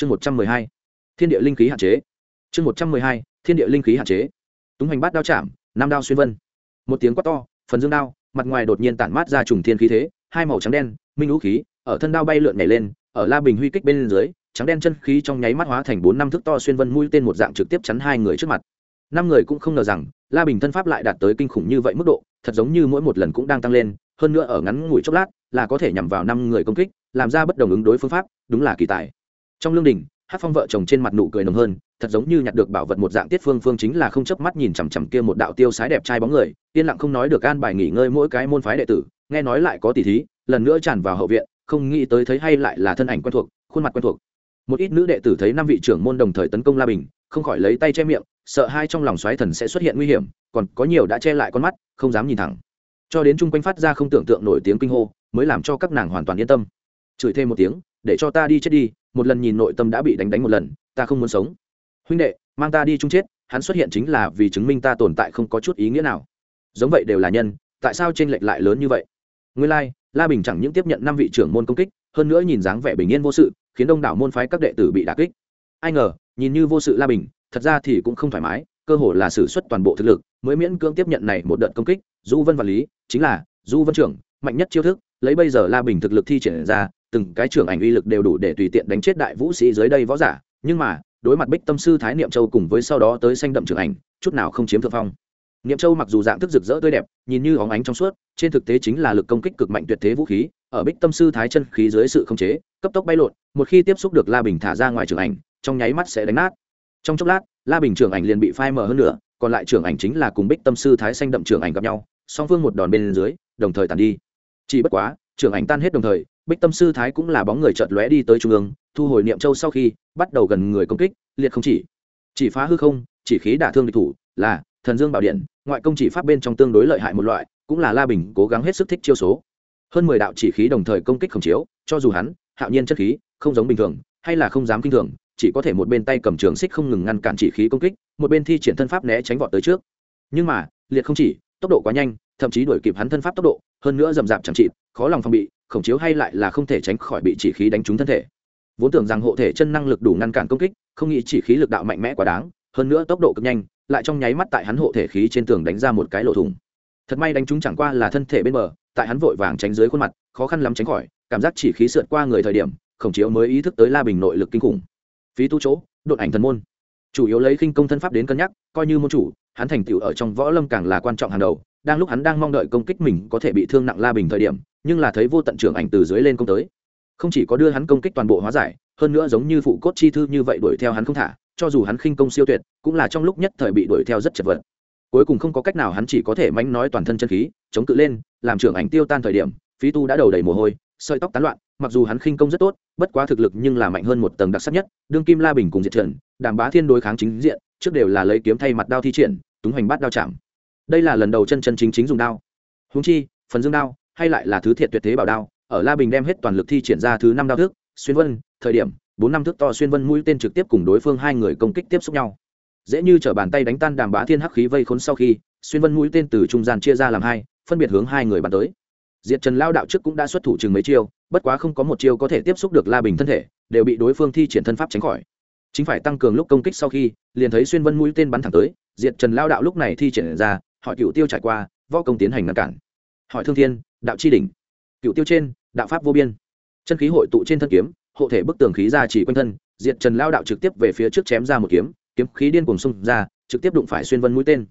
chương một trăm mười hai, thiên địa linh khí hạn chế. Chương một trăm mười hai, thiên địa linh khí hạn chế. Túng hoành bát đao chạm, nam đao xuyên vân. Một tiếng quát to, phần dương đao, mặt ngoài đột nhiên tản mát ra trùng thiên khí thế, hai màu trắng đen, minh lũ khí, ở thân đao bay lượn nhảy lên, ở la bình huy kích bên dưới, trắng đen chân khí trong nháy mắt hóa thành bốn năm thước to xuyên vân mũi tên một dạng trực tiếp chắn hai người trước mặt. Năm người cũng không ngờ rằng, la bình thân pháp lại đạt tới kinh khủng như vậy mức độ, thật giống như mỗi một lần cũng đang tăng lên, hơn nữa ở ngắn ngủi chốc lát, là có thể nhằm vào năm người công kích, làm ra bất đồng ứng đối phương pháp, đúng là kỳ tài trong lương đình hát phong vợ chồng trên mặt nụ cười nồng hơn, thật giống như nhặt được bảo vật một dạng tiết phương phương chính là không chớp mắt nhìn chằm chằm kia một đạo tiêu sái đẹp trai bóng người, yên lặng không nói được an bài nghỉ ngơi mỗi cái môn phái đệ tử, nghe nói lại có tỷ thí, lần nữa tràn vào hậu viện, không nghĩ tới thấy hay lại là thân ảnh quen thuộc, khuôn mặt quen thuộc. Một ít nữ đệ tử thấy năm vị trưởng môn đồng thời tấn công la bình, không khỏi lấy tay che miệng, sợ hai trong lòng xoáy thần sẽ xuất hiện nguy hiểm, còn có nhiều đã che lại con mắt, không dám nhìn thẳng. Cho đến chung quanh phát ra không tưởng tượng nổi tiếng kinh hô, mới làm cho các nàng hoàn toàn yên tâm. Chửi thêm một tiếng, để cho ta đi chết đi một lần nhìn nội tâm đã bị đánh đánh một lần ta không muốn sống. Huynh đệ mang ta đi chung chết hắn xuất hiện chính là vì chứng minh ta tồn tại không có chút ý nghĩa nào. Giống vậy đều là nhân tại sao t r ê n lệch lại lớn như vậy? Nguyên lai、like, la bình chẳng những tiếp nhận năm vị trưởng môn công kích hơn nữa nhìn dáng vẻ bình yên vô sự khiến đông đảo môn phái các đệ tử bị đà kích. Ai ngờ nhìn như vô sự la bình thật ra thì cũng không thoải mái cơ hội là xử suất toàn bộ thực lực mới miễn cưỡng tiếp nhận này một đợt công kích du vân và lý chính là du vân trưởng mạnh nhất chiêu thức lấy bây giờ la bình thực lực thi triển ra từng cái trưởng ảnh uy lực đều đủ để tùy tiện đánh chết đại vũ sĩ dưới đây võ giả, nhưng mà, đối mặt bích tâm sư thái niệm châu cùng với sau đó tới xanh đậm trưởng ảnh, chút nào không chiếm thượng phong. Niệm châu mặc dù dạng thức rực rỡ tươi đẹp, nhìn như óng ánh trong suốt, trên thực tế chính là lực công kích cực mạnh tuyệt thế vũ khí, ở bích tâm sư thái chân khí dưới sự khống chế, cấp tốc bay lộn, một khi tiếp xúc được la bình thả ra ngoài trưởng ảnh, trong nháy mắt sẽ đánh nát. Trong chốc lát, la bình trưởng ảnh liền bị phai mờ hơn nữa, còn lại trưởng ảnh chính là cùng bích tâm sư thái xanh đậm trưởng ảnh gặp nhau, song phương một đòn bên dưới, đồng thời tàn đi. Chỉ bất quá, trưởng ảnh tan hết đồng thời bích tâm sư thái cũng là bóng người chợt lóe đi tới trung ương, thu hồi niệm châu sau khi bắt đầu gần người công kích, liệt không chỉ. Chỉ phá hư không, chỉ khí đả thương địch thủ là thần dương bảo điện, ngoại công chỉ pháp bên trong tương đối lợi hại một loại, cũng là la bình cố gắng hết sức thích chiêu số. Hơn mười đạo chỉ khí đồng thời công kích khổng chiếu, cho dù hắn, hạo nhiên chất khí, không giống bình thường, hay là không dám kinh thường, chỉ có thể một bên tay cầm trường xích không ngừng ngăn cản chỉ khí công kích, một bên thi triển thân pháp né tránh vọt tới trước. Nhưng mà, liệt không chỉ, tốc độ quá nhanh, thậm chí đuổi kịp hắn thân pháp tốc độ, hơn nữa rầm rạp chẳng trị khó lòng phòng bị khổng chiếu hay lại là không thể tránh khỏi bị chỉ khí đánh trúng thân thể. Vốn tưởng rằng hộ thể chân năng lực đủ ngăn cản công kích, không nghĩ chỉ khí lực đạo mạnh mẽ quá đáng, hơn nữa tốc độ cực nhanh, lại trong nháy mắt tại hắn hộ thể khí trên tường đánh ra một cái lỗ thủng. Thật may đánh trúng chẳng qua là thân thể bên bờ, tại hắn vội vàng tránh dưới khuôn mặt, khó khăn lắm tránh khỏi, cảm giác chỉ khí sượt qua người thời điểm, khổng chiếu mới ý thức tới la bình nội lực kinh khủng. Phí tu chỗ, đột ảnh thần môn. Chủ yếu lấy khinh công thân pháp đến cân nhắc, coi như môn chủ, hắn thành tựu ở trong võ lâm càng là quan trọng hàng đầu đang lúc hắn đang mong đợi công kích mình có thể bị thương nặng la bình thời điểm, nhưng là thấy vô tận trưởng ảnh từ dưới lên công tới. Không chỉ có đưa hắn công kích toàn bộ hóa giải, hơn nữa giống như phụ cốt chi thư như vậy đuổi theo hắn không thả, cho dù hắn khinh công siêu tuyệt, cũng là trong lúc nhất thời bị đuổi theo rất chật vật. Cuối cùng không có cách nào hắn chỉ có thể mánh nói toàn thân chân khí, chống cự lên, làm trưởng ảnh tiêu tan thời điểm, phí tu đã đầu đầy mồ hôi, sợi tóc tán loạn, mặc dù hắn khinh công rất tốt, bất quá thực lực nhưng là mạnh hơn một tầng đặc sắc nhất, đương kim la bình cùng diệt trần, đàm bá thiên đối kháng chính diện, trước đều là lấy kiếm thay mặt đao thi triển, túng hoành bát đao chạm đây là lần đầu chân chân chính chính dùng đao. Húng chi, phần dương đao, hay lại là thứ thiệt tuyệt thế bảo đao, ở la bình đem hết toàn lực thi triển ra thứ năm đao thức, xuyên vân, thời điểm, bốn năm thước to xuyên vân mũi tên trực tiếp cùng đối phương hai người công kích tiếp xúc nhau. Dễ như t bàn tay đánh tan đàm bá thiên hắc khí vây khốn sau khi, xuyên vân mũi tên từ trung gian chia ra làm hai, phân biệt hướng hai người bắn tới. Diệt trần lao đạo trước cũng đã xuất thủ chừng mấy chiêu, bất quá không có một chiêu có thể tiếp xúc được la bình thân thể, đều bị đối phương thi triển thân pháp tránh khỏi. Chính phải tăng cường lúc công kích sau khi, liền thấy xuyên vân mũi tên bắn thẳng tới, diệt trần lao đạo lúc này thi triển ra hỏi cựu tiêu trải qua, võ công tiến hành ngăn cản. Hỏi thương thiên, đạo chi đỉnh. Cựu tiêu trên, đạo pháp vô biên. Chân khí hội tụ trên thân kiếm, hộ thể bức tường khí ra chỉ quanh thân, diệt trần lao đạo trực tiếp về phía trước chém ra một kiếm kiếm khí điên cùng xung ra, trực tiếp đụng phải xuyên vân mũi tên.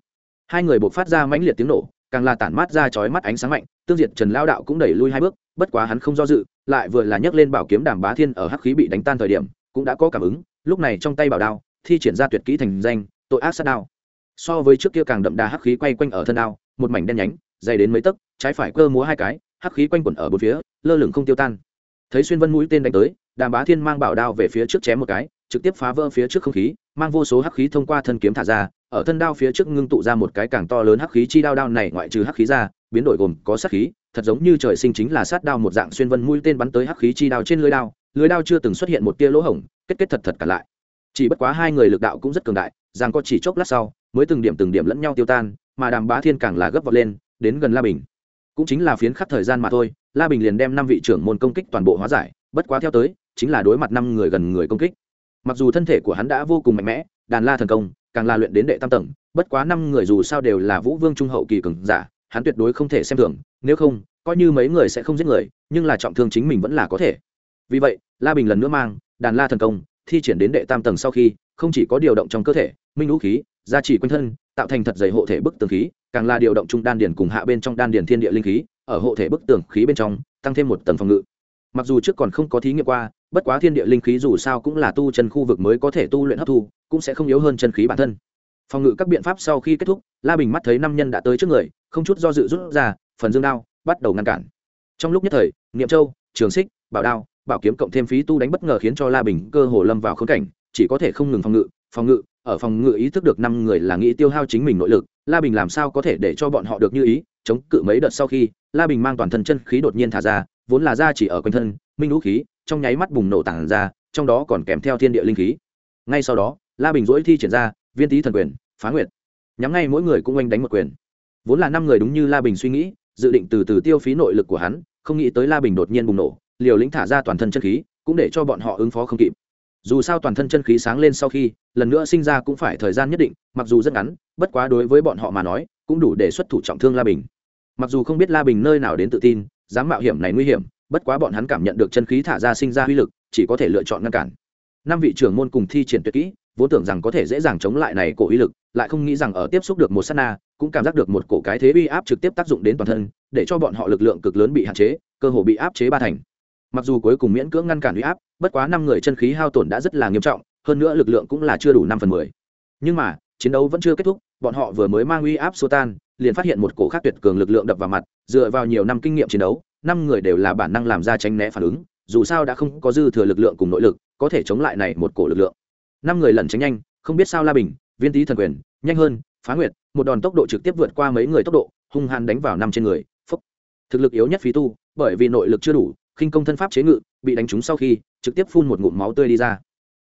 Hai người buộc phát ra mãnh liệt tiếng nổ, càng là tản mát ra chói mắt ánh sáng mạnh, tương diệt trần lao đạo cũng đẩy lui hai bước, bất quá hắn không do dự, lại vừa là nhấc lên bảo kiếm đàm bá thiên ở hắc khí bị đánh tan thời điểm, cũng đã có cảm ứng, lúc này trong tay bảo đao, thi triển ra tuyệt kỹ thành danh, tội ác sát đao so với trước kia càng đậm đà hắc khí quay quanh ở thân đao một mảnh đen nhánh, dày đến mấy tấc, trái phải cơ múa hai cái, hắc khí quanh quẩn ở bốn phía, lơ lửng không tiêu tan. Thấy xuyên vân mũi tên đánh tới, đàm bá thiên mang bảo đao về phía trước chém một cái, trực tiếp phá vỡ phía trước không khí, mang vô số hắc khí thông qua thân kiếm thả ra, ở thân đao phía trước ngưng tụ ra một cái càng to lớn hắc khí chi đao đao này ngoại trừ hắc khí ra, biến đổi gồm có sát khí, thật giống như trời sinh chính là sát đao một dạng xuyên vân mũi tên bắn tới hắc khí chi đao trên lưới đao lưới đao chưa từng xuất hiện một tia lỗ hổng, kết kết thật thật cả lại. Chỉ bất quá hai người lực đạo cũng rất cường đại, rằng có chỉ chốc lát sau mới từng điểm từng điểm lẫn nhau tiêu tan, mà đàm bá thiên càng là gấp vọt lên, đến gần la bình. Cũng chính là phiến khắc thời gian mà thôi, la bình liền đem năm vị trưởng môn công kích toàn bộ hóa giải, bất quá theo tới, chính là đối mặt năm người gần người công kích. Mặc dù thân thể của hắn đã vô cùng mạnh mẽ, đàn la thần công, càng là luyện đến đệ tam tầng, bất quá năm người dù sao đều là vũ vương trung hậu kỳ cường giả, hắn tuyệt đối không thể xem thường, nếu không, coi như mấy người sẽ không giết người, nhưng là trọng thương chính mình vẫn là có thể. Vì vậy, la bình lần nữa mang đàn la thần công, thi triển đến đệ tam tầng sau khi, không chỉ có điều động trong cơ thể, minh vũ khí gia trì quanh thân, tạo thành thật dày hộ thể bức tường khí, càng là điều động trung đan điền cùng hạ bên trong đan điền thiên địa linh khí, ở hộ thể bức tường khí bên trong, tăng thêm một tầng phòng ngự. Mặc dù trước còn không có thí nghiệm qua, bất quá thiên địa linh khí dù sao cũng là tu chân khu vực mới có thể tu luyện hấp thu, cũng sẽ không yếu hơn chân khí bản thân. Phòng ngự các biện pháp sau khi kết thúc, la bình mắt thấy năm nhân đã tới trước người, không chút do dự rút ra, phần dương đao, bắt đầu ngăn cản. Trong lúc nhất thời, niệm châu, trường xích bảo đao, bảo kiếm cộng thêm phí tu đánh bất ngờ khiến cho la bình cơ hồ lâm vào khốn cảnh, chỉ có thể không ngừng phòng ngự phòng ngự ở phòng ngự ý thức được năm người là nghĩ tiêu hao chính mình nội lực, la bình làm sao có thể để cho bọn họ được như ý, chống cự mấy đợt sau khi, la bình mang toàn thân chân khí đột nhiên thả ra, vốn là ra chỉ ở quanh thân, minh lũ khí, trong nháy mắt bùng nổ tản ra, trong đó còn kèm theo thiên địa linh khí. Ngay sau đó, la bình dỗi thi triển ra, viên tý thần quyền, phá nguyệt. Nhắm ngay mỗi người cũng oanh đánh một quyền. Vốn là năm người đúng như la bình suy nghĩ, dự định từ từ tiêu phí nội lực của hắn, không nghĩ tới la bình đột nhiên bùng nổ, liều lĩnh thả ra toàn thân chân khí, cũng để cho bọn họ ứng phó không kịp dù sao toàn thân chân khí sáng lên sau khi, lần nữa sinh ra cũng phải thời gian nhất định, mặc dù rất ngắn, bất quá đối với bọn họ mà nói, cũng đủ để xuất thủ trọng thương la bình. Mặc dù không biết la bình nơi nào đến tự tin, dám mạo hiểm này nguy hiểm, bất quá bọn hắn cảm nhận được chân khí thả ra sinh ra uy lực, chỉ có thể lựa chọn ngăn cản. Năm vị trưởng môn cùng thi triển tuyệt kỹ, vốn tưởng rằng có thể dễ dàng chống lại này cổ uy lực, lại không nghĩ rằng ở tiếp xúc được một sát na, cũng cảm giác được một cổ cái thế uy áp trực tiếp tác dụng đến toàn thân, để cho bọn họ lực lượng cực lớn bị hạn chế, cơ hồ bị áp chế ba thành mặc dù cuối cùng miễn cưỡng ngăn cản uy áp, bất quá năm người chân khí hao tổn đã rất là nghiêm trọng, hơn nữa lực lượng cũng là chưa đủ năm phần mười. Nhưng mà, chiến đấu vẫn chưa kết thúc, bọn họ vừa mới mang uy áp xô tan, liền phát hiện một cổ khác tuyệt cường lực lượng đập vào mặt, dựa vào nhiều năm kinh nghiệm chiến đấu, năm người đều là bản năng làm ra tránh né phản ứng, dù sao đã không có dư thừa lực lượng cùng nội lực, có thể chống lại này một cổ lực lượng. Năm người lẩn tránh nhanh, không biết sao la bình, viên tý thần quyền, nhanh hơn, phá nguyệt, một đòn tốc độ trực tiếp vượt qua mấy người tốc độ, hung hăng đánh vào năm trên người phúc thực lực yếu nhất phí tu, bởi vì nội lực chưa đủ khinh công thân pháp chế ngự, bị đánh trúng sau khi, trực tiếp phun một ngụm máu tươi đi ra.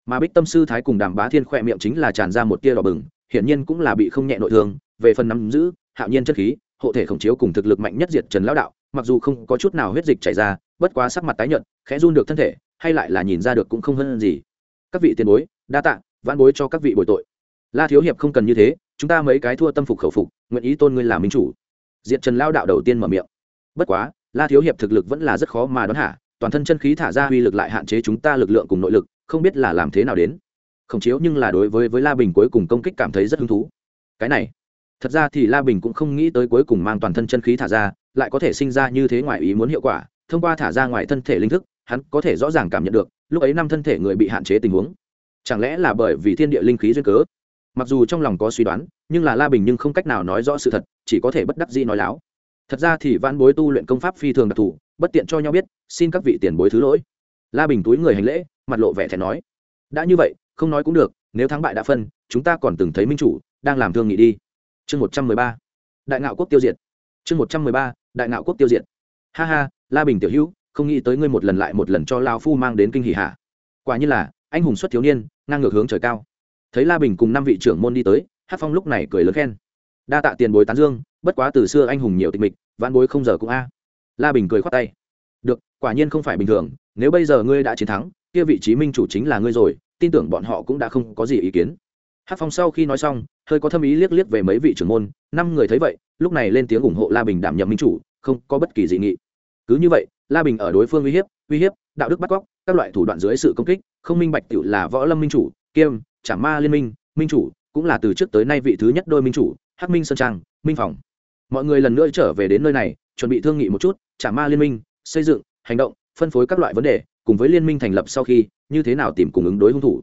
Mà bích tâm sư thái cùng đàm bá thiên khỏe miệng chính là tràn ra một tia đỏ bừng, hiển nhiên cũng là bị không nhẹ nội thương, về phần nắm giữ, hạo nhiên chất khí, hộ thể khổng chiếu cùng thực lực mạnh nhất diệt trần lão đạo, mặc dù không có chút nào huyết dịch chảy ra, bất quá sắc mặt tái nhợt, khẽ run được thân thể, hay lại là nhìn ra được cũng không hơn gì. Các vị tiền bối, đa tạ, vãn bối cho các vị bồi tội. La thiếu hiệp không cần như thế, chúng ta mấy cái thua tâm phục khẩu phục, nguyện ý tôn ngươi làm minh chủ. Diệt trần lao đạo đầu tiên mở miệng. Bất quá la thiếu hiệp thực lực vẫn là rất khó mà đón hạ, toàn thân chân khí thả ra uy lực lại hạn chế chúng ta lực lượng cùng nội lực, không biết là làm thế nào đến. Khổng chiếu nhưng là đối với với la bình cuối cùng công kích cảm thấy rất hứng thú. Cái này, thật ra thì la bình cũng không nghĩ tới cuối cùng mang toàn thân chân khí thả ra, lại có thể sinh ra như thế ngoài ý muốn hiệu quả, thông qua thả ra ngoài thân thể linh thức, hắn có thể rõ ràng cảm nhận được, lúc ấy năm thân thể người bị hạn chế tình huống. Chẳng lẽ là bởi vì thiên địa linh khí duyên cớ? Mặc dù trong lòng có suy đoán, nhưng là la bình nhưng không cách nào nói rõ sự thật, chỉ có thể bất đắc dĩ nói láo thật ra thì văn bối tu luyện công pháp phi thường đặc thù, bất tiện cho nhau biết, xin các vị tiền bối thứ lỗi. La bình túi người hành lễ, mặt lộ vẻ thẹn nói. Đã như vậy, không nói cũng được, nếu thắng bại đã phân, chúng ta còn từng thấy minh chủ, đang làm thương nghị đi. Chương một trăm mười ba. Đại ngạo quốc tiêu diệt. Chương một trăm mười ba, đại ngạo quốc tiêu diệt. Ha ha, la bình tiểu hữu, không nghĩ tới ngươi một lần lại một lần cho lao phu mang đến kinh hỷ hạ. Quả như là, anh hùng xuất thiếu niên, ngang ngược hướng trời cao. Thấy la bình cùng năm vị trưởng môn đi tới hát phong lúc này cười lớn khen đa tạ tiền bối tán dương, bất quá từ xưa anh hùng nhiều tịch mịch vạn bối không giờ cũng a. La bình cười khoát tay. Được, quả nhiên không phải bình thường, nếu bây giờ ngươi đã chiến thắng, kia vị trí minh chủ chính là ngươi rồi, tin tưởng bọn họ cũng đã không có gì ý kiến. Hát phong sau khi nói xong, hơi có thâm ý liếc liếc về mấy vị trưởng môn, năm người thấy vậy, lúc này lên tiếng ủng hộ la bình đảm nhiệm minh chủ, không có bất kỳ dị nghị. Cứ như vậy, la bình ở đối phương uy hiếp uy hiếp, đạo đức bắt cóc, các loại thủ đoạn dưới sự công kích, không minh bạch tự là võ lâm minh chủ, kiêm trả ma liên minh minh chủ, cũng là từ trước tới nay vị thứ nhất đôi minh chủ hắc minh sơn trang, minh phòng. Mọi người lần nữa trở về đến nơi này, chuẩn bị thương nghị một chút, trả ma liên minh, xây dựng, hành động, phân phối các loại vấn đề, cùng với liên minh thành lập sau khi, như thế nào tìm cùng ứng đối hung thủ.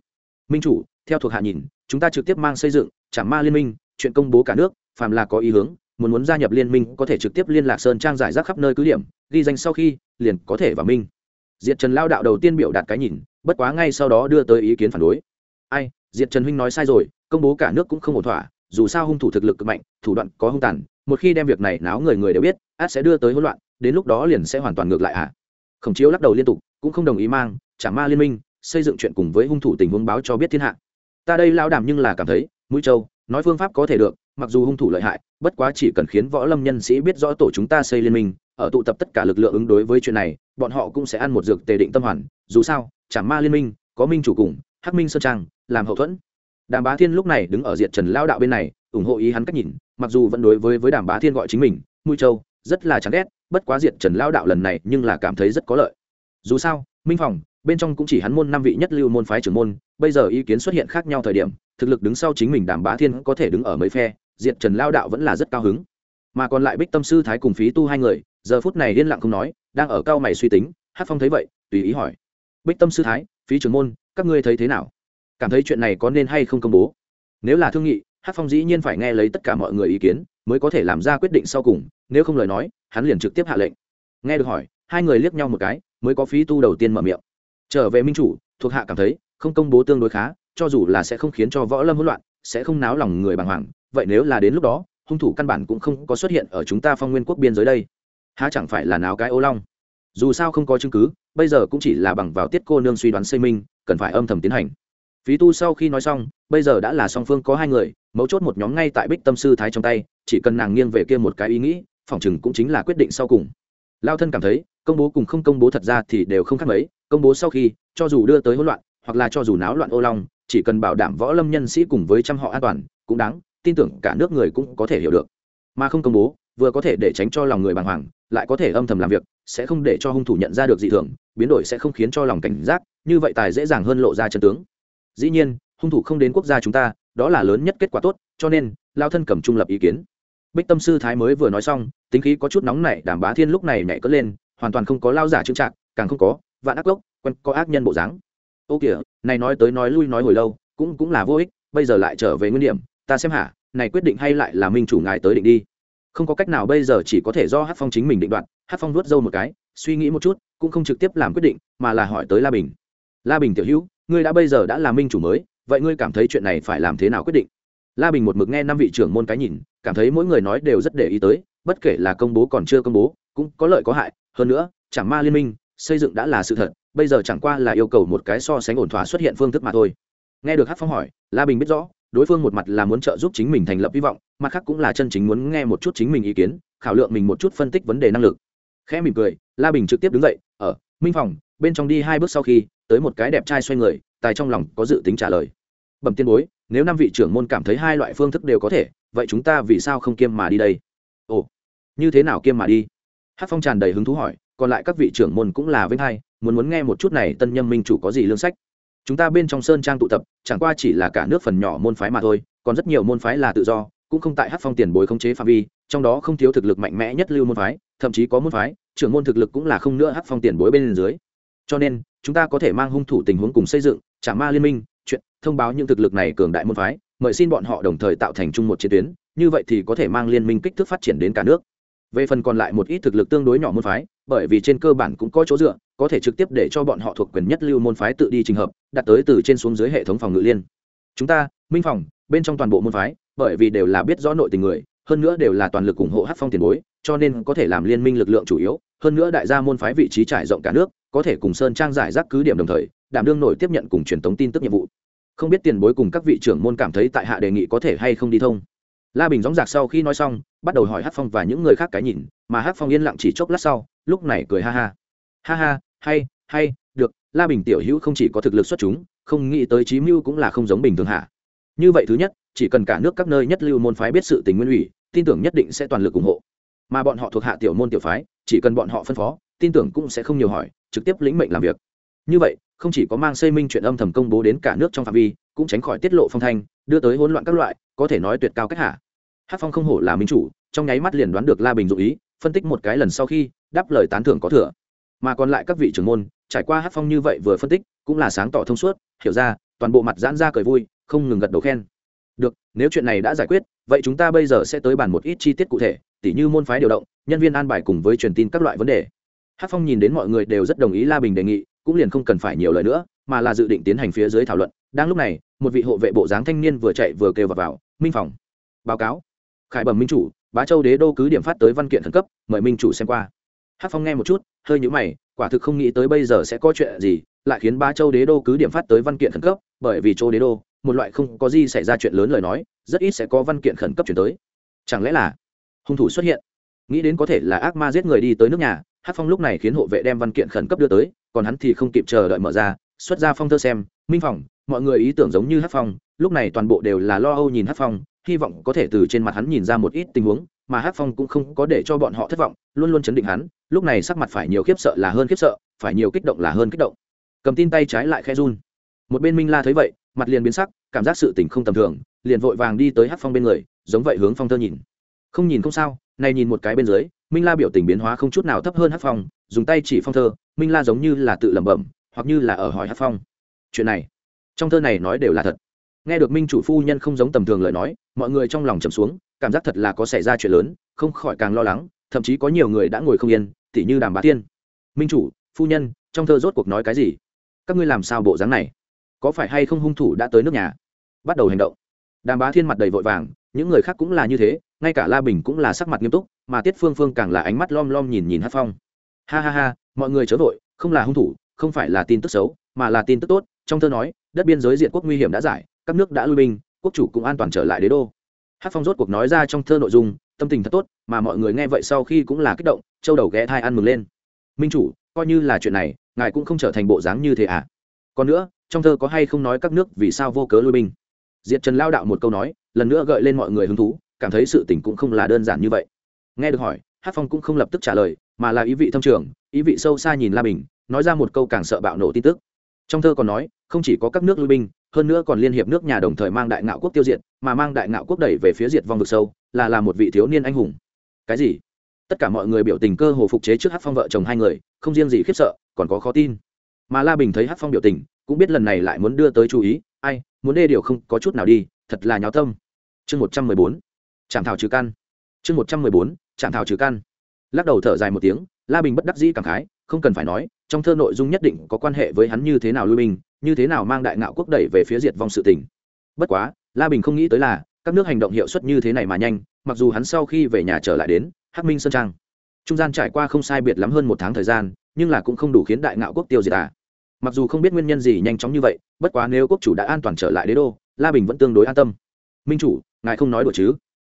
Minh chủ, theo thuộc hạ nhìn, chúng ta trực tiếp mang xây dựng, trả ma liên minh, chuyện công bố cả nước, phàm là có ý hướng, muốn muốn gia nhập liên minh, có thể trực tiếp liên lạc sơn trang giải rác khắp nơi cứ điểm, ghi danh sau khi, liền có thể vào minh. Diệt trần lao đạo đầu tiên biểu đạt cái nhìn, bất quá ngay sau đó đưa tới ý kiến phản đối. Ai, diệt trần huynh nói sai rồi, công bố cả nước cũng không ổn thỏa dù sao hung thủ thực lực cực mạnh, thủ đoạn có hung tàn, một khi đem việc này náo người người đều biết, át sẽ đưa tới hỗn loạn, đến lúc đó liền sẽ hoàn toàn ngược lại ạ à. khổng chiếu lắc đầu liên tục, cũng không đồng ý mang trả ma liên minh, xây dựng chuyện cùng với hung thủ tình huống báo cho biết thiên hạ ta đây lao đảm nhưng là cảm thấy, mũi châu, nói phương pháp có thể được, mặc dù hung thủ lợi hại, bất quá chỉ cần khiến võ lâm nhân sĩ biết rõ tổ chúng ta xây liên minh, ở tụ tập tất cả lực lượng ứng đối với chuyện này, bọn họ cũng sẽ ăn một dược tề định tâm hoàn, dù sao, chả ma liên minh, có minh chủ cùng, hắc minh sơn trang, làm hậu thuẫn đàm bá thiên lúc này đứng ở diện trần lao đạo bên này, ủng hộ ý hắn cách nhìn, mặc dù vẫn đối với với đàm bá thiên gọi chính mình mũi châu, rất là chán ghét, bất quá diện trần lao đạo lần này nhưng là cảm thấy rất có lợi. Dù sao, minh phòng, bên trong cũng chỉ hắn môn năm vị nhất lưu môn phái trưởng môn, bây giờ ý kiến xuất hiện khác nhau thời điểm, thực lực đứng sau chính mình đàm bá thiên có thể đứng ở mấy phe diện trần lao đạo vẫn là rất cao hứng. Mà còn lại bích tâm sư thái cùng phí tu hai người, giờ phút này liên lặng không nói, đang ở cao mày suy tính hát phong thấy vậy, tùy ý hỏi. Bích tâm sư thái, phí trưởng môn, các ngươi thấy thế nào? Cảm thấy chuyện này có nên hay không công bố. Nếu là thương nghị hát phong dĩ nhiên phải nghe lấy tất cả mọi người ý kiến, mới có thể làm ra quyết định sau cùng, nếu không lời nói, hắn liền trực tiếp hạ lệnh. Nghe được hỏi, hai người liếc nhau một cái, mới có phí tu đầu tiên mở miệng. Trở về minh chủ, thuộc hạ cảm thấy, không công bố tương đối khá, cho dù là sẽ không khiến cho võ lâm hỗn loạn, sẽ không náo lòng người bàng hoàng, vậy nếu là đến lúc đó, hung thủ căn bản cũng không có xuất hiện ở chúng ta phong nguyên quốc biên giới đây. Há chẳng phải là náo cái ô long? Dù sao không có chứng cứ, bây giờ cũng chỉ là bằng vào tiết cô nương suy đoán xây minh, cần phải âm thầm tiến hành phí tu sau khi nói xong, bây giờ đã là song phương có hai người, mấu chốt một nhóm ngay tại bích tâm sư thái trong tay, chỉ cần nàng nghiêng về kia một cái ý nghĩ phỏng chừng cũng chính là quyết định sau cùng. Lao thân cảm thấy, công bố cùng không công bố thật ra thì đều không khác mấy, công bố sau khi, cho dù đưa tới hỗn loạn, hoặc là cho dù náo loạn ô long, chỉ cần bảo đảm võ lâm nhân sĩ cùng với trăm họ an toàn, cũng đáng, tin tưởng cả nước người cũng có thể hiểu được. Mà không công bố, vừa có thể để tránh cho lòng người bàng hoàng, lại có thể âm thầm làm việc, sẽ không để cho hung thủ nhận ra được dị thường, biến đổi sẽ không khiến cho lòng cảnh giác, như vậy tài dễ dàng hơn lộ ra chân tướng dĩ nhiên, hung thủ không đến quốc gia chúng ta, đó là lớn nhất kết quả tốt, cho nên, lao thân cầm trung lập ý kiến. Bích tâm sư thái mới vừa nói xong, tính khí có chút nóng nảy đảm bá thiên lúc này nhảy cất lên, hoàn toàn không có lao giả trưng trạng càng không có vạn ác gốc quen có ác nhân bộ dáng. Ô kìa, này nói tới nói lui nói hồi lâu, cũng cũng là vô ích, bây giờ lại trở về nguyên điểm, ta xem hả, này quyết định hay lại là minh chủ ngài tới định đi. Không có cách nào bây giờ chỉ có thể do hát phong chính mình định đoạt hát phong vuốt râu một cái, suy nghĩ một chút, cũng không trực tiếp làm quyết định, mà là hỏi tới la bình. La bình tiểu hữu ngươi đã bây giờ đã là minh chủ mới, vậy ngươi cảm thấy chuyện này phải làm thế nào quyết định? La bình một mực nghe năm vị trưởng môn cái nhìn, cảm thấy mỗi người nói đều rất để ý tới, bất kể là công bố còn chưa công bố, cũng có lợi có hại. Hơn nữa, chẳng ma liên minh, xây dựng đã là sự thật, bây giờ chẳng qua là yêu cầu một cái so sánh ổn thỏa xuất hiện phương thức mà thôi. Nghe được hát phong hỏi, la bình biết rõ, đối phương một mặt là muốn trợ giúp chính mình thành lập hy vọng, mặt khác cũng là chân chính muốn nghe một chút chính mình ý kiến, khảo lượng mình một chút phân tích vấn đề năng lực. Khẽ mỉm cười, la bình trực tiếp đứng dậy, ở, minh phòng bên trong đi hai bước sau khi, tới một cái đẹp trai xoay người, tài trong lòng có dự tính trả lời. Bẩm tiên bối, nếu năm vị trưởng môn cảm thấy hai loại phương thức đều có thể, vậy chúng ta vì sao không kiêm mà đi đây? Ồ, như thế nào kiêm mà đi? Hát phong tràn đầy hứng thú hỏi, còn lại các vị trưởng môn cũng là vinh hai, muốn muốn nghe một chút này tân nhâm minh chủ có gì lương sách. Chúng ta bên trong sơn trang tụ tập, chẳng qua chỉ là cả nước phần nhỏ môn phái mà thôi, còn rất nhiều môn phái là tự do, cũng không tại hát phong tiền bối khống chế phạm vi, trong đó không thiếu thực lực mạnh mẽ nhất lưu môn phái, thậm chí có môn phái, trưởng môn thực lực cũng là không nữa hát phong tiền bối bên dưới cho nên, chúng ta có thể mang hung thủ tình huống cùng xây dựng, trả ma liên minh, chuyện, thông báo những thực lực này cường đại môn phái, mời xin bọn họ đồng thời tạo thành chung một chiến tuyến, như vậy thì có thể mang liên minh kích thước phát triển đến cả nước. Về phần còn lại một ít thực lực tương đối nhỏ môn phái, bởi vì trên cơ bản cũng có chỗ dựa, có thể trực tiếp để cho bọn họ thuộc quyền nhất lưu môn phái tự đi trình hợp, đặt tới từ trên xuống dưới hệ thống phòng ngự liên. Chúng ta, minh phòng, bên trong toàn bộ môn phái, bởi vì đều là biết rõ nội tình người, hơn nữa đều là toàn lực ủng hộ hát phong tiền bối cho nên có thể làm liên minh lực lượng chủ yếu, hơn nữa đại gia môn phái vị trí trải rộng cả nước, có thể cùng sơn trang giải rác cứ điểm đồng thời, đảm đương nổi tiếp nhận cùng truyền thống tin tức nhiệm vụ. Không biết tiền bối cùng các vị trưởng môn cảm thấy tại hạ đề nghị có thể hay không đi thông. La bình gióng giạc sau khi nói xong, bắt đầu hỏi hát phong và những người khác cái nhìn, mà hát phong yên lặng chỉ chốc lát sau, lúc này cười ha ha. Ha ha, hay hay, được, la bình tiểu hữu không chỉ có thực lực xuất chúng, không nghĩ tới trí mưu cũng là không giống bình thường hạ như vậy thứ nhất, chỉ cần cả nước các nơi nhất lưu môn phái biết sự tình nguyên ủy, tin tưởng nhất định sẽ toàn lực ủng hộ mà bọn họ thuộc hạ tiểu môn tiểu phái, chỉ cần bọn họ phân phó, tin tưởng cũng sẽ không nhiều hỏi, trực tiếp lĩnh mệnh làm việc. Như vậy, không chỉ có mang xây minh chuyện âm thầm công bố đến cả nước trong phạm vi, cũng tránh khỏi tiết lộ phong thanh, đưa tới hỗn loạn các loại, có thể nói tuyệt cao cách hạ. Hát phong không hổ là minh chủ, trong nháy mắt liền đoán được la bình dụ ý, phân tích một cái lần sau khi, đáp lời tán thưởng có thừa. Mà còn lại các vị trưởng môn, trải qua hát phong như vậy vừa phân tích, cũng là sáng tỏ thông suốt, hiểu ra, toàn bộ mặt giãn ra cười vui, không ngừng gật đầu khen. Được, nếu chuyện này đã giải quyết, vậy chúng ta bây giờ sẽ tới bàn một ít chi tiết cụ thể tỉ như môn phái điều động nhân viên an bài cùng với truyền tin các loại vấn đề. Hát phong nhìn đến mọi người đều rất đồng ý la bình đề nghị cũng liền không cần phải nhiều lời nữa mà là dự định tiến hành phía dưới thảo luận. Đang lúc này một vị hộ vệ bộ dáng thanh niên vừa chạy vừa kêu vào, vào minh phòng báo cáo. Khải bẩm minh chủ bá châu đế đô cứ điểm phát tới văn kiện khẩn cấp mời minh chủ xem qua. Hát phong nghe một chút hơi nhũ mày quả thực không nghĩ tới bây giờ sẽ có chuyện gì lại khiến bá châu đế đô cứ điểm phát tới văn kiện khẩn cấp bởi vì châu đế đô một loại không có gì xảy ra chuyện lớn lời nói rất ít sẽ có văn kiện khẩn cấp chuyển tới. Chẳng lẽ là hung thủ xuất hiện. Nghĩ đến có thể là ác ma giết người đi tới nước nhà hát phong lúc này khiến hộ vệ đem văn kiện khẩn cấp đưa tới, còn hắn thì không kịp chờ đợi mở ra, xuất ra phong thơ xem, minh phòng mọi người ý tưởng giống như hát phong, lúc này toàn bộ đều là lo âu nhìn hát phong, hy vọng có thể từ trên mặt hắn nhìn ra một ít tình huống, mà hát phong cũng không có để cho bọn họ thất vọng, luôn luôn chấn định hắn, lúc này sắc mặt phải nhiều khiếp sợ là hơn khiếp sợ, phải nhiều kích động là hơn kích động. Cầm tin tay trái lại khe run. Một bên minh la thấy vậy, mặt liền biến sắc, cảm giác sự tình không tầm thường, liền vội vàng đi tới hát phong bên người, giống vậy hướng phong thơ nhìn không nhìn không sao, này nhìn một cái bên dưới, minh la biểu tình biến hóa không chút nào thấp hơn hát phong, dùng tay chỉ phong thơ, minh la giống như là tự lẩm bẩm, hoặc như là ở hỏi hát phong. Chuyện này, trong thơ này nói đều là thật. Nghe được minh chủ phu nhân không giống tầm thường lời nói, mọi người trong lòng trầm xuống, cảm giác thật là có xảy ra chuyện lớn, không khỏi càng lo lắng, thậm chí có nhiều người đã ngồi không yên, tỉ như đàm bá thiên. Minh chủ, phu nhân, trong thơ rốt cuộc nói cái gì? Các ngươi làm sao bộ dáng này? Có phải hay không hung thủ đã tới nước nhà? Bắt đầu hành động. Đàm bá thiên mặt đầy vội vàng những người khác cũng là như thế, ngay cả la bình cũng là sắc mặt nghiêm túc, mà tiết phương phương càng là ánh mắt lom lom nhìn nhìn hát phong. Ha ha ha, mọi người chớ vội, không là hung thủ, không phải là tin tức xấu, mà là tin tức tốt, trong thơ nói, đất biên giới diện quốc nguy hiểm đã giải, các nước đã lui binh, quốc chủ cũng an toàn trở lại đế đô. Hát phong rốt cuộc nói ra trong thơ nội dung, tâm tình thật tốt, mà mọi người nghe vậy sau khi cũng là kích động, châu đầu ghé thai ăn mừng lên. Minh chủ, coi như là chuyện này, ngài cũng không trở thành bộ dáng như thế à? Còn nữa, trong thơ có hay không nói các nước vì sao vô cớ lui binh? Diệt trần lao đạo một câu nói lần nữa gợi lên mọi người hứng thú, cảm thấy sự tình cũng không là đơn giản như vậy. Nghe được hỏi hát phong cũng không lập tức trả lời, mà là ý vị thâm trường, ý vị sâu xa nhìn la bình, nói ra một câu càng sợ bạo nổ tin tức. Trong thơ còn nói, không chỉ có các nước lui binh, hơn nữa còn liên hiệp nước nhà đồng thời mang đại ngạo quốc tiêu diệt, mà mang đại ngạo quốc đẩy về phía diệt vong vực sâu, là là một vị thiếu niên anh hùng. Cái gì? Tất cả mọi người biểu tình cơ hồ phục chế trước hát phong vợ chồng hai người, không riêng gì khiếp sợ, còn có khó tin. Mà la bình thấy hát phong biểu tình, cũng biết lần này lại muốn đưa tới chú ý, ai, muốn đê điều không có chút nào đi, thật là nháo tâm chương một trăm mười bốn, trạm thảo trừ căn chương một trăm mười bốn, trạm thảo trừ căn lắc đầu thở dài một tiếng, la bình bất đắc dĩ cảm khái, không cần phải nói, trong thơ nội dung nhất định có quan hệ với hắn như thế nào lui binh, như thế nào mang đại ngạo quốc đẩy về phía diệt vong sự tình. Bất quá, la bình không nghĩ tới là, các nước hành động hiệu suất như thế này mà nhanh, mặc dù hắn sau khi về nhà trở lại đến, hắc minh sơn trang, trung gian trải qua không sai biệt lắm hơn một tháng thời gian, nhưng là cũng không đủ khiến đại ngạo quốc tiêu diệt à. Mặc dù không biết nguyên nhân gì nhanh chóng như vậy, bất quá nếu quốc chủ đã an toàn trở lại đế đô, la bình vẫn tương đối an tâm. Minh chủ ngài không nói đùa chứ?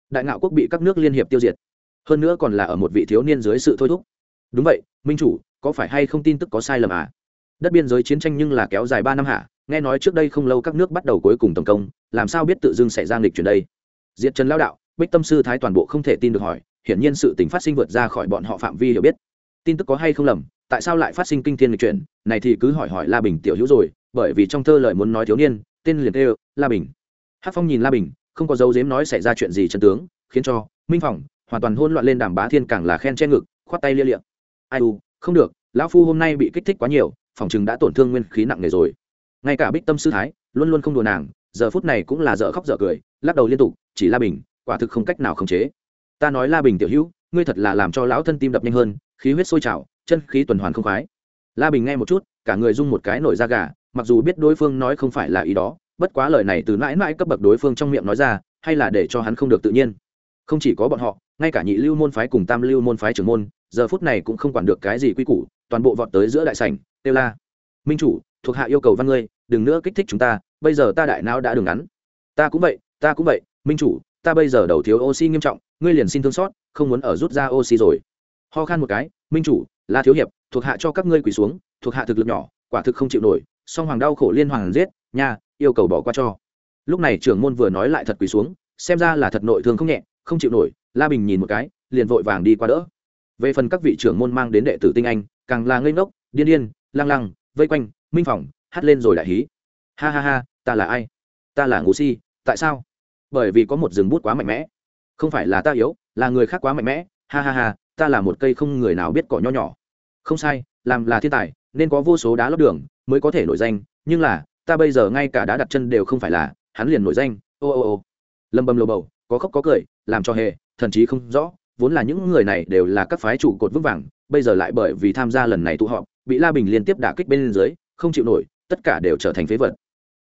Đại ngạo quốc bị các nước liên hiệp tiêu diệt. Hơn nữa còn là ở một vị thiếu niên dưới sự thôi thúc. Đúng vậy, minh chủ, có phải hay không tin tức có sai lầm à? Đất biên giới chiến tranh nhưng là kéo dài ba năm hạ nghe nói trước đây không lâu các nước bắt đầu cuối cùng tổng công, làm sao biết tự dưng xảy ra nghịch chuyển đây? Diệt trần lao đạo, bích tâm sư thái toàn bộ không thể tin được hỏi, hiển nhiên sự tình phát sinh vượt ra khỏi bọn họ phạm vi hiểu biết. Tin tức có hay không lầm, tại sao lại phát sinh kinh thiên nghịch chuyển? Này thì cứ hỏi hỏi la bình tiểu hữu rồi, bởi vì trong thơ lời muốn nói thiếu niên, tên liền kêu la bình. Hát phong nhìn la bình không có dấu dếm nói xảy ra chuyện gì chân tướng, khiến cho minh phòng hoàn toàn hôn loạn lên đàm bá thiên càng là khen che ngực, khoát tay lia liệm ai u, không được, lão phu hôm nay bị kích thích quá nhiều, phòng chừng đã tổn thương nguyên khí nặng nề rồi. Ngay cả bích tâm sư thái luôn luôn không đùa nàng, giờ phút này cũng là dở khóc dở cười, lắc đầu liên tục, chỉ la bình, quả thực không cách nào khống chế. Ta nói la bình tiểu hữu, ngươi thật là làm cho lão thân tim đập nhanh hơn, khí huyết sôi trào, chân khí tuần hoàn không khoái. La bình nghe một chút, cả người rung một cái nổi da gà, mặc dù biết đối phương nói không phải là ý đó bất quá lời này từ mãi mãi cấp bậc đối phương trong miệng nói ra, hay là để cho hắn không được tự nhiên. Không chỉ có bọn họ, ngay cả nhị lưu môn phái cùng tam lưu môn phái trưởng môn, giờ phút này cũng không quản được cái gì quy củ, toàn bộ vọt tới giữa đại sảnh têu la, minh chủ, thuộc hạ yêu cầu văn ngươi, đừng nữa kích thích chúng ta, bây giờ ta đại não đã đường ngắn. Ta cũng vậy, ta cũng vậy, minh chủ, ta bây giờ đầu thiếu oxy nghiêm trọng, ngươi liền xin thương xót, không muốn ở rút ra oxy rồi. Ho khan một cái, minh chủ la thiếu hiệp, thuộc hạ cho các ngươi quỳ xuống, thuộc hạ thực lực nhỏ, quả thực không chịu nổi, song hoàng đau khổ liên hoàng giết, nha yêu cầu bỏ qua cho. Lúc này trưởng môn vừa nói lại thật quỳ xuống, xem ra là thật nội thương không nhẹ, không chịu nổi, la bình nhìn một cái, liền vội vàng đi qua đỡ. Về phần các vị trưởng môn mang đến đệ tử tinh anh, càng là ngây ngốc, điên điên, lăng lăng, vây quanh, minh phỏng hát lên rồi đại hí. Ha ha ha, ta là ai? Ta là ngũ si, tại sao? Bởi vì có một rừng bút quá mạnh mẽ. Không phải là ta yếu, là người khác quá mạnh mẽ. Ha ha ha, ta là một cây không người nào biết cỏ nho nhỏ. Không sai, làm là thiên tài, nên có vô số đá lót đường mới có thể nổi danh, nhưng là ta bây giờ ngay cả đá đặt chân đều không phải là, hắn liền nổi danh, ô ô ô. Lâm bầm lầu bầu, có khóc có cười, làm cho hề, thần chí không rõ, vốn là những người này đều là các phái trụ cột vững vàng, bây giờ lại bởi vì tham gia lần này tụ họp, bị la bình liên tiếp đả kích bên dưới, không chịu nổi, tất cả đều trở thành phế vật.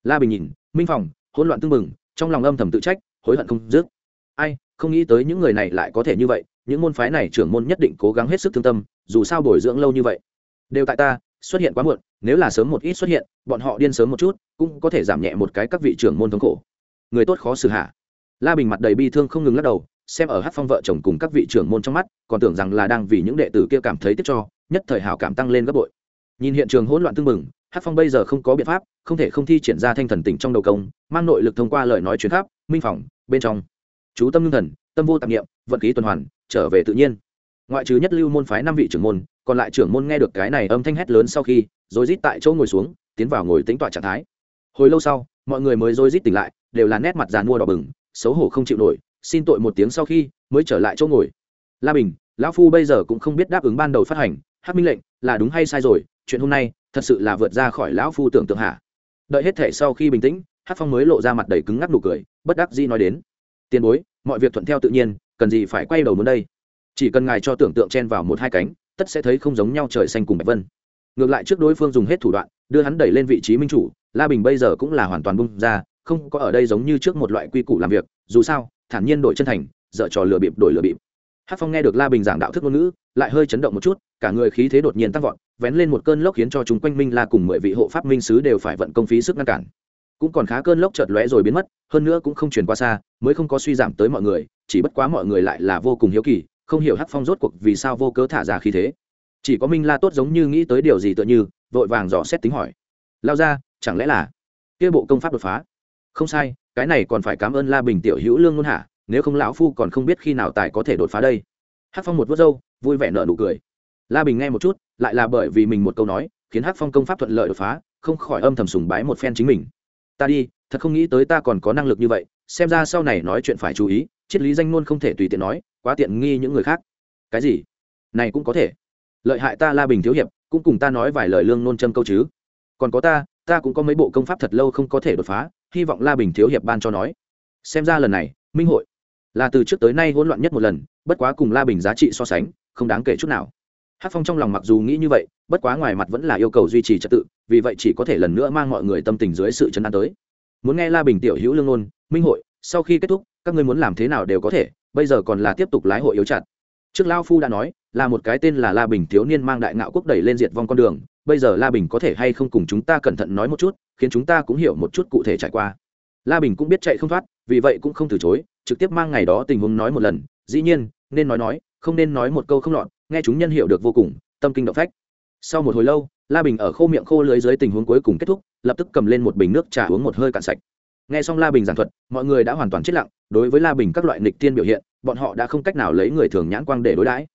La bình nhìn, minh phòng, hỗn loạn tưng bừng, trong lòng âm thầm tự trách, hối hận không dứt. Ai, không nghĩ tới những người này lại có thể như vậy, những môn phái này trưởng môn nhất định cố gắng hết sức thương tâm, dù sao bồi dưỡng lâu như vậy. Đều tại ta xuất hiện quá muộn, nếu là sớm một ít xuất hiện, bọn họ điên sớm một chút, cũng có thể giảm nhẹ một cái các vị trưởng môn thống khổ. Người tốt khó xử hạ la bình mặt đầy bi thương không ngừng lắc đầu, xem ở hát phong vợ chồng cùng các vị trưởng môn trong mắt, còn tưởng rằng là đang vì những đệ tử kia cảm thấy tiếc cho, nhất thời hảo cảm tăng lên gấp bội. Nhìn hiện trường hỗn loạn tưng bừng hát phong bây giờ không có biện pháp, không thể không thi triển ra thanh thần tỉnh trong đầu công, mang nội lực thông qua lời nói chuyến khắp, minh phỏng bên trong. Chú tâm ngưng thần, tâm vô tạp nghiệm vận khí tuần hoàn, trở về tự nhiên ngoại trừ nhất lưu môn phái năm vị trưởng môn, còn lại trưởng môn nghe được cái này âm thanh hét lớn sau khi, rồi rít tại chỗ ngồi xuống, tiến vào ngồi tính tọa trạng thái. Hồi lâu sau, mọi người mới rồi rít tỉnh lại, đều là nét mặt dàn mua đỏ bừng, xấu hổ không chịu nổi, xin tội một tiếng sau khi, mới trở lại chỗ ngồi. La bình, lão phu bây giờ cũng không biết đáp ứng ban đầu phát hành hát minh lệnh, là đúng hay sai rồi, chuyện hôm nay, thật sự là vượt ra khỏi lão phu tưởng tượng hạ đợi hết thể sau khi bình tĩnh hát phong mới lộ ra mặt đầy cứng ngắc nụ cười, bất đắc dĩ nói đến. Tiền bối, mọi việc thuận theo tự nhiên, cần gì phải quay đầu muốn đây? Chỉ cần ngài cho tưởng tượng chen vào một hai cánh, tất sẽ thấy không giống nhau trời xanh cùng bạch vân. Ngược lại trước đối phương dùng hết thủ đoạn, đưa hắn đẩy lên vị trí minh chủ, la bình bây giờ cũng là hoàn toàn bung ra, không có ở đây giống như trước một loại quy củ làm việc, dù sao, thản nhiên đổi chân thành, dở trò lừa bịp đổi lừa bịp. Hát phong nghe được la bình giảng đạo thức ngôn ngữ, lại hơi chấn động một chút, cả người khí thế đột nhiên tăng vọt, vén lên một cơn lốc khiến cho chúng quanh minh la cùng mười vị hộ pháp minh sứ đều phải vận công phí sức ngăn cản. Cũng còn khá cơn lốc chợt lóe rồi biến mất, hơn nữa cũng không truyền qua xa, mới không có suy giảm tới mọi người, chỉ bất quá mọi người lại là vô cùng hiếu kỳ không hiểu hắc phong rốt cuộc vì sao vô cớ thả ra khí thế. Chỉ có minh la tốt giống như nghĩ tới điều gì tựa như, vội vàng dò xét tính hỏi. Lao ra, chẳng lẽ là kia bộ công pháp đột phá? Không sai, cái này còn phải cảm ơn la bình tiểu hữu lương ngôn hạ, nếu không lão phu còn không biết khi nào tài có thể đột phá đây. Hắc phong một vớt râu, vui vẻ nở nụ cười. La bình nghe một chút, lại là bởi vì mình một câu nói, khiến hắc phong công pháp thuận lợi đột phá, không khỏi âm thầm sùng bái một phen chính mình. Ta đi, thật không nghĩ tới ta còn có năng lực như vậy, xem ra sau này nói chuyện phải chú ý triết lý danh luôn không thể tùy tiện nói, quá tiện nghi những người khác. Cái gì? Này cũng có thể. Lợi hại ta la bình thiếu hiệp, cũng cùng ta nói vài lời lương nôn châm câu chứ. Còn có ta ta cũng có mấy bộ công pháp thật lâu không có thể đột phá, hy vọng la bình thiếu hiệp ban cho nói. Xem ra lần này, minh hội là từ trước tới nay hỗn loạn nhất một lần, bất quá cùng la bình giá trị so sánh, không đáng kể chút nào. Hát phong trong lòng mặc dù nghĩ như vậy, bất quá ngoài mặt vẫn là yêu cầu duy trì trật tự, vì vậy chỉ có thể lần nữa mang mọi người tâm tình dưới sự chấn an tới. Muốn nghe la bình tiểu hữu lương ngôn minh hội sau khi kết thúc, các ngươi muốn làm thế nào đều có thể, bây giờ còn là tiếp tục lái hội yếu chặt. Trước lao phu đã nói, là một cái tên là la bình thiếu niên mang đại ngạo quốc đẩy lên diệt vong con đường, bây giờ la bình có thể hay không cùng chúng ta cẩn thận nói một chút, khiến chúng ta cũng hiểu một chút cụ thể trải qua. La bình cũng biết chạy không thoát, vì vậy cũng không từ chối, trực tiếp mang ngày đó tình huống nói một lần, dĩ nhiên, nên nói nói, không nên nói một câu không lọt, nghe chúng nhân hiểu được vô cùng, tâm kinh động phách. Sau một hồi lâu, la bình ở khô miệng khô lưới dưới tình huống cuối cùng kết thúc, lập tức cầm lên một bình nước trà uống một hơi cạn sạch nghe xong la bình giảng thuật, mọi người đã hoàn toàn chết lặng, đối với la bình các loại nịch tiên biểu hiện, bọn họ đã không cách nào lấy người thường nhãn quang để đối đãi.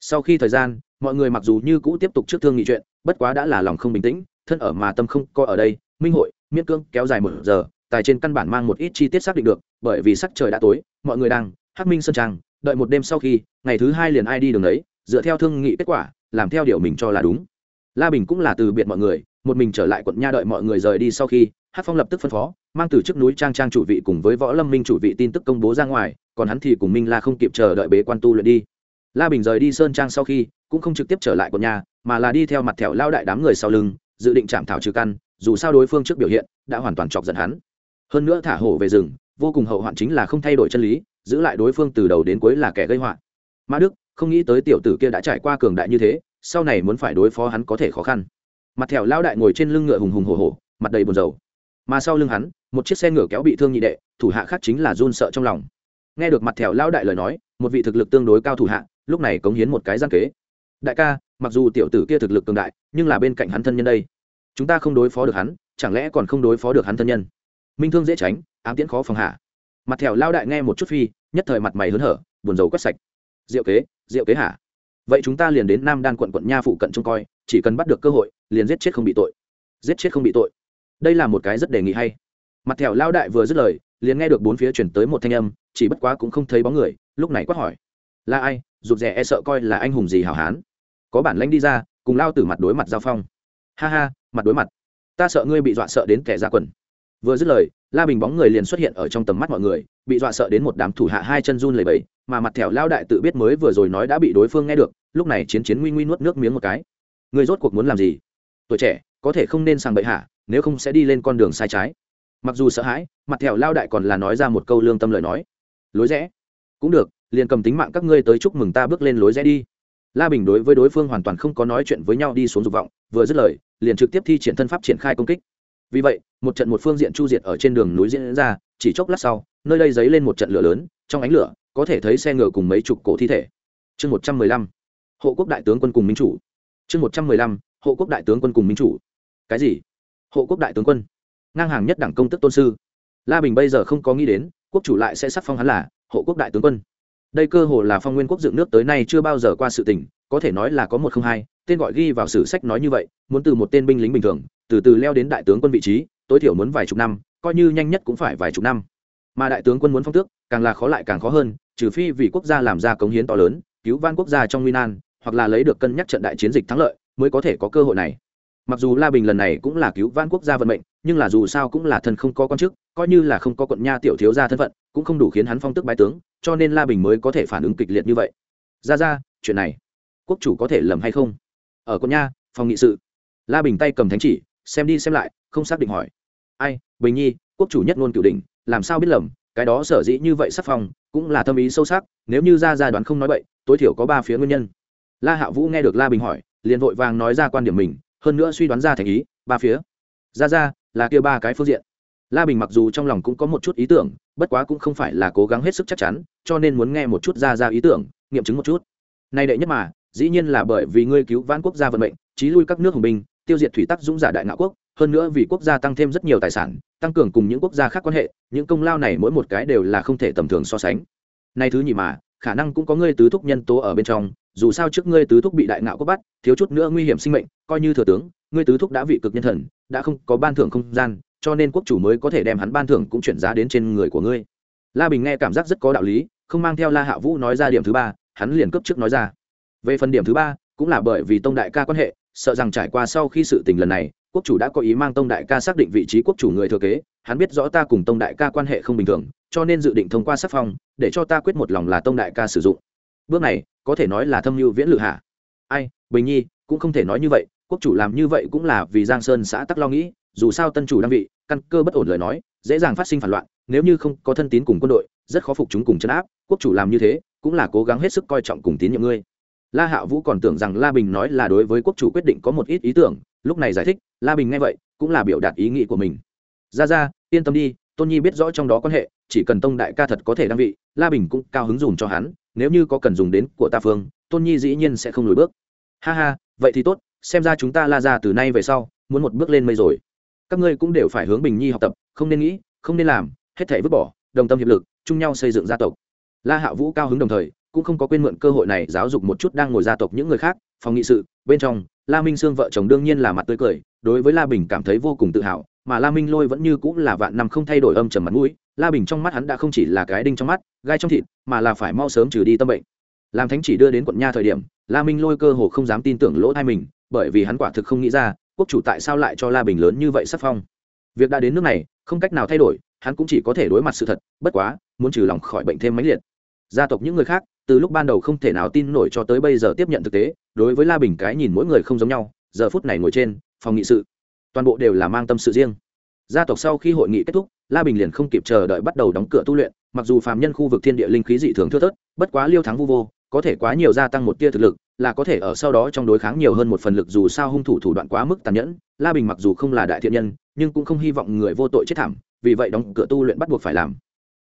Sau khi thời gian, mọi người mặc dù như cũ tiếp tục trước thương nghị chuyện, bất quá đã là lòng không bình tĩnh, thân ở mà tâm không coi ở đây, minh hội, miễn cương kéo dài một giờ, tài trên căn bản mang một ít chi tiết xác định được, bởi vì sắc trời đã tối, mọi người đang, hắc minh sơn trang, đợi một đêm sau khi, ngày thứ hai liền ai đi đường đấy dựa theo thương nghị kết quả, làm theo điều mình cho là đúng. La bình cũng là từ biệt mọi người, một mình trở lại quận nha đợi mọi người rời đi sau khi hát phong lập tức phân phó, mang từ chức núi trang trang chủ vị cùng với võ lâm minh chủ vị tin tức công bố ra ngoài, còn hắn thì cùng minh la không kịp chờ đợi bế quan tu luyện đi. La bình rời đi sơn trang sau khi, cũng không trực tiếp trở lại của nhà, mà là đi theo mặt thẹo lao đại đám người sau lưng, dự định chạm thảo trừ căn, dù sao đối phương trước biểu hiện, đã hoàn toàn chọc giận hắn. Hơn nữa thả hổ về rừng, vô cùng hậu hoạn chính là không thay đổi chân lý, giữ lại đối phương từ đầu đến cuối là kẻ gây họa. Mã đức, không nghĩ tới tiểu tử kia đã trải qua cường đại như thế, sau này muốn phải đối phó hắn có thể khó khăn. Mặt thẹo lao đại ngồi trên lưng ngựa hùng hùng hổ hổ, mặt đầy buồn rầu mà sau lưng hắn, một chiếc xe ngựa kéo bị thương nhị đệ, thủ hạ khác chính là run sợ trong lòng. Nghe được mặt thẻo lao đại lời nói, một vị thực lực tương đối cao thủ hạ, lúc này cống hiến một cái gian kế. Đại ca, mặc dù tiểu tử kia thực lực cường đại, nhưng là bên cạnh hắn thân nhân đây. Chúng ta không đối phó được hắn, chẳng lẽ còn không đối phó được hắn thân nhân? Minh thương dễ tránh, ám tiễn khó phòng hạ. Mặt thẻo lao đại nghe một chút phi, nhất thời mặt mày hớn hở, buồn rầu quét sạch. Diệu kế diệu kế hả? Vậy chúng ta liền đến nam đan quận quận nha phụ cận trông coi, chỉ cần bắt được cơ hội, liền giết chết không bị tội. Giết chết không bị tội đây là một cái rất đề nghị hay. Mặt thẹo lao đại vừa dứt lời, liền nghe được bốn phía chuyển tới một thanh âm, chỉ bất quá cũng không thấy bóng người, lúc này quát hỏi. Là ai? Rụt rè e sợ coi là anh hùng gì hảo hán? Có bản lãnh đi ra, cùng lao từ mặt đối mặt giao phong. Ha ha, mặt đối mặt. Ta sợ ngươi bị dọa sợ đến kẻ ra quần. Vừa dứt lời, la bình bóng người liền xuất hiện ở trong tầm mắt mọi người, bị dọa sợ đến một đám thủ hạ hai chân run lầy bẫy mà mặt thẻo lao đại tự biết mới vừa rồi nói đã bị đối phương nghe được, lúc này chiến chiến nguy nguy nuốt nước miếng một cái. Người rốt cuộc muốn làm gì? Tuổi trẻ, có thể không nên sang bậy hạ nếu không sẽ đi lên con đường sai trái. Mặc dù sợ hãi, mặt thẻo lao đại còn là nói ra một câu lương tâm lời nói. Lối rẽ. Cũng được, liền cầm tính mạng các ngươi tới chúc mừng ta bước lên lối rẽ đi. La bình đối với đối phương hoàn toàn không có nói chuyện với nhau đi xuống dục vọng, vừa dứt lời, liền trực tiếp thi triển thân pháp triển khai công kích. Vì vậy, một trận một phương diện chu diệt ở trên đường núi diễn ra, chỉ chốc lát sau, nơi đây dấy lên một trận lửa lớn, trong ánh lửa, có thể thấy xe ngựa cùng mấy chục cổ thi thể. Chương một trăm mười lăm, hộ quốc đại tướng quân cùng minh chủ. Chương một trăm mười lăm, hộ quốc đại tướng quân cùng minh chủ. Cái gì? Hộ quốc đại tướng quân. Ngang hàng nhất đẳng công tức tôn sư. La bình bây giờ không có nghĩ đến, quốc chủ lại sẽ sắc phong hắn là hộ quốc đại tướng quân. Đây cơ hồ là phong nguyên quốc dựng nước tới nay chưa bao giờ qua sự tình, có thể nói là có một không hai, tên gọi ghi vào sử sách nói như vậy, muốn từ một tên binh lính bình thường, từ từ leo đến đại tướng quân vị trí, tối thiểu muốn vài chục năm, coi như nhanh nhất cũng phải vài chục năm. Mà đại tướng quân muốn phong tước, càng là khó lại càng khó hơn, trừ phi vì quốc gia làm ra cống hiến to lớn, cứu van quốc gia trong nguy nan, hoặc là lấy được cân nhắc trận đại chiến dịch thắng lợi, mới có thể có cơ hội này mặc dù la bình lần này cũng là cứu Vãn quốc gia vận mệnh nhưng là dù sao cũng là thân không có con chức coi như là không có quận nha tiểu thiếu gia thân phận cũng không đủ khiến hắn phong tước bái tướng cho nên la bình mới có thể phản ứng kịch liệt như vậy. Ra ra chuyện này quốc chủ có thể lầm hay không? Ở quận nha phòng nghị sự. La bình tay cầm thánh chỉ xem đi xem lại không xác định hỏi. Ai bình nhi quốc chủ nhất ngôn cửu đình làm sao biết lầm? Cái đó sở dĩ như vậy sắc phong cũng là tâm ý sâu sắc nếu như ra ra đoán không nói vậy, tối thiểu có ba phía nguyên nhân. La hạ vũ nghe được la bình hỏi liền vội vàng nói ra quan điểm mình hơn nữa suy đoán ra thành ý, ba phía. Ra ra, là kia ba cái phương diện. La bình mặc dù trong lòng cũng có một chút ý tưởng, bất quá cũng không phải là cố gắng hết sức chắc chắn, cho nên muốn nghe một chút ra ra ý tưởng, nghiệm chứng một chút. Nay đệ nhất mà, dĩ nhiên là bởi vì ngươi cứu vãn quốc gia vận mệnh trí lui các nước hùng binh, tiêu diệt thủy tắc dũng giả đại ngạo quốc, hơn nữa vì quốc gia tăng thêm rất nhiều tài sản, tăng cường cùng những quốc gia khác quan hệ, những công lao này mỗi một cái đều là không thể tầm thường so sánh. Nay thứ nhì mà, khả năng cũng có ngươi tứ thúc nhân tố ở bên trong, dù sao trước ngươi tứ thúc bị đại ngạo quốc bắt, thiếu chút nữa nguy hiểm sinh mệnh coi như thừa tướng, ngươi tứ thúc đã vị cực nhân thần, đã không có ban thưởng không gian, cho nên quốc chủ mới có thể đem hắn ban thưởng cũng chuyển giá đến trên người của ngươi. La bình nghe cảm giác rất có đạo lý, không mang theo la hạ vũ nói ra điểm thứ ba, hắn liền cấp trước nói ra. Về phần điểm thứ ba, cũng là bởi vì tông đại ca quan hệ, sợ rằng trải qua sau khi sự tình lần này, quốc chủ đã có ý mang tông đại ca xác định vị trí quốc chủ người thừa kế, hắn biết rõ ta cùng tông đại ca quan hệ không bình thường, cho nên dự định thông qua sắc phong, để cho ta quyết một lòng là tông đại ca sử dụng. Bước này, có thể nói là thâm mưu viễn lự hạ. Ai, bình nhi cũng không thể nói như vậy, quốc chủ làm như vậy cũng là vì giang sơn xã tắc lo nghĩ, dù sao tân chủ đang vị, căn cơ bất ổn lời nói, dễ dàng phát sinh phản loạn, nếu như không có thân tín cùng quân đội, rất khó phục chúng cùng chấn áp, quốc chủ làm như thế, cũng là cố gắng hết sức coi trọng cùng tín nhiệm ngươi. La hạ vũ còn tưởng rằng la bình nói là đối với quốc chủ quyết định có một ít ý tưởng, lúc này giải thích, la bình nghe vậy, cũng là biểu đạt ý nghĩ của mình. Ra ra, yên tâm đi, tôn nhi biết rõ trong đó quan hệ, chỉ cần tông đại ca thật có thể đăng vị, la bình cũng cao hứng dùm cho hắn, nếu như có cần dùng đến của ta phương, tôn nhi dĩ nhiên sẽ không lùi bước ha ha, vậy thì tốt, xem ra chúng ta la ra từ nay về sau, muốn một bước lên mây rồi. Các ngươi cũng đều phải hướng bình nhi học tập, không nên nghĩ, không nên làm, hết thể vứt bỏ, đồng tâm hiệp lực, chung nhau xây dựng gia tộc. La hạ vũ cao hứng đồng thời, cũng không có quên mượn cơ hội này giáo dục một chút đang ngồi gia tộc những người khác, phòng nghị sự, bên trong, la minh sương vợ chồng đương nhiên là mặt tươi cười, đối với la bình cảm thấy vô cùng tự hào, mà la minh lôi vẫn như cũng là vạn năm không thay đổi âm trầm mặt mũi, la bình trong mắt hắn đã không chỉ là cái đinh trong mắt, gai trong thịt, mà là phải mau sớm trừ đi tâm bệnh làm thánh chỉ đưa đến quận nha thời điểm, la minh lôi cơ hồ không dám tin tưởng lỗ thai mình, bởi vì hắn quả thực không nghĩ ra, quốc chủ tại sao lại cho la bình lớn như vậy sắc phong. Việc đã đến nước này, không cách nào thay đổi, hắn cũng chỉ có thể đối mặt sự thật, bất quá, muốn trừ lòng khỏi bệnh thêm mãnh liệt. Gia tộc những người khác, từ lúc ban đầu không thể nào tin nổi cho tới bây giờ tiếp nhận thực tế, đối với la bình cái nhìn mỗi người không giống nhau, giờ phút này ngồi trên, phòng nghị sự. Toàn bộ đều là mang tâm sự riêng. Gia tộc sau khi hội nghị kết thúc, la bình liền không kịp chờ đợi bắt đầu đóng cửa tu luyện, mặc dù phàm nhân khu vực thiên địa linh khí dị thường thưa thớt, bất quá liêu thắng vu vô có thể quá nhiều gia tăng một tia thực lực, là có thể ở sau đó trong đối kháng nhiều hơn một phần lực dù sao hung thủ thủ đoạn quá mức tàn nhẫn, la bình mặc dù không là đại thiện nhân, nhưng cũng không hy vọng người vô tội chết thảm, vì vậy đóng cửa tu luyện bắt buộc phải làm.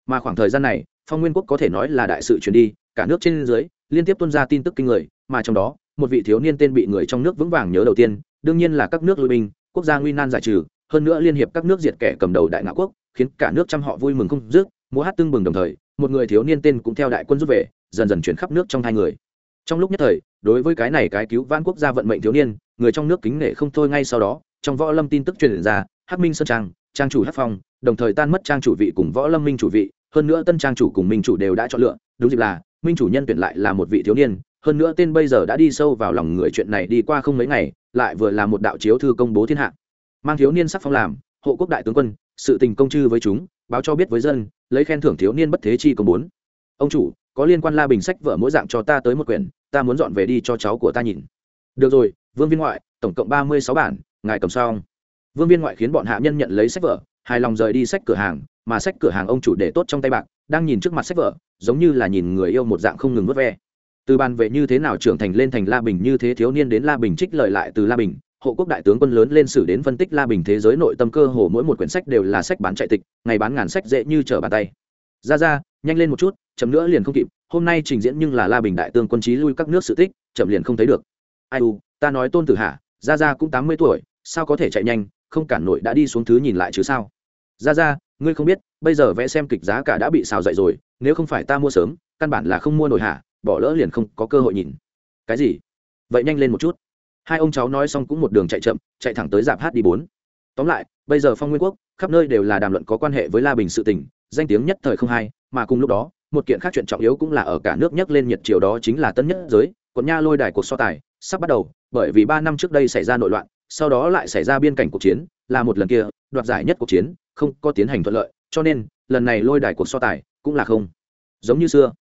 Mà khoảng thời gian này, phong nguyên quốc có thể nói là đại sự chuyển đi, cả nước trên dưới, liên tiếp tuân ra tin tức kinh người, mà trong đó, một vị thiếu niên tên bị người trong nước vững vàng nhớ đầu tiên, đương nhiên là các nước lui binh, quốc gia nguy nan giải trừ, hơn nữa liên hiệp các nước diệt kẻ cầm đầu đại ngạo quốc, khiến cả nước trăm họ vui mừng không dứt, múa hát tưng bừng đồng thời, một người thiếu niên tên cũng theo đại quân rút về dần dần chuyển khắp nước trong hai người. Trong lúc nhất thời, đối với cái này cái cứu vãn quốc gia vận mệnh thiếu niên, người trong nước kính nể không thôi ngay sau đó, trong võ lâm tin tức truyền ra, hắc minh sơn trang trang chủ hắc phong, đồng thời tan mất trang chủ vị cùng võ lâm minh chủ vị, hơn nữa tân trang chủ cùng minh chủ đều đã chọn lựa, đúng dịp là, minh chủ nhân tuyển lại là một vị thiếu niên, hơn nữa tên bây giờ đã đi sâu vào lòng người chuyện này đi qua không mấy ngày, lại vừa là một đạo chiếu thư công bố thiên hạ. Mang thiếu niên sắc phong làm, hộ quốc đại tướng quân, sự tình công chư với chúng, báo cho biết với dân, lấy khen thưởng thiếu niên bất thế chi công bốn. Ông chủ có liên quan la bình sách vợ mỗi dạng cho ta tới một quyển, ta muốn dọn về đi cho cháu của ta nhìn. Được rồi, vương viên ngoại, tổng cộng ba mươi sáu bản, ngài cầm xong. Vương viên ngoại khiến bọn hạ nhân nhận lấy sách vở hài lòng rời đi sách cửa hàng, mà sách cửa hàng ông chủ để tốt trong tay bạc, đang nhìn trước mặt sách vở giống như là nhìn người yêu một dạng không ngừng vớt ve. Từ bàn về như thế nào trưởng thành lên thành la bình, như thế thiếu niên đến la bình trích lợi lại từ la bình, hộ quốc đại tướng quân lớn lên sử đến phân tích la bình thế giới nội tâm cơ hồ mỗi một quyển sách đều là sách bán chạy tịch, ngày bán ngàn sách dễ như trở bàn tay ra ra, nhanh lên một chút, chậm nữa liền không kịp, hôm nay trình diễn nhưng là la bình đại Tương quân trí lui các nước sự tích, chậm liền không thấy được. Ai u, ta nói tôn tử hạ gia gia cũng tám mươi tuổi, sao có thể chạy nhanh, không cản nổi đã đi xuống thứ nhìn lại chứ sao? Gia gia ngươi không biết, bây giờ vẽ xem kịch giá cả đã bị xào dậy rồi, nếu không phải ta mua sớm, căn bản là không mua nổi hạ, bỏ lỡ liền không có cơ hội nhìn. Cái gì? Vậy nhanh lên một chút. Hai ông cháu nói xong cũng một đường chạy chậm, chạy thẳng tới dạp hát đi bốn. Tóm lại, bây giờ phong nguyên quốc khắp nơi đều là đàm luận có quan hệ với la bình sự tình, danh tiếng nhất thời không hay mà cùng lúc đó, một kiện khác chuyện trọng yếu cũng là ở cả nước nhấc lên nhiệt chiều đó chính là tân nhất giới, quận nha lôi đài cuộc so tài, sắp bắt đầu, bởi vì ba năm trước đây xảy ra nội loạn, sau đó lại xảy ra biên cảnh cuộc chiến, là một lần kia, đoạt giải nhất cuộc chiến, không có tiến hành thuận lợi, cho nên, lần này lôi đài cuộc so tài cũng là không. Giống như xưa,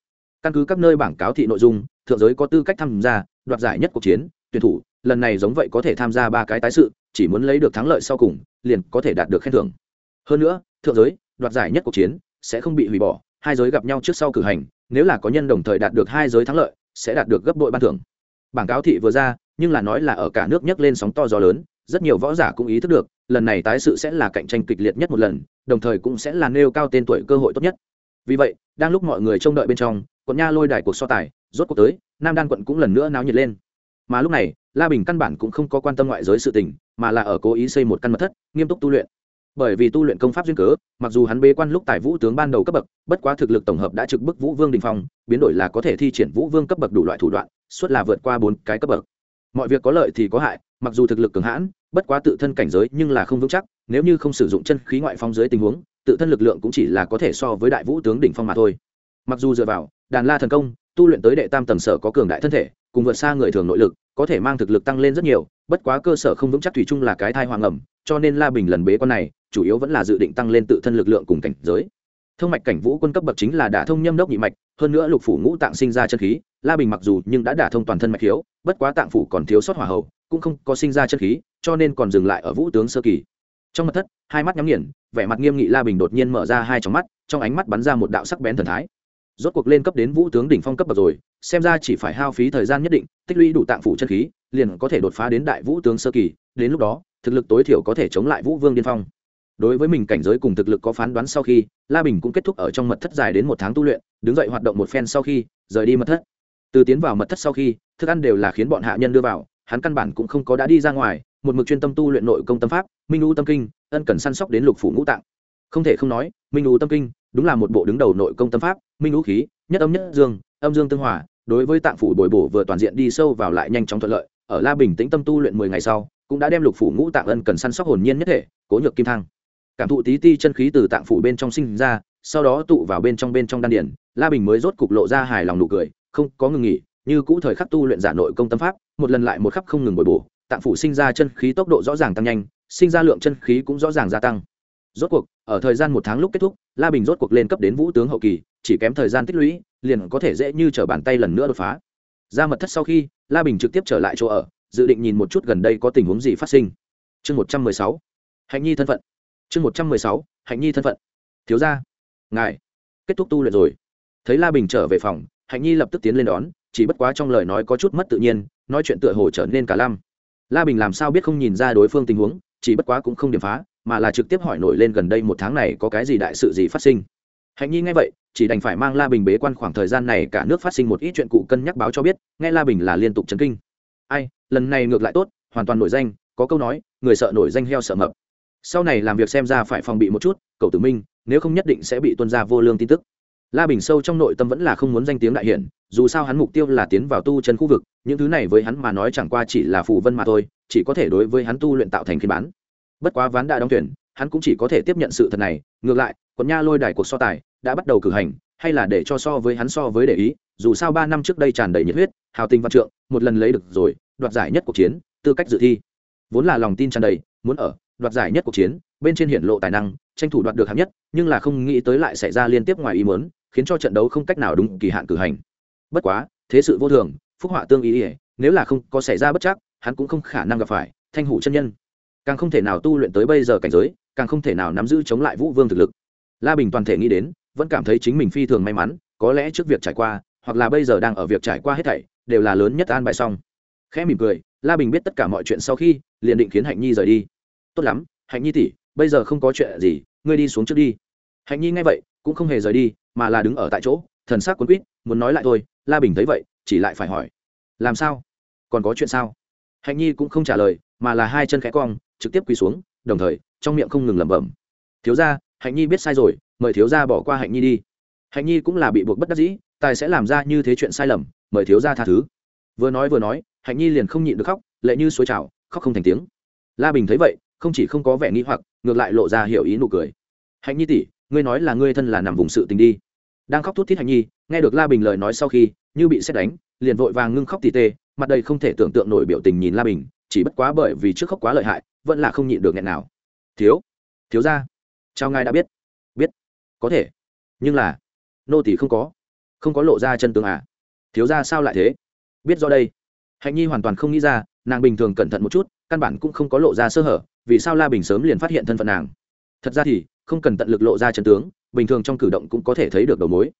căn cứ các nơi bảng cáo thị nội dung, thượng giới có tư cách tham gia, đoạt giải nhất cuộc chiến, tuyển thủ, lần này giống vậy có thể tham gia ba cái tái sự, chỉ muốn lấy được thắng lợi sau cùng, liền có thể đạt được khen thưởng hơn nữa, thượng giới, đoạt giải nhất cuộc chiến, sẽ không bị hủy bỏ, hai giới gặp nhau trước sau cử hành, nếu là có nhân đồng thời đạt được hai giới thắng lợi, sẽ đạt được gấp đội ban thưởng. Bảng cáo thị vừa ra, nhưng là nói là ở cả nước nhấc lên sóng to gió lớn, rất nhiều võ giả cũng ý thức được, lần này tái sự sẽ là cạnh tranh kịch liệt nhất một lần, đồng thời cũng sẽ là nêu cao tên tuổi cơ hội tốt nhất. Vì vậy, đang lúc mọi người trông đợi bên trong, quận nha lôi đài cuộc so tài, rốt cuộc tới, nam đan quận cũng lần nữa náo nhiệt lên. Mà lúc này, la bình căn bản cũng không có quan tâm ngoại giới sự tình, mà là ở cố ý xây một căn mật thất, nghiêm túc tu luyện bởi vì tu luyện công pháp duyên cớ, mặc dù hắn bế quan lúc tại vũ tướng ban đầu cấp bậc, bất quá thực lực tổng hợp đã trực bức vũ vương đình phong, biến đổi là có thể thi triển vũ vương cấp bậc đủ loại thủ đoạn, suốt là vượt qua bốn cái cấp bậc. Mọi việc có lợi thì có hại, mặc dù thực lực cường hãn, bất quá tự thân cảnh giới nhưng là không vững chắc, nếu như không sử dụng chân khí ngoại phong dưới tình huống, tự thân lực lượng cũng chỉ là có thể so với đại vũ tướng đỉnh phong mà thôi. Mặc dù dựa vào đàn la thần công, tu luyện tới đệ tam tầng sở có cường đại thân thể, cùng vượt xa người thường nội lực, có thể mang thực lực tăng lên rất nhiều, bất quá cơ sở không vững chắc thủy chung là cái thai hoàng ẩm cho nên la bình lần bế quan này, chủ yếu vẫn là dự định tăng lên tự thân lực lượng cùng cảnh giới. Thông mạch cảnh vũ quân cấp bậc chính là đả thông nhâm đốc nhị mạch, hơn nữa lục phủ ngũ tạng sinh ra chân khí, la bình mặc dù nhưng đã đả thông toàn thân mạch thiếu bất quá tạng phủ còn thiếu sót hỏa hậu cũng không có sinh ra chân khí, cho nên còn dừng lại ở vũ tướng sơ kỳ. Trong mặt thất, hai mắt nhắm nghiền, vẻ mặt nghiêm nghị la bình đột nhiên mở ra hai trong mắt, trong ánh mắt bắn ra một đạo sắc bén thần thái. Rốt cuộc lên cấp đến vũ tướng đỉnh phong cấp bậc rồi, xem ra chỉ phải hao phí thời gian nhất định, tích lũy đủ tạng phủ chân khí, liền có thể đột phá đến đại vũ tướng sơ kỳ, đến lúc đó thực lực tối thiểu có thể chống lại vũ vương điên phong. Đối với mình cảnh giới cùng thực lực có phán đoán sau khi, la bình cũng kết thúc ở trong mật thất dài đến một tháng tu luyện, đứng dậy hoạt động một phen sau khi, rời đi mật thất. Từ tiến vào mật thất sau khi, thức ăn đều là khiến bọn hạ nhân đưa vào, hắn căn bản cũng không có đã đi ra ngoài, một mực chuyên tâm tu luyện nội công tâm pháp, minh u tâm kinh, ân cần săn sóc đến lục phủ ngũ tạng. Không thể không nói, minh u tâm kinh, đúng là một bộ đứng đầu nội công tâm pháp, minh u khí, nhất âm nhất dương, âm dương tương hòa, đối với tạng phủ bồi bổ vừa toàn diện đi sâu vào lại nhanh chóng thuận lợi ở la bình tĩnh tâm tu luyện mười ngày sau, cũng đã đem lục phủ ngũ tạng ân cần săn sóc hồn nhiên nhất thể, cố nhược kim thăng. Cảm thụ tí ti chân khí từ tạng phủ bên trong sinh ra, sau đó tụ vào bên trong bên trong đan điển la bình mới rốt cục lộ ra hài lòng nụ cười, không có ngừng nghỉ, như cũ thời khắc tu luyện giả nội công tâm pháp, một lần lại một khắc không ngừng bồi bổ, tạng phủ sinh ra chân khí tốc độ rõ ràng tăng nhanh, sinh ra lượng chân khí cũng rõ ràng gia tăng. Rốt cuộc, ở thời gian một tháng lúc kết thúc, la bình rốt cuộc lên cấp đến vũ tướng hậu kỳ, chỉ kém thời gian tích lũy, liền có thể dễ như t r ở bàn tay lần nữa đột phá ra mật thất sau khi, la bình trực tiếp trở lại chỗ ở, dự định nhìn một chút gần đây có tình huống gì phát sinh. Chương một trăm mười sáu. Hạnh nhi thân phận. Chương một trăm mười sáu. Hạnh nhi thân phận. Thiếu gia. Ngài. Kết thúc tu luyện rồi. Thấy la bình trở về phòng, hạnh nhi lập tức tiến lên đón, chỉ bất quá trong lời nói có chút mất tự nhiên, nói chuyện tựa hồ trở nên cả lam la bình làm sao biết không nhìn ra đối phương tình huống, chỉ bất quá cũng không điểm phá, mà là trực tiếp hỏi nổi lên gần đây một tháng này có cái gì đại sự gì phát sinh. Hạnh nhi nghe vậy chỉ đành phải mang la bình bế quan khoảng thời gian này cả nước phát sinh một ít chuyện cụ cân nhắc báo cho biết, nghe la bình là liên tục chấn kinh. Ai, lần này ngược lại tốt, hoàn toàn nổi danh, có câu nói, người sợ nổi danh heo sợ mập. Sau này làm việc xem ra phải phòng bị một chút, cậu tử minh, nếu không nhất định sẽ bị tuân ra vô lương tin tức. La bình sâu trong nội tâm vẫn là không muốn danh tiếng đại hiển, dù sao hắn mục tiêu là tiến vào tu chân khu vực, những thứ này với hắn mà nói chẳng qua chỉ là phù vân mà thôi, chỉ có thể đối với hắn tu luyện tạo thành khiên bán. Bất quá ván đã đóng tuyển, hắn cũng chỉ có thể tiếp nhận sự thật này, ngược lại còn nha lôi đài cuộc so tài đã bắt đầu cử hành, hay là để cho so với hắn so với để ý, dù sao ba năm trước đây tràn đầy nhiệt huyết, hào tình văn trượng, một lần lấy được rồi, đoạt giải nhất cuộc chiến, tư cách dự thi. Vốn là lòng tin tràn đầy, muốn ở, đoạt giải nhất cuộc chiến, bên trên hiển lộ tài năng, tranh thủ đoạt được hạng nhất, nhưng là không nghĩ tới lại xảy ra liên tiếp ngoài ý muốn, khiến cho trận đấu không cách nào đúng kỳ hạn cử hành. Bất quá, thế sự vô thường, phúc họa tương ý ỉa nếu là không có xảy ra bất chắc, hắn cũng không khả năng gặp phải thanh hủ chân nhân. Càng không thể nào tu luyện tới bây giờ cảnh giới, càng không thể nào nắm giữ chống lại vũ vương thực lực. La bình toàn thể nghĩ đến vẫn cảm thấy chính mình phi thường may mắn, có lẽ trước việc trải qua, hoặc là bây giờ đang ở việc trải qua hết thảy, đều là lớn nhất an bài xong. Khẽ mỉm cười, la bình biết tất cả mọi chuyện sau khi, liền định khiến hạnh nhi rời đi. Tốt lắm, hạnh nhi tỷ, bây giờ không có chuyện gì, ngươi đi xuống trước đi. Hạnh nhi nghe vậy, cũng không hề rời đi, mà là đứng ở tại chỗ, thần sắc quấn quýt, muốn nói lại thôi, la bình thấy vậy, chỉ lại phải hỏi, làm sao? Còn có chuyện sao? Hạnh nhi cũng không trả lời, mà là hai chân khẽ cong, trực tiếp quỳ xuống, đồng thời, trong miệng không ngừng lẩm bẩm. Thiếu gia, hạnh nhi biết sai rồi mời thiếu gia bỏ qua hạnh nhi đi. Hạnh nhi cũng là bị buộc bất đắc dĩ, tài sẽ làm ra như thế chuyện sai lầm, mời thiếu gia tha thứ. Vừa nói vừa nói, hạnh nhi liền không nhịn được khóc, lệ như suối trào, khóc không thành tiếng. La bình thấy vậy, không chỉ không có vẻ nghĩ hoặc, ngược lại lộ ra hiểu ý nụ cười. Hạnh nhi tỷ, ngươi nói là ngươi thân là nằm vùng sự tình đi. Đang khóc thút thít hạnh nhi, nghe được la bình lời nói sau khi, như bị xét đánh, liền vội vàng ngưng khóc tỉ tê, mặt đầy không thể tưởng tượng nổi biểu tình nhìn la bình, chỉ bất quá bởi vì trước khóc quá lợi hại, vẫn là không nhịn được nghẹn nào. Thiếu thiếu ra chào ngài đã biết biết có thể. Nhưng là, nô tỷ không có không có lộ ra chân tường à? Thiếu ra sao lại thế? Biết do đây. Hạnh nhi hoàn toàn không nghĩ ra, nàng bình thường cẩn thận một chút, căn bản cũng không có lộ ra sơ hở, vì sao la bình sớm liền phát hiện thân phận nàng? Thật ra thì, không cần tận lực lộ ra chân tướng, bình thường trong cử động cũng có thể thấy được đầu mối.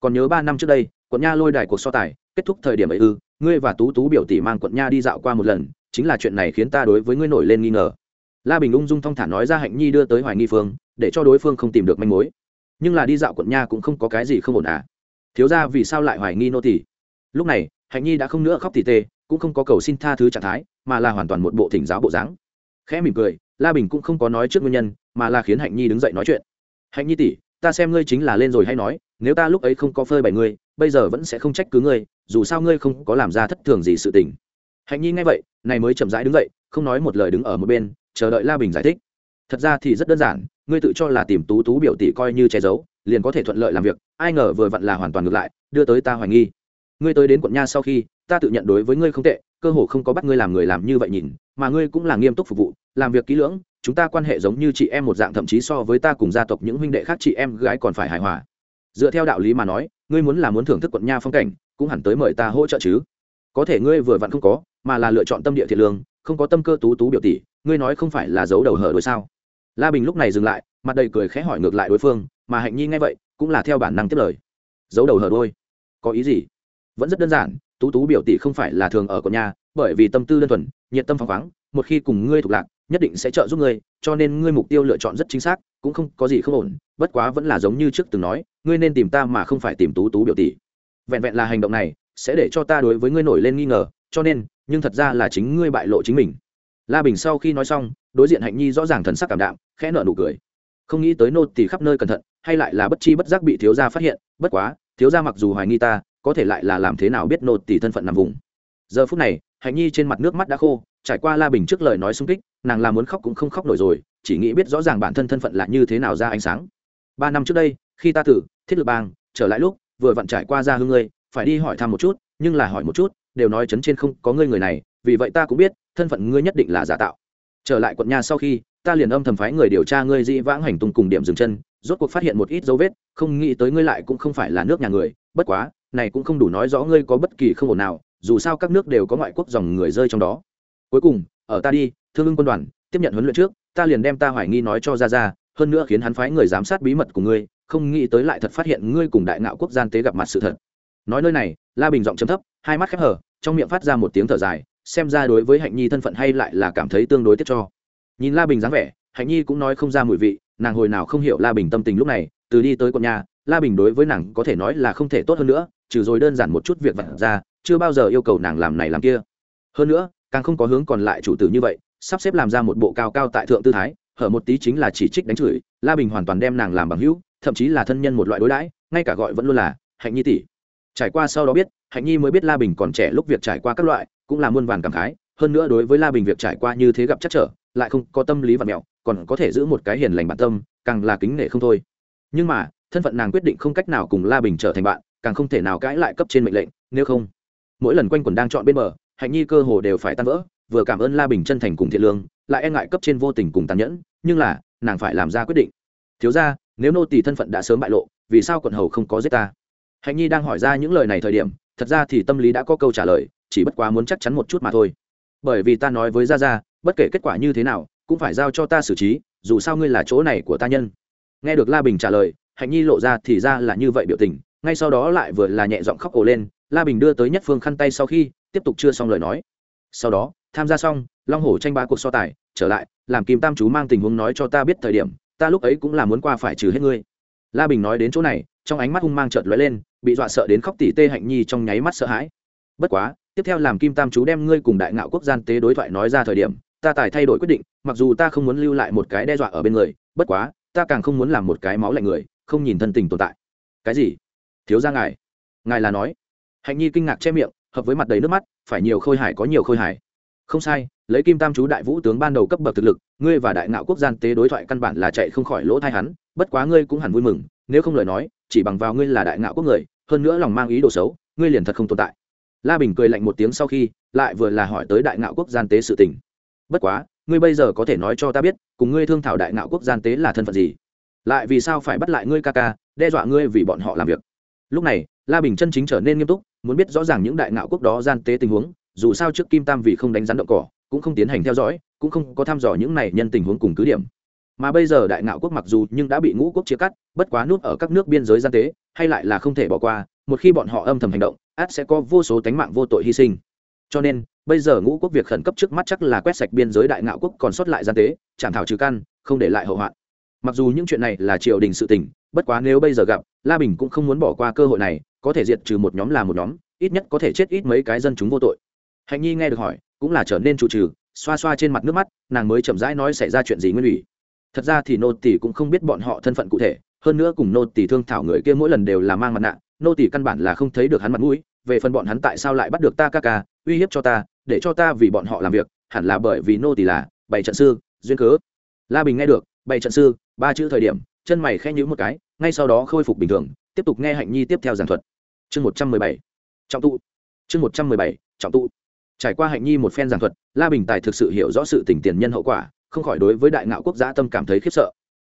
Còn nhớ ba năm trước đây, quận nha lôi đài cuộc so tài, kết thúc thời điểm ấy ư, ngươi và tú tú biểu tỷ mang quận nha đi dạo qua một lần, chính là chuyện này khiến ta đối với ngươi nổi lên nghi ngờ. La bình ung dung thong thả nói ra hạnh nhi đưa tới hoài nghi phương, để cho đối phương không tìm được manh mối nhưng là đi dạo quận nha cũng không có cái gì không ổn à. Thiếu ra vì sao lại hoài nghi nô tỷ lúc này, hạnh nhi đã không nữa khóc tỉ tê, cũng không có cầu xin tha thứ trạng thái, mà là hoàn toàn một bộ thỉnh giáo bộ dáng. Khẽ mỉm cười, la bình cũng không có nói trước nguyên nhân, mà là khiến hạnh nhi đứng dậy nói chuyện. Hạnh nhi tỷ ta xem ngươi chính là lên rồi hay nói, nếu ta lúc ấy không có phơi bày ngươi, bây giờ vẫn sẽ không trách cứ ngươi, dù sao ngươi không có làm ra thất thường gì sự tình. Hạnh nhi nghe vậy, này mới chậm rãi đứng dậy, không nói một lời đứng ở một bên, chờ đợi la bình giải thích thật ra thì rất đơn giản, ngươi tự cho là tìm tú tú biểu tỷ coi như che giấu, liền có thể thuận lợi làm việc, ai ngờ vừa vặn là hoàn toàn ngược lại, đưa tới ta hoài nghi. Ngươi tới đến quận nha sau khi, ta tự nhận đối với ngươi không tệ, cơ hồ không có bắt ngươi làm người làm như vậy nhìn, mà ngươi cũng là nghiêm túc phục vụ, làm việc kỹ lưỡng, chúng ta quan hệ giống như chị em một dạng, thậm chí so với ta cùng gia tộc những huynh đệ khác chị em gái còn phải hài hòa. Dựa theo đạo lý mà nói, ngươi muốn là muốn thưởng thức quận nha phong cảnh, cũng hẳn tới mời ta hỗ trợ chứ. Có thể ngươi vừa vặn không có, mà là lựa chọn tâm địa thiện lương, không có tâm cơ tú tú biểu tỷ ngươi nói không phải là giấu đầu hở đôi sao? La bình lúc này dừng lại, mặt đầy cười khẽ hỏi ngược lại đối phương, mà hạnh nhi nghe vậy, cũng là theo bản năng tiếp lời. Giấu đầu hở đôi có ý gì? Vẫn rất đơn giản, tú tú biểu tỷ không phải là thường ở quận nhà, bởi vì tâm tư đơn thuần, nhiệt tâm phăng khoáng một khi cùng ngươi thuộc lạc, nhất định sẽ trợ giúp ngươi, cho nên ngươi mục tiêu lựa chọn rất chính xác, cũng không có gì không ổn, bất quá vẫn là giống như trước từng nói, ngươi nên tìm ta mà không phải tìm tú tú biểu tỷ. Vẹn vẹn là hành động này, sẽ để cho ta đối với ngươi nổi lên nghi ngờ, cho nên, nhưng thật ra là chính ngươi bại lộ chính mình la bình sau khi nói xong, đối diện hạnh nhi rõ ràng thần sắc cảm đạm, khẽ nợ nụ cười. Không nghĩ tới nô tỳ khắp nơi cẩn thận, hay lại là bất chi bất giác bị thiếu gia phát hiện, bất quá, thiếu gia mặc dù hoài nghi ta, có thể lại là làm thế nào biết nô tỳ thân phận nằm vùng. Giờ phút này, hạnh nhi trên mặt nước mắt đã khô, trải qua la bình trước lời nói xung kích, nàng là muốn khóc cũng không khóc nổi rồi, chỉ nghĩ biết rõ ràng bản thân thân phận là như thế nào ra ánh sáng. Ba năm trước đây, khi ta thử, thiết lực bang, trở lại lúc, vừa vặn trải qua ra hương ngươi, phải đi hỏi thăm một chút, nhưng là hỏi một chút đều nói chấn trên không có ngươi người này, vì vậy ta cũng biết, thân phận ngươi nhất định là giả tạo. Trở lại quận nha sau khi, ta liền âm thầm phái người điều tra ngươi dĩ vãng hành tung cùng điểm dừng chân, rốt cuộc phát hiện một ít dấu vết, không nghĩ tới ngươi lại cũng không phải là nước nhà người, bất quá, này cũng không đủ nói rõ ngươi có bất kỳ không ổn nào, dù sao các nước đều có ngoại quốc dòng người rơi trong đó. Cuối cùng, ở ta đi, thương ưng quân đoàn, tiếp nhận huấn luyện trước, ta liền đem ta hoài nghi nói cho ra ra hơn nữa khiến hắn phái người giám sát bí mật của ngươi, không nghĩ tới lại thật phát hiện ngươi cùng đại ngạo quốc gian tế gặp mặt sự thật. Nói nơi này, la bình giọng chấm thấp hai mắt khép hở, trong miệng phát ra một tiếng thở dài, xem ra đối với hạnh nhi thân phận hay lại là cảm thấy tương đối tiếc cho. Nhìn la bình dáng vẻ, hạnh nhi cũng nói không ra mùi vị, nàng hồi nào không hiểu la bình tâm tình lúc này, từ đi tới con nhà, la bình đối với nàng có thể nói là không thể tốt hơn nữa, trừ rồi đơn giản một chút việc vặt ra, chưa bao giờ yêu cầu nàng làm này làm kia. Hơn nữa, càng không có hướng còn lại chủ tử như vậy, sắp xếp làm ra một bộ cao cao tại thượng tư thái, hở một tí chính là chỉ trích đánh chửi, la bình hoàn toàn đem nàng làm bằng hữu, thậm chí là thân nhân một loại đối đãi, ngay cả gọi vẫn luôn là, hạnh nhi tỷ. Trải qua sau đó biết hạnh nhi mới biết la bình còn trẻ lúc việc trải qua các loại, cũng là muôn vàn cảm khái. Hơn nữa đối với la bình việc trải qua như thế gặp chắc trở, lại không có tâm lý và mẹo, còn có thể giữ một cái hiền lành bản tâm, càng là kính nể không thôi. Nhưng mà, thân phận nàng quyết định không cách nào cùng la bình trở thành bạn, càng không thể nào cãi lại cấp trên mệnh lệnh, nếu không, mỗi lần quanh quần đang chọn bên bờ, hạnh nhi cơ hồ đều phải tan vỡ, vừa cảm ơn la bình chân thành cùng thiện lương, lại e ngại cấp trên vô tình cùng tàn nhẫn, nhưng là, nàng phải làm ra quyết định. Thiếu ra nếu nô tỳ thân phận đã sớm bại lộ, vì sao quận hầu không có giết ta? Hạnh nhi đang hỏi ra những lời này thời điểm thật ra thì tâm lý đã có câu trả lời chỉ bất quá muốn chắc chắn một chút mà thôi. Bởi vì ta nói với Ra Ra, bất kể kết quả như thế nào cũng phải giao cho ta xử trí dù sao ngươi là chỗ này của ta nhân. Nghe được la bình trả lời hạnh nhi lộ ra thì ra là như vậy biểu tình ngay sau đó lại vừa là nhẹ giọng khóc ồ lên la bình đưa tới nhất phương khăn tay sau khi tiếp tục chưa xong lời nói. Sau đó tham gia xong long hổ tranh ba cuộc so tài trở lại làm kim tam chú mang tình huống nói cho ta biết thời điểm ta lúc ấy cũng là muốn qua phải trừ hết ngươi la bình nói đến chỗ này, trong ánh mắt hung mang chợt lóe lên, bị dọa sợ đến khóc tỉ tê hạnh nhi trong nháy mắt sợ hãi. Bất quá, tiếp theo làm kim tam chú đem ngươi cùng đại ngạo quốc gian tế đối thoại nói ra thời điểm, ta tài thay đổi quyết định, mặc dù ta không muốn lưu lại một cái đe dọa ở bên người, bất quá, ta càng không muốn làm một cái máu lạnh người, không nhìn thân tình tồn tại. Cái gì? Thiếu ra ngài. Ngài là nói. Hạnh nhi kinh ngạc che miệng, hợp với mặt đầy nước mắt, phải nhiều khôi hài có nhiều khôi hài không sai, lấy kim tam chú đại vũ tướng ban đầu cấp bậc thực lực, ngươi và đại ngạo quốc gian tế đối thoại căn bản là chạy không khỏi lỗ thai hắn, bất quá ngươi cũng hẳn vui mừng, nếu không lời nói, chỉ bằng vào ngươi là đại ngạo quốc người, hơn nữa lòng mang ý đồ xấu, ngươi liền thật không tồn tại. La bình cười lạnh một tiếng sau khi, lại vừa là hỏi tới đại ngạo quốc gian tế sự tình. Bất quá, ngươi bây giờ có thể nói cho ta biết, cùng ngươi thương thảo đại ngạo quốc gian tế là thân phận gì? Lại vì sao phải bắt lại ngươi ca ca, đe dọa ngươi vì bọn họ làm việc? Lúc này, la bình chân chính trở nên nghiêm túc, muốn biết rõ ràng những đại ngạo quốc đó gian tế tình huống dù sao trước kim tam vì không đánh rắn động cỏ, cũng không tiến hành theo dõi, cũng không có thăm dò những này nhân tình huống cùng cứ điểm. Mà bây giờ đại ngạo quốc mặc dù nhưng đã bị ngũ quốc chia cắt, bất quá nút ở các nước biên giới gian tế, hay lại là không thể bỏ qua, một khi bọn họ âm thầm hành động át sẽ có vô số tánh mạng vô tội hy sinh. Cho nên, bây giờ ngũ quốc việc khẩn cấp trước mắt chắc là quét sạch biên giới đại ngạo quốc còn sót lại gian tế chảm thảo trừ căn, không để lại hậu hoạn. Mặc dù những chuyện này là triều đình sự tình, bất quá nếu bây giờ gặp, la bình cũng không muốn bỏ qua cơ hội này, có thể diệt trừ một nhóm là một nhóm, ít nhất có thể chết ít mấy cái dân chúng vô tội hạnh nhi nghe được hỏi, cũng là trở nên trụ trừ, xoa xoa trên mặt nước mắt, nàng mới chậm rãi nói xảy ra chuyện gì nguyên ủy. Thật ra thì nô tỷ cũng không biết bọn họ thân phận cụ thể, hơn nữa cùng nô tỷ thương thảo người kia mỗi lần đều là mang mặt nạ, nô tỷ căn bản là không thấy được hắn mặt mũi, về phần bọn hắn tại sao lại bắt được ta ca ca, uy hiếp cho ta, để cho ta vì bọn họ làm việc, hẳn là bởi vì nô tỷ là bảy trận sư, duyên cớ. La bình nghe được, bảy trận sư, ba chữ thời điểm, chân mày khẽ nhíu một cái, ngay sau đó khôi phục bình thường, tiếp tục nghe hạnh nhi tiếp theo giảng thuật. Chương một trăm mười bảy, trọng tụ. Chương một trăm mười bảy, trọng tụ trải qua hạnh nhi một phen giảng thuật, la bình tài thực sự hiểu rõ sự tình tiền nhân hậu quả, không khỏi đối với đại ngạo quốc gia tâm cảm thấy khiếp sợ.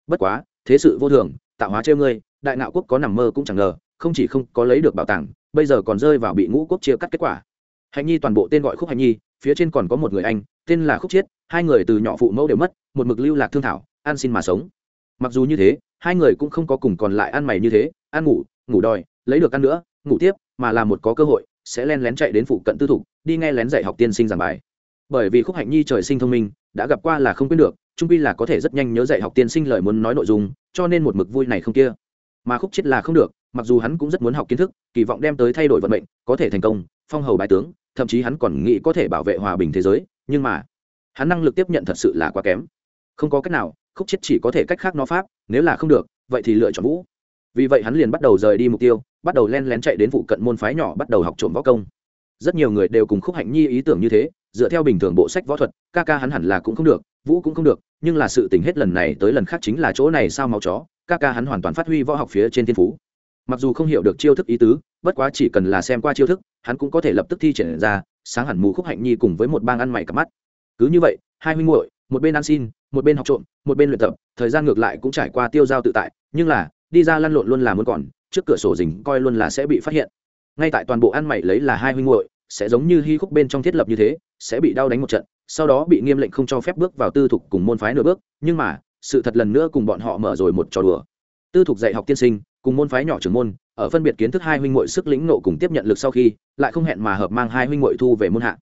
Bất quá, thế sự vô thường, tạo hóa trêu ngươi, đại ngạo quốc có nằm mơ cũng chẳng ngờ, không chỉ không có lấy được bảo tàng, bây giờ còn rơi vào bị ngũ quốc chia cắt kết quả. Hạnh nhi toàn bộ tên gọi khúc hạnh nhi, phía trên còn có một người anh, tên là khúc chiết, hai người từ nhỏ phụ mẫu đều mất, một mực lưu lạc thương thảo ăn xin mà sống. Mặc dù như thế, hai người cũng không có cùng còn lại ăn mày như thế, ăn ngủ ngủ đòi, lấy được ăn nữa, ngủ tiếp, mà là một có cơ hội sẽ len lén chạy đến phụ cận tư thục, đi nghe lén dạy học tiên sinh giảng bài. Bởi vì khúc hạnh nhi trời sinh thông minh, đã gặp qua là không quên được, trung pi là có thể rất nhanh nhớ dạy học tiên sinh lời muốn nói nội dung, cho nên một mực vui này không kia. Mà khúc chết là không được, mặc dù hắn cũng rất muốn học kiến thức, kỳ vọng đem tới thay đổi vận mệnh, có thể thành công, phong hầu bài tướng, thậm chí hắn còn nghĩ có thể bảo vệ hòa bình thế giới, nhưng mà, hắn năng lực tiếp nhận thật sự là quá kém. Không có cách nào, khúc chết chỉ có thể cách khác nó pháp, nếu là không được, vậy thì lựa chọn vũ. Vì vậy hắn liền bắt đầu rời đi mục tiêu bắt đầu len lén chạy đến vụ cận môn phái nhỏ bắt đầu học trộm võ công. Rất nhiều người đều cùng khúc hạnh nhi ý tưởng như thế, dựa theo bình thường bộ sách võ thuật, ca ca hắn hẳn là cũng không được, vũ cũng không được, nhưng là sự tình hết lần này tới lần khác chính là chỗ này sao máu chó, ca ca hắn hoàn toàn phát huy võ học phía trên thiên phú. Mặc dù không hiểu được chiêu thức ý tứ, bất quá chỉ cần là xem qua chiêu thức, hắn cũng có thể lập tức thi triển ra, sáng hẳn mù khúc hạnh nhi cùng với một bang ăn mày cặp mắt. Cứ như vậy, hai huynh muội, một bên ăn xin, một bên học trộm, một bên luyện tập, thời gian ngược lại cũng trải qua tiêu giao tự tại, nhưng là, đi ra lăn lộn luôn là muốn còn trước cửa sổ rình coi luôn là sẽ bị phát hiện. Ngay tại toàn bộ ăn mày lấy là hai huynh muội, sẽ giống như hy khúc bên trong thiết lập như thế, sẽ bị đau đánh một trận, sau đó bị nghiêm lệnh không cho phép bước vào tư thục cùng môn phái nửa bước, nhưng mà, sự thật lần nữa cùng bọn họ mở rồi một trò đùa. Tư thục dạy học tiên sinh, cùng môn phái nhỏ trưởng môn, ở phân biệt kiến thức hai huynh muội sức lĩnh nộ cùng tiếp nhận lực sau khi, lại không hẹn mà hợp mang hai huynh muội thu về môn hạ.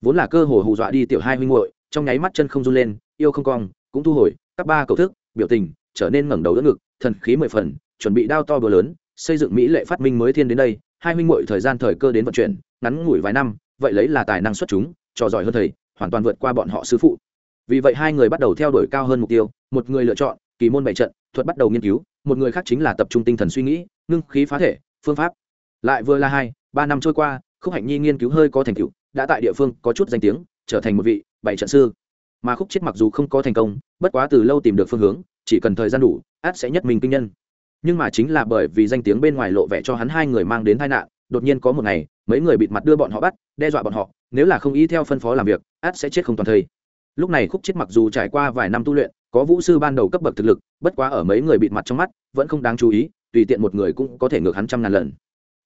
Vốn là cơ hồ hù dọa đi tiểu hai huynh muội, trong nháy mắt chân không run lên, yêu không cong, cũng thu hồi, các ba cầu thức, biểu tình, trở nên ngẩng đầu đỡ ngực, thần khí mười phần, chuẩn bị đao to bừa lớn xây dựng mỹ lệ phát minh mới thiên đến đây, hai huynh muội thời gian thời cơ đến vận chuyển, ngắn ngủi vài năm, vậy lấy là tài năng xuất chúng, trò giỏi hơn thầy, hoàn toàn vượt qua bọn họ sư phụ. Vì vậy hai người bắt đầu theo đuổi cao hơn mục tiêu, một người lựa chọn, kỳ môn bảy trận, thuật bắt đầu nghiên cứu, một người khác chính là tập trung tinh thần suy nghĩ, ngưng khí phá thể, phương pháp. Lại vừa là hai, ba năm trôi qua, khúc hạnh nhi nghiên cứu hơi có thành tựu, đã tại địa phương có chút danh tiếng, trở thành một vị bảy trận sư. Mà khúc chết mặc dù không có thành công, bất quá từ lâu tìm được phương hướng, chỉ cần thời gian đủ át sẽ nhất mình kinh nhân nhưng mà chính là bởi vì danh tiếng bên ngoài lộ vẻ cho hắn hai người mang đến tai nạn, đột nhiên có một ngày, mấy người bịt mặt đưa bọn họ bắt, đe dọa bọn họ, nếu là không ý theo phân phó làm việc át sẽ chết không toàn thây. Lúc này khúc chết mặc dù trải qua vài năm tu luyện, có vũ sư ban đầu cấp bậc thực lực, bất quá ở mấy người bịt mặt trong mắt, vẫn không đáng chú ý, tùy tiện một người cũng có thể ngược hắn trăm ngàn lần.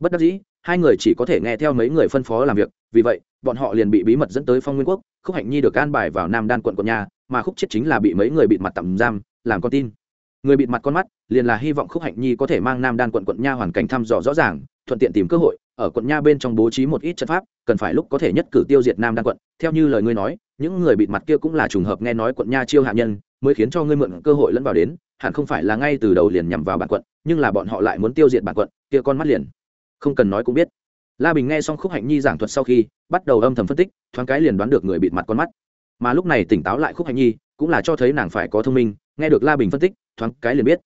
Bất đắc dĩ, hai người chỉ có thể nghe theo mấy người phân phó làm việc, vì vậy, bọn họ liền bị bí mật dẫn tới phong nguyên quốc, khúc hạnh nhi được an bài vào nam đan quận quận nhà, mà khúc chết chính là bị mấy người bịt mặt tạm giam, làm con tin người bịt mặt con mắt, liền là hy vọng khúc hạnh nhi có thể mang nam đan quận quận nha hoàn cảnh thăm dò rõ ràng, thuận tiện tìm cơ hội, ở quận nha bên trong bố trí một ít trận pháp, cần phải lúc có thể nhất cử tiêu diệt nam đan quận. Theo như lời ngươi nói, những người bịt mặt kia cũng là trùng hợp nghe nói quận nha chiêu hạ nhân, mới khiến cho ngươi mượn cơ hội lẫn vào đến, hẳn không phải là ngay từ đầu liền nhằm vào bản quận, nhưng là bọn họ lại muốn tiêu diệt bản quận, kia con mắt liền không cần nói cũng biết. La bình nghe xong khúc hạnh nhi giảng thuật sau khi, bắt đầu âm thầm phân tích, thoáng cái liền đoán được người bịt mặt con mắt. Mà lúc này tỉnh táo lại khúc hạnh nhi, cũng là cho thấy nàng phải có thông minh nghe được la bình phân tích, thoáng cái liền biết.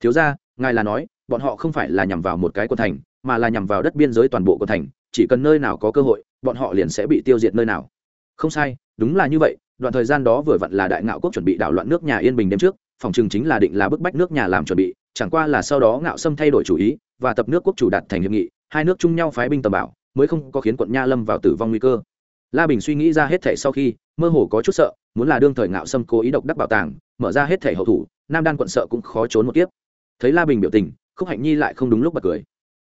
Thiếu ra ngài là nói, bọn họ không phải là nhằm vào một cái quân thành, mà là nhằm vào đất biên giới toàn bộ quân thành, chỉ cần nơi nào có cơ hội, bọn họ liền sẽ bị tiêu diệt nơi nào. Không sai, đúng là như vậy, đoạn thời gian đó vừa vặn là đại ngạo quốc chuẩn bị đảo loạn nước nhà yên bình đêm trước, phòng chừng chính là định là bức bách nước nhà làm chuẩn bị, chẳng qua là sau đó ngạo sâm thay đổi chủ ý, và tập nước quốc chủ đạt thành hiệp nghị, hai nước chung nhau phái binh tầm bảo, mới không có khiến quận nha lâm vào tử vong nguy cơ. La bình suy nghĩ ra hết thể sau khi, mơ hồ có chút sợ, muốn là đương thời ngạo sâm cố ý độc đắc bảo tàng mở ra hết thể hậu thủ, nam đan quận sợ cũng khó trốn một kiếp. Thấy la bình biểu tình, khúc hạnh nhi lại không đúng lúc bật cười.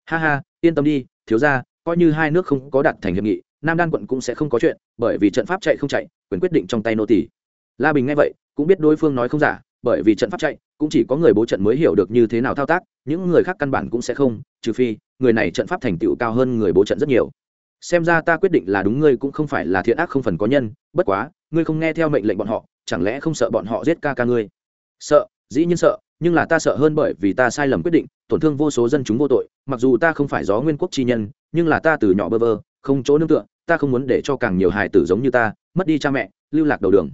Ha ha, yên tâm đi, thiếu ra coi như hai nước không có đạt thành hiệp nghị, nam đan quận cũng sẽ không có chuyện, bởi vì trận pháp chạy không chạy, quyền quyết định trong tay nô tỷ la bình nghe vậy, cũng biết đối phương nói không giả, bởi vì trận pháp chạy, cũng chỉ có người bố trận mới hiểu được như thế nào thao tác, những người khác căn bản cũng sẽ không, trừ phi, người này trận pháp thành tựu cao hơn người bố trận rất nhiều. Xem ra ta quyết định là đúng, ngươi cũng không phải là thiện ác không phần có nhân, bất quá, ngươi không nghe theo mệnh lệnh bọn họ chẳng lẽ không sợ bọn họ giết ca ca ngươi? Sợ, dĩ nhiên sợ, nhưng là ta sợ hơn bởi vì ta sai lầm quyết định, tổn thương vô số dân chúng vô tội, mặc dù ta không phải gió nguyên quốc chi nhân, nhưng là ta từ nhỏ bơ vơ, không chỗ nương tựa, ta không muốn để cho càng nhiều hài tử giống như ta, mất đi cha mẹ, lưu lạc đầu đường.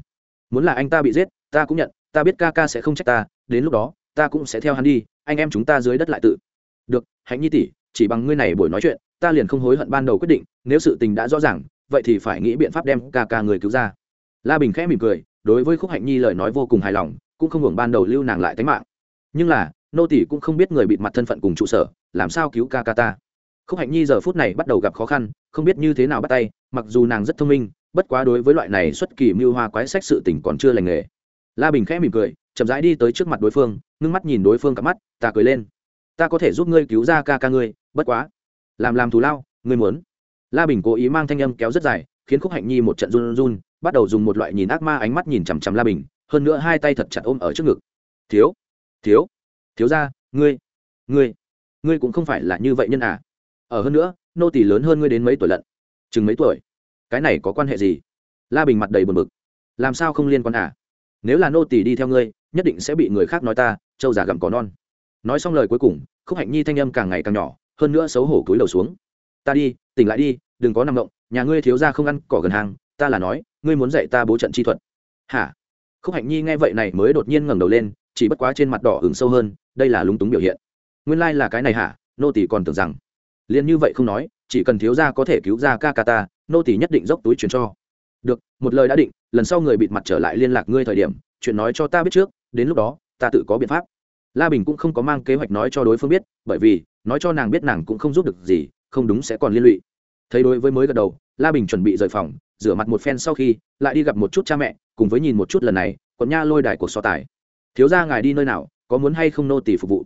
Muốn là anh ta bị giết, ta cũng nhận, ta biết ca ca sẽ không trách ta, đến lúc đó, ta cũng sẽ theo hắn đi, anh em chúng ta dưới đất lại tự. Được, hạnh nhi tỷ, chỉ bằng ngươi này buổi nói chuyện, ta liền không hối hận ban đầu quyết định, nếu sự tình đã rõ ràng, vậy thì phải nghĩ biện pháp đem ca ca người cứu ra. La bình khẽ mỉm cười đối với khúc hạnh nhi lời nói vô cùng hài lòng, cũng không hưởng ban đầu lưu nàng lại tánh mạng. Nhưng là, nô tỷ cũng không biết người bịt mặt thân phận cùng trụ sở, làm sao cứu ca ca ta? Khúc hạnh nhi giờ phút này bắt đầu gặp khó khăn, không biết như thế nào bắt tay, mặc dù nàng rất thông minh, bất quá đối với loại này xuất kỳ mưu hoa quái sách sự tình còn chưa lành nghề. La bình khẽ mỉm cười, chậm rãi đi tới trước mặt đối phương, ngưng mắt nhìn đối phương cặp mắt, ta cười lên. Ta có thể giúp ngươi cứu ra ca ca ngươi, bất quá. Làm làm thù lao, ngươi muốn. La bình cố ý mang thanh âm kéo rất dài, khiến khúc hạnh nhi một trận run run bắt đầu dùng một loại nhìn ác ma ánh mắt nhìn chằm chằm la bình, hơn nữa hai tay thật chặt ôm ở trước ngực. Thiếu thiếu thiếu ra ngươi ngươi ngươi cũng không phải là như vậy nhân à. Ở hơn nữa, nô tỷ lớn hơn ngươi đến mấy tuổi lận? Chừng mấy tuổi? Cái này có quan hệ gì? La bình mặt đầy buồn bực. Làm sao không liên quan à? Nếu là nô tỷ đi theo ngươi, nhất định sẽ bị người khác nói ta, trâu già gặm cỏ non. Nói xong lời cuối cùng, khúc hạnh nhi thanh âm càng ngày càng nhỏ, hơn nữa xấu hổ cúi đầu xuống. Ta đi, tỉnh lại đi, đừng có nằm động, nhà ngươi thiếu ra không ăn cỏ gần hàng ta là nói, ngươi muốn dạy ta bố trận chi thuật. Hả? Khúc hạnh nhi nghe vậy này mới đột nhiên ngẩng đầu lên, chỉ bất quá trên mặt đỏ hứng sâu hơn, đây là lúng túng biểu hiện. Nguyên lai、like、là cái này hả? Nô tỷ còn tưởng rằng. Liền như vậy không nói, chỉ cần thiếu gia có thể cứu ra ca ca ta, nô tỷ nhất định dốc túi chuyển cho. Được, một lời đã định, lần sau người bịt mặt trở lại liên lạc ngươi thời điểm, chuyện nói cho ta biết trước, đến lúc đó, ta tự có biện pháp. La bình cũng không có mang kế hoạch nói cho đối phương biết, bởi vì, nói cho nàng biết nàng cũng không giúp được gì, không đúng sẽ còn liên lụy thấy đối với mới gật đầu, la bình chuẩn bị rời phòng, rửa mặt một phen sau khi, lại đi gặp một chút cha mẹ, cùng với nhìn một chút lần này còn nha lôi đài cuộc so tài. Thiếu ra ngài đi nơi nào, có muốn hay không nô tỷ phục vụ?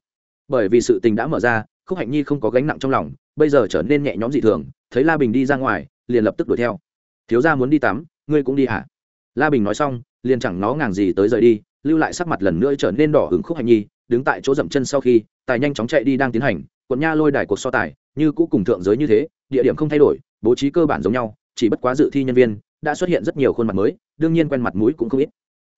Bởi vì sự tình đã mở ra, khúc hạnh nhi không có gánh nặng trong lòng, bây giờ trở nên nhẹ nhõm dị thường, thấy la bình đi ra ngoài, liền lập tức đuổi theo. Thiếu ra muốn đi tắm, ngươi cũng đi hả? La bình nói xong, liền chẳng nó ngàng gì tới rời đi, lưu lại sắc mặt lần nữa trở nên đỏ hứng khúc hạnh nhi, đứng tại chỗ dậm chân sau khi, tài nhanh chóng chạy đi đang tiến hành, quận nha lôi đài cuộc so tài, như cũ cùng thượng giới như thế địa điểm không thay đổi, bố trí cơ bản giống nhau, chỉ bất quá dự thi nhân viên đã xuất hiện rất nhiều khuôn mặt mới, đương nhiên quen mặt mũi cũng không ít.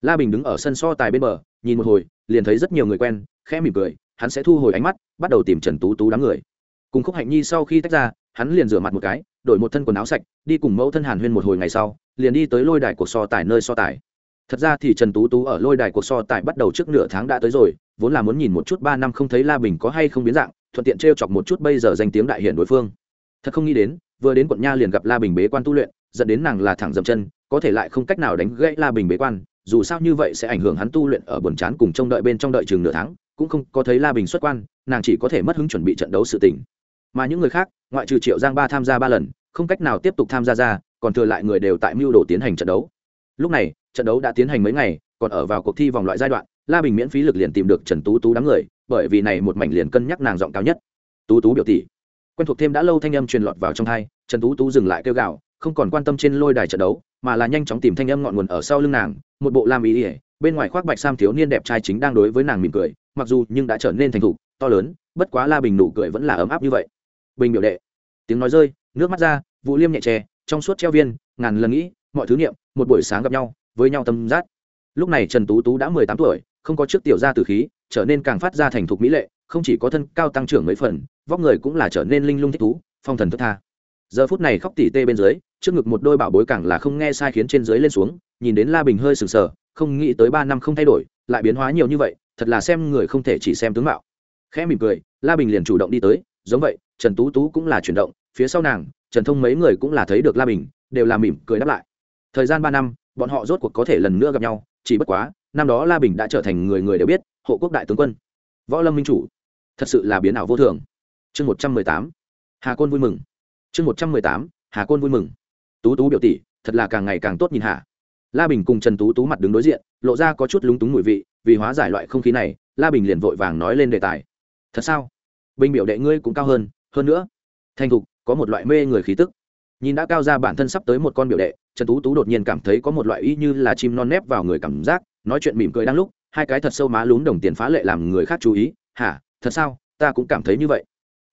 La bình đứng ở sân so tài bên bờ, nhìn một hồi, liền thấy rất nhiều người quen, khẽ mỉm cười, hắn sẽ thu hồi ánh mắt, bắt đầu tìm trần tú tú đám người. Cùng khúc hạnh nhi sau khi tách ra, hắn liền rửa mặt một cái, đổi một thân quần áo sạch, đi cùng mẫu thân hàn huyên một hồi ngày sau, liền đi tới lôi đài cuộc so tài nơi so tài. Thật ra thì trần tú tú ở lôi đài cuộc so tài bắt đầu trước nửa tháng đã tới rồi, vốn là muốn nhìn một chút ba năm không thấy la bình có hay không biến dạng, thuận tiện t r e o chọc một chút bây giờ danh tiếng đại hiển đối phương thật không nghĩ đến, vừa đến quận nha liền gặp la bình bế quan tu luyện, dẫn đến nàng là thẳng dậm chân, có thể lại không cách nào đánh gãy la bình bế quan, dù sao như vậy sẽ ảnh hưởng hắn tu luyện ở buồn chán cùng trông đợi bên trong đợi chừng nửa tháng, cũng không có thấy la bình xuất quan, nàng chỉ có thể mất hứng chuẩn bị trận đấu sự tỉnh mà những người khác, ngoại trừ triệu giang ba tham gia ba lần, không cách nào tiếp tục tham gia ra, còn thừa lại người đều tại mưu đồ tiến hành trận đấu. Lúc này, trận đấu đã tiến hành mấy ngày, còn ở vào cuộc thi vòng loại giai đoạn, la bình miễn phí lực liền tìm được trần tú tú đám người, bởi vì này một mảnh liền cân nhắc nàng giọng cao nhất. Tú tú biểu tỷ quen thuộc thêm đã lâu thanh âm truyền lọt vào trong thai, trần tú tú dừng lại kêu gào, không còn quan tâm trên lôi đài trận đấu, mà là nhanh chóng tìm thanh âm ngọn nguồn ở sau lưng nàng, một bộ lam ý ỉa bên ngoài khoác bạch sam thiếu niên đẹp trai chính đang đối với nàng mỉm cười, mặc dù nhưng đã trở nên thành thục, to lớn, bất quá la bình nụ cười vẫn là ấm áp như vậy. Bình biểu đệ. Tiếng nói rơi, nước mắt ra vụ liêm nhẹ tre trong suốt treo viên, ngàn lần nghĩ, mọi thứ niệm, một buổi sáng gặp nhau, với nhau tâm giác. Lúc này trần tú tú đã mười tám tuổi, không có trước tiểu gia tử khí, trở nên càng phát ra thành thục mỹ lệ, không chỉ có thân cao tăng trưởng mấy phần vóc người cũng là trở nên linh lung thích thú, phong thần thức tha. Giờ phút này khóc tỉ tê bên dưới, trước ngực một đôi bảo bối càng là không nghe sai khiến trên dưới lên xuống, nhìn đến la bình hơi sừng sờ, không nghĩ tới ba năm không thay đổi, lại biến hóa nhiều như vậy, thật là xem người không thể chỉ xem tướng mạo. Khẽ mỉm cười, la bình liền chủ động đi tới, giống vậy, trần tú tú cũng là chuyển động, phía sau nàng, trần thông mấy người cũng là thấy được la bình, đều là mỉm cười đáp lại. Thời gian ba năm, bọn họ rốt cuộc có thể lần nữa gặp nhau, chỉ bất quá, năm đó la bình đã trở thành người người đều biết, hộ quốc đại tướng quân. Võ lâm minh chủ, thật sự là biến ảo vô thường chương một trăm mười tám, hà côn vui mừng. Chương một trăm mười tám, hà côn vui mừng. Tú tú biểu tỷ, thật là càng ngày càng tốt nhìn hà la bình cùng trần tú tú mặt đứng đối diện, lộ ra có chút lúng túng mùi vị, vì hóa giải loại không khí này, la bình liền vội vàng nói lên đề tài. Thật sao? Bình biểu đệ ngươi cũng cao hơn hơn nữa. Thành thục, có một loại mê người khí tức. Nhìn đã cao ra bản thân sắp tới một con biểu đệ, trần tú tú đột nhiên cảm thấy có một loại y như là chim non nép vào người cảm giác, nói chuyện mỉm cười đang lúc, hai cái thật sâu má lún đồng tiền phá lệ làm người khác chú ý. Hả? Thật sao? Ta cũng cảm thấy như vậy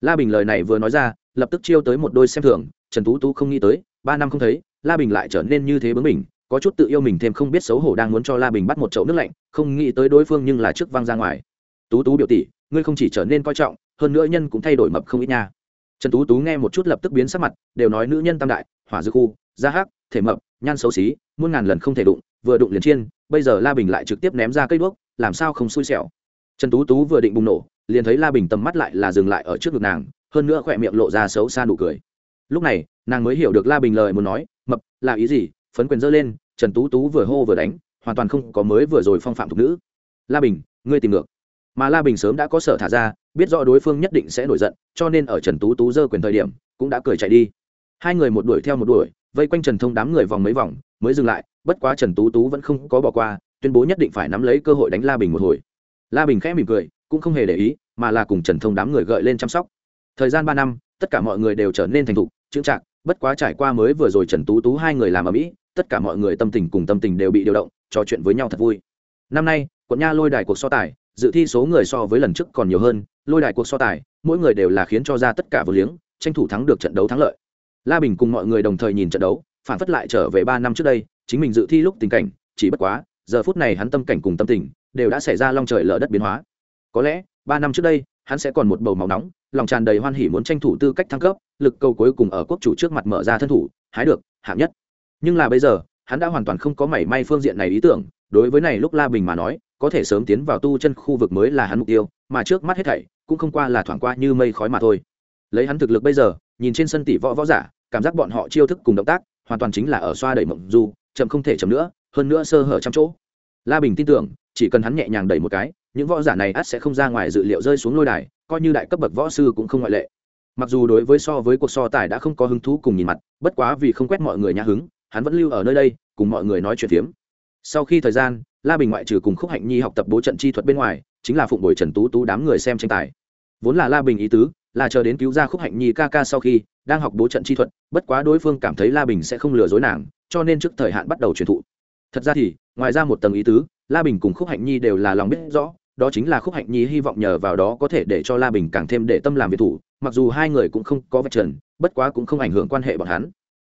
la bình lời này vừa nói ra, lập tức chiêu tới một đôi xem thường, trần tú tú không nghĩ tới, ba năm không thấy, la bình lại trở nên như thế bướng mình có chút tự yêu mình thêm không biết xấu hổ đang muốn cho la bình bắt một chậu nước lạnh, không nghĩ tới đối phương nhưng là trước văng ra ngoài. Tú tú biểu tỷ, ngươi không chỉ trở nên coi trọng, hơn nữa nhân cũng thay đổi mập không ít nha. Trần tú tú nghe một chút lập tức biến sắc mặt, đều nói nữ nhân tam đại, hỏa dư khu da hắc, thể mập, nhan xấu xí, muôn ngàn lần không thể đụng, vừa đụng liền chiên, bây giờ la bình lại trực tiếp ném ra cây đuốc, làm sao không xui xẻo. Trần tú tú vừa định bùng nổ liền thấy la bình tầm mắt lại là dừng lại ở trước ngực nàng, hơn nữa khỏe miệng lộ ra xấu xa nụ cười. Lúc này, nàng mới hiểu được la bình lời muốn nói, mập, là ý gì? Phấn quyền dơ lên, trần tú tú vừa hô vừa đánh, hoàn toàn không có mới vừa rồi phong phạm thục nữ. La bình, ngươi tìm ngược. Mà la bình sớm đã có sở thả ra, biết rõ đối phương nhất định sẽ nổi giận, cho nên ở trần tú tú dơ quyền thời điểm, cũng đã cười chạy đi. Hai người một đuổi theo một đuổi, vây quanh trần thông đám người vòng mấy vòng, mới dừng lại, bất quá trần tú tú vẫn không có bỏ qua, tuyên bố nhất định phải nắm lấy cơ hội đánh la bình một hồi. La bình khẽ mỉm cười cũng không hề để ý, mà là cùng trần thông đám người gợi lên chăm sóc. Thời gian ba năm, tất cả mọi người đều trở nên thành thục, chững chạc, bất quá trải qua mới vừa rồi trần tú tú hai người làm ở mỹ, tất cả mọi người tâm tình cùng tâm tình đều bị điều động, trò chuyện với nhau thật vui. Năm nay, quận nha lôi đài cuộc so tài, dự thi số người so với lần trước còn nhiều hơn, lôi đài cuộc so tài, mỗi người đều là khiến cho ra tất cả vừa liếng, tranh thủ thắng được trận đấu thắng lợi. La bình cùng mọi người đồng thời nhìn trận đấu, phản phất lại trở về ba năm trước đây, chính mình dự thi lúc tình cảnh, chỉ bất quá, giờ phút này hắn tâm cảnh cùng tâm tình, đều đã xảy ra long trời lở đất biến hóa có lẽ, ba năm trước đây, hắn sẽ còn một bầu máu nóng, lòng tràn đầy hoan hỉ muốn tranh thủ tư cách thăng cấp, lực cầu cuối cùng ở quốc chủ trước mặt mở ra thân thủ, hái được, hạng nhất. Nhưng là bây giờ, hắn đã hoàn toàn không có mảy may phương diện này ý tưởng, đối với này lúc la bình mà nói, có thể sớm tiến vào tu chân khu vực mới là hắn mục tiêu, mà trước mắt hết thảy, cũng không qua là thoảng qua như mây khói mà thôi. Lấy hắn thực lực bây giờ, nhìn trên sân tỷ võ võ giả, cảm giác bọn họ chiêu thức cùng động tác, hoàn toàn chính là ở xoa đẩy mộng du, chậm không thể chậm nữa, hơn nữa sơ hở trăm chỗ. La bình tin tưởng, chỉ cần hắn nhẹ nhàng đẩy một cái những võ giả này ắt sẽ không ra ngoài dự liệu rơi xuống lôi đài, coi như đại cấp bậc võ sư cũng không ngoại lệ. Mặc dù đối với so với cuộc so tài đã không có hứng thú cùng nhìn mặt, bất quá vì không quét mọi người nhã hứng, hắn vẫn lưu ở nơi đây, cùng mọi người nói chuyện phiếm. Sau khi thời gian, la bình ngoại trừ cùng khúc hạnh nhi học tập bố trận chi thuật bên ngoài, chính là phụng bồi trần tú tú đám người xem tranh tài. Vốn là la bình ý tứ, là chờ đến cứu ra khúc hạnh nhi ca ca sau khi, đang học bố trận chi thuật, bất quá đối phương cảm thấy la bình sẽ không lừa dối nàng, cho nên trước thời hạn bắt đầu truyền thụ. Thật ra thì, ngoài ra một tầng ý tứ, la bình cùng khúc hạnh nhi đều là lòng biết rõ đó chính là khúc hạnh nhi hy vọng nhờ vào đó có thể để cho la bình càng thêm để tâm làm việc thủ, mặc dù hai người cũng không có vật trần, bất quá cũng không ảnh hưởng quan hệ bọn hắn.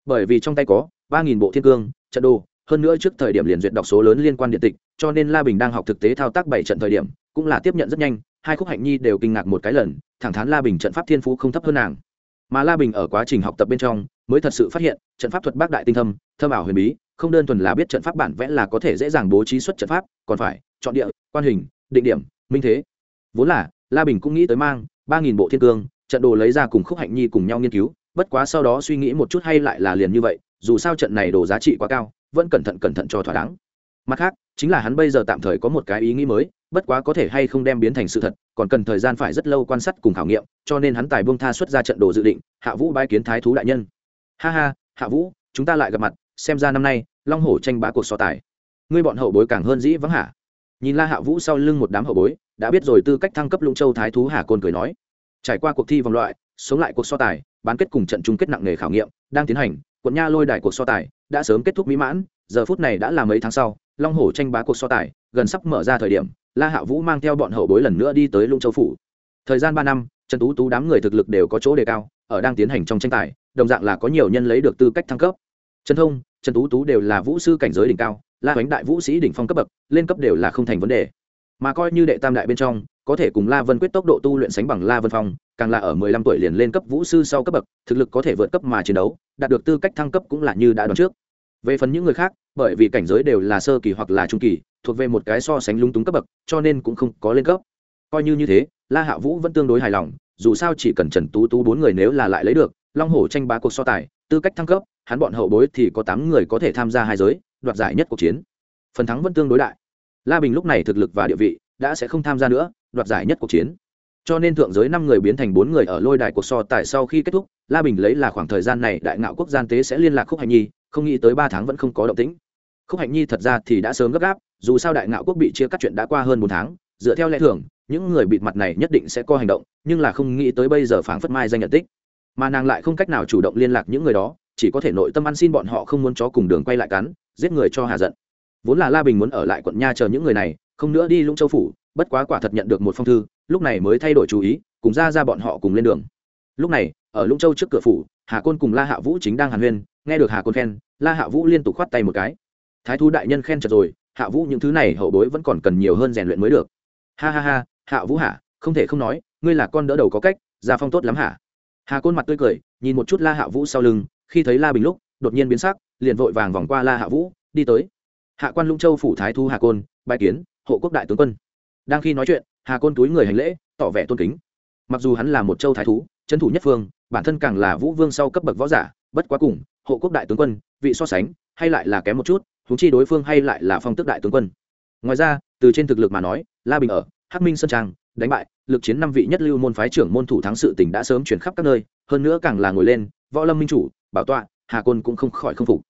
Bởi vì trong tay có ba nghìn bộ thiên cương, trận đồ, hơn nữa trước thời điểm liền duyệt đọc số lớn liên quan điện tịch, cho nên la bình đang học thực tế thao tác bảy trận thời điểm, cũng là tiếp nhận rất nhanh, hai khúc hạnh nhi đều kinh ngạc một cái lần, thẳng thắn la bình trận pháp thiên phú không thấp hơn nàng. Mà la bình ở quá trình học tập bên trong, mới thật sự phát hiện, trận pháp thuật bác đại tinh thâm thâm ảo huyền bí, không đơn thuần là biết trận pháp bản vẽ là có thể dễ dàng bố trí xuất trận pháp, còn phải chọn địa, quan hình định điểm, minh thế. Vốn là, la bình cũng nghĩ tới mang ba nghìn bộ thiên cương, trận đồ lấy ra cùng khúc hạnh nhi cùng nhau nghiên cứu, bất quá sau đó suy nghĩ một chút hay lại là liền như vậy, dù sao trận này đồ giá trị quá cao, vẫn cẩn thận cẩn thận cho thỏa đáng. Mặt khác, chính là hắn bây giờ tạm thời có một cái ý nghĩ mới, bất quá có thể hay không đem biến thành sự thật, còn cần thời gian phải rất lâu quan sát cùng khảo nghiệm, cho nên hắn tài buông tha xuất ra trận đồ dự định, hạ vũ bái kiến thái thú đại nhân. Ha ha, hạ vũ, chúng ta lại gặp mặt, xem ra năm nay, long hổ tranh bá cuộc so tài. Ngươi bọn hậu bối càng hơn dĩ vắng hạ nhìn la hạ vũ sau lưng một đám hậu bối, đã biết rồi tư cách thăng cấp lũng châu thái thú hà côn cười nói. Trải qua cuộc thi vòng loại, sống lại cuộc so tài, bán kết cùng trận chung kết nặng nề khảo nghiệm, đang tiến hành, quận nha lôi đài cuộc so tài, đã sớm kết thúc mỹ mãn, giờ phút này đã là mấy tháng sau, long hổ tranh bá cuộc so tài, gần sắp mở ra thời điểm, la hạ vũ mang theo bọn hậu bối lần nữa đi tới lũng châu phủ. Thời gian ba năm, trần tú tú đám người thực lực đều có chỗ đề cao, ở đang tiến hành trong tranh tài, đồng dạng là có nhiều nhân lấy được tư cách thăng cấp. Trần thông, trần tú tú đều là vũ sư cảnh giới đỉnh cao la bánh đại vũ sĩ đỉnh phong cấp bậc, lên cấp đều là không thành vấn đề. Mà coi như đệ tam đại bên trong, có thể cùng la vân quyết tốc độ tu luyện sánh bằng la vân phong, càng là ở mười lăm tuổi liền lên cấp vũ sư sau cấp bậc, thực lực có thể vượt cấp mà chiến đấu, đạt được tư cách thăng cấp cũng là như đã đoán trước. Về phần những người khác, bởi vì cảnh giới đều là sơ kỳ hoặc là trung kỳ, thuộc về một cái so sánh lung túng cấp bậc, cho nên cũng không có lên cấp. Coi như như thế, la hạ vũ vẫn tương đối hài lòng, dù sao chỉ cần trần tú tú bốn người nếu là lại lấy được, long hổ tranh bá cuộc so tài, tư cách thăng cấp, hắn bọn hậu bối thì có tám người có thể tham gia hai giới đoạt giải nhất cuộc chiến. Phần thắng vẫn tương đối đại. La bình lúc này thực lực và địa vị đã sẽ không tham gia nữa, đoạt giải nhất cuộc chiến. Cho nên thượng giới năm người biến thành bốn người ở lôi đài cuộc so tài sau khi kết thúc, la bình lấy là khoảng thời gian này đại ngạo quốc gian tế sẽ liên lạc khúc hạnh nhi, không nghĩ tới ba tháng vẫn không có động tĩnh. Khúc hạnh nhi thật ra thì đã sớm gấp gáp, dù sao đại ngạo quốc bị chia cắt chuyện đã qua hơn một tháng, dựa theo lẽ thường, những người bịt mặt này nhất định sẽ có hành động, nhưng là không nghĩ tới bây giờ phảng phất mai danh nhận tích. Mà nàng lại không cách nào chủ động liên lạc những người đó chỉ có thể nội tâm ăn xin bọn họ không muốn chó cùng đường quay lại cắn, giết người cho hà giận. Vốn là la bình muốn ở lại quận nha chờ những người này, không nữa đi lũng châu phủ, bất quá quả thật nhận được một phong thư, lúc này mới thay đổi chú ý, cùng ra ra bọn họ cùng lên đường. Lúc này, ở lũng châu trước cửa phủ, hà côn cùng la hạ vũ chính đang hàn huyên, nghe được hà côn khen, la hạ vũ liên tục khoát tay một cái. Thái thú đại nhân khen chật rồi, hạ vũ những thứ này hậu bối vẫn còn cần nhiều hơn rèn luyện mới được. Ha ha ha, hạ vũ hả? Không thể không nói, ngươi là con đỡ đầu có cách, gia phong tốt lắm hả? Hà côn mặt tươi cười, nhìn một chút la hạ vũ sau lưng khi thấy la bình lúc, đột nhiên biến sắc, liền vội vàng vòng qua la hạ vũ, đi tới. Hạ quan lũng châu phủ thái thu hà côn bài kiến, hộ quốc đại tướng quân. Đang khi nói chuyện hà côn túi người hành lễ, tỏ vẻ tôn kính. Mặc dù hắn là một châu thái thú, trấn thủ nhất phương, bản thân càng là vũ vương sau cấp bậc võ giả, bất quá cùng, hộ quốc đại tướng quân, vị so sánh, hay lại là kém một chút thú chi đối phương hay lại là phong tức đại tướng quân. Ngoài ra, từ trên thực lực mà nói, la bình ở, hắc minh sơn trang, đánh bại, lực chiến năm vị nhất lưu môn phái trưởng môn thủ thắng sự tỉnh đã sớm chuyển khắp các nơi, hơn nữa càng là ngồi lên, võ lâm minh chủ bảo tọa, hà côn cũng không khỏi không phục.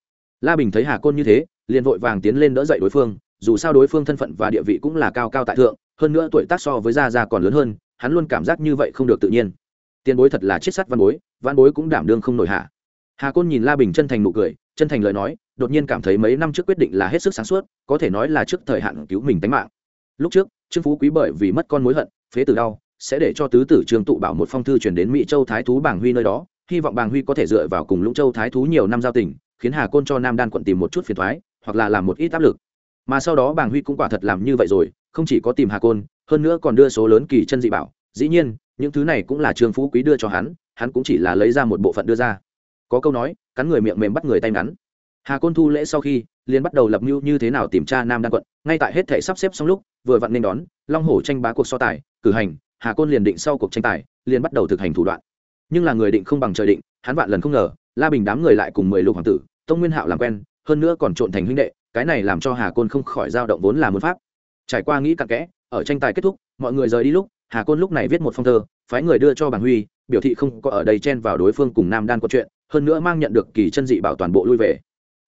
La bình thấy hà côn như thế, liền vội vàng tiến lên đỡ dậy đối phương, dù sao đối phương thân phận và địa vị cũng là cao cao tại thượng, hơn nữa tuổi tác so với gia gia còn lớn hơn, hắn luôn cảm giác như vậy không được tự nhiên. Tiền bối thật là chết sắt văn bối văn bối cũng đảm đương không nổi hạ hà côn nhìn la bình chân thành nụ cười, chân thành lời nói, đột nhiên cảm thấy mấy năm trước quyết định là hết sức sáng suốt, có thể nói là trước thời hạn cứu mình tính mạng. Lúc trước, trương phú quý bởi vì mất con mối hận, phế tử đau, sẽ để cho tứ tử trương tụ bảo một phong thư chuyển đến mỹ châu thái thú bảng huy nơi đó hy vọng bàng huy có thể dựa vào cùng lũng châu thái thú nhiều năm giao tình, khiến hà côn cho nam đan quận tìm một chút phiền thoái, hoặc là làm một ít áp lực. Mà sau đó bàng huy cũng quả thật làm như vậy rồi, không chỉ có tìm hà côn, hơn nữa còn đưa số lớn kỳ chân dị bảo. Dĩ nhiên, những thứ này cũng là trương phú quý đưa cho hắn hắn cũng chỉ là lấy ra một bộ phận đưa ra. Có câu nói, cắn người miệng mềm bắt người tay ngắn. Hà côn thu lễ sau khi, liền bắt đầu lập mưu như thế nào tìm tra nam đan quận. Ngay tại hết thể sắp xếp xong lúc, vừa vặn nên đón long hổ tranh bá cuộc so tài, cử hành, hà côn liền định sau cuộc tranh tài, liền bắt đầu thực hành thủ đoạn nhưng là người định không bằng trời định, hắn vạn lần không ngờ, la bình đám người lại cùng mười lục hoàng tử, tông nguyên hạo làm quen, hơn nữa còn trộn thành huynh đệ, cái này làm cho hà côn không khỏi dao động vốn là muốn pháp. Trải qua nghĩ cặn kẽ, ở tranh tài kết thúc, mọi người rời đi lúc, hà côn lúc này viết một phong thơ, phái người đưa cho bàng huy, biểu thị không có ở đây chen vào đối phương cùng nam đan có chuyện, hơn nữa mang nhận được kỳ chân dị bảo toàn bộ lui về.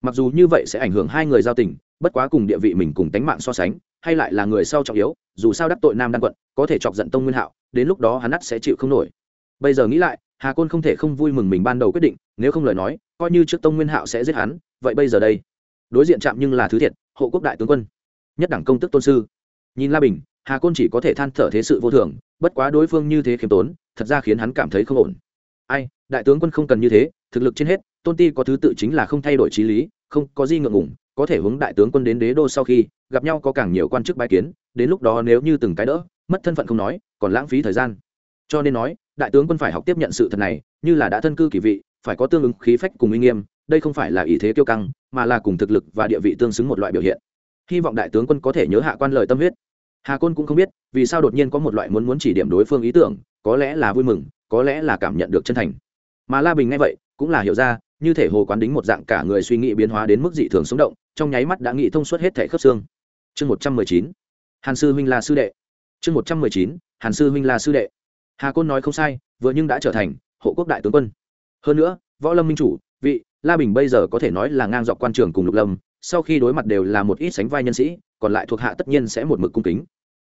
Mặc dù như vậy sẽ ảnh hưởng hai người giao tình, bất quá cùng địa vị mình cùng tánh mạng so sánh, hay lại là người sau trọng yếu, dù sao đắc tội nam đan quận, có thể chọc giận tông nguyên hạo, đến lúc đó hắn ắt sẽ chịu không nổi. Bây giờ nghĩ lại hà côn không thể không vui mừng mình ban đầu quyết định, nếu không lời nói, coi như trước tông nguyên hạo sẽ giết hắn, vậy bây giờ đây? Đối diện chạm nhưng là thứ thiệt, hộ quốc đại tướng quân, nhất đẳng công tức tôn sư. Nhìn la bình, hà côn chỉ có thể than thở thế sự vô thường, bất quá đối phương như thế khiêm tốn, thật ra khiến hắn cảm thấy không ổn. Ai, đại tướng quân không cần như thế, thực lực trên hết, tôn ti có thứ tự chính là không thay đổi trí lý, không có gì ngượng ngủng có thể hướng đại tướng quân đến đế đô sau khi, gặp nhau có càng nhiều quan chức bái kiến, đến lúc đó nếu như từng cái đỡ, mất thân phận không nói, còn lãng phí thời gian. Cho nên nói đại tướng quân phải học tiếp nhận sự thật này, như là đã thân cư kỳ vị, phải có tương ứng khí phách cùng uy nghiêm, đây không phải là ý thế kiêu căng, mà là cùng thực lực và địa vị tương xứng một loại biểu hiện. Hy vọng đại tướng quân có thể nhớ hạ quan lời tâm huyết. Hà côn cũng không biết, vì sao đột nhiên có một loại muốn muốn chỉ điểm đối phương ý tưởng, có lẽ là vui mừng, có lẽ là cảm nhận được chân thành. Mà la bình nghe vậy, cũng là hiểu ra, như thể hồ quán đính một dạng cả người suy nghĩ biến hóa đến mức dị thường sống động, trong nháy mắt đã nghĩ thông suốt hết thể khớp xương. Chương một trăm mười chín. Hàn sư huynh là sư đệ. Chương một trăm mười chín. Hàn sư huynh là sư đệ hà côn nói không sai, vừa nhưng đã trở thành hộ quốc đại tướng quân. hơn nữa, võ lâm minh chủ, vị, la bình bây giờ có thể nói là ngang dọc quan trường cùng lục lâm, sau khi đối mặt đều là một ít sánh vai nhân sĩ, còn lại thuộc hạ tất nhiên sẽ một mực cung kính.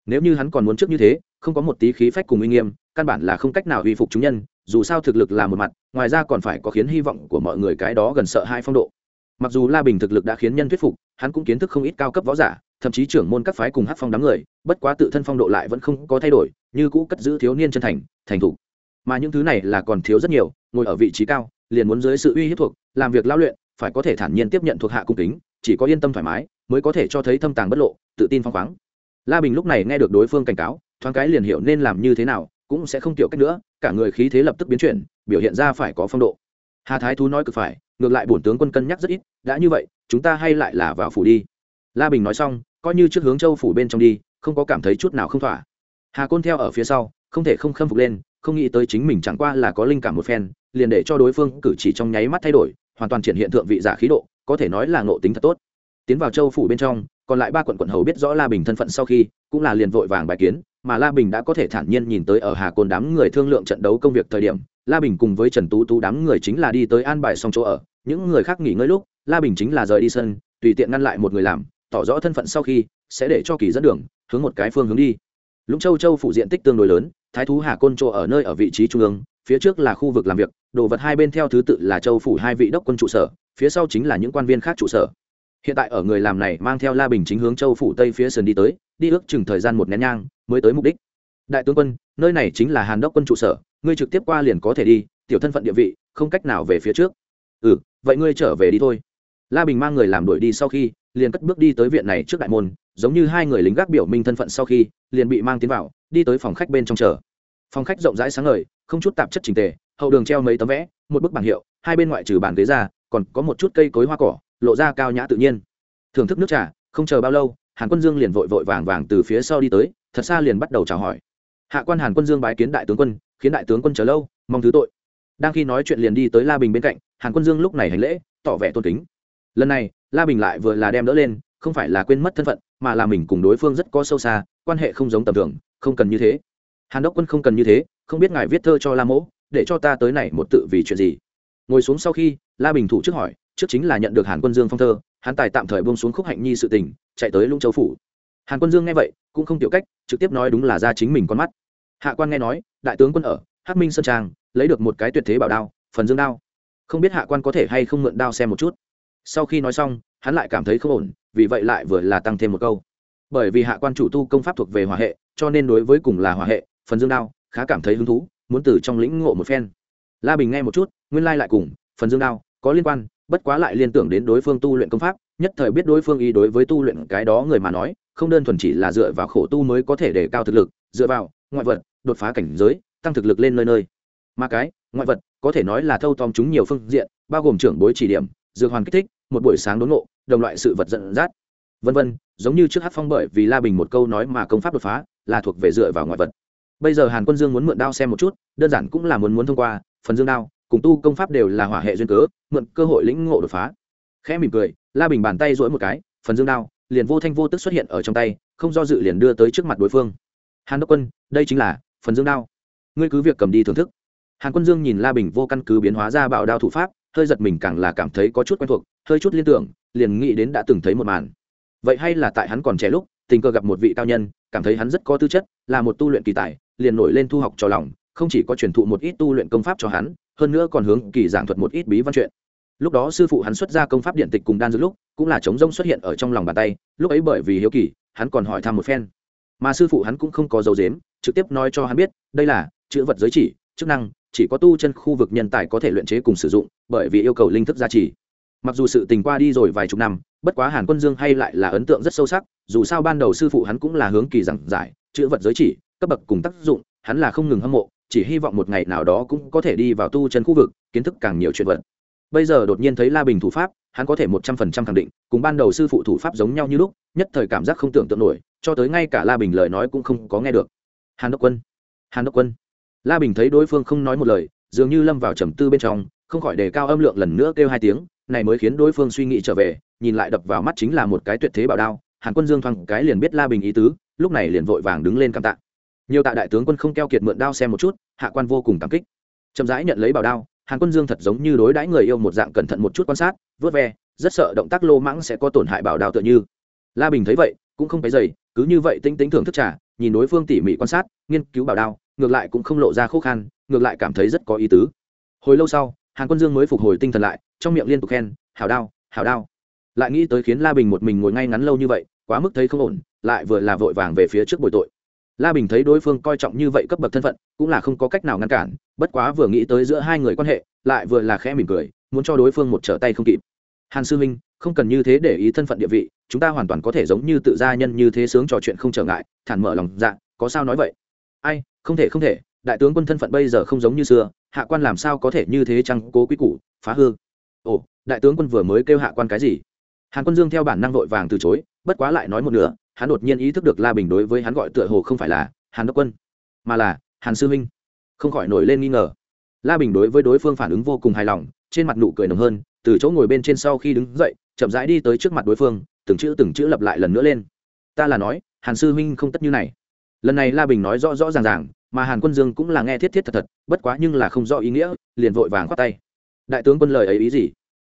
nếu như hắn còn muốn trước như thế, không có một tí khí phách cùng uy nghiêm, căn bản là không cách nào uy phục chúng nhân, dù sao thực lực là một mặt, ngoài ra còn phải có khiến hy vọng của mọi người cái đó gần sợ hai phong độ. mặc dù la bình thực lực đã khiến nhân thuyết phục, hắn cũng kiến thức không ít cao cấp võ giả thậm chí trưởng môn các phái cùng hát phong đám người, bất quá tự thân phong độ lại vẫn không có thay đổi, như cũ cất giữ thiếu niên chân thành thành thục. Mà những thứ này là còn thiếu rất nhiều, ngồi ở vị trí cao, liền muốn dưới sự uy hiếp thuộc, làm việc lao luyện, phải có thể thản nhiên tiếp nhận thuộc hạ cung kính, chỉ có yên tâm thoải mái, mới có thể cho thấy thâm tàng bất lộ, tự tin phong khoáng. La bình lúc này nghe được đối phương cảnh cáo, thoáng cái liền hiểu nên làm như thế nào, cũng sẽ không tiểu cách nữa, cả người khí thế lập tức biến chuyển, biểu hiện ra phải có phong độ. Hà thái thú nói cực phải, ngược lại bổn tướng quân cân nhắc rất ít, đã như vậy, chúng ta hay lại là vào phủ đi. La bình nói xong coi như trước hướng châu phủ bên trong đi, không có cảm thấy chút nào không thỏa. Hà côn theo ở phía sau, không thể không khâm phục lên, không nghĩ tới chính mình chẳng qua là có linh cảm một phen, liền để cho đối phương cử chỉ trong nháy mắt thay đổi, hoàn toàn triển hiện thượng vị giả khí độ, có thể nói là ngộ tính thật tốt. Tiến vào châu phủ bên trong, còn lại ba quận quận hầu biết rõ la bình thân phận sau khi, cũng là liền vội vàng bài kiến, mà la bình đã có thể thản nhiên nhìn tới ở hà côn đám người thương lượng trận đấu công việc thời điểm, la bình cùng với trần tú tú đám người chính là đi tới an bài xong chỗ ở, những người khác nghỉ ngơi lúc, la bình chính là rời đi sân, tùy tiện ngăn lại một người làm tỏ rõ thân phận sau khi, sẽ để cho kỳ dẫn đường, hướng một cái phương hướng đi. Lũng châu châu phủ diện tích tương đối lớn, thái thú hà côn chỗ ở nơi ở vị trí trung ương, phía trước là khu vực làm việc, đồ vật hai bên theo thứ tự là châu phủ hai vị đốc quân trụ sở, phía sau chính là những quan viên khác trụ sở. Hiện tại ở người làm này mang theo la bình chính hướng châu phủ tây phía sườn đi tới, đi ước chừng thời gian một nén nhang, mới tới mục đích. Đại tướng quân, nơi này chính là hàn đốc quân trụ sở, ngươi trực tiếp qua liền có thể đi, tiểu thân phận địa vị, không cách nào về phía trước. Ừ vậy ngươi trở về đi thôi. La bình mang người làm đuổi đi sau khi liền cất bước đi tới viện này trước đại môn, giống như hai người lính gác biểu minh thân phận sau khi, liền bị mang tiến vào, đi tới phòng khách bên trong chờ. Phòng khách rộng rãi sáng ngời, không chút tạp chất trình tề, hậu đường treo mấy tấm vẽ, một bức bảng hiệu, hai bên ngoại trừ bàn ghế ra, còn có một chút cây cối hoa cỏ, lộ ra cao nhã tự nhiên. Thưởng thức nước trà, không chờ bao lâu, hàn quân dương liền vội vội vàng vàng từ phía sau đi tới, thật xa liền bắt đầu chào hỏi. Hạ quan hàn quân dương bái kiến đại tướng quân, khiến đại tướng quân chờ lâu, mong thứ tội. Đang khi nói chuyện liền đi tới la bình bên cạnh, hàn quân dương lúc này hành lễ, tỏ vẻ tôn kính lần này, la bình lại vừa là đem đỡ lên, không phải là quên mất thân phận, mà là mình cùng đối phương rất có sâu xa, quan hệ không giống tầm thường, không cần như thế. Hàn đốc quân không cần như thế, không biết ngài viết thơ cho la mỗ, để cho ta tới này một tự vì chuyện gì? Ngồi xuống sau khi, la bình thủ trước hỏi, trước chính là nhận được hàn quân dương phong thơ, hắn tài tạm thời buông xuống khúc hạnh nhi sự tình, chạy tới lũng châu phủ. Hàn quân dương nghe vậy, cũng không tiểu cách, trực tiếp nói đúng là ra chính mình con mắt. Hạ quan nghe nói, đại tướng quân ở, hắc minh sơn trang, lấy được một cái tuyệt thế bảo đao, phần dương đao. Không biết hạ quan có thể hay không mượn đao xem một chút sau khi nói xong, hắn lại cảm thấy không ổn, vì vậy lại vừa là tăng thêm một câu. Bởi vì hạ quan chủ tu công pháp thuộc về hòa hệ, cho nên đối với cùng là hòa hệ, phần dương đao, khá cảm thấy hứng thú, muốn từ trong lĩnh ngộ một phen. La bình nghe một chút, nguyên lai lại cùng, phần dương đao, có liên quan, bất quá lại liên tưởng đến đối phương tu luyện công pháp, nhất thời biết đối phương ý đối với tu luyện cái đó người mà nói, không đơn thuần chỉ là dựa vào khổ tu mới có thể để cao thực lực, dựa vào, ngoại vật, đột phá cảnh giới, tăng thực lực lên nơi nơi. Mà cái, ngoại vật, có thể nói là thâu tóm chúng nhiều phương diện, bao gồm trưởng bối chỉ điểm, dược hoàn kích thích một buổi sáng đốn ngộ, đồng loại sự vật dẫn dắt. Vân vân, giống như trước hát phong bởi vì la bình một câu nói mà công pháp đột phá, là thuộc về dựa vào ngoại vật. Bây giờ hàn quân dương muốn mượn đao xem một chút, đơn giản cũng là muốn muốn thông qua, phần dương đao, cùng tu công pháp đều là hỏa hệ duyên cớ, mượn cơ hội lĩnh ngộ đột phá. Khẽ mỉm cười, la bình bàn tay rỗi một cái, phần dương đao, liền vô thanh vô tức xuất hiện ở trong tay, không do dự liền đưa tới trước mặt đối phương. Hàn đốc quân, đây chính là phần dương đao. Ngươi cứ việc cầm đi thưởng thức. Hàn quân dương nhìn la bình vô căn cứ biến hóa ra bạo đao thủ pháp hơi giật mình càng là cảm thấy có chút quen thuộc, hơi chút liên tưởng, liền nghĩ đến đã từng thấy một màn. Vậy hay là tại hắn còn trẻ lúc, tình cờ gặp một vị cao nhân, cảm thấy hắn rất có tư chất, là một tu luyện kỳ tài, liền nổi lên thu học cho lòng, không chỉ có truyền thụ một ít tu luyện công pháp cho hắn, hơn nữa còn hướng kỳ giảng thuật một ít bí văn chuyện. Lúc đó sư phụ hắn xuất ra công pháp điện tịch cùng đan dược lúc, cũng là chống rông xuất hiện ở trong lòng bàn tay, lúc ấy bởi vì hiếu kỳ, hắn còn hỏi thăm một phen. Mà sư phụ hắn cũng không có dấu dếm, trực tiếp nói cho hắn biết, đây là chữ vật giới chỉ, chức năng chỉ có tu chân khu vực nhân tài có thể luyện chế cùng sử dụng, bởi vì yêu cầu linh thức gia trì. Mặc dù sự tình qua đi rồi vài chục năm, bất quá hàn quân dương hay lại là ấn tượng rất sâu sắc, dù sao ban đầu sư phụ hắn cũng là hướng kỳ giảng giải, chữ vật giới chỉ, cấp bậc cùng tác dụng, hắn là không ngừng hâm mộ, chỉ hy vọng một ngày nào đó cũng có thể đi vào tu chân khu vực, kiến thức càng nhiều chuyện vật. Bây giờ đột nhiên thấy la bình thủ pháp, hắn có thể một trăm phần trăm khẳng định, cùng ban đầu sư phụ thủ pháp giống nhau như lúc, nhất thời cảm giác không tưởng tượng nổi, cho tới ngay cả la bình lời nói cũng không có nghe được. Hàn đốc quân! Hàn đốc quân! La bình thấy đối phương không nói một lời, dường như lâm vào trầm tư bên trong, không khỏi đề cao âm lượng lần nữa kêu hai tiếng, này mới khiến đối phương suy nghĩ trở về, nhìn lại đập vào mắt chính là một cái tuyệt thế bảo đao, hàn quân dương thoáng cái liền biết la bình ý tứ, lúc này liền vội vàng đứng lên cảm tạ. Nhiều tạ đại tướng quân không keo kiệt mượn đao xem một chút, hạ quan vô cùng cảm kích. Chậm rãi nhận lấy bảo đao, hàn quân dương thật giống như đối đãi người yêu một dạng cẩn thận một chút quan sát, vớt ve, rất sợ động tác lô mãng sẽ có tổn hại bảo đao tựa như. La bình thấy vậy, cũng không phải dày cứ như vậy tinh tính thưởng thức trả nhìn đối phương tỉ mỉ quan sát, nghiên cứu bảo đao ngược lại cũng không lộ ra khó khăn ngược lại cảm thấy rất có ý tứ. Hồi lâu sau, hàn quân dương mới phục hồi tinh thần lại, trong miệng liên tục khen, hảo đao hảo đao. Lại nghĩ tới khiến la bình một mình ngồi ngay ngắn lâu như vậy, quá mức thấy không ổn, lại vừa là vội vàng về phía trước bồi tội. La bình thấy đối phương coi trọng như vậy cấp bậc thân phận, cũng là không có cách nào ngăn cản, bất quá vừa nghĩ tới giữa hai người quan hệ, lại vừa là khẽ mỉm cười, muốn cho đối phương một trở tay không kịp. Hàn sư minh không cần như thế để ý thân phận địa vị, chúng ta hoàn toàn có thể giống như tự gia nhân như thế sướng trò chuyện không trở ngại, thản mở lòng dạ có sao nói vậy? Ai, không thể không thể, đại tướng quân thân phận bây giờ không giống như xưa, hạ quan làm sao có thể như thế chăng cố quy củ, phá hư. Ồ, đại tướng quân vừa mới kêu hạ quan cái gì? Hàn quân dương theo bản năng vội vàng từ chối, bất quá lại nói một nửa, hắn đột nhiên ý thức được la bình đối với hắn gọi tựa hồ không phải là hàn đốc quân, mà là hàn sư huynh. không khỏi nổi lên nghi ngờ. La bình đối với đối phương phản ứng vô cùng hài lòng, trên mặt nụ cười nồng hơn, từ chỗ ngồi bên trên sau khi đứng dậy, chậm rãi đi tới trước mặt đối phương, từng chữ từng chữ lặp lại lần nữa lên. Ta là nói, hàn sư huynh không tất như này lần này la bình nói rõ rõ ràng ràng, mà hàn quân dương cũng là nghe thiết thiết thật thật, bất quá nhưng là không rõ ý nghĩa, liền vội vàng khoát tay. Đại tướng quân lời ấy ý gì?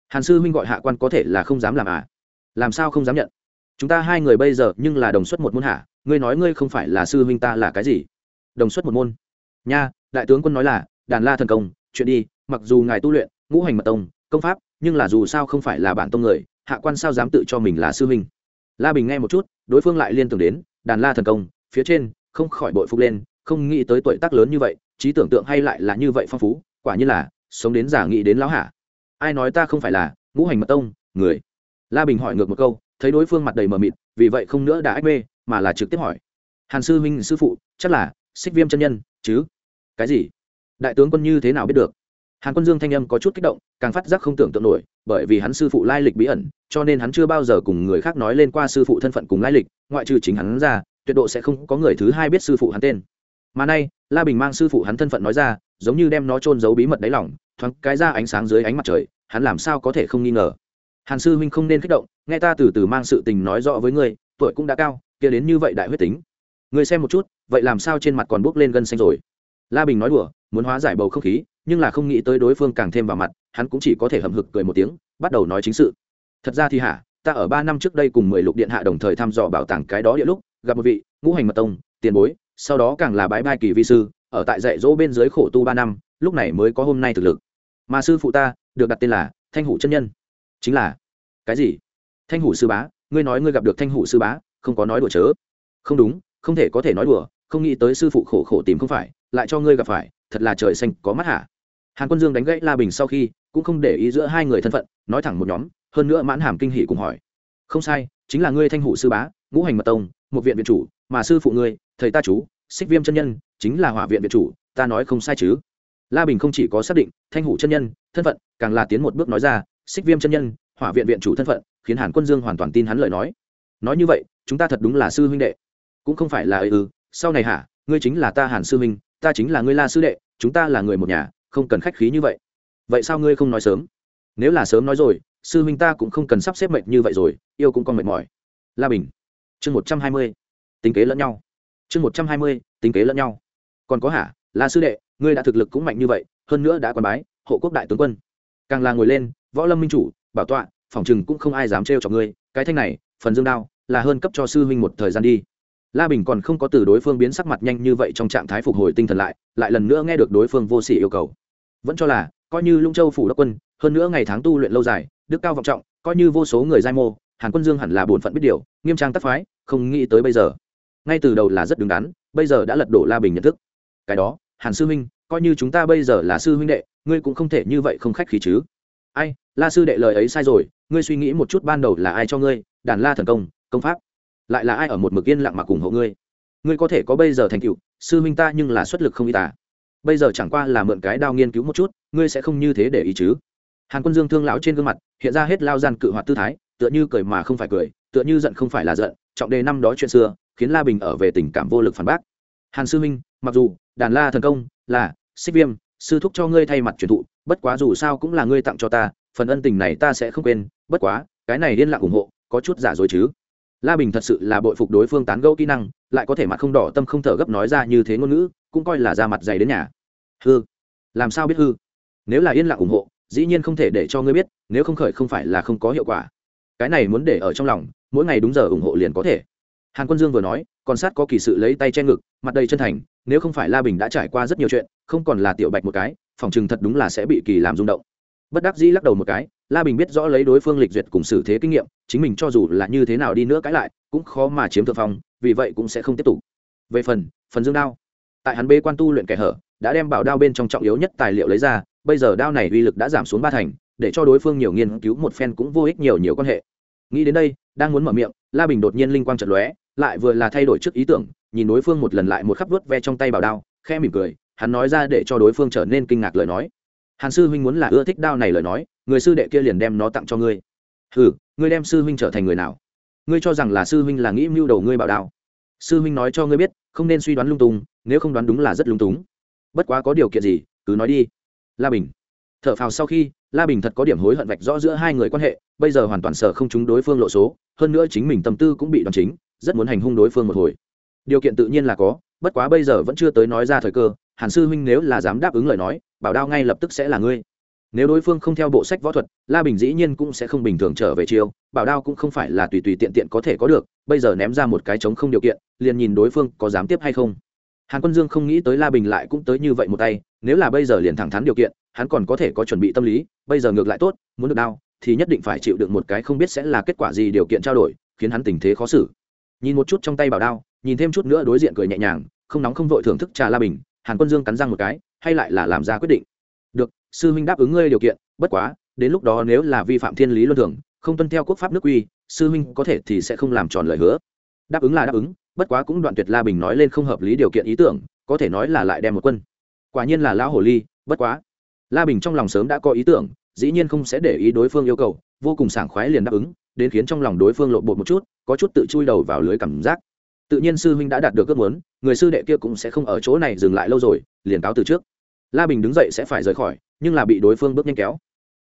Hàn sư huynh gọi hạ quan có thể là không dám làm à? Làm sao không dám nhận? Chúng ta hai người bây giờ nhưng là đồng xuất một môn hạ ngươi nói ngươi không phải là sư huynh ta là cái gì? Đồng xuất một môn. Nha, đại tướng quân nói là, đàn la thần công, chuyện đi, mặc dù ngài tu luyện, ngũ hành mật tông, công pháp, nhưng là dù sao không phải là bản tông người, hạ quan sao dám tự cho mình là sư huynh? La bình nghe một chút, đối phương lại liên tưởng đến, đàn la thần công, phía trên không khỏi bội phục lên, không nghĩ tới tuổi tác lớn như vậy, trí tưởng tượng hay lại là như vậy phong phú, quả như là sống đến già nghĩ đến lão hả ai nói ta không phải là ngũ hành mật tông, người? La bình hỏi ngược một câu, thấy đối phương mặt đầy mờ mịt, vì vậy không nữa đã ách mê, mà là trực tiếp hỏi. Hàn sư huynh sư phụ, chắc là xích viêm chân nhân, chứ? Cái gì? Đại tướng quân như thế nào biết được? Hàn quân dương thanh âm có chút kích động, càng phát giác không tưởng tượng nổi, bởi vì hắn sư phụ lai lịch bí ẩn, cho nên hắn chưa bao giờ cùng người khác nói lên qua sư phụ thân phận cùng lai lịch, ngoại trừ chính hắn ra tuyệt độ sẽ không có người thứ hai biết sư phụ hắn tên. Mà nay, la bình mang sư phụ hắn thân phận nói ra, giống như đem nó trôn giấu bí mật đáy lỏng thoáng cái ra ánh sáng dưới ánh mặt trời, hắn làm sao có thể không nghi ngờ. Hàn sư huynh không nên kích động, nghe ta từ từ mang sự tình nói rõ với ngươi, tuổi cũng đã cao, kia đến như vậy đại huyết tính. Ngươi xem một chút, vậy làm sao trên mặt còn bước lên gân xanh rồi? La bình nói đùa, muốn hóa giải bầu không khí, nhưng là không nghĩ tới đối phương càng thêm vào mặt, hắn cũng chỉ có thể hầm hực cười một tiếng, bắt đầu nói chính sự. Thật ra thì hả, ta ở ba năm trước đây cùng mười lục điện hạ đồng thời thăm dò bảo tàng cái đó địa lúc gặp một vị, ngũ hành mật tông, tiền bối, sau đó càng là bái bai kỳ vi sư, ở tại dạy dỗ bên dưới khổ tu ba năm, lúc này mới có hôm nay thực lực. Mà sư phụ ta, được đặt tên là thanh hủ chân nhân. Chính là, cái gì? Thanh hủ sư bá, ngươi nói ngươi gặp được thanh hủ sư bá, không có nói đùa chớ. Không đúng, không thể có thể nói đùa, không nghĩ tới sư phụ khổ khổ tìm không phải, lại cho ngươi gặp phải, thật là trời xanh có mắt hả? Hàn quân dương đánh gãy la bình sau khi, cũng không để ý giữa hai người thân phận, nói thẳng một nhóm, hơn nữa mãn hàm kinh hỷ cùng hỏi. Không sai, chính là ngươi thanh hủ sư bá, ngũ hành mật tông một viện viện chủ mà sư phụ ngươi thầy ta chú xích viêm chân nhân chính là hỏa viện viện chủ ta nói không sai chứ. La bình không chỉ có xác định thanh hủ chân nhân thân phận càng là tiến một bước nói ra xích viêm chân nhân hỏa viện viện chủ thân phận khiến hàn quân dương hoàn toàn tin hắn lời nói. Nói như vậy chúng ta thật đúng là sư huynh đệ. Cũng không phải là ư ừ, sau này hả ngươi chính là ta hàn sư huynh ta chính là ngươi la sư đệ chúng ta là người một nhà không cần khách khí như vậy. Vậy sao ngươi không nói sớm? Nếu là sớm nói rồi sư huynh ta cũng không cần sắp xếp mệnh như vậy rồi yêu cũng còn mệt mỏi. La bình chương một trăm hai mươi, tính kế lẫn nhau. chương một trăm hai mươi, tính kế lẫn nhau. còn có hả? la sư đệ, ngươi đã thực lực cũng mạnh như vậy, hơn nữa đã còn bái, hộ quốc đại tướng quân. càng là ngồi lên, võ lâm minh chủ, bảo tọa, phòng chừng cũng không ai dám trêu cho ngươi, cái thanh này, phần dương đao, là hơn cấp cho sư huynh một thời gian đi. La bình còn không có từ đối phương biến sắc mặt nhanh như vậy trong trạng thái phục hồi tinh thần lại lại lần nữa nghe được đối phương vô sỉ yêu cầu. vẫn cho là, coi như lung châu phủ đốc quân, hơn nữa ngày tháng tu luyện lâu dài, đức cao vọng trọng, coi như vô số người giai mô hàn quân dương hẳn là bổn phận biết điều, nghiêm trang tác phái, không nghĩ tới bây giờ. Ngay từ đầu là rất đứng đắn, bây giờ đã lật đổ la bình nhận thức. Cái đó, hàn sư huynh coi như chúng ta bây giờ là sư huynh đệ, ngươi cũng không thể như vậy không khách khí chứ. Ai, la sư đệ lời ấy sai rồi, ngươi suy nghĩ một chút ban đầu là ai cho ngươi, đàn la thần công công pháp. Lại là ai ở một mực yên lặng mà cùng hộ ngươi? Ngươi có thể có bây giờ thành tựu, sư huynh ta nhưng là xuất lực không y tả à. bây giờ chẳng qua là mượn cái đao nghiên cứu một chút, ngươi sẽ không như thế để ý chứ. Hàn quân dương thương lão trên gương mặt, hiện ra hết lao gian cự hoạt tư thái tựa như cười mà không phải cười, tựa như giận không phải là giận, trọng đề năm đó chuyện xưa, khiến la bình ở về tình cảm vô lực phản bác. Hàn sư minh, mặc dù, đàn la thần công, là, xích viêm, sư thúc cho ngươi thay mặt truyền thụ, bất quá dù sao cũng là ngươi tặng cho ta, phần ân tình này ta sẽ không quên, bất quá, cái này liên lạc ủng hộ, có chút giả dối chứ. La bình thật sự là bội phục đối phương tán gẫu kỹ năng, lại có thể mặt không đỏ tâm không thở gấp nói ra như thế ngôn ngữ, cũng coi là ra mặt dày đến nhà. Hư, làm sao biết hư? Nếu là yên lặng ủng hộ, dĩ nhiên không thể để cho ngươi biết, nếu không khởi không phải là không có hiệu quả cái này muốn để ở trong lòng, mỗi ngày đúng giờ ủng hộ liền có thể. Hàn quân dương vừa nói, còn sát có kỳ sự lấy tay che ngực, mặt đầy chân thành, nếu không phải la bình đã trải qua rất nhiều chuyện, không còn là tiểu bạch một cái, phòng chừng thật đúng là sẽ bị kỳ làm rung động. Bất đắc dĩ lắc đầu một cái, la bình biết rõ lấy đối phương lịch duyệt cùng xử thế kinh nghiệm, chính mình cho dù là như thế nào đi nữa cãi lại, cũng khó mà chiếm thượng phong, vì vậy cũng sẽ không tiếp tục. Về phần phần dương đao. Tại hắn bê quan tu luyện kẻ hở, đã đem bảo đao bên trong trọng yếu nhất tài liệu lấy ra, bây giờ đao này uy lực đã giảm xuống ba thành, để cho đối phương nhiều nghiên cứu một phen cũng vô ích nhiều nhiều quan hệ nghĩ đến đây, đang muốn mở miệng, la bình đột nhiên linh quang trận lóe, lại vừa là thay đổi trước ý tưởng, nhìn đối phương một lần lại một khắp vớt ve trong tay bảo đao khe mỉm cười, hắn nói ra để cho đối phương trở nên kinh ngạc lời nói. Hàn sư huynh muốn là ưa thích đao này lời nói, người sư đệ kia liền đem nó tặng cho ngươi. Ừ ngươi đem sư huynh trở thành người nào? Ngươi cho rằng là sư huynh là nghĩ mưu đầu ngươi bảo đao. Sư huynh nói cho ngươi biết, không nên suy đoán lung tung, nếu không đoán đúng là rất lung túng. Bất quá có điều kiện gì, cứ nói đi. La bình t h ở phào sau khi la bình thật có điểm hối hận vạch rõ giữa hai người quan hệ, bây giờ hoàn toàn sợ không chúng đối phương lộ số, hơn nữa chính mình tâm tư cũng bị đoàn chính, rất muốn hành hung đối phương một hồi. Điều kiện tự nhiên là có, bất quá bây giờ vẫn chưa tới nói ra thời cơ, hàn sư huynh nếu là dám đáp ứng lời nói, bảo đao ngay lập tức sẽ là ngươi. Nếu đối phương không theo bộ sách võ thuật, la bình dĩ nhiên cũng sẽ không bình thường trở về chiêu, bảo đao cũng không phải là tùy tùy tiện tiện có thể có được, bây giờ ném ra một cái trống không điều kiện, liền nhìn đối phương có dám tiếp hay không. Hàn quân dương không nghĩ tới la bình lại cũng tới như vậy một tay, nếu là bây giờ liền thẳng thắn điều kiện hắn còn có thể có chuẩn bị tâm lý, bây giờ ngược lại tốt, muốn được đao thì nhất định phải chịu đựng một cái không biết sẽ là kết quả gì điều kiện trao đổi, khiến hắn tình thế khó xử. Nhìn một chút trong tay bảo đao, nhìn thêm chút nữa đối diện cười nhẹ nhàng, không nóng không vội thưởng thức trà la bình, hàn quân dương cắn răng một cái, hay lại là làm ra quyết định. Được, sư huynh đáp ứng ngươi điều kiện, bất quá, đến lúc đó nếu là vi phạm thiên lý luân thường, không tuân theo quốc pháp nước quy, sư huynh có thể thì sẽ không làm tròn lời hứa. Đáp ứng là đáp ứng, bất quá cũng đoạn tuyệt la bình nói lên không hợp lý điều kiện ý tưởng, có thể nói là lại đem một quân. Quả nhiên là lão hồ ly, bất quá la bình trong lòng sớm đã có ý tưởng, dĩ nhiên không sẽ để ý đối phương yêu cầu, vô cùng sảng khoái liền đáp ứng, đến khiến trong lòng đối phương lộn bột một chút, có chút tự chui đầu vào lưới cảm giác. Tự nhiên sư huynh đã đạt được ước muốn, người sư đệ kia cũng sẽ không ở chỗ này dừng lại lâu rồi, liền cáo từ trước. La bình đứng dậy sẽ phải rời khỏi, nhưng là bị đối phương bước nhanh kéo.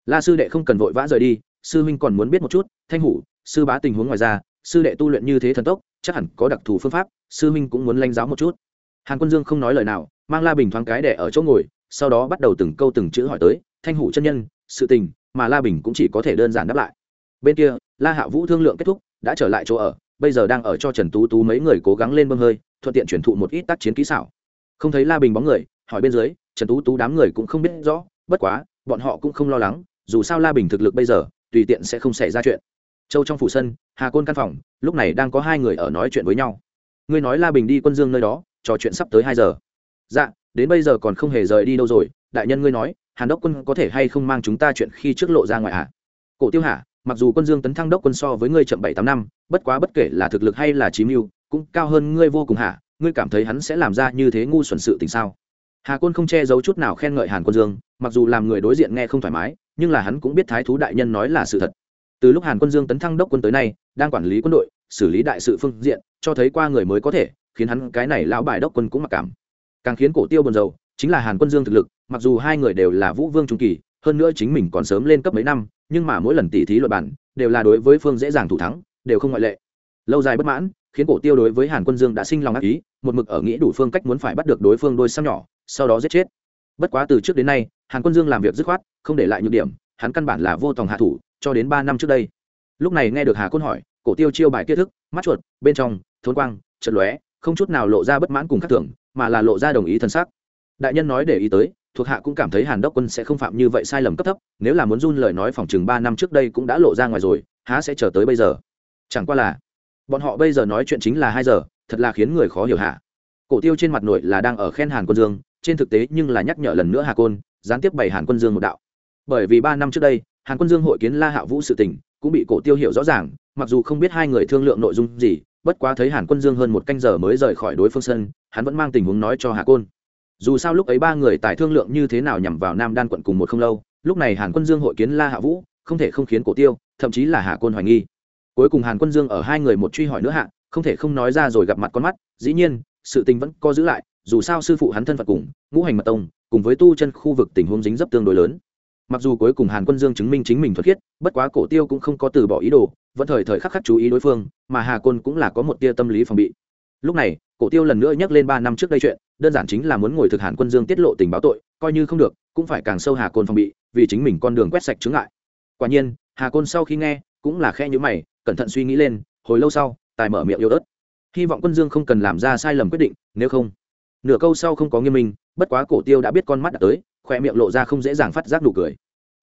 La sư đệ không cần vội vã rời đi, sư huynh còn muốn biết một chút, thanh hủ, sư bá tình huống ngoài ra, sư đệ tu luyện như thế thần tốc, chắc hẳn có đặc thù phương pháp, sư huynh cũng muốn lanh giáo một chút. Hàn quân dương không nói lời nào, mang la bình thoáng cái để ở chỗ ngồi sau đó bắt đầu từng câu từng chữ hỏi tới, thanh hủ chân nhân, sự tình mà la bình cũng chỉ có thể đơn giản đáp lại. Bên kia, la hạ vũ thương lượng kết thúc, đã trở lại chỗ ở, bây giờ đang ở cho trần tú tú mấy người cố gắng lên bơm hơi, thuận tiện chuyển thụ một ít tác chiến kỹ xảo. Không thấy la bình bóng người, hỏi bên dưới, trần tú tú đám người cũng không biết rõ, bất quá, bọn họ cũng không lo lắng, dù sao la bình thực lực bây giờ, tùy tiện sẽ không xảy ra chuyện. Châu trong phủ sân, hà côn căn phòng, lúc này đang có hai người ở nói chuyện với nhau. Ngươi nói la bình đi quân dương nơi đó, trò chuyện sắp tới hai giờ. Dạ đến bây giờ còn không hề rời đi đâu rồi, đại nhân ngươi nói, hàn đốc quân có thể hay không mang chúng ta chuyện khi trước lộ ra ngoài hạ cổ tiêu hạ, mặc dù quân dương tấn thăng đốc quân so với ngươi chậm bảy tám năm, bất quá bất kể là thực lực hay là chí mưu, cũng cao hơn ngươi vô cùng hạ ngươi cảm thấy hắn sẽ làm ra như thế ngu xuẩn sự tình sao? Hà quân không che giấu chút nào khen ngợi hàn quân dương, mặc dù làm người đối diện nghe không thoải mái, nhưng là hắn cũng biết thái thú đại nhân nói là sự thật. Từ lúc hàn quân dương tấn thăng đốc quân tới nay, đang quản lý quân đội, xử lý đại sự phương diện, cho thấy qua người mới có thể, khiến hắn cái này lão bài đốc quân cũng mặc cảm càng khiến cổ tiêu buồn rầu, chính là hàn quân dương thực lực, mặc dù hai người đều là vũ vương trung kỳ, hơn nữa chính mình còn sớm lên cấp mấy năm, nhưng mà mỗi lần tỉ thí luật bản, đều là đối với phương dễ dàng thủ thắng, đều không ngoại lệ. Lâu dài bất mãn, khiến cổ tiêu đối với hàn quân dương đã sinh lòng ác ý, một mực ở nghĩ đủ phương cách muốn phải bắt được đối phương đôi xăm nhỏ, sau đó giết chết. Bất quá từ trước đến nay, hàn quân dương làm việc dứt khoát, không để lại nhược điểm, hắn căn bản là vô tòng hạ thủ, cho đến ba năm trước đây. Lúc này nghe được hà quân hỏi, cổ tiêu chiêu bài kết thức, mắt chuột, bên trong, thốn quang trận lóe, không chút nào lộ ra bất mãn cùng khắc tưởng mà là lộ ra đồng ý thân xác. Đại nhân nói để ý tới, thuộc hạ cũng cảm thấy hàn đốc quân sẽ không phạm như vậy sai lầm cấp thấp, nếu là muốn run lời nói phòng chừng ba năm trước đây cũng đã lộ ra ngoài rồi, há sẽ chờ tới bây giờ? Chẳng qua là, bọn họ bây giờ nói chuyện chính là hai giờ, thật là khiến người khó hiểu hạ cổ tiêu trên mặt nội là đang ở khen hàn quân dương, trên thực tế nhưng là nhắc nhở lần nữa hà côn, gián tiếp bày hàn quân dương một đạo. Bởi vì ba năm trước đây, hàn quân dương hội kiến la hạ vũ sự tình, cũng bị cổ tiêu hiểu rõ ràng, mặc dù không biết hai người thương lượng nội dung gì bất quá thấy hàn quân dương hơn một canh giờ mới rời khỏi đối phương sân, hắn vẫn mang tình huống nói cho hà côn. Dù sao lúc ấy ba người tài thương lượng như thế nào nhằm vào nam đan quận cùng một không lâu, lúc này hàn quân dương hội kiến la hạ vũ, không thể không khiến cổ tiêu, thậm chí là hà côn hoài nghi. Cuối cùng hàn quân dương ở hai người một truy hỏi nữa hạ, không thể không nói ra rồi gặp mặt con mắt, dĩ nhiên, sự tình vẫn co giữ lại, dù sao sư phụ hắn thân phận cùng, ngũ hành mật tông, cùng với tu chân khu vực tình huống dính dấp tương đối lớn mặc dù cuối cùng hàn quân dương chứng minh chính mình thuật khiết, bất quá cổ tiêu cũng không có từ bỏ ý đồ, vẫn thời thời khắc khắc chú ý đối phương, mà hà côn cũng là có một tia tâm lý phòng bị lúc này, cổ tiêu lần nữa nhắc lên ba năm trước đây chuyện, đơn giản chính là muốn ngồi thực hàn quân dương tiết lộ tình báo tội, coi như không được, cũng phải càng sâu hà côn phòng bị, vì chính mình con đường quét sạch chứng ngại. quả nhiên, hà côn sau khi nghe, cũng là khe nhữ mày, cẩn thận suy nghĩ lên, hồi lâu sau, tài mở miệng yếu ớt hy vọng quân dương không cần làm ra sai lầm quyết định, nếu không, nửa câu sau không có nghiêm minh, bất quá cổ tiêu đã biết con mắt đã tới khoe miệng lộ ra không dễ dàng phát giác nụ cười.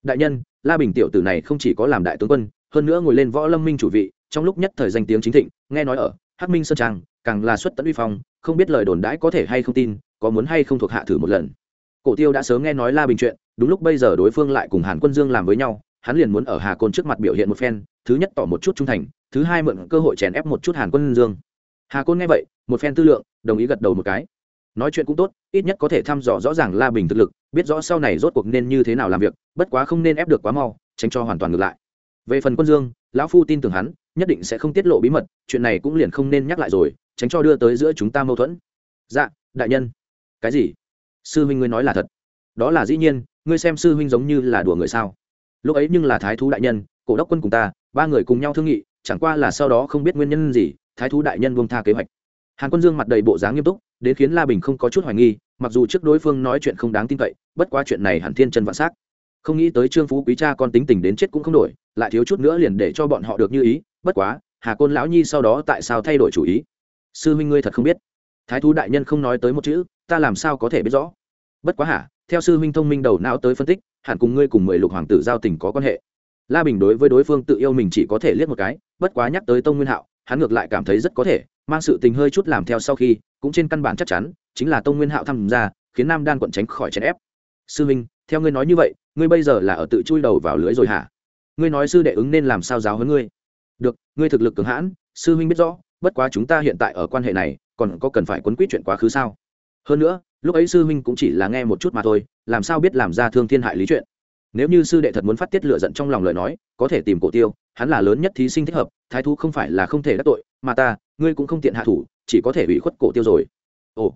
Đại nhân, la bình tiểu tử này không chỉ có làm đại tướng quân, hơn nữa ngồi lên võ lâm minh chủ vị, trong lúc nhất thời danh tiếng chính thịnh, nghe nói ở hắc minh sơn trang càng là xuất tận uy phong, không biết lời đồn đãi có thể hay không tin, có muốn hay không thuộc hạ thử một lần. Cổ tiêu đã sớm nghe nói la bình chuyện, đúng lúc bây giờ đối phương lại cùng hàn quân dương làm với nhau, hắn liền muốn ở hà côn trước mặt biểu hiện một phen, thứ nhất tỏ một chút trung thành, thứ hai mượn cơ hội chèn ép một chút hàn quân dương. Hà côn nghe vậy, một phen tư lượng, đồng ý gật đầu một cái nói chuyện cũng tốt, ít nhất có thể thăm dò rõ ràng la bình thực lực, biết rõ sau này rốt cuộc nên như thế nào làm việc, bất quá không nên ép được quá mau, tránh cho hoàn toàn ngược lại. Về phần quân dương, lão phu tin tưởng hắn, nhất định sẽ không tiết lộ bí mật, chuyện này cũng liền không nên nhắc lại rồi, tránh cho đưa tới giữa chúng ta mâu thuẫn. Dạ đại nhân. Cái gì? Sư huynh ngươi nói là thật. Đó là dĩ nhiên, ngươi xem sư huynh giống như là đùa người sao? Lúc ấy nhưng là thái thú đại nhân, cổ đốc quân cùng ta, ba người cùng nhau thương nghị, chẳng qua là sau đó không biết nguyên nhân gì, thái thú đại nhân buông tha kế hoạch. Hàn quân dương mặt đầy bộ dáng nghiêm túc đến khiến la bình không có chút hoài nghi, mặc dù trước đối phương nói chuyện không đáng tin cậy, bất quá chuyện này hẳn thiên chân vạn s á c không nghĩ tới trương phú quý cha con tính tình đến chết cũng không đổi, lại thiếu chút nữa liền để cho bọn họ được như ý, bất quá, hà côn lão nhi sau đó tại sao thay đổi chủ ý? Sư huynh ngươi thật không biết. Thái thú đại nhân không nói tới một chữ, ta làm sao có thể biết rõ? Bất quá hả, theo sư huynh thông minh đầu não tới phân tích, hẳn cùng ngươi cùng mười lục hoàng tử giao tình có quan hệ. La bình đối với đối phương tự yêu mình chỉ có thể liếc một cái, bất quá nhắc tới tông nguyên hạo hắn ngược lại cảm thấy rất có thể, mang sự tình hơi chút làm theo sau khi, cũng trên căn bản chắc chắn, chính là tông nguyên hạo tham gia, khiến nam đan quận tránh khỏi chèn ép. Sư minh, theo ngươi nói như vậy, ngươi bây giờ là ở tự chui đầu vào lưới rồi hả? Ngươi nói sư đệ ứng nên làm sao giáo hơn ngươi? Được, ngươi thực lực cường hãn, sư minh biết rõ, bất quá chúng ta hiện tại ở quan hệ này, còn có cần phải quấn quýt chuyện quá khứ sao? Hơn nữa, lúc ấy sư minh cũng chỉ là nghe một chút mà thôi, làm sao biết làm ra thương thiên hại lý chuyện? Nếu như sư đệ thật muốn phát tiết lựa giận trong lòng lời nói, có thể tìm cổ tiêu, hắn là lớn nhất thí sinh thích hợp, thái thú không phải là không thể đắc tội, mà ta, ngươi cũng không tiện hạ thủ, chỉ có thể bị khuất cổ tiêu rồi. Ồ,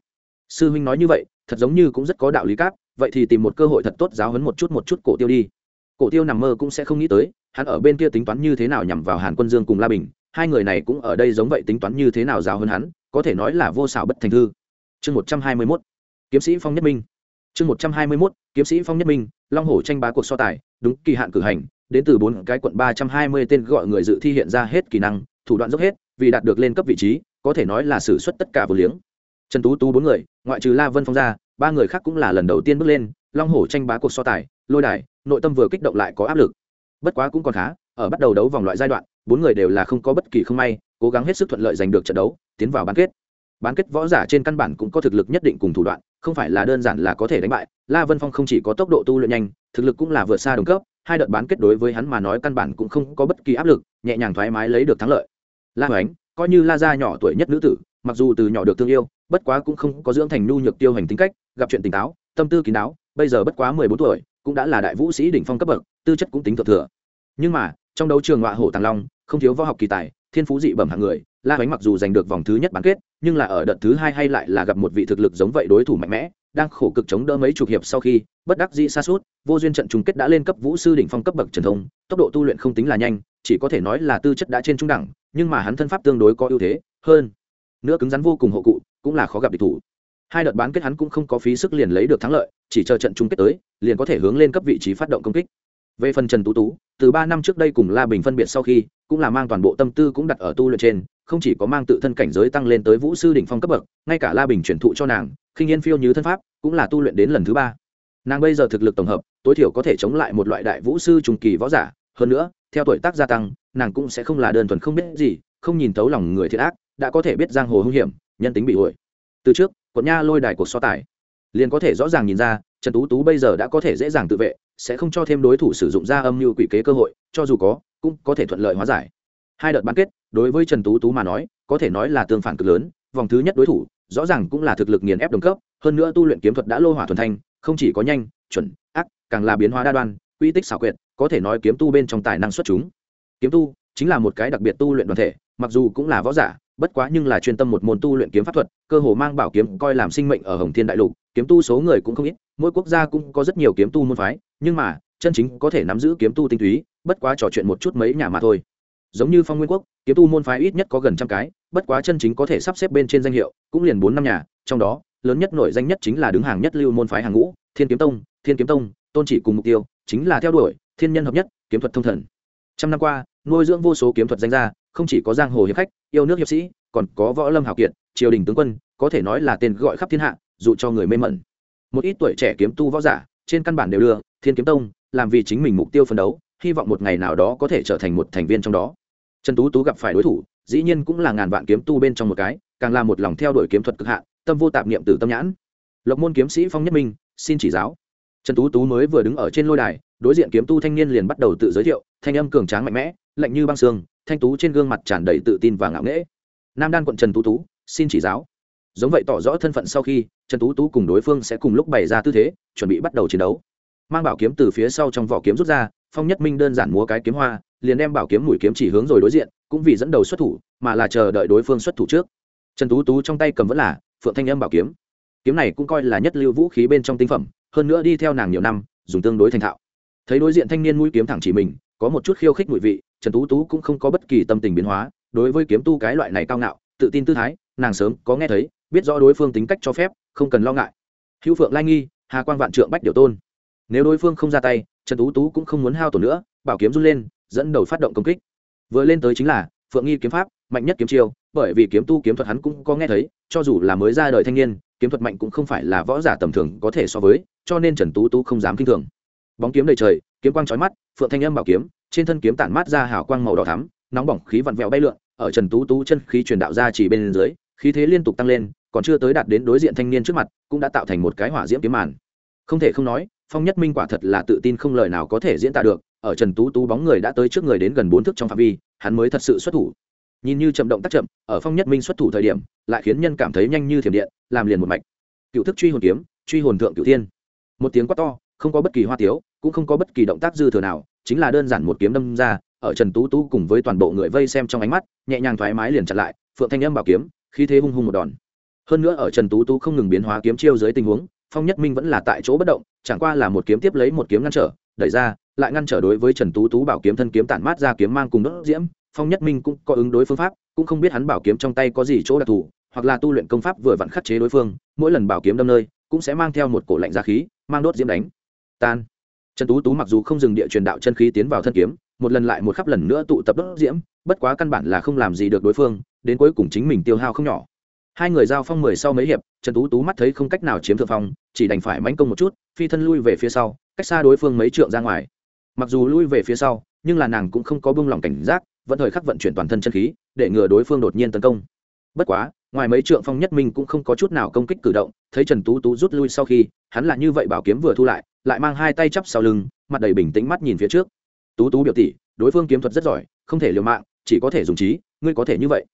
sư huynh nói như vậy, thật giống như cũng rất có đạo lý cáp, vậy thì tìm một cơ hội thật tốt giáo hấn một chút một chút cổ tiêu đi. Cổ tiêu nằm mơ cũng sẽ không nghĩ tới, hắn ở bên kia tính toán như thế nào nhằm vào hàn quân dương cùng la bình, hai người này cũng ở đây giống vậy tính toán như thế nào giáo hấn hắn, có thể nói là vô xảo bất thành thư. Chương một trăm hai mươi mốt, kiếm sĩ phong nhất minh. Chương một trăm hai mươi mốt, kiếm sĩ phong nhất minh long hổ tranh bá cuộc so tài, đúng kỳ hạn cử hành, đến từ bốn cái quận ba trăm hai mươi tên gọi người dự thi hiện ra hết kỹ năng, thủ đoạn dốc hết, vì đạt được lên cấp vị trí, có thể nói là xử suất tất cả vừa liếng. Trần tú tú bốn người, ngoại trừ la vân phong ra, ba người khác cũng là lần đầu tiên bước lên, long hổ tranh bá cuộc so tài, lôi đài, nội tâm vừa kích động lại có áp lực. Bất quá cũng còn khá, ở bắt đầu đấu vòng loại giai đoạn, bốn người đều là không có bất kỳ không may, cố gắng hết sức thuận lợi giành được trận đấu, tiến vào bán kết. Bán kết võ giả trên căn bản cũng có thực lực nhất định cùng thủ đoạn không phải là đơn giản là có thể đánh bại, la vân phong không chỉ có tốc độ tu luyện nhanh, thực lực cũng là vượt xa đồng cấp, hai đợt bán kết đối với hắn mà nói căn bản cũng không có bất kỳ áp lực, nhẹ nhàng thoải mái lấy được thắng lợi. La hoánh, coi như la gia nhỏ tuổi nhất nữ tử, mặc dù từ nhỏ được thương yêu, bất quá cũng không có dưỡng thành nhu nhược tiêu hành tính cách, gặp chuyện tỉnh táo, tâm tư kín đáo, bây giờ bất quá mười bốn tuổi, cũng đã là đại vũ sĩ đỉnh phong cấp bậc, tư chất cũng tính thượng thừa. Nhưng mà, trong đấu trường ngọa hổ tàng long, không thiếu võ học kỳ tài, thiên phú dị bẩm hạng người la hoánh mặc dù giành được vòng thứ nhất bán kết, nhưng là ở đợt thứ hai hay lại là gặp một vị thực lực giống vậy đối thủ mạnh mẽ, đang khổ cực chống đỡ mấy chục hiệp sau khi, bất đắc dĩ xa suốt vô duyên trận chung kết đã lên cấp vũ sư đỉnh phong cấp bậc trần thông, tốc độ tu luyện không tính là nhanh, chỉ có thể nói là tư chất đã trên trung đẳng, nhưng mà hắn thân pháp tương đối có ưu thế, hơn nữa cứng rắn vô cùng hộ cụ, cũng là khó gặp địch thủ. Hai đợt bán kết hắn cũng không có phí sức liền lấy được thắng lợi, chỉ chờ trận chung kết tới, liền có thể hướng lên cấp vị trí phát động công kích. Về phần trần tú tú, từ ba năm trước đây cùng la bình phân biệt sau khi, cũng là mang toàn bộ tâm tư cũng đặt ở tu luyện trên không chỉ có mang tự thân cảnh giới tăng lên tới vũ sư đỉnh phong cấp bậc, ngay cả la bình chuyển thụ cho nàng, khinh yên phiêu như thân pháp, cũng là tu luyện đến lần thứ ba. Nàng bây giờ thực lực tổng hợp, tối thiểu có thể chống lại một loại đại vũ sư trùng kỳ võ giả, hơn nữa, theo tuổi tác gia tăng, nàng cũng sẽ không là đơn thuần không biết gì, không nhìn tấu lòng người thiệt ác, đã có thể biết giang hồ hung hiểm, nhân tính bị ổi từ trước, quận nha lôi đài cuộc so tài, liền có thể rõ ràng nhìn ra, trần tú tú bây giờ đã có thể dễ dàng tự vệ, sẽ không cho thêm đối thủ sử dụng ra âm mưu quỷ kế cơ hội, cho dù có, cũng có thể thuận lợi hóa giải hai đợt bán kết, đối với trần tú tú mà nói, có thể nói là tương phản cực lớn, vòng thứ nhất đối thủ, rõ ràng cũng là thực lực nghiền ép đồng cấp, hơn nữa tu luyện kiếm thuật đã lô hỏa thuần thanh, không chỉ có nhanh, chuẩn, ác, càng là biến hóa đa đoan, quy tích xảo quyệt, có thể nói kiếm tu bên trong tài năng xuất chúng. Kiếm tu chính là một cái đặc biệt tu luyện đoàn thể, mặc dù cũng là võ giả, bất quá nhưng là chuyên tâm một môn tu luyện kiếm pháp thuật, cơ hồ mang bảo kiếm coi làm sinh mệnh ở hồng thiên đại lục, kiếm tu số người cũng không ít, mỗi quốc gia cũng có rất nhiều kiếm tu môn phái, nhưng mà, chân chính có thể nắm giữ kiếm tu tinh túy, bất quá trò chuyện một chút mấy nhà mà thôi giống như phong nguyên quốc, kiếm tu môn phái ít nhất có gần trăm cái, bất quá chân chính có thể sắp xếp bên trên danh hiệu, cũng liền bốn năm nhà, trong đó, lớn nhất nổi danh nhất chính là đứng hàng nhất lưu môn phái hàng ngũ, thiên kiếm tông, thiên kiếm tông, tôn chỉ cùng mục tiêu, chính là theo đuổi, thiên nhân hợp nhất, kiếm thuật thông thần. Trăm năm qua, nuôi dưỡng vô số kiếm thuật danh gia, không chỉ có giang hồ hiệp khách, yêu nước hiệp sĩ, còn có võ lâm hào kiệt, triều đình tướng quân, có thể nói là tên gọi khắp thiên hạ dụ cho người mê mẩn. Một ít tuổi trẻ kiếm tu võ giả, trên căn bản đều đưa thiên kiếm tông, làm vì chính mình mục tiêu phấn đấu, hy vọng một ngày nào đó có thể trở thành một thành viên trong đó trần tú tú gặp phải đối thủ, dĩ nhiên cũng là ngàn vạn kiếm tu bên trong một cái, càng là một lòng theo đuổi kiếm thuật cực hạn, tâm vô tạp niệm từ tâm nhãn. Lộc môn kiếm sĩ phong nhất minh, xin chỉ giáo. Trần tú tú mới vừa đứng ở trên lôi đài, đối diện kiếm tu thanh niên liền bắt đầu tự giới thiệu, thanh âm cường tráng mạnh mẽ, lạnh như băng xương thanh tú trên gương mặt tràn đầy tự tin và ngạo nghễ. Nam đan quận trần tú tú, xin chỉ giáo. Giống vậy tỏ rõ thân phận sau khi, trần tú tú cùng đối phương sẽ cùng lúc bày ra tư thế, chuẩn bị bắt đầu chiến đấu. Mang bảo kiếm từ phía sau trong vỏ kiếm rút ra, phong nhất minh đơn giản múa cái kiếm hoa liền đem bảo kiếm mũi kiếm chỉ hướng rồi đối diện, cũng vì dẫn đầu xuất thủ, mà là chờ đợi đối phương xuất thủ trước. Trần tú tú trong tay cầm vẫn là phượng thanh âm bảo kiếm. Kiếm này cũng coi là nhất lưu vũ khí bên trong tinh phẩm, hơn nữa đi theo nàng nhiều năm, dùng tương đối thành thạo. Thấy đối diện thanh niên mũi kiếm thẳng chỉ mình, có một chút khiêu khích mùi vị, trần tú tú cũng không có bất kỳ tâm tình biến hóa, đối với kiếm tu cái loại này cao ngạo, tự tin tư thái, nàng sớm có nghe thấy, biết rõ đối phương tính cách cho phép, không cần lo ngại. Hữu phượng lai nghi, hà quan vạn trượng bách điều tôn. Nếu đối phương không ra tay, trần tú tú cũng không muốn hao tổn nữa, bảo kiếm run lên dẫn đầu phát động công kích. Vừa lên tới chính là phượng nghi kiếm pháp, mạnh nhất kiếm chiêu, bởi vì kiếm tu kiếm thuật hắn cũng có nghe thấy, cho dù là mới ra đời thanh niên, kiếm thuật mạnh cũng không phải là võ giả tầm thường có thể so với, cho nên trần tú tú không dám kinh thường. Bóng kiếm đầy trời, kiếm quang trói mắt, phượng thanh âm bảo kiếm, trên thân kiếm tản mát ra hào quang màu đỏ thắm, nóng bỏng khí vặn vẹo bay lượn, ở trần tú tú chân khí truyền đạo ra chỉ bên dưới, khí thế liên tục tăng lên, còn chưa tới đạt đến đối diện thanh niên trước mặt, cũng đã tạo thành một cái hỏa diễm kiếm màn. Không thể không nói, phong nhất minh quả thật là tự tin không lời nào có thể diễn tả được ở trần tú tú bóng người đã tới trước người đến gần bốn thước trong phạm vi, hắn mới thật sự xuất thủ. Nhìn như chậm động tác chậm, ở phong nhất minh xuất thủ thời điểm, lại khiến nhân cảm thấy nhanh như thiểm điện, làm liền một mạch. Cựu thức truy hồn kiếm, truy hồn thượng cựu thiên. Một tiếng quát to, không có bất kỳ hoa tiếu, cũng không có bất kỳ động tác dư thừa nào, chính là đơn giản một kiếm đâm ra, ở trần tú tú cùng với toàn bộ người vây xem trong ánh mắt, nhẹ nhàng thoải mái liền chặn lại, phượng thanh âm bảo kiếm khi thế hung hung một đòn. Hơn nữa ở trần tú tú không ngừng biến hóa kiếm chiêu dưới tình huống, phong nhất minh vẫn là tại chỗ bất động, chẳng qua là một kiếm tiếp lấy một kiếm ngăn trở, đẩy ra lại ngăn trở đối với trần tú tú bảo kiếm thân kiếm tản mát ra kiếm mang cùng đốt diễm, phong nhất minh cũng có ứng đối phương pháp, cũng không biết hắn bảo kiếm trong tay có gì chỗ đặc thù, hoặc là tu luyện công pháp vừa vặn khắc chế đối phương, mỗi lần bảo kiếm đâm nơi, cũng sẽ mang theo một cổ lạnh giá khí, mang đốt diễm đánh. Tan. Trần tú tú mặc dù không dừng địa truyền đạo chân khí tiến vào thân kiếm, một lần lại một khắp lần nữa tụ tập đốt diễm, bất quá căn bản là không làm gì được đối phương, đến cuối cùng chính mình tiêu hao không nhỏ. Hai người giao phong mười sau mấy hiệp, trần tú tú mắt thấy không cách nào chiếm thượng phong, chỉ đành phải mánh công một chút, phi thân lui về phía sau, cách xa đối phương mấy trượng ra ngoài mặc dù lui về phía sau, nhưng là nàng cũng không có buông lỏng cảnh giác, vẫn thời khắc vận chuyển toàn thân chân khí, để ngừa đối phương đột nhiên tấn công. Bất quá, ngoài mấy trượng phong nhất minh cũng không có chút nào công kích cử động, thấy trần tú tú rút lui sau khi, hắn là như vậy bảo kiếm vừa thu lại lại mang hai tay chắp sau lưng, mặt đầy bình tĩnh mắt nhìn phía trước. Tú tú biểu tỷ, đối phương kiếm thuật rất giỏi, không thể liều mạng, chỉ có thể dùng trí, ngươi có thể như vậy.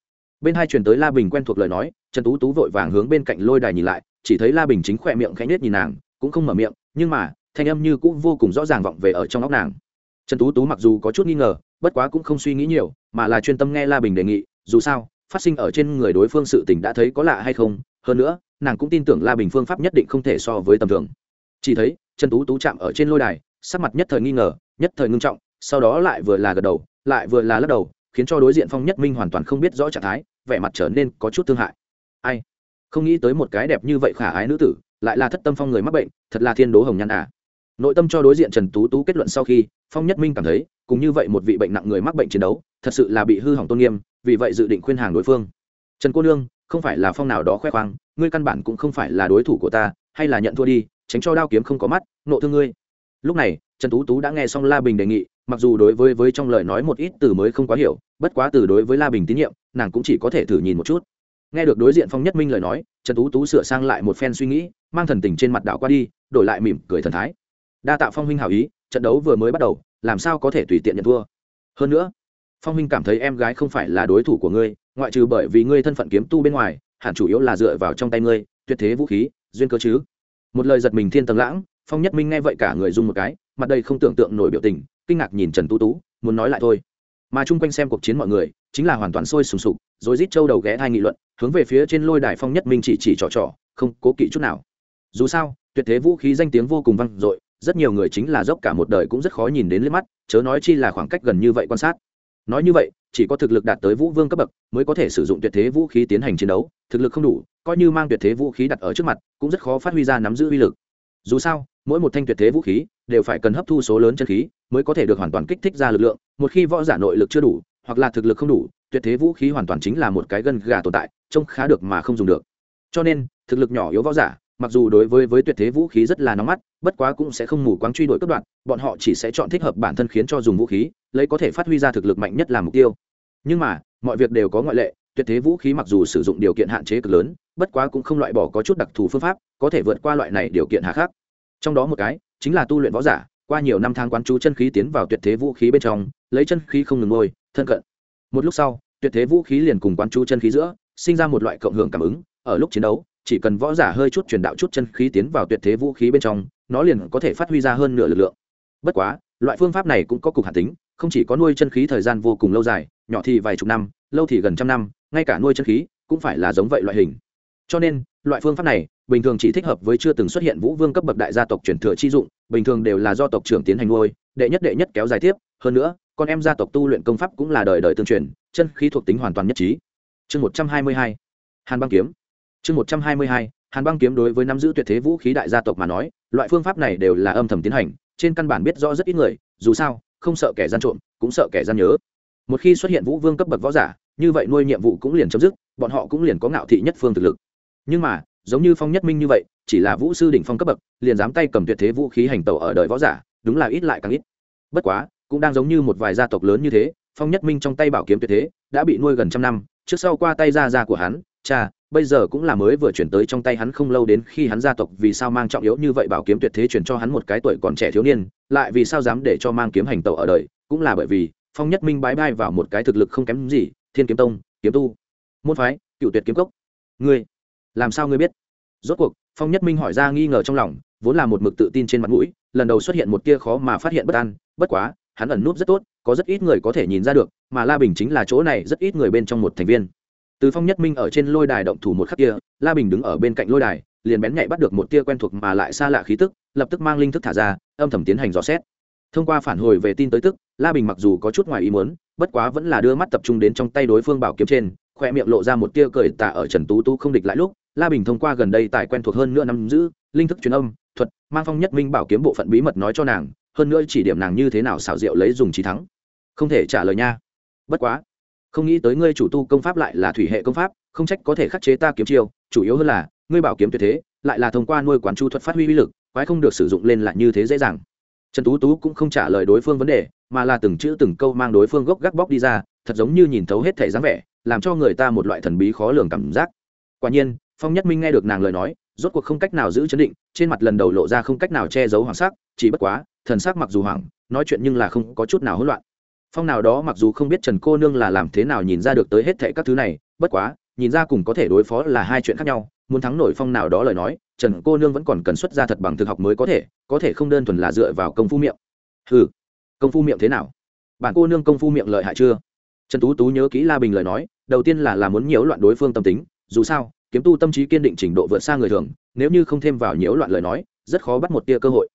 Bên hai truyền tới la bình quen thuộc lời nói, trần tú tú vội vàng hướng bên cạnh lôi đài nhìn lại, chỉ thấy la bình chính khỏe miệng khẽ nhất nhìn nàng, cũng không mở miệng, nhưng mà thanh âm như cũng vô cùng rõ ràng vọng về ở trong óc nàng. Trần tú tú mặc dù có chút nghi ngờ, bất quá cũng không suy nghĩ nhiều, mà là chuyên tâm nghe la bình đề nghị, dù sao, phát sinh ở trên người đối phương sự tình đã thấy có lạ hay không, hơn nữa, nàng cũng tin tưởng la bình phương pháp nhất định không thể so với tầm thường. Chỉ thấy, trần tú tú chạm ở trên lôi đài, sắc mặt nhất thời nghi ngờ, nhất thời ngưng trọng, sau đó lại vừa là gật đầu, lại vừa là lắc đầu, khiến cho đối diện phong nhất minh hoàn toàn không biết rõ trạng thái, vẻ mặt trở nên có chút thương hại. Ai? Không nghĩ tới một cái đẹp như vậy khả ái nữ tử, lại là thất tâm phong người mắc bệnh, thật là thiên đố hồng nhân à nội tâm cho đối diện trần tú tú kết luận sau khi, phong nhất minh cảm thấy, cùng như vậy một vị bệnh nặng người mắc bệnh chiến đấu, thật sự là bị hư hỏng tôn nghiêm, vì vậy dự định khuyên hàng đối phương. Trần cô nương, không phải là phong nào đó khoe khoang, ngươi căn bản cũng không phải là đối thủ của ta, hay là nhận thua đi, tránh cho đao kiếm không có mắt, nộ thương ngươi. Lúc này, trần tú tú đã nghe xong la bình đề nghị, mặc dù đối với với trong lời nói một ít từ mới không quá hiểu, bất quá từ đối với la bình tín nhiệm, nàng cũng chỉ có thể thử nhìn một chút. Nghe được đối diện phong nhất minh lời nói, trần tú tú sửa sang lại một phen suy nghĩ, mang thần tình trên mặt đảo qua đi, đổi lại mỉm cười thần thái đa tạ phong huynh hảo ý, trận đấu vừa mới bắt đầu, làm sao có thể tùy tiện nhận thua? Hơn nữa, phong huynh cảm thấy em gái không phải là đối thủ của ngươi, ngoại trừ bởi vì ngươi thân phận kiếm tu bên ngoài, hẳn chủ yếu là dựa vào trong tay ngươi, tuyệt thế vũ khí, duyên cơ chứ. Một lời giật mình thiên tầng lãng, phong nhất minh nghe vậy cả người dung một cái, mặt đây không tưởng tượng nổi biểu tình, kinh ngạc nhìn trần tú tú, muốn nói lại thôi. Mà chung quanh xem cuộc chiến mọi người, chính là hoàn toàn sôi sùng sục, rồi rít châu đầu ghé thai nghị luận, hướng về phía trên lôi đài phong nhất minh chỉ chỉ trò trò, không cố kỵ chút nào. Dù sao, tuyệt thế vũ khí danh tiếng vô cùng vang dội rất nhiều người chính là dốc cả một đời cũng rất khó nhìn đến liếc mắt, chớ nói chi là khoảng cách gần như vậy quan sát. Nói như vậy, chỉ có thực lực đạt tới vũ vương cấp bậc mới có thể sử dụng tuyệt thế vũ khí tiến hành chiến đấu, thực lực không đủ, coi như mang tuyệt thế vũ khí đặt ở trước mặt, cũng rất khó phát huy ra nắm giữ uy lực. Dù sao, mỗi một thanh tuyệt thế vũ khí đều phải cần hấp thu số lớn chân khí mới có thể được hoàn toàn kích thích ra lực lượng, một khi võ giả nội lực chưa đủ, hoặc là thực lực không đủ, tuyệt thế vũ khí hoàn toàn chính là một cái gân gà tồn tại, trông khá được mà không dùng được. Cho nên, thực lực nhỏ yếu võ giả mặc dù đối với với tuyệt thế vũ khí rất là nóng mắt, bất quá cũng sẽ không mù quáng truy đuổi cấp đoạn, bọn họ chỉ sẽ chọn thích hợp bản thân khiến cho dùng vũ khí, lấy có thể phát huy ra thực lực mạnh nhất làm mục tiêu. Nhưng mà, mọi việc đều có ngoại lệ, tuyệt thế vũ khí mặc dù sử dụng điều kiện hạn chế cực lớn, bất quá cũng không loại bỏ có chút đặc thù phương pháp, có thể vượt qua loại này điều kiện hạ khắc. Trong đó một cái, chính là tu luyện võ giả, qua nhiều năm tháng quán chú chân khí tiến vào tuyệt thế vũ khí bên trong, lấy chân khí không ngừng ngôi thân cận. Một lúc sau, tuyệt thế vũ khí liền cùng quán chú chân khí giữa, sinh ra một loại cộng hưởng cảm ứng, ở lúc chiến đấu chỉ cần võ giả hơi chút truyền đạo chút chân khí tiến vào tuyệt thế vũ khí bên trong, nó liền có thể phát huy ra hơn nửa lực lượng. Bất quá, loại phương pháp này cũng có cục hạt tính, không chỉ có nuôi chân khí thời gian vô cùng lâu dài, nhỏ thì vài chục năm, lâu thì gần trăm năm, ngay cả nuôi chân khí cũng phải là giống vậy loại hình. Cho nên, loại phương pháp này bình thường chỉ thích hợp với chưa từng xuất hiện vũ vương cấp bậc đại gia tộc truyền thừa chi dụng, bình thường đều là do tộc trưởng tiến hành nuôi, đệ nhất đệ nhất kéo dài tiếp, hơn nữa, con em gia tộc tu luyện công pháp cũng là đời đời tương truyền, chân khí thuộc tính hoàn toàn nhất trí. Chương một trăm hai mươi hai, hàn băng kiếm chương một trăm hai mươi hai, hàn băng kiếm đối với nắm giữ tuyệt thế vũ khí đại gia tộc mà nói, loại phương pháp này đều là âm thầm tiến hành, trên căn bản biết rõ rất ít người, dù sao, không sợ kẻ gian trộm, cũng sợ kẻ gian nhớ. Một khi xuất hiện vũ vương cấp bậc võ giả, như vậy nuôi nhiệm vụ cũng liền chấm dứt, bọn họ cũng liền có ngạo thị nhất phương thực lực. Nhưng mà, giống như phong nhất minh như vậy, chỉ là vũ sư đỉnh phong cấp bậc, liền dám tay cầm tuyệt thế vũ khí hành tẩu ở đời võ giả, đúng là ít lại càng ít. Bất quá, cũng đang giống như một vài gia tộc lớn như thế, phong nhất minh trong tay bảo kiếm tuyệt thế, đã bị nuôi gần trăm năm, trước sau qua tay ra ra của hắn, cha bây giờ cũng là mới vừa chuyển tới trong tay hắn không lâu đến khi hắn gia tộc vì sao mang trọng yếu như vậy bảo kiếm tuyệt thế chuyển cho hắn một cái tuổi còn trẻ thiếu niên, lại vì sao dám để cho mang kiếm hành tẩu ở đời, cũng là bởi vì phong nhất minh bái bai vào một cái thực lực không kém gì, thiên kiếm tông, kiếm tu, môn phái, cựu tuyệt kiếm cốc. Ngươi, làm sao ngươi biết? Rốt cuộc, phong nhất minh hỏi ra nghi ngờ trong lòng, vốn là một mực tự tin trên mặt mũi, lần đầu xuất hiện một tia khó mà phát hiện bất an, bất quá, hắn ẩn núp rất tốt, có rất ít người có thể nhìn ra được, mà la bình chính là chỗ này, rất ít người bên trong một thành viên từ phong nhất minh ở trên lôi đài động thủ một khắc kia, la bình đứng ở bên cạnh lôi đài, liền bén nhạy bắt được một tia quen thuộc mà lại xa lạ khí tức, lập tức mang linh thức thả ra, âm thầm tiến hành dò xét. Thông qua phản hồi về tin tới tức, la bình mặc dù có chút ngoài ý muốn, bất quá vẫn là đưa mắt tập trung đến trong tay đối phương bảo kiếm trên, khoe miệng lộ ra một tia cười tả ở trần tú tú không địch lại lúc, la bình thông qua gần đây tài quen thuộc hơn nữa nắm giữ, linh thức truyền âm, thuật, mang phong nhất minh bảo kiếm bộ phận bí mật nói cho nàng, hơn nữa chỉ điểm nàng như thế nào xảo diệu lấy dùng trí thắng. Không thể trả lời nha. Bất quá không nghĩ tới ngươi chủ tu công pháp lại là thủy hệ công pháp, không trách có thể khắc chế ta kiếm chiêu, chủ yếu hơn là, ngươi bảo kiếm tuyệt thế, lại là thông qua nuôi quán chu thuật phát huy uy lực, quái không được sử dụng lên lại như thế dễ dàng. Trần tú tú cũng không trả lời đối phương vấn đề, mà là từng chữ từng câu mang đối phương gốc gác bóc đi ra, thật giống như nhìn thấu hết thể dáng vẻ, làm cho người ta một loại thần bí khó lường cảm giác. Quả nhiên, phong nhất minh nghe được nàng lời nói, rốt cuộc không cách nào giữ chấn định, trên mặt lần đầu lộ ra không cách nào che giấu hoàng sắc, chỉ bất quá, thần sắc mặc dù hoảng, nói chuyện nhưng là không có chút nào hỗn loạn phong nào đó mặc dù không biết trần cô nương là làm thế nào nhìn ra được tới hết thệ các thứ này, bất quá, nhìn ra cùng có thể đối phó là hai chuyện khác nhau, muốn thắng nổi phong nào đó lời nói, trần cô nương vẫn còn cần xuất ra thật bằng thực học mới có thể có thể không đơn thuần là dựa vào công phu miệng. Ừ công phu miệng thế nào? Bản cô nương công phu miệng lợi hại chưa? Trần tú tú nhớ kỹ la bình lời nói, đầu tiên là là muốn nhiễu loạn đối phương tâm tính, dù sao, kiếm tu tâm trí kiên định trình độ vượt xa người thường, nếu như không thêm vào nhiễu loạn lời nói, rất khó bắt một tia cơ hội.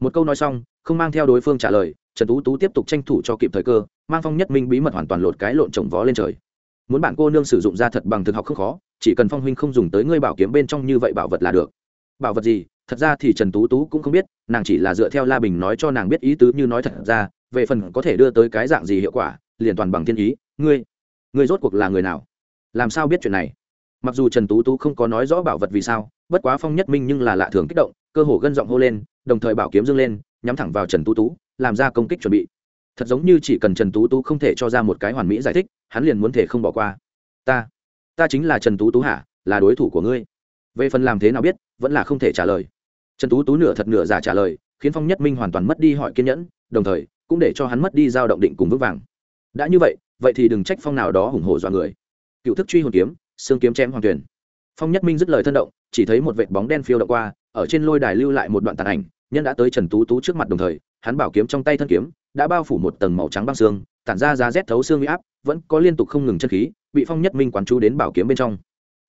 Một câu nói xong, không mang theo đối phương trả lời trần tú tú tiếp tục tranh thủ cho kịp thời cơ, mang phong nhất minh bí mật hoàn toàn lột cái lộn trồng vó lên trời. Muốn bạn cô nương sử dụng ra thật bằng thực học không khó, chỉ cần phong huynh không dùng tới ngươi bảo kiếm bên trong như vậy bảo vật là được. Bảo vật gì? Thật ra thì trần tú tú cũng không biết, nàng chỉ là dựa theo la bình nói cho nàng biết ý tứ như nói thật ra, về phần có thể đưa tới cái dạng gì hiệu quả, liền toàn bằng thiên ý. Ngươi ngươi rốt cuộc là người nào? Làm sao biết chuyện này? Mặc dù trần tú tú không có nói rõ bảo vật vì sao, bất quá phong nhất minh nhưng là lạ thường kích động, cơ hồ gân giọng hô lên, đồng thời bảo kiếm dâng lên, nhắm thẳng vào trần tú tú làm ra công kích chuẩn bị. Thật giống như chỉ cần trần tú tú không thể cho ra một cái hoàn mỹ giải thích, hắn liền muốn thể không bỏ qua. Ta ta chính là trần tú tú hả? Là đối thủ của ngươi. Về phần làm thế nào biết, vẫn là không thể trả lời. Trần tú tú nửa thật nửa giả trả lời, khiến phong nhất minh hoàn toàn mất đi hỏi kiên nhẫn, đồng thời, cũng để cho hắn mất đi dao động định cùng vững vàng. Đã như vậy vậy thì đừng trách phong nào đó hùng hổ dọa người. Cựu thức truy hồn kiếm, xương kiếm chém hoàng tuyển phong nhất minh dứt lời thân động, chỉ thấy một vệt bóng đen phiêu đậu qua, ở trên lôi đài lưu lại một đoạn tàn ảnh nhân đã tới trần tú tú trước mặt đồng thời, hắn bảo kiếm trong tay thân kiếm, đã bao phủ một tầng màu trắng băng xương, tản ra giá rét thấu xương huy áp, vẫn có liên tục không ngừng chân khí, bị phong nhất minh quán chú đến bảo kiếm bên trong.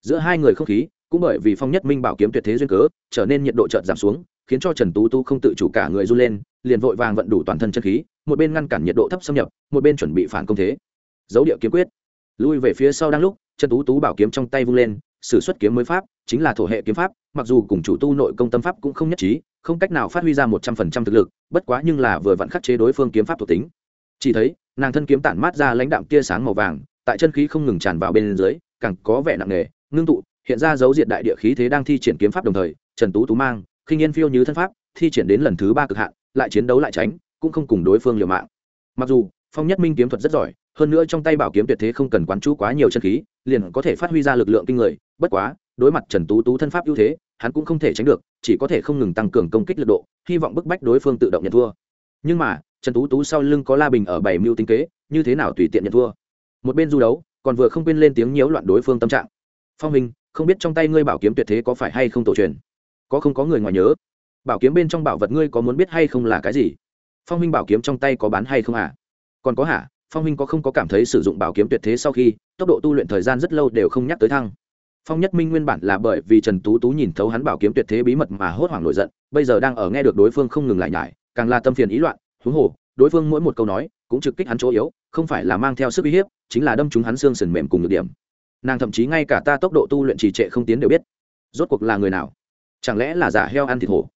Giữa hai người không khí, cũng bởi vì phong nhất minh bảo kiếm tuyệt thế duyên cớ, trở nên nhiệt độ chợt giảm xuống, khiến cho trần tú tú không tự chủ cả người run lên, liền vội vàng vận đủ toàn thân chân khí, một bên ngăn cản nhiệt độ thấp xâm nhập, một bên chuẩn bị phản công thế. Dấu địa kiếm quyết. Lui về phía sau đang lúc, trần tú tú bảo kiếm trong tay vung lên s ử suất kiếm mới pháp, chính là thổ hệ kiếm pháp, mặc dù cùng chủ tu nội công tâm pháp cũng không nhất trí không cách nào phát huy ra một trăm phần trăm thực lực, bất quá nhưng là vừa vặn khắc chế đối phương kiếm pháp thuộc tính. Chỉ thấy, nàng thân kiếm tản mát ra lãnh đạm tia sáng màu vàng, tại chân khí không ngừng tràn vào bên dưới, càng có vẻ nặng nề, ngưng tụ, hiện ra dấu diệt đại địa khí thế đang thi triển kiếm pháp đồng thời, trần tú tú mang, khinh yên phiêu như thân pháp, thi triển đến lần thứ ba cực hạn, lại chiến đấu lại tránh, cũng không cùng đối phương liều mạng. Mặc dù, phong nhất minh kiếm thuật rất giỏi, hơn nữa trong tay bảo kiếm tuyệt thế không cần quán chú quá nhiều chân khí, liền có thể phát huy ra lực lượng kinh người, bất quá, đối mặt trần tú tú thân pháp ưu thế, hắn cũng không thể tránh được chỉ có thể không ngừng tăng cường công kích lực độ, hy vọng bức bách đối phương tự động nhận thua. Nhưng mà, trần tú tú sau lưng có la bình ở bảy mưu tinh kế, như thế nào tùy tiện nhận thua? Một bên du đấu, còn vừa không quên lên tiếng nhiễu loạn đối phương tâm trạng. Phong minh không biết trong tay ngươi bảo kiếm tuyệt thế có phải hay không tổ truyền? Có không có người ngoài nhớ? Bảo kiếm bên trong bảo vật ngươi có muốn biết hay không là cái gì? Phong huynh bảo kiếm trong tay có bán hay không à? Còn có hả? Phong huynh có không có cảm thấy sử dụng bảo kiếm tuyệt thế sau khi, tốc độ tu luyện thời gian rất lâu đều không nhắc tới thăng phong nhất minh nguyên bản là bởi vì trần tú tú nhìn thấu hắn bảo kiếm tuyệt thế bí mật mà hốt hoảng nổi giận, bây giờ đang ở nghe được đối phương không ngừng lại nhải, càng là tâm phiền ý loạn, huống hồ, đối phương mỗi một câu nói cũng trực kích hắn chỗ yếu, không phải là mang theo sức uy hiếp, chính là đâm trúng hắn xương sần mềm cùng được điểm. Nàng thậm chí ngay cả ta tốc độ tu luyện trì trệ không tiến đều biết. Rốt cuộc là người nào? Chẳng lẽ là giả heo ăn thịt hổ?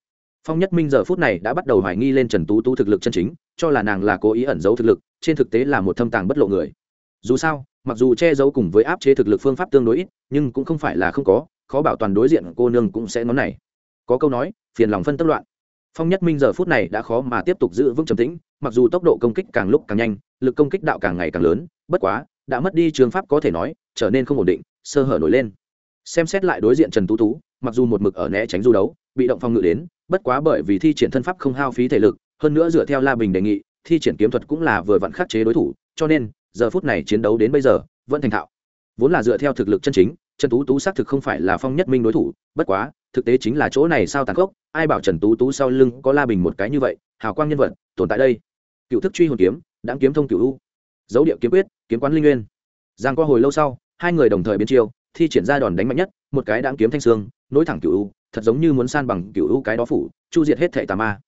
Phong nhất minh giờ phút này đã bắt đầu hoài nghi lên trần tú tú thực lực chân chính, cho là nàng là cố ý ẩn giấu thực lực, trên thực tế là một thâm tàng bất lộ người dù sao, mặc dù che giấu cùng với áp chế thực lực phương pháp tương đối ít, nhưng cũng không phải là không có, khó bảo toàn đối diện cô nương cũng sẽ ngón này. Có câu nói, phiền lòng phân tất loạn. Phong nhất minh giờ phút này đã khó mà tiếp tục giữ vững trầm tĩnh, mặc dù tốc độ công kích càng lúc càng nhanh, lực công kích đạo càng ngày càng lớn, bất quá, đã mất đi trường pháp có thể nói, trở nên không ổn định, sơ hở nổi lên. Xem xét lại đối diện trần tú tú, mặc dù một mực ở né tránh du đấu, bị động phong ngự đến, bất quá bởi vì thi triển thân pháp không hao phí thể lực, hơn nữa dựa theo la bình đề nghị, thi triển kiếm thuật cũng là vừa vặn khắc chế đối thủ, cho nên giờ phút này chiến đấu đến bây giờ, vẫn thành thạo. Vốn là dựa theo thực lực chân chính, trần tú tú xác thực không phải là phong nhất minh đối thủ, bất quá, thực tế chính là chỗ này sao tàn khốc, ai bảo trần tú tú sau lưng có la bình một cái như vậy, hào quang nhân vật, tồn tại đây. Cựu thức truy hồn kiếm, đáng kiếm thông cựu u dấu địa kiếm quyết, kiếm quán linh nguyên. Giang qua hồi lâu sau, hai người đồng thời biến chiêu, thi triển ra đòn đánh mạnh nhất, một cái đáng kiếm thanh sương nối thẳng cựu u thật giống như muốn san bằng cựu u cái đó phủ, chu diệt hết thệ tà ma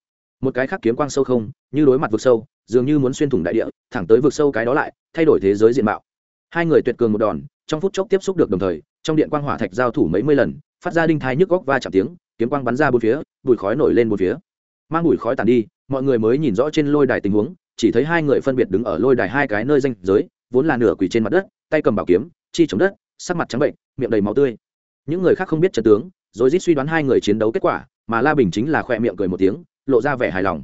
một cái khác kiếm quang sâu không, như đối mặt vực sâu, dường như muốn xuyên thủng đại địa, thẳng tới vực sâu cái đó lại, thay đổi thế giới diện mạo. Hai người tuyệt cường một đòn, trong phút chốc tiếp xúc được đồng thời, trong điện quang hỏa thạch giao thủ mấy mươi lần, phát ra đinh thai nhức góc va chạm tiếng, kiếm quang bắn ra bốn phía, bụi khói nổi lên bốn phía. Mang bụi khói tàn đi, mọi người mới nhìn rõ trên lôi đài tình huống, chỉ thấy hai người phân biệt đứng ở lôi đài hai cái nơi danh giới, vốn là nửa quỳ trên mặt đất, tay cầm bảo kiếm, chi chống đất, sắc mặt trắng bệnh, miệng đầy máu tươi. Những người khác không biết trận tướng, rồi rít suy đoán hai người chiến đấu kết quả, mà la bình chính là khoe miệng cười một tiếng lộ ra vẻ hài lòng.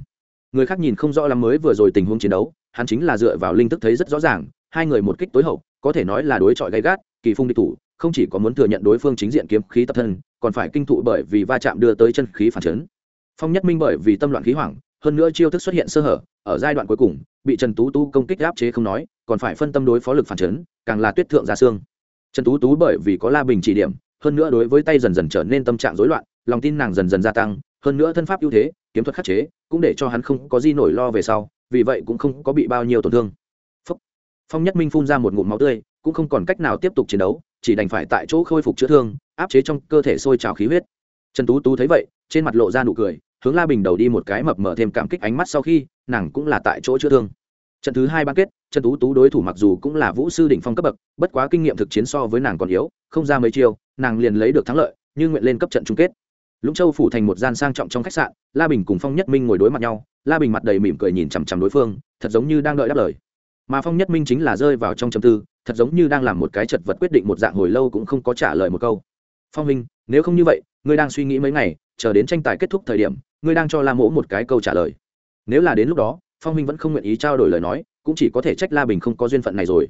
Người khác nhìn không rõ lắm mới vừa rồi tình huống chiến đấu, hắn chính là dựa vào linh thức thấy rất rõ ràng, hai người một kích tối hậu, có thể nói là đối chọi gay gắt, kỳ phung địch thủ, không chỉ có muốn thừa nhận đối phương chính diện kiếm khí tập thân, còn phải kinh thụ bởi vì va chạm đưa tới chân khí phản chấn. Phong nhất minh bởi vì tâm loạn khí hoảng, hơn nữa chiêu thức xuất hiện sơ hở, ở giai đoạn cuối cùng, bị trần tú tú công kích áp chế không nói, còn phải phân tâm đối phó lực phản chấn, càng là tuyết thượng ra xương. Trần tú tú bởi vì có la bình chỉ điểm, hơn nữa đối với tay dần dần trở nên tâm trạng rối loạn, lòng tin nàng dần dần gia tăng, hơn nữa thân pháp ưu thế kiếm thuật khắc chế, cũng để cho hắn không có gì nổi lo về sau, vì vậy cũng không có bị bao nhiêu tổn thương. Phong nhất minh phun ra một ngụm máu tươi, cũng không còn cách nào tiếp tục chiến đấu, chỉ đành phải tại chỗ khôi phục chữa thương, áp chế trong cơ thể sôi trào khí huyết. Trần tú tú thấy vậy, trên mặt lộ ra nụ cười, hướng la bình đầu đi một cái mập mở thêm cảm kích ánh mắt sau khi, nàng cũng là tại chỗ chữa thương. Trận thứ hai bán kết, trần tú tú đối thủ mặc dù cũng là vũ sư đỉnh phong cấp bậc, bất quá kinh nghiệm thực chiến so với nàng còn yếu, không ra mấy chiêu, nàng liền lấy được thắng lợi, nhưng nguyện lên cấp trận chung kết lũng châu phủ thành một gian sang trọng trong khách sạn, la bình cùng phong nhất minh ngồi đối mặt nhau, la bình mặt đầy mỉm cười nhìn chằm chằm đối phương, thật giống như đang đợi đáp lời. Mà phong nhất minh chính là rơi vào trong chầm tư, thật giống như đang làm một cái chật vật quyết định một dạng hồi lâu cũng không có trả lời một câu. Phong minh, nếu không như vậy, ngươi đang suy nghĩ mấy ngày, chờ đến tranh tài kết thúc thời điểm, ngươi đang cho la mỗ một cái câu trả lời. Nếu là đến lúc đó, phong minh vẫn không nguyện ý trao đổi lời nói, cũng chỉ có thể trách la bình không có duyên phận này rồi.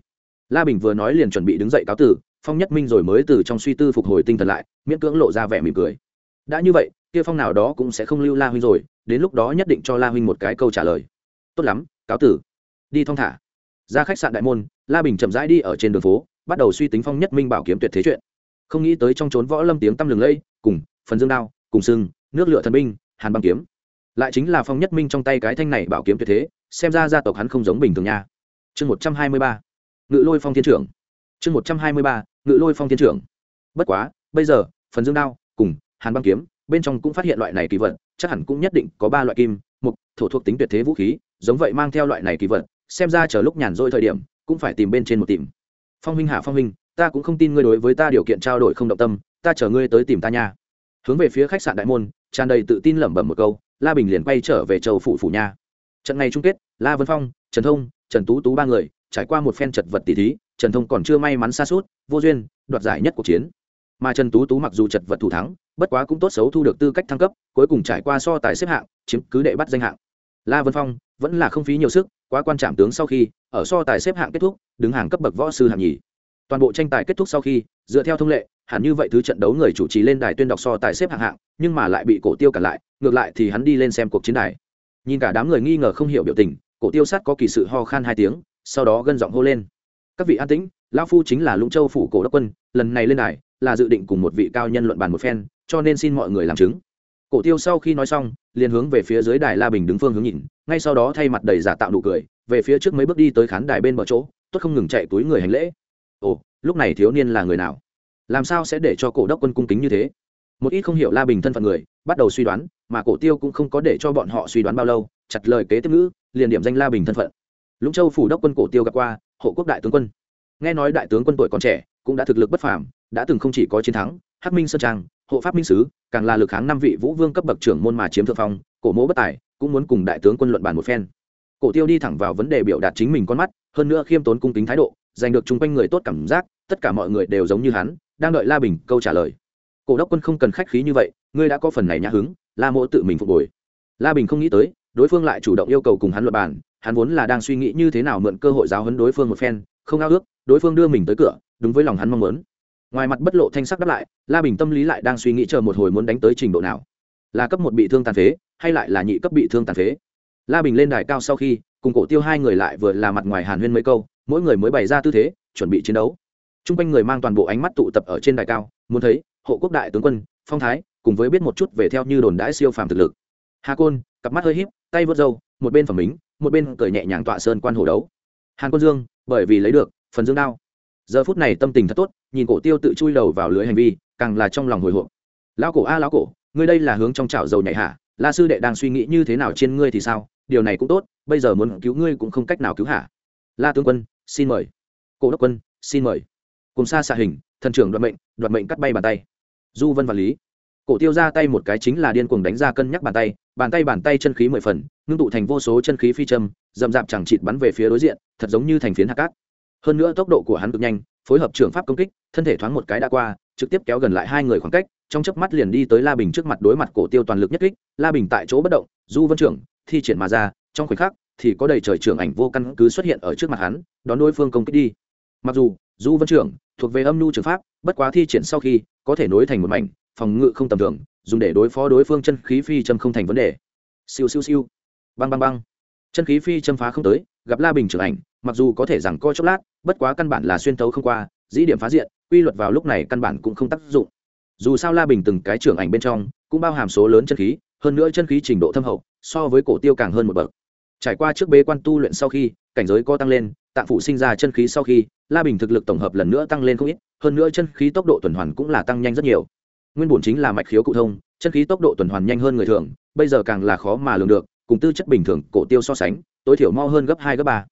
La bình vừa nói liền chuẩn bị đứng dậy cáo tử phong nhất minh rồi mới từ trong suy tư phục hồi tinh thần lại, miễn cưỡng lộ ra vẻ mỉm cười đã như vậy, kia phong nào đó cũng sẽ không lưu la huynh rồi, đến lúc đó nhất định cho la huynh một cái câu trả lời. Tốt lắm, cáo tử. Đi thong thả. Ra khách sạn đại môn, la bình chậm rãi đi ở trên đường phố, bắt đầu suy tính phong nhất minh bảo kiếm tuyệt thế chuyện. Không nghĩ tới trong trốn võ lâm tiếng tăm lừng lây, cùng, phần dương đao, cùng sưng nước lửa thần binh, hàn băng kiếm. Lại chính là phong nhất minh trong tay cái thanh này bảo kiếm tuyệt thế, xem ra gia tộc hắn không giống bình thường nha. Chương một trăm hai mươi ba. Ngự lôi phong thiên trưởng. Chương một trăm hai mươi ba, ngự lôi phong thiên trưởng. Bất quá, bây giờ, phần dương đao, cùng hàn băng kiếm, bên trong cũng phát hiện loại này kỳ vật, chắc hẳn cũng nhất định có ba loại kim, mục, thổ thuộc tính tuyệt thế vũ khí, giống vậy mang theo loại này kỳ vật, xem ra chờ lúc nhàn rỗi thời điểm, cũng phải tìm bên trên một tìm. Phong huynh hạ phong huynh, ta cũng không tin ngươi đối với ta điều kiện trao đổi không động tâm, ta chờ ngươi tới tìm ta nha. Hướng về phía khách sạn đại môn, tràn đầy tự tin lẩm bẩm một câu, la bình liền quay trở về châu phủ phủ nha. Trận này chung kết, la vân phong, trần thông, trần tú tú ba người, trải qua một phen chật vật tỷ thí, trần thông còn chưa may mắn xa suốt, vô duyên, đoạt giải nhất cuộc chiến. Mà trần tú tú mặc dù chật vật thủ thắng bất quá cũng tốt xấu thu được tư cách thăng cấp, cuối cùng trải qua so tài xếp hạng, chiếm cứ đệ bắt danh hạng. La vân phong, vẫn là không phí nhiều sức, quá quan trạm tướng sau khi, ở so tài xếp hạng kết thúc, đứng hàng cấp bậc võ sư hạng nhì. Toàn bộ tranh tài kết thúc sau khi, dựa theo thông lệ, hẳn như vậy thứ trận đấu người chủ trì lên đài tuyên đọc so tài xếp hạng hạng, nhưng mà lại bị cổ tiêu cả lại, ngược lại thì hắn đi lên xem cuộc chiến đài. Nhìn cả đám người nghi ngờ không hiểu biểu tình, cổ tiêu sát có kỳ sự ho khan hai tiếng, sau đó gân giọng hô lên. Các vị an tĩnh lao phu chính là lũng châu phủ cổ đốc quân, lần này lên đài là dự định cùng một vị cao nhân luận bàn một phen cho nên xin mọi người làm chứng. Cổ tiêu sau khi nói xong, liền hướng về phía dưới đài la bình đứng phương hướng nhìn, ngay sau đó thay mặt đầy giả tạo nụ cười, về phía trước mấy bước đi tới khán đài bên bờ chỗ, tốt không ngừng chạy túi người hành lễ. Ồ, lúc này thiếu niên là người nào? Làm sao sẽ để cho cổ đốc quân cung kính như thế? Một ít không hiểu la bình thân phận người, bắt đầu suy đoán, mà cổ tiêu cũng không có để cho bọn họ suy đoán bao lâu, chặt lời kế tiếp ngữ, liền điểm danh la bình thân phận. Lũng châu phủ đốc quân cổ tiêu gặp qua, hộ quốc đại tướng quân. Nghe nói đại tướng quân tuổi còn trẻ, cũng đã thực lực bất phàm, đã từng không chỉ có chiến thắng, hắc minh sơn trang hộ pháp minh sứ, càng là lực kháng năm vị vũ vương cấp bậc trưởng môn mà chiếm thượng phong, cổ mỗ bất tài, cũng muốn cùng đại tướng quân luận bàn một phen. Cổ tiêu đi thẳng vào vấn đề biểu đạt chính mình con mắt, hơn nữa khiêm tốn cung kính thái độ, giành được chung quanh người tốt cảm giác, tất cả mọi người đều giống như hắn, đang đợi la bình câu trả lời. Cổ đốc quân không cần khách khí như vậy, ngươi đã có phần này nhã hứng, la mỗ tự mình phục hồi. La bình không nghĩ tới, đối phương lại chủ động yêu cầu cùng hắn luận bàn, hắn vốn là đang suy nghĩ như thế nào mượn cơ hội giáo hấn đối phương một phen, không ao ước, đối phương đưa mình tới cửa, đúng với lòng hắn mong muốn ngoài mặt bất lộ thanh sắc đáp lại la bình tâm lý lại đang suy nghĩ chờ một hồi muốn đánh tới trình độ nào. Là cấp một bị thương tàn phế hay lại là nhị cấp bị thương tàn phế? La bình lên đài cao sau khi cùng cổ tiêu hai người lại vừa là mặt ngoài hàn huyên mấy câu mỗi người mới bày ra tư thế chuẩn bị chiến đấu. T r u n g quanh người mang toàn bộ ánh mắt tụ tập ở trên đài cao muốn thấy hộ quốc đại tướng quân phong thái cùng với biết một chút về theo như đồn đãi siêu phàm thực lực. Hà côn cặp mắt hơi híp, tay vớt râu một bên phẩm mính một bên cởi nhẹ nhàng tọa sơn quan hồ đấu. Hàn quân dương bởi vì lấy được phần dương đao. Giờ phút này tâm tình thật tốt nhìn cổ tiêu tự chui đầu vào lưới hành vi, càng là trong lòng hồi hộp. Lão cổ a, lão cổ, ngươi đây là hướng trong chảo dầu nhảy hạ la sư đệ đang suy nghĩ như thế nào trên ngươi thì sao? Điều này cũng tốt, bây giờ muốn cứu ngươi cũng không cách nào cứu hạ. la tướng quân, xin mời. Cổ đốc quân, xin mời. Cùng xa xạ hình, thần trưởng đoạt mệnh đoạt mệnh cắt bay bàn tay. Du vân và lý. Cổ tiêu ra tay một cái chính là điên cuồng đánh ra cân nhắc bàn tay bàn tay bàn tay chân khí mười phần, ngưng tụ thành vô số chân khí phi châm dầm dạp chẳng chịt bắn về phía đối diện, thật giống như thành phiến hạt cát hơn nữa tốc độ của hắn cực nhanh, phối hợp trường pháp công kích, thân thể thoáng một cái đã qua, trực tiếp kéo gần lại hai người khoảng cách, trong chớp mắt liền đi tới la bình trước mặt đối mặt cổ tiêu toàn lực nhất kích. La bình tại chỗ bất động, du vân trưởng, thi triển mà ra, trong khoảnh khắc thì có đầy trời trưởng ảnh vô căn cứ xuất hiện ở trước mặt hắn, đón đối phương công kích đi. Mặc dù, du vân trưởng thuộc về âm nhu trường pháp, bất quá thi triển sau khi có thể nối thành một mảnh, phòng ngự không tầm thường, dùng để đối phó đối phương chân khí phi châm không thành vấn đề. Siêu siêu siêu. Băng băng băng. Chân khí phi châm phá không tới gặp la bình trưởng ảnh, mặc dù có thể rằng coi chốc lát, bất quá căn bản là xuyên tấu không qua, dĩ điểm phá diện, quy luật vào lúc này căn bản cũng không tác dụng. Dù sao la bình từng cái trưởng ảnh bên trong, cũng bao hàm số lớn chân khí, hơn nữa chân khí trình độ thâm hậu, so với cổ tiêu càng hơn một bậc. Trải qua trước bế quan tu luyện sau khi, cảnh giới có tăng lên, tạng phụ sinh ra chân khí sau khi, la bình thực lực tổng hợp lần nữa tăng lên không ít, hơn nữa chân khí tốc độ tuần hoàn cũng là tăng nhanh rất nhiều. Nguyên bổn chính là mạch khiếu cụ thông, chân khí tốc độ tuần hoàn nhanh hơn người thường, bây giờ càng là khó mà lường được, cùng tư chất bình thường cổ tiêu so sánh tối thiểu mau hơn gấp hai, gấp ba.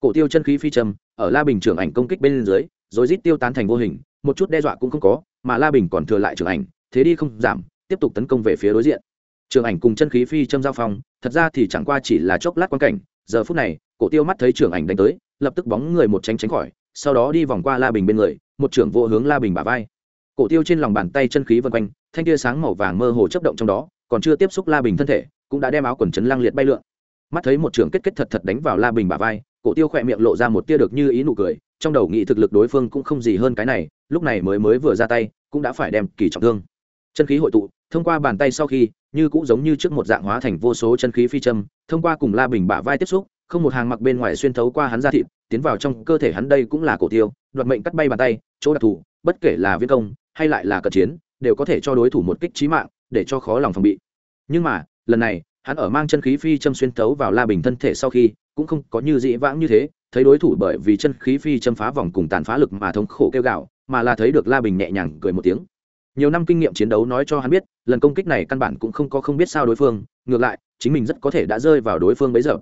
Cổ tiêu chân khí phi trầm, ở la bình trưởng ảnh công kích bên dưới, rồi rít tiêu tán thành vô hình, một chút đe dọa cũng không có, mà la bình còn thừa lại trưởng ảnh, thế đi không giảm, tiếp tục tấn công về phía đối diện. Trường ảnh cùng chân khí phi châm giao phong, thật ra thì chẳng qua chỉ là chốc lát quan cảnh, giờ phút này, cổ tiêu mắt thấy trường ảnh đánh tới, lập tức bóng người một tránh tránh khỏi, sau đó đi vòng qua la bình bên người, một trưởng vô hướng la bình bả vai. Cổ tiêu trên lòng bàn tay chân khí vân quanh, thanh tia sáng màu vàng mơ hồ chấp động trong đó, còn chưa tiếp xúc la bình thân thể, cũng đã đem áo quần chấn lăng liệt bay lượn mắt thấy một trưởng kết kết thật thật đánh vào la bình bả vai, cổ tiêu khỏe miệng lộ ra một tia được như ý nụ cười, trong đầu nghĩ thực lực đối phương cũng không gì hơn cái này, lúc này mới mới vừa ra tay, cũng đã phải đem kỳ trọng thương. Chân khí hội tụ, thông qua bàn tay sau khi, như cũng giống như trước một dạng hóa thành vô số chân khí phi châm, thông qua cùng la bình bả vai tiếp xúc, không một hàng mặc bên ngoài xuyên thấu qua hắn ra thịt, tiến vào trong cơ thể hắn đây cũng là cổ tiêu, đoạt mệnh cắt bay bàn tay, chỗ đặc thù, bất kể là viết công, hay lại là cận chiến, đều có thể cho đối thủ một kích trí mạng, để cho khó lòng phòng bị. Nhưng mà, lần này hắn ở mang chân khí phi châm xuyên thấu vào la bình thân thể sau khi, cũng không có như dĩ vãng như thế, thấy đối thủ bởi vì chân khí phi châm phá vòng cùng tàn phá lực mà thống khổ kêu gạo mà là thấy được la bình nhẹ nhàng cười một tiếng. Nhiều năm kinh nghiệm chiến đấu nói cho hắn biết, lần công kích này căn bản cũng không có không biết sao đối phương, ngược lại, chính mình rất có thể đã rơi vào đối phương bấy giờ.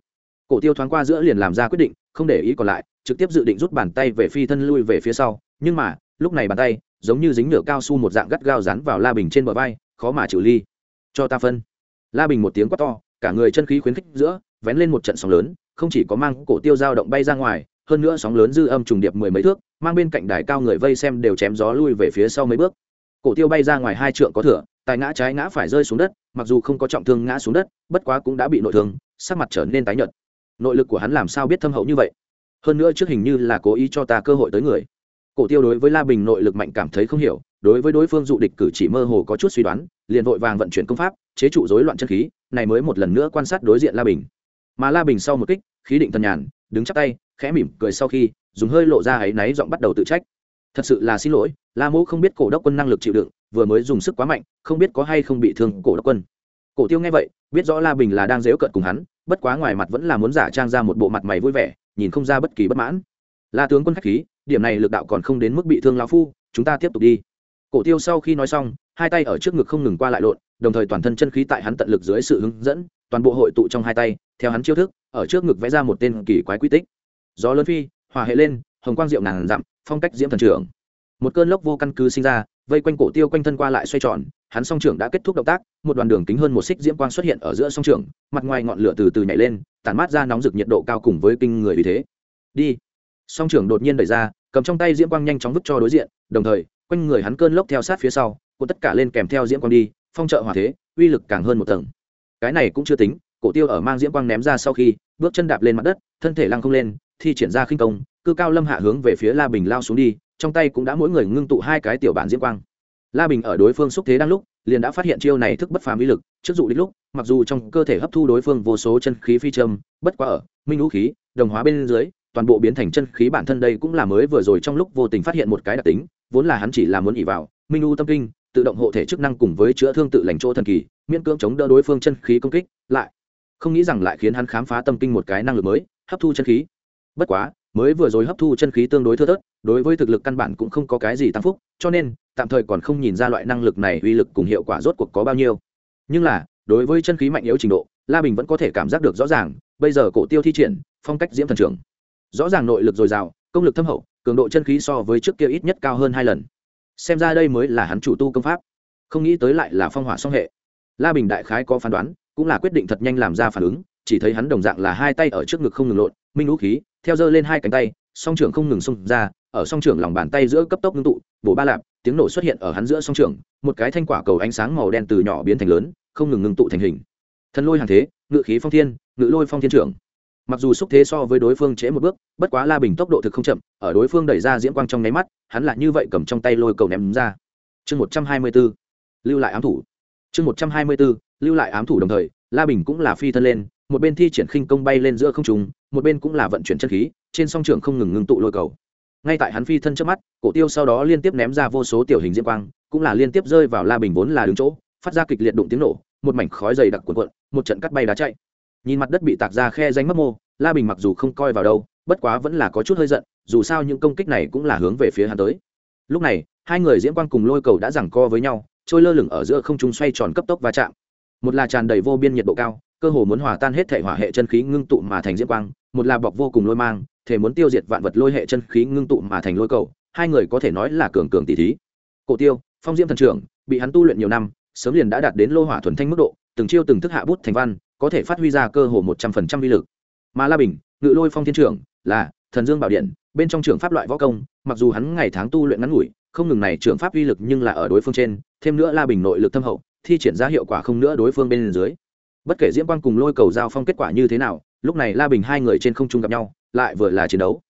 Cổ tiêu thoáng qua giữa liền làm ra quyết định, không để ý còn lại, trực tiếp dự định rút bàn tay về phi thân lui về phía sau, nhưng mà, lúc này bàn tay, giống như dính nửa cao su một dạng gắt gao rắn vào la bình trên bờ vai, khó mà chịu ly. Cho ta phân la bình một tiếng quát to, cả người chân khí khuyến khích giữa, vén lên một trận sóng lớn, không chỉ có mang cổ tiêu dao động bay ra ngoài, hơn nữa sóng lớn dư âm trùng điệp mười mấy thước, mang bên cạnh đài cao người vây xem đều chém gió lui về phía sau mấy bước. Cổ tiêu bay ra ngoài hai trượng có thửa, tài ngã trái ngã phải rơi xuống đất, mặc dù không có trọng thương ngã xuống đất, bất quá cũng đã bị nội thương, sắc mặt trở nên tái nhợt. Nội lực của hắn làm sao biết thâm hậu như vậy? Hơn nữa trước hình như là cố ý cho ta cơ hội tới người. Cổ tiêu đối với la bình nội lực mạnh cảm thấy không hiểu, đối với đối phương dụ địch cử chỉ mơ hồ có chút suy đoán, liền vội vàng vận chuyển công pháp chế trụ rối loạn chân khí, này mới một lần nữa quan sát đối diện la bình. Mà la bình sau một kích, khí định thần nhàn, đứng chắp tay, khẽ mỉm cười sau khi, dùng hơi lộ ra áy náy giọng bắt đầu tự trách. Thật sự là xin lỗi, la mẫu không biết cổ đốc quân năng lực chịu đựng, vừa mới dùng sức quá mạnh, không biết có hay không bị thương cổ đốc quân. Cổ tiêu nghe vậy, biết rõ la bình là đang dễu cận cùng hắn, bất quá ngoài mặt vẫn là muốn giả trang ra một bộ mặt mày vui vẻ, nhìn không ra bất kỳ bất mãn. La tướng quân khách khí, điểm này lực đạo còn không đến mức bị thương lão phu, chúng ta tiếp tục đi. Cổ tiêu sau khi nói xong, hai tay ở trước ngực không ngừng qua lại lộn đồng thời toàn thân chân khí tại hắn tận lực dưới sự hướng dẫn, toàn bộ hội tụ trong hai tay, theo hắn chiêu thức, ở trước ngực vẽ ra một tên kỳ quái quy tích. Gió lớn phi, hòa hệ lên, hồng quang diệu ngàn dặm, phong cách diễm thần trưởng. Một cơn lốc vô căn cứ sinh ra, vây quanh cổ tiêu quanh thân qua lại xoay tròn, hắn song trưởng đã kết thúc động tác, một đoàn đường kính hơn một xích diễm quang xuất hiện ở giữa song trưởng, mặt ngoài ngọn lửa từ từ nhảy lên, tản mát ra nóng rực nhiệt độ cao cùng với kinh người vì thế. Đi. Song trưởng đột nhiên đẩy ra, cầm trong tay diễm quang nhanh chóng vứt cho đối diện, đồng thời, quanh người hắn cơn lốc theo sát phía sau, cuộn tất cả lên kèm theo diễm quang đi phong trợ hỏa thế, uy lực càng hơn một tầng. Cái này cũng chưa tính, cổ tiêu ở mang diễm quang ném ra sau khi, bước chân đạp lên mặt đất, thân thể lăng không lên, thi triển ra khinh công, cư cao lâm hạ hướng về phía la bình lao xuống đi, trong tay cũng đã mỗi người ngưng tụ hai cái tiểu bản diễm quang. La bình ở đối phương xúc thế đang lúc, liền đã phát hiện chiêu này thức bất phàm uy lực, trước dụ đích lúc, mặc dù trong cơ thể hấp thu đối phương vô số chân khí phi châm, bất quá ở, minh ngũ khí, đồng hóa bên dưới, toàn bộ biến thành chân khí bản thân đây cũng là mới vừa rồi trong lúc vô tình phát hiện một cái đặc tính, vốn là hắn chỉ là muốn ỉ vào, minh u tâm kinh tự động hộ thể chức năng cùng với chữa thương tự lành chỗ thần kỳ, miễn cưỡng chống đỡ đối phương chân khí công kích, lại không nghĩ rằng lại khiến hắn khám phá tâm kinh một cái năng lực mới, hấp thu chân khí. Bất quá, mới vừa rồi hấp thu chân khí tương đối thưa thớt, đối với thực lực căn bản cũng không có cái gì tăng phúc, cho nên, tạm thời còn không nhìn ra loại năng lực này uy lực cùng hiệu quả rốt cuộc có bao nhiêu. Nhưng là, đối với chân khí mạnh yếu trình độ, la bình vẫn có thể cảm giác được rõ ràng, bây giờ cổ tiêu thi triển, phong cách diễm thần trưởng. Rõ ràng nội lực dồi dào, công lực thâm hậu, cường độ chân khí so với trước kia ít nhất cao hơn hai lần xem ra đây mới là hắn chủ tu công pháp. Không nghĩ tới lại là phong hỏa song hệ. La bình đại khái có phán đoán, cũng là quyết định thật nhanh làm ra phản ứng, chỉ thấy hắn đồng dạng là hai tay ở trước ngực không ngừng lộn, minh vũ khí, theo dơ lên hai cánh tay, song trưởng không ngừng xung ra, ở song trưởng lòng bàn tay giữa cấp tốc ngưng tụ, bổ ba lạp, tiếng nổ xuất hiện ở hắn giữa song trưởng, một cái thanh quả cầu ánh sáng màu đen từ nhỏ biến thành lớn, không ngừng ngưng tụ thành hình. Thần lôi hàng thế, ngự khí phong thiên, ngự lôi phong thiên trưởng mặc dù xúc thế so với đối phương trễ một bước, bất quá la bình tốc độ thực không chậm, ở đối phương đẩy ra diễm quang trong nháy mắt, hắn lại như vậy cầm trong tay lôi cầu ném ra. Chương một trăm hai mươi b ố lưu lại ám thủ. Chương một trăm hai mươi b ố lưu lại ám thủ đồng thời, la bình cũng là phi thân lên, một bên thi triển khinh công bay lên giữa không trùng một bên cũng là vận chuyển chân khí, trên song trường không ngừng ngưng tụ lôi cầu. Ngay tại hắn phi thân trước mắt, cổ tiêu sau đó liên tiếp ném ra vô số tiểu hình diễm quang, cũng là liên tiếp rơi vào la bình vốn là đứng chỗ, phát ra kịch liệt đụng tiếng nổ, một mảnh khói dày đặc cuộn cuộn, một trận cắt bay đá chạy nhìn mặt đất bị tạc ra khe danh mất mô, la bình mặc dù không coi vào đâu, bất quá vẫn là có chút hơi giận, dù sao những công kích này cũng là hướng về phía hắn tới. Lúc này, hai người diễm quang cùng lôi cầu đã giằng co với nhau, trôi lơ lửng ở giữa không trung xoay tròn cấp tốc va chạm. Một là tràn đầy vô biên nhiệt độ cao, cơ hồ muốn hòa tan hết thể hỏa hệ chân khí ngưng tụ mà thành diễm quang, một là bọc vô cùng lôi mang, thể muốn tiêu diệt vạn vật lôi hệ chân khí ngưng tụ mà thành lôi cầu, hai người có thể nói là cường cường tỷ thí. Cổ tiêu, phong diễm thần trưởng, bị hắn tu luyện nhiều năm, sớm liền đã đạt đến lô hỏa thuần thanh mức độ, từng chiêu từng thức hạ bút thành văn có thể phát huy ra cơ hồ một trăm phần trăm vi lực. Mà la bình, ngự lôi phong thiên trưởng, là thần dương bảo điện, bên trong trường pháp loại võ công, mặc dù hắn ngày tháng tu luyện ngắn ngủi, không ngừng này trường pháp uy lực nhưng là ở đối phương trên, thêm nữa la bình nội lực thâm hậu, thi triển ra hiệu quả không nữa đối phương bên dưới. Bất kể diễm quang cùng lôi cầu giao phong kết quả như thế nào, lúc này la bình hai người trên không trung gặp nhau, lại vừa là chiến đấu.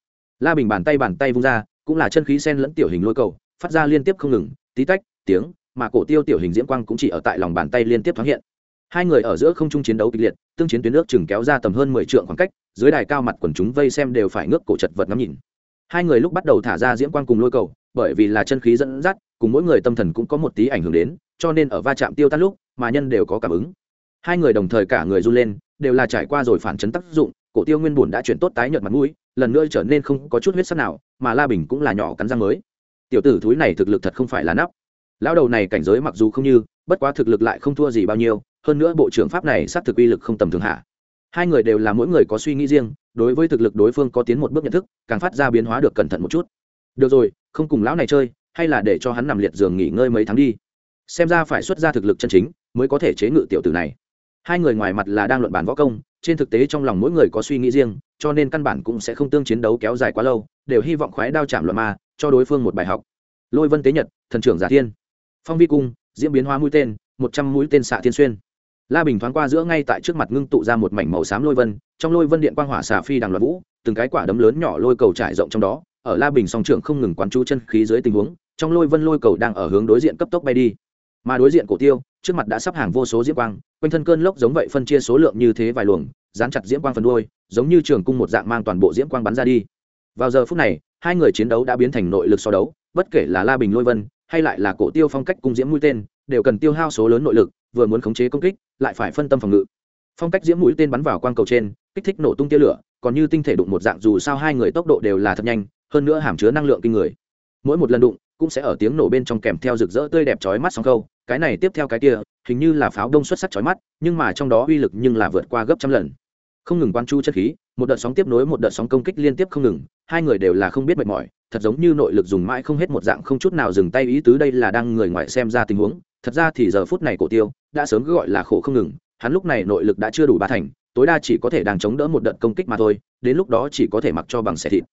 La bình bàn tay bàn tay vung ra, cũng là chân khí sen lẫn tiểu hình lôi cầu, phát ra liên tiếp không ngừng, tí tách, tiếng, mà cổ tiêu tiểu hình diễm quang cũng chỉ ở tại lòng bàn tay liên tiếp thoáng hiện hai người ở giữa không trung chiến đấu kịch liệt, tương chiến tuyến nước chừng kéo ra tầm hơn mười trượng khoảng cách, dưới đài cao mặt quần chúng vây xem đều phải ngước cổ chật vật ngắm nhìn. Hai người lúc bắt đầu thả ra diễm quang cùng lôi cầu, bởi vì là chân khí dẫn dắt, cùng mỗi người tâm thần cũng có một tí ảnh hưởng đến, cho nên ở va chạm tiêu tan lúc, mà nhân đều có cảm ứng. Hai người đồng thời cả người run lên, đều là trải qua rồi phản chấn tác dụng, cổ tiêu nguyên bùn đã chuyển tốt tái nhợt mặt mũi, lần nữa trở nên không có chút huyết sắc nào, mà la bình cũng là nhỏ cắn răng mới. Tiểu tử thúi này thực lực thật không phải là nắp. Lão đầu này cảnh giới mặc dù không như, bất quá thực lực lại không thua gì bao nhiêu hơn nữa bộ trưởng pháp này xác thực uy lực không tầm thường hạ. Hai người đều là mỗi người có suy nghĩ riêng, đối với thực lực đối phương có tiến một bước nhận thức, càng phát ra biến hóa được cẩn thận một chút. Được rồi, không cùng lão này chơi, hay là để cho hắn nằm liệt giường nghỉ ngơi mấy tháng đi. Xem ra phải xuất ra thực lực chân chính, mới có thể chế ngự tiểu tử này. Hai người ngoài mặt là đang luận bản võ công, trên thực tế trong lòng mỗi người có suy nghĩ riêng, cho nên căn bản cũng sẽ không tương chiến đấu kéo dài quá lâu, đều hy vọng khoái đao chạm luận ma, cho đối phương một bài học. Lôi vân tế nhật, thần trưởng giả thiên. Phong vi cung, diễn biến hóa mũi tên, một trăm mũi tên xạ thiên xuyên la bình thoáng qua giữa ngay tại trước mặt ngưng tụ ra một mảnh màu xám lôi vân, trong lôi vân điện quang hỏa xà phi đằng loạn vũ, từng cái quả đấm lớn nhỏ lôi cầu trải rộng trong đó, ở la bình song trưởng không ngừng quán chú chân khí dưới tình huống, trong lôi vân lôi cầu đang ở hướng đối diện cấp tốc bay đi. Mà đối diện cổ tiêu, trước mặt đã sắp hàng vô số diễm quang, quanh thân cơn lốc giống vậy phân chia số lượng như thế vài luồng, dán chặt diễm quang phần đuôi, giống như trường cung một dạng mang toàn bộ diễm quang bắn ra đi. Vào giờ phút này, hai người chiến đấu đã biến thành nội lực so đấu, bất kể là la bình lôi vân, hay lại là cổ tiêu phong cách cung diễm mũi tên, đều cần tiêu hao số lớn nội lực vừa muốn khống chế công kích, lại phải phân tâm phòng ngự. Phong cách diễm mũi tên bắn vào quang cầu trên, kích thích nổ tung tia lửa, còn như tinh thể đụng một dạng dù sao hai người tốc độ đều là thật nhanh, hơn nữa hàm chứa năng lượng kinh người. Mỗi một lần đụng, cũng sẽ ở tiếng nổ bên trong kèm theo rực rỡ tươi đẹp chói mắt sóng câu, cái này tiếp theo cái kia, hình như là pháo đông xuất sắc chói mắt, nhưng mà trong đó uy lực nhưng là vượt qua gấp trăm lần. Không ngừng quan chu chất khí, một đợt sóng tiếp nối một đợt sóng công kích liên tiếp không ngừng, hai người đều là không biết mệt mỏi, thật giống như nội lực dùng mãi không hết một dạng không chút nào dừng tay ý tứ đây là đang người ngoài xem ra tình huống thật ra thì giờ phút này cổ tiêu đã sớm cứ gọi là khổ không ngừng, hắn lúc này nội lực đã chưa đủ ba thành, tối đa chỉ có thể đang chống đỡ một đợt công kích mà thôi, đến lúc đó chỉ có thể mặc cho bằng xẻ thịt.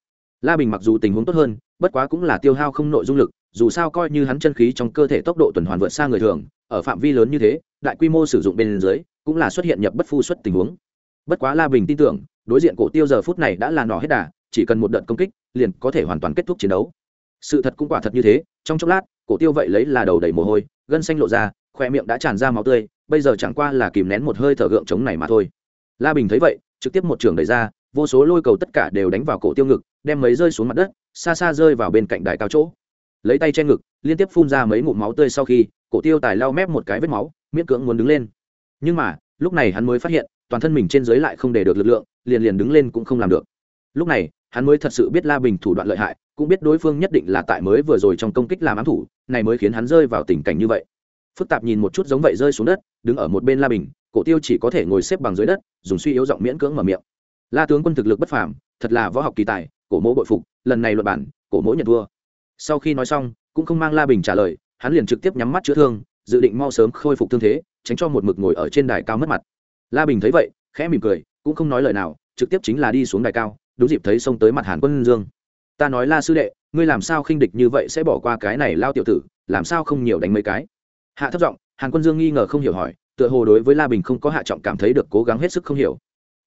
La bình mặc dù tình huống tốt hơn, bất quá cũng là tiêu hao không nội dung lực, dù sao coi như hắn chân khí trong cơ thể tốc độ tuần hoàn vượt xa người thường, ở phạm vi lớn như thế, đại quy mô sử dụng bên dưới, cũng là xuất hiện nhập bất phu xuất tình huống. Bất quá la bình tin tưởng, đối diện cổ tiêu giờ phút này đã là nỏ hết đà, chỉ cần một đợt công kích, liền có thể hoàn toàn kết thúc chiến đấu. Sự thật cũng quả thật như thế, trong chốc lát, cổ tiêu vậy lấy là đầu đầy mồ hôi gân xanh lộ ra khoe miệng đã tràn ra máu tươi, bây giờ chẳng qua là kìm nén một hơi thở gượng chống này mà thôi. La bình thấy vậy, trực tiếp một trường đẩy ra, vô số lôi cầu tất cả đều đánh vào cổ tiêu ngực, đem mấy rơi xuống mặt đất, xa xa rơi vào bên cạnh đài cao chỗ. Lấy tay che ngực, liên tiếp phun ra mấy ngụm máu tươi sau khi, cổ tiêu tài lau mép một cái vết máu, miễn cưỡng muốn đứng lên. Nhưng mà, lúc này hắn mới phát hiện, toàn thân mình trên dưới lại không để được lực lượng, liền liền đứng lên cũng không làm được lúc này, hắn mới thật sự biết la bình thủ đoạn lợi hại, cũng biết đối phương nhất định là tại mới vừa rồi trong công kích làm ám thủ, này mới khiến hắn rơi vào tình cảnh như vậy. Phức tạp nhìn một chút giống vậy rơi xuống đất, đứng ở một bên la bình, cổ tiêu chỉ có thể ngồi xếp bằng dưới đất, dùng suy yếu giọng miễn cưỡng mở miệng. La tướng quân thực lực bất phàm, thật là võ học kỳ tài, cổ mỗ bội phục, lần này luật bản, cổ mỗ nhận thua. Sau khi nói xong, cũng không mang la bình trả lời, hắn liền trực tiếp nhắm mắt chữa thương, dự định mau sớm khôi phục thương thế, tránh cho một mực ngồi ở trên đài cao mất mặt. La bình thấy vậy, khẽ mỉm cười, cũng không nói lời nào, trực tiếp chính là đi xuống đài cao đúng dịp thấy xông tới mặt hàn quân dương. Ta nói la sư đệ, ngươi làm sao khinh địch như vậy sẽ bỏ qua cái này lao tiểu tử, làm sao không nhiều đánh mấy cái? Hạ thấp giọng, hàn quân dương nghi ngờ không hiểu hỏi, tựa hồ đối với la bình không có hạ trọng cảm thấy được cố gắng hết sức không hiểu.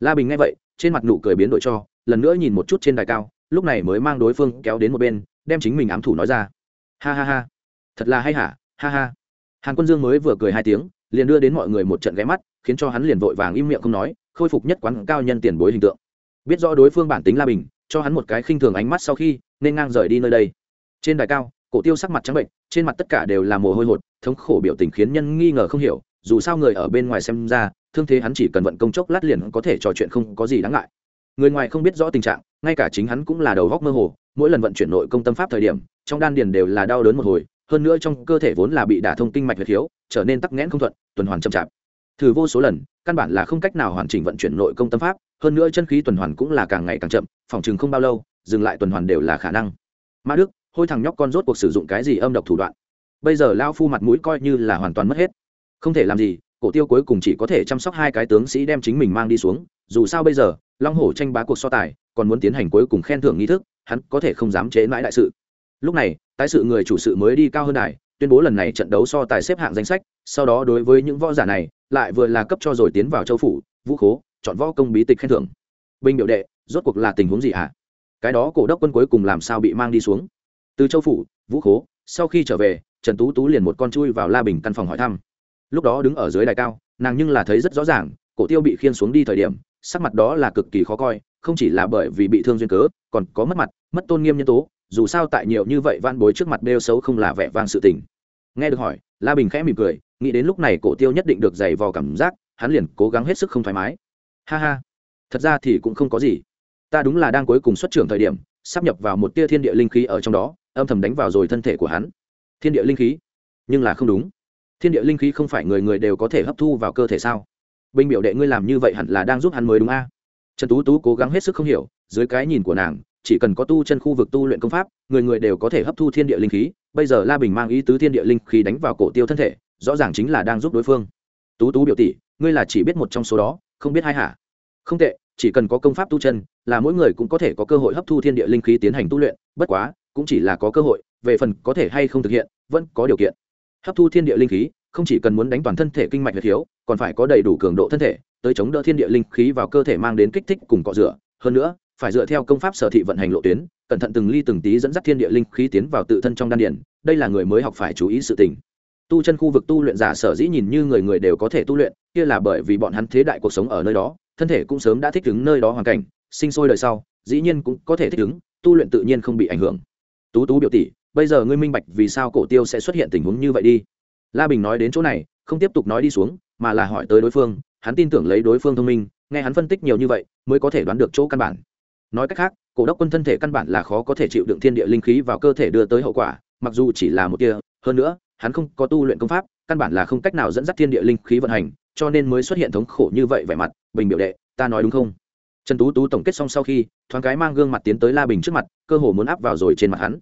La bình nghe vậy, trên mặt nụ cười biến đổi cho, lần nữa nhìn một chút trên đài cao, lúc này mới mang đối phương kéo đến một bên, đem chính mình ám thủ nói ra. Ha ha ha. Thật là hay hả? Ha ha. Hàn quân dương mới vừa cười hai tiếng, liền đưa đến mọi người một trận ghé mắt, khiến cho hắn liền vội vàng im miệng không nói, khôi phục nhất quán cao nhân tiền bối hình tượng biết rõ đối phương bản tính la bình, cho hắn một cái khinh thường ánh mắt sau khi, nên ngang rời đi nơi đây. Trên đài cao, cổ tiêu sắc mặt trắng bệnh, trên mặt tất cả đều là mồ hôi hột, thống khổ biểu tình khiến nhân nghi ngờ không hiểu, dù sao người ở bên ngoài xem ra, thương thế hắn chỉ cần vận công chốc lát liền có thể trò chuyện không có gì đáng ngại. Người ngoài không biết rõ tình trạng, ngay cả chính hắn cũng là đầu góc mơ hồ, mỗi lần vận chuyển nội công tâm pháp thời điểm, trong đan điền đều là đau đớn một hồi, hơn nữa trong cơ thể vốn là bị đả thông kinh mạch huyệt thiếu, trở nên tắc nghẽn không thuận, tuần hoàn chậm chạp thử vô số lần, căn bản là không cách nào hoàn chỉnh vận chuyển nội công tâm pháp, hơn nữa chân khí tuần hoàn cũng là càng ngày càng chậm, phòng chừng không bao lâu, dừng lại tuần hoàn đều là khả năng. Ma đức, hôi thằng nhóc con rốt cuộc sử dụng cái gì âm độc thủ đoạn? Bây giờ lao phu mặt mũi coi như là hoàn toàn mất hết. Không thể làm gì, cổ tiêu cuối cùng chỉ có thể chăm sóc hai cái tướng sĩ đem chính mình mang đi xuống, dù sao bây giờ, long hổ tranh bá cuộc so tài, còn muốn tiến hành cuối cùng khen thưởng nghi thức, hắn có thể không dám chế mãi đại sự. Lúc này, tái sự người chủ sự mới đi cao hơn đài tuyên bố lần này trận đấu so tài xếp hạng danh sách, sau đó đối với những võ giả này, lại vừa là cấp cho rồi tiến vào châu phủ, vũ khố, chọn võ công bí tịch khen thưởng. Binh biểu đệ, rốt cuộc là tình huống gì hả? À? cái đó cổ đốc quân cuối cùng làm sao bị mang đi xuống? Từ châu phủ, vũ khố, sau khi trở về, trần tú tú liền một con chui vào la bình căn phòng hỏi thăm. Lúc đó đứng ở dưới đài cao, nàng nhưng là thấy rất rõ ràng, cổ tiêu bị khiên xuống đi thời điểm, sắc mặt đó là cực kỳ khó coi, không chỉ là bởi vì bị thương duyên cớ, còn có mất mặt, mất tôn nghiêm nhân tố dù sao tại nhiều như vậy van bối trước mặt đeo xấu không là vẻ vang sự tình. Nghe được hỏi, la bình khẽ mỉm cười, nghĩ đến lúc này cổ tiêu nhất định được dày vò cảm giác, hắn liền cố gắng hết sức không thoải mái. Ha ha, thật ra thì cũng không có gì. Ta đúng là đang cuối cùng xuất trưởng thời điểm, sắp nhập vào một tia thiên địa linh khí ở trong đó, âm thầm đánh vào rồi thân thể của hắn. Thiên địa linh khí? Nhưng là không đúng. Thiên địa linh khí không phải người người đều có thể hấp thu vào cơ thể sao? Bình biểu đệ ngươi làm như vậy hẳn là đang giúp hắn mới đúng a. Trần tú tú cố gắng hết sức không hiểu, dưới cái nhìn của nàng chỉ cần có tu chân khu vực tu luyện công pháp, người người đều có thể hấp thu thiên địa linh khí. Bây giờ la bình mang ý tứ thiên địa linh khí đánh vào cổ tiêu thân thể, rõ ràng chính là đang giúp đối phương. Tú tú biểu tỷ, ngươi là chỉ biết một trong số đó, không biết hai hả? Không tệ, chỉ cần có công pháp tu chân, là mỗi người cũng có thể có cơ hội hấp thu thiên địa linh khí tiến hành tu luyện. Bất quá, cũng chỉ là có cơ hội, về phần có thể hay không thực hiện, vẫn có điều kiện. Hấp thu thiên địa linh khí, không chỉ cần muốn đánh toàn thân thể kinh mạch huyệt thiếu, còn phải có đầy đủ cường độ thân thể, tới chống đỡ thiên địa linh khí vào cơ thể mang đến kích thích cùng cọ rửa. Hơn nữa phải dựa theo công pháp sở thị vận hành lộ tuyến, cẩn thận từng ly từng tí dẫn dắt thiên địa linh khí tiến vào tự thân trong đan điển đây là người mới học phải chú ý sự tình. Tu chân khu vực tu luyện giả sở dĩ nhìn như người người đều có thể tu luyện, kia là bởi vì bọn hắn thế đại cuộc sống ở nơi đó, thân thể cũng sớm đã thích ứng nơi đó hoàn cảnh, sinh sôi đời sau, dĩ nhiên cũng có thể thích ứng, tu luyện tự nhiên không bị ảnh hưởng. Tú tú biểu tỷ, bây giờ ngươi minh bạch vì sao cổ tiêu sẽ xuất hiện tình huống như vậy đi. La bình nói đến chỗ này, không tiếp tục nói đi xuống, mà là hỏi tới đối phương, hắn tin tưởng lấy đối phương thông minh, nghe hắn phân tích nhiều như vậy, mới có thể đoán được chỗ căn bản nói cách khác, cổ đốc quân thân thể căn bản là khó có thể chịu đựng thiên địa linh khí vào cơ thể đưa tới hậu quả, mặc dù chỉ là một kia hơn nữa, hắn không có tu luyện công pháp, căn bản là không cách nào dẫn dắt thiên địa linh khí vận hành, cho nên mới xuất hiện thống khổ như vậy vẻ mặt, bình biểu đệ, ta nói đúng không? Trần tú tú tổng kết xong sau khi, thoáng cái mang gương mặt tiến tới la bình trước mặt, cơ hồ muốn áp vào rồi trên mặt hắn.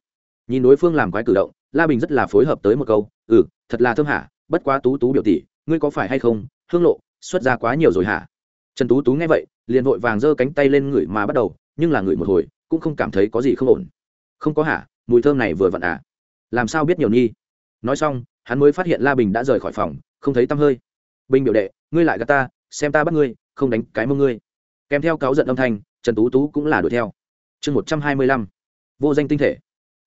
Nhìn đối phương làm quái cử động, la bình rất là phối hợp tới một câu ừ thật là thơm hả? Bất quá tú tú biểu tỷ, ngươi có phải hay không? Hương lộ, xuất ra quá nhiều rồi hả? Trần tú tú nghe vậy, liền vội vàng giơ cánh tay lên ngửi mà bắt đầu nhưng là ngửi một hồi, cũng không cảm thấy có gì không ổn. Không có hả? Mùi thơm này vừa vặn à? Làm sao biết nhiều nhi? Nói xong, hắn mới phát hiện la bình đã rời khỏi phòng, không thấy tăm hơi. Bình biểu đệ, ngươi lại gạt ta, xem ta bắt ngươi, không đánh cái mông ngươi. Kèm theo cáo giận âm thanh, trần tú tú cũng là đuổi theo. Chương một trăm hai mươi lăm, vô danh tinh thể.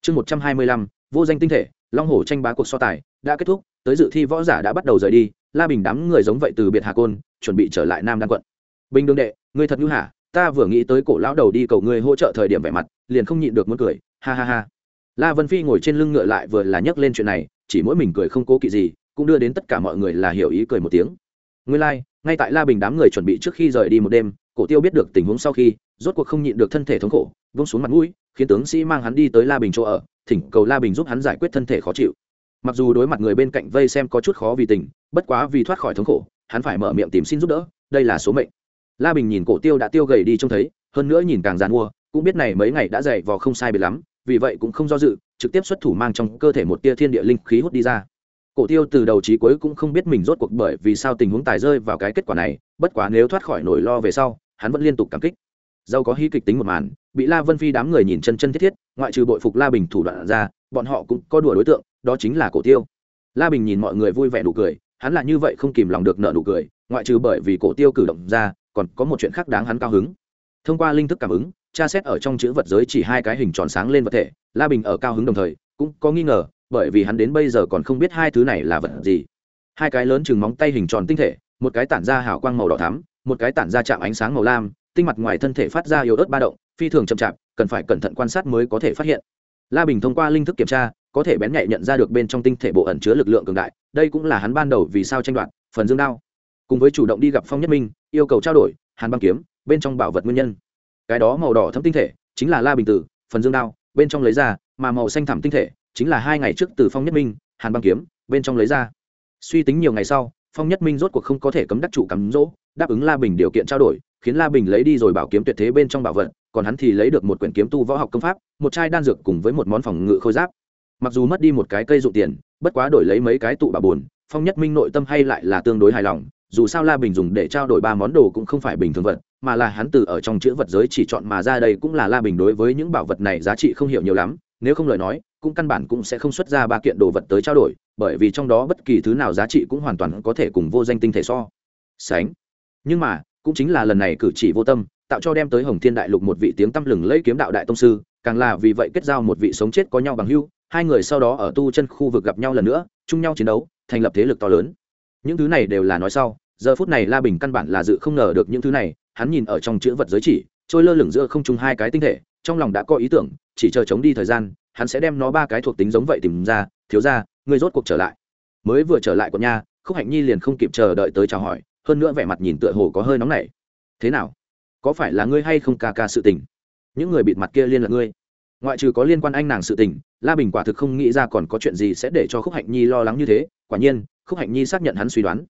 Chương một trăm hai mươi lăm, vô danh tinh thể, long hổ tranh bá cuộc so tài, đã kết thúc, tới dự thi võ giả đã bắt đầu rời đi, la bình đám người giống vậy từ biệt hà côn, chuẩn bị trở lại nam đan quận. Bình đương đệ, ngươi thật nhu hả? Ta vừa nghĩ tới cổ lão đầu đi cầu ngươi hỗ trợ thời điểm vẻ mặt liền không nhịn được muốn cười ha ha ha. La vân phi ngồi trên lưng ngựa lại vừa là nhắc lên chuyện này chỉ mỗi mình cười không cố kỵ gì cũng đưa đến tất cả mọi người là hiểu ý cười một tiếng. Nguyên lai、like, ngay tại la bình đám người chuẩn bị trước khi rời đi một đêm cổ tiêu biết được tình huống sau khi rốt cuộc không nhịn được thân thể thống khổ vung xuống mặt mũi khiến tướng sĩ mang hắn đi tới la bình chỗ ở thỉnh cầu la bình giúp hắn giải quyết thân thể khó chịu. Mặc dù đối mặt người bên cạnh vây xem có chút khó vì tình bất quá vì thoát khỏi thống khổ hắn phải mở miệng tìm xin giúp đỡ đây là số mệnh la bình nhìn cổ tiêu đã tiêu gầy đi trông thấy, hơn nữa nhìn càng dàn mua cũng biết này mấy ngày đã dày vò không sai biệt lắm, vì vậy cũng không do dự, trực tiếp xuất thủ mang trong cơ thể một tia thiên địa linh khí hút đi ra. Cổ tiêu từ đầu trí cuối cũng không biết mình rốt cuộc bởi vì sao tình huống tài rơi vào cái kết quả này, bất quá nếu thoát khỏi nỗi lo về sau, hắn vẫn liên tục cảm kích. Dâu có hí kịch tính một màn, bị la vân phi đám người nhìn chân chân thiết thiết, ngoại trừ bội phục la bình thủ đoạn ra, bọn họ cũng có đùa đối tượng, đó chính là cổ tiêu. La bình nhìn mọi người vui vẻ nụ cười, hắn là như vậy không kìm lòng được nợ nụ cười, ngoại trừ bởi vì cổ tiêu cử động ra còn có một chuyện khác đáng hắn cao hứng. Thông qua linh thức cảm ứng, tra xét ở trong chữ vật giới chỉ hai cái hình tròn sáng lên vật thể, la bình ở cao hứng đồng thời, cũng có nghi ngờ, bởi vì hắn đến bây giờ còn không biết hai thứ này là vật gì. Hai cái lớn chừng móng tay hình tròn tinh thể, một cái tản ra hào quang màu đỏ thắm, một cái tản ra chạm ánh sáng màu lam, tinh mặt ngoài thân thể phát ra yếu ớt ba động, phi thường chậm chạp, cần phải cẩn thận quan sát mới có thể phát hiện. La bình thông qua linh thức kiểm tra, có thể bén nhạy nhận ra được bên trong tinh thể bộ ẩn chứa lực lượng cường đại, đây cũng là hắn ban đầu vì sao tranh đoạt, phần dương đao cùng với chủ động đi gặp phong nhất minh yêu cầu trao đổi hàn băng kiếm bên trong bảo vật nguyên nhân cái đó màu đỏ thấm tinh thể chính là la bình tử phần dương đao bên trong lấy ra mà màu xanh thảm tinh thể chính là hai ngày trước từ phong nhất minh hàn băng kiếm bên trong lấy ra suy tính nhiều ngày sau phong nhất minh rốt cuộc không có thể cấm đắc chủ cắm rỗ đáp ứng la bình điều kiện trao đổi khiến la bình lấy đi rồi bảo kiếm tuyệt thế bên trong bảo vật còn hắn thì lấy được một quyển kiếm tu võ học công pháp một chai đan dược cùng với một món phòng ngự khôi giáp mặc dù mất đi một cái cây dụng tiền bất quá đổi lấy mấy cái tụ bà bồn phong nhất minh nội tâm hay lại là tương đối hài lòng dù sao la bình dùng để trao đổi ba món đồ cũng không phải bình thường vật, mà là hắn từ ở trong chữ vật giới chỉ chọn mà ra đây cũng là la bình đối với những bảo vật này giá trị không hiểu nhiều lắm, nếu không lời nói, cũng căn bản cũng sẽ không xuất ra ba kiện đồ vật tới trao đổi, bởi vì trong đó bất kỳ thứ nào giá trị cũng hoàn toàn có thể cùng vô danh tinh thể so. Sánh. Nhưng mà, cũng chính là lần này cử chỉ vô tâm, tạo cho đem tới hồng thiên đại lục một vị tiếng tăm lừng lẫy kiếm đạo đại tông sư, càng là vì vậy kết giao một vị sống chết có nhau bằng hưu hai người sau đó ở tu chân khu vực gặp nhau lần nữa, chung nhau chiến đấu, thành lập thế lực to lớn những thứ này đều là nói sau, giờ phút này la bình căn bản là dự không ngờ được những thứ này, hắn nhìn ở trong chữ vật giới chỉ, trôi lơ lửng giữa không trung hai cái tinh thể, trong lòng đã có ý tưởng, chỉ chờ chống đi thời gian, hắn sẽ đem nó ba cái thuộc tính giống vậy tìm ra, thiếu ra ngươi rốt cuộc trở lại. Mới vừa trở lại của nha, khúc hạnh nhi liền không kịp chờ đợi tới chào hỏi, hơn nữa vẻ mặt nhìn tựa hồ có hơi nóng nảy. Thế nào? Có phải là ngươi hay không ca ca sự tình? Những người bịt mặt kia liên là ngươi? Ngoại trừ có liên quan anh nàng sự tình, la bình quả thực không nghĩ ra còn có chuyện gì sẽ để cho khúc hạnh nhi lo lắng như thế, quả nhiên khúc hạnh nhi xác nhận hắn suy đoán.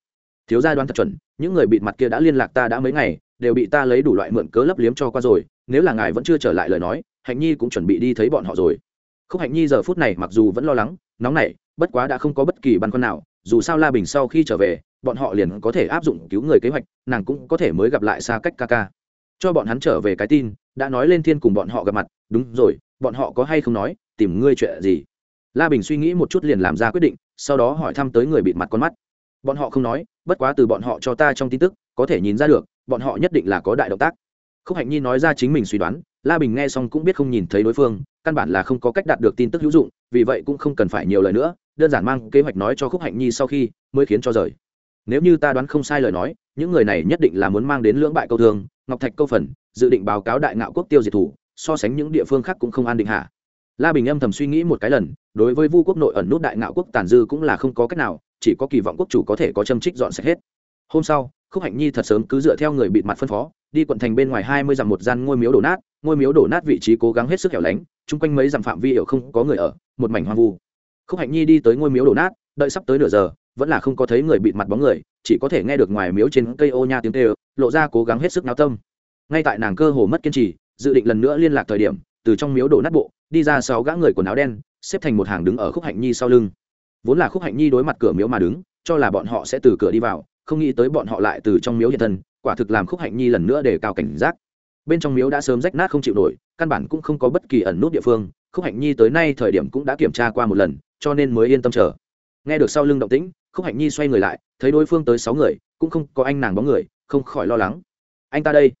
Thiếu gia đoán thật chuẩn, những người bịt mặt kia đã liên lạc ta đã mấy ngày, đều bị ta lấy đủ loại mượn cớ lấp liếm cho qua rồi, nếu là ngài vẫn chưa trở lại lời nói, hạnh nhi cũng chuẩn bị đi thấy bọn họ rồi. Khúc hạnh nhi giờ phút này mặc dù vẫn lo lắng, nóng nảy, bất quá đã không có bất kỳ băn khoăn nào, dù sao la bình sau khi trở về, bọn họ liền có thể áp dụng cứu người kế hoạch, nàng cũng có thể mới gặp lại xa cách ca ca. Cho bọn hắn trở về cái tin, đã nói lên thiên cùng bọn họ gặp mặt, đúng rồi, bọn họ có hay không nói, tìm ngươi chuyện gì? La bình suy nghĩ một chút liền làm ra quyết định, sau đó hỏi thăm tới người bịt mặt con mắt. Bọn họ không nói, bất quá từ bọn họ cho ta trong tin tức, có thể nhìn ra được, bọn họ nhất định là có đại động tác. Khúc hạnh nhi nói ra chính mình suy đoán, la bình nghe xong cũng biết không nhìn thấy đối phương, căn bản là không có cách đạt được tin tức hữu dụng, vì vậy cũng không cần phải nhiều lời nữa, đơn giản mang kế hoạch nói cho khúc hạnh nhi sau khi mới khiến cho rời. Nếu như ta đoán không sai lời nói, những người này nhất định là muốn mang đến lưỡng bại câu thương, ngọc thạch câu phần, dự định báo cáo đại ngạo quốc tiêu diệt thủ, so sánh những địa phương khác cũng không an định hạ la bình âm thầm suy nghĩ một cái lần, đối với vu quốc nội ẩn nút đại ngạo quốc tàn dư cũng là không có cách nào, chỉ có kỳ vọng quốc chủ có thể có châm trích dọn sạch hết. Hôm sau, khúc hạnh nhi thật sớm cứ dựa theo người bịt mặt phân phó, đi quận thành bên ngoài hai mươi dặm một gian ngôi miếu đổ nát, ngôi miếu đổ nát vị trí cố gắng hết sức hẻo lánh, chung quanh mấy dặm phạm vi hiểu không có người ở, một mảnh hoang vu. Khúc hạnh nhi đi tới ngôi miếu đổ nát, đợi sắp tới nửa giờ, vẫn là không có thấy người bịt mặt bóng người, chỉ có thể nghe được ngoài miếu trên cây ô nha tiếng tê lộ ra cố gắng hết sức náo tâm. Ngay tại nàng cơ hồ mất kiên trì, dự định lần nữa liên lạc thời điểm từ trong miếu đổ nát bộ, đi ra sáu gã người quần áo đen, xếp thành một hàng đứng ở khúc hạnh nhi sau lưng. Vốn là khúc hạnh nhi đối mặt cửa miếu mà đứng, cho là bọn họ sẽ từ cửa đi vào, không nghĩ tới bọn họ lại từ trong miếu hiện thân, quả thực làm khúc hạnh nhi lần nữa để cao cảnh giác. Bên trong miếu đã sớm rách nát không chịu nổi, căn bản cũng không có bất kỳ ẩn nút địa phương, khúc hạnh nhi tới nay thời điểm cũng đã kiểm tra qua một lần, cho nên mới yên tâm chờ. Nghe được sau lưng động tĩnh, khúc hạnh nhi xoay người lại, thấy đối phương tới sáu người, cũng không có anh nàng bóng người, không khỏi lo lắng. Anh ta đây.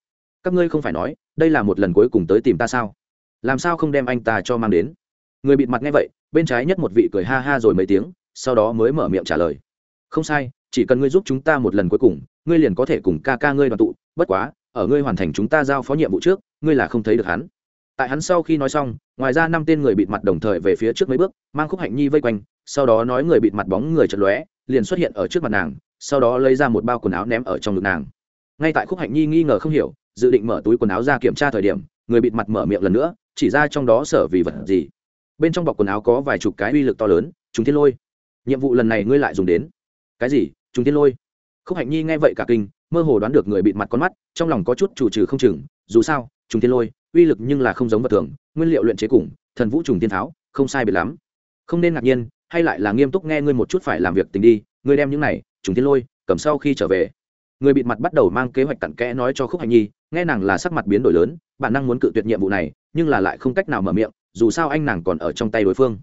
Các ngươi không phải nói, đây là một lần cuối cùng tới tìm ta sao? Làm sao không đem anh ta cho mang đến? Người bịt mặt nghe vậy, bên trái nhất một vị cười ha ha rồi mấy tiếng, sau đó mới mở miệng trả lời. Không sai, chỉ cần ngươi giúp chúng ta một lần cuối cùng, ngươi liền có thể cùng ca ca ngươi đoàn tụ, bất quá, ở ngươi hoàn thành chúng ta giao phó nhiệm vụ trước, ngươi là không thấy được hắn. Tại hắn sau khi nói xong, ngoài ra năm tên người bịt mặt đồng thời về phía trước mấy bước, mang khúc hạnh nhi vây quanh, sau đó nói người bịt mặt bóng người chật lóe, liền xuất hiện ở trước mặt nàng, sau đó lấy ra một bao quần áo ném ở trong ngực nàng. Ngay tại khúc hạnh nhi nghi ngờ không hiểu, dự định mở túi quần áo ra kiểm tra thời điểm, người bịt mặt mở miệng lần nữa chỉ ra trong đó sở vì vật gì. Bên trong bọc quần áo có vài chục cái uy lực to lớn chúng thiên lôi. Nhiệm vụ lần này ngươi lại dùng đến. Cái gì? Chúng thiên lôi? Khúc hạnh nhi nghe vậy cả kinh, mơ hồ đoán được người bịt mặt con mắt, trong lòng có chút chủ trừ không chừng. Dù sao chúng thiên lôi, uy lực nhưng là không giống vật thường, nguyên liệu luyện chế cùng, thần vũ trùng tiên tháo không sai biệt lắm. Không nên ngạc nhiên, hay lại là nghiêm túc nghe ngươi một chút phải làm việc tình đi, ngươi đem những này, trùng thiên lôi, cầm sau khi trở về. Người bịt mặt bắt đầu mang kế hoạch cặn kẽ nói cho khúc hạnh nhi, nghe nàng là sắc mặt biến đổi lớn, bản năng muốn cự tuyệt nhiệm vụ này nhưng là lại không cách nào mở miệng, dù sao anh nàng còn ở trong tay đối phương.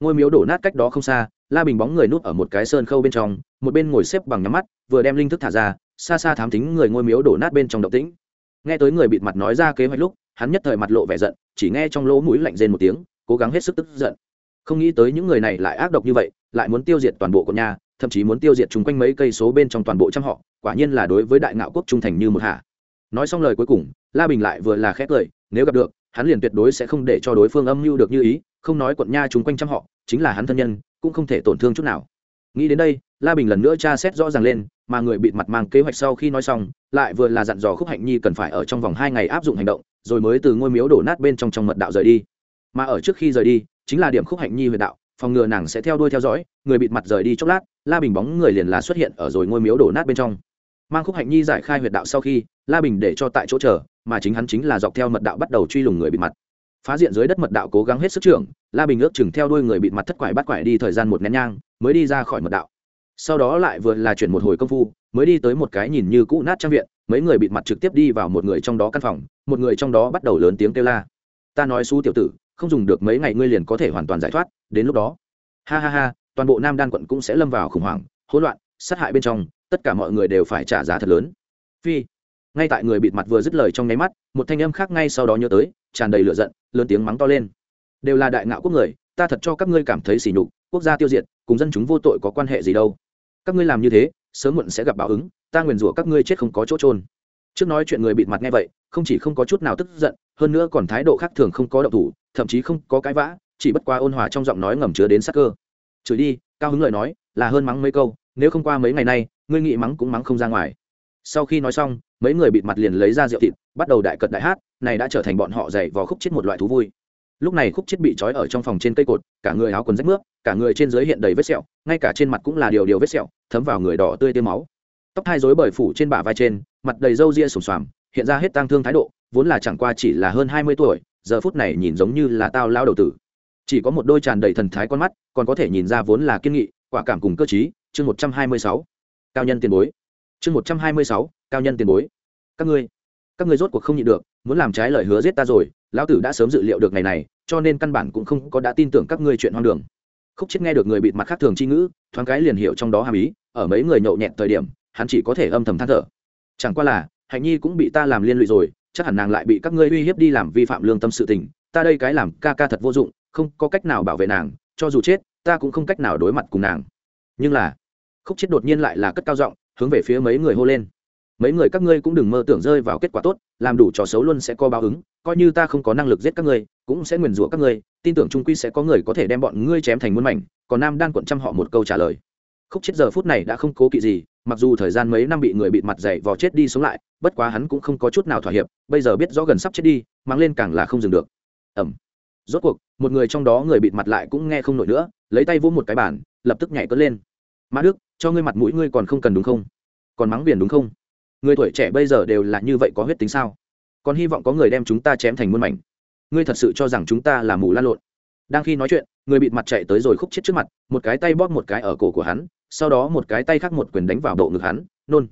Ngôi miếu đổ nát cách đó không xa, la bình bóng người núp ở một cái sơn khâu bên trong, một bên ngồi xếp bằng nhắm mắt, vừa đem linh thức thả ra, xa xa thám tính người ngôi miếu đổ nát bên trong động tĩnh. Nghe tới người bịt mặt nói ra kế hoạch lúc, hắn nhất thời mặt lộ vẻ giận, chỉ nghe trong lỗ mũi lạnh rên một tiếng, cố gắng hết sức tức giận. Không nghĩ tới những người này lại ác độc như vậy, lại muốn tiêu diệt toàn bộ con nhà, thậm chí muốn tiêu diệt chúng quanh mấy cây số bên trong toàn bộ trăm họ, quả nhiên là đối với đại ngạo quốc trung thành như một hạ. Nói xong lời cuối cùng, la bình lại vừa là khét lời, nếu gặp được hắn liền tuyệt đối sẽ không để cho đối phương âm mưu được như ý, không nói quận nha chúng quanh trăm họ, chính là hắn thân nhân, cũng không thể tổn thương chút nào. Nghĩ đến đây, la bình lần nữa tra xét rõ ràng lên, mà người bịt mặt mang kế hoạch sau khi nói xong, lại vừa là dặn dò khúc hạnh nhi cần phải ở trong vòng hai ngày áp dụng hành động, rồi mới từ ngôi miếu đổ nát bên trong trong mật đạo rời đi. Mà ở trước khi rời đi, chính là điểm khúc hạnh nhi huyệt đạo, phòng ngừa nàng sẽ theo đuôi theo dõi, người bịt mặt rời đi chốc lát, la bình bóng người liền là xuất hiện ở rồi ngôi miếu đổ nát bên trong. Mang khúc hạnh nhi giải khai huyệt đạo sau khi, la bình để cho tại chỗ chờ mà chính hắn chính là dọc theo mật đạo bắt đầu truy lùng người bịt mặt. Phá diện dưới đất mật đạo cố gắng hết sức trưởng, la bình ước chừng theo đuôi người bịt mặt thất quải bắt quải đi thời gian một nén nhang, mới đi ra khỏi mật đạo. Sau đó lại vừa là chuyển một hồi công phu, mới đi tới một cái nhìn như cũ nát trang viện, mấy người bịt mặt trực tiếp đi vào một người trong đó căn phòng, một người trong đó bắt đầu lớn tiếng kêu la. Ta nói xú tiểu tử, không dùng được mấy ngày ngươi liền có thể hoàn toàn giải thoát, đến lúc đó. Ha ha ha, toàn bộ nam đan quận cũng sẽ lâm vào khủng hoảng, hỗn loạn, sát hại bên trong, tất cả mọi người đều phải trả giá thật lớn. Phi ngay tại người bịt mặt vừa dứt lời trong nháy mắt, một thanh âm khác ngay sau đó nhớ tới, tràn đầy lửa giận, lớn tiếng mắng to lên. Đều là đại ngạo quốc người, ta thật cho các ngươi cảm thấy sỉ nhục, quốc gia tiêu diệt, cùng dân chúng vô tội có quan hệ gì đâu. Các ngươi làm như thế, sớm muộn sẽ gặp báo ứng, ta nguyền rủa các ngươi chết không có chỗ trôn trước nói chuyện người bịt mặt nghe vậy, không chỉ không có chút nào tức giận, hơn nữa còn thái độ khác thường không có động thủ, thậm chí không có cãi vã, chỉ bất qua ôn hòa trong giọng nói ngầm chứa đến sắc cơ. Chửi đi, cao hứng lời nói, là hơn mắng mấy câu, nếu không qua mấy ngày nay, ngươi nghĩ mắng cũng mắng không ra ngoài. Sau khi nói xong mấy người bịt mặt liền lấy ra rượu thịt, bắt đầu đại cật đại hát, này đã trở thành bọn họ dày vò khúc chết một loại thú vui. Lúc này khúc chết bị trói ở trong phòng trên cây cột, cả người áo quần rách nước cả người trên dưới hiện đầy vết sẹo, ngay cả trên mặt cũng là điều điều vết sẹo, thấm vào người đỏ tươi tiêm máu. Tóc hai rối bởi phủ trên bả vai trên, mặt đầy râu ria sùng xoàm, hiện ra hết tang thương thái độ, vốn là chẳng qua chỉ là hơn hai mươi tuổi, giờ phút này nhìn giống như là tao lao đầu tử. Chỉ có một đôi tràn đầy thần thái con mắt, còn có thể nhìn ra vốn là kiên nghị, quả cảm cùng cơ t chương một trăm hai mươi sáu. Cao nhân tiền bối. Chương một trăm hai mươi sáu cao nhân tiền bối. Các ngươi các ngươi rốt cuộc không nhịn được, muốn làm trái lời hứa giết ta rồi, lão tử đã sớm dự liệu được ngày này, cho nên căn bản cũng không có đã tin tưởng các ngươi chuyện hoang đường. Khúc chết nghe được người bịt mặt khác thường chi ngữ, thoáng cái liền hiểu trong đó hàm ý, ở mấy người nhậu nhẹt thời điểm, hắn chỉ có thể âm thầm than thở. Chẳng qua là, hạnh nhi cũng bị ta làm liên lụy rồi, chắc hẳn nàng lại bị các ngươi uy hiếp đi làm vi phạm lương tâm sự tình, ta đây cái làm ca ca thật vô dụng, không có cách nào bảo vệ nàng, cho dù chết, ta cũng không cách nào đối mặt cùng nàng. Nhưng là, khúc chết đột nhiên lại là cất cao giọng, hướng về phía mấy người hô lên mấy người các ngươi cũng đừng mơ tưởng rơi vào kết quả tốt, làm đủ trò xấu luôn sẽ có báo ứng, coi như ta không có năng lực giết các ngươi, cũng sẽ nguyền rủa các ngươi, tin tưởng trung quy sẽ có người có thể đem bọn ngươi chém thành muôn mảnh. Còn nam đan quận trăm họ một câu trả lời. Khúc chết giờ phút này đã không cố kỵ gì, mặc dù thời gian mấy năm bị người bịt mặt dày vò chết đi sống lại, bất quá hắn cũng không có chút nào thỏa hiệp, bây giờ biết rõ gần sắp chết đi mang lên càng là không dừng được. Ẩm rốt cuộc, một người trong đó người bịt mặt lại cũng nghe không nổi nữa, lấy tay vỗ một cái bản lập tức nhảy cất lên. Mã đức, cho ngươi mặt mũi ngươi còn không cần đúng không? Còn mắng biển đúng không? Người tuổi trẻ bây giờ đều là như vậy có huyết tính sao? Còn hy vọng có người đem chúng ta chém thành muôn mảnh. Ngươi thật sự cho rằng chúng ta là mù lan lộn? Đang khi nói chuyện, người bịt mặt chạy tới rồi khúc chết trước mặt, một cái tay bóp một cái ở cổ của hắn, sau đó một cái tay khác một quyền đánh vào bộ ngực hắn, nôn.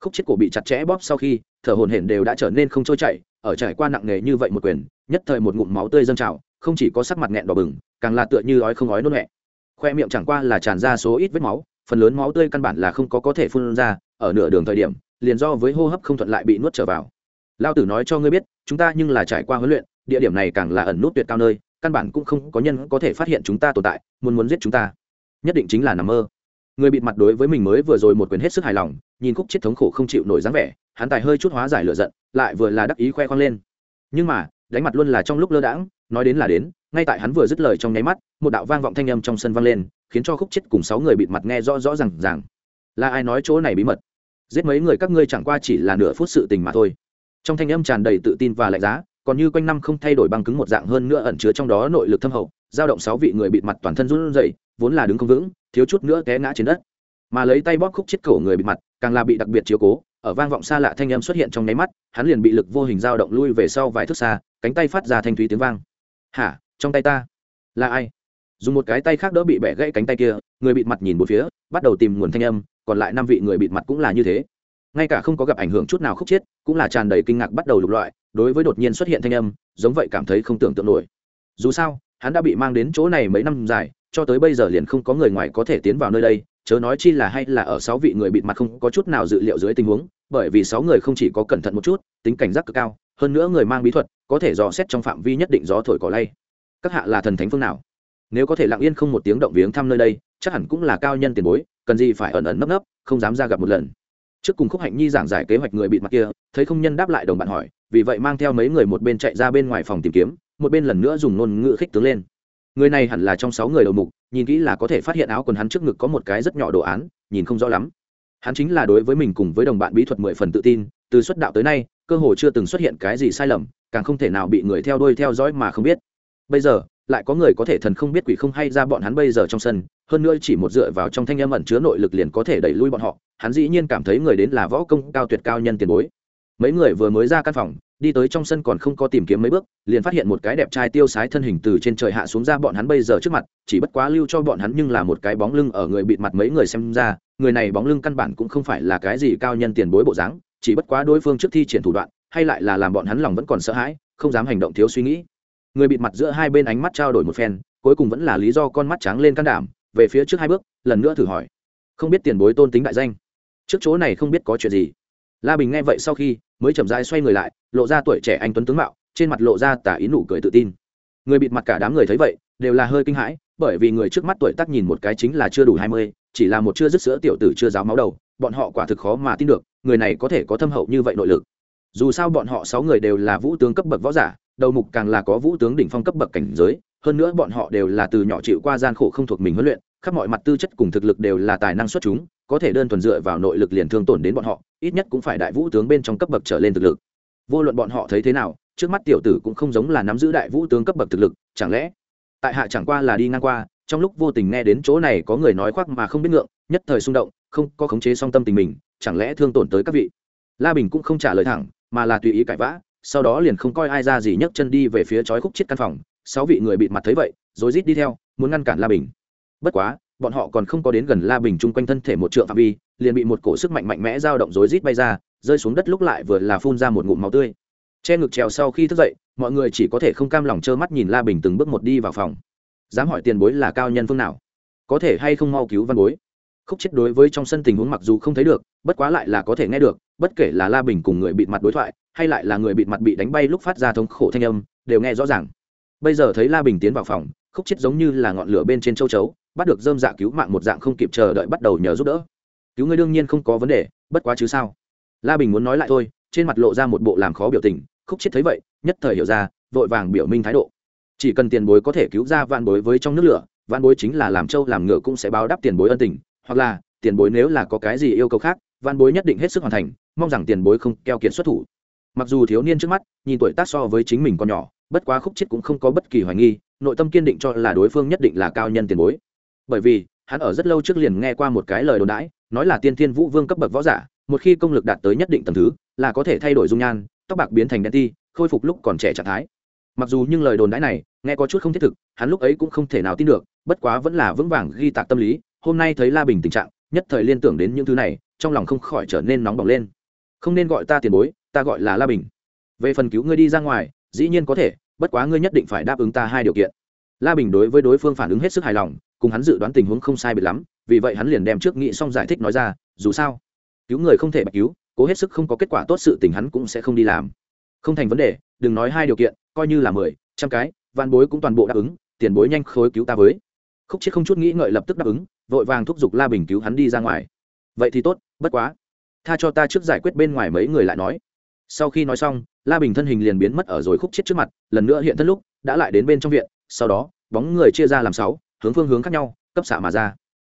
Khúc chết cổ bị chặt chẽ bóp sau khi, thở hồn hển đều đã trở nên không trôi chảy, ở trải qua nặng nề như vậy một quyền, nhất thời một ngụm máu tươi dâng trào, không chỉ có sắc mặt nghẹn đỏ bừng, càng là tựa như ói không ói nôn nhẹ khoe miệng chẳng qua là tràn ra số ít vết máu, phần lớn máu tươi căn bản là không có có thể phun ra, ở nửa đường thời điểm liền do với hô hấp không thuận lại bị nuốt trở vào. Lao tử nói cho ngươi biết, chúng ta nhưng là trải qua huấn luyện, địa điểm này càng là ẩn nút tuyệt cao nơi, căn bản cũng không có nhân có thể phát hiện chúng ta tồn tại, muốn muốn giết chúng ta. Nhất định chính là nằm mơ. Người bịt mặt đối với mình mới vừa rồi một quyền hết sức hài lòng, nhìn khúc chết thống khổ không chịu nổi dáng vẻ, hắn tài hơi chút hóa giải lựa giận, lại vừa là đắc ý khoe khoang lên. Nhưng mà, đánh mặt luôn là trong lúc lơ đãng, nói đến là đến, ngay tại hắn vừa dứt lời trong nháy mắt, một đạo vang vọng thanh âm trong sân vang lên, khiến cho khúc chết cùng sáu người bịt mặt nghe rõ rõ rằng rằng là ai nói chỗ này bí mật? Giết mấy người các ngươi chẳng qua chỉ là nửa phút sự tình mà thôi. Trong thanh âm tràn đầy tự tin và lạnh giá, còn như quanh năm không thay đổi băng cứng một dạng hơn nữa ẩn chứa trong đó nội lực thâm hậu giao động sáu vị người bịt mặt toàn thân run rẩy, vốn là đứng không vững, thiếu chút nữa té ngã trên đất. Mà lấy tay bóp khúc chết cổ người bịt mặt, càng là bị đặc biệt chiếu cố, ở vang vọng xa lạ thanh âm xuất hiện trong nháy mắt, hắn liền bị lực vô hình dao động lui về sau vài thước xa, cánh tay phát ra thanh thúy tiếng vang. Hả? Trong tay ta là ai? Dùng một cái tay khác đỡ bị bẻ gãy cánh tay kia, người bịt mặt nhìn một phía, bắt đầu tìm nguồn thanh âm còn lại năm vị người bịt mặt cũng là như thế. Ngay cả không có gặp ảnh hưởng chút nào khúc chết, cũng là tràn đầy kinh ngạc bắt đầu lục loại, đối với đột nhiên xuất hiện thanh âm, giống vậy cảm thấy không tưởng tượng nổi. Dù sao, hắn đã bị mang đến chỗ này mấy năm dài, cho tới bây giờ liền không có người ngoài có thể tiến vào nơi đây, chớ nói chi là hay là ở sáu vị người bịt mặt không có chút nào dự liệu dưới tình huống, bởi vì sáu người không chỉ có cẩn thận một chút, tính cảnh giác cực cao, hơn nữa người mang bí thuật, có thể dò xét trong phạm vi nhất định gió thổi cỏ lay. Các hạ là thần thánh phương nào? Nếu có thể lặng yên không một tiếng động viếng thăm nơi đây, chắc hẳn cũng là cao nhân tiền bối cần gì phải ẩn ẩn nấp nấp, không dám ra gặp một lần. Trước cùng khúc hạnh nhi giảng giải kế hoạch người bịt mặt kia, thấy không nhân đáp lại đồng bạn hỏi, vì vậy mang theo mấy người một bên chạy ra bên ngoài phòng tìm kiếm, một bên lần nữa dùng ngôn ngữ khích tướng lên. Người này hẳn là trong sáu người đầu mục, nhìn kỹ là có thể phát hiện áo quần hắn trước ngực có một cái rất nhỏ đồ án, nhìn không rõ lắm. Hắn chính là đối với mình cùng với đồng bạn bí thuật mười phần tự tin, từ xuất đạo tới nay, cơ hồ chưa từng xuất hiện cái gì sai lầm, càng không thể nào bị người theo đuôi theo dõi mà không biết. Bây giờ lại có người có thể thần không biết quỷ không hay ra bọn hắn bây giờ trong sân, hơn nữa chỉ một dựa vào trong thanh âm ẩn chứa nội lực liền có thể đẩy lui bọn họ, hắn dĩ nhiên cảm thấy người đến là võ công cao tuyệt cao nhân tiền bối. Mấy người vừa mới ra căn phòng, đi tới trong sân còn không có tìm kiếm mấy bước, liền phát hiện một cái đẹp trai tiêu sái thân hình từ trên trời hạ xuống ra bọn hắn bây giờ trước mặt, chỉ bất quá lưu cho bọn hắn nhưng là một cái bóng lưng ở người bịt mặt mấy người xem ra, người này bóng lưng căn bản cũng không phải là cái gì cao nhân tiền bối bộ dáng, chỉ bất quá đối phương trước thi triển thủ đoạn, hay lại là làm bọn hắn lòng vẫn còn sợ hãi, không dám hành động thiếu suy nghĩ người bịt mặt giữa hai bên ánh mắt trao đổi một phen, cuối cùng vẫn là lý do con mắt trắng lên can đảm, về phía trước hai bước, lần nữa thử hỏi. Không biết tiền bối tôn tính đại danh. Trước chỗ này không biết có chuyện gì. La bình nghe vậy sau khi, mới chậm rãi xoay người lại, lộ ra tuổi trẻ anh tuấn tướng mạo, trên mặt lộ ra tả ý nụ cười tự tin. Người bịt mặt cả đám người thấy vậy, đều là hơi kinh hãi, bởi vì người trước mắt tuổi tác nhìn một cái chính là chưa đủ hai mươi, chỉ là một chưa dứt sữa tiểu tử chưa giáo máu đầu, bọn họ quả thực khó mà tin được, người này có thể có thâm hậu như vậy nội lực. Dù sao bọn họ sáu người đều là vũ tướng cấp bậc võ giả đầu mục càng là có vũ tướng đỉnh phong cấp bậc cảnh giới, hơn nữa bọn họ đều là từ nhỏ chịu qua gian khổ không thuộc mình huấn luyện, khắp mọi mặt tư chất cùng thực lực đều là tài năng xuất chúng, có thể đơn thuần dựa vào nội lực liền thương tổn đến bọn họ, ít nhất cũng phải đại vũ tướng bên trong cấp bậc trở lên thực lực. Vô luận bọn họ thấy thế nào, trước mắt tiểu tử cũng không giống là nắm giữ đại vũ tướng cấp bậc thực lực, chẳng lẽ? Tại hạ chẳng qua là đi ngang qua, trong lúc vô tình nghe đến chỗ này có người nói khoác mà không biết ngượng, nhất thời xung động, không có khống chế song tâm tình mình, chẳng lẽ thương tổn tới các vị? La bình cũng không trả lời thẳng, mà là tùy ý cãi vã sau đó liền không coi ai ra gì nhấc chân đi về phía chói khúc chiết căn phòng, sáu vị người bịt mặt thấy vậy rồi rít đi theo, muốn ngăn cản la bình. Bất quá, bọn họ còn không có đến gần la bình chung quanh thân thể một trượng phạm vi, liền bị một cổ sức mạnh mạnh mẽ dao động rối rít bay ra, rơi xuống đất lúc lại vừa là phun ra một ngụm máu tươi. Che ngực trèo sau khi thức dậy, mọi người chỉ có thể không cam lòng trơ mắt nhìn la bình từng bước một đi vào phòng. Dám hỏi tiền bối là cao nhân phương nào? Có thể hay không mau cứu văn bối? Khúc chết đối với trong sân tình huống mặc dù không thấy được, bất quá lại là có thể nghe được, bất kể là la bình cùng người bịt mặt đối thoại, hay lại là người bịt mặt bị đánh bay lúc phát ra thống khổ thanh âm, đều nghe rõ ràng. Bây giờ thấy la bình tiến vào phòng, khúc chết giống như là ngọn lửa bên trên châu chấu, bắt được dơm dạ cứu mạng một dạng không kịp chờ đợi bắt đầu nhờ giúp đỡ. Cứu người đương nhiên không có vấn đề, bất quá chứ sao? La bình muốn nói lại thôi, trên mặt lộ ra một bộ làm khó biểu tình, khúc chết thấy vậy, nhất thời hiểu ra, vội vàng biểu minh thái độ. Chỉ cần tiền bối có thể cứu ra vạn bối với trong nước lửa, vạn bối chính là làm trâu làm ngựa cũng sẽ báo đáp tiền bối ân tình hoặc là, tiền bối nếu là có cái gì yêu cầu khác, văn bối nhất định hết sức hoàn thành, mong rằng tiền bối không keo kiệt xuất thủ. Mặc dù thiếu niên trước mắt, nhìn tuổi tác so với chính mình còn nhỏ, bất quá khúc chết cũng không có bất kỳ hoài nghi, nội tâm kiên định cho là đối phương nhất định là cao nhân tiền bối. Bởi vì, hắn ở rất lâu trước liền nghe qua một cái lời đồn đãi, nói là tiên thiên vũ vương cấp bậc võ giả, một khi công lực đạt tới nhất định tầm thứ, là có thể thay đổi dung nhan, tóc bạc biến thành đen ti, khôi phục lúc còn trẻ trạng thái. Mặc dù nhưng lời đồn đãi này, nghe có chút không thiết thực, hắn lúc ấy cũng không thể nào tin được, bất quá vẫn là vững vàng ghi tạc tâm lý hôm nay thấy la bình tình trạng, nhất thời liên tưởng đến những thứ này, trong lòng không khỏi trở nên nóng bỏng lên. Không nên gọi ta tiền bối, ta gọi là la bình. Về phần cứu ngươi đi ra ngoài, dĩ nhiên có thể, bất quá ngươi nhất định phải đáp ứng ta hai điều kiện. La bình đối với đối phương phản ứng hết sức hài lòng, cùng hắn dự đoán tình huống không sai biệt lắm, vì vậy hắn liền đem trước nghị xong giải thích nói ra, dù sao, cứu người không thể bạch cứu, cố hết sức không có kết quả tốt sự tình hắn cũng sẽ không đi làm. Không thành vấn đề, đừng nói hai điều kiện, coi như là mười, trăm cái van bối cũng toàn bộ đáp ứng, tiền bối nhanh khối cứu ta với khúc chết không chút nghĩ ngợi lập tức đáp ứng, vội vàng thúc giục la bình cứu hắn đi ra ngoài. Vậy thì tốt, bất quá. Tha cho ta trước giải quyết bên ngoài mấy người lại nói. Sau khi nói xong, la bình thân hình liền biến mất ở rồi khúc chết trước mặt, lần nữa hiện thân lúc, đã lại đến bên trong viện, sau đó, bóng người chia ra làm sáu, hướng phương hướng khác nhau, cấp xạ mà ra.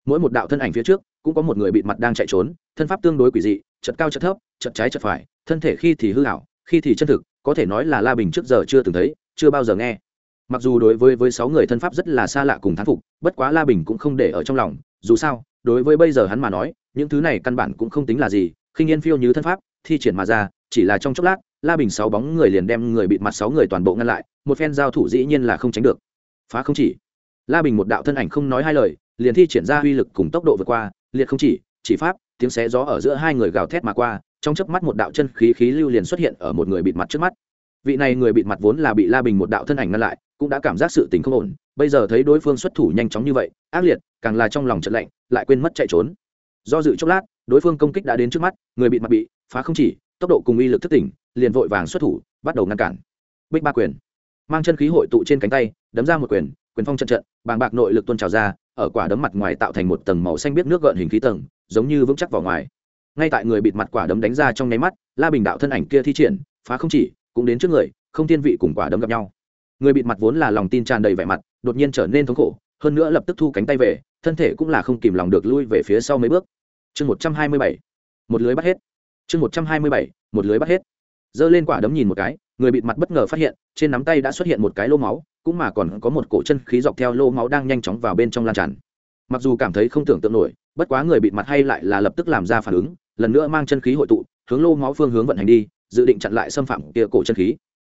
Mỗi một đạo thân ảnh phía trước, cũng có một người bị mặt đang chạy trốn, thân pháp tương đối quỷ dị, chật cao chật thấp, chật trái chật phải, thân thể khi thì hư hảo khi thì chân thực, có thể nói là la bình trước giờ chưa từng thấy, chưa bao giờ nghe mặc dù đối với với sáu người thân pháp rất là xa lạ cùng thán phục, bất quá la bình cũng không để ở trong lòng, dù sao, đối với bây giờ hắn mà nói, những thứ này căn bản cũng không tính là gì, khinh yên phiêu như thân pháp, thi triển mà ra, chỉ là trong chốc lát, la bình sáu bóng người liền đem người bịt mặt sáu người toàn bộ ngăn lại, một phen giao thủ dĩ nhiên là không tránh được. Phá không chỉ. La bình một đạo thân ảnh không nói hai lời, liền thi triển ra uy lực cùng tốc độ vượt qua, liệt không chỉ chỉ pháp, tiếng xé gió ở giữa hai người gào thét mà qua, trong chớp mắt một đạo chân khí khí lưu liền xuất hiện ở một người bịt mặt trước mắt vị này người bịt mặt vốn là bị la bình một đạo thân ảnh ngăn lại, cũng đã cảm giác sự tình không ổn. Bây giờ thấy đối phương xuất thủ nhanh chóng như vậy, ác liệt, càng là trong lòng trận lạnh, lại quên mất chạy trốn. Do dự chốc lát, đối phương công kích đã đến trước mắt, người bịt mặt bị phá không chỉ, tốc độ cùng uy lực thất tỉnh, liền vội vàng xuất thủ, bắt đầu ngăn cản. Bích ba quyền mang chân khí hội tụ trên cánh tay, đấm ra một quyền quyền phong trận trận, bàng bạc nội lực tuôn trào ra, ở quả đấm mặt ngoài tạo thành một tầng màu xanh biết nước gợn hình khí tầng, giống như vững chắc vào ngoài. Ngay tại người bịt mặt quả đấm đánh ra trong nháy mắt, la bình đạo thân ảnh kia thi triển, phá không chỉ cũng đến trước người, không thiên vị cùng quả đấm gặp nhau. Người bịt mặt vốn là lòng tin tràn đầy vẻ mặt, đột nhiên trở nên thống khổ, hơn nữa lập tức thu cánh tay về, thân thể cũng là không kìm lòng được lui về phía sau mấy bước. Chương một trăm hai mươi bảy, một lưới bắt hết. Chương một trăm hai mươi bảy, một lưới bắt hết. Giơ lên quả đấm nhìn một cái, người bịt mặt bất ngờ phát hiện, trên nắm tay đã xuất hiện một cái lô máu, cũng mà còn có một cổ chân khí dọc theo lô máu đang nhanh chóng vào bên trong lan tràn. Mặc dù cảm thấy không tưởng tượng nổi, bất quá người bịt mặt hay lại là lập tức làm ra phản ứng, lần nữa mang chân khí hội tụ, hướng lô máu phương hướng vận hành đi dự định chặn lại xâm phạm kia cổ chân khí.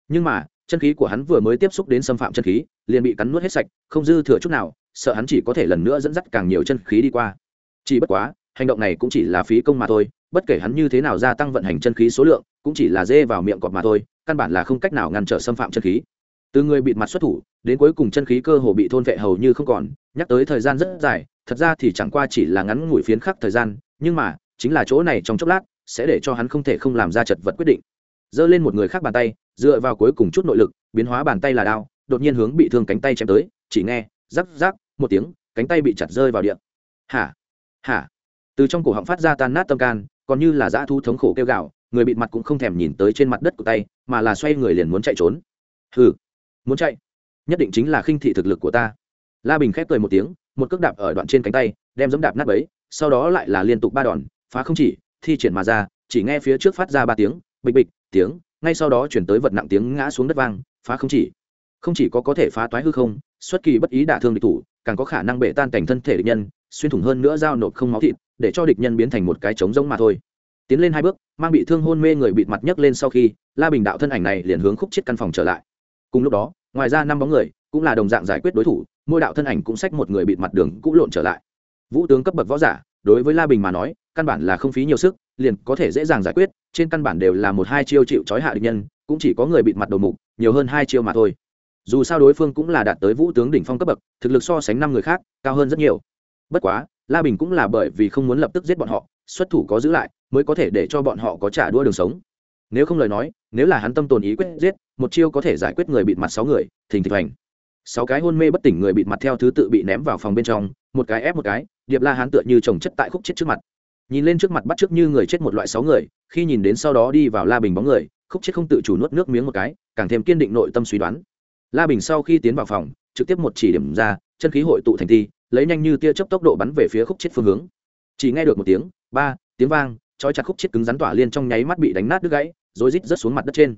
Nhưng mà, chân khí của hắn vừa mới tiếp xúc đến xâm phạm chân khí, liền bị cắn nuốt hết sạch, không dư thừa chút nào, sợ hắn chỉ có thể lần nữa dẫn dắt càng nhiều chân khí đi qua. Chỉ bất quá, hành động này cũng chỉ là phí công mà thôi, bất kể hắn như thế nào gia tăng vận hành chân khí số lượng, cũng chỉ là dê vào miệng cọp mà thôi, căn bản là không cách nào ngăn trở xâm phạm chân khí. Từ người bị mặt xuất thủ, đến cuối cùng chân khí cơ hồ bị thôn vệ hầu như không còn, nhắc tới thời gian rất dài, thật ra thì chẳng qua chỉ là ngắn ngủi phiến khắc thời gian, nhưng mà, chính là chỗ này trong chốc lát sẽ để cho hắn không thể không làm ra chật vật quyết định. Giơ lên một người khác bàn tay, dựa vào cuối cùng chút nội lực, biến hóa bàn tay là đao, đột nhiên hướng bị thương cánh tay chém tới, chỉ nghe, rắc rắc, một tiếng, cánh tay bị chặt rơi vào điện hả? Hả? Từ trong cổ họng phát ra tan nát tâm can, còn như là dã thu thống khổ kêu gạo người bị mặt cũng không thèm nhìn tới trên mặt đất của tay, mà là xoay người liền muốn chạy trốn. Hừ, muốn chạy? Nhất định chính là khinh thị thực lực của ta. La bình khép cười một tiếng, một cước đạp ở đoạn trên cánh tay, đem giấm đạp nát bấy, sau đó lại là liên tục ba đòn, phá không chỉ thi triển mà ra, chỉ nghe phía trước phát ra ba tiếng, bịch bịch, tiếng, ngay sau đó chuyển tới vật nặng tiếng ngã xuống đất vang, phá không chỉ. Không chỉ có có thể phá toái hư không, xuất kỳ bất ý đả thương địch thủ, càng có khả năng bể tan cảnh thân thể địch nhân, xuyên thủng hơn nữa dao nộp không máu thịt, để cho địch nhân biến thành một cái trống rỗng mà thôi. Tiến lên hai bước, mang bị thương hôn mê người bịt mặt nhấc lên sau khi, la bình đạo thân ảnh này liền hướng khúc chết căn phòng trở lại. Cùng lúc đó, ngoài ra năm bóng người, cũng là đồng dạng giải quyết đối thủ, mỗi đạo thân ảnh cũng xách một người bịt mặt đường cũ lộn trở lại. Vũ tướng cấp bậc võ giả đối với la bình mà nói, căn bản là không phí nhiều sức, liền có thể dễ dàng giải quyết, trên căn bản đều là một hai chiêu chịu trói hạ địch nhân, cũng chỉ có người bịt mặt đầu mục, nhiều hơn hai chiêu mà thôi. Dù sao đối phương cũng là đạt tới vũ tướng đỉnh phong cấp bậc, thực lực so sánh năm người khác, cao hơn rất nhiều. Bất quá, la bình cũng là bởi vì không muốn lập tức giết bọn họ, xuất thủ có giữ lại, mới có thể để cho bọn họ có trả đua đường sống. Nếu không lời nói, nếu là hắn tâm tồn ý quyết giết, một chiêu có thể giải quyết người bịt mặt sáu người, thình thịch hành sáu cái hôn mê bất tỉnh người bịt mặt theo thứ tự bị ném vào phòng bên trong, một cái ép một cái điệp la hán tựa như trồng chất tại khúc chết trước mặt. Nhìn lên trước mặt bắt trước như người chết một loại sáu người, khi nhìn đến sau đó đi vào la bình bóng người, khúc chết không tự chủ nuốt nước miếng một cái, càng thêm kiên định nội tâm suy đoán. La bình sau khi tiến vào phòng, trực tiếp một chỉ điểm ra, chân khí hội tụ thành thi, lấy nhanh như tia chớp tốc độ bắn về phía khúc chết phương hướng. Chỉ nghe được một tiếng, ba, tiếng vang, trói chặt khúc chết cứng rắn tỏa liên trong nháy mắt bị đánh nát đứt gãy rồi rít rớt xuống mặt đất trên.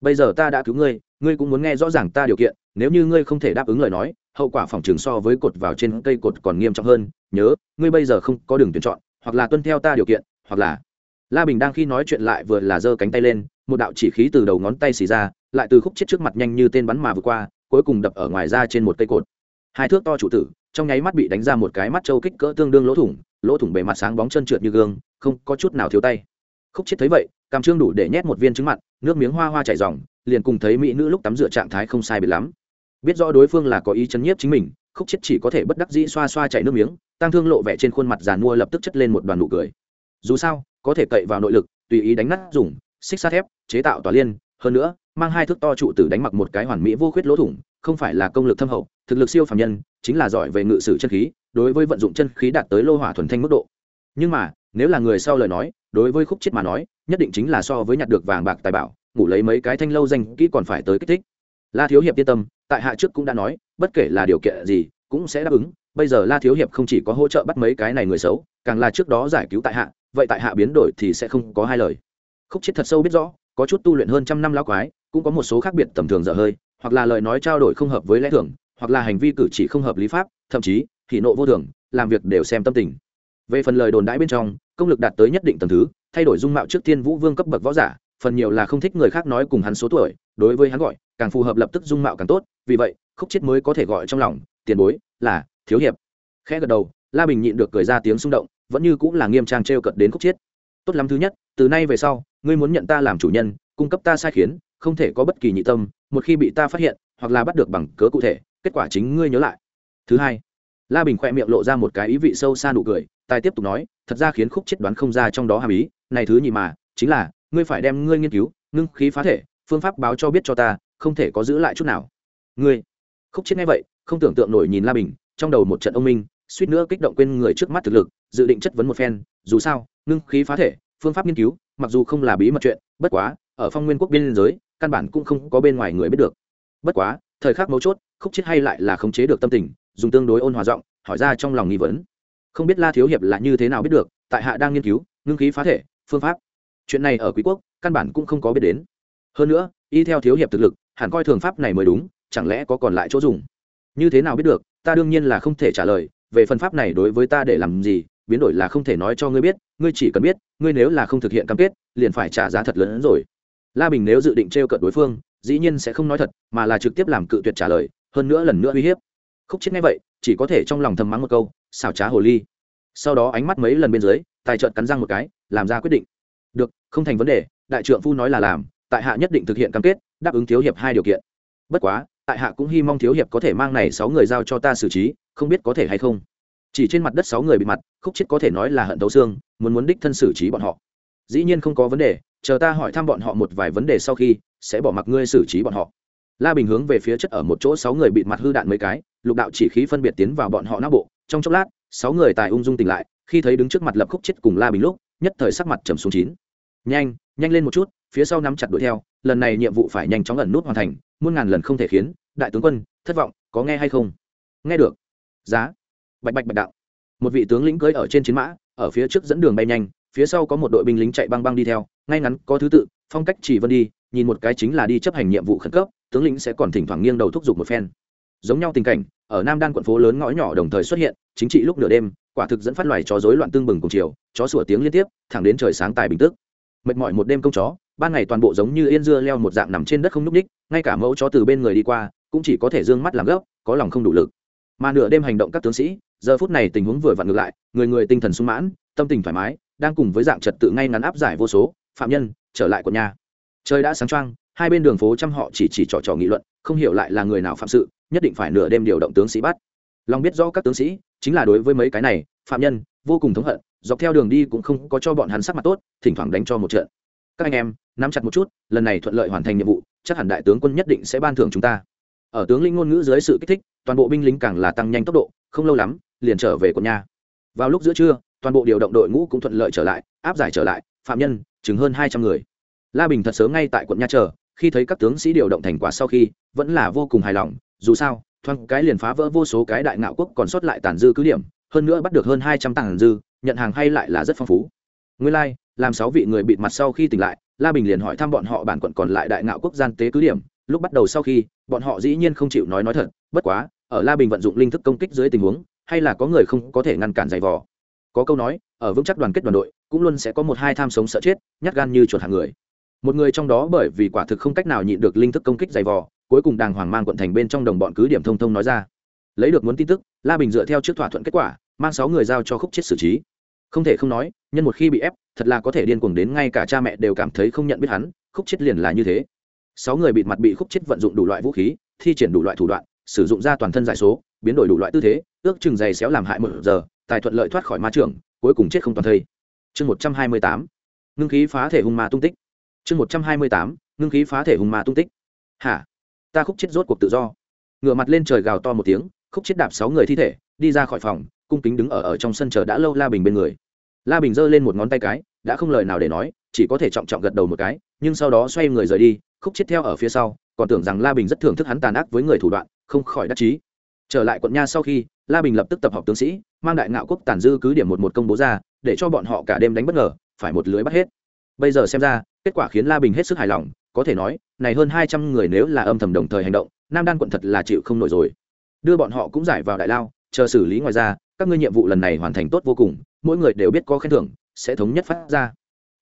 Bây giờ ta đã cứu ngươi ngươi cũng muốn nghe rõ ràng ta điều kiện, nếu như ngươi không thể đáp ứng lời nói hậu quả phòng trường so với cột vào trên cây cột còn nghiêm trọng hơn, nhớ, ngươi bây giờ không có đường tuyển chọn, hoặc là tuân theo ta điều kiện, hoặc là la bình đang khi nói chuyện lại vừa là giơ cánh tay lên, một đạo chỉ khí từ đầu ngón tay xì ra, lại từ khúc chết trước mặt nhanh như tên bắn mà vừa qua, cuối cùng đập ở ngoài ra trên một cây cột. Hai thước to chủ tử, trong nháy mắt bị đánh ra một cái mắt trâu kích cỡ tương đương lỗ thủng lỗ thủng bề mặt sáng bóng chân trượt như gương, không có chút nào thiếu tay. Khúc chết thấy vậy, cam trương đủ để nhét một viên trứng mặn, nước miếng hoa hoa chảy dòng liền cùng thấy mỹ nữ lúc tắm rửa trạng thái không sai biệt lắm biết rõ đối phương là có ý chấn nhiếp chính mình, khúc chết chỉ có thể bất đắc dĩ xoa xoa chảy nước miếng tăng thương lộ vẻ trên khuôn mặt giàn mua lập tức chất lên một đoàn nụ cười. Dù sao, có thể cậy vào nội lực, tùy ý đánh nát dùng, xích sắt thép, chế tạo tòa liên, hơn nữa, mang hai thước to trụ tử đánh mặc một cái hoàn mỹ vô khuyết lỗ thủng, không phải là công lực thâm hậu, thực lực siêu phàm nhân, chính là giỏi về ngự sử chân khí, đối với vận dụng chân khí đạt tới lô hỏa thuần thanh mức độ. Nhưng mà, nếu là người sau lời nói, đối với khúc chết mà nói, nhất định chính là so với nhặt được vàng bạc tài bảo, ngủ lấy mấy cái thanh lâu danh kỹ còn phải tới kích thích. La thiếu hiệp yên tâm tại hạ trước cũng đã nói, bất kể là điều kiện gì, cũng sẽ đáp ứng. Bây giờ la thiếu hiệp không chỉ có hỗ trợ bắt mấy cái này người xấu, càng là trước đó giải cứu tại hạ, vậy tại hạ biến đổi thì sẽ không có hai lời. Khúc chết thật sâu biết rõ, có chút tu luyện hơn trăm năm lão quái, cũng có một số khác biệt tầm thường dở hơi, hoặc là lời nói trao đổi không hợp với lẽ thường, hoặc là hành vi cử chỉ không hợp lý pháp, thậm chí thì nộ vô thường, làm việc đều xem tâm tình. Về phần lời đồn đãi bên trong, công lực đạt tới nhất định tầng thứ, thay đổi dung mạo trước tiên vũ vương cấp bậc võ giả, phần nhiều là không thích người khác nói cùng hắn số tuổi đối với hắn gọi, càng phù hợp lập tức dung mạo càng tốt, vì vậy, khúc chết mới có thể gọi trong lòng, tiền bối, là, thiếu hiệp. Khẽ gật đầu, la bình nhịn được cười ra tiếng xung động, vẫn như cũng là nghiêm trang t r e o cận đến khúc chết. Tốt lắm thứ nhất, từ nay về sau, ngươi muốn nhận ta làm chủ nhân, cung cấp ta sai khiến, không thể có bất kỳ nhị tâm, một khi bị ta phát hiện, hoặc là bắt được bằng cớ cụ thể, kết quả chính ngươi nhớ lại. Thứ hai, la bình khoe miệng lộ ra một cái ý vị sâu xa nụ cười, tài tiếp tục nói, thật ra khiến khúc chết đoán không ra trong đó hàm ý, này thứ nhị mà, chính là, ngươi phải đem ngươi nghiên cứu, ngưng khí phá thể phương pháp báo cho biết cho ta, không thể có giữ lại chút nào. Ngươi, khúc chết nghe vậy, không tưởng tượng nổi nhìn la bình, trong đầu một trận ông minh, suýt nữa kích động quên người trước mắt thực lực, dự định chất vấn một phen, dù sao, ngưng khí phá thể, phương pháp nghiên cứu, mặc dù không là bí mật chuyện, bất quá, ở phong nguyên quốc biên giới, căn bản cũng không có bên ngoài người biết được. Bất quá, thời khắc mấu chốt, khúc chết hay lại là khống chế được tâm tình, dùng tương đối ôn hòa giọng, hỏi ra trong lòng nghi vấn. Không biết la thiếu hiệp là như thế nào biết được, tại hạ đang nghiên cứu, ngưng khí phá thể, phương pháp. Chuyện này ở quý quốc, căn bản cũng không có biết đến hơn nữa, y theo thiếu hiệp thực lực, hẳn coi thường pháp này mới đúng, chẳng lẽ có còn lại chỗ dùng? Như thế nào biết được, ta đương nhiên là không thể trả lời, về phần pháp này đối với ta để làm gì, biến đổi là không thể nói cho ngươi biết, ngươi chỉ cần biết, ngươi nếu là không thực hiện cam kết, liền phải trả giá thật lớn hơn rồi. La bình nếu dự định t r e o cận đối phương, dĩ nhiên sẽ không nói thật, mà là trực tiếp làm cự tuyệt trả lời, hơn nữa lần nữa uy hiếp. Khúc chết ngay vậy, chỉ có thể trong lòng thầm mắng một câu xào trá hồ ly. Sau đó ánh mắt mấy lần bên dưới, tài trợn cắn răng một cái, làm ra quyết định. Được, không thành vấn đề, đại trượng phu nói là làm tại hạ nhất định thực hiện cam kết, đáp ứng thiếu hiệp hai điều kiện. Bất quá, tại hạ cũng hy mong thiếu hiệp có thể mang này sáu người giao cho ta xử trí, không biết có thể hay không. Chỉ trên mặt đất sáu người bị mặt, khúc chết có thể nói là hận thấu xương, muốn muốn đích thân xử trí bọn họ. Dĩ nhiên không có vấn đề, chờ ta hỏi thăm bọn họ một vài vấn đề sau khi, sẽ bỏ mặc ngươi xử trí bọn họ. La bình hướng về phía chất ở một chỗ sáu người bị mặt hư đạn mấy cái, lục đạo chỉ khí phân biệt tiến vào bọn họ não bộ. Trong chốc lát, sáu người tài ung dung tỉnh lại, khi thấy đứng trước mặt lập khúc chết cùng la bình lúc, nhất thời sắc mặt trầm xuống chín. Nhanh nhanh lên một chút phía sau nắm chặt đuổi theo, lần này nhiệm vụ phải nhanh chóng ẩn nút hoàn thành, muôn ngàn lần không thể khiến, đại tướng quân, thất vọng, có nghe hay không? Nghe được. Giá. Bạch bạch bạch đạo. Một vị tướng lĩnh cưỡi ở trên chiến mã, ở phía trước dẫn đường bay nhanh, phía sau có một đội binh lính chạy băng băng đi theo, ngay ngắn, có thứ tự, phong cách chỉ vân đi, nhìn một cái chính là đi chấp hành nhiệm vụ khẩn cấp, tướng lĩnh sẽ còn thỉnh thoảng nghiêng đầu thúc giục một phen. Giống nhau tình cảnh, ở nam đan quận phố lớn ngõ nhỏ đồng thời xuất hiện, chính trị lúc nửa đêm, quả thực dẫn phát loài chó rối loạn tương bừng cùng chiều, chó sủa tiếng liên tiếp, thẳng đến trời sáng tài bình tức mệt mỏi một đêm công chó, ban ngày toàn bộ giống như yên dưa leo một dạng nằm trên đất không nhúc ních ngay cả mẫu chó từ bên người đi qua, cũng chỉ có thể d ư ơ n g mắt làm gốc có lòng không đủ lực. Mà nửa đêm hành động các tướng sĩ, giờ phút này tình huống vừa vặn ngược lại, người người tinh thần sung mãn, tâm tình thoải mái, đang cùng với dạng trật tự ngay ngắn áp giải vô số, phạm nhân, trở lại của nhà. Trời đã sáng trăng hai bên đường phố trăm họ chỉ chỉ trò trò nghị luận, không hiểu lại là người nào phạm sự, nhất định phải nửa đêm điều động tướng sĩ bắt. Lòng biết rõ các tướng sĩ, chính là đối với mấy cái này, phạm nhân vô cùng thống hận, dọc theo đường đi cũng không có cho bọn hắn sắc mặt tốt, thỉnh thoảng đánh cho một trận. Các anh em, nắm chặt một chút, lần này thuận lợi hoàn thành nhiệm vụ, chắc hẳn đại tướng quân nhất định sẽ ban thưởng chúng ta. Ở tướng lĩnh ngôn ngữ dưới sự kích thích, toàn bộ binh lính càng là tăng nhanh tốc độ, không lâu lắm, liền trở về quận nhà. Vào lúc giữa trưa, toàn bộ điều động đội ngũ cũng thuận lợi trở lại, áp giải trở lại, phạm nhân chứng hơn hai trăm người. La bình thật sớm ngay tại quận nha chờ, khi thấy các tướng sĩ điều động thành quả sau khi, vẫn là vô cùng hài lòng, dù sao, thoáng cái liền phá vỡ vô số cái đại ngạo quốc còn sót lại tàn dư cứ điểm hơn nữa bắt được hơn hai trăm tàn dư nhận hàng hay lại là rất phong phú. Nguyên lai、like, làm sáu vị người bịt mặt sau khi tỉnh lại la bình liền hỏi thăm bọn họ bản quận còn lại đại ngạo quốc gian tế cứ điểm. Lúc bắt đầu sau khi bọn họ dĩ nhiên không chịu nói nói thật bất quá ở la bình vận dụng linh thức công kích dưới tình huống hay là có người không có thể ngăn cản giày vò. Có câu nói ở vững chắc đoàn kết đoàn đội cũng luôn sẽ có một hai tham sống sợ chết nhát gan như chuột hàng người. Một người trong đó bởi vì quả thực không cách nào nhịn được linh thức công kích giày vò cuối cùng đàng hoàng mang quận thành bên trong đồng bọn cứ điểm thông thông nói ra. Lấy được muốn tin tức la bình dựa theo trước thỏa thuận kết quả mang sáu người giao cho khúc chết xử trí. Không thể không nói, nhân một khi bị ép, thật là có thể điên cuồng đến ngay cả cha mẹ đều cảm thấy không nhận biết hắn, khúc chết liền là như thế. Sáu người bịt mặt bị khúc chết vận dụng đủ loại vũ khí, thi triển đủ loại thủ đoạn, sử dụng ra toàn thân giải số, biến đổi đủ loại tư thế, ước chừng giày xéo làm hại một giờ, tài thuận lợi thoát khỏi ma trường, cuối cùng chết không toàn thây. Chương một trăm hai mươi tám, ngưng khí phá thể hung ma tung tích. Chương một trăm hai mươi tám, ngưng khí phá thể hung ma tung tích. Hả? Ta khúc chết rốt cuộc tự do. Ngửa mặt lên trời gào to một tiếng, khúc chết đạp sáu người thi thể, đi ra khỏi phòng cung kính đứng ở ở trong sân chờ đã lâu la bình bên người. La bình giơ lên một ngón tay cái, đã không lời nào để nói, chỉ có thể trọng trọng gật đầu một cái, nhưng sau đó xoay người rời đi, khúc chết theo ở phía sau, còn tưởng rằng la bình rất thưởng thức hắn tàn ác với người thủ đoạn, không khỏi đắc chí. Trở lại quận nha sau khi, la bình lập tức tập hợp tướng sĩ, mang đại ngạo quốc tàn dư cứ điểm một một công bố ra, để cho bọn họ cả đêm đánh bất ngờ, phải một lưới bắt hết. Bây giờ xem ra, kết quả khiến la bình hết sức hài lòng, có thể nói, này hơn hai trăm người nếu là âm thầm đồng thời hành động, nam đan quận thật là chịu không nổi rồi. Đưa bọn họ cũng giải vào đại lao, chờ xử lý ngoài ra các ngươi nhiệm vụ lần này hoàn thành tốt vô cùng, mỗi người đều biết có khen thưởng, sẽ thống nhất phát ra.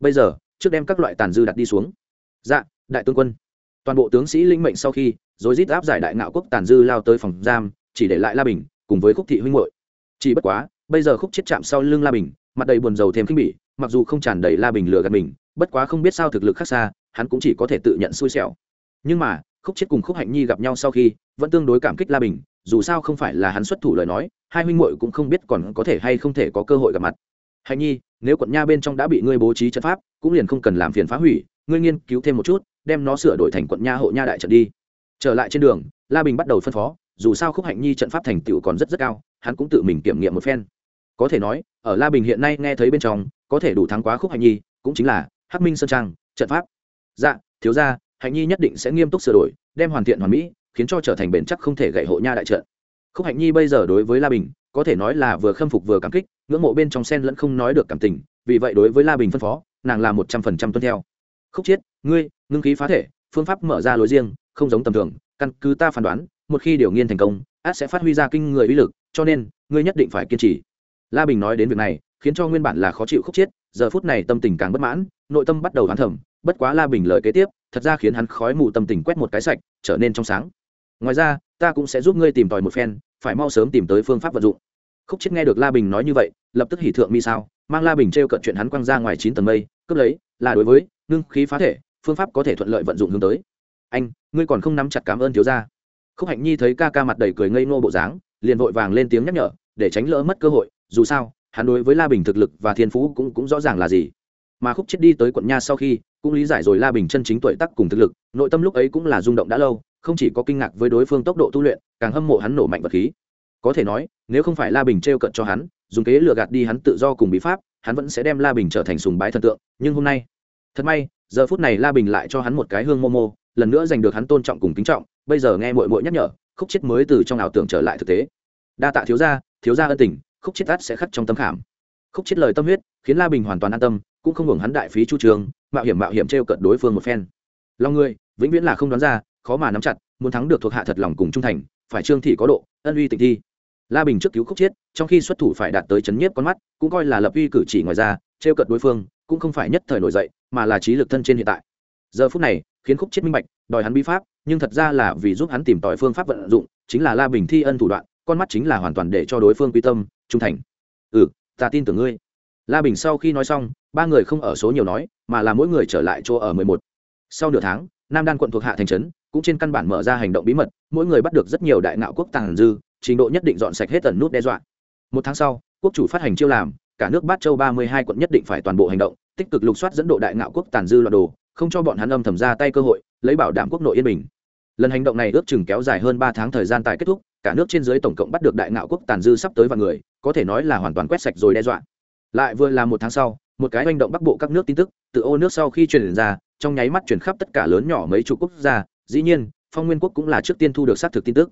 Bây giờ, trước đem các loại tàn dư đặt đi xuống. Dạ đại tướng quân. Toàn bộ tướng sĩ linh mệnh sau khi, rồi rít áp giải đại ngạo quốc tàn dư lao tới phòng giam, chỉ để lại la bình, cùng với khúc thị huynh hội chỉ bất quá, bây giờ khúc chết chạm sau lưng la bình, mặt đầy buồn rầu thêm khinh bỉ, mặc dù không tràn đầy la bình lừa gạt mình, bất quá không biết sao thực lực khác xa, hắn cũng chỉ có thể tự nhận xui xẻo. Nhưng mà, khúc chết cùng khúc hạnh nhi gặp nhau sau khi, vẫn tương đối cảm kích la bình dù sao không phải là hắn xuất thủ lời nói, hai huynh muội cũng không biết còn có thể hay không thể có cơ hội gặp mặt. Hạnh nhi, nếu quận nha bên trong đã bị ngươi bố trí trận pháp, cũng liền không cần làm phiền phá hủy, ngươi nghiên cứu thêm một chút, đem nó sửa đổi thành quận nha hộ nha đại trận đi. Trở lại trên đường, la bình bắt đầu phân phó, dù sao khúc hạnh nhi trận pháp thành tựu còn rất rất cao, hắn cũng tự mình kiểm nghiệm một phen. Có thể nói, ở la bình hiện nay nghe thấy bên trong, có thể đủ thắng quá khúc hạnh nhi, cũng chính là hắc minh sơn trang, trận pháp. Dạ thiếu ra hạnh nhi nhất định sẽ nghiêm túc sửa đổi, đem hoàn thiện hoàn mỹ khiến cho trở thành bền chắc không thể gậy hộ nha đại trận. Khúc hạnh nhi bây giờ đối với la bình, có thể nói là vừa khâm phục vừa cảm kích, ngưỡng mộ bên trong sen lẫn không nói được cảm tình, vì vậy đối với la bình phân phó, nàng là một trăm phần trăm tuân theo. Khúc chiết, ngươi, ngưng khí phá thể, phương pháp mở ra lối riêng, không giống tầm thường, căn cứ ta phán đoán, một khi điều nghiên thành công, át sẽ phát huy ra kinh người uy lực, cho nên, ngươi nhất định phải kiên trì. La bình nói đến việc này, khiến cho nguyên bản là khó chịu khúc chiết, giờ phút này tâm tình càng bất mãn, nội tâm bắt đầu đoán thầm, bất quá la bình lời kế tiếp, thật ra khiến hắn khói mù tâm tình quét một cái sạch, trở nên trong sáng ngoài ra, ta cũng sẽ giúp ngươi tìm tòi một phen, phải mau sớm tìm tới phương pháp vận dụng. Khúc chết nghe được la bình nói như vậy, lập tức hỉ thượng mi sao, mang la bình t r e o cận chuyện hắn quăng ra ngoài chín tầng mây, cướp lấy, là đối với, ngưng khí phá thể, phương pháp có thể thuận lợi vận dụng hướng tới. Anh, ngươi còn không nắm chặt cảm ơn thiếu gia. Khúc hạnh nhi thấy ca ca mặt đầy cười ngây ngô bộ dáng, liền vội vàng lên tiếng nhắc nhở, để tránh lỡ mất cơ hội, dù sao, hắn đối với la bình thực lực và thiên phú cũng cũng rõ ràng là gì. Mà khúc chết đi tới quận nha sau khi, cũng lý giải rồi la bình chân chính tuổi tắc cùng thực lực, nội tâm lúc ấy cũng là rung động đã lâu không chỉ có kinh ngạc với đối phương tốc độ tu luyện, càng hâm mộ hắn nổ mạnh vật khí. Có thể nói, nếu không phải la bình t r e o cận cho hắn, dùng kế lừa gạt đi hắn tự do cùng bí pháp, hắn vẫn sẽ đem la bình trở thành sùng bái thần tượng, nhưng hôm nay, thật may, giờ phút này la bình lại cho hắn một cái hương mô mô lần nữa giành được hắn tôn trọng cùng kính trọng, bây giờ nghe mội mội nhắc nhở, khúc chết mới từ trong ảo tưởng trở lại thực tế. Đa tạ thiếu gia thiếu gia ân tình, khúc chết tắt sẽ khắc trong tâm khảm. Khúc chết lời tâm huyết, khiến la bình hoàn toàn an tâm, cũng không hưởng hắn đại phí chu trường, mạo hiểm mạo hiểm t r e o cận đối phương một phen. Lòng người, vĩnh viễn là không đoán ra khó mà nắm chặt, muốn thắng được thuộc hạ thật lòng cùng trung thành, phải trương thị có độ, ân uy tịnh thi. La bình trước cứu khúc chiết trong khi xuất thủ phải đạt tới chấn nhiếp con mắt, cũng coi là lập uy cử chỉ ngoài ra t r e o cận đối phương, cũng không phải nhất thời nổi dậy, mà là trí lực thân trên hiện tại. Giờ phút này, khiến khúc chiết minh bạch, đòi hắn bi pháp, nhưng thật ra là vì giúp hắn tìm tòi phương pháp vận dụng, chính là la bình thi ân thủ đoạn, con mắt chính là hoàn toàn để cho đối phương quy tâm, trung thành. Ừ ta tin tưởng ngươi. La bình sau khi nói xong, ba người không ở số nhiều nói, mà là mỗi người trở lại chỗ ở mười một. Sau nửa tháng nam đan quận thuộc hạ thành trấn, cũng trên căn bản mở ra hành động bí mật, mỗi người bắt được rất nhiều đại ngạo quốc tàng dư, trình độ nhất định dọn sạch hết tần nút đe dọa. Một tháng sau, quốc chủ phát hành chiêu làm, cả nước bát châu ba mươi hai quận nhất định phải toàn bộ hành động, tích cực lục soát dẫn độ đại ngạo quốc tàn dư loạt đồ, không cho bọn hắn âm thầm ra tay cơ hội, lấy bảo đảm quốc nội yên bình. Lần hành động này ước chừng kéo dài hơn ba tháng thời gian tại kết thúc, cả nước trên dưới tổng cộng bắt được đại ngạo quốc tàn dư sắp tới vạn người, có thể nói là hoàn toàn quét sạch rồi đe dọa. Lại vừa là một tháng sau, một cái hành động bắc bộ các nước tin tức từ ô nước sau khi truyền ra trong nháy mắt chuyển khắp tất cả lớn nhỏ mấy chục quốc gia, dĩ nhiên, phong nguyên quốc cũng là trước tiên thu được xác thực tin tức.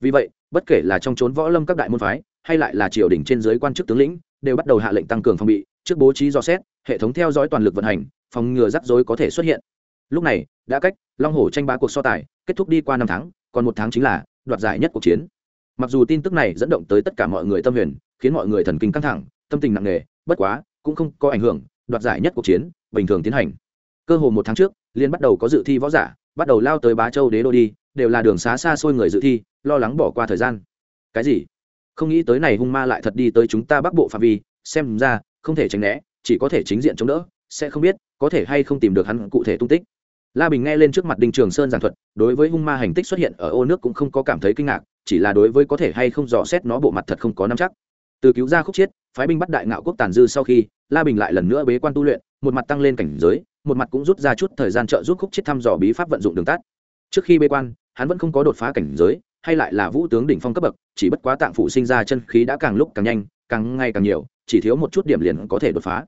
Vì vậy, bất kể là trong trốn võ lâm các đại môn phái, hay lại là triều đình trên dưới quan chức tướng lĩnh, đều bắt đầu hạ lệnh tăng cường phòng bị, trước bố trí dò xét, hệ thống theo dõi toàn lực vận hành, phòng ngừa rắc rối có thể xuất hiện. Lúc này, đã cách long hổ tranh bá cuộc so tài, kết thúc đi qua năm tháng, còn một tháng chính là đoạt giải nhất cuộc chiến. Mặc dù tin tức này dẫn động tới tất cả mọi người tâm huyền, khiến mọi người thần kinh căng thẳng, tâm tình nặng nề, bất quá, cũng không có ảnh hưởng, đoạt giải nhất cuộc chiến, bình thường tiến hành cơ hồ một tháng trước liên bắt đầu có dự thi võ giả, bắt đầu lao tới bá châu đế đô đi, đều là đường xá xa xôi người dự thi, lo lắng bỏ qua thời gian. Cái gì? Không nghĩ tới này hung ma lại thật đi tới chúng ta bắc bộ phạm vi, xem ra, không thể tránh né, chỉ có thể chính diện chống đỡ, sẽ không biết, có thể hay không tìm được hắn cụ thể tung tích. La bình nghe lên trước mặt đinh trường sơn giảng thuật, đối với hung ma hành tích xuất hiện ở ô nước cũng không có cảm thấy kinh ngạc, chỉ là đối với có thể hay không dò xét nó bộ mặt thật không có nắm chắc. Từ cứu ra khúc chiết, phái binh bắt đại ngạo quốc tàn dư sau khi, la bình lại lần nữa bế quan tu luyện, một mặt tăng lên cảnh giới một mặt cũng rút ra chút thời gian trợ giúp khúc chiết thăm dò bí pháp vận dụng đường tắt. Trước khi bế quan, hắn vẫn không có đột phá cảnh giới, hay lại là vũ tướng đỉnh phong cấp bậc, chỉ bất quá tạng phụ sinh ra chân khí đã càng lúc càng nhanh, càng ngày càng nhiều, chỉ thiếu một chút điểm liền có thể đột phá.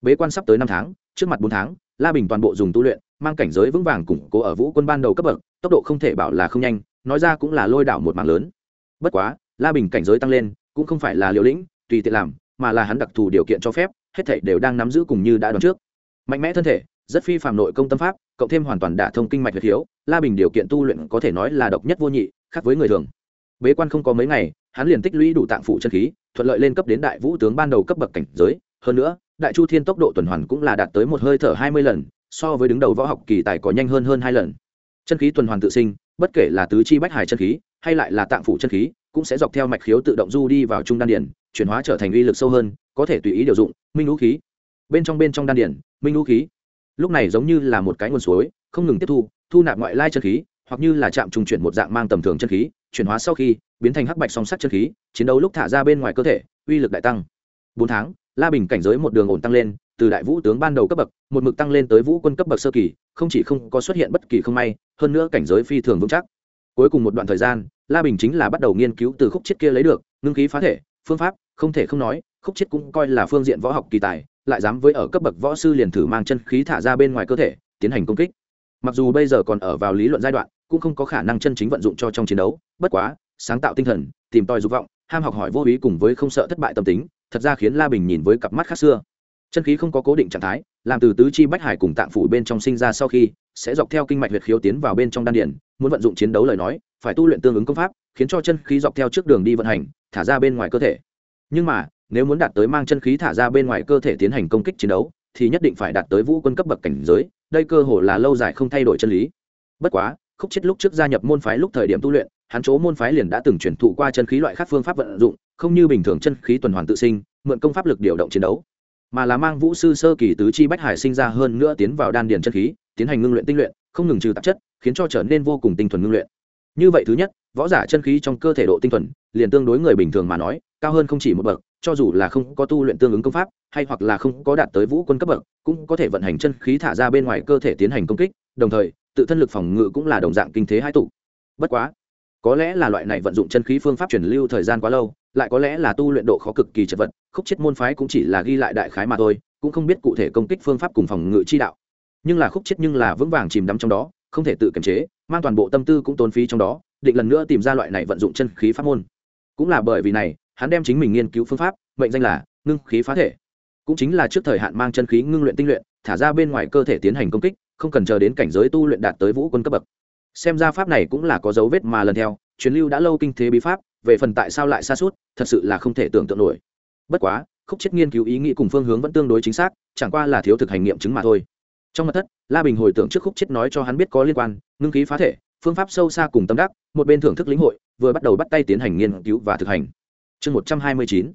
Bế quan sắp tới năm tháng, trước mặt bốn tháng, la bình toàn bộ dùng tu luyện, mang cảnh giới vững vàng củng cố ở vũ quân ban đầu cấp bậc, tốc độ không thể bảo là không nhanh, nói ra cũng là lôi đảo một mảng lớn. Bất quá, la bình cảnh giới tăng lên, cũng không phải là liều lĩnh, tùy tiện làm, mà là hắn đặc thù điều kiện cho phép, hết thảy đều đang nắm giữ cùng như đã đoán trước. Mạnh mẽ thân thể rất phi phạm nội công tâm pháp, cộng thêm hoàn toàn đả thông kinh mạch huyết hiếu la bình điều kiện tu luyện có thể nói là độc nhất vô nhị, khác với người thường. Bế quan không có mấy ngày, hắn liền tích lũy đủ tạng phụ chân khí, thuận lợi lên cấp đến đại vũ tướng ban đầu cấp bậc cảnh giới. Hơn nữa, đại chu thiên tốc độ tuần hoàn cũng là đạt tới một hơi thở hai mươi lần, so với đứng đầu võ học kỳ tài có nhanh hơn hơn hai lần. Chân khí tuần hoàn tự sinh, bất kể là tứ chi bách hải chân khí, hay lại là tạng phủ chân khí, cũng sẽ dọc theo mạch khiếu tự động du đi vào trung đan điển, chuyển hóa trở thành uy lực sâu hơn, có thể tùy ý điều dụng, minh lũ khí. Bên trong bên trong đan điển, minh lũ khí lúc này giống như là một cái nguồn suối, không ngừng tiếp thu thu nạp ngoại lai chân khí, hoặc như là chạm trùng chuyển một dạng mang tầm thường chân khí, chuyển hóa sau khi, biến thành hắc bạch song sắt chân khí, chiến đấu lúc thả ra bên ngoài cơ thể, uy lực đại tăng. Bốn tháng, la bình cảnh giới một đường ổn tăng lên, từ đại vũ tướng ban đầu cấp bậc, một mực tăng lên tới vũ quân cấp bậc sơ kỳ, không chỉ không có xuất hiện bất kỳ không may, hơn nữa cảnh giới phi thường vững chắc. Cuối cùng một đoạn thời gian, la bình chính là bắt đầu nghiên cứu từ khúc chết kia lấy được, ngưng khí phá thể, phương pháp, không thể không nói, khúc chết cũng coi là phương diện võ học kỳ tài lại dám với ở cấp bậc võ sư liền thử mang chân khí thả ra bên ngoài cơ thể, tiến hành công kích. Mặc dù bây giờ còn ở vào lý luận giai đoạn, cũng không có khả năng chân chính vận dụng cho trong chiến đấu, bất quá, sáng tạo tinh thần, tìm tòi dục vọng, ham học hỏi vô ý cùng với không sợ thất bại tâm tính, thật ra khiến la bình nhìn với cặp mắt khác xưa. Chân khí không có cố định trạng thái, làm từ tứ chi bách hải cùng tạng phủ bên trong sinh ra sau khi, sẽ dọc theo kinh mạch huyệt khiếu tiến vào bên trong đan điển muốn vận dụng chiến đấu lời nói, phải tu luyện tương ứng công pháp, khiến cho chân khí dọc theo trước đường đi vận hành, thả ra bên ngoài cơ thể. Nhưng mà nếu muốn đạt tới mang chân khí thả ra bên ngoài cơ thể tiến hành công kích chiến đấu, thì nhất định phải đạt tới vũ quân cấp bậc cảnh giới, đây cơ hồ là lâu dài không thay đổi chân lý. Bất quá, khúc chết lúc trước gia nhập môn phái lúc thời điểm tu luyện, hắn chỗ môn phái liền đã từng chuyển thụ qua chân khí loại khác phương pháp vận dụng, không như bình thường chân khí tuần hoàn tự sinh, mượn công pháp lực điều động chiến đấu. Mà là mang vũ sư sơ kỳ tứ chi bách hải sinh ra hơn nữa tiến vào đan điền chân khí, tiến hành ngưng luyện tinh luyện, không ngừng trừ tạp chất, khiến cho trở nên vô cùng tinh thuần ngưng luyện. Như vậy thứ nhất, võ giả chân khí trong cơ thể độ tinh thuần, liền tương đối người bình thường mà nói, cao hơn không chỉ một bậc cho dù là không có tu luyện tương ứng công pháp, hay hoặc là không có đạt tới vũ quân cấp bậc, cũng có thể vận hành chân khí thả ra bên ngoài cơ thể tiến hành công kích, đồng thời, tự thân lực phòng ngự cũng là đồng dạng kinh thế hai tụ. Bất quá, có lẽ là loại này vận dụng chân khí phương pháp truyền lưu thời gian quá lâu, lại có lẽ là tu luyện độ khó cực kỳ chật vật, khúc chết môn phái cũng chỉ là ghi lại đại khái mà thôi, cũng không biết cụ thể công kích phương pháp cùng phòng ngự chi đạo. Nhưng là khúc chết nhưng là vững vàng chìm đắm trong đó, không thể tự kiềm chế, mang toàn bộ tâm tư cũng tốn phí trong đó, định lần nữa tìm ra loại này vận dụng chân khí pháp môn. Cũng là bởi vì này hắn đem chính mình nghiên cứu phương pháp, mệnh danh là ngưng khí phá thể. Cũng chính là trước thời hạn mang chân khí ngưng luyện tinh luyện, thả ra bên ngoài cơ thể tiến hành công kích, không cần chờ đến cảnh giới tu luyện đạt tới vũ quân cấp bậc. Xem ra pháp này cũng là có dấu vết mà lần theo, truyền lưu đã lâu kinh thế bí pháp, về phần tại sao lại xa suốt, thật sự là không thể tưởng tượng nổi. Bất quá, khúc chết nghiên cứu ý nghĩ cùng phương hướng vẫn tương đối chính xác, chẳng qua là thiếu thực hành nghiệm chứng mà thôi. Trong mặt thất, la bình hồi tưởng trước khúc chết nói cho hắn biết có liên quan, ngưng khí phá thể, phương pháp sâu xa cùng tâm đắc, một bên thưởng thức lĩnh hội, vừa bắt đầu bắt tay tiến hành nghiên cứu và thực hành chương một trăm hai mươi chín,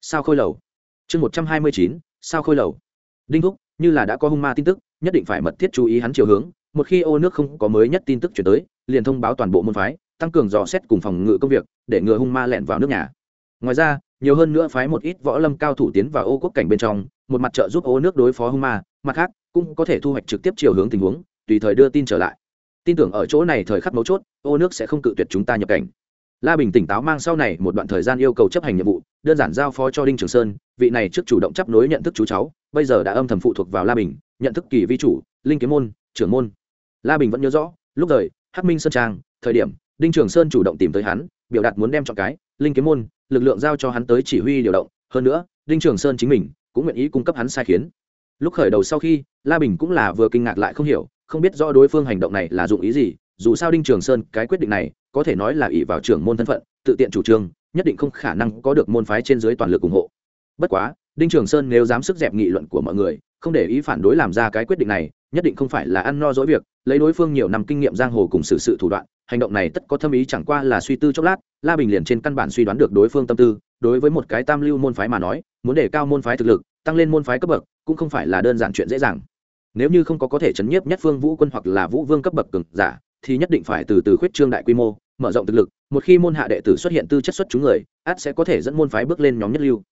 sao khôi lầu? Chương một trăm hai mươi chín, sao khôi lầu? Đinh thúc, như là đã có hung ma tin tức, nhất định phải mật thiết chú ý hắn chiều hướng, một khi ô nước không có mới nhất tin tức chuyển tới, liền thông báo toàn bộ môn phái, tăng cường dò xét cùng phòng ngự công việc, để ngừa hung ma lẹn vào nước nhà. Ngoài ra, nhiều hơn nữa phái một ít võ lâm cao thủ tiến vào ô quốc cảnh bên trong, một mặt trợ giúp ô nước đối phó hung ma, mặt khác, cũng có thể thu hoạch trực tiếp chiều hướng tình huống, tùy thời đưa tin trở lại. Tin tưởng ở chỗ này thời khắc mấu chốt, ô nước sẽ không cự tuyệt chúng ta nhập cảnh la bình tỉnh táo mang sau này một đoạn thời gian yêu cầu chấp hành nhiệm vụ, đơn giản giao phó cho đinh trường sơn, vị này trước chủ động chấp nối nhận thức chú cháu, bây giờ đã âm thầm phụ thuộc vào la bình, nhận thức kỳ vi chủ, linh kiếm môn, trưởng môn. La bình vẫn nhớ rõ, lúc rời, hắc minh sơn trang, thời điểm, đinh trường sơn chủ động tìm tới hắn, biểu đạt muốn đem chọn cái, linh kiếm môn, lực lượng giao cho hắn tới chỉ huy điều động, hơn nữa, đinh trường sơn chính mình, cũng nguyện ý cung cấp hắn sai khiến. Lúc khởi đầu sau khi, la bình cũng là vừa kinh ngạc lại không hiểu, không biết rõ đối phương hành động này là dụng ý gì, dù sao đinh trường sơn, cái quyết định này có thể nói là ỷ vào trưởng môn thân phận tự tiện chủ trương nhất định không khả năng có được môn phái trên dưới toàn lực ủng hộ. Bất quá đinh trường sơn nếu dám sức dẹp nghị luận của mọi người không để ý phản đối làm ra cái quyết định này nhất định không phải là ăn no dỗi việc lấy đối phương nhiều năm kinh nghiệm giang hồ cùng xử sự, sự thủ đoạn hành động này tất có thâm ý chẳng qua là suy tư chốc lát la bình liền trên căn bản suy đoán được đối phương tâm tư đối với một cái tam lưu môn phái mà nói muốn để cao môn phái thực lực tăng lên môn phái cấp bậc cũng không phải là đơn giản chuyện dễ dàng. Nếu như không có có thể chấn nhiếp nhất phương vũ quân hoặc là vũ vương cấp bậc cường giả thì nhất định phải từ từ khuyết trương đại quy mô mở rộng thực lực, một khi môn hạ đệ tử xuất hiện tư chất xuất chúng người át sẽ có thể dẫn môn phái bước lên nhóm nhất lưu.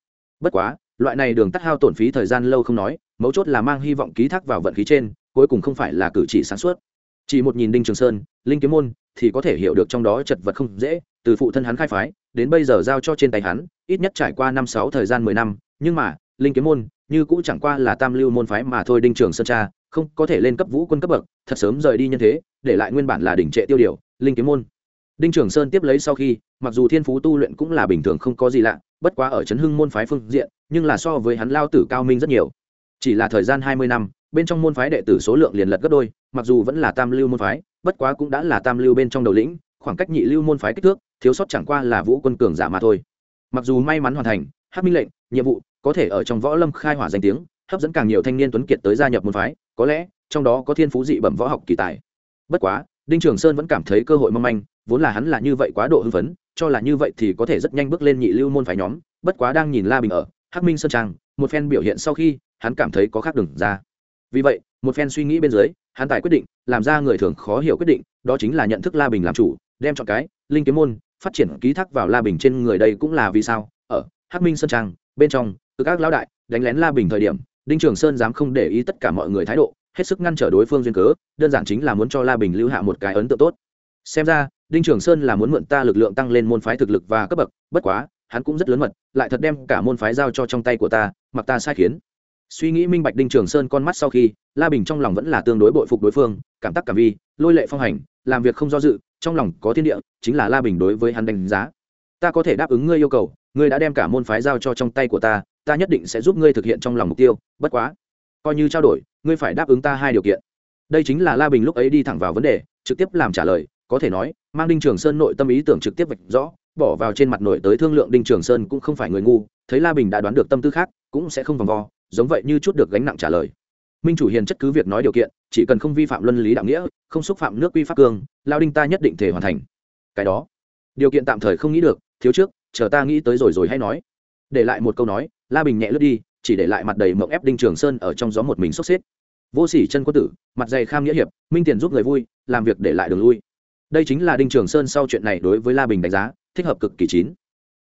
Bất quá, loại này đường tắt hao tổn phí thời gian lâu không nói, mấu chốt là mang hy vọng ký thác vào vận khí trên, cuối cùng không phải là cử chỉ sáng suốt. Chỉ một nhìn đinh trường sơn, linh kiếm môn, thì có thể hiểu được trong đó chật vật không dễ, từ phụ thân hắn khai phái, đến bây giờ giao cho trên tay hắn, ít nhất trải qua năm sáu thời gian mười năm, nhưng mà, linh kiếm môn, như cũ chẳng qua là tam lưu môn phái mà thôi đinh trường sơn cha, không có thể lên cấp vũ quân cấp bậc, thật sớm rời đi nhân thế, để lại nguyên bản là đỉnh trệ tiêu điều, linh kiếm môn đinh trường sơn tiếp lấy sau khi, mặc dù thiên phú tu luyện cũng là bình thường không có gì lạ, bất quá ở Trấn hưng môn phái phương diện, nhưng là so với hắn lao tử cao minh rất nhiều. Chỉ là thời gian hai mươi năm, bên trong môn phái đệ tử số lượng liền lật gấp đôi, mặc dù vẫn là tam lưu môn phái, bất quá cũng đã là tam lưu bên trong đầu lĩnh, khoảng cách nhị lưu môn phái kích thước, thiếu sót chẳng qua là vũ quân cường giả mà thôi. Mặc dù may mắn hoàn thành hát minh lệnh, nhiệm vụ, có thể ở trong võ lâm khai hỏa danh tiếng, hấp dẫn càng nhiều thanh niên tuấn kiệt tới gia nhập môn phái, có lẽ, trong đó có thiên phú dị bẩm võ học kỳ tài. Bất quá, đinh trường sơn vẫn cảm thấy cơ hội mong manh vốn là hắn là như vậy quá độ hưng phấn, cho là như vậy thì có thể rất nhanh bước lên nhị lưu môn phái nhóm, bất quá đang nhìn la bình ở, hắc minh sơn trang, một phen biểu hiện sau khi, hắn cảm thấy có khác đừng ra. Vì vậy, một phen suy nghĩ bên dưới, hắn tài quyết định, làm ra người thường khó hiểu quyết định, đó chính là nhận thức la bình làm chủ, đem chọn cái, linh kiếm môn, phát triển ký thác vào la bình trên người đây cũng là vì sao, ở hắc minh sơn trang, bên trong, từ các lão đại, đánh lén la bình thời điểm, đinh trường sơn dám không để ý tất cả mọi người thái độ, hết sức ngăn trở đối phương duyên cớ, đơn giản chính là muốn cho la bình lưu hạ một cái ấn tượng tốt. Xem ra đinh trường sơn là muốn mượn ta lực lượng tăng lên môn phái thực lực và cấp bậc, bất quá, hắn cũng rất lớn mật, lại thật đem cả môn phái giao cho trong tay của ta, mặc ta sai khiến. Suy nghĩ minh bạch đinh trường sơn con mắt sau khi, la bình trong lòng vẫn là tương đối bội phục đối phương, cảm tác cảm vi, lôi lệ phong hành, làm việc không do dự, trong lòng có thiên địa, chính là la bình đối với hắn đánh giá. Ta có thể đáp ứng ngươi yêu cầu, ngươi đã đem cả môn phái giao cho trong tay của ta ta nhất định sẽ giúp ngươi thực hiện trong lòng mục tiêu, bất quá, coi như trao đổi, ngươi phải đáp ứng ta hai điều kiện. Đây chính là la bình lúc ấy đi thẳng vào vấn đề, trực tiếp làm trả lời có thể nói, mang đinh trường sơn nội tâm ý tưởng trực tiếp vạch rõ, bỏ vào trên mặt nội tới thương lượng đinh trường sơn cũng không phải người ngu, thấy la bình đã đoán được tâm tư khác, cũng sẽ không vòng vo, giống vậy như chút được gánh nặng trả lời. Minh chủ hiền chất cứ việc nói điều kiện, chỉ cần không vi phạm luân lý đạo nghĩa, không xúc phạm nước quy pháp cương, lao đinh ta nhất định thể hoàn thành. Cái đó, điều kiện tạm thời không nghĩ được, thiếu trước, chờ ta nghĩ tới rồi rồi hay nói. Để lại một câu nói, la bình nhẹ lướt đi, chỉ để lại mặt đầy mộng ép đinh trường sơn ở trong gió một mình sốc xếp. Vô sỉ chân quân tử, mặt dày kham nghĩa hiệp, minh tiền giúp người vui, làm việc để lại đường lui đây chính là đinh trường sơn sau chuyện này đối với la bình đánh giá, thích hợp cực kỳ chín.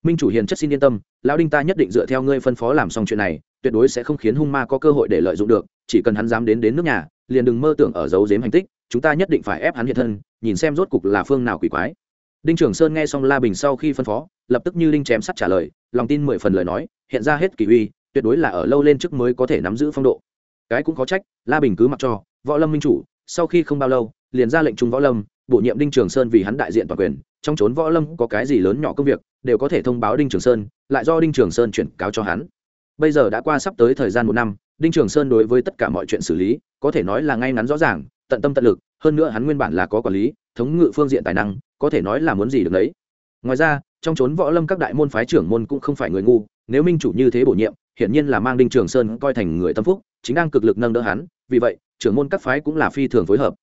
Minh chủ hiền chất xin yên tâm, lão đinh ta nhất định dựa theo ngươi phân phó làm xong chuyện này, tuyệt đối sẽ không khiến hung ma có cơ hội để lợi dụng được, chỉ cần hắn dám đến đến nước nhà, liền đừng mơ tưởng ở giấu giếm hành tích, chúng ta nhất định phải ép hắn hiện thân, nhìn xem rốt cục là phương nào quỷ quái. Đinh trường sơn nghe xong la bình sau khi phân phó, lập tức như đinh chém sắt trả lời, lòng tin mười phần lời nói, hiện ra hết kỳ uy, tuyệt đối là ở lâu lên trước mới có thể nắm giữ phong độ. Cái cũng có trách, la bình cứ mặc cho, võ lâm minh chủ, sau khi không bao lâu, liền ra lệnh trung võ lâm bổ nhiệm đinh trường sơn vì hắn đại diện toàn quyền, trong trốn võ lâm có cái gì lớn nhỏ công việc, đều có thể thông báo đinh trường sơn, lại do đinh trường sơn chuyển cáo cho hắn. Bây giờ đã qua sắp tới thời gian một năm, đinh trường sơn đối với tất cả mọi chuyện xử lý, có thể nói là ngay ngắn rõ ràng, tận tâm tận lực, hơn nữa hắn nguyên bản là có quản lý, thống ngự phương diện tài năng, có thể nói là muốn gì được đấy ngoài ra, trong trốn võ lâm các đại môn phái trưởng môn cũng không phải người ngu, nếu minh chủ như thế bổ nhiệm, hiển nhiên là mang đinh trường sơn coi thành người tâm phúc, chính đang cực lực nâng đỡ hắn, vì vậy, trưởng môn các phái cũng là phi thường phối hợp.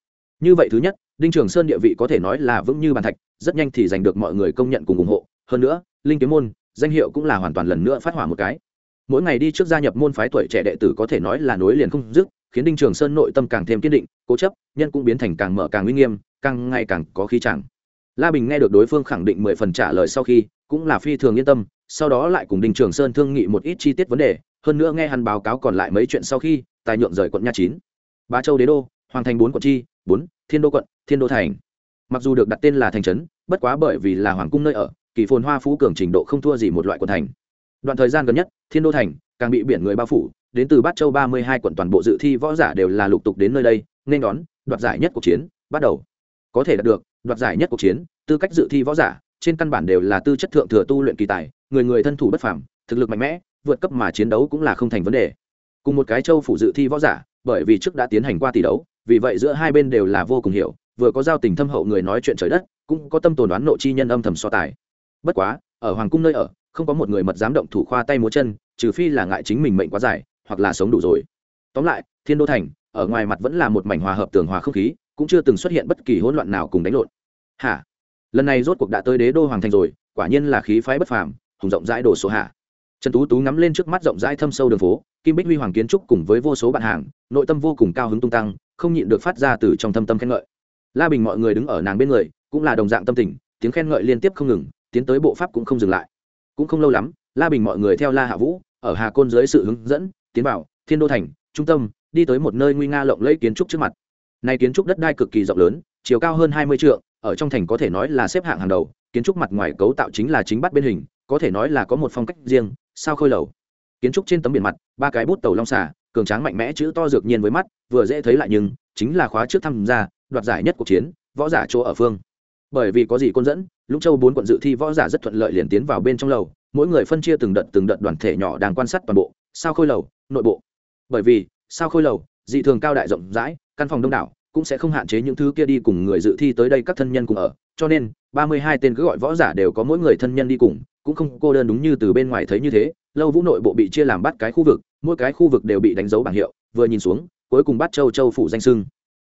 Như vậy thứ nhất đinh trường sơn địa vị có thể nói là vững như bàn thạch, rất nhanh thì giành được mọi người công nhận cùng ủng hộ. Hơn nữa, linh kiếm môn, danh hiệu cũng là hoàn toàn lần nữa phát hỏa một cái. Mỗi ngày đi trước gia nhập môn phái tuổi trẻ đệ tử có thể nói là nối liền không dứt, khiến đinh trường sơn nội tâm càng thêm kiên định, cố chấp, nhân cũng biến thành càng mở càng uy nghiêm, càng ngày càng có khí chẳng la bình nghe được đối phương khẳng định mười phần trả lời sau khi, cũng là phi thường yên tâm, sau đó lại cùng đinh trường sơn thương nghị một ít chi tiết vấn đề, hơn nữa nghe hắn báo cáo còn lại mấy chuyện sau khi, tài nhượng rời quận nha chín. Bá châu đế đô, hoàng thành bốn quận chi, bốn, thiên đô quận thiên đô thành. Mặc dù được đặt tên là thành trấn, bất quá bởi vì là hoàng cung nơi ở, kỳ phồn hoa phú cường trình độ không thua gì một loại quận thành. Đoạn thời gian gần nhất, thiên đô thành càng bị biển người bao phủ, đến từ bát châu ba mươi hai quận toàn bộ dự thi võ giả đều là lục tục đến nơi đây, nên đón, đoạt giải nhất cuộc chiến, bắt đầu. Có thể đạt được, đoạt giải nhất cuộc chiến, tư cách dự thi võ giả, trên căn bản đều là tư chất thượng thừa tu luyện kỳ tài, người người thân thủ bất phàm, thực lực mạnh mẽ, vượt cấp mà chiến đấu cũng là không thành vấn đề. Cùng một cái châu phủ dự thi võ giả, bởi vì trước đã tiến hành qua tỷ đấu, vì vậy giữa hai bên đều là vô cùng hiểu vừa có giao tình thâm hậu người nói chuyện trời đất, cũng có tâm tồn đoán nộ chi nhân âm thầm so tài. Bất quá, ở hoàng cung nơi ở, không có một người mật dám động thủ khoa tay múa chân, trừ phi là ngại chính mình mệnh quá dài, hoặc là sống đủ rồi. Tóm lại, thiên đô thành, ở ngoài mặt vẫn là một mảnh hòa hợp tường hòa không khí, cũng chưa từng xuất hiện bất kỳ hỗn loạn nào cùng đánh lộn. Hả? Lần này rốt cuộc đã tới đế đô hoàng thành rồi, quả nhiên là khí phái bất phàm, hùng rộng rãi đồ số hạ. Trần tú tú ngắm lên trước mắt rộng rãi thâm sâu đường phố, kim bích huy hoàng kiến trúc cùng với vô số bạn hàng, nội tâm vô cùng cao hứng tung tăng, không nhịn được phát ra từ trong thâm tâm khen ngợi la bình mọi người đứng ở nàng bên người, cũng là đồng dạng tâm tình, tiếng khen ngợi liên tiếp không ngừng, tiến tới bộ pháp cũng không dừng lại. Cũng không lâu lắm, la bình mọi người theo la hạ vũ, ở hà côn dưới sự hướng dẫn, tiến vào thiên đô thành, trung tâm, đi tới một nơi nguy nga lộng lẫy kiến trúc trước mặt. Nay kiến trúc đất đai cực kỳ rộng lớn, chiều cao hơn hai mươi trượng, ở trong thành có thể nói là xếp hạng hàng đầu, kiến trúc mặt ngoài cấu tạo chính là chính bắt bên hình, có thể nói là có một phong cách riêng, sao khôi lầu. Kiến trúc trên tấm biển mặt, ba cái bút tàu long xà, cường tráng mạnh mẽ chữ to dược nhiên với mắt, vừa dễ thấy lại nhưng, chính là khóa trước tham gia đoạt giải nhất cuộc chiến, võ giả chỗ ở phương. Bởi vì có gì côn dẫn lúc châu bốn quận dự thi võ giả rất thuận lợi liền tiến vào bên trong lầu, mỗi người phân chia từng đợt từng đợt đoàn thể nhỏ đang quan sát toàn bộ, sao khôi lầu, nội bộ. Bởi vì, sao khôi lầu, dị thường cao đại rộng rãi, căn phòng đông đảo, cũng sẽ không hạn chế những thứ kia đi cùng người dự thi tới đây các thân nhân cùng ở, cho nên, ba mươi hai tên cứ gọi võ giả đều có mỗi người thân nhân đi cùng, cũng không cô đơn đúng như từ bên ngoài thấy như thế, lâu vũ nội bộ bị chia làm bắt cái khu vực, mỗi cái khu vực đều bị đánh dấu bảng hiệu, vừa nhìn xuống, cuối cùng bắt châu châu phủ danh sưng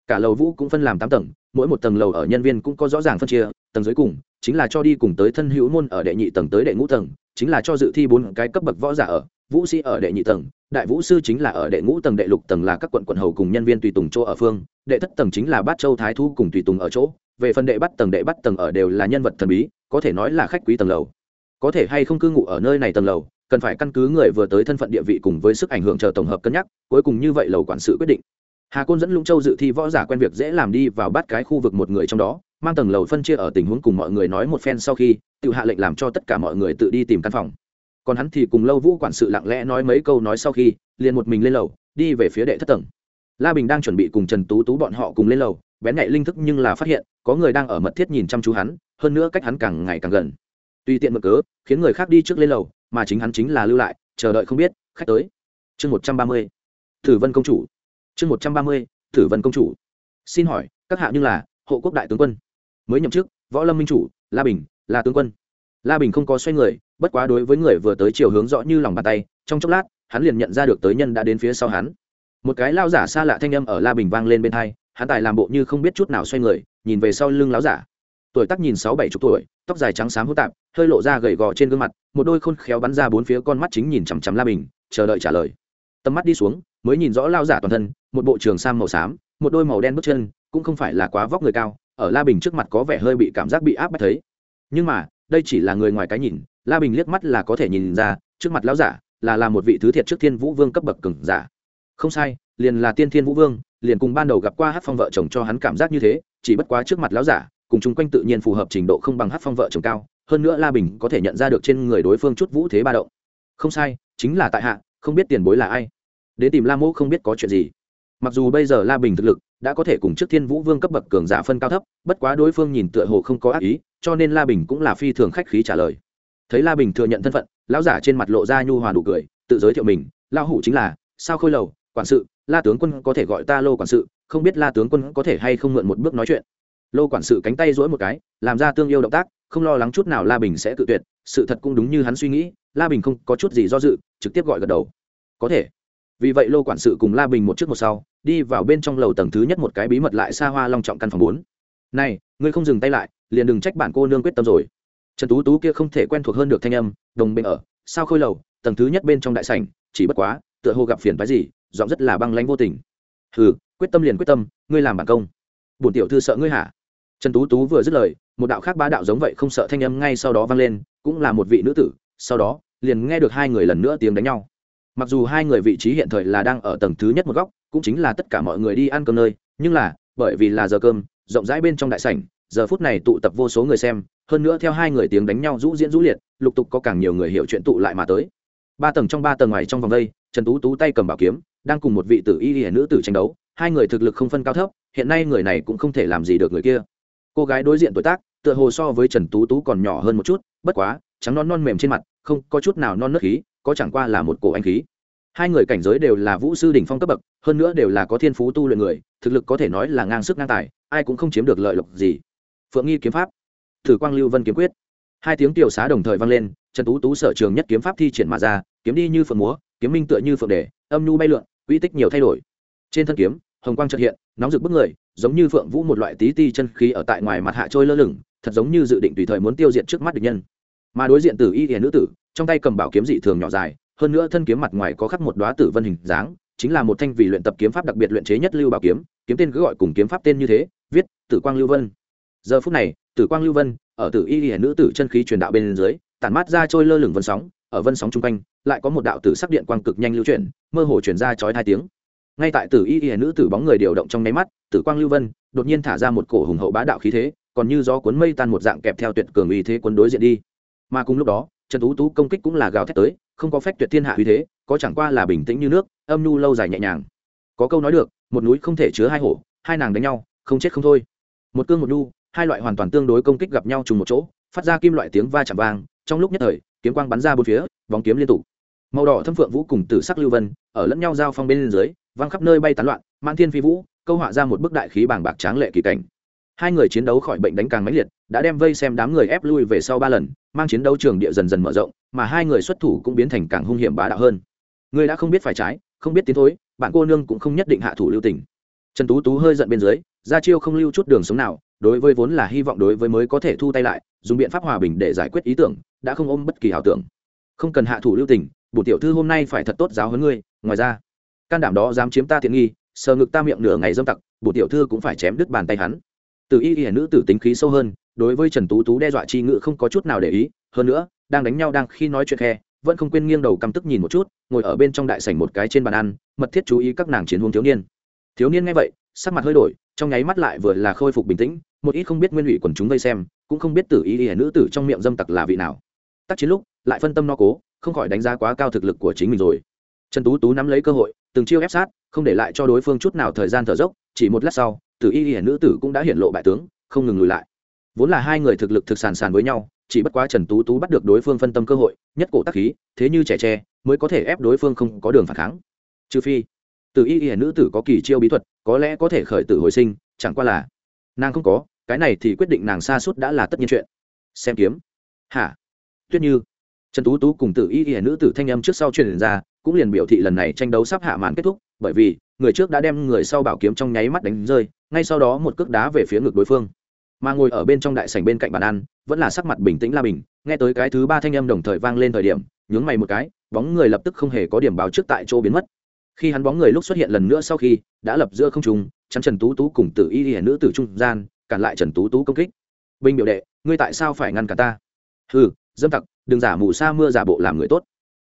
cả lầu vũ cũng phân làm tám tầng, mỗi một tầng lầu ở nhân viên cũng có rõ ràng phân chia, tầng dưới cùng, chính là cho đi cùng tới thân hữu môn ở đệ nhị tầng tới đệ ngũ tầng, chính là cho dự thi bốn cái cấp bậc võ giả ở, vũ sĩ ở đệ nhị tầng, đại vũ sư chính là ở đệ ngũ tầng, đệ lục tầng là các quận quận hầu cùng nhân viên tùy tùng chỗ ở phương, đệ thất tầng chính là bát châu thái thu cùng tùy tùng ở chỗ, về phần đệ bắt tầng, đệ bắt tầng ở đều là nhân vật thần bí, có thể nói là khách quý tầng lầu. Có thể hay không cư ngụ ở nơi này tầng lầu, cần phải căn cứ người vừa tới thân phận địa vị cùng với sức ảnh hưởng chờ tổng hợp cân nhắc, cuối cùng như vậy lầu quản sự quyết định hà côn dẫn lũng châu dự thi võ giả quen việc dễ làm đi vào bắt cái khu vực một người trong đó, mang tầng lầu phân chia ở tình huống cùng mọi người nói một phen sau khi, tự hạ lệnh làm cho tất cả mọi người tự đi tìm căn phòng. Còn hắn thì cùng lâu vũ quản sự lặng lẽ nói mấy câu nói sau khi, liền một mình lên lầu, đi về phía đệ thất tầng. La bình đang chuẩn bị cùng trần tú tú bọn họ cùng lên lầu, bén nhạy linh thức nhưng là phát hiện, có người đang ở mật thiết nhìn chăm chú hắn, hơn nữa cách hắn càng ngày càng gần. Tùy tiện mực cớ, khiến người khác đi trước lên lầu, mà chính hắn chính là lưu lại, chờ đợi không biết, khách tới. Chương một trăm ba mươi. Thử vân công chủ chương một trăm ba mươi, thử vân công chủ. Xin hỏi, các hạ như là hộ quốc đại tướng quân. Mới nhậm chức, võ lâm minh chủ, la bình là tướng quân. La bình không có xoay người, bất quá đối với người vừa tới chiều hướng rõ như lòng bàn tay, trong chốc lát, hắn liền nhận ra được tới nhân đã đến phía sau hắn. Một cái lao giả xa lạ thanh â m ở la bình vang lên bên thai hắn tài làm bộ như không biết chút nào xoay người, nhìn về sau lưng láo giả. Tuổi tắc nhìn sáu bảy chục tuổi, tóc dài trắng xám hô tạp, hơi lộ ra gầy gò trên gương mặt, một đôi khôn khéo bắn ra bốn phía con mắt chính nhìn chằm chằm la bình, chờ đợi trả lời tầm mắt đi xuống, mới nhìn rõ lao giả toàn thân, một bộ trường sam màu xám, một đôi màu đen bước chân, cũng không phải là quá vóc người cao, ở la bình trước mặt có vẻ hơi bị cảm giác bị áp bách thấy. Nhưng mà, đây chỉ là người ngoài cái nhìn, la bình liếc mắt là có thể nhìn ra, trước mặt lão giả là là một vị thứ thiệt trước thiên vũ vương cấp bậc cừng giả. Không sai, liền là tiên thiên vũ vương, liền cùng ban đầu gặp qua hát phong vợ chồng cho hắn cảm giác như thế, chỉ bất quá trước mặt lão giả, cùng chung quanh tự nhiên phù hợp trình độ không bằng hát phong vợ chồng cao, hơn nữa la bình có thể nhận ra được trên người đối phương chút vũ thế ba động. Không sai, chính là tại hạ không biết tiền bối là ai. Đến tìm la mô không biết có chuyện gì. Mặc dù bây giờ la bình thực lực đã có thể cùng trước thiên vũ vương cấp bậc cường giả phân cao thấp, bất quá đối phương nhìn tựa hồ không có ác ý, cho nên la bình cũng là phi thường khách khí trả lời. Thấy la bình thừa nhận thân phận, lão giả trên mặt lộ ra nhu hòa đủ cười, tự giới thiệu mình lao hủ chính là, sao khôi lầu, quản sự, la tướng quân có thể gọi ta lô quản sự, không biết la tướng quân có thể hay không mượn một bước nói chuyện. Lô quản sự cánh tay dỗi một cái, làm ra tương yêu động tác, không lo lắng chút nào la bình sẽ tự tuyệt, sự thật cũng đúng như hắn suy nghĩ la bình không có chút gì do dự, trực tiếp gọi gật đầu. Có thể. Vì vậy lô quản sự cùng la bình một trước một sau, đi vào bên trong lầu tầng thứ nhất một cái bí mật lại xa hoa long trọng căn phòng bốn. Này, ngươi không dừng tay lại, liền đừng trách bản cô nương quyết tâm rồi. Trần tú tú kia không thể quen thuộc hơn được thanh âm, đồng bên ở, sao khôi lầu, tầng thứ nhất bên trong đại sảnh, chỉ bất quá, tựa hồ gặp phiền phái gì, giọng rất là băng lãnh vô tình. Hừ, quyết tâm liền quyết tâm, ngươi làm bản công. Bổn tiểu thư sợ ngươi hả? Trần tú tú vừa dứt lời, một đạo khác ba đạo giống vậy không sợ thanh âm ngay sau đó vang lên, cũng là một vị nữ tử sau đó, liền nghe được hai người lần nữa tiếng đánh nhau. Mặc dù hai người vị trí hiện thời là đang ở tầng thứ nhất một góc, cũng chính là tất cả mọi người đi ăn cơm nơi, nhưng là, bởi vì là giờ cơm, rộng rãi bên trong đại sảnh, giờ phút này tụ tập vô số người xem, hơn nữa theo hai người tiếng đánh nhau rũ diễn rũ liệt, lục tục có càng nhiều người hiểu chuyện tụ lại mà tới. Ba tầng trong ba tầng ngoài trong vòng đây, trần tú tú tay cầm bảo kiếm, đang cùng một vị tử y hiển nữ tử tranh đấu, hai người thực lực không phân cao thấp, hiện nay người này cũng không thể làm gì được người kia. Cô gái đối diện tuổi tác, tựa hồ so với trần tú tú còn nhỏ hơn một chút, bất quá trắng non non mềm trên mặt, không có chút nào non nớt khí, có chẳng qua là một cổ anh khí. Hai người cảnh giới đều là vũ sư đỉnh phong cấp bậc, hơn nữa đều là có thiên phú tu luyện người, thực lực có thể nói là ngang sức ngang tài, ai cũng không chiếm được lợi lộc gì. Phượng nghi kiếm pháp, thử quang lưu vân kiếm quyết. Hai tiếng tiểu xá đồng thời vang lên, trần tú tú sở trường nhất kiếm pháp thi triển mà ra, kiếm đi như phượng múa, kiếm minh tựa như phượng đề, âm nhu bay lượn, uy tích nhiều thay đổi. Trên thân kiếm, hồng quang trật hiện, nóng rực bức người, giống như phượng vũ một loại tí ti chân khí ở tại ngoài mặt hạ trôi lơ lửng, thật giống như dự định tùy thời muốn tiêu diệt trước mắt địch nhân mà đối diện tử y hiền nữ tử, trong tay cầm bảo kiếm dị thường nhỏ dài, hơn nữa thân kiếm mặt ngoài có khắc một đoá tử vân hình dáng, chính là một thanh vì luyện tập kiếm pháp đặc biệt luyện chế nhất lưu bảo kiếm kiếm tên cứ gọi cùng kiếm pháp tên như thế, viết, tử quang lưu vân. Giờ phút này, tử quang lưu vân, ở tử y hiền nữ tử chân khí truyền đạo bên dưới, tản mát ra trôi lơ lửng vân sóng, ở vân sóng chung quanh, lại có một đạo tử sắc điện quang cực nhanh lưu chuyển, mơ hồ chuyển ra chói hai tiếng. Ngay tại tử y hiển nữ tử bóng người điều động trong nháy mắt, tử quang lưu vân đột nhiên thả ra một cổ hùng hậu bá đạo khí thế, còn như gió cuốn mây tan một dạng kẹp theo tuyệt cường uy thế quân đối diện đi mà cùng lúc đó, trần tú tú công kích cũng là gào thét tới, không có phách tuyệt thiên hạ uy thế, có chẳng qua là bình tĩnh như nước, âm nhu lâu dài nhẹ nhàng. Có câu nói được, một núi không thể chứa hai hổ, hai nàng đánh nhau, không chết không thôi. Một cương một nhu, hai loại hoàn toàn tương đối công kích gặp nhau trùng một chỗ, phát ra kim loại tiếng va chạm vang, trong lúc nhất thời, kiếm quang bắn ra bốn phía, bóng kiếm liên tục. Màu đỏ thâm phượng vũ cùng tử sắc lưu vân, ở lẫn nhau giao phong bên dưới văng khắp nơi bay tán loạn mang thiên phi vũ, câu họa ra một bức đại khí bảng bạc tráng lệ kỳ cảnh hai người chiến đấu khỏi bệnh đánh càng mãnh liệt, đã đem vây xem đám người ép lui về sau ba lần, mang chiến đấu trường địa dần dần mở rộng, mà hai người xuất thủ cũng biến thành càng hung hiểm bá đạo hơn. Người đã không biết phải trái, không biết tiến thối, bạn cô nương cũng không nhất định hạ thủ lưu tình. Trần tú tú hơi giận bên dưới, ra chiêu không lưu chút đường sống nào, đối với vốn là hy vọng đối với mới có thể thu tay lại, dùng biện pháp hòa bình để giải quyết ý tưởng, đã không ôm bất kỳ ảo tưởng. Không cần hạ thủ lưu tình, bổ tiểu thư hôm nay phải thật tốt giáo huấn ngươi, ngoài ra, can đảm đó dám chiếm ta tiện nghi, sờ ngực ta miệng nửa ngày dâm tặc, bổ tiểu thư cũng phải chém đứt bàn tay hắn từ y y nữ tử tính khí sâu hơn, đối với trần tú tú đe dọa chi ngự không có chút nào để ý, hơn nữa, đang đánh nhau đang khi nói chuyện khe, vẫn không quên nghiêng đầu căm tức nhìn một chút, ngồi ở bên trong đại sảnh một cái trên bàn ăn, mật thiết chú ý các nàng chiến hôn thiếu niên. Thiếu niên nghe vậy, sắc mặt hơi đổi, trong nháy mắt lại vừa là khôi phục bình tĩnh, một ít không biết nguyên ủy quần chúng vây xem, cũng không biết tử y y nữ tử trong miệng dâm tặc là vị nào. Tác chiến lúc, lại phân tâm no cố, không khỏi đánh giá quá cao thực lực của chính mình rồi. Trần tú tú nắm lấy cơ hội, từng chiêu ép sát, không để lại cho đối phương chút nào thời gian thở dốc, chỉ một lát sau tử y hiển nữ tử cũng đã hiện lộ bại tướng, không ngừng lùi lại. Vốn là hai người thực lực thực sàn sàn với nhau, chỉ bất quá trần tú tú bắt được đối phương phân tâm cơ hội, nhất cổ tác khí, thế như trẻ tre, mới có thể ép đối phương không có đường phản kháng. Trừ phi Tử y hiển nữ tử có kỳ chiêu bí thuật, có lẽ có thể khởi tử hồi sinh, chẳng qua là nàng không có, cái này thì quyết định nàng xa suốt đã là tất nhiên chuyện. Xem kiếm. Hả? Tuyết như. Trần tú tú cùng tử y hiển nữ tử thanh âm trước sau truyền ra, cũng liền biểu thị lần này tranh đấu sắp hạ màn kết thúc, bởi vì người trước đã đem người sau bảo kiếm trong nháy mắt đánh rơi ngay sau đó một cước đá về phía ngực đối phương. Mà ngồi ở bên trong đại sảnh bên cạnh bàn ăn, vẫn là sắc mặt bình tĩnh la bình, nghe tới cái thứ ba thanh âm đồng thời vang lên thời điểm, nhướng mày một cái, bóng người lập tức không hề có điểm báo trước tại chỗ biến mất. Khi hắn bóng người lúc xuất hiện lần nữa sau khi, đã lập giữa không trung, chắn trần tú tú cùng tử y y nữ tử trung gian, cản lại trần tú tú công kích. Bình biểu đệ, ngươi tại sao phải ngăn cả ta? Ừ dâm tặc, đừng giả mù sa mưa giả bộ làm người tốt.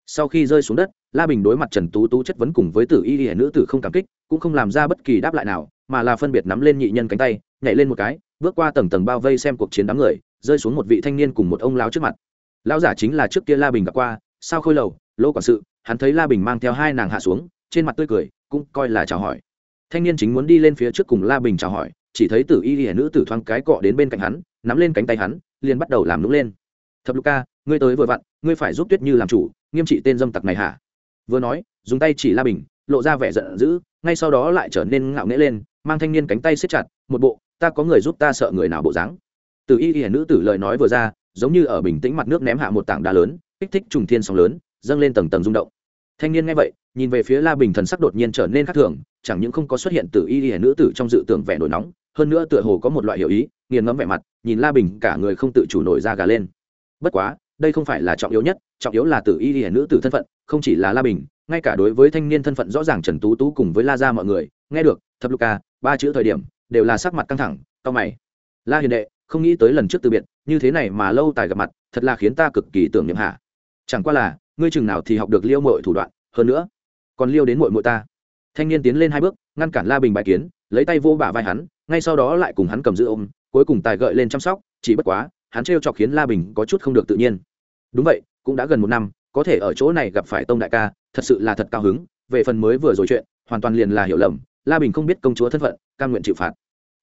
Sau khi rơi xuống đất, la bình đối mặt trần tú tú chất vấn cùng với tử y y nữ tử không cảm kích, cũng không làm ra bất kỳ đáp lại nào mà là phân biệt nắm lên nhị nhân cánh tay, nhảy lên một cái, bước qua tầng tầng bao vây xem cuộc chiến đám người, rơi xuống một vị thanh niên cùng một ông lão trước mặt. Lão giả chính là trước kia la bình gặp qua, sao khôi lầu, lỗ quản sự, hắn thấy la bình mang theo hai nàng hạ xuống, trên mặt tươi cười, cũng coi là chào hỏi. Thanh niên chính muốn đi lên phía trước cùng la bình chào hỏi, chỉ thấy tử y y nữ tử thoáng cái cọ đến bên cạnh hắn, nắm lên cánh tay hắn, liền bắt đầu làm nũng lên. Thập lục ca, ngươi tới vừa vặn, ngươi phải giúp tuyết như làm chủ, nghiêm trị tên dâm tặc này hả? Vừa nói, dùng tay chỉ la bình, lộ ra vẻ giận dữ, ngay sau đó lại trở nên ngạo nghễ lên mang thanh niên cánh tay siết chặt, một bộ, ta có người giúp ta sợ người nào bộ dáng. Từ y y nữ tử lời nói vừa ra, giống như ở bình tĩnh mặt nước ném hạ một tảng đá lớn, kích thích trùng thiên sóng lớn, dâng lên tầng tầng rung động. Thanh niên nghe vậy, nhìn về phía la bình thần sắc đột nhiên trở nên khác thường, chẳng những không có xuất hiện từ y y nữ tử trong dự tưởng vẻ nổi nóng, hơn nữa tựa hồ có một loại hiểu ý, nghiền ngẫm vẻ mặt, nhìn la bình cả người không tự chủ nổi ra gà lên. Bất quá, đây không phải là trọng yếu nhất, trọng yếu là tử y y nữ tử thân phận, không chỉ là la bình, ngay cả đối với thanh niên thân phận rõ ràng trần tú tú cùng với la ra mọi người, nghe được, thập luca ba chữ thời điểm, đều là sắc mặt căng thẳng cao mày. La hiền đệ, không nghĩ tới lần trước từ biệt, như thế này mà lâu tài gặp mặt, thật là khiến ta cực kỳ tưởng niệm hạ chẳng qua là, ngươi chừng nào thì học được liêu mội thủ đoạn, hơn nữa, còn liêu đến mội mội ta. Thanh niên tiến lên hai bước, ngăn cản la bình bài kiến, lấy tay vô bả vai hắn, ngay sau đó lại cùng hắn cầm giữ ôm, cuối cùng tài gợi lên chăm sóc, chỉ bất quá, hắn trêu chọc khiến la bình có chút không được tự nhiên. Đúng vậy, cũng đã gần một năm, có thể ở chỗ này gặp phải tông đại ca, thật sự là thật cao hứng, về phần mới vừa rồi chuyện, hoàn toàn liền là hiểu lầm la bình không biết công chúa thân phận, cam nguyện chịu phạt.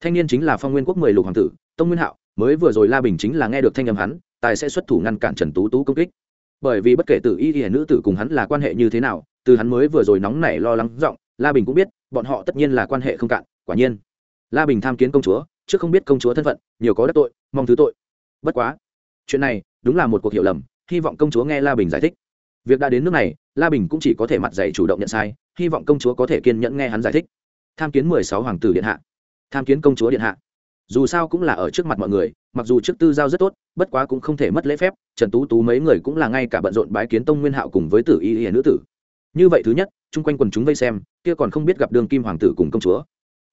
Thanh niên chính là phong nguyên quốc mười lục hoàng tử, tông nguyên hạo, mới vừa rồi la bình chính là nghe được thanh âm hắn, tài sẽ xuất thủ ngăn cản trần tú tú công kích. Bởi vì bất kể Tử y y nữ tử cùng hắn là quan hệ như thế nào, từ hắn mới vừa rồi nóng nảy lo lắng giọng, la bình cũng biết, bọn họ tất nhiên là quan hệ không cạn, quả nhiên. La bình tham kiến công chúa, chứ không biết công chúa thân phận, nhiều có đắc tội, mong thứ tội. Bất quá, chuyện này đúng là một cuộc hiểu lầm, hy vọng công chúa nghe la bình giải thích. Việc đã đến nước này, la bình cũng chỉ có thể mặt dạy chủ động nhận sai, hy vọng công chúa có thể kiên nhẫn nghe hắn giải thích tham kiến mười sáu hoàng tử điện hạ. Tham kiến công chúa điện hạ. Dù sao cũng là ở trước mặt mọi người, mặc dù trước tư giao rất tốt, bất quá cũng không thể mất lễ phép, trần tú tú mấy người cũng là ngay cả bận rộn bái kiến tông nguyên hạo cùng với tử y y nữ tử. Như vậy thứ nhất, chung quanh quần chúng vây xem, kia còn không biết gặp đường kim hoàng tử cùng công chúa.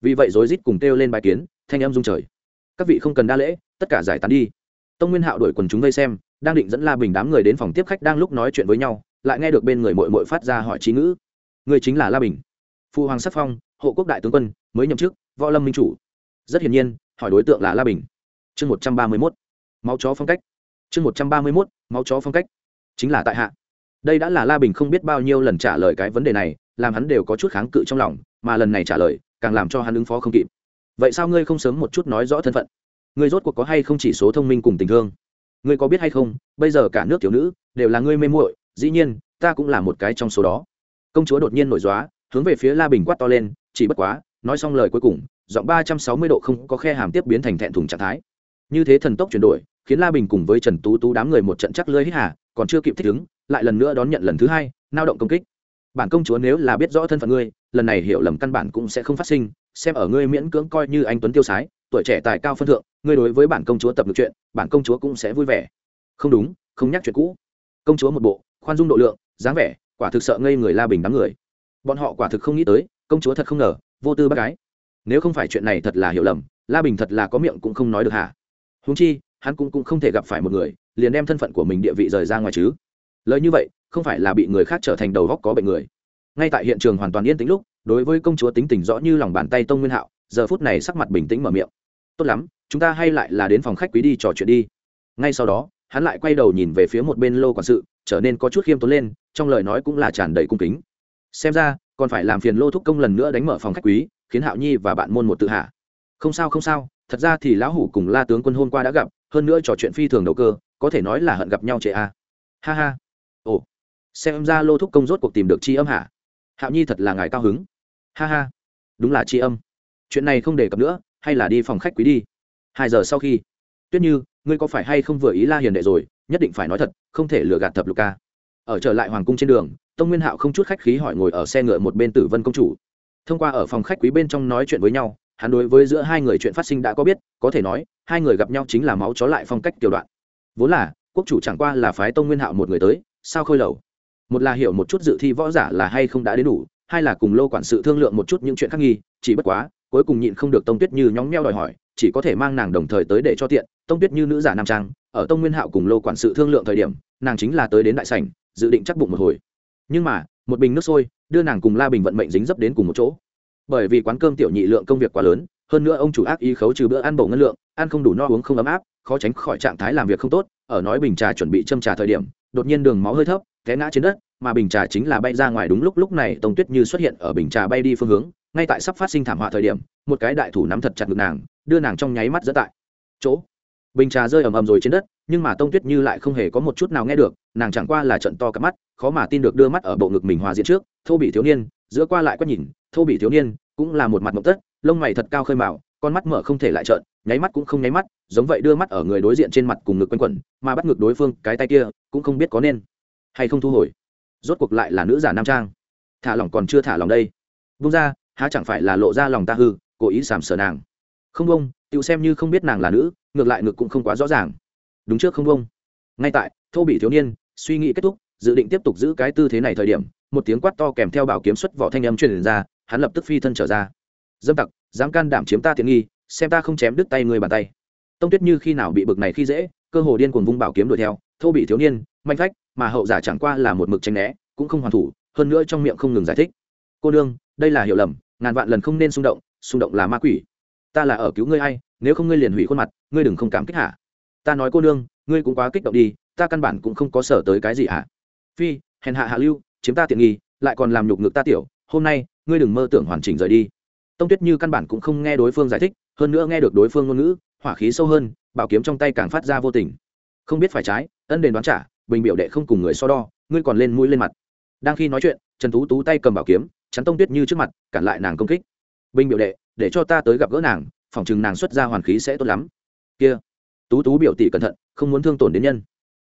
Vì vậy rối rít cùng kêu lên bái kiến, thanh âm dung trời. Các vị không cần đa lễ, tất cả giải tán đi. Tông nguyên hạo đuổi quần chúng vây xem, đang định dẫn la bình đám người đến phòng tiếp khách đang lúc nói chuyện với nhau, lại nghe được bên người mội mội phát ra hỏi trí ngữ. Người chính là la bình. Phụ hoàng sắc phong hộ quốc đại tướng quân, mới nhậm chức, võ lâm minh chủ. Rất hiển nhiên, hỏi đối tượng là la bình. Chương một trăm ba mươi mốt. Máu chó phong cách. Chương một trăm ba mươi mốt, máu chó phong cách. Chính là tại hạ. Đây đã là la bình không biết bao nhiêu lần trả lời cái vấn đề này, làm hắn đều có chút kháng cự trong lòng, mà lần này trả lời, càng làm cho hắn ứng phó không kịp. Vậy sao ngươi không sớm một chút nói rõ thân phận? Ngươi rốt cuộc có hay không chỉ số thông minh cùng tình thương? Ngươi có biết hay không, bây giờ cả nước thiếu nữ, đều là ngươi mê muội, dĩ nhiên, ta cũng là một cái trong số đó. Công chúa đột nhiên nổi dóa hướng về phía la bình quát to lên chỉ bất quá, nói xong lời cuối cùng, giọng ba trăm sáu mươi độ không có khe hàm tiếp biến thành thẹn thùng trạng thái. Như thế thần tốc chuyển đổi, khiến la bình cùng với trần tú tú đám người một trận chắc lưới hít hà, còn chưa kịp thích ứng, lại lần nữa đón nhận lần thứ hai, nao động công kích. Bản công chúa nếu là biết rõ thân phận ngươi, lần này hiểu lầm căn bản cũng sẽ không phát sinh, xem ở ngươi miễn cưỡng coi như anh tuấn tiêu sái, tuổi trẻ tài cao phân thượng, ngươi đối với bản công chúa tập được chuyện, bản công chúa cũng sẽ vui vẻ. Không đúng, không nhắc chuyện cũ. Công chúa một bộ, khoan dung độ lượng, dáng vẻ, quả thực sợ ngây người la bình đám người. Bọn họ quả thực không nghĩ tới công chúa thật không ngờ vô tư bác gái. Nếu không phải chuyện này thật là hiểu lầm la bình thật là có miệng cũng không nói được hả? Húng chi hắn cũng, cũng không thể gặp phải một người liền đem thân phận của mình địa vị rời ra ngoài chứ. Lời như vậy không phải là bị người khác trở thành đầu góc có bệnh người. Ngay tại hiện trường hoàn toàn yên tĩnh lúc đối với công chúa tính tình rõ như lòng bàn tay tông nguyên hạo giờ phút này sắc mặt bình tĩnh mở miệng. Tốt lắm chúng ta hay lại là đến phòng khách quý đi trò chuyện đi. Ngay sau đó hắn lại quay đầu nhìn về phía một bên lô quản sự trở nên có chút khiêm tốn lên trong lời nói cũng là tràn đầy cung kính xem ra, còn phải làm phiền lô thúc công lần nữa đánh mở phòng khách quý, khiến hạo nhi và bạn môn một tự hạ. Không sao không sao, thật ra thì lão hủ cùng la tướng quân hôm qua đã gặp, hơn nữa trò chuyện phi thường đầu cơ, có thể nói là hận gặp nhau trệ a. Ha ha. Ồ. Xem ra lô thúc công rốt cuộc tìm được c h i âm hả? Hạo nhi thật là ngài cao hứng. Ha ha. Đúng là c h i âm. Chuyện này không đề cập nữa, hay là đi phòng khách quý đi. Hai giờ sau khi. Tuyết như, ngươi có phải hay không vừa ý la hiền đệ rồi? Nhất định phải nói thật, không thể lừa gạt thập lục ca. Ở trở lại hoàng cung trên đường tông nguyên hạo không chút khách khí hỏi ngồi ở xe ngựa một bên tử vân công chủ. Thông qua ở phòng khách quý bên trong nói chuyện với nhau, hắn đối với giữa hai người chuyện phát sinh đã có biết, có thể nói, hai người gặp nhau chính là máu chó lại phong cách tiểu đoạn. Vốn là, quốc chủ chẳng qua là phái tông nguyên hạo một người tới, sao khôi lầu? Một là hiểu một chút dự thi võ giả là hay không đã đến đủ, hai là cùng lô quản sự thương lượng một chút những chuyện khác nghi, chỉ bất quá, cuối cùng nhịn không được tông tuyết như nhóng meo đòi hỏi, chỉ có thể mang nàng đồng thời tới để cho tiện, tông tuyết như nữ giả nam trang, ở tông nguyên hạo cùng lô quản sự thương lượng thời điểm, nàng chính là tới đến đại sảnh, dự định chắc bụng một hồi nhưng mà, một bình nước sôi, đưa nàng cùng la bình vận mệnh dính dấp đến cùng một chỗ. Bởi vì quán cơm tiểu nhị lượng công việc quá lớn, hơn nữa ông chủ ác ý khấu trừ bữa ăn bổ ngân lượng, ăn không đủ no uống không ấm áp, khó tránh khỏi trạng thái làm việc không tốt, ở nói bình trà chuẩn bị châm trà thời điểm, đột nhiên đường máu hơi thấp, té ngã trên đất, mà bình trà chính là bay ra ngoài đúng lúc lúc này tông tuyết như xuất hiện ở bình trà bay đi phương hướng, ngay tại sắp phát sinh thảm họa thời điểm, một cái đại thủ nắm thật chặt ngực nàng, đưa nàng trong nháy mắt dẫn tại chỗ. Bình trà rơi ầm ầm rồi trên đất, nhưng mà tông tuyết như lại không hề có một chút nào nghe được, nàng chẳng qua là trận to cả mắt khó mà tin được đưa mắt ở bộ ngực mình hòa diện trước, thô bị thiếu niên, giữa qua lại quét nhìn, thô bị thiếu niên cũng là một mặt mộng tất, lông mày thật cao khơi mạo, con mắt mở không thể lại trợn, nháy mắt cũng không nháy mắt, giống vậy đưa mắt ở người đối diện trên mặt cùng ngực quanh quẩn, mà bắt ngực đối phương, cái tay kia cũng không biết có nên hay không thu hồi. Rốt cuộc lại là nữ giả nam trang. Thả lòng còn chưa thả lòng đây. Vung ra, há chẳng phải là lộ ra lòng ta hư, cố ý sàm sờ nàng. Không bông tự xem như không biết nàng là nữ, ngược lại ngực cũng không quá rõ ràng. Đúng trước không bông ngay tại, thô bị thiếu niên, suy nghĩ kết thúc dự định tiếp tục giữ cái tư thế này thời điểm, một tiếng quát to kèm theo bảo kiếm xuất vỏ thanh âm truyền ra, hắn lập tức phi thân trở ra. Dâm tặc, dám can đảm chiếm ta tiện nghi, xem ta không chém đứt tay người bàn tay. Tông tuyết như khi nào bị bực này khi dễ, cơ hồ điên cuồng vung bảo kiếm đuổi theo, thô bị thiếu niên, manh phách, mà hậu giả chẳng qua là một mực tranh né, cũng không hoàn thủ, hơn nữa trong miệng không ngừng giải thích. Cô đương đây là hiểu lầm, ngàn vạn lần không nên xung động xung động là ma quỷ. Ta là ở cứu ngươi hay nếu không ngươi liền hủy khuôn mặt, ngươi đừng không cảm kích hả? Ta nói cô nương, ngươi cũng quá kích động đi, ta căn bản cũng không có sở tới cái gì hả? Phi, hèn hạ hạ lưu, chiếm ta tiện nghi, lại còn làm nhục ngực ta tiểu, hôm nay, ngươi đừng mơ tưởng hoàn chỉnh rời đi. Tông tuyết như căn bản cũng không nghe đối phương giải thích, hơn nữa nghe được đối phương ngôn ngữ, hỏa khí sâu hơn, bảo kiếm trong tay càng phát ra vô tình. Không biết phải trái, ân đền đoán trả, bình biểu đệ không cùng người so đo, ngươi còn lên mũi lên mặt. Đang khi nói chuyện, trần tú tú tay cầm bảo kiếm, chắn tông tuyết như trước mặt, cản lại nàng công kích. Bình biểu đệ, để cho ta tới gặp gỡ nàng, phỏng chừng nàng xuất ra hoàn khí sẽ tốt lắm. Kia. Tú tú biểu tỷ cẩn thận, không muốn thương tổn đến nhân.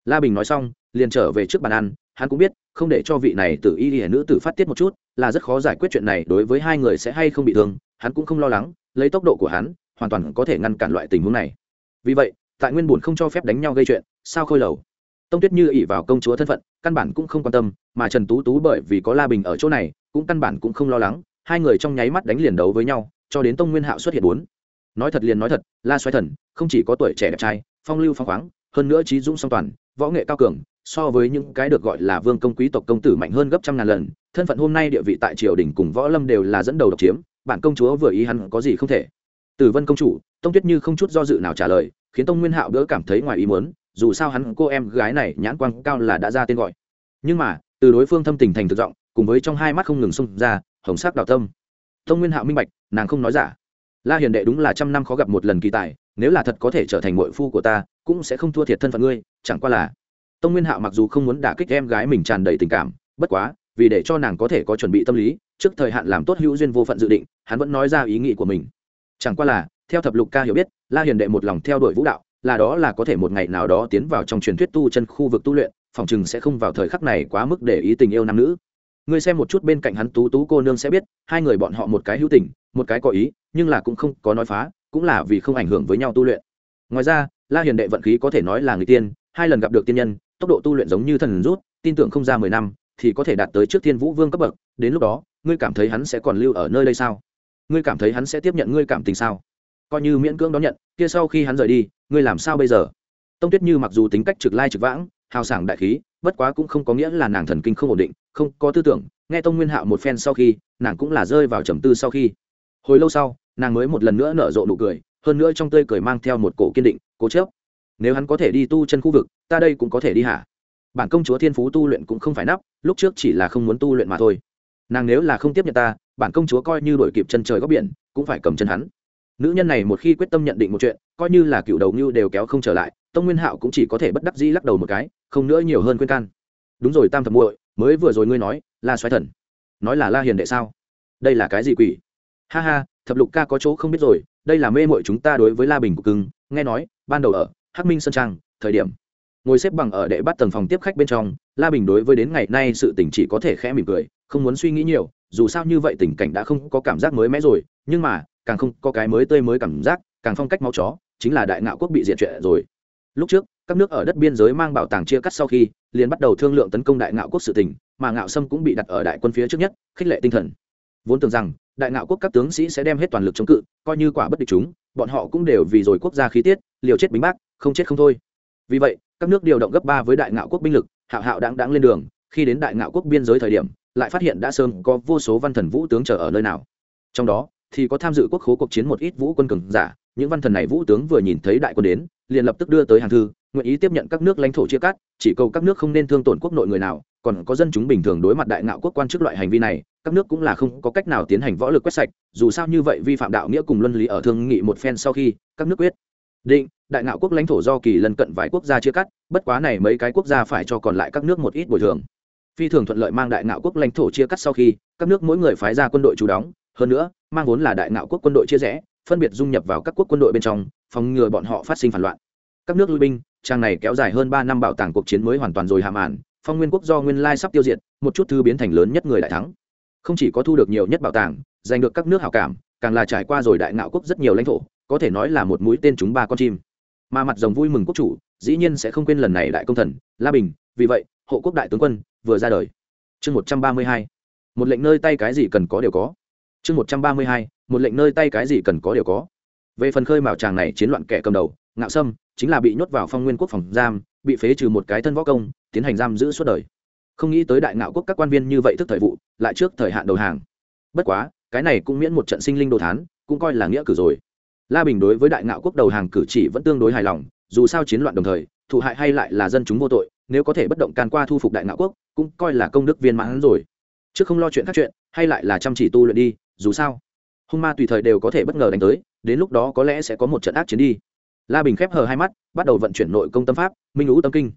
La bình nói xong, liền trở về trước bàn ăn hắn cũng biết, không để cho vị này từ y y nữ tử phát tiết một chút, là rất khó giải quyết chuyện này đối với hai người sẽ hay không bị thương, hắn cũng không lo lắng, lấy tốc độ của hắn, hoàn toàn có thể ngăn cản loại tình huống này. Vì vậy, tại nguyên bùn không cho phép đánh nhau gây chuyện, sao khôi lầu? Tông tuyết như ỉ vào công chúa thân phận, căn bản cũng không quan tâm, mà trần tú tú bởi vì có la bình ở chỗ này, cũng căn bản cũng không lo lắng, hai người trong nháy mắt đánh liền đấu với nhau, cho đến tông nguyên hạo xuất hiện bốn. Nói thật liền nói thật, la xoáy thần không chỉ có tuổi trẻ đẹp trai, phong lưu phong khoáng, hơn nữa trí dũng song toàn võ nghệ cao cường, so với những cái được gọi là vương công quý tộc công tử mạnh hơn gấp trăm ngàn lần, thân phận hôm nay địa vị tại triều đình cùng võ lâm đều là dẫn đầu độc chiếm, bản công chúa vừa ý hắn có gì không thể. Tử vân công chủ, tông tuyết như không chút do dự nào trả lời, khiến tông nguyên hạo đỡ cảm thấy ngoài ý muốn, dù sao hắn cô em gái này nhãn quang cao là đã ra tên gọi. Nhưng mà, từ đối phương thâm tình thành thực giọng, cùng với trong hai mắt không ngừng xông ra, hồng sắc đào tâm. Tông nguyên hạo minh bạch, nàng không nói giả. La hiền đệ đúng là trăm năm khó gặp một lần kỳ tài nếu là thật có thể trở thành mội phu của ta, cũng sẽ không thua thiệt thân phận ngươi, chẳng qua là tông nguyên hạo mặc dù không muốn đả kích em gái mình tràn đầy tình cảm, bất quá, vì để cho nàng có thể có chuẩn bị tâm lý, trước thời hạn làm tốt hữu duyên vô phận dự định, hắn vẫn nói ra ý nghĩ của mình. Chẳng qua là, theo thập lục ca hiểu biết, la hiền đệ một lòng theo đuổi vũ đạo, là đó là có thể một ngày nào đó tiến vào trong truyền thuyết tu chân khu vực tu luyện, phòng chừng sẽ không vào thời khắc này quá mức để ý tình yêu nam nữ. Ngươi xem một chút bên cạnh hắn tú tú cô nương sẽ biết, hai người bọn họ một cái hữu tình, một cái có ý, nhưng là cũng không có nói phá cũng là vì không ảnh hưởng với nhau tu luyện. Ngoài ra, la hiền đệ vận khí có thể nói là người tiên, hai lần gặp được tiên nhân, tốc độ tu luyện giống như thần rút, tin tưởng không ra mười năm, thì có thể đạt tới trước thiên vũ vương cấp bậc, đến lúc đó, ngươi cảm thấy hắn sẽ còn lưu ở nơi đây sao? Ngươi cảm thấy hắn sẽ tiếp nhận ngươi cảm tình sao? Coi như miễn cưỡng đón nhận, kia sau khi hắn rời đi, ngươi làm sao bây giờ? Tông tuyết như mặc dù tính cách trực lai trực vãng, hào sảng đại khí, bất quá cũng không có nghĩa là nàng thần kinh không ổn định, không có tư tưởng, nghe tông nguyên hạo một phen sau khi, nàng cũng là rơi vào trầm tư sau khi. Hồi lâu sau nàng mới một lần nữa nở rộ nụ cười, hơn nữa trong tươi cười mang theo một cổ kiên định, cố chớp nếu hắn có thể đi tu chân khu vực, ta đây cũng có thể đi hả? Bản công chúa thiên phú tu luyện cũng không phải nắp, lúc trước chỉ là không muốn tu luyện mà thôi. Nàng nếu là không tiếp nhận ta, bản công chúa coi như đổi kịp chân trời góc biển, cũng phải cầm chân hắn. Nữ nhân này một khi quyết tâm nhận định một chuyện, coi như là cựu đầu như đều kéo không trở lại, tông nguyên hạo cũng chỉ có thể bất đắc dĩ lắc đầu một cái, không nữa nhiều hơn khuyên can. Đúng rồi, tam thập muội, mới vừa rồi ngươi nói là xoáy thần. Nói là la hiền đệ sao? Đây là cái gì quỷ? Ha ha thập lục ca có chỗ không biết rồi, đây là mê mội chúng ta đối với la bình của cưng. Nghe nói, ban đầu ở hắc minh sơn trang, thời điểm ngồi xếp bằng ở đệ bắt tầng phòng tiếp khách bên trong, la bình đối với đến ngày nay sự tình chỉ có thể khẽ mỉm cười, không muốn suy nghĩ nhiều, dù sao như vậy tình cảnh đã không có cảm giác mới mẻ rồi, nhưng mà, càng không có cái mới tươi mới cảm giác, càng phong cách máu chó, chính là đại ngạo quốc bị diệt chuyện rồi. Lúc trước, các nước ở đất biên giới mang bảo tàng chia cắt sau khi, liền bắt đầu thương lượng tấn công đại ngạo quốc sự tình, mà ngạo sâm cũng bị đặt ở đại quân phía trước nhất, khích lệ tinh thần. Vốn tưởng rằng đại ngạo quốc các tướng sĩ sẽ đem hết toàn lực chống cự, coi như quả bất địch chúng, bọn họ cũng đều vì rồi quốc gia khí tiết, liều chết bính bác, không chết không thôi. Vì vậy, các nước điều động gấp ba với đại ngạo quốc binh lực, hạo hạo đáng đáng lên đường, khi đến đại ngạo quốc biên giới thời điểm, lại phát hiện đã sớm có vô số văn thần vũ tướng chờ ở nơi nào. Trong đó, thì có tham dự quốc khố cuộc chiến một ít vũ quân cường giả, những văn thần này vũ tướng vừa nhìn thấy đại quân đến, liền lập tức đưa tới hàng thư, nguyện ý tiếp nhận các nước lãnh thổ chia cắt, chỉ cầu các nước không nên thương tổn quốc nội người nào còn có dân chúng bình thường đối mặt đại ngạo quốc quan chức loại hành vi này, các nước cũng là không có cách nào tiến hành võ lực quét sạch, dù sao như vậy vi phạm đạo nghĩa cùng luân lý ở thương nghị một phen sau khi, các nước quyết định, đại ngạo quốc lãnh thổ do kỳ lân cận vài quốc gia chia cắt, bất quá này mấy cái quốc gia phải cho còn lại các nước một ít bồi thường. Phi thường thuận lợi mang đại ngạo quốc lãnh thổ chia cắt sau khi, các nước mỗi người phái ra quân đội chủ đóng, hơn nữa, mang vốn là đại ngạo quốc quân đội chia rẽ, phân biệt dung nhập vào các quốc quân đội bên trong, phòng ngừa bọn họ phát sinh phản loạn. Các nước lui binh, trang này kéo dài hơn ba năm bảo tàng cuộc chiến mới hoàn toàn rồi hạ màn phong nguyên quốc do nguyên lai sắp tiêu diệt, một chút thư biến thành lớn nhất người đại thắng. Không chỉ có thu được nhiều nhất bảo tàng, giành được các nước hảo cảm, càng là trải qua rồi đại ngạo quốc rất nhiều lãnh thổ, có thể nói là một mũi tên chúng ba con chim. Mà mặt rồng vui mừng quốc chủ, dĩ nhiên sẽ không quên lần này đại công thần, la bình, vì vậy, hộ quốc đại tướng quân, vừa ra đời. Chương một trăm ba mươi hai, một lệnh nơi tay cái gì cần có đều có. Chương một trăm ba mươi hai, một lệnh nơi tay cái gì cần có đều có. Về phần khơi mào tràng này chiến loạn kẻ cầm đầu, ngạo sâm, chính là bị nhốt vào phong nguyên quốc phòng giam, bị phế trừ một cái thân võ công tiến hành giam giữ suốt đời. Không nghĩ tới đại ngạo quốc các quan viên như vậy thức thời vụ, lại trước thời hạn đầu hàng. Bất quá, cái này cũng miễn một trận sinh linh đồ thán, cũng coi là nghĩa cử rồi. La bình đối với đại ngạo quốc đầu hàng cử chỉ vẫn tương đối hài lòng, dù sao chiến loạn đồng thời, thụ hại hay lại là dân chúng vô tội, nếu có thể bất động can qua thu phục đại ngạo quốc, cũng coi là công đức viên mãn rồi. Chứ không lo chuyện khác chuyện, hay lại là chăm chỉ tu luyện đi, dù sao. Hung ma tùy thời đều có thể bất ngờ đánh tới, đến lúc đó có lẽ sẽ có một trận ác chiến đi. La bình khép hờ hai mắt, bắt đầu vận chuyển nội công tâm pháp, minh lũ tâm kinh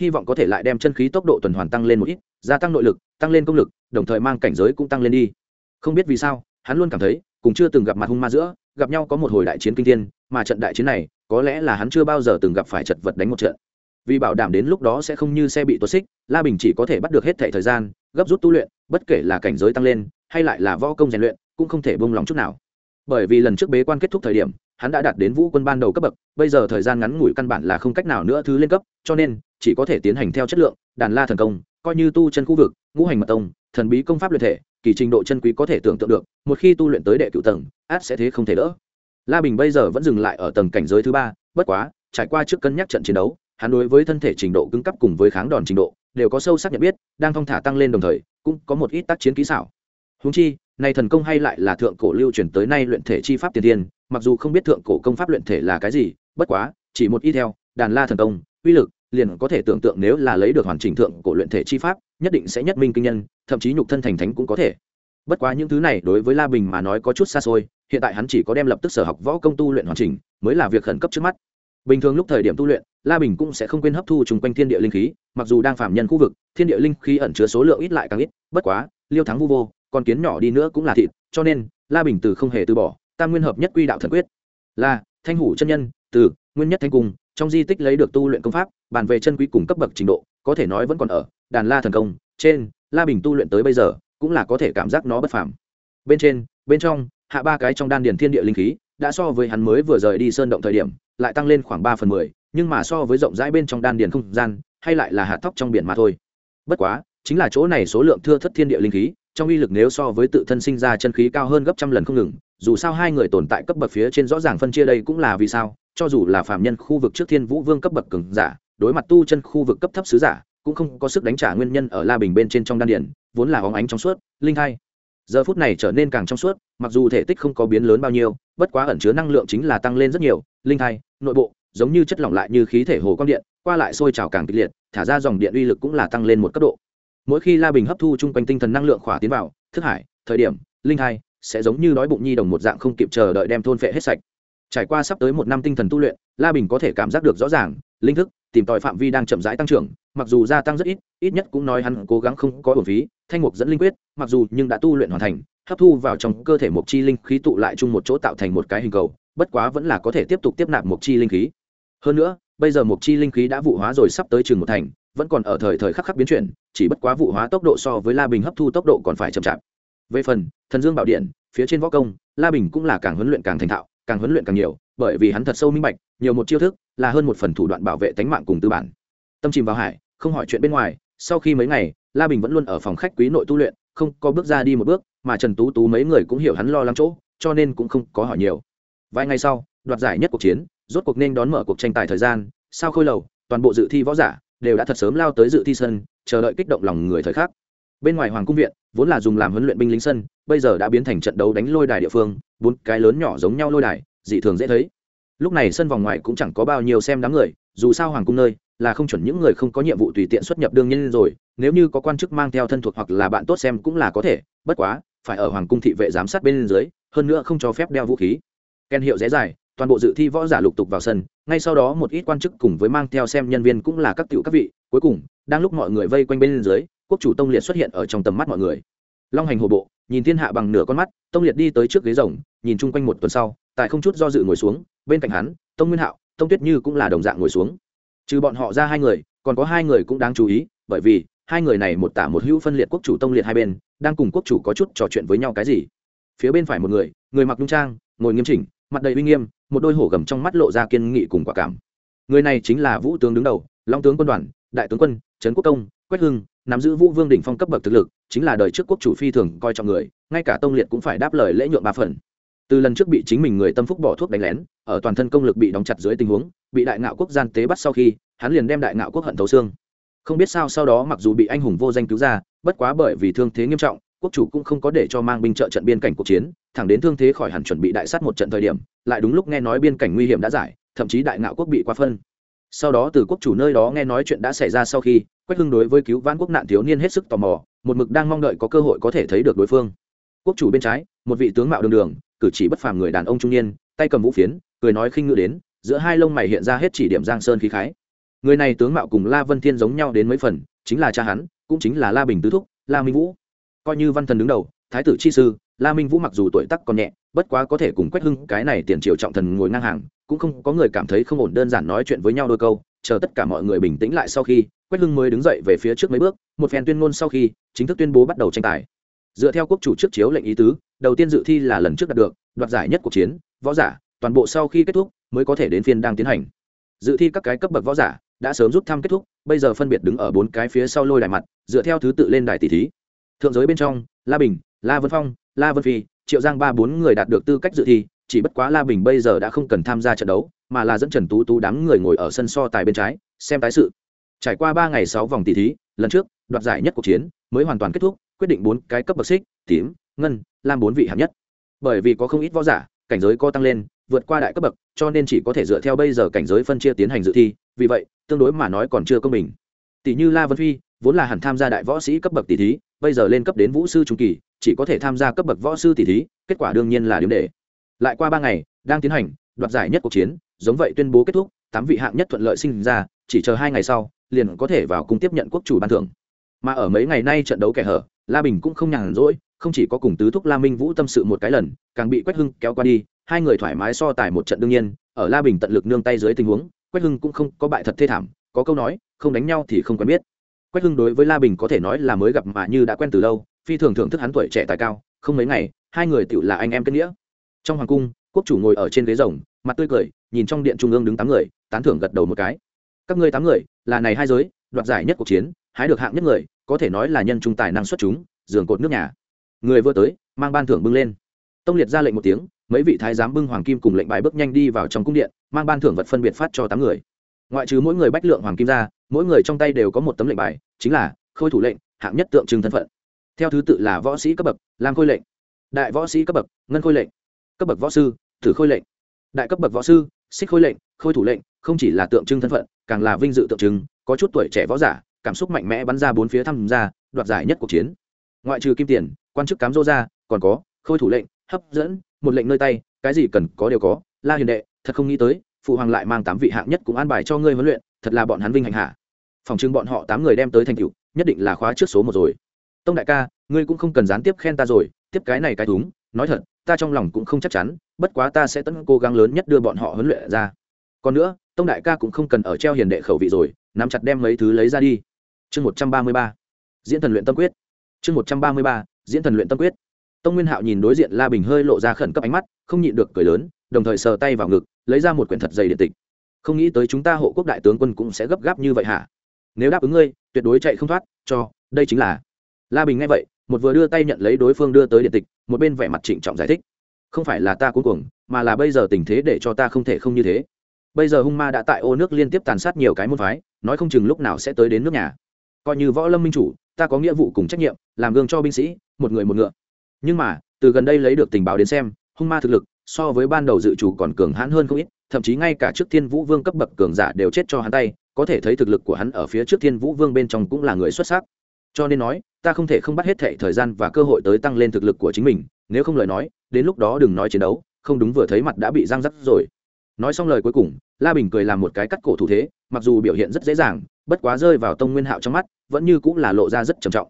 hy vọng có thể lại đem chân khí tốc độ tuần hoàn tăng lên một ít, gia tăng nội lực, tăng lên công lực, đồng thời mang cảnh giới cũng tăng lên đi. Không biết vì sao, hắn luôn cảm thấy, cùng chưa từng gặp mặt hung ma giữa, gặp nhau có một hồi đại chiến kinh thiên, mà trận đại chiến này, có lẽ là hắn chưa bao giờ từng gặp phải chật vật đánh một trận. Vì bảo đảm đến lúc đó sẽ không như xe bị tuột xích, la bình chỉ có thể bắt được hết thẻ thời gian, gấp rút tu luyện, bất kể là cảnh giới tăng lên, hay lại là võ công rèn luyện, cũng không thể bông lòng chút nào. Bởi vì lần trước bế quan kết thúc thời điểm hắn đã đạt đến vũ quân ban đầu cấp bậc, bây giờ thời gian ngắn ngủi căn bản là không cách nào nữa thứ lên cấp, cho nên, chỉ có thể tiến hành theo chất lượng, đàn la thần công, coi như tu chân khu vực, ngũ hành mật tông, thần bí công pháp luyện thể, kỳ trình độ chân quý có thể tưởng tượng được, một khi tu luyện tới đệ cựu tầng, át sẽ thế không thể đỡ. La bình bây giờ vẫn dừng lại ở tầng cảnh giới thứ ba, bất quá, trải qua trước cân nhắc trận chiến đấu, hắn đối với thân thể trình độ cứng cấp cùng với kháng đòn trình độ, đều có sâu sắc nhận biết, đang thong thả tăng lên đồng thời, cũng có một ít tác chiến kỹ xảo. Húng chi này thần công hay lại là thượng cổ lưu truyền tới nay luyện thể chi pháp tiên thiên, mặc dù không biết thượng cổ công pháp luyện thể là cái gì bất quá chỉ một y theo đàn la thần công uy lực liền có thể tưởng tượng nếu là lấy được hoàn chỉnh thượng cổ luyện thể chi pháp nhất định sẽ nhất minh kinh nhân thậm chí nhục thân thành thánh cũng có thể. Bất quá những thứ này đối với la bình mà nói có chút xa xôi hiện tại hắn chỉ có đem lập tức sở học võ công tu luyện hoàn chỉnh mới là việc khẩn cấp trước mắt. Bình thường lúc thời điểm tu luyện la bình cũng sẽ không quên hấp thu chung quanh thiên địa linh khí mặc dù đang phạm nhân khu vực thiên địa linh khí ẩn chứa số lượng ít lại càng ít bất quá liêu thắng vu vô con kiến nhỏ đi nữa cũng là thịt, cho nên, la bình từ không hề từ bỏ, tam nguyên hợp nhất quy đạo thần quyết. Là, thanh hủ chân nhân, từ, nguyên nhất thanh cung, trong di tích lấy được tu luyện công pháp, bàn về chân quý cùng cấp bậc trình độ, có thể nói vẫn còn ở, đàn la thần công, trên, la bình tu luyện tới bây giờ, cũng là có thể cảm giác nó bất phàm. Bên trên, bên trong, hạ ba cái trong đan điền thiên địa linh khí, đã so với hắn mới vừa rời đi sơn động thời điểm, lại tăng lên khoảng ba phần mười, nhưng mà so với rộng rãi bên trong đan điền không gian, hay lại là hạt tóc trong biển mà thôi. Bất quá, chính là chỗ này số lượng thưa thất thiên địa linh khí trong uy lực nếu so với tự thân sinh ra chân khí cao hơn gấp trăm lần không ngừng, dù sao hai người tồn tại cấp bậc phía trên rõ ràng phân chia đây cũng là vì sao, cho dù là phạm nhân khu vực trước thiên vũ vương cấp bậc cường giả, đối mặt tu chân khu vực cấp thấp sứ giả, cũng không có sức đánh trả nguyên nhân ở la bình bên trên trong đan điển vốn là óng ánh trong suốt, linh hai giờ phút này trở nên càng trong suốt, mặc dù thể tích không có biến lớn bao nhiêu, bất quá ẩn chứa năng lượng chính là tăng lên rất nhiều, linh hai nội bộ, giống như chất lỏng lại như khí thể hồ quang điện, qua lại sôi trào càng kịch liệt, thả ra dòng điện uy lực cũng là tăng lên một cấp độ mỗi khi la bình hấp thu chung quanh tinh thần năng lượng khỏa tiến vào, thức hải, thời điểm, linh hai sẽ giống như đói bụng nhi đồng một dạng không kịp chờ đợi đem thôn phệ hết sạch. Trải qua sắp tới một năm tinh thần tu luyện, la bình có thể cảm giác được rõ ràng, linh thức, tìm tòi phạm vi đang chậm rãi tăng trưởng, mặc dù gia tăng rất ít ít nhất cũng nói hắn cố gắng không có bổn phí, thanh mục dẫn linh quyết, mặc dù nhưng đã tu luyện hoàn thành, hấp thu vào trong cơ thể mục chi linh khí tụ lại chung một chỗ tạo thành một cái hình cầu, bất quá vẫn là có thể tiếp tục tiếp nạp mục chi linh khí. Hơn nữa, bây giờ mục chi linh khí đã vụ hóa rồi sắp tới chừng một thành vẫn còn ở thời thời khắc khắc biến chuyển, chỉ bất quá vụ hóa tốc độ so với la bình hấp thu tốc độ còn phải chậm chạp. Về phần, thần dương bảo điện, phía trên võ công, la bình cũng là càng huấn luyện càng thành thạo, càng huấn luyện càng nhiều, bởi vì hắn thật sâu minh bạch, nhiều một chiêu thức là hơn một phần thủ đoạn bảo vệ tánh mạng cùng tư bản. Tâm chìm vào hải, không hỏi chuyện bên ngoài, sau khi mấy ngày, la bình vẫn luôn ở phòng khách quý nội tu luyện, không có bước ra đi một bước, mà trần tú tú mấy người cũng hiểu hắn lo lắng chỗ, cho nên cũng không có hỏi nhiều. Vài ngày sau, đoạt giải nhất cuộc chiến, rốt cuộc nên đón mở cuộc tranh tài thời gian, sao khôi lầu, toàn bộ dự thi võ giả đều đã thật sớm lao tới dự thi sân, chờ đợi kích động lòng người thời khắc. Bên ngoài hoàng cung viện, vốn là dùng làm huấn luyện binh lính sân, bây giờ đã biến thành trận đấu đánh lôi đài địa phương, bốn cái lớn nhỏ giống nhau lôi đài, dị thường dễ thấy. Lúc này sân vòng ngoài cũng chẳng có bao nhiêu xem đám người, dù sao hoàng cung nơi là không chuẩn những người không có nhiệm vụ tùy tiện xuất nhập đương nhiên rồi, nếu như có quan chức mang theo thân thuộc hoặc là bạn tốt xem cũng là có thể, bất quá, phải ở hoàng cung thị vệ giám sát bên dưới, hơn nữa không cho phép đeo vũ khí. Ken hiệu dễ dài, toàn bộ dự thi võ giả lục tục vào sân ngay sau đó một ít quan chức cùng với mang theo xem nhân viên cũng là các cựu các vị, cuối cùng, đang lúc mọi người vây quanh bên dưới, quốc chủ tông liệt xuất hiện ở trong tầm mắt mọi người. Long hành hồ bộ, nhìn thiên hạ bằng nửa con mắt, tông liệt đi tới trước ghế rồng, nhìn chung quanh một tuần sau, tại không chút do dự ngồi xuống, bên cạnh hắn, tông nguyên hạo, tông tuyết như cũng là đồng dạng ngồi xuống. Trừ bọn họ ra hai người, còn có hai người cũng đáng chú ý, bởi vì, hai người này một tả một hữu phân liệt quốc chủ tông liệt hai bên, đang cùng quốc chủ có chút trò chuyện với nhau cái gì. Phía bên phải một người người mặc nhung trang, ngồi nghiêm chỉnh, mặt đầy uy nghiêm một đôi hổ gầm trong mắt lộ ra kiên nghị cùng quả cảm. Người này chính là vũ tướng đứng đầu, long tướng quân đoàn, đại tướng quân, trấn quốc công, quách hưng, nắm giữ vũ vương đỉnh phong cấp bậc thực lực, chính là đời trước quốc chủ phi thường coi trọng người, ngay cả tông liệt cũng phải đáp lời lễ nhượng ba phần. Từ lần trước bị chính mình người tâm phúc bỏ thuốc đánh lén, ở toàn thân công lực bị đóng chặt dưới tình huống, bị đại ngạo quốc gian tế bắt sau khi, hắn liền đem đại ngạo quốc hận thấu xương. Không biết sao sau đó mặc dù bị anh hùng vô danh cứu ra, bất quá bởi vì thương thế nghiêm trọng quốc chủ cũng không có để cho mang binh trợ trận biên cảnh cuộc chiến, thẳng đến thương thế khỏi hẳn chuẩn bị đại sát một trận thời điểm, lại đúng lúc nghe nói biên cảnh nguy hiểm đã giải, thậm chí đại ngạo quốc bị qua phân. Sau đó từ quốc chủ nơi đó nghe nói chuyện đã xảy ra sau khi, quách hưng đối với cứu vãn quốc nạn thiếu niên hết sức tò mò, một mực đang mong đợi có cơ hội có thể thấy được đối phương. Quốc chủ bên trái, một vị tướng mạo đường đường, cử chỉ bất phàm người đàn ông trung niên, tay cầm vũ phiến, cười nói khinh ngự đến, giữa hai lông mày hiện ra hết chỉ điểm giang sơn khí khái. Người này tướng mạo cùng la vân thiên giống nhau đến mấy phần, chính là cha hắn, cũng chính là la bình tứ thúc, la minh vũ coi như văn thần đứng đầu, thái tử chi sư, la minh vũ mặc dù tuổi tác còn nhẹ, bất quá có thể cùng quách hưng cái này tiền triệu trọng thần ngồi ngang hàng, cũng không có người cảm thấy không ổn đơn giản nói chuyện với nhau đôi câu, chờ tất cả mọi người bình tĩnh lại sau khi, quách hưng mới đứng dậy về phía trước mấy bước, một phen tuyên ngôn sau khi, chính thức tuyên bố bắt đầu tranh tài. Dựa theo quốc chủ trước chiếu lệnh ý tứ, đầu tiên dự thi là lần trước đạt được, đoạt giải nhất cuộc chiến, võ giả, toàn bộ sau khi kết thúc, mới có thể đến phiên đang tiến hành. Dự thi các cái cấp bậc võ giả, đã sớm rút thăm kết thúc, bây giờ phân biệt đứng ở bốn cái phía sau lôi đài mặt, dựa theo thứ tự lên đài tỷ thí thượng giới bên trong, la bình, la vân phong, la vân phi, triệu giang ba bốn người đạt được tư cách dự thi, chỉ bất quá la bình bây giờ đã không cần tham gia trận đấu, mà là dẫn trần tú tú đám người ngồi ở sân so tài bên trái, xem tái sự. Trải qua ba ngày sáu vòng tỷ thí, lần trước, đoạt giải nhất cuộc chiến, mới hoàn toàn kết thúc, quyết định bốn cái cấp bậc xích, tím, ngân, lam bốn vị hạng nhất. Bởi vì có không ít võ giả, cảnh giới có tăng lên, vượt qua đại cấp bậc, cho nên chỉ có thể dựa theo bây giờ cảnh giới phân chia tiến hành dự thi, vì vậy, tương đối mà nói còn chưa công bình. Tỷ như la vân phi, vốn là hẳn tham gia đại võ sĩ cấp bậc tỷ thí bây giờ lên cấp đến vũ sư trung kỳ, chỉ có thể tham gia cấp bậc võ sư tỷ thí, kết quả đương nhiên là điểm đề lại qua ba ngày, đang tiến hành, đoạt giải nhất cuộc chiến, giống vậy tuyên bố kết thúc, tám vị hạng nhất thuận lợi sinh ra, chỉ chờ hai ngày sau, liền có thể vào cung tiếp nhận quốc chủ ban thưởng. Mà ở mấy ngày nay trận đấu kẻ hở, la bình cũng không nhàn rỗi, không chỉ có cùng tứ thúc la minh vũ tâm sự một cái lần, càng bị quách hưng kéo qua đi, hai người thoải mái so tài một trận đương nhiên, ở la bình tận lực nương tay dưới tình huống, quách hưng cũng không có bại thật thê thảm, có câu nói, không đánh nhau thì không quen biết quách hưng đối với la bình có thể nói là mới gặp mà như đã quen từ lâu, phi thường thưởng thức hắn tuổi trẻ tài cao, không mấy ngày, hai người tựu là anh em kết nghĩa. Trong hoàng cung, quốc chủ ngồi ở trên ghế rồng, mặt tươi cười, nhìn trong điện trung ương đứng tám người, tán thưởng gật đầu một cái. Các ngươi tám người, là này hai giới, đoạt giải nhất cuộc chiến, hái được hạng nhất người, có thể nói là nhân trung tài năng xuất chúng, giường cột nước nhà. Người vừa tới, mang ban thưởng bưng lên. Tông liệt ra lệnh một tiếng, mấy vị thái giám bưng hoàng kim cùng lệnh bài bước nhanh đi vào trong cung điện, mang ban thưởng vật phân biệt phát cho tám người. Ngoại trừ mỗi người bách lượng hoàng kim ra mỗi người trong tay đều có một tấm lệnh bài, chính là khôi thủ lệnh, hạng nhất tượng trưng thân phận. Theo thứ tự là võ sĩ cấp bậc, lam khôi lệnh. Đại võ sĩ cấp bậc, ngân khôi lệnh. Cấp bậc võ sư thử khôi lệnh. Đại cấp bậc võ sư, xích khôi lệnh, khôi thủ lệnh, không chỉ là tượng trưng thân phận, càng là vinh dự tượng trưng, có chút tuổi trẻ võ giả, cảm xúc mạnh mẽ bắn ra bốn phía tham gia, đoạt giải nhất cuộc chiến. Ngoại trừ kim tiền, quan chức cám dỗ ra, còn có khôi thủ lệnh, hấp dẫn, một lệnh nơi tay, cái gì cần có đều có. La hiền đệ, thật không nghĩ tới, phụ hoàng lại mang tám vị hạng nhất cũng an bài cho ngươi huấn luyện, thật là bọn hắn vinh hành hạ phòng trưng bọn họ tám người đem tới thành cựu nhất định là khóa trước số một rồi. Tông đại ca ngươi cũng không cần gián tiếp khen ta rồi tiếp cái này cái đúng, nói thật ta trong lòng cũng không chắc chắn bất quá ta sẽ tận cố gắng lớn nhất đưa bọn họ huấn luyện ra. Còn nữa tông đại ca cũng không cần ở treo hiền đệ khẩu vị rồi nắm chặt đem mấy thứ lấy ra đi. Chương một trăm ba mươi ba. Diễn thần luyện tâm quyết. Chương một trăm ba mươi ba diễn thần luyện tâm quyết. Tông nguyên hạo nhìn đối diện la bình hơi lộ ra khẩn cấp ánh mắt không nhịn được cười lớn đồng thời sờ tay vào ngực lấy ra một quyển thật dày điện tịch. Không nghĩ tới chúng ta hộ quốc đại tướng quân cũng sẽ gấp gáp như vậy hả? Nếu đáp ứng ngươi, tuyệt đối chạy không thoát, cho, đây chính là. La bình nghe vậy, một vừa đưa tay nhận lấy đối phương đưa tới điện tịch, một bên vẻ mặt trịnh trọng giải thích. Không phải là ta cuối cùng mà là bây giờ tình thế để cho ta không thể không như thế. Bây giờ hung ma đã tại ô nước liên tiếp tàn sát nhiều cái môn phái, nói không chừng lúc nào sẽ tới đến nước nhà. Coi như võ lâm minh chủ, ta có nghĩa vụ cùng trách nhiệm, làm gương cho binh sĩ, một người một ngựa. Nhưng mà, từ gần đây lấy được tình báo đến xem, hung ma thực lực, so với ban đầu dự chủ còn cường hãn hơn không ít, thậm chí ngay cả trước thiên vũ vương cấp bậc cường giả đều chết cho hắn tay có thể thấy thực lực của hắn ở phía trước thiên vũ vương bên trong cũng là người xuất sắc. Cho nên nói, ta không thể không bắt hết thệ thời gian và cơ hội tới tăng lên thực lực của chính mình, nếu không lời nói, đến lúc đó đừng nói chiến đấu, không đúng vừa thấy mặt đã bị giang dắt rồi. Nói xong lời cuối cùng, la bình cười làm một cái cắt cổ thủ thế, mặc dù biểu hiện rất dễ dàng, bất quá rơi vào tông nguyên hạo trong mắt, vẫn như cũng là lộ ra rất trầm trọng.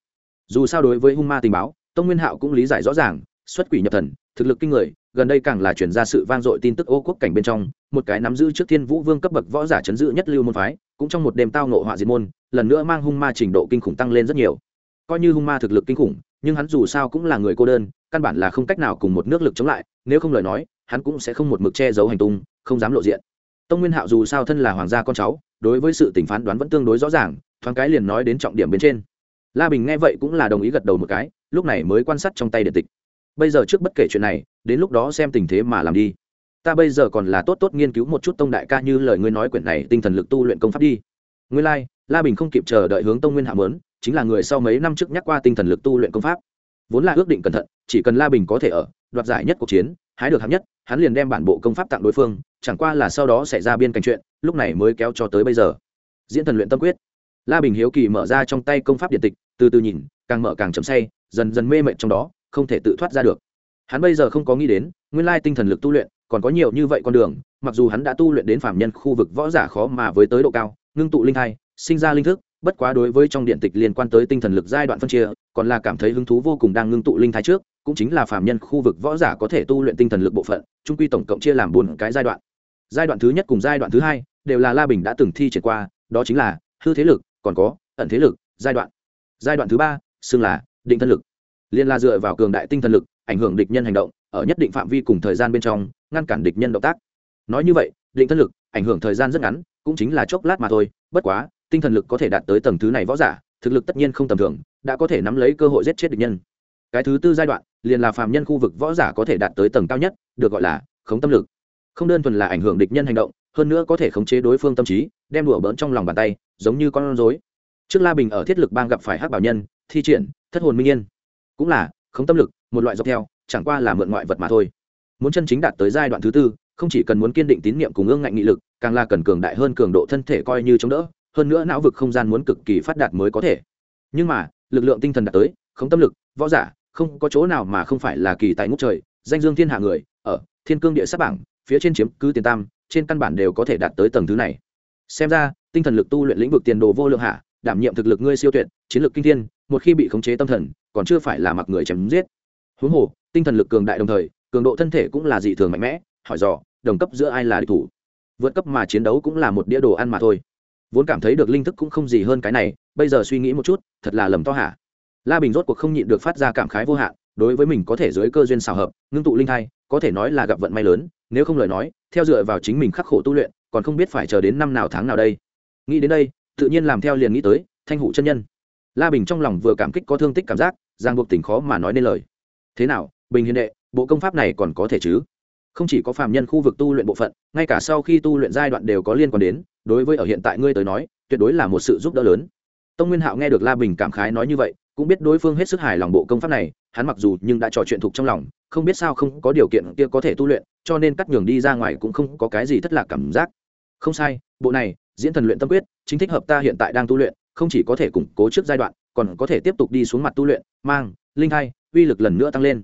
Dù sao đối với hung ma tình báo, tông nguyên hạo cũng lý giải rõ ràng xuất quỷ nhập thần, thực lực kinh người, gần đây càng là chuyển ra sự vang dội tin tức ô quốc cảnh bên trong, một cái nắm giữ trước thiên vũ vương cấp bậc võ giả chấn giữ nhất lưu môn phái, cũng trong một đêm tao nộ họa diệt môn, lần nữa mang hung ma trình độ kinh khủng tăng lên rất nhiều. Coi như hung ma thực lực kinh khủng, nhưng hắn dù sao cũng là người cô đơn, căn bản là không cách nào cùng một nước lực chống lại, nếu không lời nói, hắn cũng sẽ không một mực che giấu hành tung, không dám lộ diện. Tông nguyên hạo dù sao thân là hoàng gia con cháu, đối với sự tình phán đoán vẫn tương đối rõ ràng, thoáng cái liền nói đến trọng điểm bên trên. La bình nghe vậy cũng là đồng ý gật đầu một cái, lúc này mới quan sát trong tay điện tịch bây giờ trước bất kể chuyện này đến lúc đó xem tình thế mà làm đi. Ta bây giờ còn là tốt tốt nghiên cứu một chút tông đại ca như lời ngươi nói quyển này tinh thần lực tu luyện công pháp đi. Ngươi lai、like, la bình không kịp chờ đợi hướng tông nguyên hạ mớn chính là người sau mấy năm trước nhắc qua tinh thần lực tu luyện công pháp. Vốn là ước định cẩn thận chỉ cần la bình có thể ở đoạt giải nhất cuộc chiến hái được hạng nhất hắn liền đem bản bộ công pháp tặng đối phương chẳng qua là sau đó xảy ra biên cảnh chuyện lúc này mới kéo cho tới bây giờ. Diễn thần luyện tâm quyết. La bình hiếu kỳ mở ra trong tay công pháp điện tịch từ từ nhìn càng mở càng chậm say dần dần mê mệt trong đó không thể tự thoát ra được. Hắn bây giờ không có nghĩ đến, nguyên lai tinh thần lực tu luyện còn có nhiều như vậy con đường, mặc dù hắn đã tu luyện đến phạm nhân khu vực võ giả khó mà với tới độ cao, ngưng tụ linh thai, sinh ra linh thức, bất quá đối với trong điện tịch liên quan tới tinh thần lực giai đoạn phân chia, còn là cảm thấy hứng thú vô cùng đang ngưng tụ linh thai trước, cũng chính là phạm nhân khu vực võ giả có thể tu luyện tinh thần lực bộ phận trung quy tổng cộng chia làm bốn cái giai đoạn. Giai đoạn thứ nhất cùng giai đoạn thứ hai đều là la bình đã từng thi triển qua, đó chính là hư thế lực, còn có ẩn thế lực, giai đoạn. Giai đoạn thứ ba, xưng là định thân lực liên la dựa vào cường đại tinh thần lực, ảnh hưởng địch nhân hành động, ở nhất định phạm vi cùng thời gian bên trong, ngăn cản địch nhân động tác. Nói như vậy, định thân lực, ảnh hưởng thời gian rất ngắn, cũng chính là chốc lát mà thôi, bất quá, tinh thần lực có thể đạt tới tầng thứ này võ giả, thực lực tất nhiên không tầm thường, đã có thể nắm lấy cơ hội giết chết địch nhân. Cái thứ tư giai đoạn, liền là phạm nhân khu vực võ giả có thể đạt tới tầng cao nhất, được gọi là khống tâm lực. Không đơn thuần là ảnh hưởng địch nhân hành động, hơn nữa có thể khống chế đối phương tâm trí, đem đùa bỡn trong lòng bàn tay, giống như con rối. Trước la bình ở thiết lực bang gặp phải hắc bảo nhân, thi triển thất hồn minh yên cũng là, không tâm lực, một loại dọc theo, chẳng qua là mượn ngoại vật mà thôi. Muốn chân chính đạt tới giai đoạn thứ tư, không chỉ cần muốn kiên định tín nhiệm cùng ương ngạnh nghị lực, càng là cần cường đại hơn cường độ thân thể coi như chống đỡ, hơn nữa não vực không gian muốn cực kỳ phát đạt mới có thể. Nhưng mà, lực lượng tinh thần đạt tới, không tâm lực, võ giả, không có chỗ nào mà không phải là kỳ tại ngũ trời, danh dương thiên hạ người, ở, thiên cương địa sát bảng, phía trên chiếm cứ tiền tam, trên căn bản đều có thể đạt tới tầng thứ này. Xem ra, tinh thần lực tu luyện lĩnh vực tiền đồ vô lượng hạ, đảm nhiệm thực lực ngươi siêu tuyệt, chiến lược kinh thiên, một khi bị khống chế tâm thần còn chưa phải là mặc người chém giết. Huống hồ, tinh thần lực cường đại đồng thời, cường độ thân thể cũng là dị thường mạnh mẽ, hỏi dò, đồng cấp giữa ai là địch thủ? Vượt cấp mà chiến đấu cũng là một đĩa đồ ăn mà thôi. Vốn cảm thấy được linh thức cũng không gì hơn cái này, bây giờ suy nghĩ một chút, thật là lầm to hả? La bình rốt cuộc không nhịn được phát ra cảm khái vô hạn, đối với mình có thể dưới cơ duyên xào hợp, ngưng tụ linh thai, có thể nói là gặp vận may lớn, nếu không lời nói, theo dựa vào chính mình khắc khổ tu luyện, còn không biết phải chờ đến năm nào tháng nào đây. Nghĩ đến đây, tự nhiên làm theo liền nghĩ tới, thanh hủ chân nhân la bình trong lòng vừa cảm kích có thương tích cảm giác giang buộc tình khó mà nói nên lời. Thế nào, bình hiền đệ, bộ công pháp này còn có thể chứ? Không chỉ có phạm nhân khu vực tu luyện bộ phận, ngay cả sau khi tu luyện giai đoạn đều có liên quan đến, đối với ở hiện tại ngươi tới nói, tuyệt đối là một sự giúp đỡ lớn. Tông nguyên hạo nghe được la bình cảm khái nói như vậy, cũng biết đối phương hết sức hài lòng bộ công pháp này, hắn mặc dù nhưng đã trò chuyện thuộc trong lòng, không biết sao không có điều kiện kia có thể tu luyện, cho nên cắt nhường đi ra ngoài cũng không có cái gì thất lạc cảm giác. Không sai, bộ này, diễn thần luyện tâm quyết, chính thích hợp ta hiện tại đang tu luyện không chỉ có thể củng cố trước giai đoạn, còn có thể tiếp tục đi xuống mặt tu luyện, mang, linh hai uy lực lần nữa tăng lên.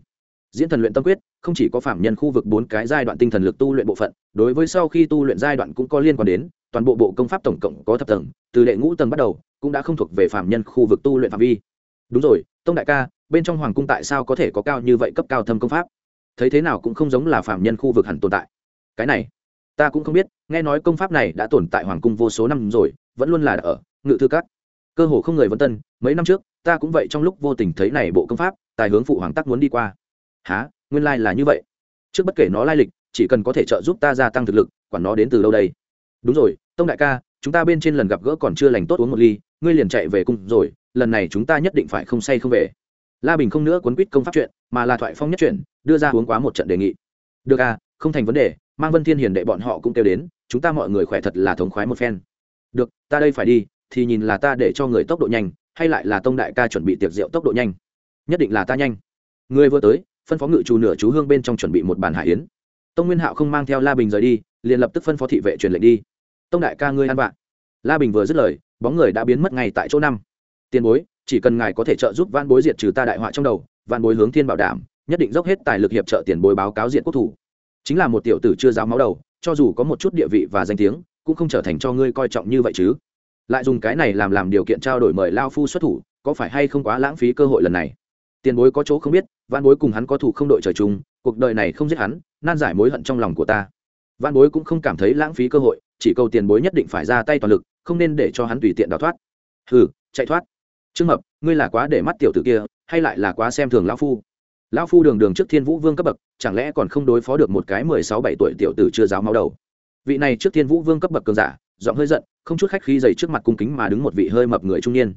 Diễn thần luyện tâm quyết, không chỉ có phạm nhân khu vực bốn cái giai đoạn tinh thần lực tu luyện bộ phận, đối với sau khi tu luyện giai đoạn cũng có liên quan đến, toàn bộ bộ công pháp tổng cộng có thập tầng, từ đệ ngũ tầng bắt đầu, cũng đã không thuộc về phạm nhân khu vực tu luyện phạm vi. Đúng rồi, tông đại ca, bên trong hoàng cung tại sao có thể có cao như vậy cấp cao thâm công pháp? Thấy thế nào cũng không giống là phạm nhân khu vực hẳn tồn tại. Cái này, ta cũng không biết, nghe nói công pháp này đã tồn tại hoàng cung vô số năm rồi, vẫn luôn là ở, ngự thư các cơ hồ không người vân tân, mấy năm trước, ta cũng vậy trong lúc vô tình thấy này bộ công pháp, tài hướng phụ hoàng tắc muốn đi qua. Há nguyên lai là như vậy. Trước bất kể nó lai lịch, chỉ cần có thể trợ giúp ta gia tăng thực lực, quản nó đến từ đâu đây? Đúng rồi, tông đại ca, chúng ta bên trên lần gặp gỡ còn chưa lành tốt uống một ly, ngươi liền chạy về cung rồi, lần này chúng ta nhất định phải không say không về. La bình không nữa cuốn quýt công pháp chuyện, mà là thoại phong nhất chuyện, đưa ra uống quá một trận đề nghị. Được à không thành vấn đề, mang vân thiên hiền đệ bọn họ cũng kêu đến, chúng ta mọi người khỏe thật là thống khoái một phen. Được, ta đây phải đi thì nhìn là ta để cho người tốc độ nhanh, hay lại là tông đại ca chuẩn bị tiệc rượu tốc độ nhanh. Nhất định là ta nhanh. Người vừa tới, phân phó ngự chủ nửa chú hương bên trong chuẩn bị một bàn hải yến. Tông nguyên hạo không mang theo la bình rời đi, liền lập tức phân phó thị vệ truyền lệnh đi. Tông đại ca ngươi ăn vạ. La bình vừa dứt lời, bóng người đã biến mất ngay tại chỗ năm. Tiền bối, chỉ cần ngài có thể trợ giúp van bối diệt trừ ta đại họa trong đầu van bối hướng thiên bảo đảm, nhất định dốc hết tài lực hiệp trợ tiền bối báo cáo diện quốc thủ. Chính là một tiểu tử chưa giáo máu đầu, cho dù có một chút địa vị và danh tiếng, cũng không trở thành cho ngươi coi trọng như vậy chứ lại dùng cái này làm làm điều kiện trao đổi mời lao phu xuất thủ, có phải hay không quá lãng phí cơ hội lần này? Tiền bối có chỗ không biết văn bối cùng hắn có thủ không đội trời chung, cuộc đời này không giết hắn, nan giải mối hận trong lòng của ta. Văn bối cũng không cảm thấy lãng phí cơ hội, chỉ cầu tiền bối nhất định phải ra tay toàn lực, không nên để cho hắn tùy tiện đào thoát. Hừ, chạy thoát. Trương mập, ngươi là quá để mắt tiểu tử kia, hay lại là quá xem thường lão phu? Lão phu đường đường trước thiên vũ vương cấp bậc, chẳng lẽ còn không đối phó được một cái mười sáu bảy tuổi tiểu tử chưa giáo máu đầu? Vị này trước thiên vũ vương cấp bậc cường giả, giọng hơi giận, không chút khách khi dày trước mặt cung kính mà đứng một vị hơi mập người trung niên.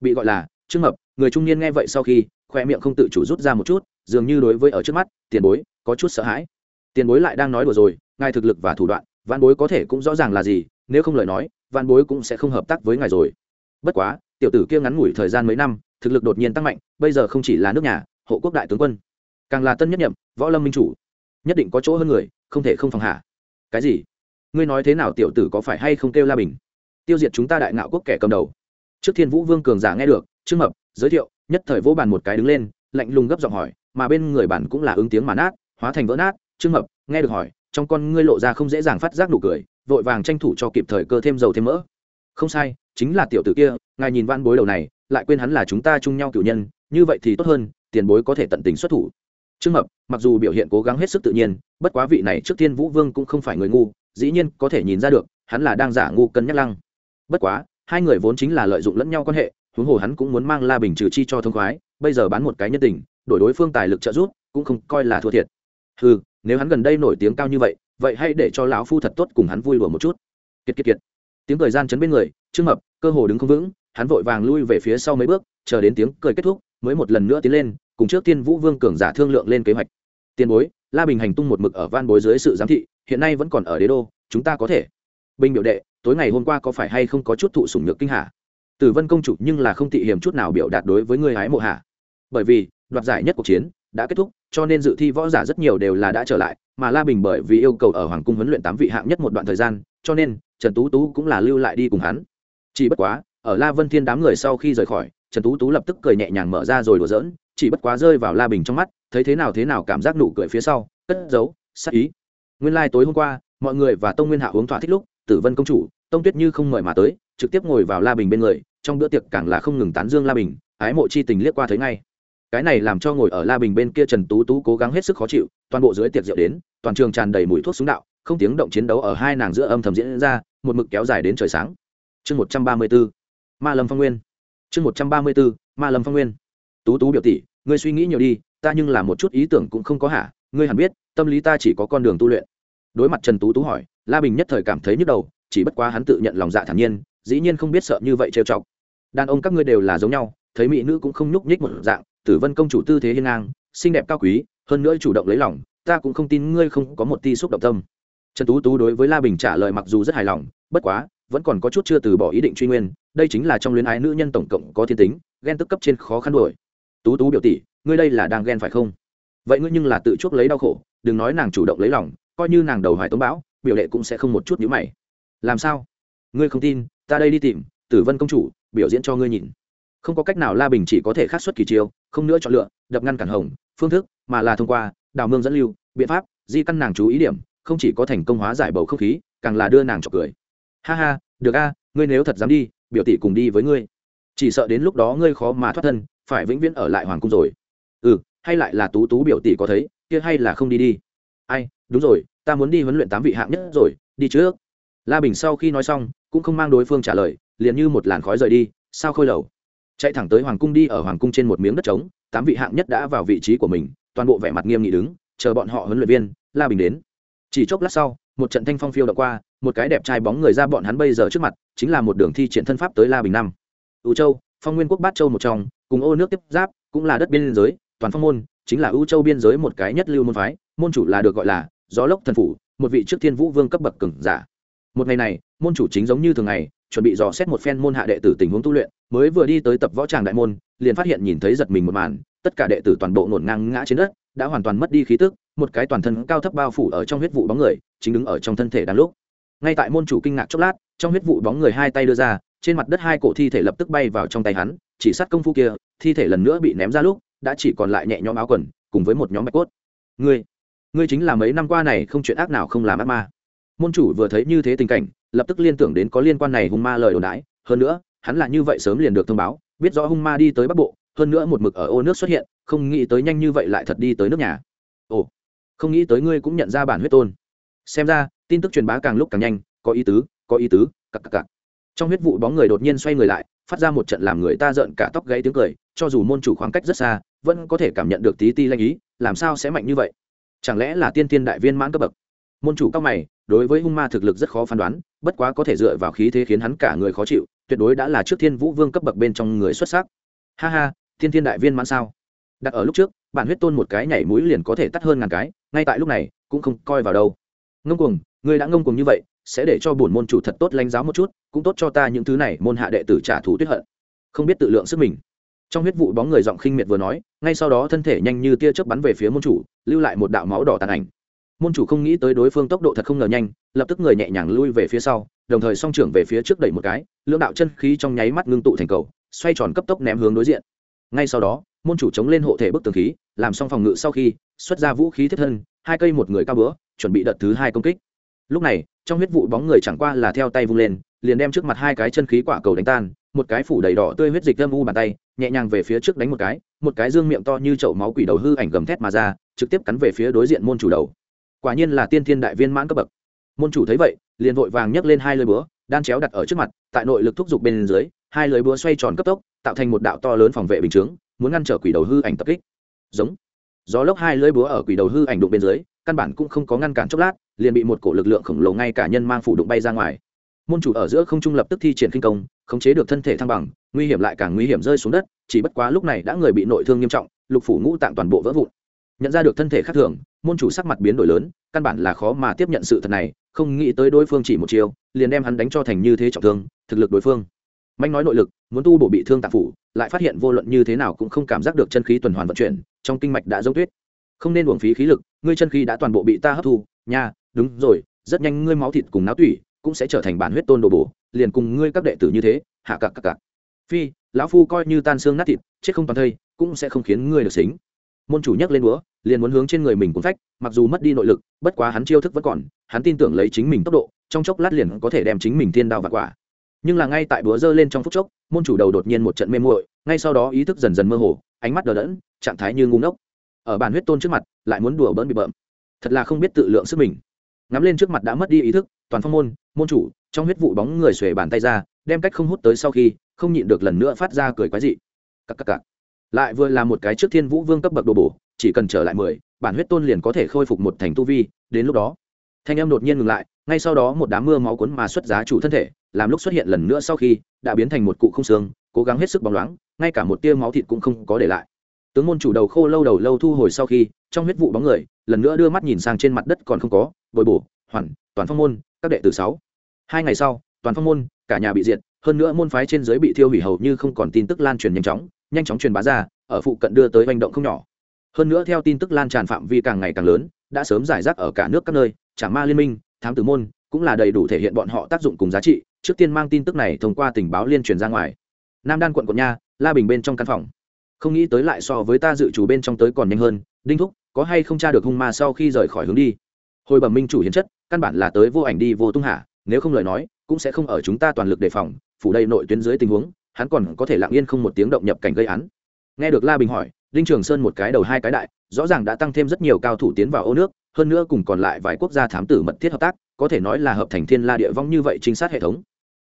Bị gọi là trương mập, người trung niên nghe vậy sau khi, khoe miệng không tự chủ rút ra một chút, dường như đối với ở trước mắt, tiền bối, có chút sợ hãi. Tiền bối lại đang nói đùa rồi, ngài thực lực và thủ đoạn văn bối có thể cũng rõ ràng là gì, nếu không lời nói văn bối cũng sẽ không hợp tác với ngài rồi. Bất quá, tiểu tử kia ngắn ngủi thời gian mấy năm, thực lực đột nhiên tăng mạnh, bây giờ không chỉ là nước nhà, hộ quốc đại tướng quân, càng là tân nhất nhậm, võ lâm minh chủ, nhất định có chỗ hơn người, không thể không phòng hạ. Cái gì? Ngươi nói thế nào tiểu tử có phải hay không kêu la bình? Tiêu diệt chúng ta đại ngạo quốc kẻ cầm đầu. Trước thiên vũ vương cường giả nghe được, trương mập giới thiệu, nhất thời vỗ bàn một cái đứng lên, lạnh lùng gấp giọng hỏi, mà bên người bản cũng là ứng tiếng mà nát, hóa thành vỡ nát. Trương mập nghe được hỏi, trong con ngươi lộ ra không dễ dàng phát giác nụ cười, vội vàng tranh thủ cho kịp thời cơ thêm dầu thêm mỡ. Không sai, chính là tiểu tử kia, ngài nhìn van bối đầu này, lại quên hắn là chúng ta chung nhau cử nhân, như vậy thì tốt hơn, tiền bối có thể tận tình xuất thủ. Trương mập, mặc dù biểu hiện cố gắng hết sức tự nhiên, bất quá vị này trước thiên vũ vương cũng không phải người ngu dĩ nhiên có thể nhìn ra được, hắn là đang giả ngu cân nhắc lăng. Bất quá, hai người vốn chính là lợi dụng lẫn nhau quan hệ, huống hồ hắn cũng muốn mang la bình trừ chi cho thông khoái, bây giờ bán một cái nhân tình, đổi đối phương tài lực trợ giúp, cũng không coi là thua thiệt. Ừ nếu hắn gần đây nổi tiếng cao như vậy vậy hãy để cho lão phu thật tốt cùng hắn vui đùa một chút. Kiệt kiệt kiệt. Tiếng cười gian chấn bên người, trương mập, cơ hồ đứng không vững, hắn vội vàng lui về phía sau mấy bước, chờ đến tiếng cười kết thúc, mới một lần nữa tiến lên, cùng trước tiên vũ vương cường giả thương lượng lên kế hoạch. Tiền bối, la bình hành tung một mực ở van bối dưới sự giám thị hiện nay vẫn còn ở đế đô, chúng ta có thể. Binh biểu đệ, tối ngày hôm qua có phải hay không có chút thụ sủng nhược kinh hạ tử vân công chủ nhưng là không tị hiểm chút nào biểu đạt đối với người hái mộ hạ bởi vì, đoạt giải nhất cuộc chiến đã kết thúc, cho nên dự thi võ giả rất nhiều đều là đã trở lại, mà la bình bởi vì yêu cầu ở hoàng cung huấn luyện tám vị hạng nhất một đoạn thời gian, cho nên, trần tú tú cũng là lưu lại đi cùng hắn. Chỉ bất quá, ở la vân thiên đám người sau khi rời khỏi, trần tú tú lập tức cười nhẹ nhàng mở ra rồi đùa giỡn, chỉ bất quá rơi vào la bình trong mắt, thấy thế nào thế nào cảm giác nụ cười phía sau, cất giấu, sắc ý nguyên lai、like、tối hôm qua, mọi người và tông nguyên hạ uống thỏa thích lúc, tử vân công chủ, tông tuyết như không mời mà tới, trực tiếp ngồi vào la bình bên người, trong bữa tiệc càng là không ngừng tán dương la bình, ái mộ chi tình liếc qua thấy ngay. Cái này làm cho ngồi ở la bình bên kia trần tú tú cố gắng hết sức khó chịu, toàn bộ dưới tiệc rượu đến, toàn trường tràn đầy mùi thuốc súng đạo, không tiếng động chiến đấu ở hai nàng giữa âm thầm diễn ra, một mực kéo dài đến trời sáng. Chương một trăm ba mươi b ố ma lâm phong nguyên. Chương một trăm ba mươi b ố ma lâm phong nguyên. Tú tú biểu tỷ, ngươi suy nghĩ nhiều đi, ta nhưng là một chút ý tưởng cũng không có hả? Ngươi hẳn biết tâm lý ta chỉ có con đường tu luyện. Đối mặt trần tú tú hỏi, la bình nhất thời cảm thấy nhức đầu, chỉ bất quá hắn tự nhận lòng dạ thản nhiên, dĩ nhiên không biết sợ như vậy trêu chọc. Đàn ông các ngươi đều là giống nhau, thấy mỹ nữ cũng không nhúc nhích một dạng, tử vân công chủ tư thế hiên ngang, xinh đẹp cao quý, hơn nữa chủ động lấy lòng, ta cũng không tin ngươi không có một ti xúc động tâm. Trần tú tú đối với la bình trả lời mặc dù rất hài lòng, bất quá, vẫn còn có chút chưa từ bỏ ý định truy nguyên, đây chính là trong luyến ái nữ nhân tổng cộng có thiên tính, ghen tức cấp trên khó khăn đuổi. Tú tú biểu tỷ, ngươi đây là đang ghen phải không? Vậy ngươi nhưng là tự chuốc lấy đau khổ đừng nói nàng chủ động lấy lòng, coi như nàng đầu hoài tống bão, biểu lệ cũng sẽ không một chút nhữ mày. Làm sao? Ngươi không tin, ta đây đi tìm, tử vân công chủ, biểu diễn cho ngươi nhìn. Không có cách nào la bình chỉ có thể khắc xuất kỳ chiêu, không nữa chọn lựa, đập ngăn cản hồng, phương thức mà là thông qua, đào mương dẫn lưu, biện pháp, di căn nàng chú ý điểm, không chỉ có thành công hóa giải bầu không khí, càng là đưa nàng trọc cười. Ha ha, được a, ngươi nếu thật dám đi, biểu tỷ cùng đi với ngươi. Chỉ sợ đến lúc đó ngươi khó mà thoát thân, phải vĩnh viễn ở lại hoàng cung rồi. Ừ hay lại là tú tú biểu tỷ có thấy kia hay là không đi đi. Ai, đúng rồi, ta muốn đi huấn luyện tám vị hạng nhất rồi, đi trước. La bình sau khi nói xong, cũng không mang đối phương trả lời, liền như một làn khói rời đi, sao khôi lầu. Chạy thẳng tới hoàng cung đi, ở hoàng cung trên một miếng đất trống, tám vị hạng nhất đã vào vị trí của mình, toàn bộ vẻ mặt nghiêm nghị đứng, chờ bọn họ huấn luyện viên, la bình đến. Chỉ chốc lát sau, một trận thanh phong phiêu đã qua, một cái đẹp trai bóng người ra bọn hắn bây giờ trước mặt, chính là một đường thi triển thân pháp tới la bình năm. Ưu châu, phong nguyên quốc bát châu một trong, cùng ô nước tiếp giáp, cũng là đất biên giới, toàn phong môn chính là ưu châu biên giới một cái nhất lưu môn phái, môn chủ là được gọi là gió lốc thần phủ, một vị trước thiên vũ vương cấp bậc cừng giả. Một ngày này, môn chủ chính giống như thường ngày, chuẩn bị dò xét một phen môn hạ đệ tử tình huống tu luyện, mới vừa đi tới tập võ tràng đại môn, liền phát hiện nhìn thấy giật mình một màn, tất cả đệ tử toàn bộ ngổn ngang ngã trên đất, đã hoàn toàn mất đi khí tức, một cái toàn thân cao thấp bao phủ ở trong huyết vụ bóng người, chính đứng ở trong thân thể đang lúc. Ngay tại môn chủ kinh ngạc chốc lát, trong huyết vụ bóng người hai tay đưa ra, trên mặt đất hai cổ thi thể lập tức bay vào trong tay hắn, chỉ sát công phu kia, thi thể lần nữa bị ném ra lúc đã chỉ còn lại nhẹ nhõm áo quần, cùng với một nhóm bạch cốt. Ngươi ngươi chính là mấy năm qua này không chuyện ác nào không làm ác ma. Môn chủ vừa thấy như thế tình cảnh, lập tức liên tưởng đến có liên quan này hung ma lời đồn đãi. Hơn nữa, hắn là như vậy sớm liền được thông báo, biết rõ hung ma đi tới bắc bộ, hơn nữa một mực ở ô nước xuất hiện, không nghĩ tới nhanh như vậy lại thật đi tới nước nhà. Ồ, không nghĩ tới ngươi cũng nhận ra bản huyết tôn. Xem ra, tin tức truyền bá càng lúc càng nhanh, có ý tứ, có ý tứ, cặc cặc cặc. Trong huyết vụ bóng người đột nhiên xoay người lại, phát ra một trận làm người ta rợn cả tóc gãy tiếng cười cho dù môn chủ khoảng cách rất xa, vẫn có thể cảm nhận được tí ti lanh ý, làm sao sẽ mạnh như vậy? Chẳng lẽ là tiên tiên đại viên mãn cấp bậc? Môn chủ cao mày, đối với hung ma thực lực rất khó phán đoán, bất quá có thể dựa vào khí thế khiến hắn cả người khó chịu, tuyệt đối đã là trước thiên vũ vương cấp bậc bên trong người xuất sắc. Ha ha thiên thiên đại viên mãn sao? Đặt ở lúc trước, bản huyết tôn một cái nhảy mũi liền có thể tắt hơn ngàn cái, ngay tại lúc này, cũng không coi vào đâu. Ngông cuồng người đã ngông cuồng như vậy, sẽ để cho bổn môn chủ thật tốt lãnh giáo một chút, cũng tốt cho ta những thứ này, môn hạ đệ tử trả thù tuyết hận. Không biết tự lượng sức mình trong huyết vụ bóng người giọng khinh miệt vừa nói, ngay sau đó thân thể nhanh như tia chớp bắn về phía môn chủ, lưu lại một đạo máu đỏ tàn ảnh. Môn chủ không nghĩ tới đối phương tốc độ thật không ngờ nhanh, lập tức người nhẹ nhàng lui về phía sau, đồng thời song trưởng về phía trước đẩy một cái, lưỡng đạo chân khí trong nháy mắt ngưng tụ thành cầu, xoay tròn cấp tốc ném hướng đối diện. Ngay sau đó, môn chủ chống lên hộ thể bức tường khí, làm xong phòng ngự sau khi, xuất ra vũ khí thiết thân, hai cây một người cao bữa, chuẩn bị đợt thứ hai công kích. Lúc này, trong huyết vụ bóng người chẳng qua là theo tay vung lên, liền đem trước mặt hai cái chân khí quả cầu đánh tan một cái phủ đầy đỏ tươi huyết dịch âm u bàn tay, nhẹ nhàng về phía trước đánh một cái một cái dương miệng to như chậu máu quỷ đầu hư ảnh gầm thét mà ra, trực tiếp cắn về phía đối diện môn chủ đầu. Quả nhiên là tiên thiên đại viên mãn cấp bậc. Môn chủ thấy vậy, liền vội vàng nhấc lên hai lưới búa, đan chéo đặt ở trước mặt, tại nội lực thúc giục bên dưới, hai lưới búa xoay tròn cấp tốc, tạo thành một đạo to lớn phòng vệ bình chướng, muốn ngăn trở quỷ đầu hư ảnh tập kích. Giống. Gió lốc hai lưới búa ở quỷ đầu hư ảnh đụng bên dưới, căn bản cũng không có ngăn cản chốc lát, liền bị một cổ lực lượng khổng lồ ngay cả nhân mang phủ đụng bay ra ngoài. Môn chủ ở giữa không trung lập tức thi triển kinh công khống chế được thân thể thăng bằng, nguy hiểm lại càng nguy hiểm rơi xuống đất, chỉ bất quá lúc này đã người bị nội thương nghiêm trọng, lục phủ ngũ tạng toàn bộ vỡ vụn. Nhận ra được thân thể khác thường, môn chủ sắc mặt biến đổi lớn, căn bản là khó mà tiếp nhận sự thật này, không nghĩ tới đối phương chỉ một chiều liền đem hắn đánh cho thành như thế trọng thương, thực lực đối phương. Mạnh nói nội lực, muốn tu bổ bị thương tạng phủ, lại phát hiện vô luận như thế nào cũng không cảm giác được chân khí tuần hoàn vận chuyển, trong kinh mạch đã giống tuyết. Không nên uổng phí khí lực, ngươi chân khí đã toàn bộ bị ta hấp thu, nha, đúng rồi, rất nhanh ngươi máu thịt cùng náo tủy cũng sẽ trở thành bản huyết tôn đồ bổ liền cùng ngươi các đệ tử như thế, hạ cặc cặc cặc phi, lão phu coi như tan xương nát thịt, chết không toàn thây, cũng sẽ không khiến ngươi được xính. Môn chủ nhắc lên búa, liền muốn hướng trên người mình cuốn phách, mặc dù mất đi nội lực, bất quá hắn chiêu thức vẫn còn, hắn tin tưởng lấy chính mình tốc độ, trong chốc lát liền có thể đem chính mình thiên đao vặt quả. Nhưng là ngay tại búa giơ lên trong phút chốc, môn chủ đầu đột nhiên một trận mê muội, ngay sau đó ý thức dần dần mơ hồ, ánh mắt đờ đẫn, trạng thái như ngu ngốc. Ở bàn huyết tôn trước mặt, lại muốn đùa bỡn bị bợm. Thật là không biết tự lượng sức mình. Ngắm lên trước mặt đã mất đi ý thức, toàn phong môn môn chủ trong huyết vụ bóng người xuề bàn tay ra, đem cách không hút tới sau khi, không nhịn được lần nữa phát ra cười quái dị. Cắc cắc cắc. lại vừa là một cái trước thiên vũ vương cấp bậc đồ bổ, chỉ cần trở lại mười, bản huyết tôn liền có thể khôi phục một thành tu vi, đến lúc đó, thanh em đột nhiên ngừng lại, ngay sau đó một đám mưa máu cuốn mà xuất giá chủ thân thể, làm lúc xuất hiện lần nữa sau khi, đã biến thành một cụ không xương, cố gắng hết sức bóng loáng, ngay cả một tia máu thịt cũng không có để lại. Tướng môn chủ đầu khô lâu đầu lâu thu hồi sau khi, trong huyết vụ bóng người, lần nữa đưa mắt nhìn sang trên mặt đất còn không có, bồi bổ, hoàn, toàn phong môn, các đệ tử sáu hai ngày sau, toàn phong môn, cả nhà bị diệt, hơn nữa môn phái trên dưới bị thiêu hủy hầu như không còn tin tức lan truyền nhanh chóng nhanh chóng truyền bá ra, ở phụ cận đưa tới hành động không nhỏ. Hơn nữa theo tin tức lan tràn phạm vi càng ngày càng lớn, đã sớm giải rác ở cả nước các nơi trả ma liên minh, thám tử môn cũng là đầy đủ thể hiện bọn họ tác dụng cùng giá trị, trước tiên mang tin tức này thông qua tình báo liên truyền ra ngoài. Nam đan quận quận nha, la bình bên trong căn phòng. Không nghĩ tới lại so với ta dự chủ bên trong tới còn nhanh hơn, đinh thúc, có hay không tra được hung ma sau khi rời khỏi hướng đi? Hồi bẩm minh chủ hiến chất, căn bản là tới vô ảnh đi vô tung hạ nếu không lời nói, cũng sẽ không ở chúng ta toàn lực đề phòng, phủ đây nội tuyến dưới tình huống, hắn còn có thể lặng yên không một tiếng động nhập cảnh gây án. Nghe được la bình hỏi, đinh trường sơn một cái đầu hai cái đại, rõ ràng đã tăng thêm rất nhiều cao thủ tiến vào ô nước, hơn nữa cùng còn lại vài quốc gia thám tử mật thiết hợp tác, có thể nói là hợp thành thiên la địa vong như vậy trinh sát hệ thống.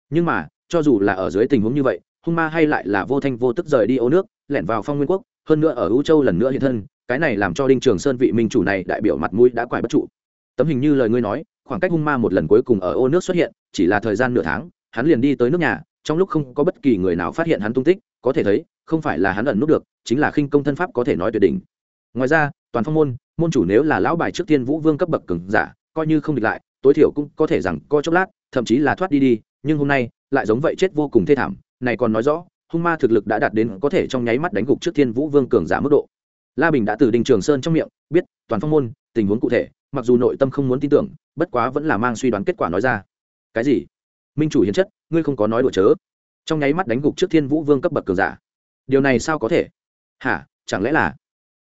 Nhưng mà, cho dù là ở dưới tình huống như vậy, hung ma hay lại là vô thanh vô tức rời đi ô nước, lẻn vào phong nguyên quốc, hơn nữa ở ưu châu lần nữa hiện thân, cái này làm cho đinh trường sơn vị minh chủ này đại biểu mặt mũi đã quải bất trụ. Tấm hình như lời ngươi nói khoảng cách hung ma một lần cuối cùng ở ô nước xuất hiện, chỉ là thời gian nửa tháng, hắn liền đi tới nước nhà, trong lúc không có bất kỳ người nào phát hiện hắn tung tích, có thể thấy, không phải là hắn ẩn nút được, chính là khinh công thân pháp có thể nói tuyệt đỉnh. Ngoài ra, toàn phong môn môn chủ nếu là lão bài trước tiên vũ vương cấp bậc cường giả, coi như không địch lại, tối thiểu cũng có thể rằng coi chốc lát, thậm chí là thoát đi đi, nhưng hôm nay, lại giống vậy chết vô cùng thê thảm, này còn nói rõ, hung ma thực lực đã đạt đến có thể trong nháy mắt đánh gục trước thiên vũ vương cường giả mức độ. La bình đã từ đinh trường sơn trong miệng, biết, toàn phong môn, tình huống cụ thể mặc dù nội tâm không muốn tin tưởng, bất quá vẫn là mang suy đoán kết quả nói ra. Cái gì? Minh chủ hiến chất, ngươi không có nói đùa chớ. Trong nháy mắt đánh gục trước thiên vũ vương cấp bậc cường giả. Điều này sao có thể? Hả? Chẳng lẽ là?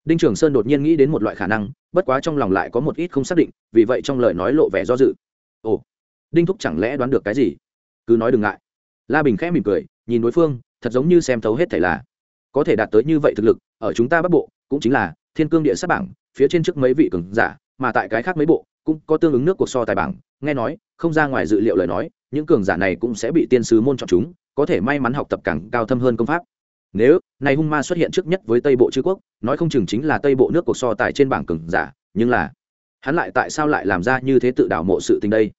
Đinh trường sơn đột nhiên nghĩ đến một loại khả năng, bất quá trong lòng lại có một ít không xác định, vì vậy trong lời nói lộ vẻ do dự. Ồ, đinh thúc chẳng lẽ đoán được cái gì? Cứ nói đừng ngại. La bình khẽ mỉm cười, nhìn đối phương, thật giống như xem thấu hết thảy là, có thể đạt tới như vậy thực lực, ở chúng ta bắc bộ, cũng chính là thiên cương địa sát bảng, phía trên trước mấy vị cường giả mà tại cái khác mấy bộ cũng có tương ứng nước cuộc so tài bảng. Nghe nói, không ra ngoài dự liệu lời nói, những cường giả này cũng sẽ bị tiên sứ môn chọn chúng, có thể may mắn học tập càng cao thâm hơn công pháp. Nếu, này hung ma xuất hiện trước nhất với tây bộ chư quốc, nói không chừng chính là tây bộ nước cuộc so tài trên bảng cường giả, nhưng là, hắn lại tại sao lại làm ra như thế tự đảo mộ sự tình đây?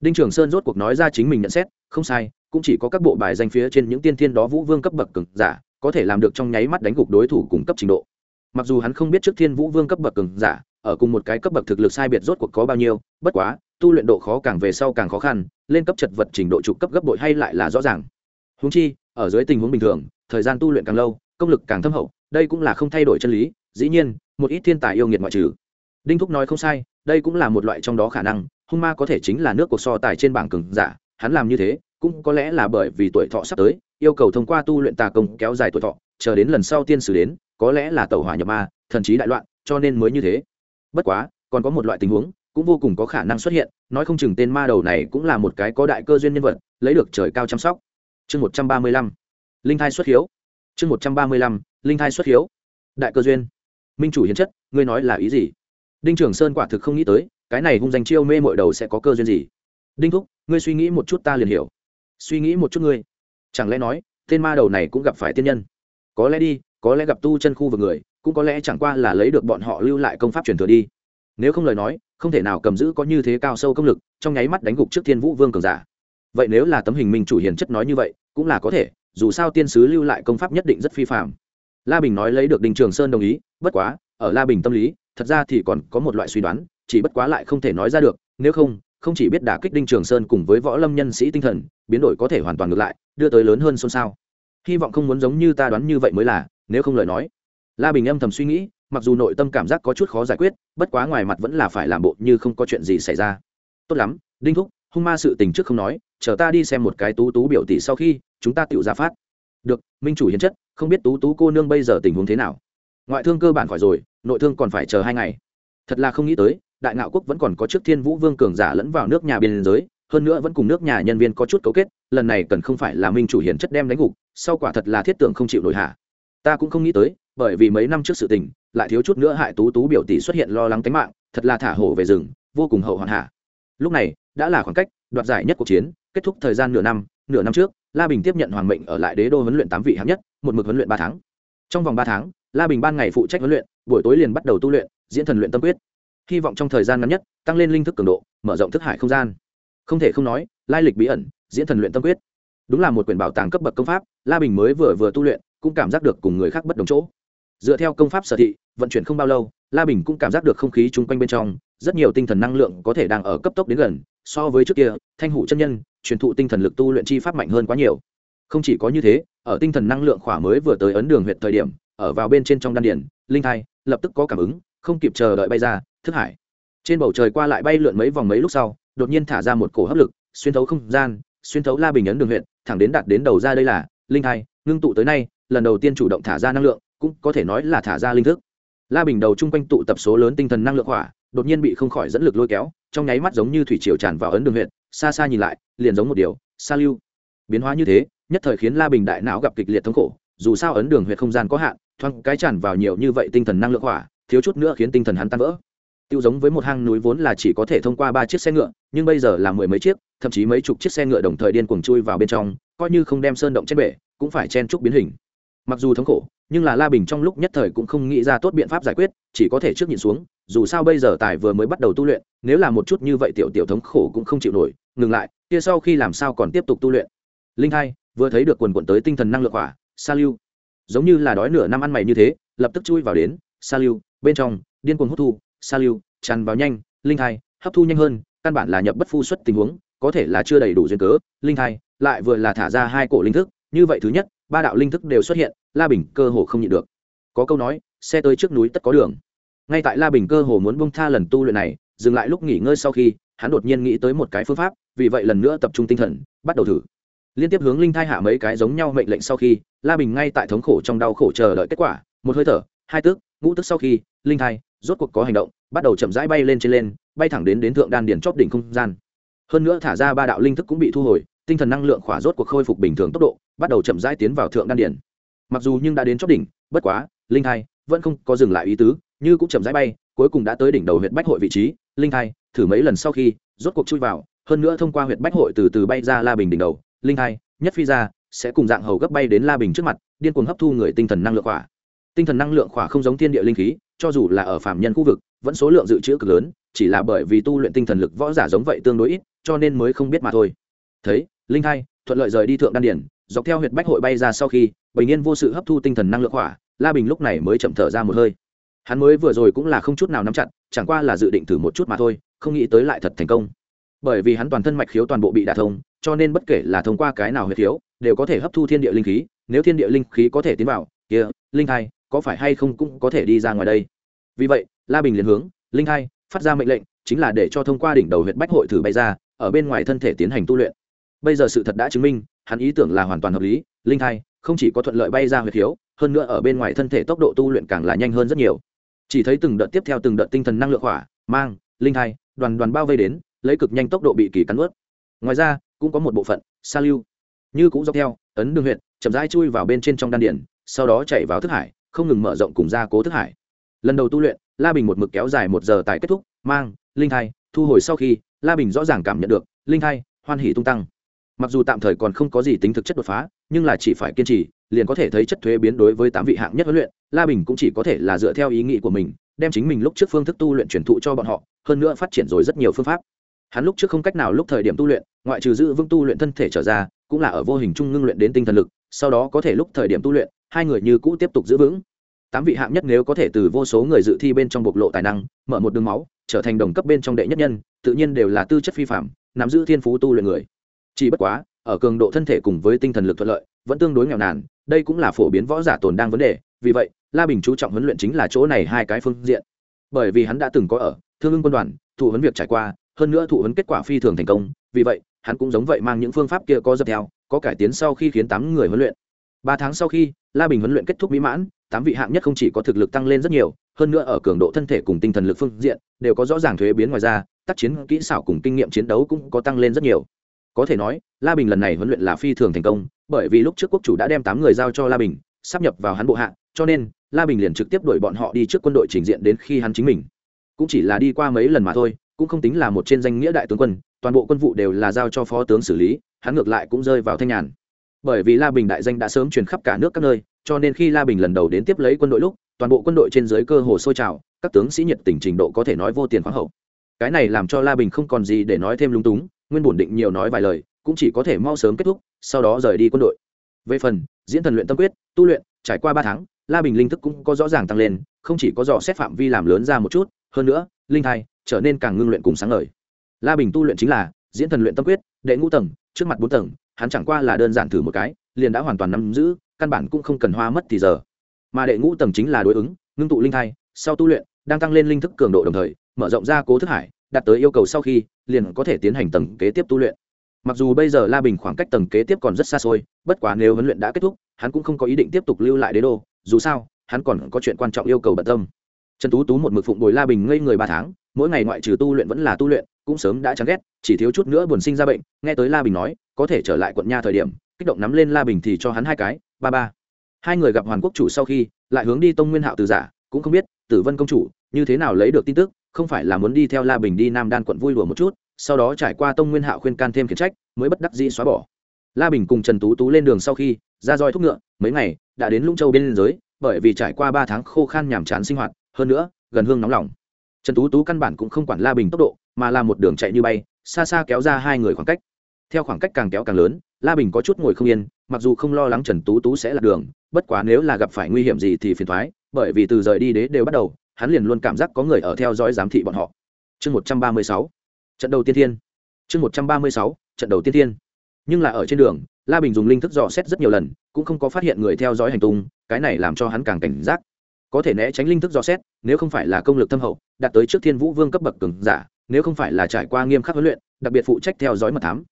Đinh trường sơn rốt cuộc nói ra chính mình nhận xét, không sai, cũng chỉ có các bộ bài danh phía trên những tiên thiên đó vũ vương cấp bậc cường giả, có thể làm được trong nháy mắt đánh gục đối thủ cùng cấp trình độ. Mặc dù hắn không biết trước thiên vũ vương cấp bậc cường giả ở cùng một cái cấp bậc thực lực sai biệt rốt cuộc có bao nhiêu, bất quá, tu luyện độ khó càng về sau càng khó khăn, lên cấp chật vật trình độ trục cấp gấp bội hay lại là rõ ràng. Húng chi, ở dưới tình huống bình thường, thời gian tu luyện càng lâu, công lực càng thâm hậu, đây cũng là không thay đổi chân lý, dĩ nhiên, một ít thiên tài yêu nghiệt ngoại trừ. Đinh thúc nói không sai, đây cũng là một loại trong đó khả năng, hung ma có thể chính là nước cuộc so tài trên bảng cường giả, hắn làm như thế, cũng có lẽ là bởi vì tuổi thọ sắp tới, yêu cầu thông qua tu luyện tà công kéo dài tuổi thọ, chờ đến lần sau tiên sử đến, có lẽ là tàu hỏa nhập ma, thần trí đại loạn, cho nên mới như thế bất quá, còn có một loại tình huống, cũng vô cùng có khả năng xuất hiện, nói không chừng tên ma đầu này cũng là một cái có đại cơ duyên nhân vật, lấy được trời cao chăm sóc. Chương một trăm ba mươi lăm, linh thai xuất hiếu. Chương một trăm ba mươi lăm, linh thai xuất hiếu. Đại cơ duyên. Minh chủ hiến chất, ngươi nói là ý gì? Đinh trường sơn quả thực không nghĩ tới, cái này hung danh chiêu mê mội đầu sẽ có cơ duyên gì? Đinh thúc, ngươi suy nghĩ một chút ta liền hiểu. Suy nghĩ một chút ngươi. Chẳng lẽ nói, tên ma đầu này cũng gặp phải tiên nhân? Có lẽ đi, có lẽ gặp tu chân khu vực người cũng có lẽ chẳng qua là lấy được bọn họ lưu lại công pháp truyền thừa đi. Nếu không lời nói, không thể nào cầm giữ có như thế cao sâu công lực, trong nháy mắt đánh gục trước thiên vũ vương cường giả. Vậy nếu là tấm hình minh chủ hiền chất nói như vậy, cũng là có thể, dù sao tiên sứ lưu lại công pháp nhất định rất phi phạm la bình nói lấy được đình trường sơn đồng ý, bất quá, ở la bình tâm lý, thật ra thì còn có một loại suy đoán, chỉ bất quá lại không thể nói ra được, nếu không không chỉ biết đả kích đinh trường sơn cùng với võ lâm nhân sĩ tinh thần, biến đổi có thể hoàn toàn ngược lại, đưa tới lớn hơn xôn xao. Hy vọng không muốn giống như ta đoán như vậy mới là, nếu không lời nói la bình âm thầm suy nghĩ, mặc dù nội tâm cảm giác có chút khó giải quyết, bất quá ngoài mặt vẫn là phải làm bộ như không có chuyện gì xảy ra. Tốt lắm, đinh thúc, hung ma sự tình trước không nói, chờ ta đi xem một cái tú tú biểu tỷ sau khi, chúng ta tự ra phát. Được, minh chủ hiến chất, không biết tú tú cô nương bây giờ tình huống thế nào? Ngoại thương cơ bản khỏi rồi, nội thương còn phải chờ hai ngày. Thật là không nghĩ tới, đại ngạo quốc vẫn còn có trước thiên vũ vương cường giả lẫn vào nước nhà biên giới, hơn nữa vẫn cùng nước nhà nhân viên có chút cấu kết, lần này cần không phải là minh chủ hiến chất đem đánh gục, sau quả thật là thiết tưởng không chịu nổi hạ ta cũng không nghĩ tới bởi vì mấy năm trước sự tình, lại thiếu chút nữa hại tú tú biểu tỷ xuất hiện lo lắng tính mạng, thật là thả hổ về rừng, vô cùng hậu hoạn hạ. Lúc này, đã là khoảng cách, đoạt giải nhất cuộc chiến, kết thúc thời gian nửa năm nửa năm trước, la bình tiếp nhận hoàng mệnh ở lại đế đô huấn luyện tám vị hạng nhất, một mực huấn luyện ba tháng. Trong vòng ba tháng, la bình ban ngày phụ trách huấn luyện, buổi tối liền bắt đầu tu luyện, diễn thần luyện tâm quyết. Hy vọng trong thời gian ngắn nhất, tăng lên linh thức cường độ, mở rộng thức hải không gian. Không thể không nói, lai lịch bí ẩn, diễn thần luyện tâm quyết. Đúng là một quyển bảo tàng cấp bậc công pháp, la bình mới vừa vừa tu luyện, cũng cảm giác được cùng người khác bất đồng chỗ dựa theo công pháp sở thị, vận chuyển không bao lâu, la bình cũng cảm giác được không khí chung quanh bên trong, rất nhiều tinh thần năng lượng có thể đang ở cấp tốc đến gần, so với trước kia, thanh hủ chân nhân, truyền thụ tinh thần lực tu luyện chi pháp mạnh hơn quá nhiều. Không chỉ có như thế, ở tinh thần năng lượng khỏa mới vừa tới ấn đường huyện thời điểm, ở vào bên trên trong đan điển linh thai, lập tức có cảm ứng, không kịp chờ đợi bay ra, thức hải. Trên bầu trời qua lại bay lượn mấy vòng mấy lúc sau, đột nhiên thả ra một cổ hấp lực, xuyên thấu không gian, xuyên thấu la bình ấn đường huyện thẳng đến đạt đến đầu ra đây là, linh thai, ngưng tụ tới nay, lần đầu tiên chủ động thả ra năng lượng cũng có thể nói là thả ra linh thức. La bình đầu chung quanh tụ tập số lớn tinh thần năng lượng hỏa, đột nhiên bị không khỏi dẫn lực lôi kéo, trong nháy mắt giống như thủy triều tràn vào ấn đường huyện xa xa nhìn lại, liền giống một điều, sa lưu. Biến hóa như thế, nhất thời khiến la bình đại não gặp kịch liệt thống khổ, dù sao ấn đường huyện không gian có hạn, thoáng cái tràn vào nhiều như vậy tinh thần năng lượng hỏa, thiếu chút nữa khiến tinh thần hắn tan vỡ. Tiêu giống với một hang núi vốn là chỉ có thể thông qua ba chiếc xe ngựa, nhưng bây giờ là mười mấy chiếc, thậm chí mấy chục chiếc xe ngựa đồng thời điên cuồng chui vào bên trong, coi như không đem sơn động trên bể, cũng phải chen trúc biến hình. Mặc dù thống khổ nhưng là la bình trong lúc nhất thời cũng không nghĩ ra tốt biện pháp giải quyết chỉ có thể trước nhìn xuống dù sao bây giờ tài vừa mới bắt đầu tu luyện nếu là một chút như vậy tiểu tiểu thống khổ cũng không chịu nổi ngừng lại kia sau khi làm sao còn tiếp tục tu luyện? Linh hai vừa thấy được quần quần tới tinh thần năng lượng hỏa sa lưu giống như là đói nửa năm ăn mày như thế lập tức chui vào đến sa lưu bên trong điên cuồng hút thu sa lưu tràn vào nhanh linh hai, hấp thu nhanh hơn căn bản là nhập bất phu xuất tình huống có thể là chưa đầy đủ duyên cớ linh hai lại vừa là thả ra hai cổ linh thức như vậy thứ nhất, ba đạo linh thức đều xuất hiện, la bình cơ hồ không nhịn được. Có câu nói, xe tới trước núi tất có đường. Ngay tại la bình cơ hồ muốn bông tha lần tu luyện này, dừng lại lúc nghỉ ngơi sau khi, hắn đột nhiên nghĩ tới một cái phương pháp, vì vậy lần nữa tập trung tinh thần, bắt đầu thử. Liên tiếp hướng linh thai hạ mấy cái giống nhau mệnh lệnh sau khi, la bình ngay tại thống khổ trong đau khổ chờ đợi kết quả. Một hơi thở, hai tước ngũ tức sau khi, linh thai rốt cuộc có hành động, bắt đầu chậm rãi bay lên trên lên, bay thẳng đến đến thượng đan điển chóp đỉnh không gian. Hơn nữa thả ra ba đạo linh thức cũng bị thu hồi, tinh thần năng lượng khỏa rốt cuộc khôi phục bình thường tốc độ bắt đầu chậm rãi tiến vào thượng đan điển mặc dù nhưng đã đến chóp đỉnh, bất quá, linh thai vẫn không có dừng lại ý tứ, như cũng chậm rãi bay, cuối cùng đã tới đỉnh đầu huyện bách hội vị trí, linh thai, thử mấy lần sau khi, rốt cuộc chui vào, hơn nữa thông qua huyện bách hội từ từ bay ra la bình đỉnh đầu, linh thai, nhất phi ra, sẽ cùng dạng hầu gấp bay đến la bình trước mặt, điên cuồng hấp thu người tinh thần năng lượng khỏa tinh thần năng lượng khỏa không giống thiên địa linh khí, cho dù là ở phạm nhân khu vực, vẫn số lượng dự trữ cực lớn, chỉ là bởi vì tu luyện tinh thần lực võ giả giống vậy tương đối ít, cho nên mới không biết mà thôi. Thấy, linh hai thuận lợi rời đi thượng đan điển dọc theo huyệt bách hội bay ra sau khi, bình yên vô sự hấp thu tinh thần năng lượng hỏa, la bình lúc này mới chậm thở ra một hơi. Hắn mới vừa rồi cũng là không chút nào nắm chặt, chẳng qua là dự định thử một chút mà thôi, không nghĩ tới lại thật thành công. Bởi vì hắn toàn thân mạch khiếu toàn bộ bị đả thông, cho nên bất kể là thông qua cái nào huyệt khiếu, đều có thể hấp thu thiên địa linh khí, nếu thiên địa linh khí có thể tiến vào, kia, linh hai có phải hay không cũng có thể đi ra ngoài đây. Vì vậy, la bình liền hướng, linh hai phát ra mệnh lệnh, chính là để cho thông qua đỉnh đầu huyệt bách hội thử bay ra, ở bên ngoài thân thể tiến hành tu luyện bây giờ sự thật đã chứng minh, hắn ý tưởng là hoàn toàn hợp lý, linh hai không chỉ có thuận lợi bay ra huyệt khiếu, hơn nữa ở bên ngoài thân thể tốc độ tu luyện càng là nhanh hơn rất nhiều. Chỉ thấy từng đợt tiếp theo từng đợt tinh thần năng lượng hỏa, mang, linh thai, đoàn đoàn bao vây đến, lấy cực nhanh tốc độ bị kỳ cắn ướt ngoài ra, cũng có một bộ phận, sa lưu. Như cũng dọc theo, ấn đường huyện chậm rãi chui vào bên trên trong đan điển sau đó chạy vào thức hải, không ngừng mở rộng cùng gia cố thức hải. Lần đầu tu luyện, la bình một mực kéo dài một giờ tại kết thúc, mang, linh thai, thu hồi sau khi, la bình rõ ràng cảm nhận được, linh thai, hoan hỷ tung tăng mặc dù tạm thời còn không có gì tính thực chất đột phá, nhưng là chỉ phải kiên trì, liền có thể thấy chất thuế biến đối với tám vị hạng nhất huấn luyện, la bình cũng chỉ có thể là dựa theo ý nghĩ của mình, đem chính mình lúc trước phương thức tu luyện truyền thụ cho bọn họ, hơn nữa phát triển rồi rất nhiều phương pháp. Hắn lúc trước không cách nào lúc thời điểm tu luyện, ngoại trừ giữ vững tu luyện thân thể trở ra, cũng là ở vô hình trung ngưng luyện đến tinh thần lực, sau đó có thể lúc thời điểm tu luyện, hai người như cũ tiếp tục giữ vững. Tám vị hạng nhất nếu có thể từ vô số người dự thi bên trong bộc lộ tài năng, mở một đường máu, trở thành đồng cấp bên trong đệ nhất nhân, tự nhiên đều là tư chất phi phạm nắm giữ thiên phú tu luyện người chỉ bất quá, ở cường độ thân thể cùng với tinh thần lực thuận lợi, vẫn tương đối nghèo nàn, đây cũng là phổ biến võ giả tồn đang vấn đề, vì vậy, la bình chú trọng huấn luyện chính là chỗ này hai cái phương diện. Bởi vì hắn đã từng có ở, thương ưng quân đoàn, thụ huấn việc trải qua, hơn nữa thụ huấn kết quả phi thường thành công, vì vậy, hắn cũng giống vậy mang những phương pháp kia có dập theo, có cải tiến sau khi khiến tám người huấn luyện. Ba tháng sau khi, la bình huấn luyện kết thúc mỹ mãn, tám vị hạng nhất không chỉ có thực lực tăng lên rất nhiều, hơn nữa ở cường độ thân thể cùng tinh thần lực phương diện, đều có rõ ràng thuế biến ngoài ra, tác chiến kỹ xảo cùng kinh nghiệm chiến đấu cũng có tăng lên rất nhiều có thể nói, la bình lần này huấn luyện là phi thường thành công, bởi vì lúc trước quốc chủ đã đem tám người giao cho la bình, sắp nhập vào hắn bộ hạ, cho nên, la bình liền trực tiếp đuổi bọn họ đi trước quân đội trình diện đến khi hắn chính mình. Cũng chỉ là đi qua mấy lần mà thôi, cũng không tính là một trên danh nghĩa đại tướng quân, toàn bộ quân vụ đều là giao cho phó tướng xử lý, hắn ngược lại cũng rơi vào thanh nhàn. Bởi vì la bình đại danh đã sớm truyền khắp cả nước các nơi, cho nên khi la bình lần đầu đến tiếp lấy quân đội lúc, toàn bộ quân đội trên dưới cơ hồ sôi trào, các tướng sĩ nhiệt tình trình độ có thể nói vô tiền khoáng hậu. Cái này làm cho la bình không còn gì để nói thêm lung túng nguyên bổn định nhiều nói vài lời, cũng chỉ có thể mau sớm kết thúc, sau đó rời đi quân đội. Về phần, diễn thần luyện tâm quyết, tu luyện, trải qua ba tháng, la bình linh thức cũng có rõ ràng tăng lên, không chỉ có dò xét phạm vi làm lớn ra một chút, hơn nữa, linh thai trở nên càng ngưng luyện cùng sáng lời la bình tu luyện chính là diễn thần luyện tâm quyết, đệ ngũ tầng, trước mặt bốn tầng, hắn chẳng qua là đơn giản thử một cái, liền đã hoàn toàn nắm giữ, căn bản cũng không cần hoa mất thì giờ. Mà đệ ngũ tầng chính là đối ứng, ngưng tụ linh thai, sau tu luyện, đang tăng lên linh thức cường độ đồng thời, mở rộng ra cố thức hải, đạt tới yêu cầu sau khi liền có thể tiến hành tầng kế tiếp tu luyện. Mặc dù bây giờ la bình khoảng cách tầng kế tiếp còn rất xa xôi, bất quá nếu huấn luyện đã kết thúc, hắn cũng không có ý định tiếp tục lưu lại đế đô, dù sao, hắn còn có chuyện quan trọng yêu cầu bận tâm. Trần tú tú một mực phụng bồi la bình ngây người ba tháng, mỗi ngày ngoại trừ tu luyện vẫn là tu luyện, cũng sớm đã chán ghét, chỉ thiếu chút nữa buồn sinh ra bệnh, nghe tới la bình nói, có thể trở lại quận nha thời điểm, kích động nắm lên la bình thì cho hắn hai cái, ba ba. Hai người gặp hoàn quốc chủ sau khi, lại hướng đi tông nguyên hạo từ giả, cũng không biết, tử vân công chủ, như thế nào lấy được tin tức không phải là muốn đi theo la bình đi nam đan quận vui đùa một chút, sau đó trải qua tông nguyên hạo khuyên can thêm khiển trách, mới bất đắc dĩ xóa bỏ. La bình cùng trần tú tú lên đường sau khi, ra roi thúc ngựa, mấy ngày, đã đến lũng châu bên liên giới bởi vì trải qua ba tháng khô khan nhàm chán sinh hoạt, hơn nữa, gần hương nóng lòng. Trần tú tú căn bản cũng không quản la bình tốc độ, mà là một đường chạy như bay, xa xa kéo ra hai người khoảng cách. Theo khoảng cách càng kéo càng lớn, la bình có chút ngồi không yên, mặc dù không lo lắng trần tú tú sẽ lạc đường, bất quá nếu là gặp phải nguy hiểm gì thì phiền thoái, bởi vì từ rời đi đế đều bắt đầu hắn liền luôn cảm giác có người ở theo dõi giám thị bọn họ. Chương một trăm ba mươi sáu, trận đầu tiên thiên. Chương một trăm ba mươi sáu, trận đầu tiên thiên. Nhưng là ở trên đường, la bình dùng linh thức dò xét rất nhiều lần, cũng không có phát hiện người theo dõi hành tung, cái này làm cho hắn càng cảnh giác. Có thể né tránh linh thức dò xét, nếu không phải là công lực thâm hậu, đạt tới trước thiên vũ vương cấp bậc cường giả, nếu không phải là trải qua nghiêm khắc huấn luyện, đặc biệt phụ trách theo dõi mật thám.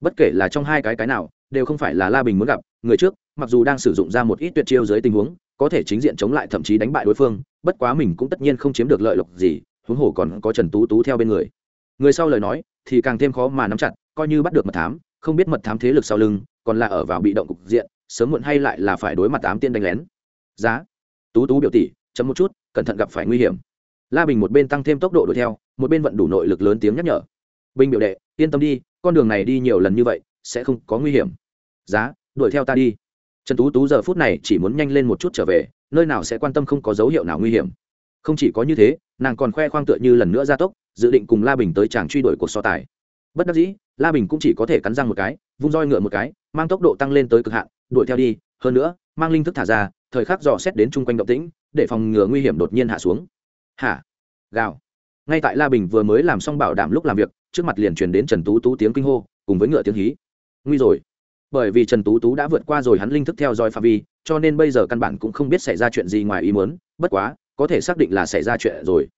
Bất kể là trong hai cái cái nào, đều không phải là la bình muốn gặp, người trước, mặc dù đang sử dụng ra một ít tuyệt chiêu dưới tình huống có thể chính diện chống lại thậm chí đánh bại đối phương, bất quá mình cũng tất nhiên không chiếm được lợi lộc gì, huống hồ còn có trần tú tú theo bên người. Người sau lời nói, thì càng thêm khó mà nắm chặt, coi như bắt được mật thám, không biết mật thám thế lực sau lưng, còn là ở vào bị động cục diện, sớm muộn hay lại là phải đối mặt ám tiên đánh lén. Giá. Tú tú biểu tỷ, chấm một chút, cẩn thận gặp phải nguy hiểm. La bình một bên tăng thêm tốc độ đuổi theo, một bên vận đủ nội lực lớn tiếng nhắc nhở. Bình biểu đệ, yên tâm đi, con đường này đi nhiều lần như vậy, sẽ không có nguy hiểm. Giá, đuổi theo ta đi trần tú tú giờ phút này chỉ muốn nhanh lên một chút trở về, nơi nào sẽ quan tâm không có dấu hiệu nào nguy hiểm. Không chỉ có như thế, nàng còn khoe khoang tựa như lần nữa gia tốc, dự định cùng la bình tới chàng truy đuổi cuộc so tài. Bất đắc dĩ, la bình cũng chỉ có thể cắn răng một cái, vung roi ngựa một cái, mang tốc độ tăng lên tới cực hạn, đuổi theo đi, hơn nữa, mang linh thức thả ra, thời khắc dò xét đến chung quanh động tĩnh, để phòng ngừa nguy hiểm đột nhiên hạ xuống. Hả? Gào. Ngay tại la bình vừa mới làm xong bảo đảm lúc làm việc, trước mặt liền truyền đến trần tú tú tiếng kinh hô, cùng với ngựa tiếng hí. Nguy rồi bởi vì trần tú tú đã vượt qua rồi hắn linh thức theo dõi phạm vi, cho nên bây giờ căn bản cũng không biết xảy ra chuyện gì ngoài ý muốn, bất quá, có thể xác định là xảy ra chuyện rồi.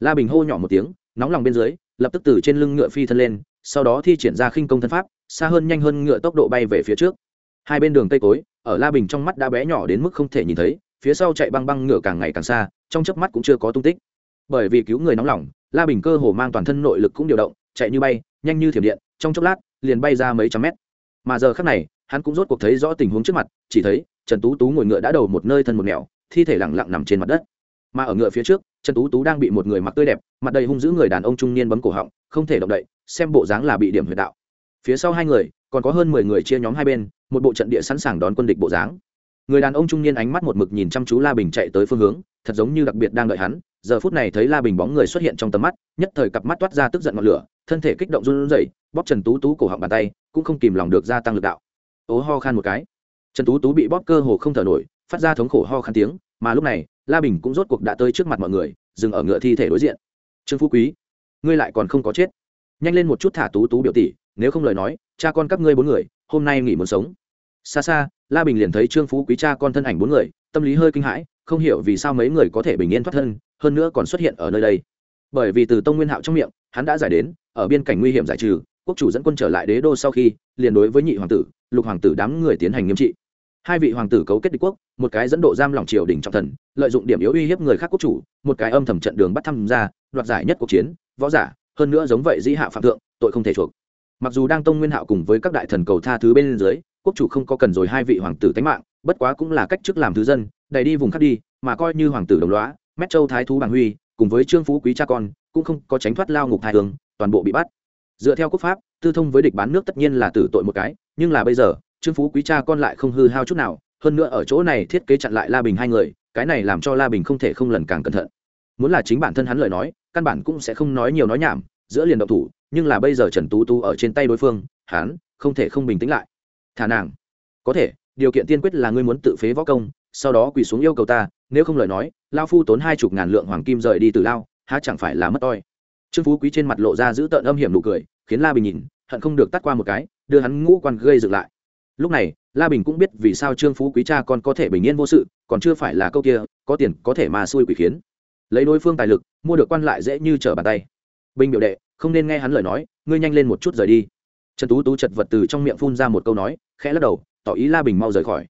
La bình hô nhỏ một tiếng, nóng lòng bên dưới, lập tức từ trên lưng ngựa phi thân lên, sau đó thi triển ra khinh công thân pháp, xa hơn nhanh hơn ngựa tốc độ bay về phía trước. Hai bên đường tây cối, ở la bình trong mắt đã bé nhỏ đến mức không thể nhìn thấy, phía sau chạy băng băng ngựa càng ngày càng xa, trong chớp mắt cũng chưa có tung tích. Bởi vì cứu người nóng lòng, la bình cơ hồ mang toàn thân nội lực cũng điều động, chạy như bay, nhanh như thiểm điện, trong chốc lát, liền bay ra mấy trăm mét mà giờ khắc này, hắn cũng rốt cuộc thấy rõ tình huống trước mặt, chỉ thấy trần tú tú ngồi ngựa đã đầu một nơi thân một nẻo, thi thể lẳng lặng nằm trên mặt đất. Mà ở ngựa phía trước, trần tú tú đang bị một người mặc tươi đẹp, mặt đầy hung dữ người đàn ông trung niên bấm cổ họng, không thể động đậy, xem bộ dáng là bị điểm huyệt đạo. Phía sau hai người, còn có hơn mười người chia nhóm hai bên, một bộ trận địa sẵn sàng đón quân địch bộ dáng. Người đàn ông trung niên ánh mắt một mực nhìn chăm chú la bình chạy tới phương hướng, thật giống như đặc biệt đang đợi hắn. Giờ phút này thấy la bình bóng người xuất hiện trong tầm mắt, nhất thời cặp mắt toát ra tức giận ngọn lửa, thân thể kích động run rẩy, bóp trần tú tú cổ họng bàn tay cũng không kìm lòng được gia tăng lực đạo. Ố ho khan một cái. Trần tú tú bị bóp cơ hồ không thở nổi, phát ra thống khổ ho khan tiếng, mà lúc này, la bình cũng rốt cuộc đã tới trước mặt mọi người, dừng ở ngựa thi thể đối diện. Trương phú quý, ngươi lại còn không có chết. Nhanh lên một chút thả tú tú biểu tỷ, nếu không lời nói, cha con các ngươi bốn người, hôm nay nghỉ muốn sống. Xa xa, la bình liền thấy trương phú quý cha con thân ảnh bốn người, tâm lý hơi kinh hãi, không hiểu vì sao mấy người có thể bình yên thoát thân, hơn nữa còn xuất hiện ở nơi đây. Bởi vì từ tông nguyên hạo trong miệng, hắn đã giải đến, ở biên cảnh nguy hiểm giải trừ quốc chủ dẫn quân trở lại đế đô sau khi, liền đối với nhị hoàng tử, lục hoàng tử đám người tiến hành nghiêm trị. Hai vị hoàng tử cấu kết địch quốc, một cái dẫn độ giam lòng triều đình trọng thần, lợi dụng điểm yếu uy hiếp người khác quốc chủ, một cái âm thầm trận đường bắt tham gia đoạt giải nhất cuộc chiến, võ giả, hơn nữa giống vậy dĩ hạ phạm thượng, tội không thể chuộc. Mặc dù đang tông nguyên hạo cùng với các đại thần cầu tha thứ bên dưới, quốc chủ không có cần rồi hai vị hoàng tử tánh mạng, bất quá cũng là cách chức làm thứ dân, đầy đi vùng khác đi, mà coi như hoàng tử đồng loá mét châu thái thú bàng huy, cùng với trương phú quý cha con, cũng không có tránh thoát lao ngục hai hướng toàn bộ bị bắt dựa theo quốc pháp, tư thông với địch bán nước tất nhiên là tử tội một cái, nhưng là bây giờ, trương phú quý cha con lại không hư hao chút nào, hơn nữa ở chỗ này thiết kế chặn lại la bình hai người, cái này làm cho la bình không thể không lần càng cẩn thận. Muốn là chính bản thân hắn lời nói, căn bản cũng sẽ không nói nhiều nói nhảm, giữa liền động thủ, nhưng là bây giờ trần tú tú ở trên tay đối phương, hắn không thể không bình tĩnh lại. Thả nàng. Có thể, điều kiện tiên quyết là ngươi muốn tự phế võ công, sau đó quỳ xuống yêu cầu ta, nếu không lời nói, lao phu tốn hai chục ngàn lượng hoàng kim rời đi từ lao, há chẳng phải là mất oi trương phú quý trên mặt lộ ra giữ tợn âm hiểm nụ cười, khiến la bình nhìn, hận không được tắt qua một cái, đưa hắn ngũ quan gây dựng lại. Lúc này, la bình cũng biết vì sao trương phú quý cha con có thể bình yên vô sự, còn chưa phải là câu kia, có tiền có thể mà xui quỷ khiến. Lấy đối phương tài lực, mua được quan lại dễ như trở bàn tay. Bình biểu đệ, không nên nghe hắn lời nói, ngươi nhanh lên một chút rời đi. Trần tú tú chật vật từ trong miệng phun ra một câu nói, khẽ lắc đầu, tỏ ý la bình mau rời khỏi.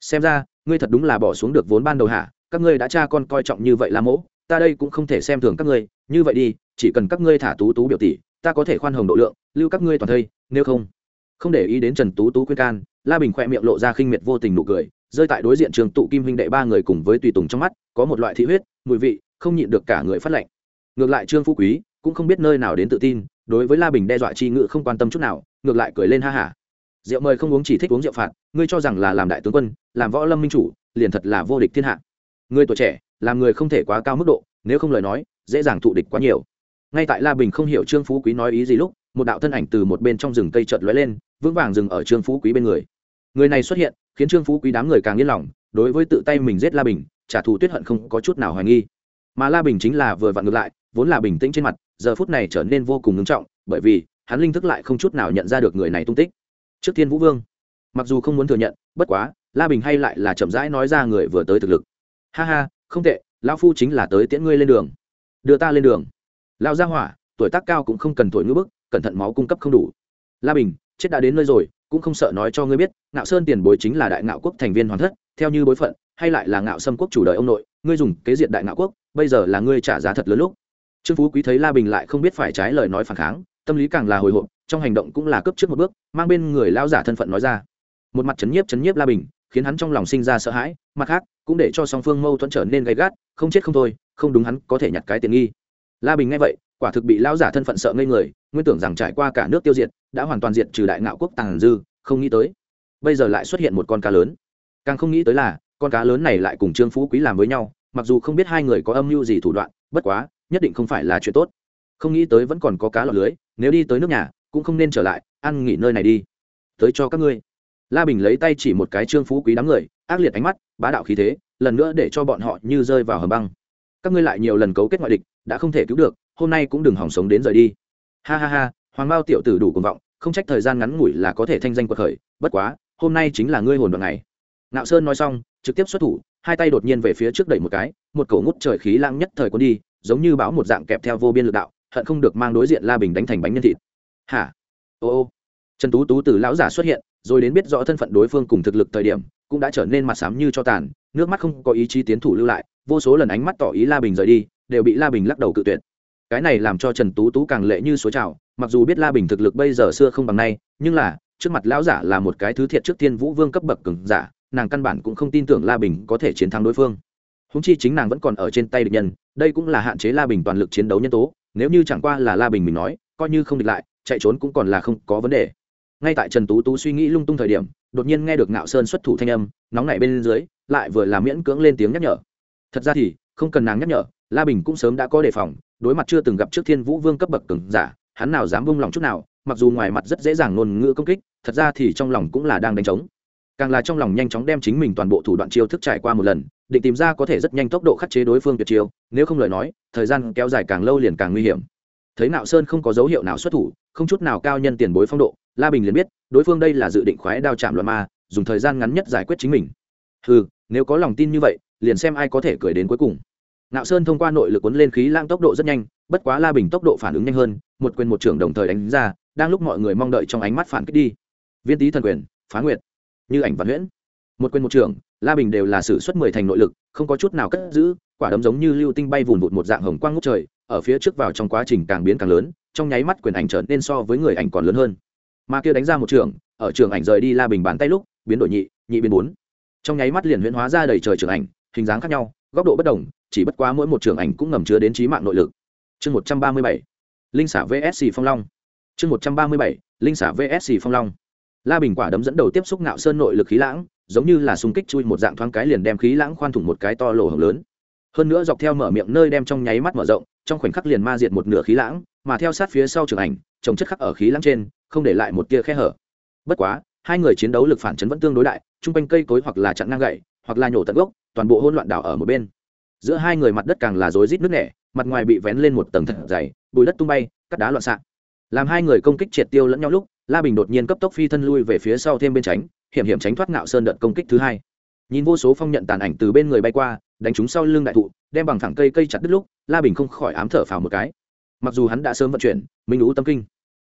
Xem ra, ngươi thật đúng là bỏ xuống được vốn ban đầu hả? Các ngươi đã cha con coi trọng như vậy la mỗ, ta đây cũng không thể xem thường các ngươi, như vậy đi chỉ cần các ngươi thả tú tú biểu tỷ, ta có thể khoan hồng độ lượng, lưu các ngươi toàn thây, nếu không. Không để ý đến trần tú tú khuyên can, la bình khoe miệng lộ ra khinh miệt vô tình nụ cười, rơi tại đối diện trường tụ kim huynh đệ ba người cùng với tùy tùng trong mắt, có một loại thị huyết, mùi vị, không nhịn được cả người phát lệnh ngược lại trương phú quý cũng không biết nơi nào đến tự tin, đối với la bình đe dọa chi ngự không quan tâm chút nào, ngược lại cười lên ha hả. Rượu mời không uống chỉ thích uống rượu phạt, ngươi cho rằng là làm đại tướng quân, làm võ lâm minh chủ, liền thật là vô địch thiên hạ. Người tuổi trẻ, làm người không thể quá cao mức độ, nếu không lời nói, dễ dàng thụ địch quá nhiều ngay tại la bình không hiểu trương phú quý nói ý gì lúc, một đạo thân ảnh từ một bên trong rừng cây chợt lóe lên, vững vàng dừng ở trương phú quý bên người. Người này xuất hiện, khiến trương phú quý đám người càng yên lòng, đối với tự tay mình giết la bình, trả thù tuyết hận không có chút nào hoài nghi. Mà la bình chính là vừa vặn ngược lại, vốn là bình tĩnh trên mặt, giờ phút này trở nên vô cùng ngưng trọng, bởi vì, hắn linh thức lại không chút nào nhận ra được người này tung tích. Trước thiên vũ vương, mặc dù không muốn thừa nhận, bất quá, la bình hay lại là chậm rãi nói ra người vừa tới thực lực. Ha ha, không tệ, lão phu chính là tới tiễn ngươi lên đường. Đưa ta lên đường lão gia hỏa, tuổi tác cao cũng không cần tuổi ngữ bức, cẩn thận máu cung cấp không đủ. La bình, chết đã đến nơi rồi, cũng không sợ nói cho ngươi biết, ngạo sơn tiền bối chính là đại ngạo quốc thành viên hoàn thất, theo như bối phận, hay lại là ngạo xâm quốc chủ đời ông nội, ngươi dùng kế diện đại ngạo quốc, bây giờ là ngươi trả giá thật lớn lúc. Trương phú quý thấy la bình lại không biết phải trái lời nói phản kháng, tâm lý càng là hồi hộp, trong hành động cũng là cấp trước một bước, mang bên người lao giả thân phận nói ra. Một mặt chấn nhiếp chấn nhiếp la bình, khiến hắn trong lòng sinh ra sợ hãi, mặt khác, cũng để cho song phương mâu thuẫn trở nên gay gắt, không chết không thôi, không đúng hắn có thể nhặt cái tiện nghi la bình nghe vậy, quả thực bị lão giả thân phận sợ ngây người, nguyên tưởng rằng trải qua cả nước tiêu diệt, đã hoàn toàn diệt trừ đại ngạo quốc tàng dư, không nghĩ tới, bây giờ lại xuất hiện một con cá lớn. Càng không nghĩ tới là, con cá lớn này lại cùng trương phú quý làm với nhau, mặc dù không biết hai người có âm mưu gì thủ đoạn, bất quá, nhất định không phải là chuyện tốt. Không nghĩ tới vẫn còn có cá lọt lưới, nếu đi tới nước nhà, cũng không nên trở lại, ăn nghỉ nơi này đi. Tới cho các ngươi. La bình lấy tay chỉ một cái trương phú quý đám người, ác liệt ánh mắt, bá đạo khí thế, lần nữa để cho bọn họ như rơi vào hầm băng các ngươi lại nhiều lần cấu kết ngoại địch, đã không thể cứu được, hôm nay cũng đừng hỏng sống đến rời đi. Ha ha ha, hoàng bao tiểu tử đủ cuồng vọng, không trách thời gian ngắn ngủi là có thể thanh danh quật khởi, bất quá, hôm nay chính là ngươi hồn đoạn ngày. Ngạo sơn nói xong, trực tiếp xuất thủ, hai tay đột nhiên về phía trước đẩy một cái, một cổ ngút trời khí lãng nhất thời cuốn đi, giống như bão một dạng kẹp theo vô biên lực đạo, hận không được mang đối diện la bình đánh thành bánh nhân thịt. Hả? Ô ô. Trần tú tú từ lão giả xuất hiện, rồi đến biết rõ thân phận đối phương cùng thực lực thời điểm, cũng đã trở nên mặt xám như cho tàn, nước mắt không có ý chí tiến thủ lưu lại vô số lần ánh mắt tỏ ý la bình rời đi, đều bị la bình lắc đầu cự tuyệt. Cái này làm cho trần tú tú càng lệ như số trào mặc dù biết la bình thực lực bây giờ xưa không bằng nay, nhưng là, trước mặt lão giả là một cái thứ thiệt trước tiên vũ vương cấp bậc cường giả, nàng căn bản cũng không tin tưởng la bình có thể chiến thắng đối phương. Húng chi chính nàng vẫn còn ở trên tay địch nhân, đây cũng là hạn chế la bình toàn lực chiến đấu nhân tố, nếu như chẳng qua là la bình mình nói, coi như không địch lại, chạy trốn cũng còn là không có vấn đề. Ngay tại trần tú tú suy nghĩ lung tung thời điểm, đột nhiên nghe được ngạo sơn xuất thủ thanh âm, nóng nảy bên dưới, lại vừa làm miễn cưỡng lên tiếng nhắc nhở thật ra thì, không cần nàng nhắc nhở, la bình cũng sớm đã có đề phòng, đối mặt chưa từng gặp trước thiên vũ vương cấp bậc cường giả, hắn nào dám vung lòng chút nào, mặc dù ngoài mặt rất dễ dàng ngôn ngữ công kích, thật ra thì trong lòng cũng là đang đánh trống. Càng là trong lòng nhanh chóng đem chính mình toàn bộ thủ đoạn chiêu thức trải qua một lần, định tìm ra có thể rất nhanh tốc độ khắc chế đối phương tuyệt chiêu, nếu không lời nói, thời gian kéo dài càng lâu liền càng nguy hiểm. Thấy nạo sơn không có dấu hiệu nào xuất thủ, không chút nào cao nhân tiền bối phong độ, la bình liền biết, đối phương đây là dự định khoái đao chạm loạn ma, dùng thời gian ngắn nhất giải quyết chính mình. Ừ nếu có lòng tin như vậy liền xem ai có thể cười đến cuối cùng. Nạo sơn thông qua nội lực cuốn lên khí lang tốc độ rất nhanh, bất quá la bình tốc độ phản ứng nhanh hơn, một quyền một trưởng đồng thời đánh ra, đang lúc mọi người mong đợi trong ánh mắt phản kích đi. Viên tý thần quyền, phá nguyệt. Như ảnh văn huyễn. Một quyền một trưởng, la bình đều là sử xuất mười thành nội lực, không có chút nào cất giữ, quả đấm giống như lưu tinh bay vùn vụt một dạng hồng quang ngút trời, ở phía trước vào trong quá trình càng biến càng lớn, trong nháy mắt quyền ảnh trở nên so với người ảnh còn lớn hơn. Mà kia đánh ra một trường ở trường ảnh rời đi la bình bàn tay lúc, biến đổi nhị nhị biến bốn. Trong nháy mắt liền huyễn hóa ra đầy trời trường ảnh hình dáng khác nhau, góc độ bất đồng, chỉ bất quá mỗi một trường ảnh cũng ngầm chứa đến trí mạng nội lực. Chương một trăm ba mươi bảy, linh xả vsc phong long. Chương một trăm ba mươi bảy, linh xả vsc phong long. La bình quả đấm dẫn đầu tiếp xúc ngạo sơn nội lực khí lãng, giống như là xung kích chui một dạng thoáng cái liền đem khí lãng khoan thủng một cái to lỗ hồng lớn. Hơn nữa dọc theo mở miệng nơi đem trong nháy mắt mở rộng, trong khoảnh khắc liền ma diệt một nửa khí lãng, mà theo sát phía sau trường ảnh, trồng chất khắc ở khí lãng trên, không để lại một tia khe hở. Bất quá, hai người chiến đấu lực phản chấn vẫn tương đối đại trung quanh cây cối hoặc là chặn ngang gậy, hoặc là nhổ tận gốc toàn bộ hỗn loạn đảo ở một bên. Giữa hai người mặt đất càng là rối rít nước nẻ, mặt ngoài bị vén lên một tầng thật dày, bùi đất tung bay, cắt đá loạn xạ. Làm hai người công kích triệt tiêu lẫn nhau lúc, la bình đột nhiên cấp tốc phi thân lui về phía sau thêm bên tránh, hiểm hiểm tránh thoát ngạo sơn đợt công kích thứ hai. Nhìn vô số phong nhận tàn ảnh từ bên người bay qua, đánh chúng sau lưng đại thụ, đem bằng thẳng cây cây chặt đứt lúc, la bình không khỏi ám thở phào một cái. Mặc dù hắn đã sớm vận chuyển, minh ú tâm kinh,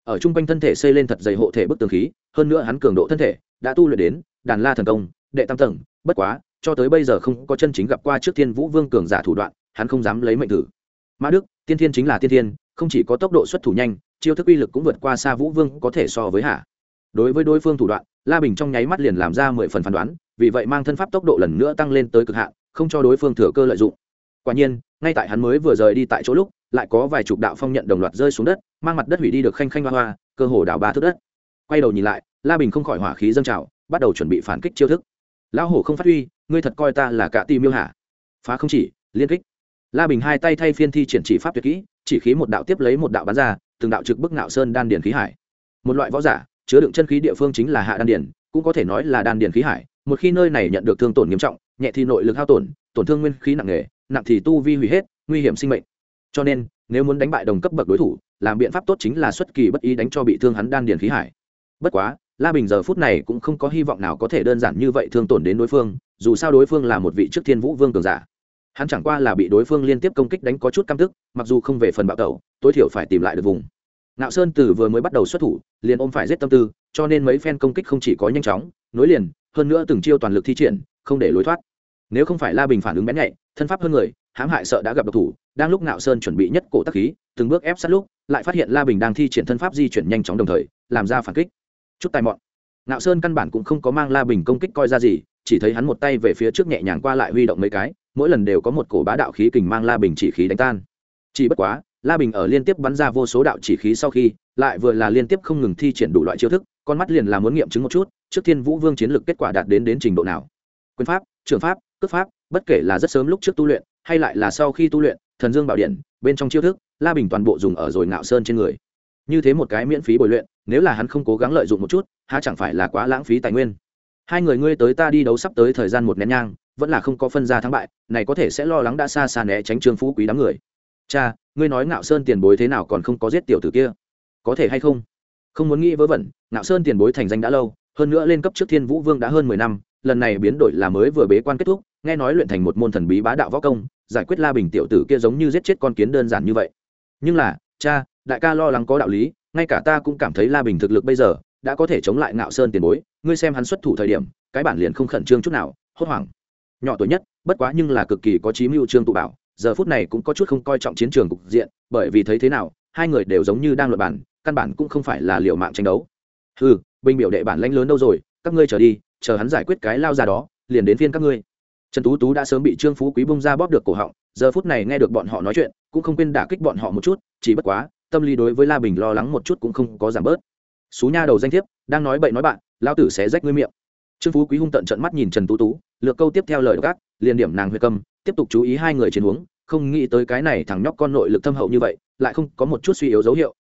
ở chung quanh thân thể xây lên thật dày hộ thể bức tường khí, hơn nữa hắn cường độ thân thể đã tu luyện đến đàn la thần công, đệ tam tầng, bất quá cho tới bây giờ không có chân chính gặp qua trước thiên vũ vương cường giả thủ đoạn, hắn không dám lấy mệnh thử. Mã đức, tiên thiên chính là tiên thiên, không chỉ có tốc độ xuất thủ nhanh, chiêu thức uy lực cũng vượt qua xa vũ vương có thể so với hạ. Đối với đối phương thủ đoạn, la bình trong nháy mắt liền làm ra mười phần phán đoán, vì vậy mang thân pháp tốc độ lần nữa tăng lên tới cực hạn, không cho đối phương thừa cơ lợi dụng. Quả nhiên, ngay tại hắn mới vừa rời đi tại chỗ lúc, lại có vài chục đạo phong nhận đồng loạt rơi xuống đất, mang mặt đất hủy đi được khanh khanh hoa hoa, cơ hồ đảo ba thước đất. Quay đầu nhìn lại, la bình không khỏi hỏa khí dâng trào, bắt đầu chuẩn bị phản kích chiêu thức. Lão hổ không phát huy ngươi thật coi ta là cả ti miêu hả? Phá không chỉ, liên kích. La bình hai tay thay phiên thi triển chỉ pháp tuyệt kỹ, chỉ khí một đạo tiếp lấy một đạo bắn ra, từng đạo trực bức ngạo sơn đan điền khí hải. Một loại võ giả, chứa đựng chân khí địa phương chính là hạ đan điền, cũng có thể nói là đan điền khí hải. Một khi nơi này nhận được thương tổn nghiêm trọng, nhẹ thì nội lực hao tổn tổn thương nguyên khí nặng nề, nặng thì tu vi hủy hết, nguy hiểm sinh mệnh. Cho nên, nếu muốn đánh bại đồng cấp bậc đối thủ, làm biện pháp tốt chính là xuất kỳ bất ý đánh cho bị thương hắn đan điền khí hải. Bất quá la bình giờ phút này cũng không có hy vọng nào có thể đơn giản như vậy thương tổn đến đối phương, dù sao đối phương là một vị trước thiên vũ vương cường giả. Hắn chẳng qua là bị đối phương liên tiếp công kích đánh có chút căm tức, mặc dù không về phần bạo tẩu, tối thiểu phải tìm lại được vùng. Nạo sơn từ vừa mới bắt đầu xuất thủ, liền ôm phải giết tâm tư, cho nên mấy phen công kích không chỉ có nhanh chóng, nối liền, hơn nữa từng chiêu toàn lực thi triển, không để lối thoát. Nếu không phải la bình phản ứng bén nhạy, thân pháp hơn người, hãm hại sợ đã gặp độc thủ, đang lúc nạo sơn chuẩn bị nhất cổ tác khí, từng bước ép sát lúc, lại phát hiện la bình đang thi triển thân pháp di chuyển nhanh chóng đồng thời, làm ra phản kích chút tài mọn. Nạo sơn căn bản cũng không có mang la bình công kích coi ra gì, chỉ thấy hắn một tay về phía trước nhẹ nhàng qua lại huy động mấy cái, mỗi lần đều có một cổ bá đạo khí kình mang la bình chỉ khí đánh tan. Chỉ bất quá, la bình ở liên tiếp bắn ra vô số đạo chỉ khí sau khi, lại vừa là liên tiếp không ngừng thi triển đủ loại chiêu thức, con mắt liền là muốn nghiệm chứng một chút, trước thiên vũ vương chiến lược kết quả đạt đến đến trình độ nào. Quyền pháp, trường pháp, cước pháp, bất kể là rất sớm lúc trước tu luyện, hay lại là sau khi tu luyện, thần dương bảo điện, bên trong chiêu thức, la bình toàn bộ dùng ở rồi ngạo sơn trên người như thế một cái miễn phí bồi luyện, nếu là hắn không cố gắng lợi dụng một chút, há chẳng phải là quá lãng phí tài nguyên. Hai người ngươi tới ta đi đấu sắp tới thời gian một nén nhang, vẫn là không có phân ra thắng bại, này có thể sẽ lo lắng đã xa xa né tránh trương phú quý đám người. Cha, ngươi nói ngạo sơn tiền bối thế nào còn không có giết tiểu tử kia? Có thể hay không? Không muốn nghĩ vớ vẩn, ngạo sơn tiền bối thành danh đã lâu, hơn nữa lên cấp trước thiên vũ vương đã hơn mười năm, lần này biến đổi là mới vừa bế quan kết thúc, nghe nói luyện thành một môn thần bí bá đạo võ công, giải quyết la bình tiểu tử kia giống như giết chết con kiến đơn giản như vậy. Nhưng là, cha đại ca lo lắng có đạo lý, ngay cả ta cũng cảm thấy la bình thực lực bây giờ đã có thể chống lại ngạo sơn tiền bối, ngươi xem hắn xuất thủ thời điểm, cái bản liền không khẩn trương chút nào, hốt hoảng. Nhỏ tuổi nhất, bất quá nhưng là cực kỳ có chí mưu trương tụ bảo, giờ phút này cũng có chút không coi trọng chiến trường cục diện, bởi vì thấy thế nào, hai người đều giống như đang luận bản, căn bản cũng không phải là liều mạng tranh đấu. Ừ bình biểu đệ bản lãnh lớn đâu rồi, các ngươi chờ đi, chờ hắn giải quyết cái lao ra đó, liền đến phiên các ngươi. Trần tú tú đã sớm bị trương phú quý bung ra bóp được cổ họng, giờ phút này nghe được bọn họ nói chuyện, cũng không quên đả kích bọn họ một chút, chỉ bất quá tâm lý đối với la bình lo lắng một chút cũng không có giảm bớt. Xú nha đầu danh thiếp, đang nói bậy nói bạn lao tử sẽ rách ngươi miệng. Trương phú quý hung tận trận mắt nhìn trần tú tú, lược câu tiếp theo lời gác liền điểm nàng huệ cầm tiếp tục chú ý hai người chiến hướng không nghĩ tới cái này thằng nhóc con nội lực thâm hậu như vậy, lại không có một chút suy yếu dấu hiệu.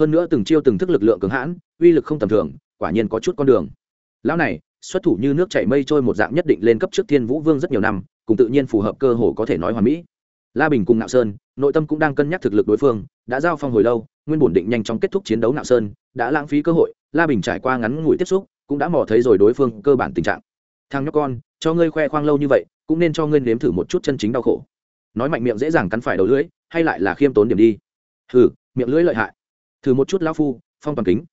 Hơn nữa từng chiêu từng thức lực lượng cứng hãn, uy lực không tầm thường, quả nhiên có chút con đường. Lão này, xuất thủ như nước chảy mây trôi một dạng nhất định lên cấp trước thiên vũ vương rất nhiều năm, cùng tự nhiên phù hợp cơ hồ có thể nói hoàn mỹ. La bình cùng nạo sơn, nội tâm cũng đang cân nhắc thực lực đối phương đã giao phong hồi lâu, nguyên bổn định nhanh chóng kết thúc chiến đấu nạo sơn, đã lãng phí cơ hội, la bình trải qua ngắn ngủi tiếp xúc, cũng đã mò thấy rồi đối phương cơ bản tình trạng. Thằng nhóc con, cho ngươi khoe khoang lâu như vậy, cũng nên cho ngươi nếm thử một chút chân chính đau khổ. Nói mạnh miệng dễ dàng cắn phải đầu lưỡi, hay lại là khiêm tốn điểm đi. Hừ, miệng lưỡi lợi hại. Thử một chút lão phu, phong toàn kính.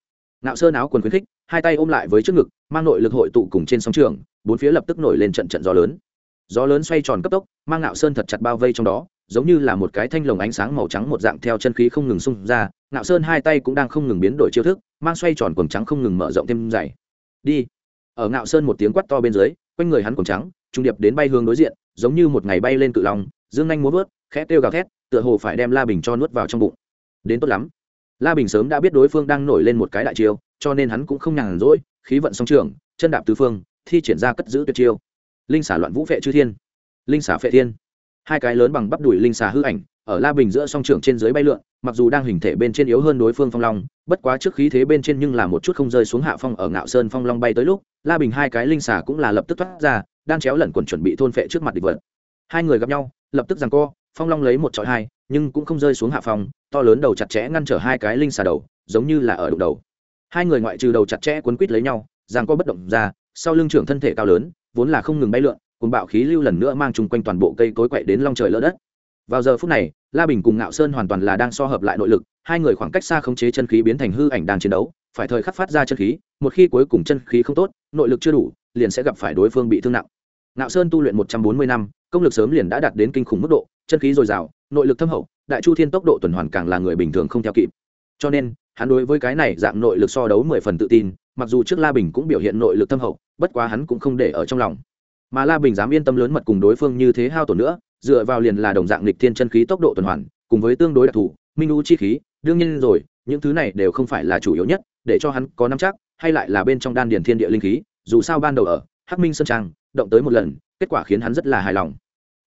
Nạo sơn áo quần khuyến khích, hai tay ôm lại với trước ngực, mang nội lực hội tụ cùng trên sóng trường, bốn phía lập tức nổi lên trận trận gió lớn. Gió lớn xoay tròn cấp tốc, mang nạo sơn thật chặt bao vây trong đó giống như là một cái thanh lồng ánh sáng màu trắng một dạng theo chân khí không ngừng xung ra, ngạo sơn hai tay cũng đang không ngừng biến đổi chiêu thức, mang xoay tròn quần trắng không ngừng mở rộng thêm dày. Đi. Ở ngạo sơn một tiếng quát to bên dưới, quanh người hắn quần trắng, trung điệp đến bay hướng đối diện, giống như một ngày bay lên cự lòng dương nhanh muốn vớt, khẽ kêu gào thét, tựa hồ phải đem la bình cho nuốt vào trong bụng. Đến tốt lắm. La bình sớm đã biết đối phương đang nổi lên một cái đại chiêu, cho nên hắn cũng không nhàn rỗi, khí vận song trường, chân đạp tứ phương, thi triển ra cất giữ tuyệt chiêu. Linh xả loạn vũ vệ chư thiên. Linh xả phệ thiên hai cái lớn bằng bắp đùi linh xà hư ảnh, ở la bình giữa song trưởng trên dưới bay lượn, mặc dù đang hình thể bên trên yếu hơn đối phương phong long, bất quá trước khí thế bên trên nhưng là một chút không rơi xuống hạ phong ở ngạo sơn phong long bay tới lúc, la bình hai cái linh xà cũng là lập tức thoát ra đan chéo lẩn quần chuẩn bị thôn phệ trước mặt địch vật. Hai người gặp nhau, lập tức rằng co, phong long lấy một trọi hai, nhưng cũng không rơi xuống hạ phong, to lớn đầu chặt chẽ ngăn trở hai cái linh xà đầu, giống như là ở đụng đầu. Hai người ngoại trừ đầu chặt chẽ quấn quít lấy nhau rằng co bất động ra, sau lưng trưởng thân thể cao lớn, vốn là không ngừng bay lượn cùng bạo khí lưu lần nữa mang chung quanh toàn bộ cây cối quậy đến long trời lỡ đất. Vào giờ phút này, la bình cùng ngạo sơn hoàn toàn là đang so hợp lại nội lực, hai người khoảng cách xa khống chế chân khí biến thành hư ảnh đang chiến đấu, phải thời khắc phát ra chân khí, một khi cuối cùng chân khí không tốt, nội lực chưa đủ, liền sẽ gặp phải đối phương bị thương nặng. Ngạo sơn tu luyện một trăm bốn mươi năm, công lực sớm liền đã đạt đến kinh khủng mức độ, chân khí dồi dào, nội lực thâm hậu, đại chu thiên tốc độ tuần hoàn càng là người bình thường không theo kịp. Cho nên, hắn đối với cái này dạng nội lực so đấu mười phần tự tin, mặc dù trước la bình cũng biểu hiện nội lực thâm hậu, bất quá hắn cũng không để ở trong lòng mà la bình dám yên tâm lớn mật cùng đối phương như thế hao tổn nữa, dựa vào liền là đồng dạng lịch thiên chân khí tốc độ tuần hoàn, cùng với tương đối đặc thù, minh u chi khí, đương nhiên rồi, những thứ này đều không phải là chủ yếu nhất, để cho hắn có nắm chắc, hay lại là bên trong đan điền thiên địa linh khí, dù sao ban đầu ở hắc minh sơn trang, động tới một lần, kết quả khiến hắn rất là hài lòng.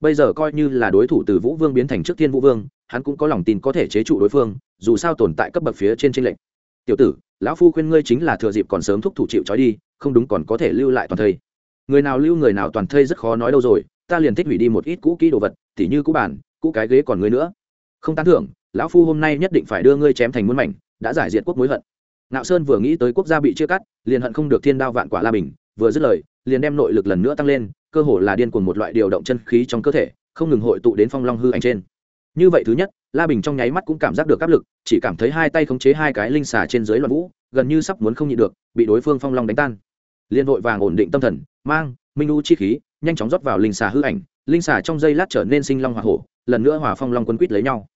Bây giờ coi như là đối thủ từ vũ vương biến thành trước thiên vũ vương, hắn cũng có lòng tin có thể chế trụ đối phương, dù sao tồn tại cấp bậc phía trên tranh lệnh tiểu tử, lão phu khuyên ngươi chính là thừa dịp còn sớm thúc thủ chịu trói đi, không đúng còn có thể lưu lại toàn thây người nào lưu người nào toàn thây rất khó nói đâu rồi, ta liền thích hủy đi một ít cũ kỹ đồ vật, tỉ như cũ bản cũ cái ghế còn ngươi nữa. Không tán thưởng, lão phu hôm nay nhất định phải đưa ngươi chém thành muôn mảnh, đã giải diệt quốc mối hận. Nạo sơn vừa nghĩ tới quốc gia bị chia cắt, liền hận không được thiên đao vạn quả la bình, vừa dứt lời, liền đem nội lực lần nữa tăng lên, cơ hồ là điên cuồng một loại điều động chân khí trong cơ thể, không ngừng hội tụ đến phong long hư ảnh trên. Như vậy thứ nhất, la bình trong nháy mắt cũng cảm giác được áp lực, chỉ cảm thấy hai tay khống chế hai cái linh xà trên dưới loạn vũ, gần như sắp muốn không nhịn được, bị đối phương phong long đánh tan liên vội vàng ổn định tâm thần, mang minh u chi khí, nhanh chóng rót vào linh xà hư ảnh, linh xà trong giây lát trở nên sinh long hỏa hổ, lần nữa hòa phong long quân quýt lấy nhau.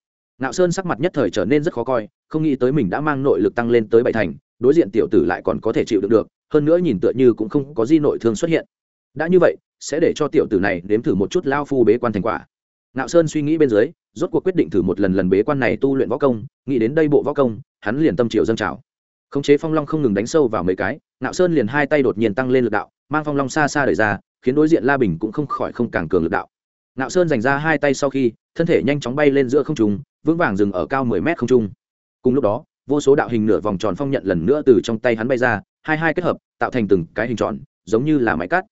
Ngạo sơn sắc mặt nhất thời trở nên rất khó coi, không nghĩ tới mình đã mang nội lực tăng lên tới bảy thành, đối diện tiểu tử lại còn có thể chịu đựng được, hơn nữa nhìn tựa như cũng không có di nội thương xuất hiện. Đã như vậy, sẽ để cho tiểu tử này nếm thử một chút lao phu bế quan thành quả. Ngạo sơn suy nghĩ bên dưới, rốt cuộc quyết định thử một lần lần bế quan này tu luyện võ công, nghĩ đến đây bộ võ công, hắn liền tâm triệu dâng trào khống chế phong long không ngừng đánh sâu vào mấy cái ngạo sơn liền hai tay đột nhiên tăng lên lực đạo, mang phong long xa xa đẩy ra, khiến đối diện la bình cũng không khỏi không càng cường lực đạo. Ngạo sơn dành ra hai tay sau khi, thân thể nhanh chóng bay lên giữa không trung, vững vàng dừng ở cao mười mét không trung. Cùng lúc đó, vô số đạo hình nửa vòng tròn phong nhận lần nữa từ trong tay hắn bay ra, hai hai kết hợp, tạo thành từng cái hình tròn, giống như là máy cắt.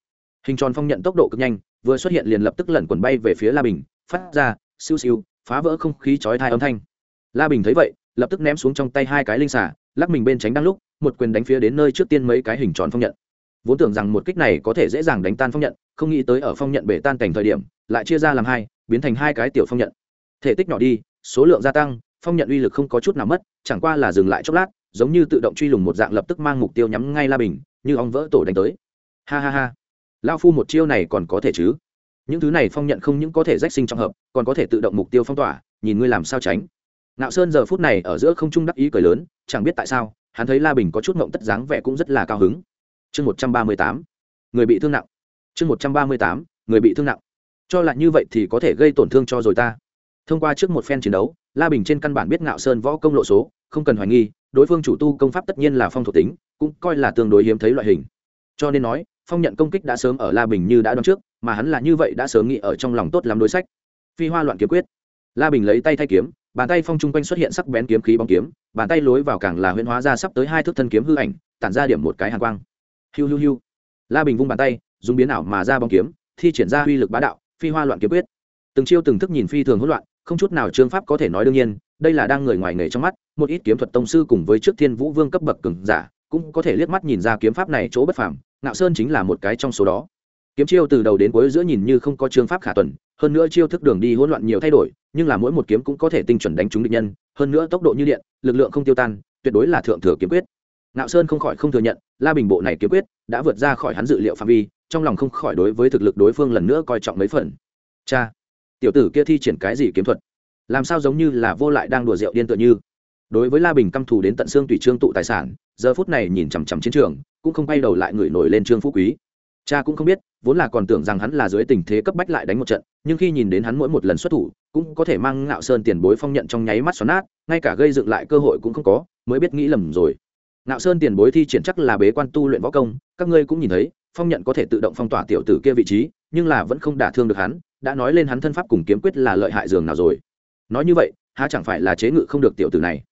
Hình tròn phong nhận tốc độ cực nhanh, vừa xuất hiện liền lập tức lẩn quần bay về phía la bình, phát ra, siêu siêu, phá vỡ không khí chói thai âm thanh. La bình thấy vậy, lập tức ném xuống trong tay hai cái linh xả lắc mình bên tránh đang lúc, một quyền đánh phía đến nơi trước tiên mấy cái hình tròn phong nhận. Vốn tưởng rằng một kích này có thể dễ dàng đánh tan phong nhận, không nghĩ tới ở phong nhận bể tan cảnh thời điểm, lại chia ra làm hai, biến thành hai cái tiểu phong nhận. Thể tích nhỏ đi, số lượng gia tăng, phong nhận uy lực không có chút nào mất, chẳng qua là dừng lại chốc lát, giống như tự động truy lùng một dạng lập tức mang mục tiêu nhắm ngay la bình, như ong vỡ tổ đánh tới. Ha ha ha. Lao phu một chiêu này còn có thể chứ? Những thứ này phong nhận không những có thể rách sinh trong hợp, còn có thể tự động mục tiêu phong tỏa, nhìn ngươi làm sao tránh ngạo sơn giờ phút này ở giữa không trung đắc ý cười lớn, chẳng biết tại sao, hắn thấy la bình có chút mộng tất dáng vẻ cũng rất là cao hứng. Chương một trăm ba mươi tám, người bị thương nặng. Chương một trăm ba mươi tám, người bị thương nặng. Cho là như vậy thì có thể gây tổn thương cho rồi ta. Thông qua trước một phen chiến đấu, la bình trên căn bản biết ngạo sơn võ công lộ số, không cần hoài nghi, đối phương chủ tu công pháp tất nhiên là phong thuộc tính, cũng coi là tương đối hiếm thấy loại hình. Cho nên nói, phong nhận công kích đã sớm ở la bình như đã đoán trước, mà hắn là như vậy đã sớm nghĩ ở trong lòng tốt lắm đối sách. Phi hoa loạn kiếm quyết. La bình lấy tay thay kiếm bàn tay phong trung quanh xuất hiện sắc bén kiếm khí bóng kiếm, bàn tay lối vào càng là huyễn hóa ra sắp tới hai thước thân kiếm hư ảnh, tản ra điểm một cái hàn quang. Hiu hiu hiu. La bình vung bàn tay, dùng biến ảo mà ra bóng kiếm, thi triển ra uy lực bá đạo, phi hoa loạn kiếm quyết. Từng chiêu từng thức nhìn phi thường hỗn loạn, không chút nào trương pháp có thể nói đương nhiên, đây là đang người ngoài nghề trong mắt, một ít kiếm thuật tông sư cùng với trước thiên vũ vương cấp bậc cường giả, cũng có thể liếc mắt nhìn ra kiếm pháp này chỗ bất phàm, ngạo sơn chính là một cái trong số đó kiếm chiêu từ đầu đến cuối giữa nhìn như không có trương pháp khả tuần, hơn nữa chiêu thức đường đi hỗn loạn nhiều thay đổi, nhưng là mỗi một kiếm cũng có thể tinh chuẩn đánh trúng địch nhân, hơn nữa tốc độ như điện, lực lượng không tiêu tan, tuyệt đối là thượng thừa kiếm quyết. Ngạo sơn không khỏi không thừa nhận, la bình bộ này kiếm quyết đã vượt ra khỏi hắn dự liệu phạm vi, trong lòng không khỏi đối với thực lực đối phương lần nữa coi trọng mấy phần. Cha, tiểu tử kia thi triển cái gì kiếm thuật? Làm sao giống như là vô lại đang đùa rượu điên tựa như? Đối với la bình căm thù đến tận xương tùy trương tụ tài sản, giờ phút này nhìn chằm chằm chiến trường, cũng không quay đầu lại người nổi lên trương phú quý cha cũng không biết, vốn là còn tưởng rằng hắn là dưới tình thế cấp bách lại đánh một trận, nhưng khi nhìn đến hắn mỗi một lần xuất thủ, cũng có thể mang ngạo sơn tiền bối phong nhận trong nháy mắt xoắn nát, ngay cả gây dựng lại cơ hội cũng không có, mới biết nghĩ lầm rồi. Ngạo sơn tiền bối thi triển chắc là bế quan tu luyện võ công, các ngươi cũng nhìn thấy, phong nhận có thể tự động phong tỏa tiểu tử kia vị trí, nhưng là vẫn không đả thương được hắn, đã nói lên hắn thân pháp cùng kiếm quyết là lợi hại dường nào rồi. Nói như vậy, há chẳng phải là chế ngự không được tiểu tử này?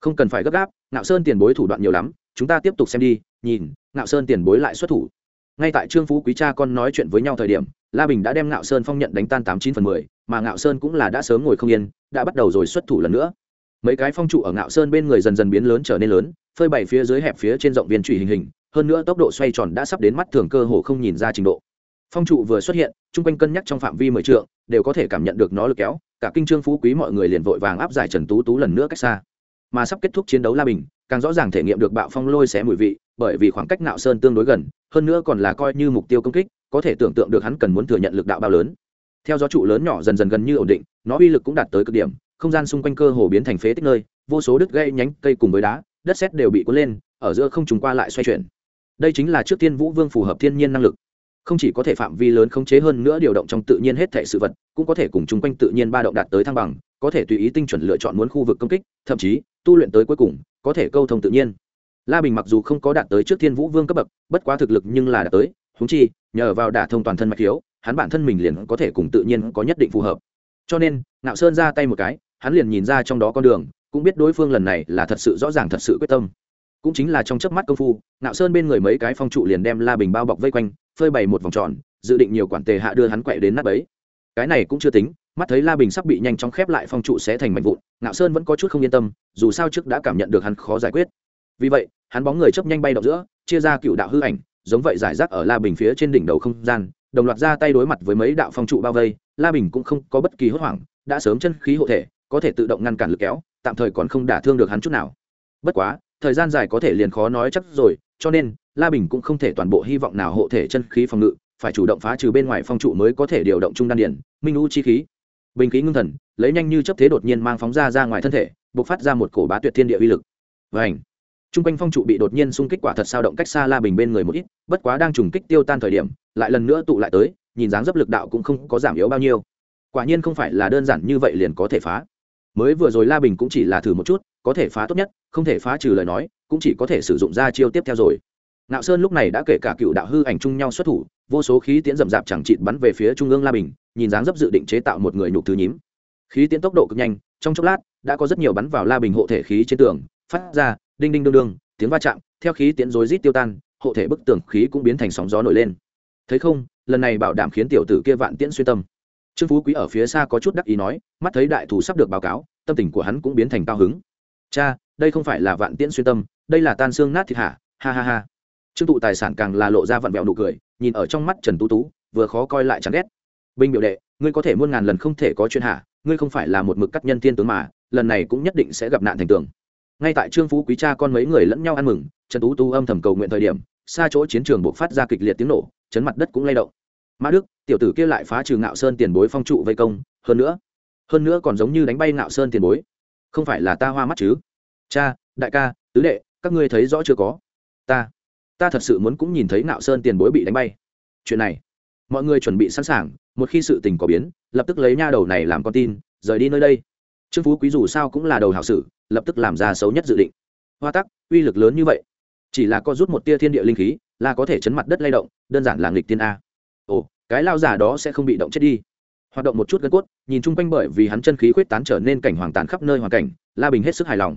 Không cần phải gấp gáp, ngạo sơn tiền bối thủ đoạn nhiều lắm, chúng ta tiếp tục xem đi, nhìn, ngạo sơn tiền bối lại xuất thủ ngay tại trương phú quý cha con nói chuyện với nhau thời điểm, la bình đã đem ngạo sơn phong nhận đánh tan tám chín phần mười, mà ngạo sơn cũng là đã sớm ngồi không yên, đã bắt đầu rồi xuất thủ lần nữa. Mấy cái phong trụ ở ngạo sơn bên người dần dần biến lớn trở nên lớn, phơi bày phía dưới hẹp phía trên rộng viên trụy hình hình, hơn nữa tốc độ xoay tròn đã sắp đến mắt thường cơ hồ không nhìn ra trình độ. Phong trụ vừa xuất hiện, chung quanh cân nhắc trong phạm vi mười trượng, đều có thể cảm nhận được nó lực kéo, cả kinh trương phú quý mọi người liền vội vàng áp giải trần tú tú lần nữa cách xa. Mà sắp kết thúc chiến đấu la bình, càng rõ ràng thể nghiệm được bạo phong lôi xé mùi vị, bởi vì khoảng cách nạo sơn tương đối gần hơn nữa còn là coi như mục tiêu công kích, có thể tưởng tượng được hắn cần muốn thừa nhận lực đạo bao lớn. Theo gió trụ lớn nhỏ dần dần gần như ổn định, nó uy lực cũng đạt tới cực điểm, không gian xung quanh cơ hồ biến thành phế tích nơi, vô số đứt gây nhánh cây cùng với đá, đất sét đều bị cuốn lên, ở giữa không trùng qua lại xoay chuyển. Đây chính là trước tiên vũ vương phù hợp thiên nhiên năng lực. Không chỉ có thể phạm vi lớn khống chế hơn nữa điều động trong tự nhiên hết thể sự vật, cũng có thể cùng chung quanh tự nhiên ba động đạt tới thăng bằng, có thể tùy ý tinh chuẩn lựa chọn muốn khu vực công kích, thậm chí tu luyện tới cuối cùng, có thể câu thông tự nhiên la bình mặc dù không có đạt tới trước thiên vũ vương cấp bậc, bất quá thực lực nhưng là đạt tới húng chi, nhờ vào đả thông toàn thân mạch khiếu hắn bản thân mình liền có thể cùng tự nhiên có nhất định phù hợp. Cho nên, ngạo sơn ra tay một cái, hắn liền nhìn ra trong đó con đường, cũng biết đối phương lần này là thật sự rõ ràng thật sự quyết tâm. Cũng chính là trong chớp mắt công phu, ngạo sơn bên người mấy cái phong trụ liền đem la bình bao bọc vây quanh, phơi bày một vòng tròn, dự định nhiều quản tề hạ đưa hắn quậy đến nắp ấy cái này cũng chưa tính, mắt thấy la bình sắp bị nhanh chóng khép lại phong trụ sẽ thành mảnh vụn, ngạo sơn vẫn có chút không yên tâm, dù sao trước đã cảm nhận được hắn khó giải quyết vì vậy, hắn bóng người chấp nhanh bay động giữa, chia ra cựu đạo hư ảnh, giống vậy giải rác ở la bình phía trên đỉnh đầu không gian, đồng loạt ra tay đối mặt với mấy đạo phong trụ bao vây, la bình cũng không có bất kỳ hốt hoảng, đã sớm chân khí hộ thể, có thể tự động ngăn cản lực kéo, tạm thời còn không đả thương được hắn chút nào. Bất quá, thời gian dài có thể liền khó nói chắc rồi, cho nên, la bình cũng không thể toàn bộ hy vọng nào hộ thể chân khí phòng ngự, phải chủ động phá trừ bên ngoài phong trụ mới có thể điều động trung đan điển minh u chi khí. Bình khí ngưng thần, lấy nhanh như chấp thế đột nhiên mang phóng ra ra ngoài thân thể, bộc phát ra một cổ bá tuyệt thiên địa uy lực trung quanh phong trụ bị đột nhiên xung kích quả thật sao động cách xa la bình bên người một ít bất quá đang trùng kích tiêu tan thời điểm lại lần nữa tụ lại tới nhìn dáng dấp lực đạo cũng không có giảm yếu bao nhiêu. Quả nhiên không phải là đơn giản như vậy liền có thể phá. Mới vừa rồi la bình cũng chỉ là thử một chút có thể phá tốt nhất không thể phá trừ lời nói cũng chỉ có thể sử dụng ra chiêu tiếp theo rồi. Nạo Sơn lúc này đã kể cả cựu đạo hư ảnh chung nhau xuất thủ, vô số khí tiễn rầm rạp chẳng chịt bắn về phía trung ương La Bình, nhìn dáng dấp dự định chế tạo một người nhục thứ nhím. Khí tiễn tốc độ cực nhanh, trong chốc lát đã có rất nhiều bắn vào La Bình hộ thể khí trên tường, phát ra đinh đinh đương đương, tiếng va chạm, theo khí tiễn rối rít tiêu tan, hộ thể bức tường khí cũng biến thành sóng gió nổi lên. Thấy không, lần này bảo đảm khiến tiểu tử kia vạn tiễn xuyên tâm. Trương Phú Quý ở phía xa có chút đắc ý nói, mắt thấy đại thủ sắp được báo cáo, tâm tình của hắn cũng biến thành cao hứng. Cha, đây không phải là vạn tiễn xuyên tâm, đây là tan xương nát thịt hả? Ha ha ha trương tụ tài sản càng là lộ ra vặn vẹo nụ cười nhìn ở trong mắt trần tú tú vừa khó coi lại chán ghét binh biểu đệ ngươi có thể muôn ngàn lần không thể có chuyện hạ ngươi không phải là một mực cắt nhân thiên tướng mà lần này cũng nhất định sẽ gặp nạn thành tường ngay tại trương phú quý cha con mấy người lẫn nhau ăn mừng, trần tú tú âm thầm cầu nguyện thời điểm, xa chỗ chiến trường buộc phát ra kịch liệt tiếng nổ, chấn mặt đất cũng lay động. Mã đức, tiểu tử kia lại phá trừ ngạo sơn tiền bối phong trụ vây công, hơn nữa hơn nữa còn giống như đánh bay ngạo sơn tiền bối. Không phải là ta hoa mắt chứ? Cha, đại ca, tứ đệ, các ngươi thấy rõ chưa có? Ta ta thật sự muốn cũng nhìn thấy ngạo sơn tiền bối bị đánh bay. Chuyện này, mọi người chuẩn bị sẵn sàng, một khi sự tình có biến, lập tức lấy nha đầu này làm con tin, rời đi nơi đây. Trương phú quý dù sao cũng là đầu hảo sử lập tức làm ra xấu nhất dự định. Hoa tắc, uy lực lớn như vậy, chỉ là có rút một tia thiên địa linh khí là có thể chấn mặt đất lay động, đơn giản là nghịch tiên a. Ồ, cái lao giả đó sẽ không bị động chết đi. Hoạt động một chút gân cốt, nhìn chung quanh bởi vì hắn chân khí khuyết tán trở nên cảnh hoàng tàn khắp nơi hoàn cảnh, la bình hết sức hài lòng.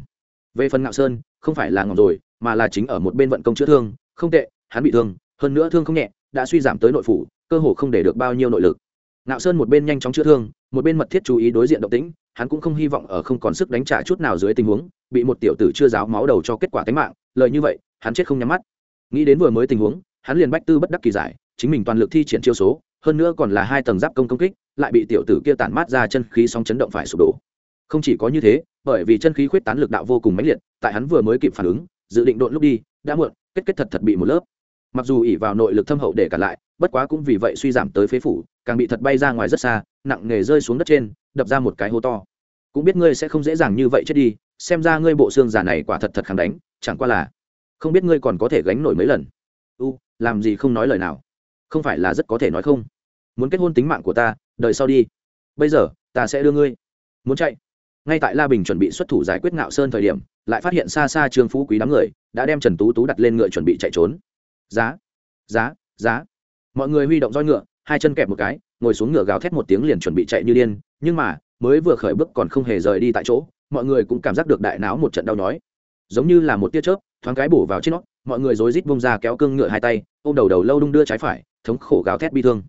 Về phần ngạo sơn, không phải là ngọc rồi, mà là chính ở một bên vận công chữa thương, không tệ, hắn bị thương, hơn nữa thương không nhẹ, đã suy giảm tới nội phủ, cơ hồ không để được bao nhiêu nội lực. Nạo sơn một bên nhanh chóng chữa thương, một bên mật thiết chú ý đối diện động tĩnh, hắn cũng không hy vọng ở không còn sức đánh trả chút nào dưới tình huống, bị một tiểu tử chưa giáo máu đầu cho kết quả tính mạng, lời như vậy, hắn chết không nhắm mắt. Nghĩ đến vừa mới tình huống, hắn liền bách tư bất đắc kỳ giải, chính mình toàn lực thi triển chiêu số, hơn nữa còn là hai tầng giáp công công kích, lại bị tiểu tử kia tản mát ra chân khí sóng chấn động phải sụp đổ. Không chỉ có như thế, bởi vì chân khí khuyết tán lực đạo vô cùng mãnh liệt, tại hắn vừa mới kịp phản ứng, dự định độn lúc đi, đã muộn, kết kết thật thật bị một lớp. Mặc dù ỉ vào nội lực thâm hậu để cản lại bất quá cũng vì vậy suy giảm tới phế phủ, càng bị thật bay ra ngoài rất xa, nặng nề rơi xuống đất trên, đập ra một cái hố to. Cũng biết ngươi sẽ không dễ dàng như vậy chết đi, xem ra ngươi bộ xương giả này quả thật thật kháng đánh, chẳng qua là không biết ngươi còn có thể gánh nổi mấy lần. U, làm gì không nói lời nào? Không phải là rất có thể nói không? Muốn kết hôn tính mạng của ta đợi sau đi. Bây giờ, ta sẽ đưa ngươi. Muốn chạy. Ngay tại la bình chuẩn bị xuất thủ giải quyết ngạo sơn thời điểm, lại phát hiện xa xa trương phú quý đám người đã đem trần tú tú đặt lên ngựa chuẩn bị chạy trốn. Giá giá giá mọi người huy động roi ngựa, hai chân kẹp một cái, ngồi xuống ngựa gào thét một tiếng liền chuẩn bị chạy như điên. Nhưng mà, mới vừa khởi bước còn không hề rời đi tại chỗ, mọi người cũng cảm giác được đại não một trận đau nhói. Giống như là một tia chớp, thoáng cái bổ vào trên nó, mọi người rối rít vung ra kéo cương ngựa hai tay, ôm đầu đầu lâu đung đưa trái phải, thống khổ gào thét bi thương.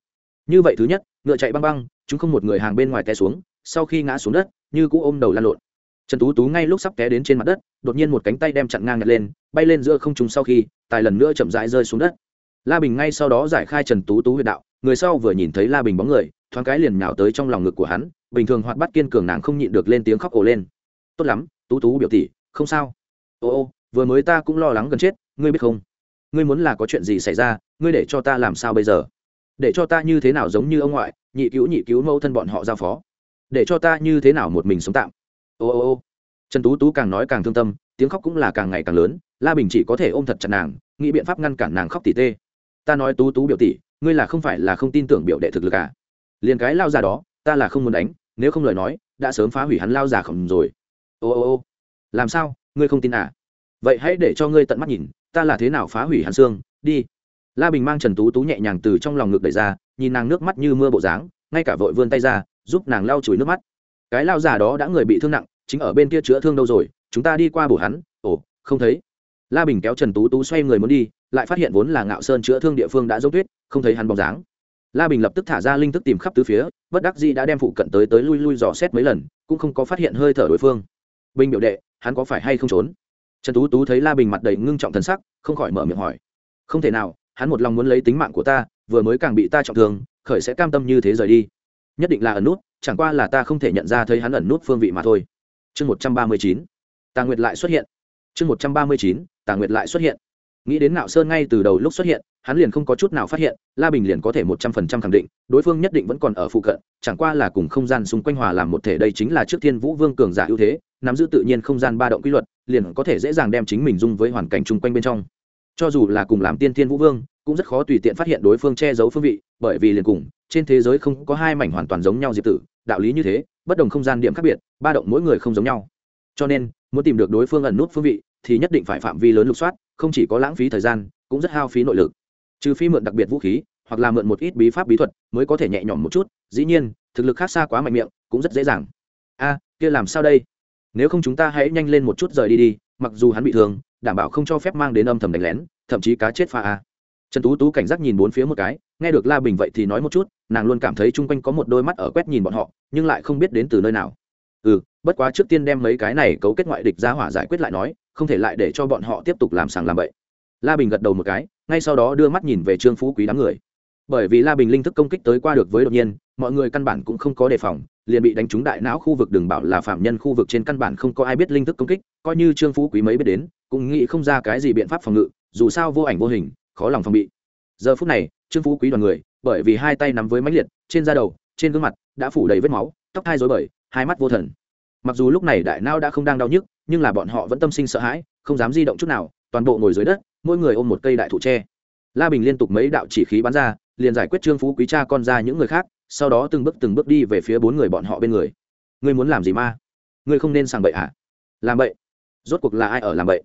Như vậy thứ nhất, ngựa chạy băng băng, chúng không một người hàng bên ngoài té xuống, sau khi ngã xuống đất, như cũ ôm đầu lan lộn. Trần tú tú ngay lúc sắp té đến trên mặt đất, đột nhiên một cánh tay đem chặn ngang nhặt lên, bay lên giữa không trung sau khi, tài lần nữa chậm rãi rơi xuống đất la bình ngay sau đó giải khai trần tú tú huyệt đạo, người sau vừa nhìn thấy la bình bóng người, thoáng cái liền nhào tới trong lòng ngực của hắn, bình thường hoạt bắt kiên cường nàng không nhịn được lên tiếng khóc ồ lên. Tốt lắm, tú tú biểu tỷ, không sao. Ô ô, vừa mới ta cũng lo lắng gần chết, ngươi biết không? Ngươi muốn là có chuyện gì xảy ra, ngươi để cho ta làm sao bây giờ? Để cho ta như thế nào giống như ông ngoại, nhị cứu nhị cứu mẫu thân bọn họ giao phó? Để cho ta như thế nào một mình sống tạm? Ô ô ô. Trần tú tú càng nói càng thương tâm, tiếng khóc cũng là càng ngày càng lớn, la bình chỉ có thể ôm thật chặt nàng, nghĩ biện pháp ngăn cản nàng khóc tỉ tê ta nói tú tú biểu tỷ, ngươi là không phải là không tin tưởng biểu đệ thực lực à? Liền cái lao già đó, ta là không muốn đánh, nếu không lời nói, đã sớm phá hủy hắn lao già khổng rồi. Ô ô ô, làm sao, ngươi không tin à? Vậy hãy để cho ngươi tận mắt nhìn, ta là thế nào phá hủy hắn xương, đi. La bình mang trần tú tú nhẹ nhàng từ trong lòng ngực đẩy ra, nhìn nàng nước mắt như mưa bộ dáng, ngay cả vội vươn tay ra, giúp nàng lau chùi nước mắt. Cái lao già đó đã người bị thương nặng, chính ở bên kia chữa thương đâu rồi, chúng ta đi qua bổ hắn. Ồ, không thấy. La bình kéo trần tú tú xoay người muốn đi lại phát hiện vốn là ngạo sơn chữa thương địa phương đã dấu tuyết, không thấy hắn bóng dáng. La bình lập tức thả ra linh thức tìm khắp tứ phía, bất đắc dĩ đã đem phụ cận tới tới lui lui dò xét mấy lần, cũng không có phát hiện hơi thở đối phương. Bình biểu đệ, hắn có phải hay không trốn? Trần tú tú thấy la bình mặt đầy ngưng trọng thần sắc, không khỏi mở miệng hỏi. Không thể nào, hắn một lòng muốn lấy tính mạng của ta, vừa mới càng bị ta trọng thương, khởi sẽ cam tâm như thế rời đi. Nhất định là ẩn nút, chẳng qua là ta không thể nhận ra thấy hắn ẩn nút phương vị mà thôi. Chương một trăm ba mươi chín, tà nguyệt lại xuất hiện. Chương một trăm ba mươi chín, tà nguyệt lại xuất hiện nghĩ đến ngạo sơn ngay từ đầu lúc xuất hiện, hắn liền không có chút nào phát hiện, la bình liền có thể một trăm phần trăm khẳng định, đối phương nhất định vẫn còn ở phụ cận, chẳng qua là cùng không gian xung quanh hòa làm một thể đây chính là trước thiên vũ vương cường giả ưu thế, nắm giữ tự nhiên không gian ba động quy luật, liền có thể dễ dàng đem chính mình dung với hoàn cảnh chung quanh bên trong. Cho dù là cùng làm tiên thiên vũ vương, cũng rất khó tùy tiện phát hiện đối phương che giấu phương vị, bởi vì liền cùng, trên thế giới không có hai mảnh hoàn toàn giống nhau diệp tử, đạo lý như thế, bất đồng không gian điểm khác biệt, ba động mỗi người không giống nhau. Cho nên, muốn tìm được đối phương ẩn nút phương vị, thì nhất định phải phạm vi lớn lục soát không chỉ có lãng phí thời gian, cũng rất hao phí nội lực. Trừ phi mượn đặc biệt vũ khí, hoặc là mượn một ít bí pháp bí thuật mới có thể nhẹ nhõm một chút, dĩ nhiên, thực lực khác xa quá mạnh miệng cũng rất dễ dàng. A, kia làm sao đây? Nếu không chúng ta hãy nhanh lên một chút rời đi đi, mặc dù hắn bị thương, đảm bảo không cho phép mang đến âm thầm đánh lén, thậm chí cá chết pha a. Trần tú tú cảnh giác nhìn bốn phía một cái, nghe được la bình vậy thì nói một chút, nàng luôn cảm thấy chung quanh có một đôi mắt ở quét nhìn bọn họ, nhưng lại không biết đến từ nơi nào. Ừ bất quá trước tiên đem mấy cái này cấu kết ngoại địch ra hỏa giải quyết lại nói không thể lại để cho bọn họ tiếp tục làm sàng làm bậy. La bình gật đầu một cái, ngay sau đó đưa mắt nhìn về trương phú quý đám người. Bởi vì la bình linh thức công kích tới qua được với đột nhiên, mọi người căn bản cũng không có đề phòng, liền bị đánh trúng đại não khu vực đừng bảo là phạm nhân khu vực trên căn bản không có ai biết linh thức công kích, coi như trương phú quý mấy biết đến, cũng nghĩ không ra cái gì biện pháp phòng ngự, dù sao vô ảnh vô hình, khó lòng phòng bị. Giờ phút này, trương phú quý đoàn người, bởi vì hai tay nắm với máy liệt, trên da đầu, trên gương mặt, đã phủ đầy vết máu, tóc hai rối bời, hai mắt vô thần. Mặc dù lúc này đại não đã không đang đau nhức nhưng là bọn họ vẫn tâm sinh sợ hãi, không dám di động chút nào, toàn bộ ngồi dưới đất, mỗi người ôm một cây đại thụ tre. La bình liên tục mấy đạo chỉ khí bắn ra, liền giải quyết trương phú quý cha con ra những người khác, sau đó từng bước từng bước đi về phía bốn người bọn họ bên người. Ngươi muốn làm gì ma? Ngươi không nên sàng bậy hả? Làm bậy. Rốt cuộc là ai ở làm bậy?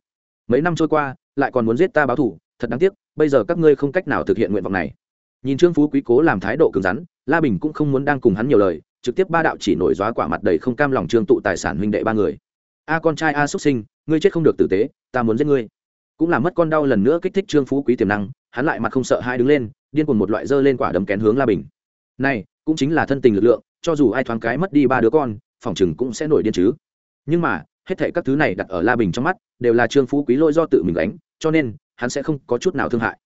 Mấy năm trôi qua, lại còn muốn giết ta báo thù, thật đáng tiếc, bây giờ các ngươi không cách nào thực hiện nguyện vọng này. Nhìn trương phú quý cố làm thái độ cứng rắn, la bình cũng không muốn đang cùng hắn nhiều lời, trực tiếp ba đạo chỉ nổi dóa quả mặt đầy không cam lòng trương tụ tài sản huynh đệ ba người a con trai a xuất sinh, ngươi chết không được tử tế, ta muốn giết ngươi. Cũng là mất con đau lần nữa kích thích trương phú quý tiềm năng, hắn lại mặt không sợ hai đứng lên, điên cuồng một loại dơ lên quả đấm kén hướng la bình. Này, cũng chính là thân tình lực lượng, cho dù ai thoáng cái mất đi ba đứa con, phòng chừng cũng sẽ nổi điên chứ. Nhưng mà, hết thảy các thứ này đặt ở la bình trong mắt, đều là trương phú quý lỗi do tự mình đánh cho nên, hắn sẽ không có chút nào thương hại.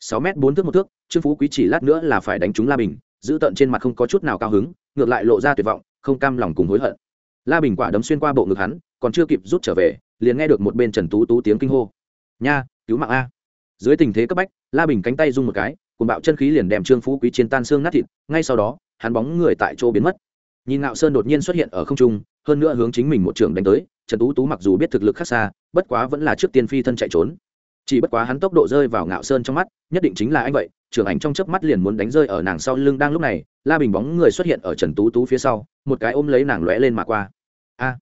Sáu m bốn thước một thước, trương phú quý chỉ lát nữa là phải đánh trúng la bình, giữ tận trên mặt không có chút nào cao hứng, ngược lại lộ ra tuyệt vọng, không cam lòng cùng hối hận. La bình quả đấm xuyên qua bộ ngực hắn còn chưa kịp rút trở về, liền nghe được một bên trần tú tú tiếng kinh hô. Nha, cứu mạng a. Dưới tình thế cấp bách, la bình cánh tay rung một cái cùng bạo chân khí liền đem trương phú quý chiến tan xương nát thịt, ngay sau đó, hắn bóng người tại chỗ biến mất. Nhìn ngạo sơn đột nhiên xuất hiện ở không trung, hơn nữa hướng chính mình một trường đánh tới, trần tú tú mặc dù biết thực lực khác xa, bất quá vẫn là trước tiên phi thân chạy trốn. Chỉ bất quá hắn tốc độ rơi vào ngạo sơn trong mắt, nhất định chính là anh vậy, trưởng ảnh trong chớp mắt liền muốn đánh rơi ở nàng sau lưng đang lúc này, la bình bóng người xuất hiện ở trần tú tú phía sau, một cái ôm lấy nàng lóe lên mà qua. A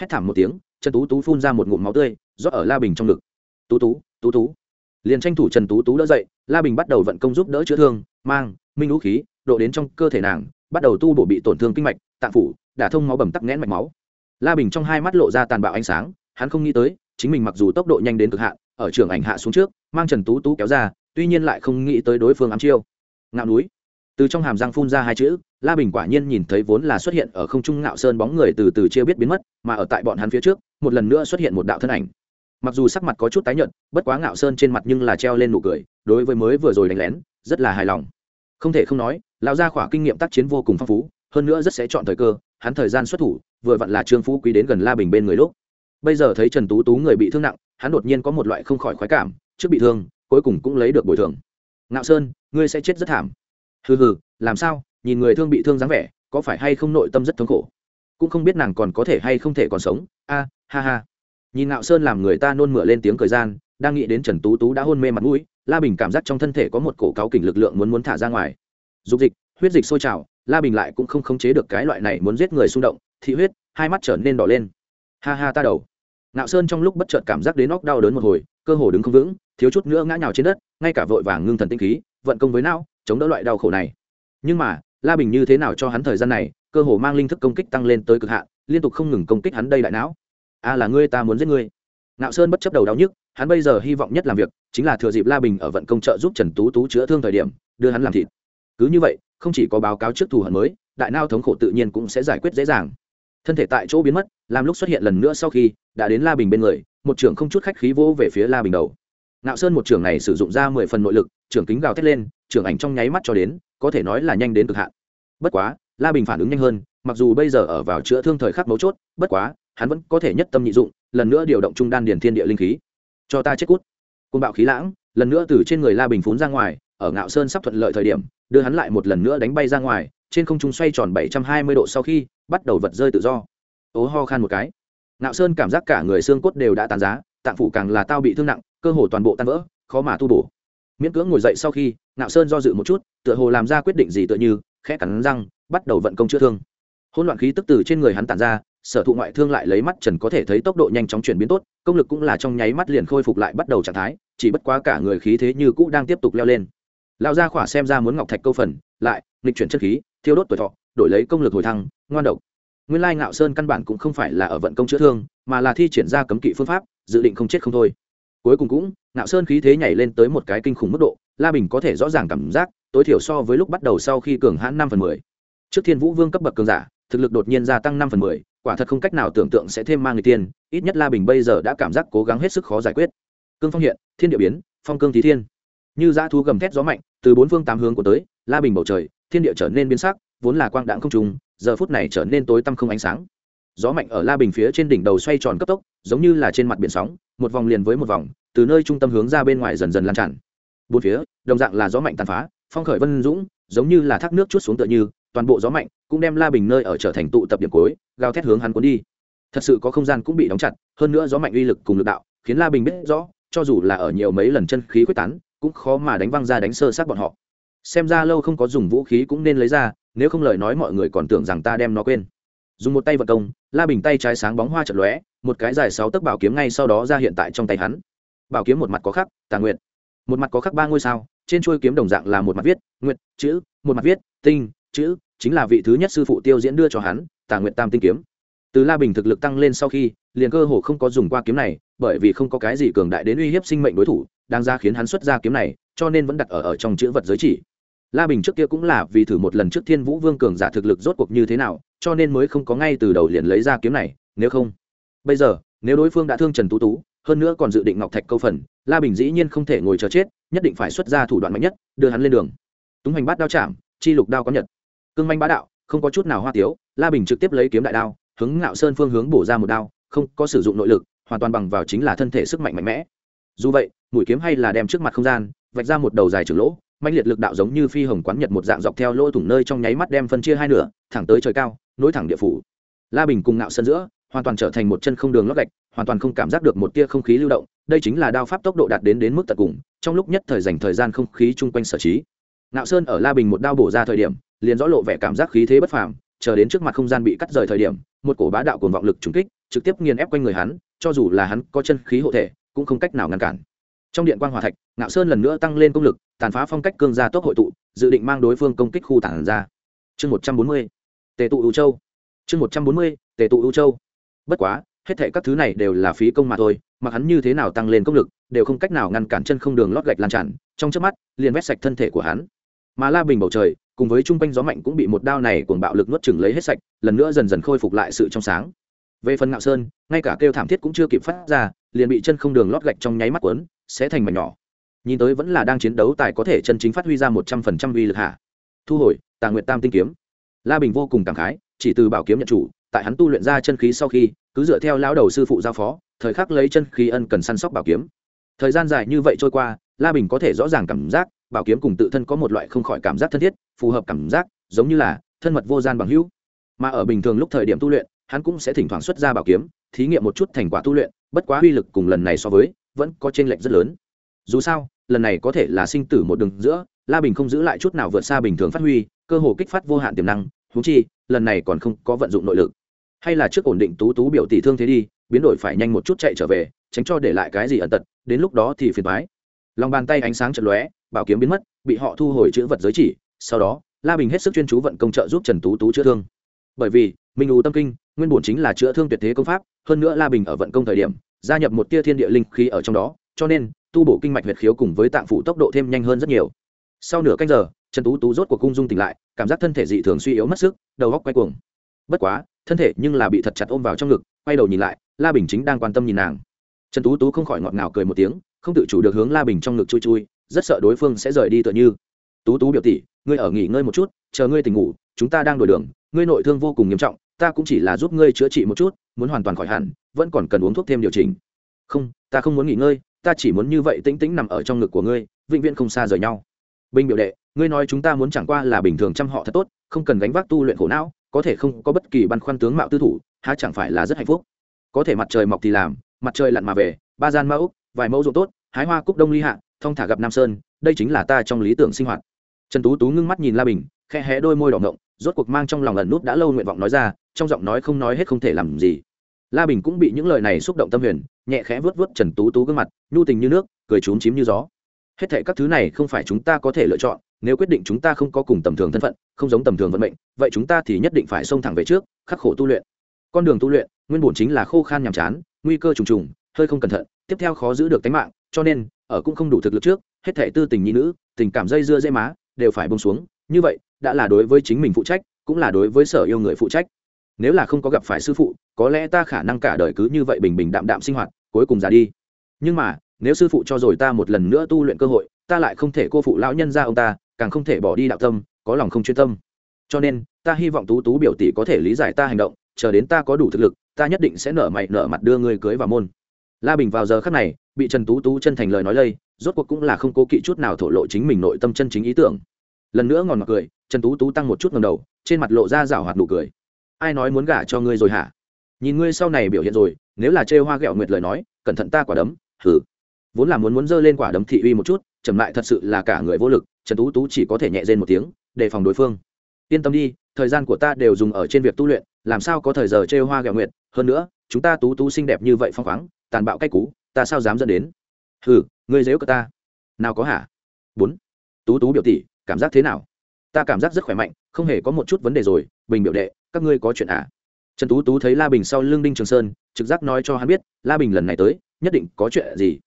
hét thảm một tiếng, trần tú tú phun ra một ngụm máu tươi, rót ở la bình trong ngực. Tú tú tú tú. Liền tranh thủ trần tú tú đỡ dậy, la bình bắt đầu vận công giúp đỡ chữa thương, mang minh lũ khí, độ đến trong cơ thể nàng, bắt đầu tu bổ bị tổn thương kinh mạch, tạng phủ, đả thông máu bầm tắc nghẽn mạch máu. La bình trong hai mắt lộ ra tàn bạo ánh sáng, hắn không nghĩ tới, chính mình mặc dù tốc độ nhanh đến cực hạn, ở trường ảnh hạ xuống trước, mang trần tú tú kéo ra, tuy nhiên lại không nghĩ tới đối phương ám chiêu. Ngạo núi từ trong hàm răng phun ra hai chữ, la bình quả nhiên nhìn thấy vốn là xuất hiện ở không trung ngạo sơn bóng người từ từ chia biết biến mất, mà ở tại bọn hắn phía trước, một lần nữa xuất hiện một đạo thân ảnh. Mặc dù sắc mặt có chút tái nhợt, bất quá ngạo sơn trên mặt nhưng là treo lên nụ cười, đối với mới vừa rồi đánh lén, rất là hài lòng. Không thể không nói, lão gia khỏa kinh nghiệm tác chiến vô cùng phong phú, hơn nữa rất sẽ chọn thời cơ, hắn thời gian xuất thủ, vừa vặn là trương phú quý đến gần la bình bên người lúc. Bây giờ thấy trần tú tú người bị thương nặng, hắn đột nhiên có một loại không khỏi khoái cảm, trước bị thương, cuối cùng cũng lấy được bồi thường. Ngạo sơn, ngươi sẽ chết rất thảm hừ hừ, làm sao? Nhìn người thương bị thương dáng vẻ, có phải hay không nội tâm rất thống khổ? Cũng không biết nàng còn có thể hay không thể còn sống. A, ha ha. Nhìn ngạo sơn làm người ta nôn mửa lên tiếng cười gian, đang nghĩ đến trần tú tú đã hôn mê mặt mũi, la bình cảm giác trong thân thể có một cổ cáo kình lực lượng muốn muốn thả ra ngoài. Dục dịch, huyết dịch sôi trào, la bình lại cũng không khống chế được cái loại này muốn giết người xung động, thị huyết, hai mắt trở nên đỏ lên. Ha ha ta đầu. Ngạo sơn trong lúc bất chợt cảm giác đến óc đau đớn một hồi, cơ hồ đứng không vững, thiếu chút nữa ngã nhào trên đất, ngay cả vội vàng ngưng thần tinh khí, vận công với não chống đỡ loại đau khổ này. Nhưng mà, la bình như thế nào cho hắn thời gian này, cơ hồ mang linh thức công kích tăng lên tới cực hạn, liên tục không ngừng công kích hắn đây đại não. A là ngươi ta muốn giết ngươi. Nạo sơn bất chấp đầu đau nhức, hắn bây giờ hy vọng nhất làm việc, chính là thừa dịp la bình ở vận công trợ giúp trần tú tú chữa thương thời điểm, đưa hắn làm thịt. Cứ như vậy, không chỉ có báo cáo trước thù hận mới, đại nao thống khổ tự nhiên cũng sẽ giải quyết dễ dàng. Thân thể tại chỗ biến mất, làm lúc xuất hiện lần nữa sau khi, đã đến la bình bên người, một trưởng không chút khách khí vỗ về phía la bình đầu. Nạo sơn một trưởng này sử dụng ra mười phần nội lực, trưởng kính gào thét lên trưởng ảnh trong nháy mắt cho đến, có thể nói là nhanh đến cực hạn. Bất quá, la bình phản ứng nhanh hơn, mặc dù bây giờ ở vào chữa thương thời khắc mấu chốt, bất quá, hắn vẫn có thể nhất tâm nhị dụng, lần nữa điều động trung đan điền thiên địa linh khí. Cho ta chết cút. Côn bạo khí lãng, lần nữa từ trên người la bình phún ra ngoài, ở ngạo sơn sắp thuận lợi thời điểm, đưa hắn lại một lần nữa đánh bay ra ngoài, trên không trung xoay tròn bảy trăm hai mươi độ sau khi, bắt đầu vật rơi tự do. Ố ho khan một cái. Ngạo sơn cảm giác cả người xương cốt đều đã tàn giá, tạng phủ càng là tao bị thương nặng, cơ hồ toàn bộ tan vỡ, khó mà tu bổ miễn cưỡng ngồi dậy sau khi, ngạo sơn do dự một chút, tựa hồ làm ra quyết định gì tựa như, khẽ cắn răng, bắt đầu vận công chữa thương. Hỗn loạn khí tức từ trên người hắn tản ra, sở thụ ngoại thương lại lấy mắt trần có thể thấy tốc độ nhanh chóng chuyển biến tốt, công lực cũng là trong nháy mắt liền khôi phục lại bắt đầu trạng thái, chỉ bất quá cả người khí thế như cũ đang tiếp tục leo lên. Lao ra khỏa xem ra muốn ngọc thạch câu phần, lại, nghịch chuyển chất khí, thiêu đốt tuổi thọ, đổi lấy công lực hồi thăng, ngoan độc. Nguyên lai ngạo sơn căn bản cũng không phải là ở vận công chữa thương, mà là thi triển ra cấm kỵ phương pháp, dự định không chết không thôi cuối cùng cũng, ngạo sơn khí thế nhảy lên tới một cái kinh khủng mức độ, la bình có thể rõ ràng cảm giác, tối thiểu so với lúc bắt đầu sau khi cường hãn năm phần mười. Trước thiên vũ vương cấp bậc cường giả, thực lực đột nhiên gia tăng năm phần mười, quả thật không cách nào tưởng tượng sẽ thêm mang người tiên, ít nhất la bình bây giờ đã cảm giác cố gắng hết sức khó giải quyết. Cương phong hiện, thiên địa biến, phong cương thí thiên. Như dã thú gầm thét gió mạnh, từ bốn phương tám hướng của tới, la bình bầu trời, thiên địa trở nên biến sắc, vốn là quang đãng không trùng, giờ phút này trở nên tối tăm không ánh sáng. Gió mạnh ở la bình phía trên đỉnh đầu xoay tròn cấp tốc, giống như là trên mặt biển sóng một vòng liền với một vòng, từ nơi trung tâm hướng ra bên ngoài dần dần lan tràn. Bốn phía, đồng dạng là gió mạnh tàn phá, phong khởi vân dũng, giống như là thác nước chút xuống tựa như, toàn bộ gió mạnh cũng đem la bình nơi ở trở thành tụ tập điểm cuối, gào thét hướng hắn cuốn đi. Thật sự có không gian cũng bị đóng chặt, hơn nữa gió mạnh uy lực cùng lực đạo, khiến la bình biết rõ, cho dù là ở nhiều mấy lần chân khí quyết tán, cũng khó mà đánh văng ra đánh sơ sát bọn họ. Xem ra lâu không có dùng vũ khí cũng nên lấy ra, nếu không lời nói mọi người còn tưởng rằng ta đem nó quên. Dùng một tay vật công, la bình tay trái sáng bóng hoa chật lóe một cái dài sáu tấc bảo kiếm ngay sau đó ra hiện tại trong tay hắn. Bảo kiếm một mặt có khắc, tà nguyện một mặt có khắc ba ngôi sao, trên chuôi kiếm đồng dạng là một mặt viết nguyện chữ, một mặt viết, tinh, chữ, chính là vị thứ nhất sư phụ tiêu diễn đưa cho hắn, tà nguyện tam tinh kiếm. Từ la bình thực lực tăng lên sau khi, liền cơ hồ không có dùng qua kiếm này, bởi vì không có cái gì cường đại đến uy hiếp sinh mệnh đối thủ đang ra khiến hắn xuất ra kiếm này, cho nên vẫn đặt ở ở trong chữ vật giới chỉ. La bình trước kia cũng là vì thử một lần trước thiên vũ vương cường giả thực lực rốt cuộc như thế nào, cho nên mới không có ngay từ đầu liền lấy ra kiếm này, nếu không bây giờ, nếu đối phương đã thương trần tú tú, hơn nữa còn dự định ngọc thạch câu phần, la bình dĩ nhiên không thể ngồi chờ chết, nhất định phải xuất ra thủ đoạn mạnh nhất, đưa hắn lên đường. Túng hành bát đao chạm, chi lục đao có nhật. Cương manh bá đạo, không có chút nào hoa tiếu, la bình trực tiếp lấy kiếm đại đao, hướng ngạo sơn phương hướng bổ ra một đao, không có sử dụng nội lực, hoàn toàn bằng vào chính là thân thể sức mạnh mạnh mẽ. Dù vậy, mũi kiếm hay là đem trước mặt không gian, vạch ra một đầu dài trường lỗ mạnh liệt lực đạo giống như phi hồng quán nhật một dạng dọc theo lỗ thủng nơi trong nháy mắt đem phân chia hai nửa, thẳng tới trời cao, nối thẳng địa phủ. La bình cùng ngạo Sơn giữa hoàn toàn trở thành một chân không đường lót gạch, hoàn toàn không cảm giác được một tia không khí lưu động, đây chính là đao pháp tốc độ đạt đến đến mức tận cùng, trong lúc nhất thời dành thời gian không khí chung quanh sở trí. Ngạo sơn ở la bình một đao bổ ra thời điểm, liền rõ lộ vẻ cảm giác khí thế bất phàm, chờ đến trước mặt không gian bị cắt rời thời điểm, một cổ bá đạo cồn vọng lực trùng kích, trực tiếp nghiền ép quanh người hắn, cho dù là hắn có chân khí hộ thể, cũng không cách nào ngăn cản. Trong điện quan hòa thạch, ngạo sơn lần nữa tăng lên công lực, tàn phá phong cách cương gia tốc hội tụ, dự định mang đối phương công kích khu tản ra. Chương một trăm bốn mươi, tề tụ ưu châu. Chương một trăm bốn mươi, tề tụ ưu châu bất quá, hết thệ các thứ này đều là phí công mà thôi, mặc hắn như thế nào tăng lên công lực, đều không cách nào ngăn cản chân không đường lót gạch lan tràn, trong trước mắt, liền vét sạch thân thể của hắn. Mà la bình bầu trời, cùng với trung quanh gió mạnh cũng bị một đao này cuồng bạo lực nuốt chừng lấy hết sạch, lần nữa dần dần khôi phục lại sự trong sáng. Về phần ngạo sơn, ngay cả kêu thảm thiết cũng chưa kịp phát ra, liền bị chân không đường lót gạch trong nháy mắt quấn sẽ thành mảnh nhỏ. Nhìn tới vẫn là đang chiến đấu tài có thể chân chính phát huy ra một trăm phần trăm uy lực hạ thu hồi, tà nguyệt tam tinh kiếm. La bình vô cùng cảm khái, chỉ từ bảo kiếm nhận chủ, tại hắn tu luyện ra chân khí sau khi cứ dựa theo lão đầu sư phụ giao phó, thời khắc lấy chân khí ân cần săn sóc bảo kiếm. Thời gian dài như vậy trôi qua, la bình có thể rõ ràng cảm giác, bảo kiếm cùng tự thân có một loại không khỏi cảm giác thân thiết, phù hợp cảm giác, giống như là thân mật vô gian bằng hữu. Mà ở bình thường lúc thời điểm tu luyện, hắn cũng sẽ thỉnh thoảng xuất ra bảo kiếm, thí nghiệm một chút thành quả tu luyện, bất quá uy lực cùng lần này so với, vẫn có chênh lệch rất lớn. Dù sao, lần này có thể là sinh tử một đường giữa, la bình không giữ lại chút nào vượt xa bình thường phát huy, cơ hồ kích phát vô hạn tiềm năng húng chi, lần này còn không có vận dụng nội lực hay là trước ổn định tú tú biểu tỷ thương thế đi, biến đổi phải nhanh một chút chạy trở về, tránh cho để lại cái gì ẩn tật, đến lúc đó thì phiền thoái lòng bàn tay ánh sáng chật lóe, bảo kiếm biến mất, bị họ thu hồi chữ vật giới chỉ, sau đó, la bình hết sức chuyên chú vận công trợ giúp trần tú tú chữa thương. Bởi vì, minh ù tâm kinh, nguyên bổn chính là chữa thương tuyệt thế công pháp, hơn nữa la bình ở vận công thời điểm, gia nhập một tia thiên địa linh khí ở trong đó, cho nên, tu bổ kinh mạch huyệt khiếu cùng với tạng phủ tốc độ thêm nhanh hơn rất nhiều. Sau nửa canh giờ, trần tú tú rốt cuộc cung dung tỉnh lại, cảm giác thân thể dị thường suy yếu mất sức, đầu góc quay cuồng. Bất quá thân thể nhưng là bị thật chặt ôm vào trong ngực, quay đầu nhìn lại, la bình chính đang quan tâm nhìn nàng. Trần tú tú không khỏi ngọt ngào cười một tiếng, không tự chủ được hướng la bình trong ngực chui chui, rất sợ đối phương sẽ rời đi tựa như. Tú tú biểu tỷ, ngươi ở nghỉ ngơi một chút, chờ ngươi tỉnh ngủ, chúng ta đang đổi đường, ngươi nội thương vô cùng nghiêm trọng, ta cũng chỉ là giúp ngươi chữa trị một chút, muốn hoàn toàn khỏi hẳn, vẫn còn cần uống thuốc thêm điều chỉnh. Không, ta không muốn nghỉ ngơi, ta chỉ muốn như vậy tĩnh tĩnh nằm ở trong ngực của ngươi, vĩnh viễn không xa rời nhau bình biểu đệ, ngươi nói chúng ta muốn chẳng qua là bình thường chăm họ thật tốt, không cần gánh vác tu luyện khổ não, có thể không có bất kỳ băn khoăn tướng mạo tư thủ, há chẳng phải là rất hạnh phúc. Có thể mặt trời mọc thì làm, mặt trời lặn mà về, ba gian mẫu vài mẫu ruộng tốt, hái hoa cúc đông ly hạ, thong thả gặp nam sơn, đây chính là ta trong lý tưởng sinh hoạt. Trần tú tú ngưng mắt nhìn la bình khe hé đôi môi đỏ ngộng, rốt cuộc mang trong lòng ẩn nút đã lâu nguyện vọng nói ra, trong giọng nói không nói hết không thể làm gì. La bình cũng bị những lời này xúc động tâm huyền, nhẹ khẽ vớt vớt trần tú tú gương mặt, nhu tình như nước, cười trúng chím như gió hết thệ các thứ này không phải chúng ta có thể lựa chọn, nếu quyết định chúng ta không có cùng tầm thường thân phận, không giống tầm thường vận mệnh, vậy chúng ta thì nhất định phải xông thẳng về trước, khắc khổ tu luyện. Con đường tu luyện, nguyên bổn chính là khô khan nhàm chán, nguy cơ trùng trùng, hơi không cẩn thận, tiếp theo khó giữ được tính mạng, cho nên, ở cũng không đủ thực lực trước, hết thệ tư tình nhi nữ, tình cảm dây dưa dây má, đều phải bông xuống. Như vậy, đã là đối với chính mình phụ trách, cũng là đối với sở yêu người phụ trách. Nếu là không có gặp phải sư phụ, có lẽ ta khả năng cả đời cứ như vậy bình bình đạm đạm sinh hoạt, cuối cùng già đi. Nhưng mà nếu sư phụ cho rồi ta một lần nữa tu luyện cơ hội, ta lại không thể cô phụ lão nhân ra ông ta, càng không thể bỏ đi đạo tâm, có lòng không chuyên tâm. Cho nên, ta hy vọng tú tú biểu tỷ có thể lý giải ta hành động, chờ đến ta có đủ thực lực, ta nhất định sẽ nở mày nở mặt đưa người cưới vào môn. La bình vào giờ khắc này, bị trần tú tú chân thành lời nói lây, rốt cuộc cũng là không cố kỵ chút nào thổ lộ chính mình nội tâm chân chính ý tưởng. Lần nữa ngòn mặt cười, trần tú tú tăng một chút ngầm đầu, trên mặt lộ ra rảo hoạt nụ cười. Ai nói muốn gả cho ngươi rồi hả? Nhìn ngươi sau này biểu hiện rồi, nếu là chê hoa ghẹo nguyệt lời nói, cẩn thận ta quả đấm hử vốn là muốn muốn giơ lên quả đấm thị uy một chút, chậm lại thật sự là cả người vô lực, trần tú tú chỉ có thể nhẹ rên một tiếng, đề phòng đối phương. Yên tâm đi, thời gian của ta đều dùng ở trên việc tu luyện, làm sao có thời giờ chê hoa gạo nguyệt, hơn nữa, chúng ta tú tú xinh đẹp như vậy phong khoáng, tàn bạo cách cú, ta sao dám dẫn đến? Hừ, ngươi dếu của ta. Nào có hả? Bốn. Tú tú biểu tỷ, cảm giác thế nào? Ta cảm giác rất khỏe mạnh, không hề có một chút vấn đề rồi, bình biểu đệ, các ngươi có chuyện à? Trần tú tú thấy la bình sau lưng đinh trường sơn, trực giác nói cho hắn biết, la bình lần này tới, nhất định có chuyện gì?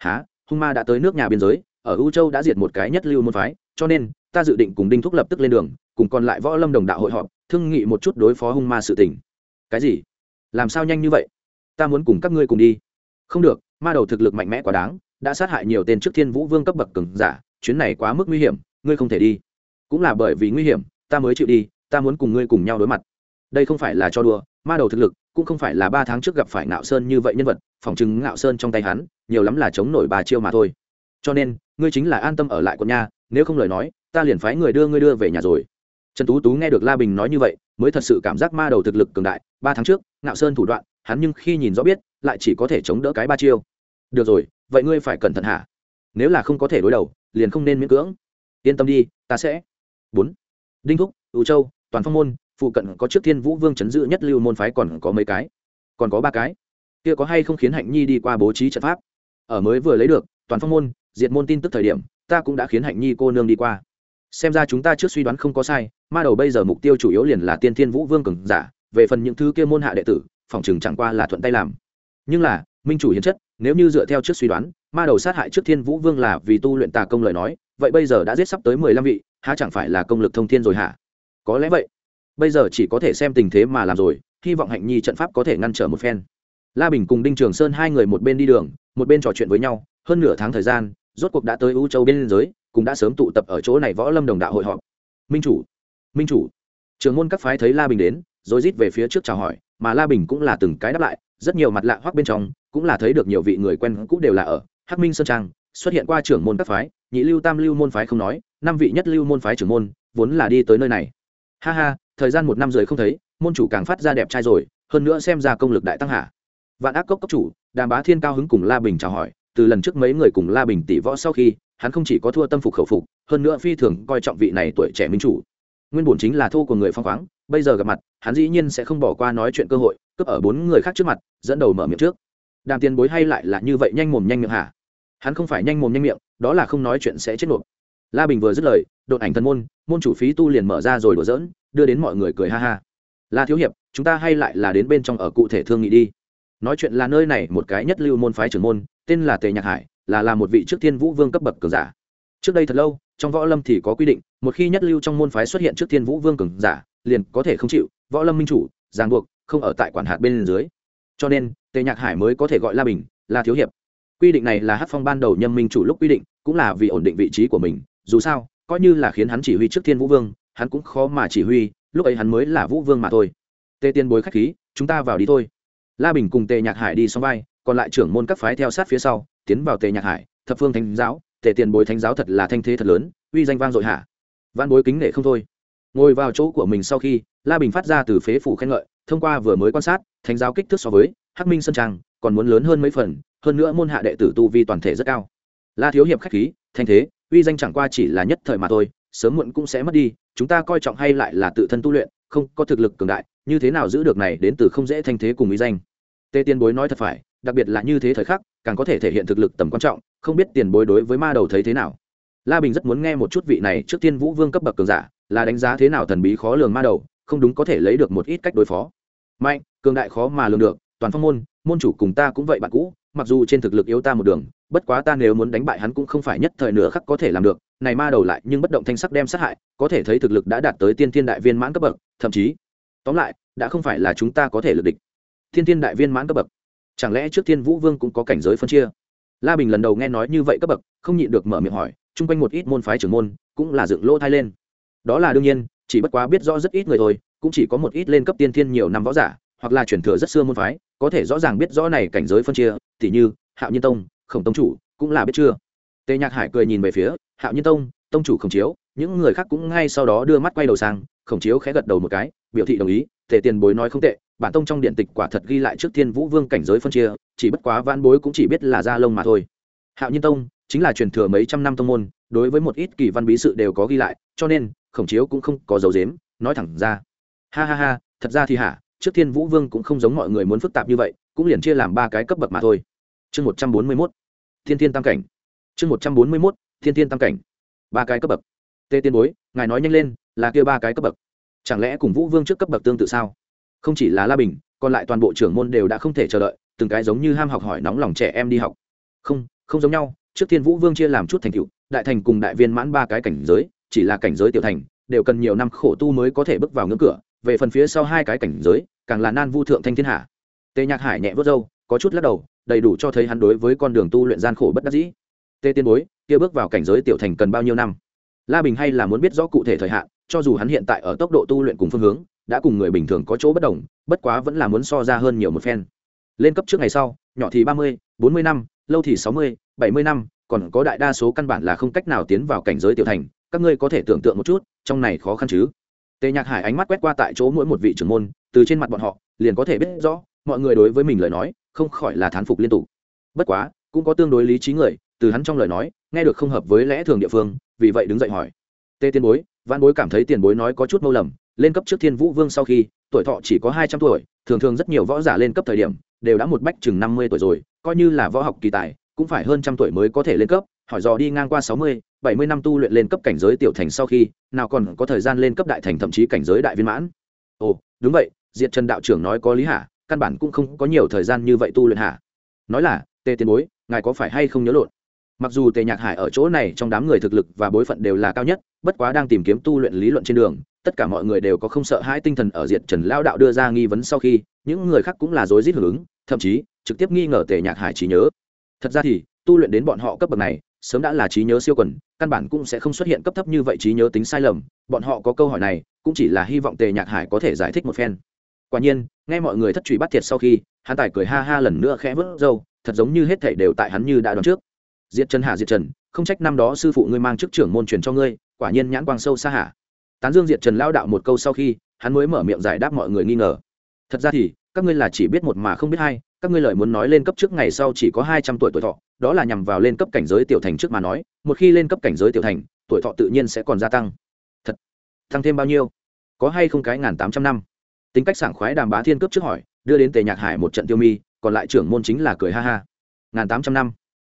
Há, hung ma đã tới nước nhà biên giới, ở u châu đã diệt một cái nhất lưu môn phái, cho nên, ta dự định cùng đinh thúc lập tức lên đường, cùng còn lại võ lâm đồng đạo hội họp, thương nghị một chút đối phó hung ma sự tình. Cái gì? Làm sao nhanh như vậy? Ta muốn cùng các ngươi cùng đi. Không được, ma đầu thực lực mạnh mẽ quá đáng, đã sát hại nhiều tên trước thiên vũ vương cấp bậc cường giả, chuyến này quá mức nguy hiểm, ngươi không thể đi. Cũng là bởi vì nguy hiểm, ta mới chịu đi, ta muốn cùng ngươi cùng nhau đối mặt. Đây không phải là cho đùa, ma đầu thực lực cũng không phải là ba tháng trước gặp phải ngạo sơn như vậy nhân vật phỏng chừng ngạo sơn trong tay hắn, nhiều lắm là chống nổi ba chiêu mà thôi. Cho nên, ngươi chính là an tâm ở lại quận nha, nếu không lời nói, ta liền phái người đưa ngươi đưa về nhà rồi. Trần tú tú nghe được la bình nói như vậy, mới thật sự cảm giác ma đầu thực lực cường đại, ba tháng trước, ngạo sơn thủ đoạn, hắn nhưng khi nhìn rõ biết, lại chỉ có thể chống đỡ cái ba chiêu. Được rồi, vậy ngươi phải cẩn thận hả? Nếu là không có thể đối đầu, liền không nên miễn cưỡng. Yên tâm đi, ta sẽ. Bốn. Đinh thúc ưu châu, toàn phong môn phụ cận có trước thiên vũ vương chấn giữ nhất lưu môn phái còn có mấy cái, còn có ba cái. Kia có hay không khiến hạnh nhi đi qua bố trí trận pháp? Ở mới vừa lấy được, toàn phong môn, diệt môn tin tức thời điểm, ta cũng đã khiến hạnh nhi cô nương đi qua. Xem ra chúng ta trước suy đoán không có sai, ma đầu bây giờ mục tiêu chủ yếu liền là tiên thiên vũ vương cường giả, về phần những thứ kia môn hạ đệ tử, phòng chừng chẳng qua là thuận tay làm. Nhưng là, minh chủ hiến chất, nếu như dựa theo trước suy đoán, ma đầu sát hại trước thiên vũ vương là vì tu luyện tà công lời nói, vậy bây giờ đã giết sắp tới mười lăm vị, há chẳng phải là công lực thông thiên rồi hả? Có lẽ vậy bây giờ chỉ có thể xem tình thế mà làm rồi, hy vọng hạnh nhi trận pháp có thể ngăn trở một phen. La bình cùng đinh trường sơn hai người một bên đi đường, một bên trò chuyện với nhau, hơn nửa tháng thời gian, rốt cuộc đã tới ưu châu bên liên giới, cũng đã sớm tụ tập ở chỗ này võ lâm đồng đạo hội họp. Minh chủ minh chủ. Trường môn các phái thấy la bình đến, rồi rít về phía trước chào hỏi, mà la bình cũng là từng cái đáp lại, rất nhiều mặt lạ hoắc bên trong, cũng là thấy được nhiều vị người quen cũ đều là ở, hắc minh sơn trang, xuất hiện qua trưởng môn các phái, nhị lưu tam lưu môn phái không nói, năm vị nhất lưu môn phái trưởng môn, vốn là đi tới nơi này. Ha ha thời gian một năm rưỡi không thấy, môn chủ càng phát ra đẹp trai rồi, hơn nữa xem ra công lực đại tăng hạ. Vạn ác cốc cốc chủ, đàm bá thiên cao hứng cùng la bình chào hỏi, từ lần trước mấy người cùng la bình tỷ võ sau khi, hắn không chỉ có thua tâm phục khẩu phục, hơn nữa phi thường coi trọng vị này tuổi trẻ minh chủ. Nguyên bổn chính là thô của người phong khoáng, bây giờ gặp mặt, hắn dĩ nhiên sẽ không bỏ qua nói chuyện cơ hội, cướp ở bốn người khác trước mặt, dẫn đầu mở miệng trước. Đàm tiền bối hay lại là như vậy nhanh mồm nhanh miệng hả? Hắn không phải nhanh mồm nhanh miệng, đó là không nói chuyện sẽ chết nộp. La bình vừa dứt lời, đột ảnh thần môn môn chủ phí tu liền mở ra rồi đùa dỡn đưa đến mọi người cười ha ha. La thiếu hiệp, chúng ta hay lại là đến bên trong ở cụ thể thương nghị đi. Nói chuyện là nơi này một cái nhất lưu môn phái trưởng môn, tên là tề nhạc hải, là là một vị trước thiên vũ vương cấp bậc cường giả. Trước đây thật lâu, trong võ lâm thì có quy định, một khi nhất lưu trong môn phái xuất hiện trước thiên vũ vương cường giả, liền có thể không chịu, võ lâm minh chủ, ràng buộc, không ở tại quản hạt bên dưới. Cho nên, tề nhạc hải mới có thể gọi la bình là thiếu hiệp. Quy định này là hát phong ban đầu nhâm minh chủ lúc quy định, cũng là vì ổn định vị trí của mình, dù sao, coi như là khiến hắn chỉ huy trước thiên vũ vương hắn cũng khó mà chỉ huy, lúc ấy hắn mới là vũ vương mà thôi. Tề tiên bối khách khí, chúng ta vào đi thôi. La bình cùng tề nhạc hải đi xong vai, còn lại trưởng môn các phái theo sát phía sau, tiến vào tề nhạc hải, thập phương thánh giáo. Tề tiền bối thánh giáo thật là thanh thế thật lớn, uy danh vang dội hạ. Văn bối kính nể không thôi. Ngồi vào chỗ của mình sau khi, la bình phát ra từ phế phủ khen ngợi, thông qua vừa mới quan sát, thánh giáo kích thước so với hắc minh sơn trang, còn muốn lớn hơn mấy phần, hơn nữa môn hạ đệ tử tu vi toàn thể rất cao. La thiếu hiệp khách khí, thanh thế, uy danh chẳng qua chỉ là nhất thời mà thôi, sớm muộn cũng sẽ mất đi chúng ta coi trọng hay lại là tự thân tu luyện, không có thực lực cường đại, như thế nào giữ được này đến từ không dễ thanh thế cùng ý danh? Tê tiên bối nói thật phải, đặc biệt là như thế thời khắc, càng có thể thể hiện thực lực tầm quan trọng, không biết tiền bối đối với ma đầu thấy thế nào? La bình rất muốn nghe một chút vị này trước tiên vũ vương cấp bậc cường giả, là đánh giá thế nào thần bí khó lường ma đầu, không đúng có thể lấy được một ít cách đối phó. Mạnh, cường đại khó mà lường được, toàn phong môn môn chủ cùng ta cũng vậy bạn cũ, mặc dù trên thực lực yếu ta một đường, bất quá ta nếu muốn đánh bại hắn cũng không phải nhất thời nửa khắc có thể làm được này ma đầu lại nhưng bất động thanh sắc đem sát hại, có thể thấy thực lực đã đạt tới tiên thiên đại viên mãn cấp bậc, thậm chí, tóm lại, đã không phải là chúng ta có thể lực địch. Thiên thiên đại viên mãn cấp bậc. Chẳng lẽ trước thiên vũ vương cũng có cảnh giới phân chia? La bình lần đầu nghe nói như vậy cấp bậc, không nhịn được mở miệng hỏi, chung quanh một ít môn phái trưởng môn cũng là dựng lỗ thai lên. Đó là đương nhiên, chỉ bất quá biết rõ rất ít người thôi, cũng chỉ có một ít lên cấp tiên thiên nhiều năm võ giả, hoặc là chuyển thừa rất xưa môn phái, có thể rõ ràng biết rõ này cảnh giới phân chia, tỉ như hạo nhiên tông, khổng tông chủ cũng là biết chưa? Tề nhạc hải cười nhìn về phía hạo nhiên tông tông chủ khổng chiếu, những người khác cũng ngay sau đó đưa mắt quay đầu sang, khổng chiếu khẽ gật đầu một cái, biểu thị đồng ý, tề tiền bối nói không tệ, bản tông trong điện tịch quả thật ghi lại trước thiên vũ vương cảnh giới phân chia, chỉ bất quá vãn bối cũng chỉ biết là gia lông mà thôi. Hạo nhiên tông chính là truyền thừa mấy trăm năm tông môn, đối với một ít kỳ văn bí sự đều có ghi lại, cho nên khổng chiếu cũng không có dấu dếm nói thẳng ra. Ha ha ha, thật ra thì hả, trước thiên vũ vương cũng không giống mọi người muốn phức tạp như vậy, cũng liền chia làm ba cái cấp bậc mà thôi. Chương một trăm bốn mươi mốt, thiên thiên tam cảnh chương một trăm bốn mươi mốt, thiên thiên tam cảnh. Ba cái cấp bậc. Tê tiên bối, ngài nói nhanh lên, là kêu ba cái cấp bậc. Chẳng lẽ cùng vũ vương trước cấp bậc tương tự sao? Không chỉ là la bình, còn lại toàn bộ trưởng môn đều đã không thể chờ đợi, từng cái giống như ham học hỏi nóng lòng trẻ em đi học. Không không giống nhau, trước thiên vũ vương chia làm chút thành cựu đại thành cùng đại viên mãn ba cái cảnh giới, chỉ là cảnh giới tiểu thành, đều cần nhiều năm khổ tu mới có thể bước vào ngưỡng cửa, về phần phía sau hai cái cảnh giới, càng là nan vu thượng thanh thiên hạ. Tề nhạc hải nhẹ vớt râu, có chút lắc đầu, đầy đủ cho thấy hắn đối với con đường tu luyện gian khổ bất đắc dĩ tê tiên bối, kia bước vào cảnh giới tiểu thành cần bao nhiêu năm? La bình hay là muốn biết rõ cụ thể thời hạn, cho dù hắn hiện tại ở tốc độ tu luyện cùng phương hướng, đã cùng người bình thường có chỗ bất đồng, bất quá vẫn là muốn so ra hơn nhiều một phen. Lên cấp trước ngày sau, nhỏ thì ba mươi, bốn mươi năm, lâu thì sáu mươi, bảy mươi năm, còn có đại đa số căn bản là không cách nào tiến vào cảnh giới tiểu thành, các ngươi có thể tưởng tượng một chút, trong này khó khăn chứ? Tề nhạc hải ánh mắt quét qua tại chỗ mỗi một vị trưởng môn, từ trên mặt bọn họ, liền có thể biết rõ, mọi người đối với mình lời nói, không khỏi là thán phục liên tục. Bất quá, cũng có tương đối lý trí người từ hắn trong lời nói, nghe được không hợp với lẽ thường địa phương, vì vậy đứng dậy hỏi. Tê tiên bối văn bối cảm thấy tiền bối nói có chút mâu lầm, lên cấp trước thiên vũ vương sau khi, tuổi thọ chỉ có hai trăm tuổi, thường thường rất nhiều võ giả lên cấp thời điểm, đều đã một bách chừng năm mươi tuổi rồi, coi như là võ học kỳ tài, cũng phải hơn trăm tuổi mới có thể lên cấp, hỏi dò đi ngang qua sáu mươi, bảy mươi năm tu luyện lên cấp cảnh giới tiểu thành sau khi, nào còn có thời gian lên cấp đại thành thậm chí cảnh giới đại viên mãn. Ồ, đúng vậy, diệt trần đạo trưởng nói có lý hả? Căn bản cũng không có nhiều thời gian như vậy tu luyện hả? Nói là tề tiền bối, ngài có phải hay không nhớ lộn? Mặc dù tề nhạc hải ở chỗ này trong đám người thực lực và bối phận đều là cao nhất, bất quá đang tìm kiếm tu luyện lý luận trên đường, tất cả mọi người đều có không sợ hãi tinh thần ở diệt trần lao đạo đưa ra nghi vấn sau khi, những người khác cũng là rối rít hưởng ứng, thậm chí trực tiếp nghi ngờ tề nhạc hải trí nhớ. Thật ra thì, tu luyện đến bọn họ cấp bậc này, sớm đã là trí nhớ siêu quần, căn bản cũng sẽ không xuất hiện cấp thấp như vậy trí nhớ tính sai lầm. Bọn họ có câu hỏi này, cũng chỉ là hy vọng tề nhạc hải có thể giải thích một phen. Quả nhiên, nghe mọi người thất truy bắt thiệt sau khi, hắn tài cười ha ha lần nữa khẽ vớt râu, thật giống như hết thảy đều tại hắn như đã đoán trước diệt trần hạ diệt trần, không trách năm đó sư phụ ngươi mang chức trưởng môn truyền cho ngươi, quả nhiên nhãn quang sâu xa hạ tán dương diệt trần lao đạo một câu sau khi, hắn mới mở miệng giải đáp mọi người nghi ngờ. Thật ra thì, các ngươi là chỉ biết một mà không biết hai, các ngươi lời muốn nói lên cấp trước ngày sau chỉ có hai trăm tuổi tuổi thọ, đó là nhằm vào lên cấp cảnh giới tiểu thành trước mà nói, một khi lên cấp cảnh giới tiểu thành, tuổi thọ tự nhiên sẽ còn gia tăng. Thật, tăng thêm bao nhiêu? Có hay không cái ngàn tám trăm năm? Tính cách sảng khoái đàm bá thiên cấp trước hỏi, đưa đến tề nhạc hải một trận tiêu mi, còn lại trưởng môn chính là cười ha ha. Ngàn tám trăm năm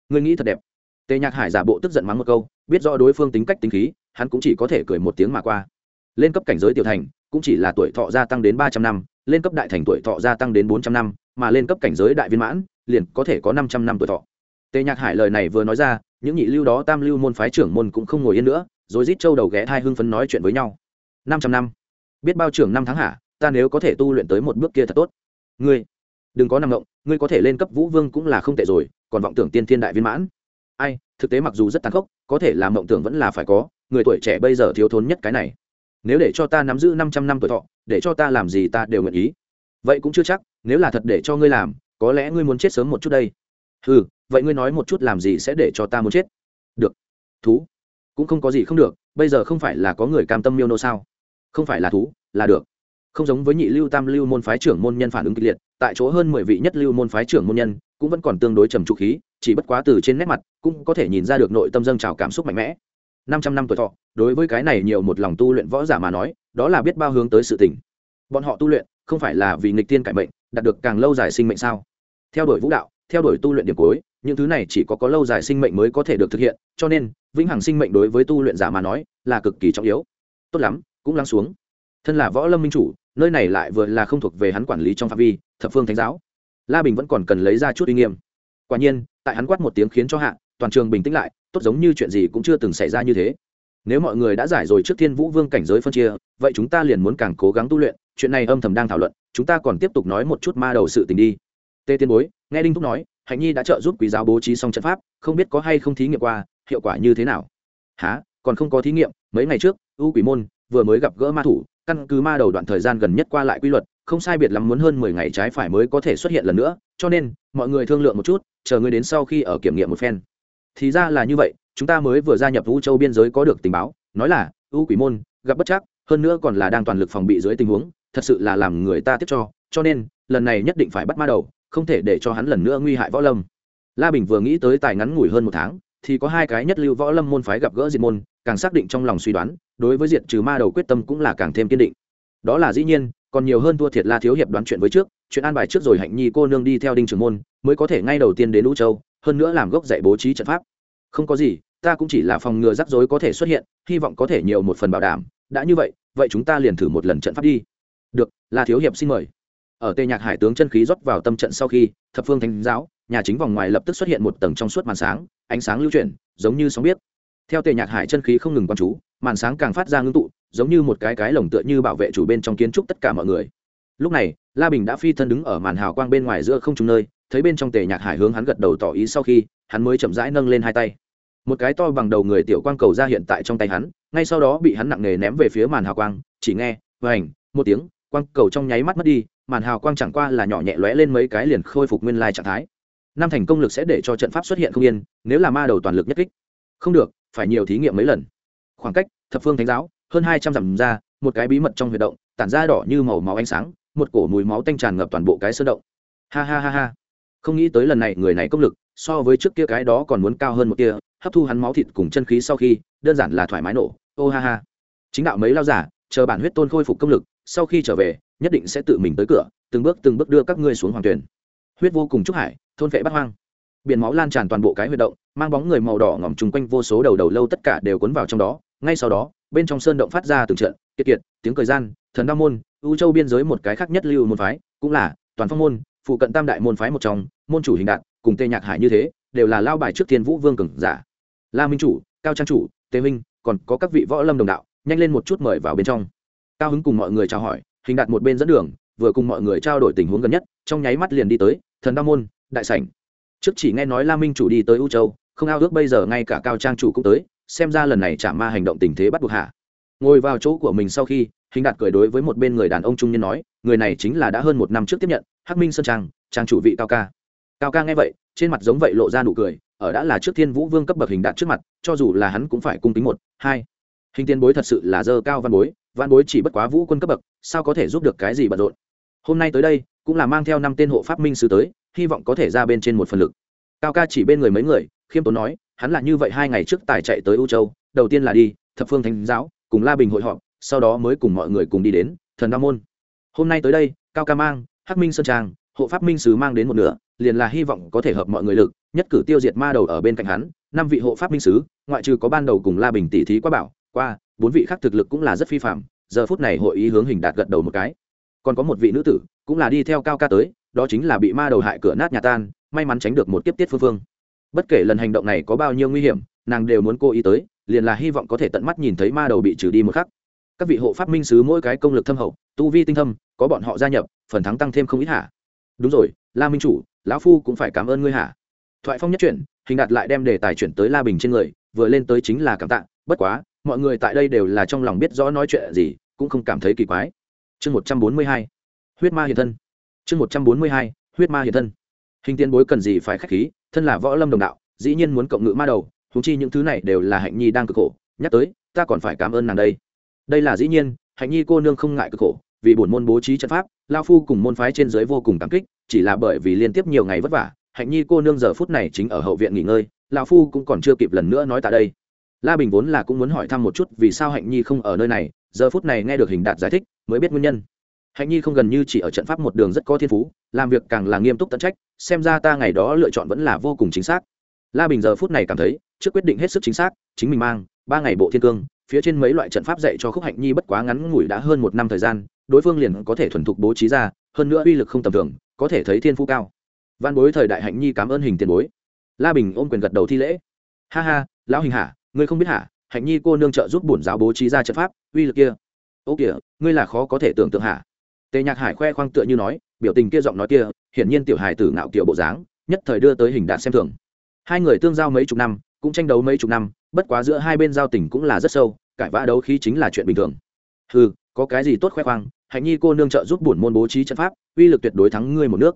ngươi nghĩ thật đẹp. Tề nhạc hải giả bộ tức giận mắng một câu, biết rõ đối phương tính cách tính khí, hắn cũng chỉ có thể cười một tiếng mà qua. Lên cấp cảnh giới tiểu thành, cũng chỉ là tuổi thọ gia tăng đến ba trăm năm, lên cấp đại thành tuổi thọ gia tăng đến bốn trăm năm, mà lên cấp cảnh giới đại viên mãn, liền có thể có năm trăm năm tuổi thọ. Tề nhạc hải lời này vừa nói ra, những nhị lưu đó tam lưu môn phái trưởng môn cũng không ngồi yên nữa, rồi rít châu đầu ghé thai hưng phấn nói chuyện với nhau. Năm trăm năm. Biết bao trưởng năm tháng hả, ta nếu có thể tu luyện tới một bước kia thật tốt. Ngươi, đừng có nằm ngộng ngươi có thể lên cấp vũ vương cũng là không tệ rồi còn vọng tưởng tiên thiên đại viên mãn. Ai, thực tế mặc dù rất tàn khốc, có thể làm mộng tưởng vẫn là phải có, người tuổi trẻ bây giờ thiếu thốn nhất cái này. Nếu để cho ta nắm giữ năm trăm năm tuổi thọ, để cho ta làm gì ta đều nguyện ý. Vậy cũng chưa chắc, nếu là thật để cho ngươi làm, có lẽ ngươi muốn chết sớm một chút đây. Ừ vậy ngươi nói một chút làm gì sẽ để cho ta muốn chết? Được. Thú. Cũng không có gì không được, bây giờ không phải là có người cam tâm miêu nô sao? Không phải là thú, là được. Không giống với nhị lưu tam lưu môn phái trưởng môn nhân phản ứng kịch liệt, tại chỗ hơn mười vị nhất lưu môn phái trưởng môn nhân cũng vẫn còn tương đối trầm trụ khí, chỉ bất quá từ trên nét mặt, cũng có thể nhìn ra được nội tâm dâng trào cảm xúc mạnh mẽ. Năm trăm năm tuổi thọ, đối với cái này nhiều một lòng tu luyện võ giả mà nói, đó là biết bao hướng tới sự tỉnh bọn họ tu luyện, không phải là vì nghịch tiên cải mệnh, đạt được càng lâu dài sinh mệnh sao? Theo đuổi vũ đạo, theo đuổi tu luyện điểm cuối, những thứ này chỉ có có lâu dài sinh mệnh mới có thể được thực hiện, cho nên, vĩnh hằng sinh mệnh đối với tu luyện giả mà nói, là cực kỳ trọng yếu. Tốt lắm, cũng lắng xuống. Thân là võ lâm minh chủ, nơi này lại vừa là không thuộc về hắn quản lý trong phạm vi, thập phương thánh giáo la bình vẫn còn cần lấy ra chút uy nghiêm. Quả nhiên, tại hắn quát một tiếng khiến cho hạ, toàn trường bình tĩnh lại, tốt giống như chuyện gì cũng chưa từng xảy ra như thế. Nếu mọi người đã giải rồi trước thiên vũ vương cảnh giới phân chia, vậy chúng ta liền muốn càng cố gắng tu luyện, chuyện này âm thầm đang thảo luận, chúng ta còn tiếp tục nói một chút ma đầu sự tình đi. Tê tiên bối, nghe đinh thúc nói, hạnh nhi đã trợ giúp quý giáo bố trí xong trận pháp, không biết có hay không thí nghiệm qua, hiệu quả như thế nào? Há còn không có thí nghiệm, mấy ngày trước, u quỷ môn vừa mới gặp gỡ ma thủ, căn cứ ma đầu đoạn thời gian gần nhất qua lại quy luật không sai biệt lắm muốn hơn mười ngày trái phải mới có thể xuất hiện lần nữa, cho nên, mọi người thương lượng một chút, chờ ngươi đến sau khi ở kiểm nghiệm một phen. Thì ra là như vậy, chúng ta mới vừa gia nhập vũ châu biên giới có được tình báo, nói là ưu quỷ môn, gặp bất chắc, hơn nữa còn là đang toàn lực phòng bị dưới tình huống, thật sự là làm người ta tiếp cho cho nên, lần này nhất định phải bắt ma đầu, không thể để cho hắn lần nữa nguy hại võ lâm. La bình vừa nghĩ tới tài ngắn ngủi hơn một tháng, thì có hai cái nhất lưu võ lâm môn phái gặp gỡ diệt môn, càng xác định trong lòng suy đoán, đối với diệt trừ ma đầu quyết tâm cũng là càng thêm kiên định. Đó là dĩ nhiên còn nhiều hơn thua thiệt la thiếu hiệp đoán chuyện với trước, chuyện an bài trước rồi hạnh nhi cô nương đi theo đinh trường môn, mới có thể ngay đầu tiên đến lũ châu, hơn nữa làm gốc dạy bố trí trận pháp. Không có gì, ta cũng chỉ là phòng ngừa rắc rối có thể xuất hiện, hy vọng có thể nhiều một phần bảo đảm. Đã như vậy vậy chúng ta liền thử một lần trận pháp đi. Được, la thiếu hiệp xin mời. Ở tây nhạc hải tướng chân khí rót vào tâm trận sau khi, thập phương thánh giáo, nhà chính vòng ngoài lập tức xuất hiện một tầng trong suốt màn sáng, ánh sáng lưu chuyển, giống như sóng biết. Theo tề nhạc hải chân khí không ngừng quan chú, màn sáng càng phát ra ngưng tụ giống như một cái cái lồng tựa như bảo vệ chủ bên trong kiến trúc tất cả mọi người. Lúc này, la bình đã phi thân đứng ở màn hào quang bên ngoài giữa không trung nơi, thấy bên trong tề nhạc hải hướng hắn gật đầu tỏ ý sau khi, hắn mới chậm rãi nâng lên hai tay. Một cái to bằng đầu người tiểu quang cầu ra hiện tại trong tay hắn, ngay sau đó bị hắn nặng nề ném về phía màn hào quang, chỉ nghe vảnh một tiếng, quang cầu trong nháy mắt mất đi, màn hào quang chẳng qua là nhỏ nhẹ lóe lên mấy cái liền khôi phục nguyên lai trạng thái. Năm thành công lực sẽ để cho trận pháp xuất hiện không yên, nếu là ma đầu toàn lực nhất kích. Không được, phải nhiều thí nghiệm mấy lần. Khoảng cách, thập phương thánh giáo hơn hai trăm dặm ra, một cái bí mật trong huyệt động, tản ra đỏ như màu máu ánh sáng, một cổ mùi máu tanh tràn ngập toàn bộ cái sơn động. Ha ha ha ha. Không nghĩ tới lần này, người này công lực, so với trước kia cái đó còn muốn cao hơn một kia, hấp thu hắn máu thịt cùng chân khí sau khi, đơn giản là thoải mái nổ. Ô ha ha. Chính đạo mấy lao giả, chờ bản huyết tôn khôi phục công lực, sau khi trở về, nhất định sẽ tự mình tới cửa, từng bước từng bước đưa các ngươi xuống hoàng tuyển. Huyết vô cùng trúc hải, thôn vệ bắt hoang. Biển máu lan tràn toàn bộ cái huyệt động, mang bóng người màu đỏ ngỏm chung quanh vô số đầu đầu lâu tất cả đều cuốn vào trong đó ngay sau đó, bên trong sơn động phát ra từng trận, kiệt kiệt, tiếng cười gian, thần đao môn ưu châu biên giới một cái khác nhất lưu môn phái, cũng là toàn phong môn, phụ cận tam đại môn phái một trong, môn chủ hình đạn, cùng tê nhạc hải như thế, đều là lao bài trước thiên vũ vương cường giả. La minh chủ, cao trang chủ, tề minh, còn có các vị võ lâm đồng đạo, nhanh lên một chút mời vào bên trong. Cao hứng cùng mọi người chào hỏi, hình đạt một bên dẫn đường, vừa cùng mọi người trao đổi tình huống gần nhất, trong nháy mắt liền đi tới, thần đao môn, đại sảnh. Trước chỉ nghe nói la minh chủ đi tới u châu, không ao ước bây giờ ngay cả cao trang chủ cũng tới xem ra lần này chả ma hành động tình thế bắt buộc hạ ngồi vào chỗ của mình sau khi, hình đạt cười đối với một bên người đàn ông trung niên nói, người này chính là đã hơn một năm trước tiếp nhận, hắc minh sơn trang trang chủ vị cao ca. Cao ca nghe vậy, trên mặt giống vậy lộ ra nụ cười, ở đã là trước thiên vũ vương cấp bậc hình đạt trước mặt, cho dù là hắn cũng phải cung kính một, hai. Hình tiên bối thật sự là dơ cao văn bối văn bối chỉ bất quá vũ quân cấp bậc, sao có thể giúp được cái gì bận rộn? Hôm nay tới đây, cũng là mang theo năm tên hộ pháp minh sứ tới, hy vọng có thể ra bên trên một phần lực. Cao ca chỉ bên người mấy người, khiêm tốn nói hắn là như vậy hai ngày trước tài chạy tới u châu, đầu tiên là đi thập phương thánh giáo, cùng la bình hội họp, sau đó mới cùng mọi người cùng đi đến thần đa môn. Hôm nay tới đây, cao ca mang, hắc minh sơn trang, hộ pháp minh sứ mang đến một nửa, liền là hy vọng có thể hợp mọi người lực, nhất cử tiêu diệt ma đầu ở bên cạnh hắn, năm vị hộ pháp minh sứ, ngoại trừ có ban đầu cùng la bình tỷ thí quá bảo, qua, bốn vị khác thực lực cũng là rất phi phạm giờ phút này hội ý hướng hình đạt gật đầu một cái. Còn có một vị nữ tử, cũng là đi theo cao ca tới, đó chính là bị ma đầu hại cửa nát nhà tan, may mắn tránh được một kiếp tiết phương phương bất kể lần hành động này có bao nhiêu nguy hiểm, nàng đều muốn cô ý tới, liền là hy vọng có thể tận mắt nhìn thấy ma đầu bị trừ đi một khắc. Các vị hộ pháp minh sứ mỗi cái công lực thâm hậu, tu vi tinh thâm, có bọn họ gia nhập, phần thắng tăng thêm không ít hả? Đúng rồi, la minh chủ, lão phu cũng phải cảm ơn ngươi hả? Thoại phong nhất chuyển, hình đạt lại đem đề tài chuyển tới la bình trên người, vừa lên tới chính là cảm tạ, bất quá, mọi người tại đây đều là trong lòng biết rõ nói chuyện gì, cũng không cảm thấy kỳ quái. Chương một trăm bốn mươi hai, huyết ma hiện thân. Chương một trăm bốn mươi hai, huyết ma hiện thân hình tiên bối cần gì phải khách khí, thân là võ lâm đồng đạo, dĩ nhiên muốn cộng ngự ma đầu thú chi những thứ này đều là hạnh nhi đang cực khổ, nhắc tới, ta còn phải cảm ơn nàng đây. Đây là dĩ nhiên, hạnh nhi cô nương không ngại cực khổ, vì bổn môn bố trí trận pháp, lao phu cùng môn phái trên giới vô cùng cảm kích, chỉ là bởi vì liên tiếp nhiều ngày vất vả, hạnh nhi cô nương giờ phút này chính ở hậu viện nghỉ ngơi, lao phu cũng còn chưa kịp lần nữa nói tại đây. La bình vốn là cũng muốn hỏi thăm một chút vì sao hạnh nhi không ở nơi này, giờ phút này nghe được hình đạt giải thích, mới biết nguyên nhân. Hạnh nhi không gần như chỉ ở trận pháp một đường rất có thiên phú, làm việc càng là nghiêm túc tận trách xem ra ta ngày đó lựa chọn vẫn là vô cùng chính xác. La bình giờ phút này cảm thấy, trước quyết định hết sức chính xác, chính mình mang, ba ngày bộ thiên cương, phía trên mấy loại trận pháp dạy cho khúc hạnh nhi bất quá ngắn ngủi đã hơn một năm thời gian, đối phương liền có thể thuần thục bố trí ra, hơn nữa uy lực không tầm thường, có thể thấy thiên phú cao. Văn bối thời đại hạnh nhi cảm ơn hình tiền bối. La bình ôm quyền gật đầu thi lễ. Ha ha, lão hình hả, ngươi không biết hả? Hạnh nhi cô nương trợ giúp bổn giáo bố trí ra trận pháp, uy lực kia. Ô kìa, ngươi là khó có thể tưởng tượng hả? Tề nhạc hải khoe khoang tựa như nói biểu tình kia giọng nói kia, hiển nhiên tiểu hải tử ngạo kiểu bộ dáng, nhất thời đưa tới hình đạt xem thường. Hai người tương giao mấy chục năm, cũng tranh đấu mấy chục năm, bất quá giữa hai bên giao tình cũng là rất sâu, cãi vã đấu khí chính là chuyện bình thường. Ừ có cái gì tốt khoe khoang, hạnh nhi cô nương trợ giúp bổn môn bố trí trận pháp, uy lực tuyệt đối thắng ngươi một nước.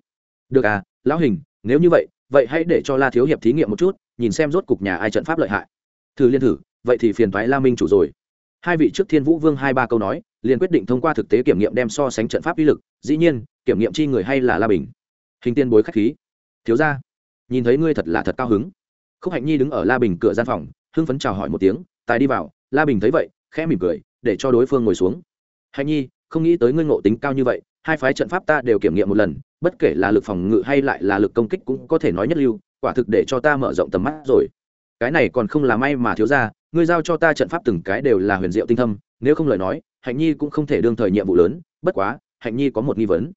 Được à lão hình, nếu như vậy vậy hãy để cho la thiếu hiệp thí nghiệm một chút, nhìn xem rốt cục nhà ai trận pháp lợi hại. Thử liên thử, vậy thì phiền thoái la minh chủ rồi hai vị trước thiên vũ vương hai ba câu nói, liền quyết định thông qua thực tế kiểm nghiệm đem so sánh trận pháp uy lực. Dĩ nhiên, kiểm nghiệm chi người hay là la bình. Hình tiên bối khách khí. Thiếu ra nhìn thấy ngươi thật là thật cao hứng. Khúc hạnh nhi đứng ở la bình cửa gian phòng, hưng phấn chào hỏi một tiếng, tài đi vào. La bình thấy vậy, khẽ mỉm cười, để cho đối phương ngồi xuống. Hạnh nhi, không nghĩ tới ngươi ngộ tính cao như vậy, hai phái trận pháp ta đều kiểm nghiệm một lần, bất kể là lực phòng ngự hay lại là lực công kích cũng có thể nói nhất lưu, quả thực để cho ta mở rộng tầm mắt rồi. Cái này còn không là may mà thiếu ra ngươi giao cho ta trận pháp từng cái đều là huyền diệu tinh thâm, nếu không lời nói, hạnh nhi cũng không thể đương thời nhiệm vụ lớn, bất quá, hạnh nhi có một nghi vấn.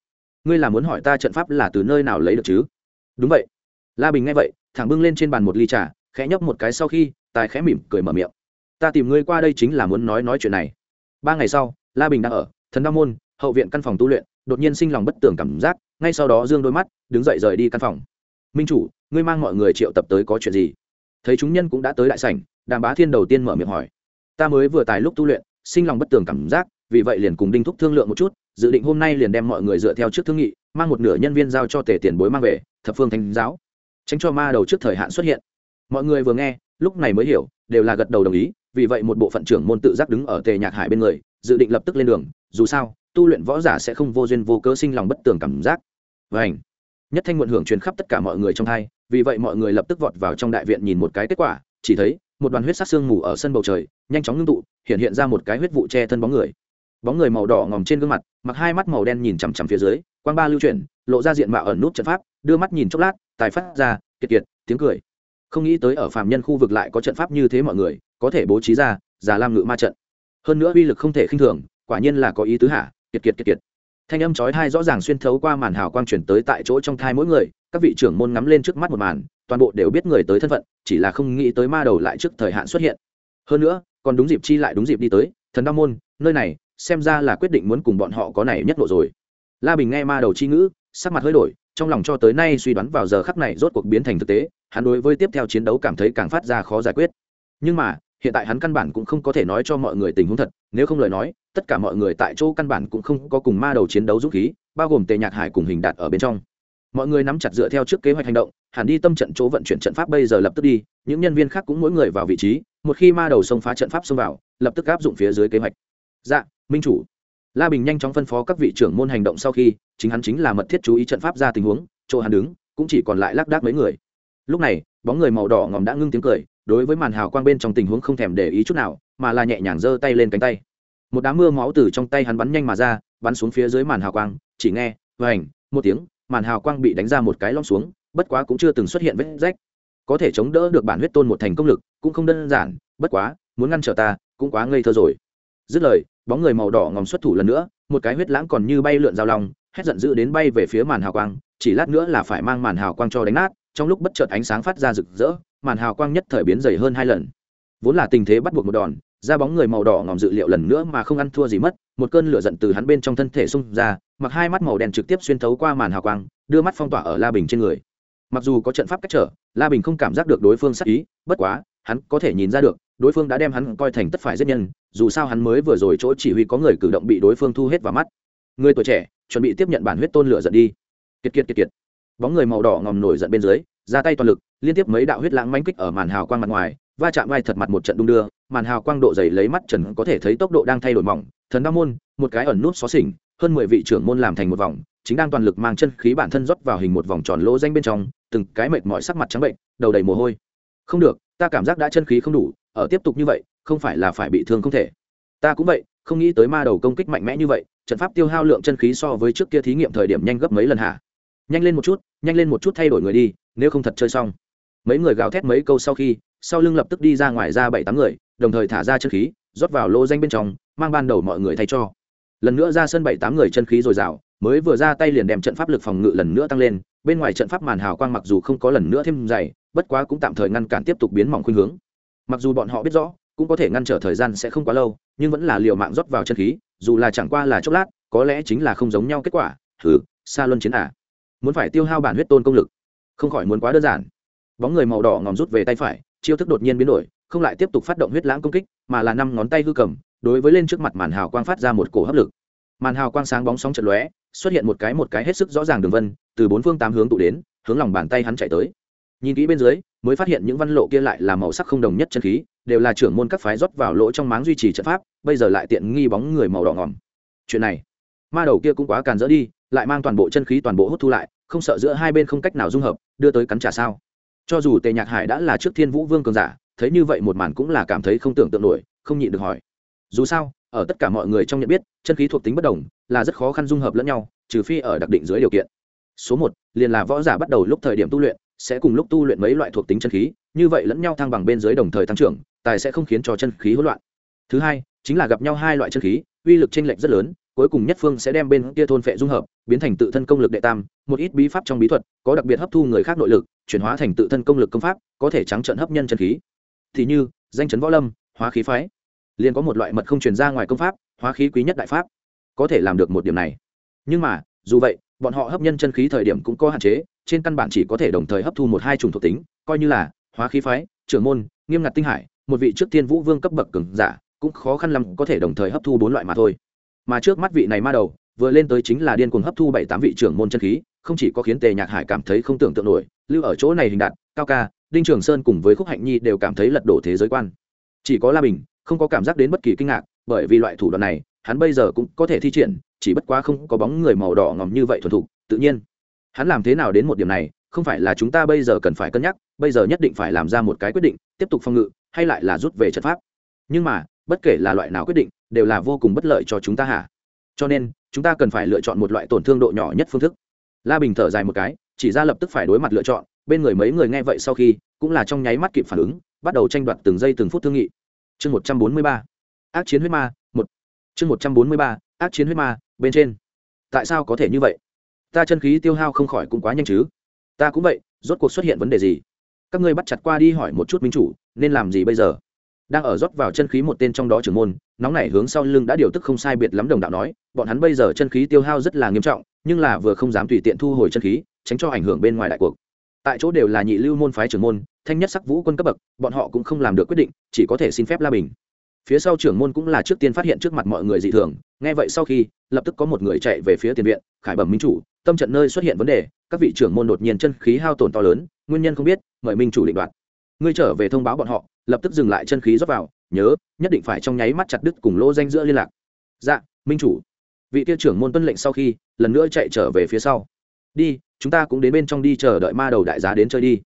Ngươi là muốn hỏi ta trận pháp là từ nơi nào lấy được chứ? Đúng vậy. La bình nghe vậy, thẳng bưng lên trên bàn một ly trà, khẽ nhấp một cái sau khi, tài khẽ mỉm cười mở miệng. Ta tìm ngươi qua đây chính là muốn nói nói chuyện này. Ba ngày sau, la bình đang ở, thần đao môn, hậu viện căn phòng tu luyện, đột nhiên sinh lòng bất tường cảm giác, ngay sau đó dương đôi mắt, đứng dậy rời đi căn phòng. Minh chủ, ngươi mang mọi người triệu tập tới có chuyện gì? Thấy chúng nhân cũng đã tới đại sảnh đàm bá thiên đầu tiên mở miệng hỏi. Ta mới vừa tài lúc tu luyện, sinh lòng bất tường cảm giác, vì vậy liền cùng đinh thúc thương lượng một chút, dự định hôm nay liền đem mọi người dựa theo trước thương nghị, mang một nửa nhân viên giao cho tể tiền bối mang về, thập phương thánh giáo. Tránh cho ma đầu trước thời hạn xuất hiện. Mọi người vừa nghe, lúc này mới hiểu, đều là gật đầu đồng ý, vì vậy một bộ phận trưởng môn tự giác đứng ở tề nhạc hải bên người, dự định lập tức lên đường, dù sao, tu luyện võ giả sẽ không vô duyên vô cớ sinh lòng bất tường cảm giác. Vảnh nhất thanh muộn hưởng truyền khắp tất cả mọi người trong hai, vì vậy mọi người lập tức vọt vào trong đại viện nhìn một cái kết quả, chỉ thấy một đoàn huyết sắc xương mù ở sân bầu trời, nhanh chóng ngưng tụ, hiện hiện ra một cái huyết vụ che thân bóng người. Bóng người màu đỏ ngòm trên gương mặt, mặc hai mắt màu đen nhìn chằm chằm phía dưới, quang ba lưu chuyển, lộ ra diện mạo ẩn nút trận pháp, đưa mắt nhìn chốc lát, tài phát ra, kiệt kiệt, tiếng cười. Không nghĩ tới ở phạm nhân khu vực lại có trận pháp như thế mọi người, có thể bố trí ra, giả lam ngự ma trận. Hơn nữa uy lực không thể khinh thường, quả nhiên là có ý tứ hạ, kiệt kiệt kiệt kiệt. Thanh âm chói thai rõ ràng xuyên thấu qua màn hào quang chuyển tới tại chỗ trong thai mỗi người, các vị trưởng môn ngắm lên trước mắt một màn toàn bộ đều biết người tới thân phận, chỉ là không nghĩ tới ma đầu lại trước thời hạn xuất hiện. Hơn nữa, còn đúng dịp chi lại đúng dịp đi tới, thần đao môn, nơi này, xem ra là quyết định muốn cùng bọn họ có này nhất lộ rồi. La bình nghe ma đầu chi ngữ, sắc mặt hơi đổi, trong lòng cho tới nay suy đoán vào giờ khắc này rốt cuộc biến thành thực tế, hắn đối với tiếp theo chiến đấu cảm thấy càng phát ra khó giải quyết. Nhưng mà, hiện tại hắn căn bản cũng không có thể nói cho mọi người tình huống thật, nếu không lời nói, tất cả mọi người tại chỗ căn bản cũng không có cùng ma đầu chiến đấu dũng khí, bao gồm tề nhạc hải cùng hình đạt ở bên trong mọi người nắm chặt dựa theo trước kế hoạch hành động, hẳn đi tâm trận chỗ vận chuyển trận pháp bây giờ lập tức đi, những nhân viên khác cũng mỗi người vào vị trí, một khi ma đầu xông phá trận pháp xông vào, lập tức áp dụng phía dưới kế hoạch. Dạ minh chủ. La bình nhanh chóng phân phó các vị trưởng môn hành động sau khi, chính hắn chính là mật thiết chú ý trận pháp ra tình huống, chỗ hắn đứng, cũng chỉ còn lại lác đác mấy người. Lúc này, bóng người màu đỏ ngòm đã ngưng tiếng cười, đối với màn hào quang bên trong tình huống không thèm để ý chút nào, mà là nhẹ nhàng giơ tay lên cánh tay. Một đám mưa máu từ trong tay hắn bắn nhanh mà ra, bắn xuống phía dưới màn hào quang, chỉ nghe, vành, một tiếng màn hào quang bị đánh ra một cái lom xuống, bất quá cũng chưa từng xuất hiện vết rách. Có thể chống đỡ được bản huyết tôn một thành công lực cũng không đơn giản, bất quá, muốn ngăn trở ta cũng quá ngây thơ rồi. Dứt lời, bóng người màu đỏ ngòm xuất thủ lần nữa, một cái huyết lãng còn như bay lượn giao long, hét giận dữ đến bay về phía màn hào quang, chỉ lát nữa là phải mang màn hào quang cho đánh nát, trong lúc bất chợt ánh sáng phát ra rực rỡ, màn hào quang nhất thời biến dày hơn hai lần. Vốn là tình thế bắt buộc một đòn, ra bóng người màu đỏ ngòm dự liệu lần nữa mà không ăn thua gì mất, một cơn lửa giận từ hắn bên trong thân thể xung ra mặc hai mắt màu đen trực tiếp xuyên thấu qua màn hào quang, đưa mắt phong tỏa ở la bình trên người. Mặc dù có trận pháp cách trở, la bình không cảm giác được đối phương sắc ý, bất quá, hắn có thể nhìn ra được, đối phương đã đem hắn coi thành tất phải giết nhân, dù sao hắn mới vừa rồi chỗ chỉ huy có người cử động bị đối phương thu hết vào mắt. Người tuổi trẻ, chuẩn bị tiếp nhận bản huyết tôn lửa giận đi. Kiệt kiệt kiệt kiệt. Bóng người màu đỏ ngòm nổi giận bên dưới, ra tay toàn lực, liên tiếp mấy đạo huyết lãng manh kích ở màn hào quang mặt ngoài, va chạm vai thật mặt một trận đung đưa, màn hào quang độ dày lấy mắt trần có thể thấy tốc độ đang thay đổi mỏng, thần đa môn, một cái ẩn nút xó xỉnh hơn mười vị trưởng môn làm thành một vòng, chính đang toàn lực mang chân khí bản thân rót vào hình một vòng tròn lỗ danh bên trong, từng cái mệt mỏi sắc mặt trắng bệnh, đầu đầy mồ hôi. Không được, ta cảm giác đã chân khí không đủ, ở tiếp tục như vậy, không phải là phải bị thương không thể. Ta cũng vậy, không nghĩ tới ma đầu công kích mạnh mẽ như vậy, trận pháp tiêu hao lượng chân khí so với trước kia thí nghiệm thời điểm nhanh gấp mấy lần hả? Nhanh lên một chút, nhanh lên một chút thay đổi người đi, nếu không thật chơi xong. Mấy người gào thét mấy câu sau khi, sau lưng lập tức đi ra ngoài ra bảy tám người, đồng thời thả ra chân khí, rót vào lô danh bên trong, mang ban đầu mọi người thay cho lần nữa ra sân bảy tám người chân khí dồi dào, mới vừa ra tay liền đem trận pháp lực phòng ngự lần nữa tăng lên, bên ngoài trận pháp màn hào quang mặc dù không có lần nữa thêm dày, bất quá cũng tạm thời ngăn cản tiếp tục biến mỏng khuynh hướng. Mặc dù bọn họ biết rõ, cũng có thể ngăn trở thời gian sẽ không quá lâu, nhưng vẫn là liều mạng rót vào chân khí, dù là chẳng qua là chốc lát, có lẽ chính là không giống nhau kết quả. Thử xa luân chiến à. Muốn phải tiêu hao bản huyết tôn công lực. Không khỏi muốn quá đơn giản. Bóng người màu đỏ ngòm rút về tay phải, chiêu thức đột nhiên biến đổi, không lại tiếp tục phát động huyết lãng công kích, mà là năm ngón tay hư cầm đối với lên trước mặt màn hào quang phát ra một cổ hấp lực. Màn hào quang sáng bóng sóng chật lóe, xuất hiện một cái một cái hết sức rõ ràng đường vân, từ bốn phương tám hướng tụ đến, hướng lòng bàn tay hắn chạy tới. Nhìn kỹ bên dưới, mới phát hiện những văn lộ kia lại là màu sắc không đồng nhất chân khí, đều là trưởng môn các phái rót vào lỗ trong máng duy trì trận pháp, bây giờ lại tiện nghi bóng người màu đỏ ngỏm chuyện này, ma đầu kia cũng quá càn dỡ đi, lại mang toàn bộ chân khí toàn bộ hút thu lại, không sợ giữa hai bên không cách nào dung hợp, đưa tới cắn trả sao. Cho dù tề nhạc hải đã là trước thiên vũ vương cường giả, thấy như vậy một màn cũng là cảm thấy không tưởng tượng nổi, không nhịn được hỏi dù sao, ở tất cả mọi người trong nhận biết, chân khí thuộc tính bất đồng là rất khó khăn dung hợp lẫn nhau, trừ phi ở đặc định dưới điều kiện. Số một, liền là võ giả bắt đầu lúc thời điểm tu luyện, sẽ cùng lúc tu luyện mấy loại thuộc tính chân khí, như vậy lẫn nhau thăng bằng bên dưới đồng thời tăng trưởng, tài sẽ không khiến cho chân khí hỗn loạn. Thứ hai, chính là gặp nhau hai loại chân khí, uy lực chênh lệch rất lớn, cuối cùng nhất phương sẽ đem bên kia thôn phệ dung hợp, biến thành tự thân công lực đệ tam, một ít bí pháp trong bí thuật, có đặc biệt hấp thu người khác nội lực, chuyển hóa thành tự thân công lực công pháp, có thể trắng trợn hấp nhân chân khí. Thì như, danh chấn võ lâm, hóa khí phái liền có một loại mật không truyền ra ngoài công pháp, hóa khí quý nhất đại pháp, có thể làm được một điểm này. Nhưng mà, dù vậy, bọn họ hấp nhân chân khí thời điểm cũng có hạn chế, trên căn bản chỉ có thể đồng thời hấp thu một hai chủng thuộc tính, coi như là hóa khí phái, trưởng môn, nghiêm ngặt tinh hải, một vị trước thiên vũ vương cấp bậc cường giả, cũng khó khăn lắm có thể đồng thời hấp thu bốn loại mà thôi. Mà trước mắt vị này ma đầu, vừa lên tới chính là điên cuồng hấp thu bảy tám vị trưởng môn chân khí, không chỉ có khiến tề nhạc hải cảm thấy không tưởng tượng nổi, lưu ở chỗ này hình đạt cao ca, đinh trường sơn cùng với khúc hạnh nhi đều cảm thấy lật đổ thế giới quan. Chỉ có la bình không có cảm giác đến bất kỳ kinh ngạc, bởi vì loại thủ đoạn này, hắn bây giờ cũng có thể thi triển, chỉ bất quá không có bóng người màu đỏ ngòm như vậy thuần thục, tự nhiên. Hắn làm thế nào đến một điểm này, không phải là chúng ta bây giờ cần phải cân nhắc, bây giờ nhất định phải làm ra một cái quyết định, tiếp tục phòng ngự, hay lại là rút về trận pháp. Nhưng mà, bất kể là loại nào quyết định, đều là vô cùng bất lợi cho chúng ta hả? Cho nên, chúng ta cần phải lựa chọn một loại tổn thương độ nhỏ nhất phương thức. La bình thở dài một cái, chỉ ra lập tức phải đối mặt lựa chọn, bên người mấy người nghe vậy sau khi, cũng là trong nháy mắt kịp phản ứng, bắt đầu tranh đoạt từng giây từng phút thương nghị chương một trăm bốn mươi ba, ác chiến huyết ma, một. Chương một trăm bốn mươi ba, ác chiến huyết ma, bên trên. Tại sao có thể như vậy? Ta chân khí tiêu hao không khỏi cũng quá nhanh chứ. Ta cũng vậy, rốt cuộc xuất hiện vấn đề gì? Các ngươi bắt chặt qua đi hỏi một chút minh chủ, nên làm gì bây giờ? Đang ở rót vào chân khí một tên trong đó trưởng môn, nóng nảy hướng sau lưng đã điều tức không sai biệt lắm đồng đạo nói, bọn hắn bây giờ chân khí tiêu hao rất là nghiêm trọng, nhưng là vừa không dám tùy tiện thu hồi chân khí, tránh cho ảnh hưởng bên ngoài đại cuộc tại chỗ đều là nhị lưu môn phái trưởng môn, thanh nhất sắc vũ quân cấp bậc, bọn họ cũng không làm được quyết định, chỉ có thể xin phép la bình. Phía sau trưởng môn cũng là trước tiên phát hiện trước mặt mọi người dị thường, nghe vậy sau khi, lập tức có một người chạy về phía tiền viện, khải bẩm minh chủ, tâm trận nơi xuất hiện vấn đề, các vị trưởng môn đột nhiên chân khí hao tổn to lớn, nguyên nhân không biết, mời minh chủ định đoạt. Ngươi trở về thông báo bọn họ, lập tức dừng lại chân khí rót vào, nhớ, nhất định phải trong nháy mắt chặt đứt cùng lỗ danh giữa liên lạc. Dạ minh chủ. Vị tiêu trưởng môn tuân lệnh sau khi, lần nữa chạy trở về phía sau. Đi chúng ta cũng đến bên trong đi chờ đợi ma đầu đại giá đến chơi đi.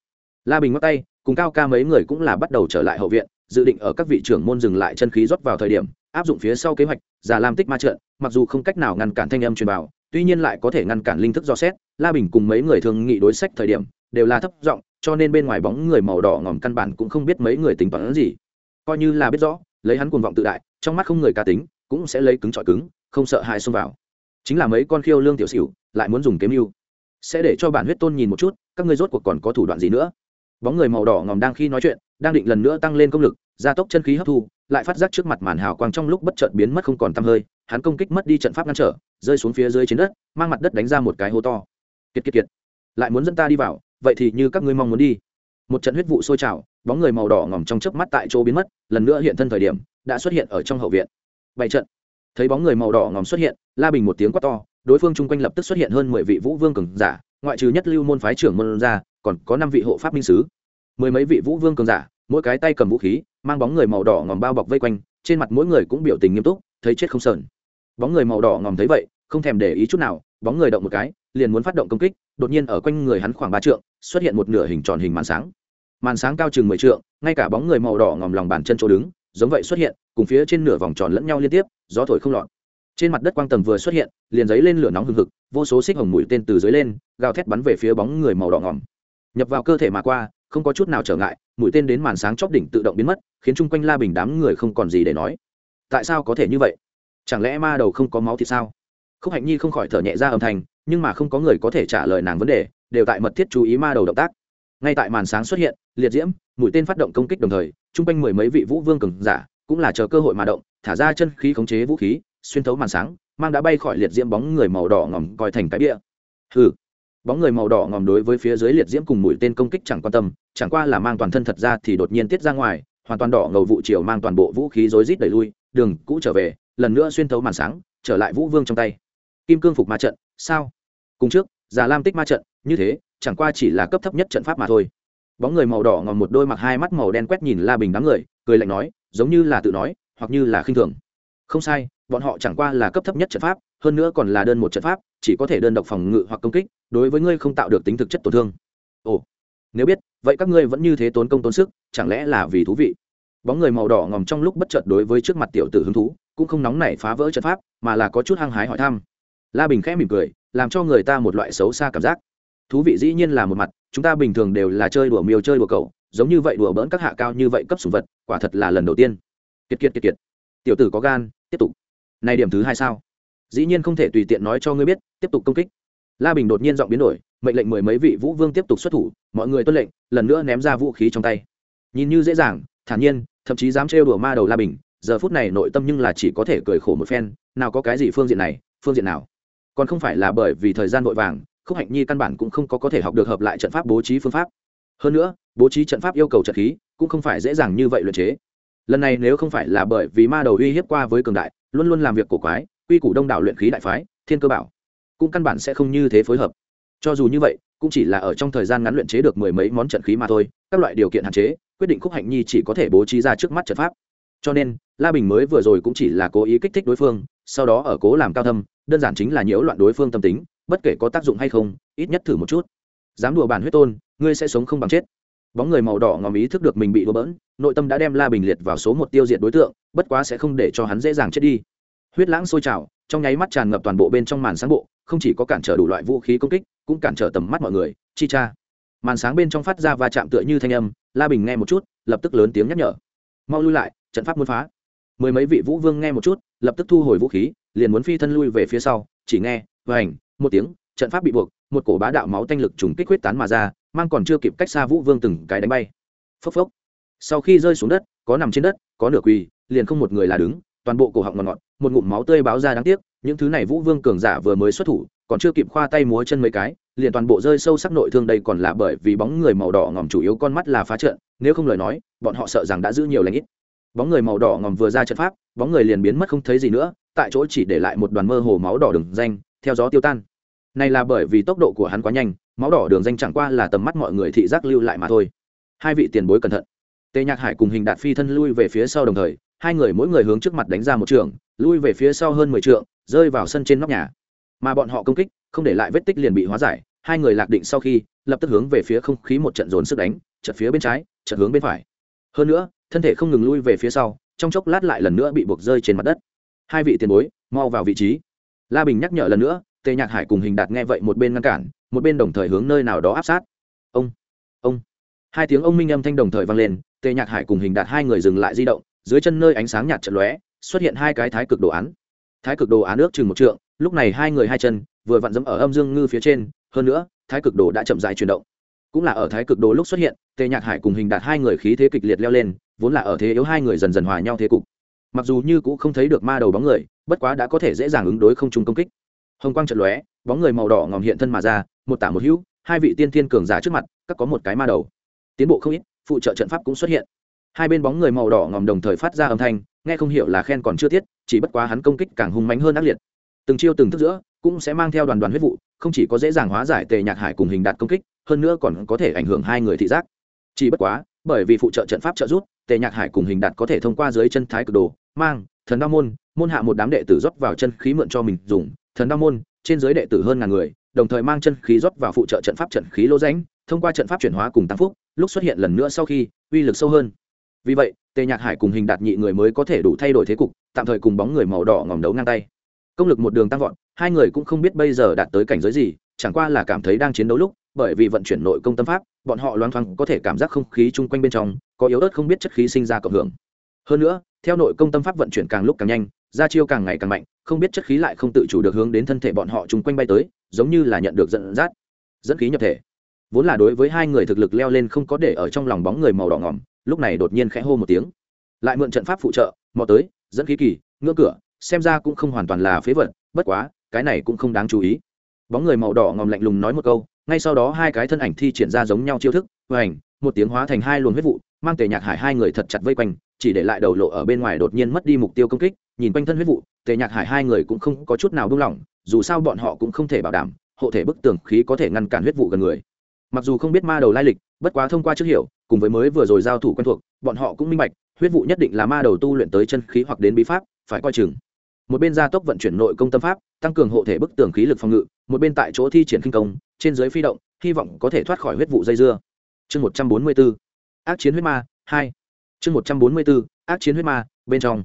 La bình mắc tay, cùng cao ca mấy người cũng là bắt đầu trở lại hậu viện, dự định ở các vị trưởng môn dừng lại chân khí rót vào thời điểm, áp dụng phía sau kế hoạch, giả làm tích ma trận, mặc dù không cách nào ngăn cản thanh âm truyền vào, tuy nhiên lại có thể ngăn cản linh thức do xét. La bình cùng mấy người thường nghị đối sách thời điểm, đều là thấp giọng, cho nên bên ngoài bóng người màu đỏ ngòm căn bản cũng không biết mấy người tính toán gì. Coi như là biết rõ, lấy hắn cuồng vọng tự đại, trong mắt không người cá tính, cũng sẽ lấy cứng trọi cứng, không sợ hại xông vào. Chính là mấy con khiêu lương tiểu xỉu, lại muốn dùng kiếm mưu sẽ để cho bản huyết tôn nhìn một chút, các ngươi rốt cuộc còn có thủ đoạn gì nữa? Bóng người màu đỏ ngòm đang khi nói chuyện, đang định lần nữa tăng lên công lực, gia tốc chân khí hấp thu, lại phát giác trước mặt màn hào quang trong lúc bất chợt biến mất không còn tăm hơi, hắn công kích mất đi trận pháp ngăn trở, rơi xuống phía dưới trên đất, mang mặt đất đánh ra một cái hố to. Kiệt kiệt kiệt. Lại muốn dẫn ta đi vào, vậy thì như các ngươi mong muốn đi. Một trận huyết vụ sôi trào, bóng người màu đỏ ngòm trong chớp mắt tại chỗ biến mất, lần nữa hiện thân thời điểm, đã xuất hiện ở trong hậu viện. Bảy trận. Thấy bóng người màu đỏ ngòm xuất hiện, la bình một tiếng quát to đối phương chung quanh lập tức xuất hiện hơn mười vị vũ vương cường giả, ngoại trừ nhất lưu môn phái trưởng môn ra, còn có năm vị hộ pháp minh sứ. Mười mấy vị vũ vương cường giả, mỗi cái tay cầm vũ khí, mang bóng người màu đỏ ngòm bao bọc vây quanh, trên mặt mỗi người cũng biểu tình nghiêm túc, thấy chết không sờn. Bóng người màu đỏ ngòm thấy vậy, không thèm để ý chút nào, bóng người động một cái, liền muốn phát động công kích, đột nhiên ở quanh người hắn khoảng ba trượng, xuất hiện một nửa hình tròn hình màn sáng. Màn sáng cao chừng mười trượng, ngay cả bóng người màu đỏ ngòm lòng bàn chân chỗ đứng, giống vậy xuất hiện, cùng phía trên nửa vòng tròn lẫn nhau liên tiếp, gió thổi không lọt trên mặt đất quang tầng vừa xuất hiện, liền giấy lên lửa nóng hừng hực, vô số xích hồng mũi tên từ dưới lên, gào thét bắn về phía bóng người màu đỏ ngòm nhập vào cơ thể mà qua, không có chút nào trở ngại, mũi tên đến màn sáng chóp đỉnh tự động biến mất, khiến chung quanh la bình đám người không còn gì để nói. Tại sao có thể như vậy? Chẳng lẽ ma đầu không có máu thì sao? Khúc hạnh nhi không khỏi thở nhẹ ra âm thanh, nhưng mà không có người có thể trả lời nàng vấn đề, đều tại mật thiết chú ý ma đầu động tác. Ngay tại màn sáng xuất hiện, liệt diễm, mũi tên phát động công kích đồng thời, chung quanh mười mấy vị vũ vương cường giả, cũng là chờ cơ hội mà động, thả ra chân khí khống chế vũ khí xuyên thấu màn sáng, mang đã bay khỏi liệt diễm bóng người màu đỏ ngòm coi thành cái bia. Hừ, bóng người màu đỏ ngòm đối với phía dưới liệt diễm cùng mũi tên công kích chẳng quan tâm, chẳng qua là mang toàn thân thật ra thì đột nhiên tiết ra ngoài, hoàn toàn đỏ ngầu vụ chiều mang toàn bộ vũ khí rối rít đẩy lui, đường cũ trở về, lần nữa xuyên thấu màn sáng, trở lại vũ vương trong tay. Kim cương phục ma trận, sao? Cùng trước, già lam tích ma trận, như thế, chẳng qua chỉ là cấp thấp nhất trận pháp mà thôi. Bóng người màu đỏ ngòm một đôi mặc hai mắt màu đen quét nhìn la bình đám người, cười lạnh nói, giống như là tự nói, hoặc như là khinh thường. Không sai bọn họ chẳng qua là cấp thấp nhất trận pháp, hơn nữa còn là đơn một trận pháp, chỉ có thể đơn độc phòng ngự hoặc công kích, đối với ngươi không tạo được tính thực chất tổn thương. Ồ, nếu biết, vậy các ngươi vẫn như thế tốn công tốn sức, chẳng lẽ là vì thú vị? Bóng người màu đỏ ngòm trong lúc bất chợt đối với trước mặt tiểu tử hứng thú, cũng không nóng nảy phá vỡ trận pháp, mà là có chút hăng hái hỏi thăm. La bình khẽ mỉm cười, làm cho người ta một loại xấu xa cảm giác. Thú vị dĩ nhiên là một mặt, chúng ta bình thường đều là chơi đùa miêu chơi đùa cậu, giống như vậy đùa bỡn các hạ cao như vậy cấp sủng vật, quả thật là lần đầu tiên. Kiệt kiệt kiệt kiệt. Tiểu tử có gan, tiếp tục này điểm thứ hai sao? Dĩ nhiên không thể tùy tiện nói cho ngươi biết, tiếp tục công kích. La bình đột nhiên giọng biến đổi, mệnh lệnh mười mấy vị vũ vương tiếp tục xuất thủ, mọi người tuân lệnh, lần nữa ném ra vũ khí trong tay. Nhìn như dễ dàng, thản nhiên, thậm chí dám trêu đùa ma đầu la bình, giờ phút này nội tâm nhưng là chỉ có thể cười khổ một phen, nào có cái gì phương diện này, phương diện nào. Còn không phải là bởi vì thời gian vội vàng, khúc hạnh nhi căn bản cũng không có có thể học được hợp lại trận pháp bố trí phương pháp. Hơn nữa, bố trí trận pháp yêu cầu trận khí, cũng không phải dễ dàng như vậy luyện chế. Lần này nếu không phải là bởi vì ma đầu uy hiếp qua với cường đại luôn luôn làm việc cổ quái, quy củ đông đảo luyện khí đại phái, thiên cơ bảo, cũng căn bản sẽ không như thế phối hợp. Cho dù như vậy, cũng chỉ là ở trong thời gian ngắn luyện chế được mười mấy món trận khí mà thôi, các loại điều kiện hạn chế, quyết định khúc hạnh nhi chỉ có thể bố trí ra trước mắt trận pháp. Cho nên, la bình mới vừa rồi cũng chỉ là cố ý kích thích đối phương, sau đó ở cố làm cao thâm, đơn giản chính là nhiễu loạn đối phương tâm tính, bất kể có tác dụng hay không, ít nhất thử một chút. Dám đùa bản huyết tôn, ngươi sẽ sống không bằng chết bóng người màu đỏ ngòm ý thức được mình bị đùa bỡn, nội tâm đã đem la bình liệt vào số một tiêu diệt đối tượng, bất quá sẽ không để cho hắn dễ dàng chết đi. Huyết lãng sôi trào, trong nháy mắt tràn ngập toàn bộ bên trong màn sáng bộ, không chỉ có cản trở đủ loại vũ khí công kích, cũng cản trở tầm mắt mọi người, chi cha. Màn sáng bên trong phát ra va chạm tựa như thanh âm, la bình nghe một chút, lập tức lớn tiếng nhắc nhở. Mau lui lại, trận pháp muốn phá. Mười mấy vị vũ vương nghe một chút, lập tức thu hồi vũ khí, liền muốn phi thân lui về phía sau, chỉ nghe vảnh một tiếng, trận pháp bị buộc, một cổ bá đạo máu tanh lực trùng kích huyết tán mà ra mang còn chưa kịp cách xa vũ vương từng cái đánh bay. Phốc phốc. Sau khi rơi xuống đất, có nằm trên đất, có nửa quỳ, liền không một người là đứng, toàn bộ cổ họng ngọt ngọt một ngụm máu tươi báo ra đáng tiếc, những thứ này vũ vương cường giả vừa mới xuất thủ, còn chưa kịp khoa tay múa chân mấy cái, liền toàn bộ rơi sâu sắc nội thương đây còn là bởi vì bóng người màu đỏ ngòm chủ yếu con mắt là phá trận, nếu không lời nói, bọn họ sợ rằng đã giữ nhiều lãnh ít. Bóng người màu đỏ ngòm vừa ra trận pháp, bóng người liền biến mất không thấy gì nữa, tại chỗ chỉ để lại một đoàn mơ hồ máu đỏ đường danh, theo gió tiêu tan. Này là bởi vì tốc độ của hắn quá nhanh máu đỏ đường danh chẳng qua là tầm mắt mọi người thị giác lưu lại mà thôi. Hai vị tiền bối cẩn thận. Tề nhạc hải cùng hình đạt phi thân lui về phía sau đồng thời, hai người mỗi người hướng trước mặt đánh ra một trường, lui về phía sau hơn mười trượng, rơi vào sân trên nóc nhà. Mà bọn họ công kích, không để lại vết tích liền bị hóa giải, hai người lạc định sau khi, lập tức hướng về phía không khí một trận dồn sức đánh chật phía bên trái chật hướng bên phải. Hơn nữa, thân thể không ngừng lui về phía sau, trong chốc lát lại lần nữa bị buộc rơi trên mặt đất. Hai vị tiền bối, mau vào vị trí. La bình nhắc nhở lần nữa, tề nhạc hải cùng hình đạt nghe vậy một bên ngăn cản một bên đồng thời hướng nơi nào đó áp sát. Ông ông. Hai tiếng ông minh âm thanh đồng thời vang lên, tề nhạc hải cùng hình đạt hai người dừng lại di động, dưới chân nơi ánh sáng nhạt trận lóe, xuất hiện hai cái thái cực đồ án. Thái cực đồ án ước chừng một trượng, lúc này hai người hai chân vừa vặn dẫm ở âm dương ngư phía trên, hơn nữa, thái cực đồ đã chậm dài chuyển động. Cũng là ở thái cực đồ lúc xuất hiện, tề nhạc hải cùng hình đạt hai người khí thế kịch liệt leo lên, vốn là ở thế yếu hai người dần dần hòa nhau thế cục. Mặc dù như cũng không thấy được ma đầu bóng người, bất quá đã có thể dễ dàng ứng đối không trung công kích. Hồng quang trận lóe, bóng người màu đỏ ngòm hiện thân mà ra một tả một hữu, hai vị tiên thiên cường giả trước mặt, các có một cái ma đầu. Tiến bộ không ít, phụ trợ trận pháp cũng xuất hiện. Hai bên bóng người màu đỏ ngòm đồng thời phát ra âm thanh, nghe không hiểu là khen còn chưa tiết, chỉ bất quá hắn công kích càng hung mánh hơn ác liệt. Từng chiêu từng thức giữa, cũng sẽ mang theo đoàn đoàn huyết vụ, không chỉ có dễ dàng hóa giải tề nhạc hải cùng hình đạt công kích, hơn nữa còn có thể ảnh hưởng hai người thị giác. Chỉ bất quá, bởi vì phụ trợ trận pháp trợ giúp, tề nhạc hải cùng hình đạt có thể thông qua dưới chân thái cực đồ, mang, thần đao môn môn hạ một đám đệ tử rót vào chân khí mượn cho mình dùng, thần đao môn, trên giới đệ tử hơn ngàn người đồng thời mang chân khí rót vào phụ trợ trận pháp trận khí lô ránh thông qua trận pháp chuyển hóa cùng tăng phúc, lúc xuất hiện lần nữa sau khi, uy lực sâu hơn. Vì vậy, tề nhạc hải cùng hình đạt nhị người mới có thể đủ thay đổi thế cục, tạm thời cùng bóng người màu đỏ ngòm đấu ngang tay. Công lực một đường tăng vọt, hai người cũng không biết bây giờ đạt tới cảnh giới gì, chẳng qua là cảm thấy đang chiến đấu lúc, bởi vì vận chuyển nội công tâm pháp, bọn họ loang thoáng có thể cảm giác không khí chung quanh bên trong, có yếu ớt không biết chất khí sinh ra cộng hưởng. Hơn nữa, theo nội công tâm pháp vận chuyển càng lúc càng nhanh ra chiêu càng ngày càng mạnh, không biết chất khí lại không tự chủ được hướng đến thân thể bọn họ chung quanh bay tới, giống như là nhận được dẫn dắt, dẫn khí nhập thể. Vốn là đối với hai người thực lực leo lên không có để ở trong lòng bóng người màu đỏ ngỏm, lúc này đột nhiên khẽ hô một tiếng. Lại mượn trận pháp phụ trợ, mò tới, dẫn khí kỳ, ngưỡng cửa, xem ra cũng không hoàn toàn là phế vật, bất quá, cái này cũng không đáng chú ý. Bóng người màu đỏ ngòm lạnh lùng nói một câu, ngay sau đó hai cái thân ảnh thi triển ra giống nhau chiêu thức, hoành ảnh một tiếng hóa thành hai luồng huyết vụ mang tề nhạc hải hai người thật chặt vây quanh, chỉ để lại đầu lộ ở bên ngoài đột nhiên mất đi mục tiêu công kích, nhìn quanh thân huyết vụ, tề nhạc hải hai người cũng không có chút nào buông lỏng, dù sao bọn họ cũng không thể bảo đảm, hộ thể bức tường khí có thể ngăn cản huyết vụ gần người. Mặc dù không biết ma đầu lai lịch, bất quá thông qua trước hiểu, cùng với mới vừa rồi giao thủ quen thuộc, bọn họ cũng minh bạch, huyết vụ nhất định là ma đầu tu luyện tới chân khí hoặc đến bí pháp, phải coi chừng. Một bên gia tốc vận chuyển nội công tâm pháp, tăng cường hộ thể bức tường khí lực phòng ngự, một bên tại chỗ thi triển kinh công, trên dưới phi động, hy vọng có thể thoát khỏi huyết vụ dây dưa. Chương một trăm bốn mươi bốn ác chiến huyết ma hai. Chương một trăm bốn mươi bốn, ác chiến huyết ma bên trong.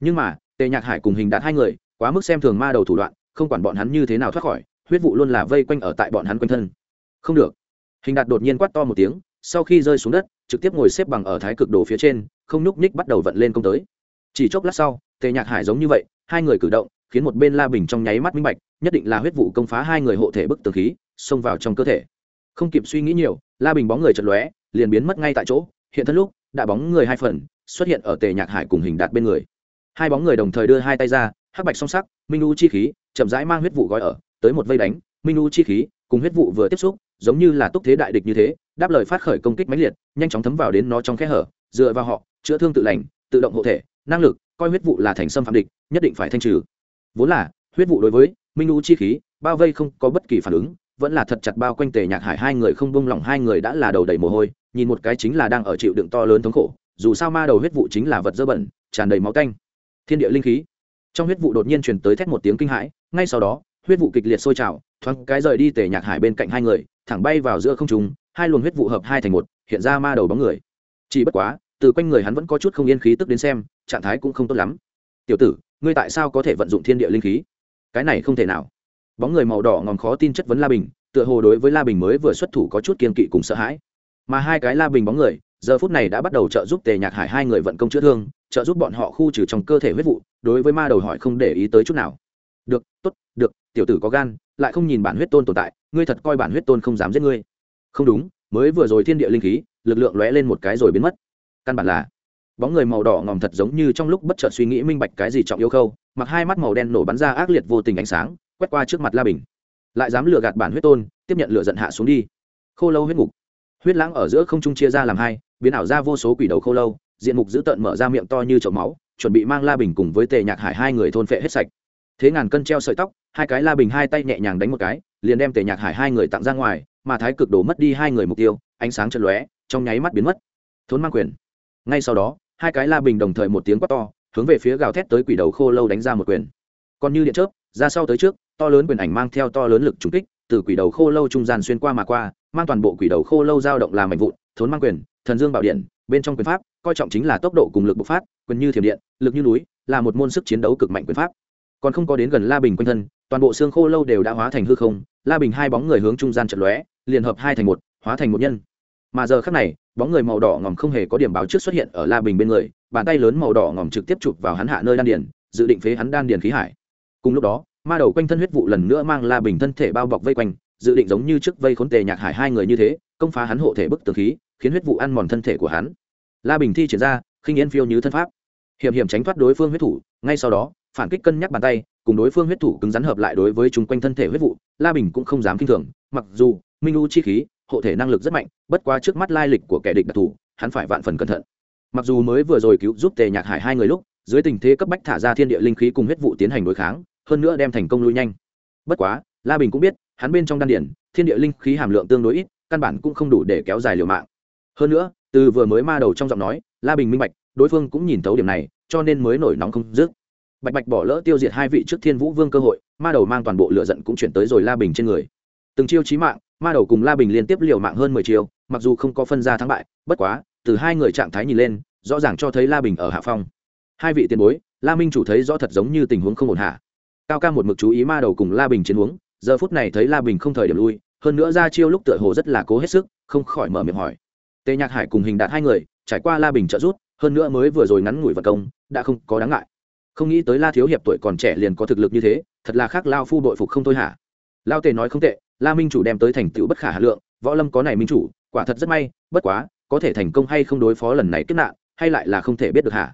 Nhưng mà tề nhạc hải cùng hình đạt hai người quá mức xem thường ma đầu thủ đoạn không quản bọn hắn như thế nào thoát khỏi huyết vụ luôn là vây quanh ở tại bọn hắn quanh thân. Không được. Hình đạt đột nhiên quát to một tiếng sau khi rơi xuống đất trực tiếp ngồi xếp bằng ở thái cực đồ phía trên không nhúc nhích bắt đầu vận lên công tới. Chỉ chốc lát sau tề nhạc hải giống như vậy hai người cử động khiến một bên la bình trong nháy mắt minh bạch nhất định là huyết vụ công phá hai người hộ thể bức tường khí xông vào trong cơ thể. Không kịp suy nghĩ nhiều la bình bóng người chật lóe liền biến mất ngay tại chỗ, hiện thân lúc, đã bóng người hai phần, xuất hiện ở tề nhạc hải cùng hình đạt bên người. Hai bóng người đồng thời đưa hai tay ra, hắc bạch song sắc, minh u chi khí, chậm rãi mang huyết vụ gói ở, tới một vây đánh, minh u chi khí cùng huyết vụ vừa tiếp xúc, giống như là túc thế đại địch như thế, đáp lời phát khởi công kích mãnh liệt, nhanh chóng thấm vào đến nó trong kẽ hở, dựa vào họ, chữa thương tự lành, tự động hộ thể, năng lực, coi huyết vụ là thành xâm phạm địch, nhất định phải thanh trừ. Vốn là, huyết vụ đối với minh u chi khí, bao vây không có bất kỳ phản ứng, vẫn là thật chặt bao quanh tề nhạc hải, hai người không bông lỏng, hai người đã là đầu đầy mồ hôi nhìn một cái chính là đang ở chịu đựng to lớn thống khổ, dù sao ma đầu huyết vụ chính là vật dơ bẩn, tràn đầy máu canh. Thiên địa linh khí. Trong huyết vụ đột nhiên truyền tới thét một tiếng kinh hãi, ngay sau đó, huyết vụ kịch liệt sôi trào, thoáng cái rời đi tề nhạc hải bên cạnh hai người, thẳng bay vào giữa không trung, hai luồng huyết vụ hợp hai thành một, hiện ra ma đầu bóng người. Chỉ bất quá, từ quanh người hắn vẫn có chút không yên khí tức đến xem, trạng thái cũng không tốt lắm. Tiểu tử, ngươi tại sao có thể vận dụng thiên địa linh khí? Cái này không thể nào. Bóng người màu đỏ ngòm khó tin chất vấn la bình, tựa hồ đối với la bình mới vừa xuất thủ có chút kiên kỵ cùng sợ hãi mà hai cái la bình bóng người, giờ phút này đã bắt đầu trợ giúp tề nhạc hải hai người vận công chữa thương, trợ giúp bọn họ khu trừ trong cơ thể huyết vụ, đối với ma đầu hỏi không để ý tới chút nào. Được, tốt, được, tiểu tử có gan, lại không nhìn bản huyết tôn tồn tại, ngươi thật coi bản huyết tôn không dám giết ngươi. Không đúng, mới vừa rồi thiên địa linh khí, lực lượng lóe lên một cái rồi biến mất. Căn bản là. Bóng người màu đỏ ngòm thật giống như trong lúc bất chợt suy nghĩ minh bạch cái gì trọng yêu khâu, mặc hai mắt màu đen nổ bắn ra ác liệt vô tình ánh sáng, quét qua trước mặt la bình. Lại dám lừa gạt bản huyết tôn, tiếp nhận lửa giận hạ xuống đi. Khô lâu huyết ngục huyết lãng ở giữa không trung chia ra làm hai, biến ảo ra vô số quỷ đầu khô lâu, diện mục dữ tợn mở ra miệng to như chậu máu, chuẩn bị mang la bình cùng với tề nhạc hải hai người thôn phệ hết sạch. Thế ngàn cân treo sợi tóc, hai cái la bình hai tay nhẹ nhàng đánh một cái, liền đem tề nhạc hải hai người tặng ra ngoài, mà thái cực đổ mất đi hai người mục tiêu, ánh sáng chật lóe, trong nháy mắt biến mất. Thốn mang quyền. Ngay sau đó, hai cái la bình đồng thời một tiếng quát to, hướng về phía gào thét tới quỷ đầu khô lâu đánh ra một quyền. Còn như điện chớp, ra sau tới trước, to lớn quyền ảnh mang theo to lớn lực trúng kích, từ quỷ đầu khô lâu trung gian xuyên qua mà qua mang toàn bộ quỷ đầu khô lâu dao động làm mạnh vụn, thốn mang quyền, thần dương bảo điện, bên trong quyền pháp, coi trọng chính là tốc độ cùng lực bộc phát, quyền như thiểm điện, lực như núi, là một môn sức chiến đấu cực mạnh quyền pháp. Còn không có đến gần la bình quanh thân, toàn bộ xương khô lâu đều đã hóa thành hư không, la bình hai bóng người hướng trung gian trận lóe, liền hợp hai thành một, hóa thành một nhân. Mà giờ khắc này, bóng người màu đỏ ngòm không hề có điểm báo trước xuất hiện ở la bình bên người, bàn tay lớn màu đỏ ngòm trực tiếp chụp vào hắn hạ nơi đan điền, dự định phế hắn đan điền khí hải. Cùng lúc đó, ma đầu quanh thân huyết vụ lần nữa mang la bình thân thể bao bọc vây quanh dự định giống như trước vây khốn tề nhạc hải hai người như thế, công phá hắn hộ thể bức tường khí, khiến huyết vụ ăn mòn thân thể của hắn. La bình thi triển ra, khinh yên phiêu như thân pháp. Hiểm hiểm tránh thoát đối phương huyết thủ, ngay sau đó, phản kích cân nhắc bàn tay, cùng đối phương huyết thủ cứng rắn hợp lại đối với chung quanh thân thể huyết vụ, la bình cũng không dám kinh thường, mặc dù, minh u chi khí, hộ thể năng lực rất mạnh, bất quá trước mắt lai lịch của kẻ địch đặc thù, hắn phải vạn phần cẩn thận. Mặc dù mới vừa rồi cứu giúp tề nhạc hải hai người lúc, dưới tình thế cấp bách thả ra thiên địa linh khí cùng huyết vụ tiến hành đối kháng, hơn nữa đem thành công lui nhanh. Bất quá, la bình cũng biết hắn bên trong đan điển, thiên địa linh khí hàm lượng tương đối ít, căn bản cũng không đủ để kéo dài liều mạng. Hơn nữa, từ vừa mới ma đầu trong giọng nói, la bình minh bạch, đối phương cũng nhìn thấu điểm này, cho nên mới nổi nóng không dứt. Bạch bạch bỏ lỡ tiêu diệt hai vị trước thiên vũ vương cơ hội, ma đầu mang toàn bộ lựa giận cũng chuyển tới rồi la bình trên người. Từng chiêu chí mạng, ma đầu cùng la bình liên tiếp liều mạng hơn mười chiêu, mặc dù không có phân ra thắng bại, bất quá, từ hai người trạng thái nhìn lên, rõ ràng cho thấy la bình ở hạ phong. Hai vị tiền bối, la minh chủ thấy rõ thật giống như tình huống không ổn hạ. Cao ca một mực chú ý ma đầu cùng la bình chiến uống giờ phút này thấy la bình không thời điểm lui, hơn nữa ra chiêu lúc tựa hồ rất là cố hết sức, không khỏi mở miệng hỏi. Tề nhạc hải cùng hình đạt hai người, trải qua la bình trợ rút hơn nữa mới vừa rồi ngắn ngủi vật công, đã không có đáng ngại. Không nghĩ tới la thiếu hiệp tuổi còn trẻ liền có thực lực như thế, thật là khác lao phu đội phục không thôi hả? Lao tề nói không tệ, la minh chủ đem tới thành tựu bất khả hà lượng, võ lâm có này minh chủ, quả thật rất may, bất quá, có thể thành công hay không đối phó lần này kết nạn, hay lại là không thể biết được hả?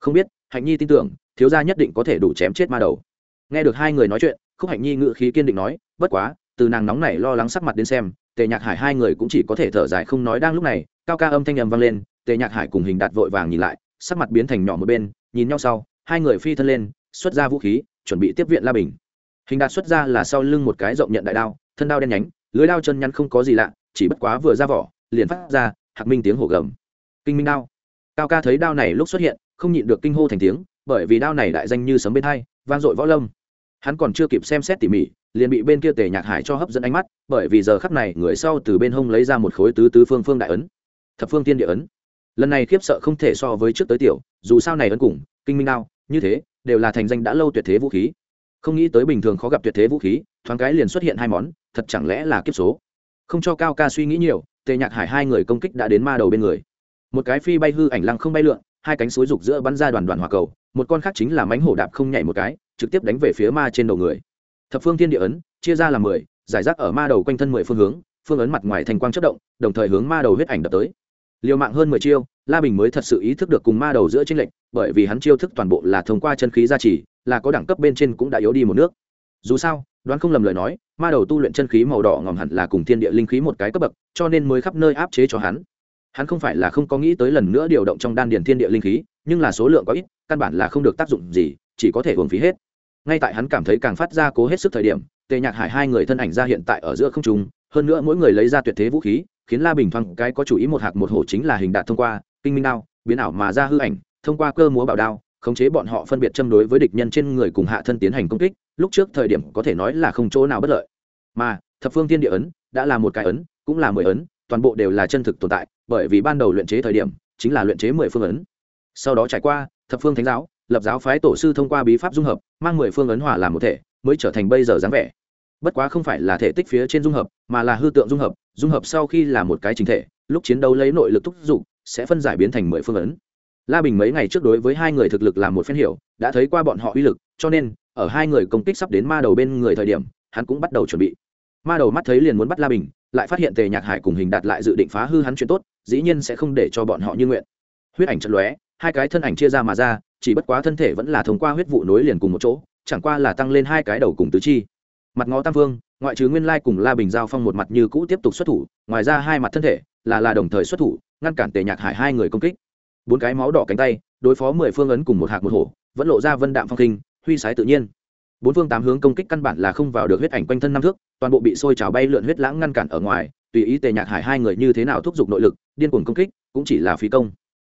Không biết, hạnh nhi tin tưởng, thiếu gia nhất định có thể đủ chém chết ma đầu. Nghe được hai người nói chuyện khúc hạnh nhi ngự khí kiên định nói, bất quá, từ nàng nóng này lo lắng sắc mặt đến xem, tề nhạc hải hai người cũng chỉ có thể thở dài không nói đang lúc này, cao ca âm thanh nhầm vang lên, tề nhạc hải cùng hình đạt vội vàng nhìn lại, sắc mặt biến thành nhỏ một bên, nhìn nhau sau, hai người phi thân lên, xuất ra vũ khí, chuẩn bị tiếp viện la bình. Hình đạt xuất ra là sau lưng một cái rộng nhận đại đao, thân đao đen nhánh, lưới đao chân nhắn không có gì lạ, chỉ bất quá vừa ra vỏ, liền phát ra hạc minh tiếng hổ gầm. Kinh minh đao. Cao ca thấy đao này lúc xuất hiện, không nhịn được kinh hô thành tiếng, bởi vì đao này đại danh như sấm bên hai, vang dội võ lâm hắn còn chưa kịp xem xét tỉ mỉ, liền bị bên kia tề nhạc hải cho hấp dẫn ánh mắt, bởi vì giờ khắp này người sau từ bên hông lấy ra một khối tứ tứ phương phương đại ấn. Thập phương tiên địa ấn. Lần này khiếp sợ không thể so với trước tới tiểu, dù sao này ấn cùng, kinh minh đao, như thế, đều là thành danh đã lâu tuyệt thế vũ khí. Không nghĩ tới bình thường khó gặp tuyệt thế vũ khí, thoáng cái liền xuất hiện hai món, thật chẳng lẽ là kiếp số? Không cho cao ca suy nghĩ nhiều, tề nhạc hải hai người công kích đã đến ma đầu bên người. Một cái phi bay hư ảnh lăng không bay lượn, hai cánh suối rục giữa bắn ra đoàn đoàn hỏa cầu, một con khác chính là mánh hổ đạp không nhảy một cái trực tiếp đánh về phía ma trên đầu người. Thập phương thiên địa ấn, chia ra làm mười, giải rác ở ma đầu quanh thân mười phương hướng, phương ấn mặt ngoài thành quang chất động, đồng thời hướng ma đầu huyết ảnh đập tới. Liều mạng hơn mười chiêu, la bình mới thật sự ý thức được cùng ma đầu giữa tranh lệch, bởi vì hắn chiêu thức toàn bộ là thông qua chân khí gia trì, là có đẳng cấp bên trên cũng đã yếu đi một nước. Dù sao, đoán không lầm lời nói, ma đầu tu luyện chân khí màu đỏ ngòm hẳn là cùng thiên địa linh khí một cái cấp bậc, cho nên mới khắp nơi áp chế cho hắn. Hắn không phải là không có nghĩ tới lần nữa điều động trong đan điền thiên địa linh khí, nhưng là số lượng có ít, căn bản là không được tác dụng gì, chỉ có thể uống phí hết ngay tại hắn cảm thấy càng phát ra cố hết sức thời điểm, tề nhạc hải hai người thân ảnh ra hiện tại ở giữa không trung, hơn nữa mỗi người lấy ra tuyệt thế vũ khí, khiến la bình thoáng cái có chủ ý một hạc một hổ chính là hình đạt thông qua, kinh minh đao, biến ảo mà ra hư ảnh, thông qua cơ múa bảo đao, khống chế bọn họ phân biệt châm đối với địch nhân trên người cùng hạ thân tiến hành công kích, lúc trước thời điểm có thể nói là không chỗ nào bất lợi. Mà, thập phương thiên địa ấn, đã là một cái ấn, cũng là mười ấn, toàn bộ đều là chân thực tồn tại, bởi vì ban đầu luyện chế thời điểm, chính là luyện chế mười phương ấn. Sau đó trải qua, thập phương thánh giáo lập giáo phái tổ sư thông qua bí pháp dung hợp, mang mười phương ấn hòa làm một thể, mới trở thành bây giờ dáng vẻ. Bất quá không phải là thể tích phía trên dung hợp, mà là hư tượng dung hợp dung hợp sau khi là một cái chính thể, lúc chiến đấu lấy nội lực thúc giục, sẽ phân giải biến thành mười phương ấn. La bình mấy ngày trước đối với hai người thực lực làm một phen hiểu, đã thấy qua bọn họ uy lực, cho nên, ở hai người công kích sắp đến ma đầu bên người thời điểm, hắn cũng bắt đầu chuẩn bị. Ma đầu mắt thấy liền muốn bắt la bình, lại phát hiện tề nhạc hải cùng hình đạt lại dự định phá hư hắn chuyện tốt, dĩ nhiên sẽ không để cho bọn họ như nguyện. Huyết ảnh trận lóe hai cái thân ảnh chia ra mà ra, chỉ bất quá thân thể vẫn là thông qua huyết vụ nối liền cùng một chỗ, chẳng qua là tăng lên hai cái đầu cùng tứ chi. Mặt ngó tam vương ngoại trừ nguyên lai cùng la bình giao phong một mặt như cũ tiếp tục xuất thủ, ngoài ra hai mặt thân thể là là đồng thời xuất thủ, ngăn cản tề nhạc hải hai người công kích. Bốn cái máu đỏ cánh tay, đối phó mười phương ấn cùng một hạc một hổ, vẫn lộ ra vân đạm phong kinh, huy sái tự nhiên. Bốn phương tám hướng công kích căn bản là không vào được huyết ảnh quanh thân năm thước, toàn bộ bị sôi trào bay lượn huyết lãng ngăn cản ở ngoài, tùy ý tề nhạc hải hai người như thế nào thúc giục nội lực, điên cuồng công kích, cũng chỉ là phí công.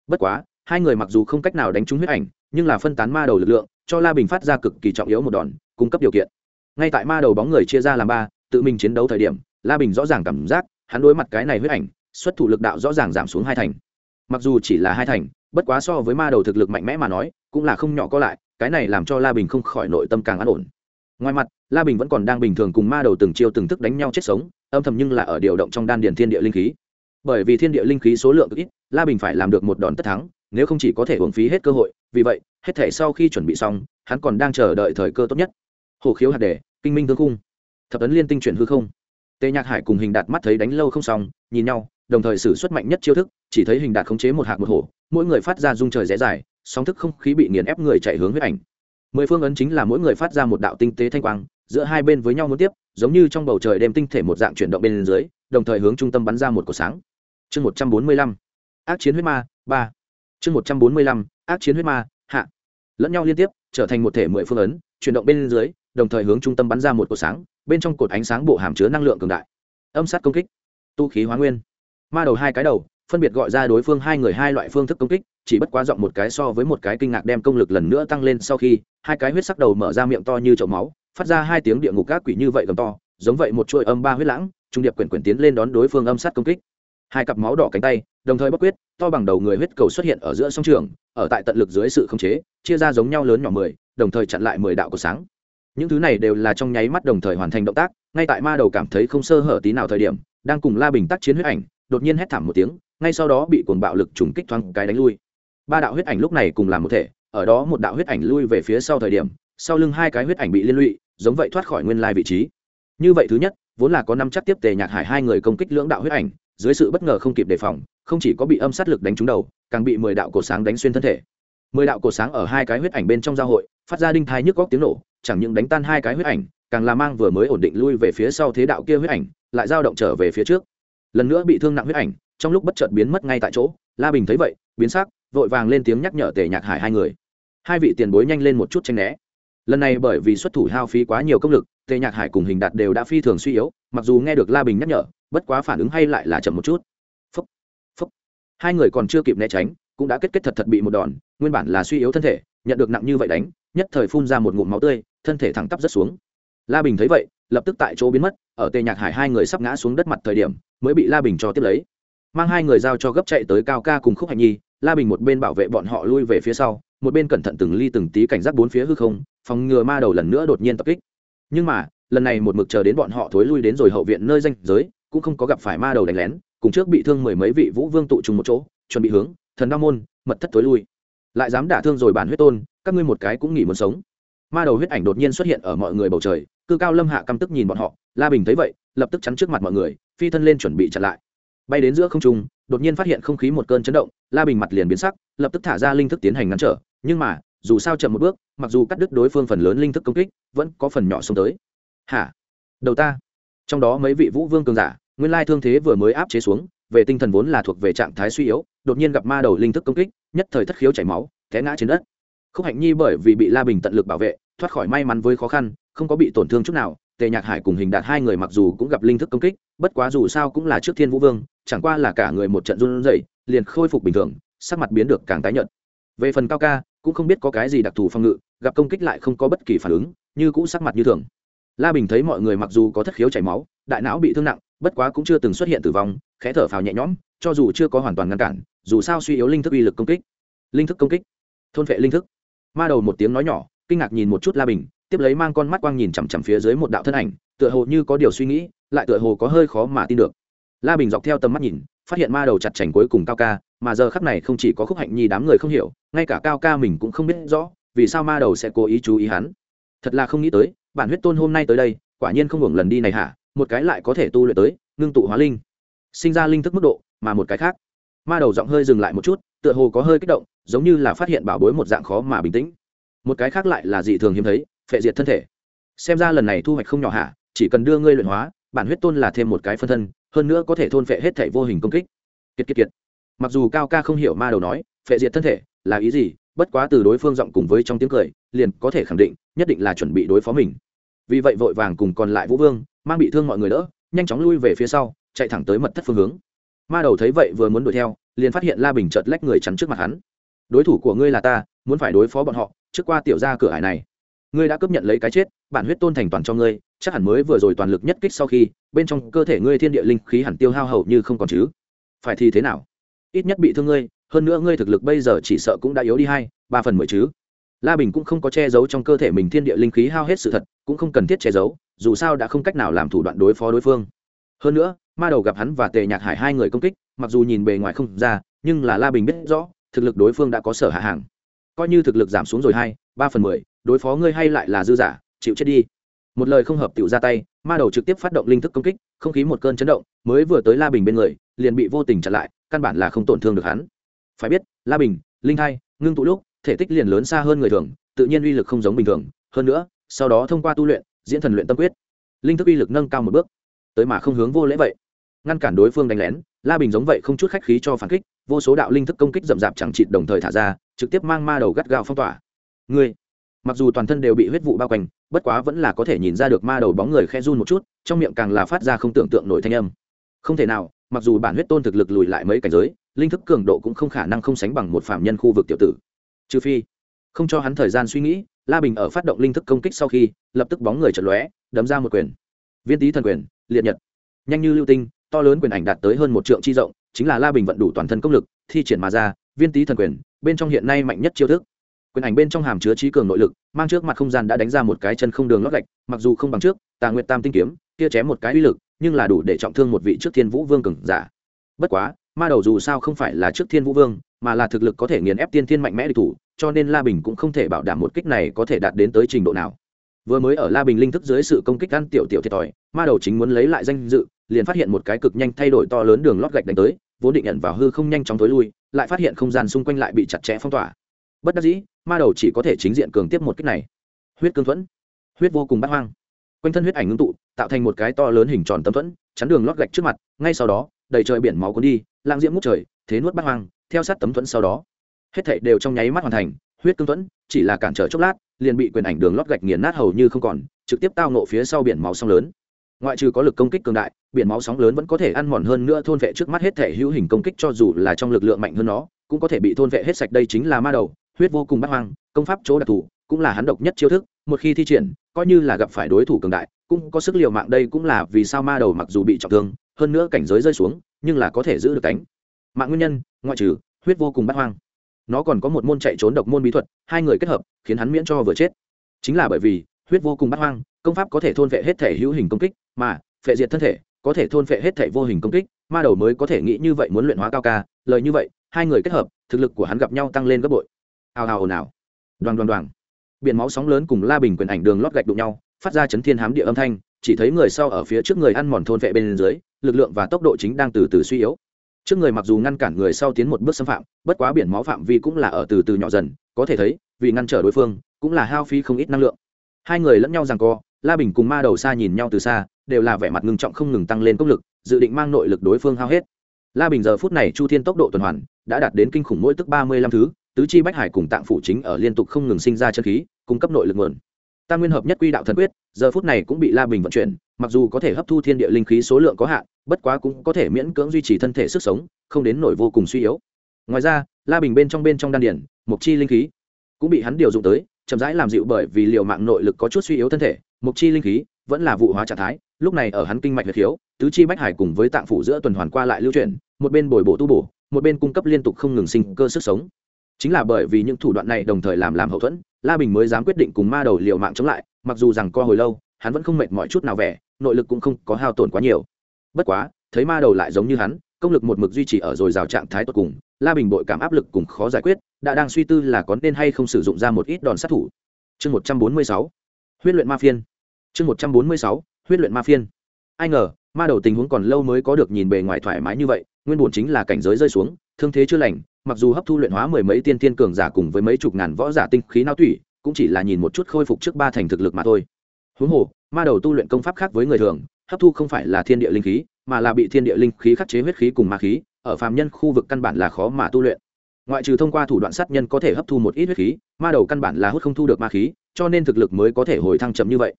Bất quá hai người mặc dù không cách nào đánh trúng huyết ảnh, nhưng là phân tán ma đầu lực lượng, cho la bình phát ra cực kỳ trọng yếu một đòn, cung cấp điều kiện. Ngay tại ma đầu bóng người chia ra làm ba, tự mình chiến đấu thời điểm, la bình rõ ràng cảm giác, hắn đối mặt cái này huyết ảnh, xuất thủ lực đạo rõ ràng giảm xuống hai thành. Mặc dù chỉ là hai thành, bất quá so với ma đầu thực lực mạnh mẽ mà nói, cũng là không nhỏ có lại, cái này làm cho la bình không khỏi nội tâm càng an ổn. Ngoài mặt, la bình vẫn còn đang bình thường cùng ma đầu từng chiêu từng thức đánh nhau chết sống, âm thầm nhưng là ở điều động trong đan điền thiên địa linh khí. Bởi vì thiên địa linh khí số lượng ít, la bình phải làm được một đòn tất thắng nếu không chỉ có thể uống phí hết cơ hội, vì vậy, hết thể sau khi chuẩn bị xong, hắn còn đang chờ đợi thời cơ tốt nhất. Hồ khiếu hạt đề, kinh minh thương khung. Thập ấn liên tinh chuyển hư không. Tề nhạc hải cùng hình đạt mắt thấy đánh lâu không xong, nhìn nhau, đồng thời xử xuất mạnh nhất chiêu thức, chỉ thấy hình đạt khống chế một hạt một hổ, mỗi người phát ra dung trời rẽ dài sóng thức không khí bị nghiền ép người chạy hướng huyết ảnh. Mười phương ấn chính là mỗi người phát ra một đạo tinh tế thanh quang, giữa hai bên với nhau muốn tiếp, giống như trong bầu trời đem tinh thể một dạng chuyển động bên dưới, đồng thời hướng trung tâm bắn ra một cột sáng. Chương một trăm bốn mươi lăm. Ác chiến huyết ma, ba chương một trăm bốn mươi lăm, ác chiến huyết ma, hạ. Lẫn nhau liên tiếp, trở thành một thể mười phương ấn, chuyển động bên dưới, đồng thời hướng trung tâm bắn ra một cột sáng, bên trong cột ánh sáng bộ hàm chứa năng lượng cường đại. Âm sát công kích. Tu khí hóa nguyên. Ma đầu hai cái đầu, phân biệt gọi ra đối phương hai người hai loại phương thức công kích, chỉ bất quá giọng một cái so với một cái kinh ngạc đem công lực lần nữa tăng lên sau khi, hai cái huyết sắc đầu mở ra miệng to như chậu máu, phát ra hai tiếng địa ngục các quỷ như vậy cầm to, giống vậy một chuỗi âm ba huyết lãng, trung điệp quyển quyển tiến lên đón đối phương âm sát công kích. Hai cặp máu đỏ cánh tay, đồng thời bất quyết to bằng đầu người huyết cầu xuất hiện ở giữa sông trường, ở tại tận lực dưới sự khống chế, chia ra giống nhau lớn nhỏ mười, đồng thời chặn lại mười đạo của sáng. Những thứ này đều là trong nháy mắt đồng thời hoàn thành động tác, ngay tại ma đầu cảm thấy không sơ hở tí nào thời điểm, đang cùng la bình tác chiến huyết ảnh, đột nhiên hét thảm một tiếng, ngay sau đó bị cuồng bạo lực trùng kích thoáng cái đánh lui. Ba đạo huyết ảnh lúc này cùng làm một thể, ở đó một đạo huyết ảnh lui về phía sau thời điểm, sau lưng hai cái huyết ảnh bị liên lụy, giống vậy thoát khỏi nguyên lai vị trí. Như vậy thứ nhất, vốn là có năm chắc tiếp tề nhạc hải hai người công kích lưỡng đạo huyết ảnh, dưới sự bất ngờ không kịp đề phòng không chỉ có bị âm sát lực đánh trúng đầu, càng bị mười đạo cổ sáng đánh xuyên thân thể. Mười đạo cổ sáng ở hai cái huyết ảnh bên trong giao hội, phát ra đinh thai nhức góc tiếng nổ, chẳng những đánh tan hai cái huyết ảnh, càng là mang vừa mới ổn định lui về phía sau thế đạo kia huyết ảnh, lại dao động trở về phía trước. Lần nữa bị thương nặng huyết ảnh, trong lúc bất chợt biến mất ngay tại chỗ, la bình thấy vậy, biến sắc, vội vàng lên tiếng nhắc nhở tề nhạc hải hai người. Hai vị tiền bối nhanh lên một chút tranh né. Lần này bởi vì xuất thủ hao phí quá nhiều công lực, tề nhạc hải cùng hình đạt đều đã phi thường suy yếu, mặc dù nghe được la bình nhắc nhở, bất quá phản ứng hay lại là chậm một chút hai người còn chưa kịp né tránh, cũng đã kết kết thật thật bị một đòn, nguyên bản là suy yếu thân thể, nhận được nặng như vậy đánh, nhất thời phun ra một ngụm máu tươi, thân thể thẳng tắp rất xuống. La bình thấy vậy, lập tức tại chỗ biến mất, ở tề nhạc hải hai người sắp ngã xuống đất mặt thời điểm, mới bị la bình cho tiếp lấy. Mang hai người giao cho gấp chạy tới cao ca cùng khúc hạnh nhi, la bình một bên bảo vệ bọn họ lui về phía sau, một bên cẩn thận từng ly từng tí cảnh giác bốn phía hư không, phòng ngừa ma đầu lần nữa đột nhiên tập kích. Nhưng mà, lần này một mực chờ đến bọn họ thối lui đến rồi hậu viện nơi danh giới, cũng không có gặp phải ma đầu đánh lén cùng trước bị thương mười mấy vị vũ vương tụ trùng một chỗ, chuẩn bị hướng thần đao môn, mật thất tối lui. Lại dám đả thương rồi bản huyết tôn, các ngươi một cái cũng nghỉ muốn sống. Ma đầu huyết ảnh đột nhiên xuất hiện ở mọi người bầu trời, cư cao lâm hạ căm tức nhìn bọn họ, la bình thấy vậy, lập tức chắn trước mặt mọi người, phi thân lên chuẩn bị chặn lại. Bay đến giữa không trung, đột nhiên phát hiện không khí một cơn chấn động, la bình mặt liền biến sắc, lập tức thả ra linh thức tiến hành ngăn trở, nhưng mà, dù sao chậm một bước, mặc dù cắt đứt đối phương phần lớn linh thức công kích, vẫn có phần nhỏ xông tới. Hả? Đầu ta. Trong đó mấy vị vũ vương cường giả nguyên lai thương thế vừa mới áp chế xuống, về tinh thần vốn là thuộc về trạng thái suy yếu, đột nhiên gặp ma đầu linh thức công kích, nhất thời thất khiếu chảy máu, té ngã trên đất. Khúc hạnh nhi bởi vì bị la bình tận lực bảo vệ, thoát khỏi may mắn với khó khăn, không có bị tổn thương chút nào, tề nhạc hải cùng hình đạt hai người mặc dù cũng gặp linh thức công kích, bất quá dù sao cũng là trước thiên vũ vương, chẳng qua là cả người một trận run rẩy, liền khôi phục bình thường, sắc mặt biến được càng tái nhợt. Về phần cao ca, cũng không biết có cái gì đặc thù phòng ngự, gặp công kích lại không có bất kỳ phản ứng, như cũ sắc mặt như thường. La bình thấy mọi người mặc dù có thất khiếu chảy máu, đại não bị thương nặng bất quá cũng chưa từng xuất hiện tử vong, khẽ thở phào nhẹ nhõm, cho dù chưa có hoàn toàn ngăn cản, dù sao suy yếu linh thức uy lực công kích. Linh thức công kích? Thôn vệ linh thức. Ma đầu một tiếng nói nhỏ, kinh ngạc nhìn một chút la bình, tiếp lấy mang con mắt quang nhìn chằm chằm phía dưới một đạo thân ảnh, tựa hồ như có điều suy nghĩ, lại tựa hồ có hơi khó mà tin được. La bình dọc theo tầm mắt nhìn, phát hiện ma đầu chặt chảnh cuối cùng cao ca, mà giờ khắc này không chỉ có khúc hạnh nhi đám người không hiểu, ngay cả cao ca mình cũng không biết rõ, vì sao ma đầu sẽ cố ý chú ý hắn. Thật là không nghĩ tới, bản huyết tôn hôm nay tới đây, quả nhiên không hưởng lần đi này hả? Một cái lại có thể tu luyện tới, ngưng tụ hóa linh. Sinh ra linh thức mức độ, mà một cái khác. Ma đầu giọng hơi dừng lại một chút, tựa hồ có hơi kích động, giống như là phát hiện bảo bối một dạng khó mà bình tĩnh. Một cái khác lại là dị thường hiếm thấy, phệ diệt thân thể. Xem ra lần này thu hoạch không nhỏ hả, chỉ cần đưa ngươi luyện hóa, bản huyết tôn là thêm một cái phân thân, hơn nữa có thể thôn phệ hết thể vô hình công kích. Kiệt kiệt kiệt. Mặc dù cao ca không hiểu ma đầu nói, phệ diệt thân thể là ý gì, bất quá từ đối phương giọng cùng với trong tiếng cười, liền có thể khẳng định, nhất định là chuẩn bị đối phó mình. Vì vậy vội vàng cùng còn lại vũ vương mang bị thương mọi người đỡ, nhanh chóng lui về phía sau, chạy thẳng tới mật thất phương hướng. Ma đầu thấy vậy vừa muốn đuổi theo, liền phát hiện la bình chợt lách người chắn trước mặt hắn. Đối thủ của ngươi là ta, muốn phải đối phó bọn họ, trước qua tiểu ra cửa hải này. Ngươi đã cướp nhận lấy cái chết, bản huyết tôn thành toàn cho ngươi, chắc hẳn mới vừa rồi toàn lực nhất kích sau khi, bên trong cơ thể ngươi thiên địa linh khí hẳn tiêu hao hầu như không còn chứ. Phải thì thế nào? Ít nhất bị thương ngươi, hơn nữa ngươi thực lực bây giờ chỉ sợ cũng đã yếu đi hai, ba phần mười chứ la bình cũng không có che giấu trong cơ thể mình thiên địa linh khí hao hết sự thật, cũng không cần thiết che giấu, dù sao đã không cách nào làm thủ đoạn đối phó đối phương. Hơn nữa, ma đầu gặp hắn và tề nhạc hải hai người công kích, mặc dù nhìn bề ngoài không ra, nhưng là la bình biết rõ, thực lực đối phương đã có sở hạ hàng. Coi như thực lực giảm xuống rồi hai, ba phần mười, đối phó ngươi hay lại là dư giả, chịu chết đi. Một lời không hợp tựu ra tay, ma đầu trực tiếp phát động linh thức công kích, không khí một cơn chấn động, mới vừa tới la bình bên người, liền bị vô tình chặn lại, căn bản là không tổn thương được hắn. Phải biết, la bình, linh hai ngưng tụ lúc thể tích liền lớn xa hơn người thường, tự nhiên uy lực không giống bình thường. Hơn nữa, sau đó thông qua tu luyện, diễn thần luyện tâm quyết, linh thức uy lực nâng cao một bước. Tới mà không hướng vô lễ vậy. Ngăn cản đối phương đánh lén, la bình giống vậy không chút khách khí cho phản kích, vô số đạo linh thức công kích rậm rạp chẳng chịt đồng thời thả ra, trực tiếp mang ma đầu gắt gao phong tỏa. Ngươi, mặc dù toàn thân đều bị huyết vụ bao quanh, bất quá vẫn là có thể nhìn ra được ma đầu bóng người khe run một chút, trong miệng càng là phát ra không tưởng tượng nổi thanh âm. Không thể nào, mặc dù bản huyết tôn thực lực lùi lại mấy cảnh giới, linh thức cường độ cũng không khả năng không sánh bằng một phạm nhân khu vực tiểu tử trừ phi. Không cho hắn thời gian suy nghĩ, la bình ở phát động linh thức công kích sau khi, lập tức bóng người chật lóe, đấm ra một quyền. Viên tý thần quyền, liệt nhật. Nhanh như lưu tinh, to lớn quyền ảnh đạt tới hơn một trượng chi rộng, chính là la bình vận đủ toàn thân công lực, thi triển mà ra, viên tý thần quyền, bên trong hiện nay mạnh nhất chiêu thức. Quyền ảnh bên trong hàm chứa trí cường nội lực, mang trước mặt không gian đã đánh ra một cái chân không đường lót gạch, mặc dù không bằng trước, tà nguyệt tam tinh kiếm, kia chém một cái uy lực, nhưng là đủ để trọng thương một vị trước thiên vũ vương cường giả. Bất quá, ma đầu dù sao không phải là trước thiên vũ vương mà là thực lực có thể nghiền ép tiên thiên mạnh mẽ địch thủ, cho nên la bình cũng không thể bảo đảm một kích này có thể đạt đến tới trình độ nào. Vừa mới ở la bình linh thức dưới sự công kích ăn tiểu tiểu thiệt thòi, ma đầu chính muốn lấy lại danh dự, liền phát hiện một cái cực nhanh thay đổi to lớn đường lót gạch đánh tới, vốn định nhận vào hư không nhanh chóng tối lui, lại phát hiện không gian xung quanh lại bị chặt chẽ phong tỏa. Bất đắc dĩ, ma đầu chỉ có thể chính diện cường tiếp một kích này. Huyết cương thuẫn, huyết vô cùng bắt hoang. Quanh thân huyết ảnh ngưng tụ, tạo thành một cái to lớn hình tròn tâm thuẫn, chắn đường lót gạch trước mặt, ngay sau đó, đầy trời biển máu cuốn đi lang diễm mút trời, thế nuốt bắt hoang theo sát tấm thuẫn sau đó. Hết thảy đều trong nháy mắt hoàn thành, huyết cương thuẫn, chỉ là cản trở chốc lát, liền bị quyền ảnh đường lót gạch nghiền nát hầu như không còn, trực tiếp tao nộ phía sau biển máu sóng lớn. Ngoại trừ có lực công kích cường đại, biển máu sóng lớn vẫn có thể ăn mòn hơn nữa thôn vệ trước mắt hết thể hữu hình công kích cho dù là trong lực lượng mạnh hơn nó, cũng có thể bị thôn vệ hết sạch. Đây chính là ma đầu, huyết vô cùng bắt hoang, công pháp chỗ đặc thù, cũng là hắn độc nhất chiêu thức, một khi thi triển, coi như là gặp phải đối thủ cường đại, cũng có sức liều mạng. Đây cũng là vì sao ma đầu mặc dù bị trọng thương, hơn nữa cảnh giới rơi xuống, nhưng là có thể giữ được cánh mạng nguyên nhân, ngoại trừ huyết vô cùng bắt hoang. Nó còn có một môn chạy trốn độc môn bí thuật, hai người kết hợp, khiến hắn miễn cho vừa chết. Chính là bởi vì huyết vô cùng bắt hoang, công pháp có thể thôn vệ hết thể hữu hình công kích, mà phệ diệt thân thể có thể thôn vệ hết thể vô hình công kích, ma đầu mới có thể nghĩ như vậy muốn luyện hóa cao ca, lời như vậy, hai người kết hợp, thực lực của hắn gặp nhau tăng lên gấp bội. Hào hào ồn ào. Đoàn đoàn đoàn biển máu sóng lớn cùng la bình quyền ảnh đường lót gạch đụng nhau, phát ra chấn thiên hám địa âm thanh, chỉ thấy người sau ở phía trước người ăn mòn thôn vệ bên dưới, lực lượng và tốc độ chính đang từ từ suy yếu trước người mặc dù ngăn cản người sau tiến một bước xâm phạm, bất quá biển máu phạm vi cũng là ở từ từ nhỏ dần, có thể thấy, vì ngăn trở đối phương, cũng là hao phí không ít năng lượng. Hai người lẫn nhau rằng co, la bình cùng ma đầu xa nhìn nhau từ xa, đều là vẻ mặt ngưng trọng không ngừng tăng lên công lực, dự định mang nội lực đối phương hao hết. La bình giờ phút này chu thiên tốc độ tuần hoàn, đã đạt đến kinh khủng mỗi tức ba mươi lăm thứ, tứ chi bách hải cùng tạng phủ chính ở liên tục không ngừng sinh ra chân khí, cung cấp nội lực nguồn. Tam nguyên hợp nhất quy đạo thần quyết, giờ phút này cũng bị la bình vận chuyển mặc dù có thể hấp thu thiên địa linh khí số lượng có hạn, bất quá cũng có thể miễn cưỡng duy trì thân thể sức sống, không đến nổi vô cùng suy yếu. Ngoài ra, la bình bên trong bên trong đan điển mục chi linh khí cũng bị hắn điều dụng tới, chậm rãi làm dịu bởi vì liều mạng nội lực có chút suy yếu thân thể mục chi linh khí vẫn là vụ hóa trạng thái, lúc này ở hắn kinh mạch huyệt khiếu, tứ chi bách hải cùng với tạng phủ giữa tuần hoàn qua lại lưu chuyển, một bên bồi bổ tu bổ, một bên cung cấp liên tục không ngừng sinh cơ sức sống. Chính là bởi vì những thủ đoạn này đồng thời làm làm hậu thuẫn, la bình mới dám quyết định cùng ma đầu liều mạng chống lại, mặc dù rằng co hồi lâu, hắn vẫn không mệt mỏi chút nào vẻ nội lực cũng không có hao tổn quá nhiều. Bất quá, thấy ma đầu lại giống như hắn, công lực một mực duy trì ở rồi rào trạng thái tột cùng, la bình bội cảm áp lực cùng khó giải quyết, đã đang suy tư là có nên hay không sử dụng ra một ít đòn sát thủ. Chương một trăm bốn mươi sáu, huyết luyện ma phiên. Chương một trăm bốn mươi sáu, huyết luyện ma phiên. Ai ngờ, ma đầu tình huống còn lâu mới có được nhìn bề ngoài thoải mái như vậy, nguyên bổn chính là cảnh giới rơi xuống, thương thế chưa lành, mặc dù hấp thu luyện hóa mười mấy tiên thiên cường giả cùng với mấy chục ngàn võ giả tinh khí nao tủy, cũng chỉ là nhìn một chút khôi phục trước ba thành thực lực mà thôi. Huống hồ ma đầu tu luyện công pháp khác với người thường, hấp thu không phải là thiên địa linh khí, mà là bị thiên địa linh khí khắc chế huyết khí cùng ma khí, ở phàm nhân khu vực căn bản là khó mà tu luyện. Ngoại trừ thông qua thủ đoạn sát nhân có thể hấp thu một ít huyết khí, ma đầu căn bản là hút không thu được ma khí, cho nên thực lực mới có thể hồi thăng chậm như vậy.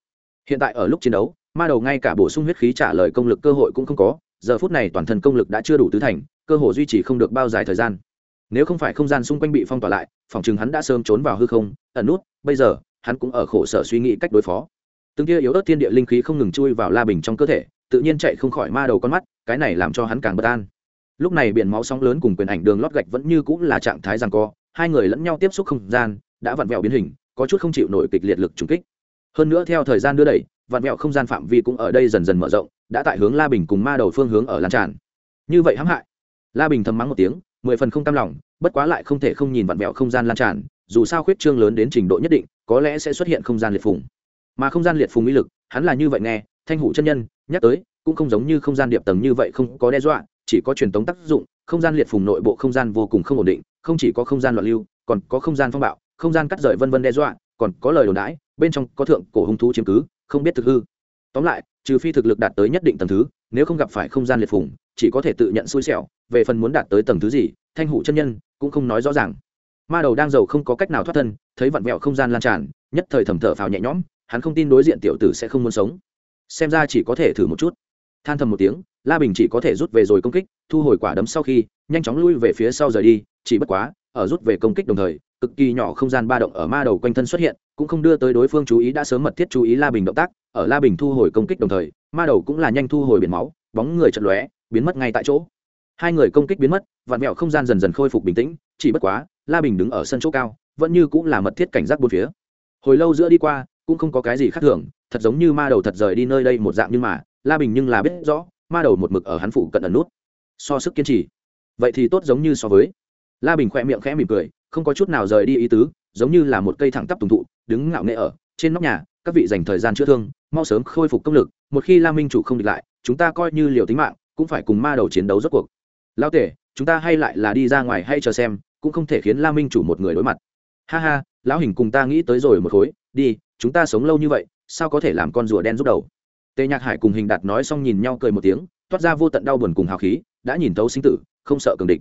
Hiện tại ở lúc chiến đấu, ma đầu ngay cả bổ sung huyết khí trả lời công lực cơ hội cũng không có, giờ phút này toàn thân công lực đã chưa đủ tứ thành, cơ hội duy trì không được bao dài thời gian. Nếu không phải không gian xung quanh bị phong tỏa lại, phòng chừng hắn đã sớm trốn vào hư không, ẩn nút, bây giờ, hắn cũng ở khổ sở suy nghĩ cách đối phó từng kia yếu ớt thiên địa linh khí không ngừng chui vào la bình trong cơ thể, tự nhiên chạy không khỏi ma đầu con mắt, cái này làm cho hắn càng bất an. Lúc này biển máu sóng lớn cùng quyền ảnh đường lót gạch vẫn như cũng là trạng thái rằng co, hai người lẫn nhau tiếp xúc không gian, đã vặn vẹo biến hình, có chút không chịu nổi kịch liệt lực trùng kích. Hơn nữa theo thời gian đưa đẩy, vặn vẹo không gian phạm vi cũng ở đây dần dần mở rộng, đã tại hướng la bình cùng ma đầu phương hướng ở lan tràn. Như vậy hãm hại. La bình thầm mắng một tiếng, mười phần không tam lòng, bất quá lại không thể không nhìn vặn vẹo không gian lan tràn, dù sao khuyết trương lớn đến trình độ nhất định, có lẽ sẽ xuất hiện không gian liệt phùng mà không gian liệt phùng uy lực, hắn là như vậy nghe, thanh hủ chân nhân, nhắc tới, cũng không giống như không gian điệp tầng như vậy không có đe dọa, chỉ có truyền tống tác dụng, không gian liệt phùng nội bộ không gian vô cùng không ổn định, không chỉ có không gian loạn lưu, còn có không gian phong bạo, không gian cắt rời vân vân đe dọa, còn có lời đồn đãi, bên trong có thượng cổ hung thú chiếm cứ, không biết thực hư. Tóm lại, trừ phi thực lực đạt tới nhất định tầng thứ, nếu không gặp phải không gian liệt phùng, chỉ có thể tự nhận xui xẻo, về phần muốn đạt tới tầng thứ gì, thanh hủ chân nhân cũng không nói rõ ràng. Ma đầu đang giàu không có cách nào thoát thân, thấy vặn vẹo không gian lan tràn, nhất thời thầm thở phào nhẹ nhõm hắn không tin đối diện tiểu tử sẽ không muốn sống. Xem ra chỉ có thể thử một chút. Than thầm một tiếng, la bình chỉ có thể rút về rồi công kích, thu hồi quả đấm sau khi, nhanh chóng lui về phía sau rời đi, chỉ bất quá, ở rút về công kích đồng thời, cực kỳ nhỏ không gian ba động ở ma đầu quanh thân xuất hiện, cũng không đưa tới đối phương chú ý đã sớm mật thiết chú ý la bình động tác, ở la bình thu hồi công kích đồng thời, ma đầu cũng là nhanh thu hồi biển máu, bóng người chật lóe, biến mất ngay tại chỗ. Hai người công kích biến mất, vạn mẹo không gian dần dần khôi phục bình tĩnh, chỉ bất quá, la bình đứng ở sân chỗ cao, vẫn như cũng là mật thiết cảnh giác bốn phía. Hồi lâu giữa đi qua cũng không có cái gì khác thường, thật giống như ma đầu thật rời đi nơi đây một dạng nhưng mà, la bình nhưng là biết rõ, ma đầu một mực ở hắn phụ cận ẩn nút. So sức kiên trì. Vậy thì tốt giống như so với. La bình khoe miệng khẽ mỉm cười, không có chút nào rời đi ý tứ, giống như là một cây thẳng tắp tùng thụ, đứng ngạo nghệ ở, trên nóc nhà, các vị dành thời gian chữa thương, mau sớm khôi phục công lực, một khi la minh chủ không địch lại, chúng ta coi như liều tính mạng, cũng phải cùng ma đầu chiến đấu rốt cuộc. Lao tể, chúng ta hay lại là đi ra ngoài hay chờ xem, cũng không thể khiến la minh chủ một người đối mặt. Ha ha, lão hình cùng ta nghĩ tới rồi một khối, đi chúng ta sống lâu như vậy, sao có thể làm con rùa đen giúp đầu? Tề nhạc hải cùng hình đạt nói xong nhìn nhau cười một tiếng, toát ra vô tận đau buồn cùng hào khí, đã nhìn thấu sinh tử, không sợ cường địch.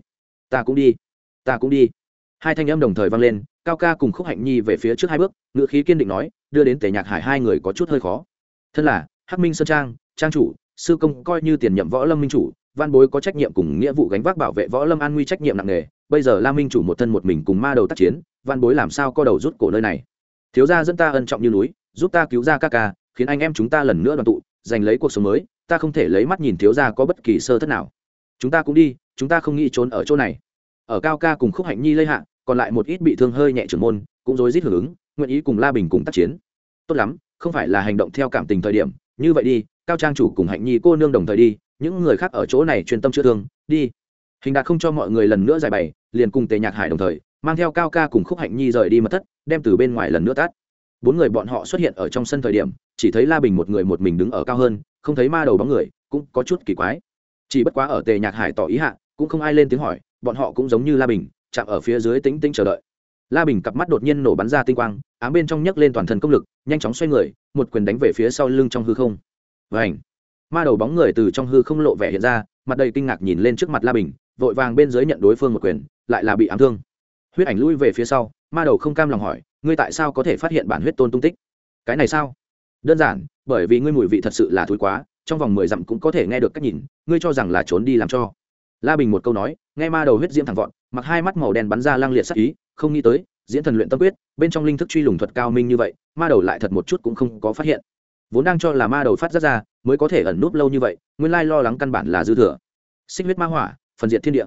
Ta cũng đi, ta cũng đi. Hai thanh âm đồng thời vang lên, cao ca cùng khúc hạnh nhi về phía trước hai bước, ngựa khí kiên định nói, đưa đến tề nhạc hải hai người có chút hơi khó. Thân là, hắc minh sơn trang trang chủ, sư công coi như tiền nhậm võ lâm minh chủ, văn bối có trách nhiệm cùng nghĩa vụ gánh vác bảo vệ võ lâm an nguy trách nhiệm nặng nề, bây giờ la minh chủ một thân một mình cùng ma đầu tác chiến, văn bối làm sao co đầu rút cổ nơi này? Thiếu gia dẫn ta ân trọng như núi, giúp ta cứu ra ca ca, khiến anh em chúng ta lần nữa đoàn tụ, giành lấy cuộc sống mới, ta không thể lấy mắt nhìn thiếu gia có bất kỳ sơ thất nào. Chúng ta cũng đi, chúng ta không nghĩ trốn ở chỗ này. Ở cao ca cùng khúc hạnh nhi lây hạ, còn lại một ít bị thương hơi nhẹ trưởng môn, cũng rối rít hưởng ứng, nguyện ý cùng la bình cùng tác chiến. Tốt lắm, không phải là hành động theo cảm tình thời điểm. Như vậy đi, cao trang chủ cùng hạnh nhi cô nương đồng thời đi, những người khác ở chỗ này chuyên tâm chữa thương, đi. Hình đạt không cho mọi người lần nữa giải bày, liền cùng tề nhạc hải đồng thời, mang theo cao ca cùng khúc hạnh nhi rời đi mất thất đem từ bên ngoài lần nữa tát. Bốn người bọn họ xuất hiện ở trong sân thời điểm, chỉ thấy la bình một người một mình đứng ở cao hơn, không thấy ma đầu bóng người, cũng có chút kỳ quái. Chỉ bất quá ở tề nhạc hải tỏ ý hạ, cũng không ai lên tiếng hỏi, bọn họ cũng giống như la bình, chạm ở phía dưới tính tính chờ đợi. La bình cặp mắt đột nhiên nổ bắn ra tinh quang, ám bên trong nhấc lên toàn thân công lực, nhanh chóng xoay người, một quyền đánh về phía sau lưng trong hư không. Vảnh ma đầu bóng người từ trong hư không lộ vẻ hiện ra, mặt đầy kinh ngạc nhìn lên trước mặt la bình, vội vàng bên dưới nhận đối phương một quyền, lại là bị ám thương. Huyết ảnh lui về phía sau ma đầu không cam lòng hỏi, ngươi tại sao có thể phát hiện bản huyết tôn tung tích? Cái này sao? Đơn giản, bởi vì ngươi mùi vị thật sự là thúi quá, trong vòng mười dặm cũng có thể nghe được cách nhìn, ngươi cho rằng là trốn đi làm cho. La bình một câu nói, nghe ma đầu huyết diễm thẳng vọt, mặc hai mắt màu đen bắn ra lang liệt sắc ý, không nghĩ tới, diễn thần luyện tâm quyết, bên trong linh thức truy lùng thuật cao minh như vậy, ma đầu lại thật một chút cũng không có phát hiện. Vốn đang cho là ma đầu phát giác ra, mới có thể ẩn núp lâu như vậy, nguyên lai lo lắng căn bản là dư thừa. Xích huyết ma hỏa, phần diệt thiên địa.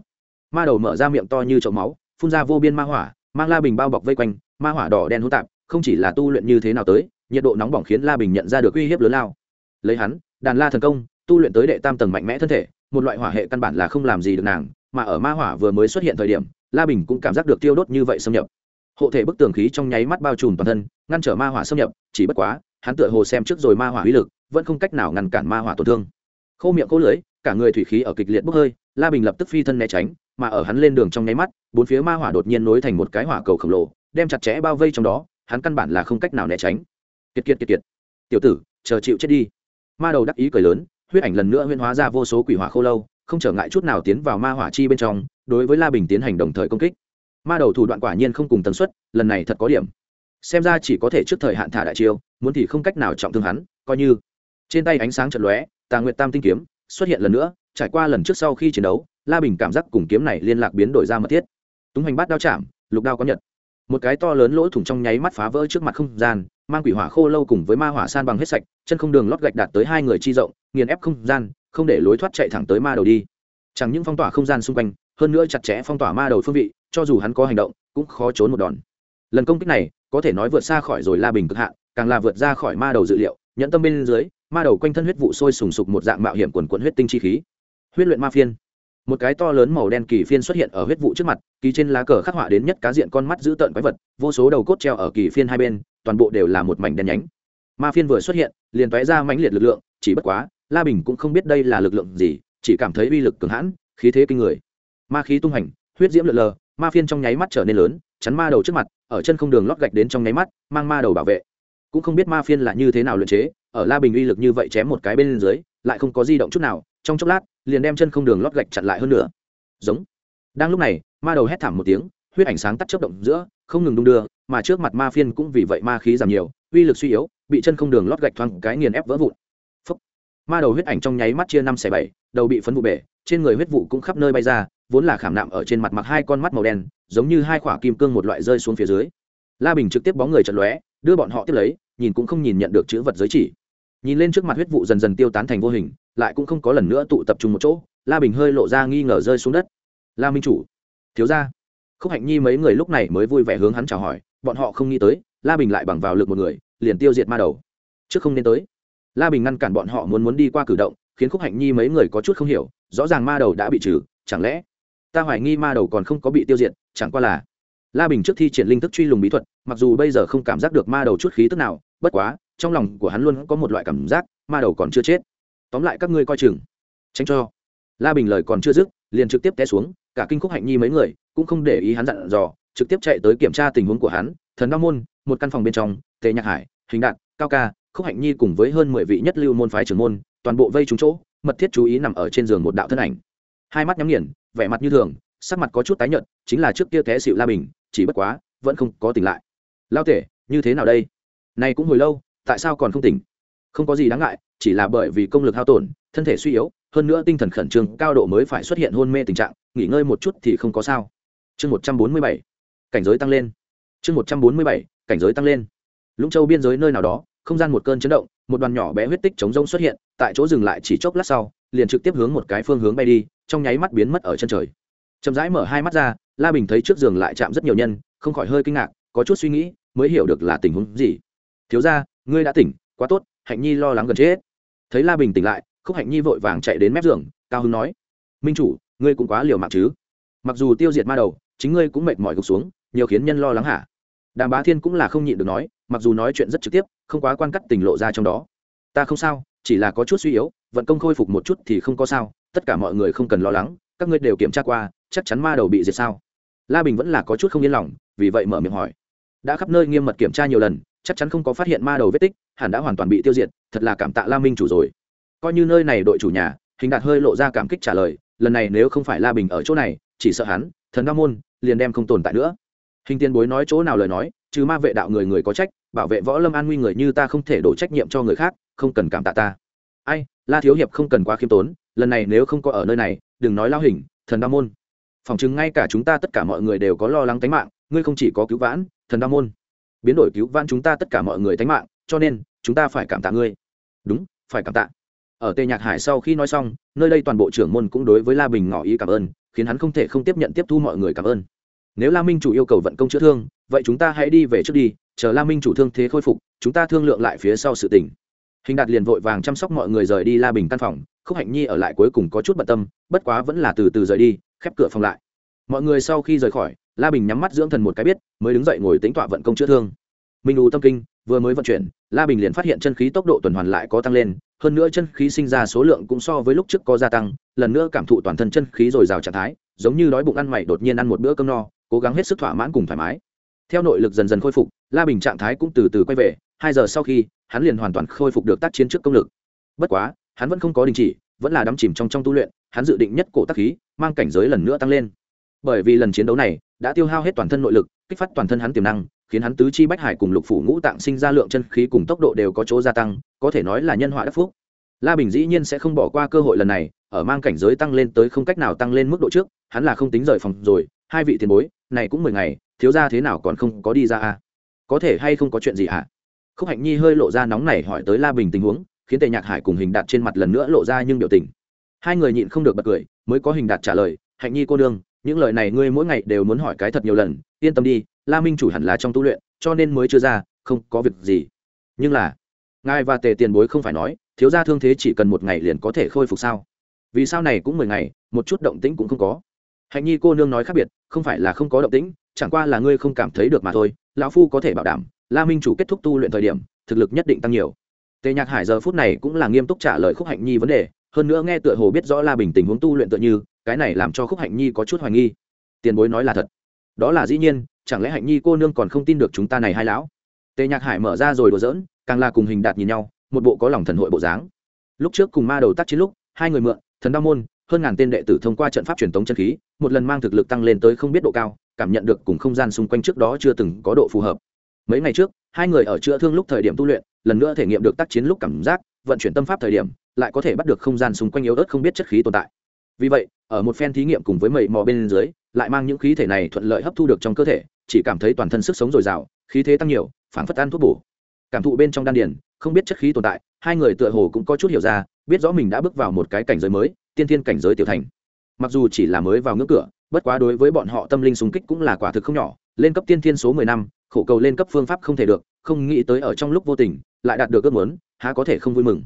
Ma đầu mở ra miệng to như chậu máu, phun ra vô biên ma hỏa mang la bình bao bọc vây quanh, ma hỏa đỏ đen hỗn tạp, không chỉ là tu luyện như thế nào tới, nhiệt độ nóng bỏng khiến la bình nhận ra được uy hiếp lớn lao. Lấy hắn, đàn la thần công, tu luyện tới đệ tam tầng mạnh mẽ thân thể, một loại hỏa hệ căn bản là không làm gì được nàng, mà ở ma hỏa vừa mới xuất hiện thời điểm, la bình cũng cảm giác được tiêu đốt như vậy xâm nhập. Hộ thể bức tường khí trong nháy mắt bao trùm toàn thân, ngăn trở ma hỏa xâm nhập, chỉ bất quá, hắn tựa hồ xem trước rồi ma hỏa uy lực, vẫn không cách nào ngăn cản ma hỏa tổn thương. Khô miệng khô lưới cả người thủy khí ở kịch liệt bốc hơi, la bình lập tức phi thân né tránh mà ở hắn lên đường trong nháy mắt, bốn phía ma hỏa đột nhiên nối thành một cái hỏa cầu khổng lồ, đem chặt chẽ bao vây trong đó, hắn căn bản là không cách nào né tránh. Kiệt kiệt kiệt kiệt. Tiểu tử, chờ chịu chết đi. Ma đầu đắc ý cười lớn, huyết ảnh lần nữa huyên hóa ra vô số quỷ hỏa khô lâu, không trở ngại chút nào tiến vào ma hỏa chi bên trong, đối với la bình tiến hành đồng thời công kích. Ma đầu thủ đoạn quả nhiên không cùng tần suất, lần này thật có điểm. Xem ra chỉ có thể trước thời hạn thả đại chiêu, muốn thì không cách nào trọng thương hắn, coi như. Trên tay ánh sáng chật lóe, tà nguyệt tam tinh kiếm xuất hiện lần nữa, trải qua lần trước sau khi chiến đấu la bình cảm giác cùng kiếm này liên lạc biến đổi ra mật thiết. Túng hành bát đao chạm, lục đao có nhật. Một cái to lớn lỗ thủng trong nháy mắt phá vỡ trước mặt không gian, mang quỷ hỏa khô lâu cùng với ma hỏa san bằng hết sạch, chân không đường lót gạch đạt tới hai người chi rộng, nghiền ép không gian, không để lối thoát chạy thẳng tới ma đầu đi. Chẳng những phong tỏa không gian xung quanh, hơn nữa chặt chẽ phong tỏa ma đầu phương vị, cho dù hắn có hành động, cũng khó trốn một đòn. Lần công kích này, có thể nói vượt xa khỏi rồi la bình cực hạn, càng là vượt ra khỏi ma đầu dự liệu, nhẫn tâm bên dưới, ma đầu quanh thân huyết vụ sôi sùng sục một dạng mạo hiểm quần quận huyết tinh chi khí. Huyết luyện ma phiên một cái to lớn màu đen kỳ phiên xuất hiện ở huyết vụ trước mặt, kỳ trên lá cờ khắc họa đến nhất cá diện con mắt dữ tợn quái vật, vô số đầu cốt treo ở kỳ phiên hai bên, toàn bộ đều là một mảnh đen nhánh. Ma phiên vừa xuất hiện, liền tóe ra mãnh liệt lực lượng, chỉ bất quá, la bình cũng không biết đây là lực lượng gì, chỉ cảm thấy uy lực cường hãn, khí thế kinh người. Ma khí tung hành, huyết diễm lượn lờ, ma phiên trong nháy mắt trở nên lớn, chắn ma đầu trước mặt, ở chân không đường lót gạch đến trong nháy mắt, mang ma đầu bảo vệ. Cũng không biết ma phiên là như thế nào luyện chế, ở la bình uy lực như vậy chém một cái bên dưới lại không có di động chút nào, trong chốc lát, liền đem chân không đường lót gạch chặn lại hơn nữa. Giống. Đang lúc này, ma đầu hét thảm một tiếng, huyết ảnh sáng tắt chớp động giữa, không ngừng đung đưa, mà trước mặt ma phiên cũng vì vậy ma khí giảm nhiều, uy lực suy yếu, bị chân không đường lót gạch thoáng cái nghiền ép vỡ vụn. Phúc. ma đầu huyết ảnh trong nháy mắt chia năm xẻ bảy, đầu bị phấn vụ bể, trên người huyết vụ cũng khắp nơi bay ra, vốn là khảm nạm ở trên mặt mặc hai con mắt màu đen, giống như hai quả kim cương một loại rơi xuống phía dưới. La bình trực tiếp bóng người chật lóe, đưa bọn họ tiếp lấy, nhìn cũng không nhìn nhận được chữ vật giới chỉ nhìn lên trước mặt huyết vụ dần dần tiêu tán thành vô hình, lại cũng không có lần nữa tụ tập trung một chỗ, la bình hơi lộ ra nghi ngờ rơi xuống đất. La minh chủ, thiếu ra khúc hạnh nhi mấy người lúc này mới vui vẻ hướng hắn chào hỏi, bọn họ không nghĩ tới, la bình lại bằng vào lực một người, liền tiêu diệt ma đầu. Trước không nên tới. La bình ngăn cản bọn họ muốn muốn đi qua cử động, khiến khúc hạnh nhi mấy người có chút không hiểu, rõ ràng ma đầu đã bị trừ, chẳng lẽ ta hoài nghi ma đầu còn không có bị tiêu diệt, chẳng qua là la bình trước thi triển linh thức truy lùng bí thuật, mặc dù bây giờ không cảm giác được ma đầu chút khí tức nào, bất quá trong lòng của hắn luôn có một loại cảm giác, ma đầu còn chưa chết. Tóm lại các ngươi coi chừng. Tránh cho. La bình lời còn chưa dứt, liền trực tiếp té xuống, cả kinh khúc hạnh nhi mấy người cũng không để ý hắn dặn dò, trực tiếp chạy tới kiểm tra tình huống của hắn, thần đao môn, một căn phòng bên trong, tề nhạc hải, hình đạn cao ca, khúc hạnh nhi cùng với hơn mười vị nhất lưu môn phái trưởng môn, toàn bộ vây trúng chỗ, mật thiết chú ý nằm ở trên giường một đạo thân ảnh. Hai mắt nhắm nghiền, vẻ mặt như thường, sắc mặt có chút tái nhợt, chính là trước kia té xịu la bình, chỉ bất quá, vẫn không có tỉnh lại. Lao tể như thế nào đây? Này cũng hồi lâu tại sao còn không tỉnh? Không có gì đáng ngại, chỉ là bởi vì công lực hao tổn, thân thể suy yếu, hơn nữa tinh thần khẩn trương, cao độ mới phải xuất hiện hôn mê tình trạng, nghỉ ngơi một chút thì không có sao. Chương một trăm bốn mươi bảy, cảnh giới tăng lên. Chương một trăm bốn mươi bảy, cảnh giới tăng lên. Lũng châu biên giới nơi nào đó, không gian một cơn chấn động, một đoàn nhỏ bé huyết tích chống rông xuất hiện, tại chỗ dừng lại chỉ chốc lát sau, liền trực tiếp hướng một cái phương hướng bay đi, trong nháy mắt biến mất ở chân trời. Chậm rãi mở hai mắt ra, la bình thấy trước giường lại chạm rất nhiều nhân, không khỏi hơi kinh ngạc, có chút suy nghĩ, mới hiểu được là tình huống gì. Thiếu ra ngươi đã tỉnh, quá tốt, hạnh nhi lo lắng gần chết. Thấy la bình tỉnh lại, khúc hạnh nhi vội vàng chạy đến mép giường, cao hưng nói, minh chủ, ngươi cũng quá liều mạng chứ. Mặc dù tiêu diệt ma đầu, chính ngươi cũng mệt mỏi gục xuống, nhiều khiến nhân lo lắng hả? Đàm bá thiên cũng là không nhịn được nói, mặc dù nói chuyện rất trực tiếp, không quá quan cắt tình lộ ra trong đó. Ta không sao, chỉ là có chút suy yếu, vận công khôi phục một chút thì không có sao, tất cả mọi người không cần lo lắng, các ngươi đều kiểm tra qua, chắc chắn ma đầu bị diệt sao? La bình vẫn là có chút không yên lòng, vì vậy mở miệng hỏi. Đã khắp nơi nghiêm mật kiểm tra nhiều lần chắc chắn không có phát hiện ma đầu vết tích, hẳn đã hoàn toàn bị tiêu diệt, thật là cảm tạ la minh chủ rồi. Coi như nơi này đội chủ nhà, hình đạt hơi lộ ra cảm kích trả lời, lần này nếu không phải la bình ở chỗ này, chỉ sợ hắn, thần đao môn, liền đem không tồn tại nữa. Hình tiên bối nói chỗ nào lời nói, trừ ma vệ đạo người người có trách, bảo vệ võ lâm an nguy người như ta không thể đổ trách nhiệm cho người khác, không cần cảm tạ ta. Ai, la thiếu hiệp không cần quá khiêm tốn, lần này nếu không có ở nơi này, đừng nói lao hình, thần Đa môn. Phòng chứng ngay cả chúng ta tất cả mọi người đều có lo lắng tính mạng, ngươi không chỉ có cứu vãn, thần Đa môn biến đổi cứu vãn chúng ta tất cả mọi người tánh mạng, cho nên, chúng ta phải cảm tạ ngươi. Đúng, phải cảm tạ. Ở tây nhạc hải sau khi nói xong, nơi đây toàn bộ trưởng môn cũng đối với la bình ngỏ ý cảm ơn, khiến hắn không thể không tiếp nhận tiếp thu mọi người cảm ơn. Nếu la minh chủ yêu cầu vận công chữa thương, vậy chúng ta hãy đi về trước đi, chờ la minh chủ thương thế khôi phục, chúng ta thương lượng lại phía sau sự tình. Hình đạt liền vội vàng chăm sóc mọi người rời đi la bình căn phòng, khúc hạnh nhi ở lại cuối cùng có chút bận tâm, bất quá vẫn là từ từ rời đi, khép cửa phòng lại. Mọi người sau khi rời khỏi la bình nhắm mắt dưỡng thần một cái biết, mới đứng dậy ngồi tính tọa vận công chữa thương. Minh u tâm kinh, vừa mới vận chuyển, la bình liền phát hiện chân khí tốc độ tuần hoàn lại có tăng lên, hơn nữa chân khí sinh ra số lượng cũng so với lúc trước có gia tăng, lần nữa cảm thụ toàn thân chân khí dồi dào trạng thái, giống như đói bụng ăn mày đột nhiên ăn một bữa cơm no, cố gắng hết sức thỏa mãn cùng thoải mái. Theo nội lực dần dần khôi phục, la bình trạng thái cũng từ từ quay về, hai giờ sau khi, hắn liền hoàn toàn khôi phục được tác chiến trước công lực. Bất quá, hắn vẫn không có đình chỉ, vẫn là đắm chìm trong trong tu luyện, hắn dự định nhất cổ tác khí, mang cảnh giới lần nữa tăng lên bởi vì lần chiến đấu này đã tiêu hao hết toàn thân nội lực, kích phát toàn thân hắn tiềm năng, khiến hắn tứ chi bách hải cùng lục phủ ngũ tạng sinh ra lượng chân khí cùng tốc độ đều có chỗ gia tăng, có thể nói là nhân họa đắc phúc la bình dĩ nhiên sẽ không bỏ qua cơ hội lần này, ở mang cảnh giới tăng lên tới không cách nào tăng lên mức độ trước, hắn là không tính rời phòng rồi, hai vị tiền bối, này cũng mười ngày, thiếu ra thế nào còn không có đi ra à? có thể hay không có chuyện gì ạ à? khúc hạnh nhi hơi lộ ra nóng này hỏi tới la bình tình huống, khiến tề nhạc hải cùng hình đạt trên mặt lần nữa lộ ra nhưng biểu tình hai người nhịn không được bật cười, mới có hình đạt trả lời, hạnh nhi cô đương những lời này ngươi mỗi ngày đều muốn hỏi cái thật nhiều lần, yên tâm đi, la minh chủ hẳn là trong tu luyện, cho nên mới chưa ra, không có việc gì. Nhưng là, ngài và tề tiền bối không phải nói, thiếu gia thương thế chỉ cần một ngày liền có thể khôi phục sao? Vì sao này cũng mười ngày, một chút động tĩnh cũng không có? Hạnh nhi cô nương nói khác biệt, không phải là không có động tĩnh, chẳng qua là ngươi không cảm thấy được mà thôi, lão phu có thể bảo đảm, la minh chủ kết thúc tu luyện thời điểm, thực lực nhất định tăng nhiều. Tề nhạc hải giờ phút này cũng là nghiêm túc trả lời khúc hạnh nhi vấn đề, hơn nữa nghe tựa hồ biết rõ la bình tình huống tu luyện tựa như cái này làm cho khúc hạnh nhi có chút hoài nghi. Tiền bối nói là thật. Đó là dĩ nhiên, chẳng lẽ hạnh nhi cô nương còn không tin được chúng ta này hai lão? Tề nhạc hải mở ra rồi đùa giỡn, càng là cùng hình đạt nhìn nhau, một bộ có lòng thần hội bộ dáng. Lúc trước cùng ma đầu tác chiến lúc, hai người mượn, thần đao môn, hơn ngàn tên đệ tử thông qua trận pháp truyền tống chân khí, một lần mang thực lực tăng lên tới không biết độ cao, cảm nhận được cùng không gian xung quanh trước đó chưa từng có độ phù hợp. Mấy ngày trước, hai người ở chữa thương lúc thời điểm tu luyện, lần nữa thể nghiệm được tác chiến lúc cảm giác, vận chuyển tâm pháp thời điểm, lại có thể bắt được không gian xung quanh yếu ớt không biết chất khí tồn tại vì vậy, ở một phen thí nghiệm cùng với mầy mò bên dưới, lại mang những khí thể này thuận lợi hấp thu được trong cơ thể, chỉ cảm thấy toàn thân sức sống dồi dào, khí thế tăng nhiều, phảng phất ăn thuốc bổ. Cảm thụ bên trong đan điền, không biết chất khí tồn tại, hai người tựa hồ cũng có chút hiểu ra, biết rõ mình đã bước vào một cái cảnh giới mới, tiên thiên cảnh giới tiểu thành. Mặc dù chỉ là mới vào ngưỡng cửa, bất quá đối với bọn họ tâm linh súng kích cũng là quả thực không nhỏ, lên cấp tiên thiên số mười năm, khổ cầu lên cấp phương pháp không thể được, không nghĩ tới ở trong lúc vô tình, lại đạt được ước muốn, há có thể không vui mừng.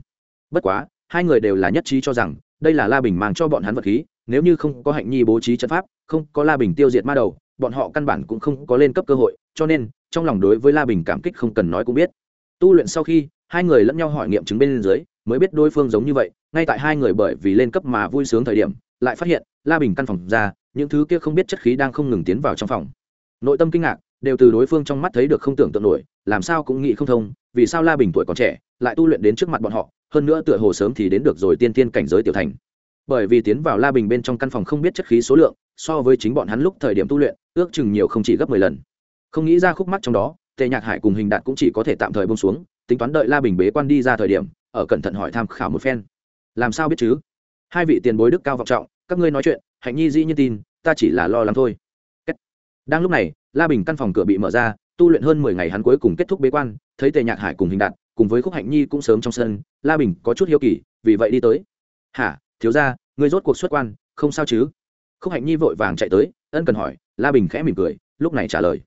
Bất quá, hai người đều là nhất trí cho rằng đây là la bình mang cho bọn hắn vật khí, nếu như không có hạnh nhi bố trí trận pháp, không có la bình tiêu diệt ma đầu, bọn họ căn bản cũng không có lên cấp cơ hội, cho nên, trong lòng đối với la bình cảm kích không cần nói cũng biết. Tu luyện sau khi, hai người lẫn nhau hỏi nghiệm chứng bên dưới, mới biết đối phương giống như vậy, ngay tại hai người bởi vì lên cấp mà vui sướng thời điểm, lại phát hiện, la bình căn phòng ra, những thứ kia không biết chất khí đang không ngừng tiến vào trong phòng. Nội tâm kinh ngạc, đều từ đối phương trong mắt thấy được không tưởng tượng nổi làm sao cũng nghĩ không thông, vì sao la bình tuổi còn trẻ, lại tu luyện đến trước mặt bọn họ, hơn nữa tựa hồ sớm thì đến được rồi tiên tiên cảnh giới tiểu thành. Bởi vì tiến vào la bình bên trong căn phòng không biết chất khí số lượng, so với chính bọn hắn lúc thời điểm tu luyện, ước chừng nhiều không chỉ gấp mười lần. Không nghĩ ra khúc mắt trong đó, tề nhạc hải cùng hình đạt cũng chỉ có thể tạm thời bông xuống, tính toán đợi la bình bế quan đi ra thời điểm, ở cẩn thận hỏi tham khảo một phen. Làm sao biết chứ? Hai vị tiền bối đức cao vọng trọng, các ngươi nói chuyện, hạnh nhi dĩ như tin, ta chỉ là lo lắng thôi. Đang lúc này, la bình căn phòng cửa bị mở ra tu luyện hơn mười ngày hắn cuối cùng kết thúc bế quan, thấy tề nhạc hải cùng hình đạt, cùng với khúc hạnh nhi cũng sớm trong sân, la bình có chút hiếu kỳ, vì vậy đi tới. Hả, thiếu ra ngươi rốt cuộc xuất quan, không sao chứ? Khúc hạnh nhi vội vàng chạy tới, ân cần hỏi, la bình khẽ mỉm cười, lúc này trả lời,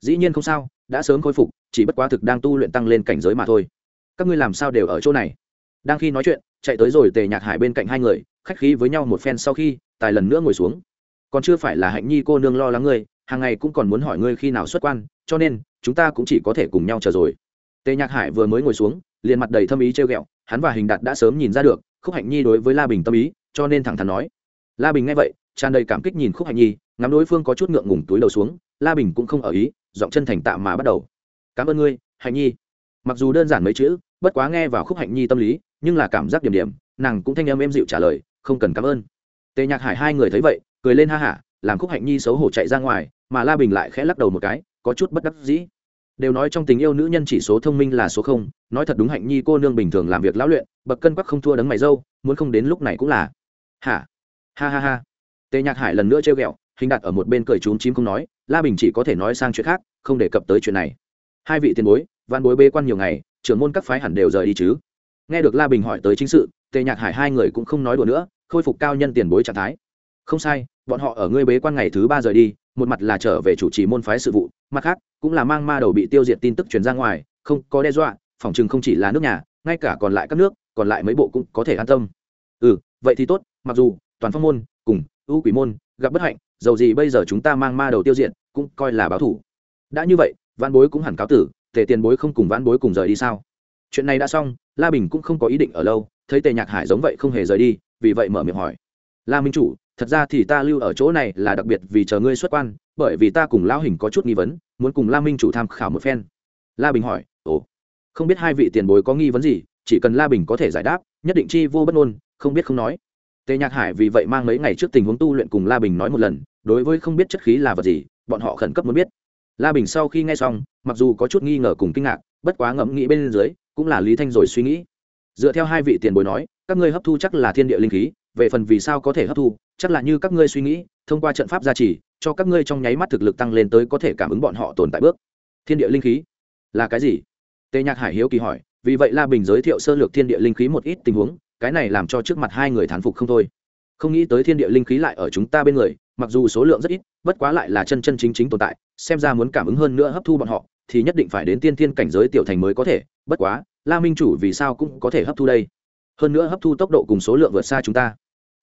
dĩ nhiên không sao, đã sớm khôi phục, chỉ bất quá thực đang tu luyện tăng lên cảnh giới mà thôi. Các ngươi làm sao đều ở chỗ này? Đang khi nói chuyện, chạy tới rồi tề nhạc hải bên cạnh hai người, khách khí với nhau một phen sau khi, tài lần nữa ngồi xuống. Còn chưa phải là hạnh nhi cô nương lo lắng ngươi hàng ngày cũng còn muốn hỏi ngươi khi nào xuất quan, cho nên, chúng ta cũng chỉ có thể cùng nhau chờ rồi. Tề nhạc hải vừa mới ngồi xuống, liền mặt đầy thâm ý trêu ghẹo, hắn và hình đạt đã sớm nhìn ra được, khúc hạnh nhi đối với la bình tâm ý, cho nên thẳng thắn nói. La bình nghe vậy, tràn đầy cảm kích nhìn khúc hạnh nhi, ngắm đối phương có chút ngượng ngùng túi đầu xuống, la bình cũng không ở ý, giọng chân thành tạm mà bắt đầu. Cảm ơn ngươi, hạnh nhi. Mặc dù đơn giản mấy chữ, bất quá nghe vào khúc hạnh nhi tâm lý, nhưng là cảm giác điểm điểm, nàng cũng thanh âm êm dịu trả lời, không cần cảm ơn. Tề nhạc hải hai người thấy vậy, cười lên ha hả, làm khúc hạnh nhi xấu hổ chạy ra ngoài mà la bình lại khẽ lắc đầu một cái, có chút bất đắc dĩ. Đều nói trong tình yêu nữ nhân chỉ số thông minh là số không, nói thật đúng hạnh nhi cô nương bình thường làm việc lão luyện, bậc cân quắc không thua đấng mày dâu, muốn không đến lúc này cũng là. Hả? Ha ha ha. Tề nhạc hải lần nữa trêu ghẹo, hình đặt ở một bên cười trúng chím không nói, la bình chỉ có thể nói sang chuyện khác, không đề cập tới chuyện này. Hai vị tiền bối, văn bối bê quan nhiều ngày, trưởng môn các phái hẳn đều rời đi chứ? Nghe được la bình hỏi tới chính sự, tề nhạc hải hai người cũng không nói đùa nữa, khôi phục cao nhân tiền bối trạng thái. Không sai, bọn họ ở ngươi bế quan ngày thứ ba rời đi một mặt là trở về chủ trì môn phái sự vụ, mặt khác, cũng là mang ma đầu bị tiêu diệt tin tức truyền ra ngoài, không có đe dọa, phòng chừng không chỉ là nước nhà, ngay cả còn lại các nước, còn lại mấy bộ cũng có thể an tâm. Ừ vậy thì tốt, mặc dù, toàn phong môn, cùng, ưu quỷ môn, gặp bất hạnh, dầu gì bây giờ chúng ta mang ma đầu tiêu diệt, cũng coi là báo thủ. Đã như vậy văn bối cũng hẳn cáo tử, tề tiền bối không cùng văn bối cùng rời đi sao? Chuyện này đã xong, la bình cũng không có ý định ở lâu, thấy tề nhạc hải giống vậy không hề rời đi, vì vậy mở miệng hỏi. La minh chủ thật ra thì ta lưu ở chỗ này là đặc biệt vì chờ ngươi xuất quan, bởi vì ta cùng lão hình có chút nghi vấn, muốn cùng la minh chủ tham khảo một phen. La bình hỏi, ồ, không biết hai vị tiền bối có nghi vấn gì, chỉ cần la bình có thể giải đáp, nhất định chi vô bất ngôn, không biết không nói. Tề nhạc hải vì vậy mang mấy ngày trước tình huống tu luyện cùng la bình nói một lần, đối với không biết chất khí là vật gì, bọn họ khẩn cấp muốn biết. La bình sau khi nghe xong, mặc dù có chút nghi ngờ cùng kinh ngạc, bất quá ngẫm nghĩ bên dưới, cũng là lý thanh rồi suy nghĩ. Dựa theo hai vị tiền bối nói, các ngươi hấp thu chắc là thiên địa linh khí về phần vì sao có thể hấp thu, chắc là như các ngươi suy nghĩ, thông qua trận pháp gia trì, cho các ngươi trong nháy mắt thực lực tăng lên tới có thể cảm ứng bọn họ tồn tại bước. Thiên địa linh khí, là cái gì? Tề nhạc hải hiếu kỳ hỏi, vì vậy la bình giới thiệu sơ lược thiên địa linh khí một ít tình huống, cái này làm cho trước mặt hai người thán phục không thôi. Không nghĩ tới thiên địa linh khí lại ở chúng ta bên người, mặc dù số lượng rất ít, bất quá lại là chân chân chính chính tồn tại, xem ra muốn cảm ứng hơn nữa hấp thu bọn họ, thì nhất định phải đến tiên thiên cảnh giới tiểu thành mới có thể, bất quá, la minh chủ vì sao cũng có thể hấp thu đây? Hơn nữa hấp thu tốc độ cùng số lượng vượt xa chúng ta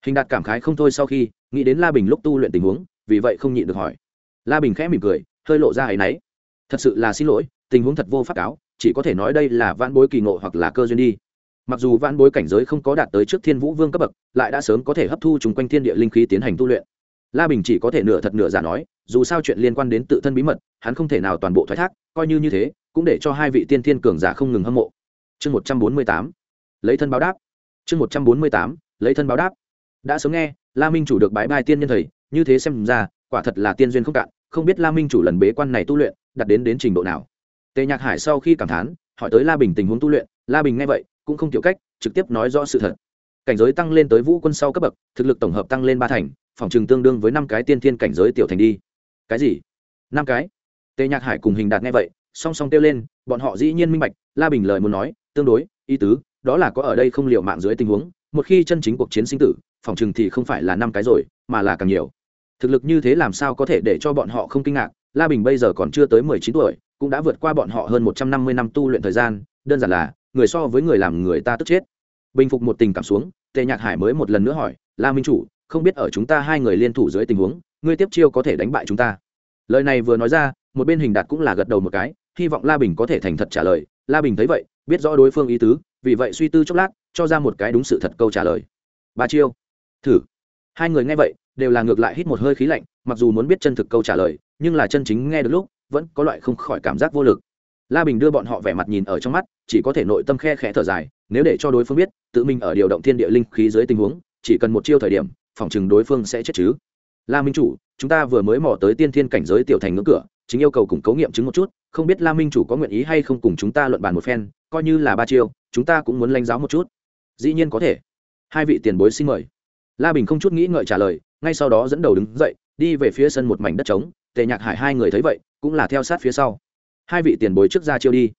hình đạt cảm khái không thôi sau khi, nghĩ đến la bình lúc tu luyện tình huống, vì vậy không nhịn được hỏi. La bình khẽ mỉm cười, hơi lộ ra ấ y thật sự là xin lỗi, tình huống thật vô pháp cáo, chỉ có thể nói đây là vãn bối kỳ ngộ hoặc là cơ duyên đi. Mặc dù vãn bối cảnh giới không có đạt tới trước thiên vũ vương cấp bậc, lại đã sớm có thể hấp thu chung quanh thiên địa linh khí tiến hành tu luyện. La bình chỉ có thể nửa thật nửa giả nói, dù sao chuyện liên quan đến tự thân bí mật, hắn không thể nào toàn bộ thoái thác, coi như như thế, cũng để cho hai vị tiên thiên cường giả không ngừng hâm mộ. Chương một trăm bốn mươi tám, lấy thân báo đáp. Chương một trăm bốn mươi tám, lấy thân báo đáp đã sớm nghe, la minh chủ được bãi bai tiên nhân thầy, như thế xem ra, quả thật là tiên duyên không cạn, không biết la minh chủ lần bế quan này tu luyện đặt đến đến trình độ nào. Tề nhạc hải sau khi cảm thán, hỏi tới la bình tình huống tu luyện, la bình nghe vậy, cũng không kiểu cách, trực tiếp nói rõ sự thật. Cảnh giới tăng lên tới vũ quân sau cấp bậc, thực lực tổng hợp tăng lên ba thành, phòng trường tương đương với năm cái tiên thiên cảnh giới tiểu thành đi. Cái gì? Năm cái? Tề nhạc hải cùng hình đạt nghe vậy, song song kêu lên, bọn họ dĩ nhiên minh bạch, la bình lời muốn nói, tương đối, ý tứ, đó là có ở đây không liệu mạng dưới tình huống một khi chân chính cuộc chiến sinh tử, phòng chừng thì không phải là năm cái rồi, mà là càng nhiều. Thực lực như thế làm sao có thể để cho bọn họ không kinh ngạc? La bình bây giờ còn chưa tới mười chín tuổi, cũng đã vượt qua bọn họ hơn một trăm năm mươi năm tu luyện thời gian, đơn giản là, người so với người làm người ta tức chết. Bình phục một tình cảm xuống, tề nhạc hải mới một lần nữa hỏi, la minh chủ, không biết ở chúng ta hai người liên thủ dưới tình huống, ngươi tiếp chiêu có thể đánh bại chúng ta? Lời này vừa nói ra, một bên hình đạt cũng là gật đầu một cái, hy vọng la bình có thể thành thật trả lời. La bình thấy vậy, biết rõ đối phương ý tứ vì vậy suy tư chốc lát, cho ra một cái đúng sự thật câu trả lời. Ba chiêu. Thử. Hai người nghe vậy, đều là ngược lại hít một hơi khí lạnh, mặc dù muốn biết chân thực câu trả lời, nhưng là chân chính nghe được lúc, vẫn có loại không khỏi cảm giác vô lực. La bình đưa bọn họ vẻ mặt nhìn ở trong mắt, chỉ có thể nội tâm khe khẽ thở dài, nếu để cho đối phương biết, tự mình ở điều động thiên địa linh khí dưới tình huống, chỉ cần một chiêu thời điểm, phòng chừng đối phương sẽ chết chứ. La minh chủ, chúng ta vừa mới mò tới tiên thiên cảnh giới tiểu thành ngưỡng cửa, chính yêu cầu cùng cấu nghiệm chứng một chút, không biết la minh chủ có nguyện ý hay không cùng chúng ta luận bàn một phen, coi như là ba chiêu chúng ta cũng muốn lãnh giáo một chút. Dĩ nhiên có thể. Hai vị tiền bối xin mời. La bình không chút nghĩ ngợi trả lời, ngay sau đó dẫn đầu đứng dậy, đi về phía sân một mảnh đất trống. Tề nhạc hải hai người thấy vậy, cũng là theo sát phía sau. Hai vị tiền bối trước ra chiêu đi.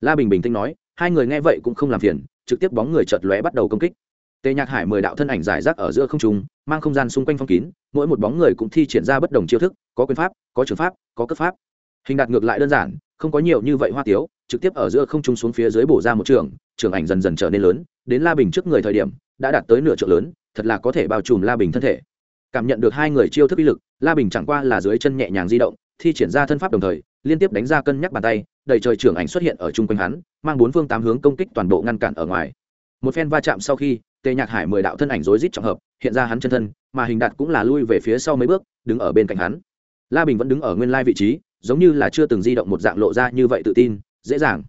La bình bình tĩnh nói, hai người nghe vậy cũng không làm phiền, trực tiếp bóng người chợt lóe bắt đầu công kích. Tề nhạc hải mười đạo thân ảnh giải rác ở giữa không trung, mang không gian xung quanh phong kín, mỗi một bóng người cũng thi triển ra bất đồng chiêu thức, có quyền pháp, có trường pháp, có cấp pháp. Hình đạt ngược lại đơn giản, không có nhiều như vậy hoa tiếu trực tiếp ở giữa không trung xuống phía dưới bổ ra một trường trường ảnh dần dần trở nên lớn, đến la bình trước người thời điểm, đã đạt tới nửa trượng lớn, thật là có thể bao trùm la bình thân thể. Cảm nhận được hai người chiêu thức uy lực, la bình chẳng qua là dưới chân nhẹ nhàng di động, thi triển ra thân pháp đồng thời, liên tiếp đánh ra cân nhắc bàn tay, đầy trời trưởng ảnh xuất hiện ở chung quanh hắn, mang bốn phương tám hướng công kích toàn bộ ngăn cản ở ngoài. Một phen va chạm sau khi, tề nhạc hải mười đạo thân ảnh rối rít trọng hợp, hiện ra hắn chân thân, mà hình đạt cũng là lui về phía sau mấy bước, đứng ở bên cạnh hắn. La bình vẫn đứng ở nguyên lai vị trí, giống như là chưa từng di động một dạng lộ ra như vậy tự tin dễ dàng.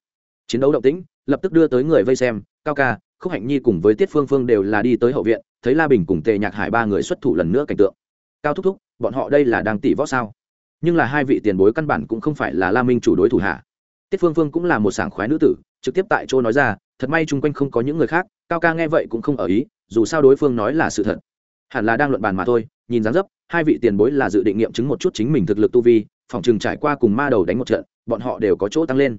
Chiến đấu động tĩnh, lập tức đưa tới người vây xem, cao ca, khúc hạnh nhi cùng với tiết phương phương đều là đi tới hậu viện, thấy la bình cùng tề nhạc hải ba người xuất thủ lần nữa cảnh tượng. Cao thúc thúc, bọn họ đây là đang tỷ võ sao? Nhưng là hai vị tiền bối căn bản cũng không phải là la minh chủ đối thủ hạ tiết phương phương cũng là một sảng khoái nữ tử, trực tiếp tại chỗ nói ra, thật may chung quanh không có những người khác, cao ca nghe vậy cũng không ở ý, dù sao đối phương nói là sự thật. Hẳn là đang luận bàn mà thôi, nhìn dáng dấp, hai vị tiền bối là dự định nghiệm chứng một chút chính mình thực lực tu vi, phòng trường trải qua cùng ma đầu đánh một trận, bọn họ đều có chỗ tăng lên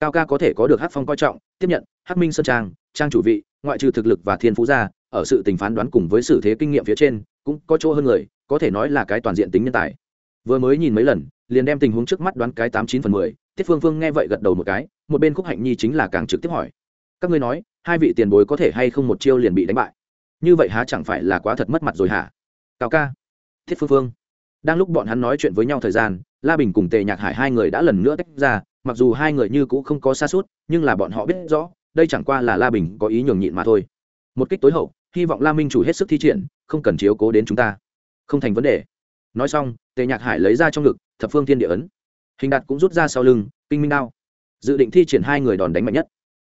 cao ca có thể có được hát phong coi trọng, tiếp nhận hát minh sơn trang trang chủ vị, ngoại trừ thực lực và thiên phú gia ở sự tình phán đoán cùng với sự thế kinh nghiệm phía trên, cũng có chỗ hơn người, có thể nói là cái toàn diện tính nhân tài. Vừa mới nhìn mấy lần, liền đem tình huống trước mắt đoán cái tám chín phần mười, tiết phương phương nghe vậy gật đầu một cái, một bên khúc hạnh nhi chính là càng trực tiếp hỏi. Các ngươi nói, hai vị tiền bối có thể hay không một chiêu liền bị đánh bại? Như vậy há chẳng phải là quá thật mất mặt rồi hả? Cao ca thiết phương phương. Đang lúc bọn hắn nói chuyện với nhau thời gian, la bình cùng tề nhạc hải hai người đã lần nữa tách ra mặc dù hai người như cũ không có xa suốt, nhưng là bọn họ biết rõ, đây chẳng qua là la bình có ý nhường nhịn mà thôi. Một kích tối hậu, hy vọng la minh chủ hết sức thi triển, không cần chiếu cố đến chúng ta. Không thành vấn đề. Nói xong, tề nhạc hải lấy ra trong ngực, thập phương thiên địa ấn. Hình đạt cũng rút ra sau lưng, kinh minh đao. Dự định thi triển hai người đòn đánh mạnh nhất.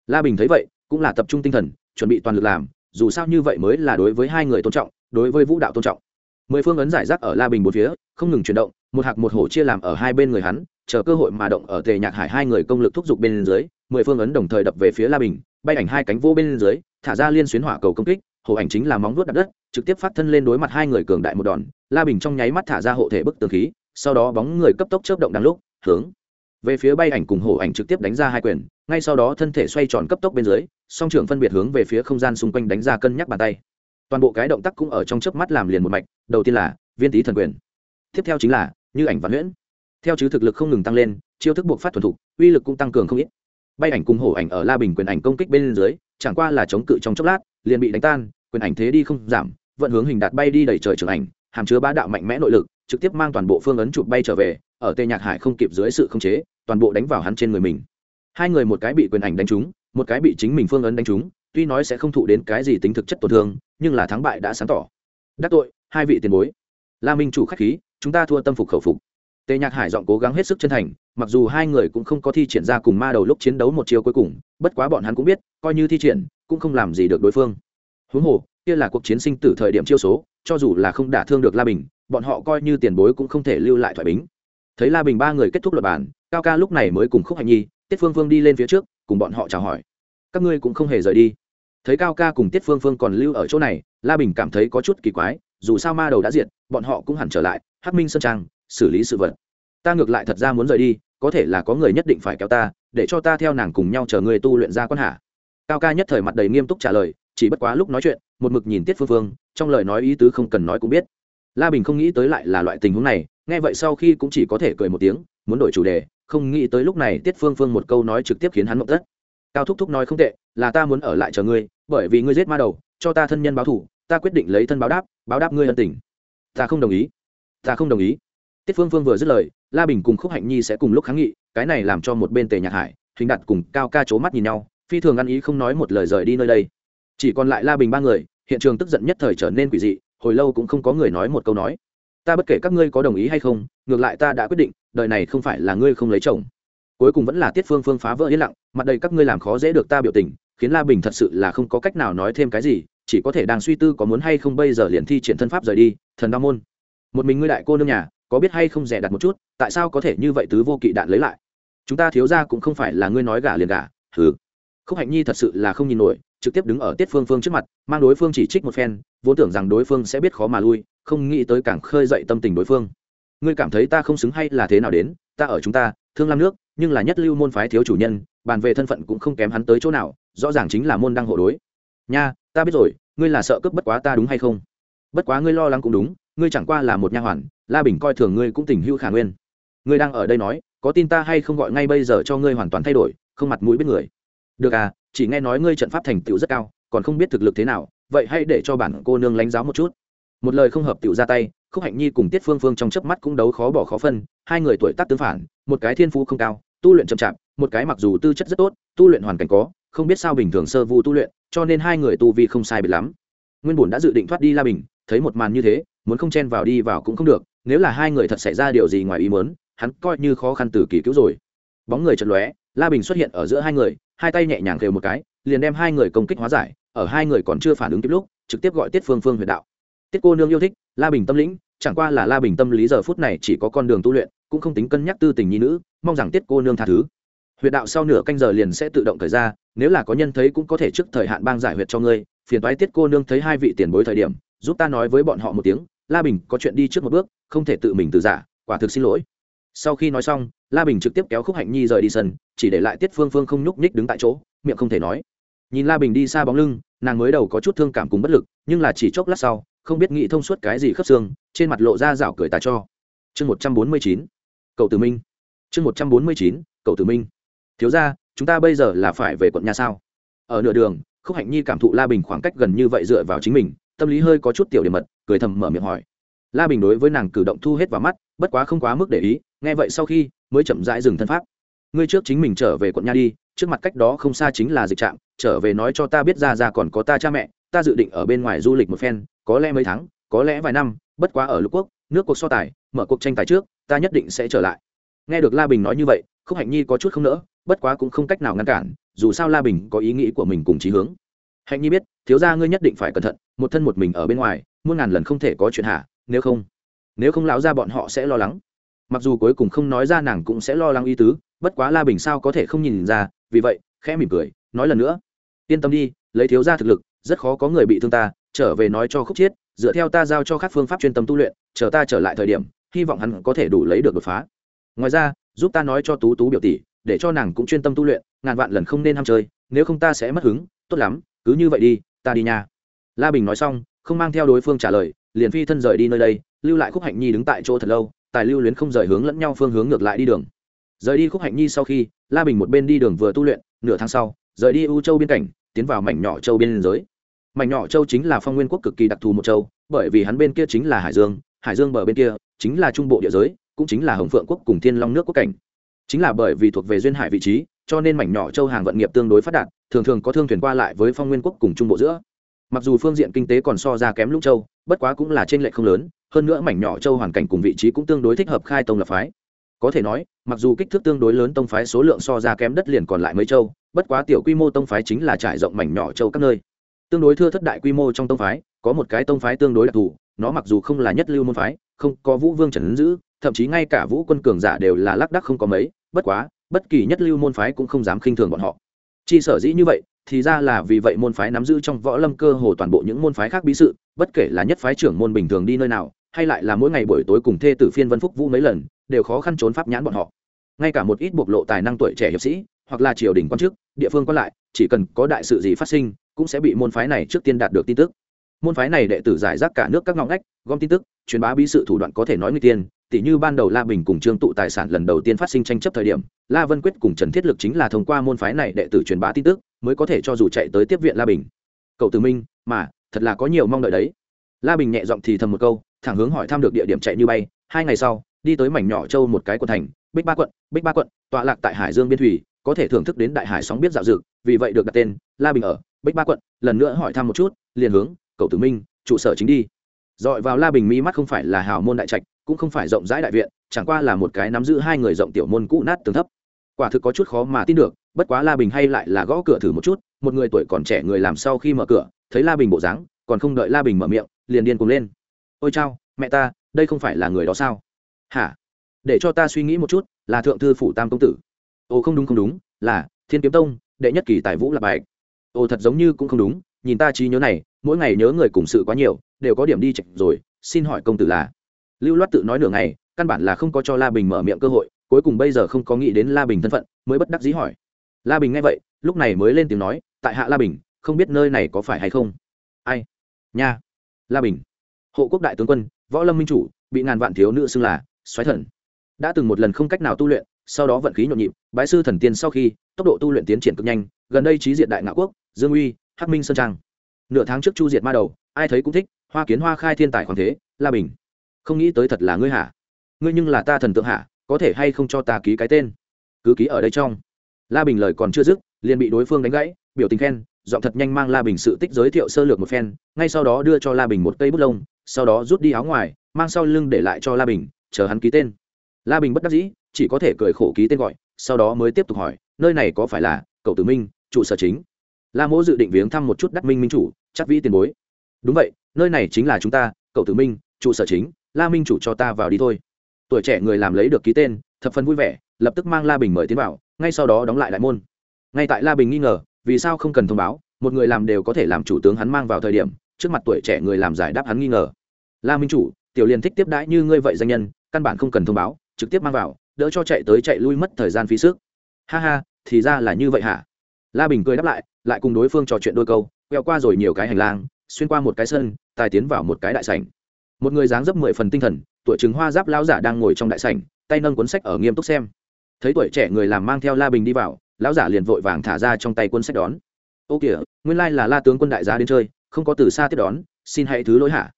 La bình thấy vậy, cũng là tập trung tinh thần, chuẩn bị toàn lực làm, dù sao như vậy mới là đối với hai người tôn trọng, đối với vũ đạo tôn trọng mười phương ấn giải rác ở la bình một phía, không ngừng chuyển động, một hạc một hổ chia làm ở hai bên người hắn, chờ cơ hội mà động ở tề nhạc hải hai người công lực thúc giục bên dưới, mười phương ấn đồng thời đập về phía la bình, bay ảnh hai cánh vô bên dưới, thả ra liên xuyến hỏa cầu công kích, hổ ảnh chính là móng vuốt đặt đất, trực tiếp phát thân lên đối mặt hai người cường đại một đòn, la bình trong nháy mắt thả ra hộ thể bức tường khí, sau đó bóng người cấp tốc chớp động đáng lúc, hướng về phía bay ảnh cùng hổ ảnh trực tiếp đánh ra hai quyền, ngay sau đó thân thể xoay tròn cấp tốc bên dưới, song trưởng phân biệt hướng về phía không gian xung quanh đánh ra cân nhắc bàn tay toàn bộ cái động tác cũng ở trong chớp mắt làm liền một mạch, đầu tiên là viên tý thần quyền, tiếp theo chính là như ảnh và huyễn theo chứ thực lực không ngừng tăng lên, chiêu thức buộc phát thuần thục, uy lực cũng tăng cường không ít. Bay ảnh cùng hổ ảnh ở la bình quyền ảnh công kích bên dưới, chẳng qua là chống cự trong chốc lát, liền bị đánh tan, quyền ảnh thế đi không giảm, vận hướng hình đạt bay đi đẩy trời trưởng ảnh, hàm chứa bá đạo mạnh mẽ nội lực, trực tiếp mang toàn bộ phương ấn chụp bay trở về, ở tê nhạc hải không kịp dưới sự khống chế, toàn bộ đánh vào hắn trên người mình. Hai người một cái bị quyền ảnh đánh trúng, một cái bị chính mình phương ấn đánh trúng tuy nói sẽ không thụ đến cái gì tính thực chất tổn thương, nhưng là thắng bại đã sáng tỏ. Đắc tội, hai vị tiền bối. La minh chủ khách khí, chúng ta thua tâm phục khẩu phục. Tề nhạc hải giọng cố gắng hết sức chân thành, mặc dù hai người cũng không có thi triển ra cùng ma đầu lúc chiến đấu một chiều cuối cùng, bất quá bọn hắn cũng biết, coi như thi triển, cũng không làm gì được đối phương. Huống hồ, kia là cuộc chiến sinh tử thời điểm chiêu số, cho dù là không đả thương được la bình, bọn họ coi như tiền bối cũng không thể lưu lại thoại bính. Thấy la bình ba người kết thúc luật bản cao ca lúc này mới cùng khúc hạnh nhi, tiết phương phương đi lên phía trước, cùng bọn họ chào hỏi. Các ngươi cũng không hề rời đi thấy cao ca cùng tiết phương phương còn lưu ở chỗ này, la bình cảm thấy có chút kỳ quái, dù sao ma đầu đã diệt, bọn họ cũng hẳn trở lại, hắc minh sơn trang, xử lý sự vật. Ta ngược lại thật ra muốn rời đi, có thể là có người nhất định phải kéo ta, để cho ta theo nàng cùng nhau chờ người tu luyện ra quan hạ. Cao ca nhất thời mặt đầy nghiêm túc trả lời, chỉ bất quá lúc nói chuyện, một mực nhìn tiết phương phương, trong lời nói ý tứ không cần nói cũng biết. La bình không nghĩ tới lại là loại tình huống này, nghe vậy sau khi cũng chỉ có thể cười một tiếng, muốn đổi chủ đề, không nghĩ tới lúc này tiết phương phương một câu nói trực tiếp khiến hắn mộng tất cao thúc thúc nói không tệ là ta muốn ở lại chờ ngươi, bởi vì ngươi giết ma đầu, cho ta thân nhân báo thủ ta quyết định lấy thân báo đáp báo đáp ngươi ân tình. Ta không đồng ý. Ta không đồng ý. Tiết phương phương vừa dứt lời, la bình cùng khúc hạnh nhi sẽ cùng lúc kháng nghị, cái này làm cho một bên tề nhạc hải, hình đặt cùng cao ca c mắt nhìn nhau, phi thường ăn ý không nói một lời rời đi nơi đây. Chỉ còn lại la bình ba người, hiện trường tức giận nhất thời trở nên quỷ dị, hồi lâu cũng không có người nói một câu nói. Ta bất kể các ngươi có đồng ý hay không, ngược lại ta đã quyết định, đời này không phải là ngươi không lấy chồng. Cuối cùng vẫn là tiết phương phương phá vỡ yên lặng, mặt đầy các ngươi làm khó dễ được ta biểu tình khiến la bình thật sự là không có cách nào nói thêm cái gì, chỉ có thể đang suy tư có muốn hay không bây giờ liền thi triển thân pháp rời đi, thần đa môn. Một mình ngươi đại cô nương nhà, có biết hay không rẻ đặt một chút, tại sao có thể như vậy tứ vô kỵ đạn lấy lại? Chúng ta thiếu ra cũng không phải là ngươi nói gả liền gả thử khúc hạnh nhi thật sự là không nhìn nổi, trực tiếp đứng ở tiết phương phương trước mặt, mang đối phương chỉ trích một phen, vốn tưởng rằng đối phương sẽ biết khó mà lui, không nghĩ tới càng khơi dậy tâm tình đối phương. Ngươi cảm thấy ta không xứng hay là thế nào đến, ta ở chúng ta, thương lam nước nhưng là nhất lưu môn phái thiếu chủ nhân, bàn về thân phận cũng không kém hắn tới chỗ nào, rõ ràng chính là môn đăng hộ đối. Nha, ta biết rồi, ngươi là sợ cướp bất quá ta đúng hay không? Bất quá ngươi lo lắng cũng đúng, ngươi chẳng qua là một nha hoàn, la bình coi thường ngươi cũng tình hưu khả nguyên. Ngươi đang ở đây nói, có tin ta hay không gọi ngay bây giờ cho ngươi hoàn toàn thay đổi, không mặt mũi biết người. Được à chỉ nghe nói ngươi trận pháp thành tựu rất cao, còn không biết thực lực thế nào, vậy hãy để cho bản cô nương lánh giáo một chút. Một lời không hợp tựu ra tay, khúc hạnh nhi cùng tiết phương phương trong chớp mắt cũng đấu khó bỏ khó phân, hai người tuổi tác tương phản, một cái thiên phú không cao tu luyện chậm chạp, một cái mặc dù tư chất rất tốt, tu luyện hoàn cảnh có, không biết sao bình thường sơ vu tu luyện, cho nên hai người tu vi không sai biệt lắm. Nguyên bổn đã dự định thoát đi la bình, thấy một màn như thế, muốn không chen vào đi vào cũng không được, nếu là hai người thật xảy ra điều gì ngoài ý muốn, hắn coi như khó khăn từ kỳ cứu rồi. Bóng người chật lóe, la bình xuất hiện ở giữa hai người, hai tay nhẹ nhàng kêu một cái, liền đem hai người công kích hóa giải, ở hai người còn chưa phản ứng kịp lúc, trực tiếp gọi tiết phương phương huyền đạo. Tiết cô nương yêu thích, la bình tâm lĩnh, chẳng qua là la bình tâm lý giờ phút này chỉ có con đường tu luyện cũng không tính cân nhắc tư tình nhi nữ, mong rằng tiết cô nương tha thứ. Huyệt đạo sau nửa canh giờ liền sẽ tự động thời ra, nếu là có nhân thấy cũng có thể trước thời hạn bang giải huyệt cho ngươi, phiền toái tiết cô nương thấy hai vị tiền bối thời điểm, giúp ta nói với bọn họ một tiếng, la bình có chuyện đi trước một bước, không thể tự mình từ giả, quả thực xin lỗi. Sau khi nói xong, la bình trực tiếp kéo khúc hạnh nhi rời đi sân, chỉ để lại tiết phương phương không nhúc nhích đứng tại chỗ, miệng không thể nói. Nhìn la bình đi xa bóng lưng, nàng mới đầu có chút thương cảm cùng bất lực, nhưng là chỉ chốc lát sau, không biết nghĩ thông suốt cái gì khớp xương, trên mặt lộ ra rảo cười tà cho. Chương một trăm bốn mươi chín cậu tử minh. Chương một trăm bốn mươi chín, cậu tử minh. Thiếu ra chúng ta bây giờ là phải về quận nhà sao? Ở nửa đường, khúc hạnh nhi cảm thụ la bình khoảng cách gần như vậy dựa vào chính mình, tâm lý hơi có chút tiểu điểm mật, cười thầm mở miệng hỏi. La bình đối với nàng cử động thu hết vào mắt, bất quá không quá mức để ý, nghe vậy sau khi mới chậm rãi dừng thân pháp. Ngươi trước chính mình trở về quận nha đi, trước mặt cách đó không xa chính là dịch trạm, trở về nói cho ta biết ra ra còn có ta cha mẹ, ta dự định ở bên ngoài du lịch một phen, có lẽ mấy tháng, có lẽ vài năm, bất quá ở lục quốc, nước cuộc so tài, mở cuộc tranh tài trước ta nhất định sẽ trở lại. Nghe được la bình nói như vậy, khúc hạnh nhi có chút không nỡ, bất quá cũng không cách nào ngăn cản, dù sao la bình có ý nghĩ của mình cùng chí hướng. Hạnh nhi biết, thiếu gia ngươi nhất định phải cẩn thận, một thân một mình ở bên ngoài, muôn ngàn lần không thể có chuyện hạ, nếu không nếu không lão ra bọn họ sẽ lo lắng. Mặc dù cuối cùng không nói ra nàng cũng sẽ lo lắng ý tứ, bất quá la bình sao có thể không nhìn ra, vì vậy, khẽ mỉm cười, nói lần nữa. Yên tâm đi, lấy thiếu gia thực lực, rất khó có người bị thương ta, trở về nói cho khúc chiết, dựa theo ta giao cho các phương pháp chuyên tâm tu luyện, chờ ta trở lại thời điểm hy vọng hắn có thể đủ lấy được đột phá. Ngoài ra, giúp ta nói cho tú tú biểu tỷ, để cho nàng cũng chuyên tâm tu luyện, ngàn vạn lần không nên ham chơi, nếu không ta sẽ mất hứng, tốt lắm, cứ như vậy đi, ta đi nha. La bình nói xong, không mang theo đối phương trả lời, liền phi thân rời đi nơi đây, lưu lại khúc hạnh nhi đứng tại chỗ thật lâu, tài lưu luyến không rời hướng lẫn nhau phương hướng ngược lại đi đường. Rời đi khúc hạnh nhi sau khi, la bình một bên đi đường vừa tu luyện, nửa tháng sau, rời đi u châu biên cảnh, tiến vào mảnh nhỏ châu biên giới. Mảnh nhỏ châu chính là phong nguyên quốc cực kỳ đặc thù một châu, bởi vì hắn bên kia chính là hải dương hải dương bờ bên kia, chính là trung bộ địa giới, cũng chính là hồng phượng quốc cùng thiên long nước quốc cảnh. Chính là bởi vì thuộc về duyên hải vị trí, cho nên mảnh nhỏ châu hàng vận nghiệp tương đối phát đạt, thường thường có thương thuyền qua lại với phong nguyên quốc cùng trung bộ giữa. Mặc dù phương diện kinh tế còn so ra kém lũng châu, bất quá cũng là trên lệ không lớn, hơn nữa mảnh nhỏ châu hoàn cảnh cùng vị trí cũng tương đối thích hợp khai tông lập phái. Có thể nói, mặc dù kích thước tương đối lớn tông phái số lượng so ra kém đất liền còn lại mấy châu, bất quá tiểu quy mô tông phái chính là trải rộng mảnh nhỏ châu các nơi. Tương đối thưa thất đại quy mô trong tông phái, có một cái tông phái tương đối đặc thù nó mặc dù không là nhất lưu môn phái, không có vũ vương trần giữ, thậm chí ngay cả vũ quân cường giả đều là lác đắc không có mấy, bất quá, bất kỳ nhất lưu môn phái cũng không dám khinh thường bọn họ. Chi sở dĩ như vậy, thì ra là vì vậy môn phái nắm giữ trong võ lâm cơ hồ toàn bộ những môn phái khác bí sự, bất kể là nhất phái trưởng môn bình thường đi nơi nào, hay lại là mỗi ngày buổi tối cùng thê tử phiên vân phúc vũ mấy lần, đều khó khăn trốn pháp nhãn bọn họ. Ngay cả một ít bộc lộ tài năng tuổi trẻ hiệp sĩ, hoặc là triều đình quan chức, địa phương quan lại, chỉ cần có đại sự gì phát sinh, cũng sẽ bị môn phái này trước tiên đạt được tin tức môn phái này đệ tử giải rác cả nước các ngõ ngách, gom tin tức, truyền bá bí sự thủ đoạn có thể nói người tiên. Tỷ như ban đầu la bình cùng trương tụ tài sản lần đầu tiên phát sinh tranh chấp thời điểm, la vân quyết cùng trần thiết lực chính là thông qua môn phái này đệ tử truyền bá tin tức, mới có thể cho dù chạy tới tiếp viện la bình. Cậu tử minh, mà, thật là có nhiều mong đợi đấy. La bình nhẹ giọng thì thầm một câu, thẳng hướng hỏi thăm được địa điểm chạy như bay. Hai ngày sau, đi tới mảnh nhỏ châu một cái quận thành, bích ba quận, bích ba quận, tọa lạc tại hải dương biên thủy, có thể thưởng thức đến đại hải sóng biết dạo dực, vì vậy được đặt tên, la bình ở bích ba quận, lần nữa hỏi thăm một chút, liền hướng cậu tử minh, trụ sở chính đi. Dọi vào la bình mi mắt không phải là hào môn đại trạch, cũng không phải rộng rãi đại viện, chẳng qua là một cái nắm giữ hai người rộng tiểu môn cũ nát tường thấp. Quả thực có chút khó mà tin được, bất quá la bình hay lại là gõ cửa thử một chút, một người tuổi còn trẻ người làm sau khi mở cửa, thấy la bình bộ dáng, còn không đợi la bình mở miệng, liền điên cuồng lên. Ôi chao, mẹ ta, đây không phải là người đó sao? Hả? Để cho ta suy nghĩ một chút, là thượng thư phủ tam công tử. Ồ, không đúng không đúng, là thiên kiếm tông, đệ nhất kỳ tài vũ là bài ồ, thật giống như cũng không đúng nhìn ta trí nhớ này, mỗi ngày nhớ người cùng sự quá nhiều, đều có điểm đi chạch rồi, xin hỏi công tử là? Lưu loát tự nói nửa ngày, căn bản là không có cho la bình mở miệng cơ hội, cuối cùng bây giờ không có nghĩ đến la bình thân phận, mới bất đắc dĩ hỏi. La bình nghe vậy, lúc này mới lên tiếng nói, tại hạ la bình, không biết nơi này có phải hay không? Ai? Nha. La bình. Hộ quốc đại tướng quân, võ lâm minh chủ, bị ngàn vạn thiếu nữ xưng là xoáy thần. Đã từng một lần không cách nào tu luyện, sau đó vận khí nhộn nhịp, bái sư thần tiên sau khi, tốc độ tu luyện tiến triển cực nhanh, gần đây trí diện đại ngạo quốc, dương uy hắc minh sơn trang nửa tháng trước chu diệt ma đầu ai thấy cũng thích hoa kiến hoa khai thiên tài khoáng thế la bình không nghĩ tới thật là ngươi hả ngươi nhưng là ta thần tượng hả có thể hay không cho ta ký cái tên cứ ký ở đây trong la bình lời còn chưa dứt liền bị đối phương đánh gãy biểu tình khen giọng thật nhanh mang la bình sự tích giới thiệu sơ lược một phen ngay sau đó đưa cho la bình một cây bút lông sau đó rút đi áo ngoài mang sau lưng để lại cho la bình chờ hắn ký tên la bình bất đắc dĩ chỉ có thể cười khổ ký tên gọi sau đó mới tiếp tục hỏi nơi này có phải là cậu tử minh trụ sở chính la mỗ dự định viếng thăm một chút đắc minh minh chủ, chắc vĩ tiền bối. Đúng vậy, nơi này chính là chúng ta, cậu tử minh, trụ sở chính, la minh chủ cho ta vào đi thôi. Tuổi trẻ người làm lấy được ký tên, thập phần vui vẻ, lập tức mang la bình mời tiến vào, ngay sau đó đóng lại đại môn. Ngay tại la bình nghi ngờ, vì sao không cần thông báo, một người làm đều có thể làm chủ tướng hắn mang vào thời điểm, trước mặt tuổi trẻ người làm giải đáp hắn nghi ngờ. La minh chủ, tiểu liền thích tiếp đãi như ngươi vậy danh nhân, căn bản không cần thông báo, trực tiếp mang vào, đỡ cho chạy tới chạy lui mất thời gian phí sức. Ha ha, thì ra là như vậy hả? La bình cười đáp lại lại cùng đối phương trò chuyện đôi câu, quẹo qua rồi nhiều cái hành lang, xuyên qua một cái sân, tài tiến vào một cái đại sảnh. Một người dáng dấp mười phần tinh thần, tuổi trứng hoa giáp lão giả đang ngồi trong đại sảnh, tay nâng cuốn sách ở nghiêm túc xem. Thấy tuổi trẻ người làm mang theo la bình đi vào, lão giả liền vội vàng thả ra trong tay cuốn sách đón. Ô kìa, nguyên lai là la tướng quân đại gia đến chơi, không có từ xa tiếp đón, xin hãy thứ lỗi hạ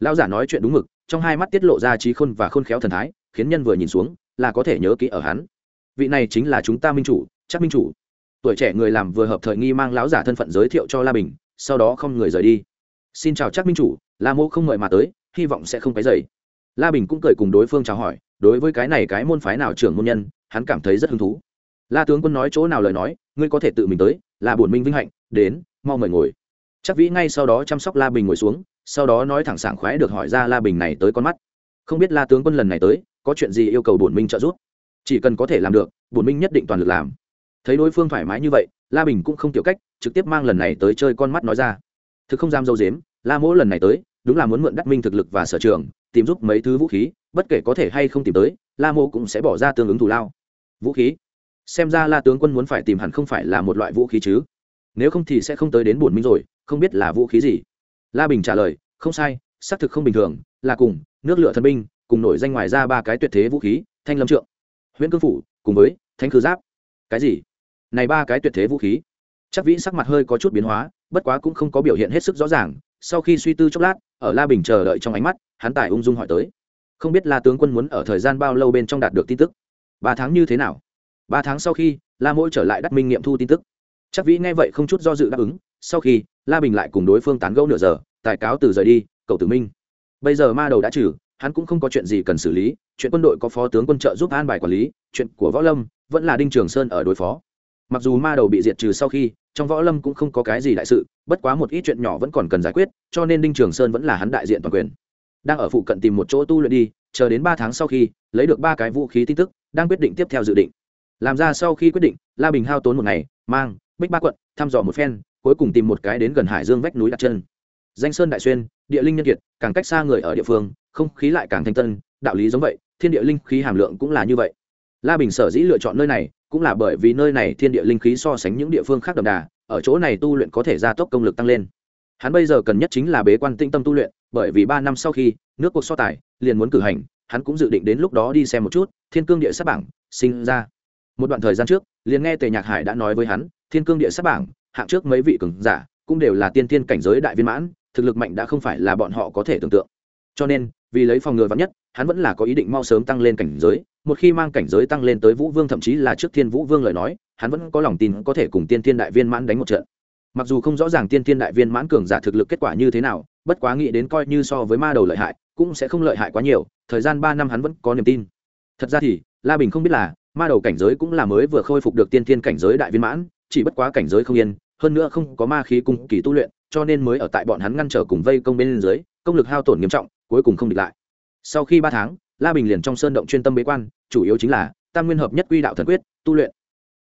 lão giả nói chuyện đúng mực, trong hai mắt tiết lộ ra trí khôn và khôn khéo thần thái, khiến nhân vừa nhìn xuống, là có thể nhớ kỹ ở hắn. Vị này chính là chúng ta minh chủ, chắc minh chủ tuổi trẻ người làm vừa hợp thời nghi mang lão giả thân phận giới thiệu cho la bình, sau đó không người rời đi. Xin chào chắc minh chủ, la mô không mời mà tới, hy vọng sẽ không cái dày la bình cũng cười cùng đối phương chào hỏi, đối với cái này cái môn phái nào trưởng môn nhân, hắn cảm thấy rất hứng thú. La tướng quân nói chỗ nào lời nói, ngươi có thể tự mình tới, là bổn minh vinh hạnh, đến, mau mời ngồi. Chắc vĩ ngay sau đó chăm sóc la bình ngồi xuống, sau đó nói thẳng sảng khoái được hỏi ra la bình này tới con mắt. Không biết la tướng quân lần này tới, có chuyện gì yêu cầu bổn minh trợ giúp? Chỉ cần có thể làm được, bổn minh nhất định toàn lực làm thấy đối phương thoải mái như vậy, la bình cũng không tiểu cách, trực tiếp mang lần này tới chơi con mắt nói ra. Thực không dám dâu dếm, la mỗ lần này tới, đúng là muốn mượn đắc minh thực lực và sở trường, tìm giúp mấy thứ vũ khí, bất kể có thể hay không tìm tới, la mô cũng sẽ bỏ ra tương ứng thù lao. Vũ khí? Xem ra la tướng quân muốn phải tìm hẳn không phải là một loại vũ khí chứ. Nếu không thì sẽ không tới đến bổn minh rồi, không biết là vũ khí gì. La bình trả lời, không sai, xác thực không bình thường, là cùng, nước lửa thần binh, cùng nổi danh ngoài ra ba cái tuyệt thế vũ khí, thanh lâm trượng, huyễn cương phủ, cùng với thanh khư giáp. Cái gì? Này ba cái tuyệt thế vũ khí. Chắc vĩ sắc mặt hơi có chút biến hóa, bất quá cũng không có biểu hiện hết sức rõ ràng. Sau khi suy tư chốc lát, ở la bình chờ đợi trong ánh mắt, hắn tài ung dung hỏi tới. Không biết la tướng quân muốn ở thời gian bao lâu bên trong đạt được tin tức? Ba tháng như thế nào? Ba tháng sau khi, la mỗi trở lại đắc minh nghiệm thu tin tức. Chắc vĩ nghe vậy không chút do dự đáp ứng. Sau khi, la bình lại cùng đối phương tán gẫu nửa giờ, tài cáo từ rời đi cậu tử minh. Bây giờ ma đầu đã trừ, hắn cũng không có chuyện gì cần xử lý. Chuyện quân đội có phó tướng quân trợ giúp an bài quản lý, chuyện của võ lâm, vẫn là đinh trường sơn ở đối phó mặc dù ma đầu bị diệt trừ sau khi, trong võ lâm cũng không có cái gì đại sự, bất quá một ít chuyện nhỏ vẫn còn cần giải quyết, cho nên đinh trường sơn vẫn là hắn đại diện toàn quyền. Đang ở phụ cận tìm một chỗ tu luyện đi, chờ đến ba tháng sau khi, lấy được ba cái vũ khí tin tức, đang quyết định tiếp theo dự định. Làm ra sau khi quyết định, la bình hao tốn một ngày, mang, bích ba quận, thăm dò một phen, cuối cùng tìm một cái đến gần hải dương vách núi đặt chân. Danh sơn đại xuyên, địa linh nhân kiệt, càng cách xa người ở địa phương, không khí lại càng thanh tân, đạo lý giống vậy, thiên địa linh khí hàm lượng cũng là như vậy la bình sở dĩ lựa chọn nơi này cũng là bởi vì nơi này thiên địa linh khí so sánh những địa phương khác đậm đà, ở chỗ này tu luyện có thể gia tốc công lực tăng lên. Hắn bây giờ cần nhất chính là bế quan tinh tâm tu luyện, bởi vì ba năm sau khi nước cuộc so tài liền muốn cử hành, hắn cũng dự định đến lúc đó đi xem một chút thiên cương địa sát bảng sinh ra. Một đoạn thời gian trước, liền nghe tề nhạc hải đã nói với hắn, thiên cương địa sát bảng, hạng trước mấy vị cường giả cũng đều là tiên thiên cảnh giới đại viên mãn, thực lực mạnh đã không phải là bọn họ có thể tưởng tượng. Cho nên, vì lấy phòng ngừa vắn nhất, hắn vẫn là có ý định mau sớm tăng lên cảnh giới một khi mang cảnh giới tăng lên tới vũ vương, thậm chí là trước thiên vũ vương lời nói, hắn vẫn có lòng tin có thể cùng tiên thiên đại viên mãn đánh một trận. Mặc dù không rõ ràng tiên thiên đại viên mãn cường giả thực lực kết quả như thế nào, bất quá nghĩ đến coi như so với ma đầu lợi hại, cũng sẽ không lợi hại quá nhiều, thời gian ba năm hắn vẫn có niềm tin. Thật ra thì, la bình không biết là, ma đầu cảnh giới cũng là mới vừa khôi phục được tiên thiên cảnh giới đại viên mãn, chỉ bất quá cảnh giới không yên, hơn nữa không có ma khí cung kỳ tu luyện, cho nên mới ở tại bọn hắn ngăn trở cùng vây công bên dưới, công lực hao tổn nghiêm trọng, cuối cùng không địch lại. Sau khi ba tháng la bình liền trong sơn động chuyên tâm bế quan, chủ yếu chính là tam nguyên hợp nhất quy đạo thần quyết, tu luyện.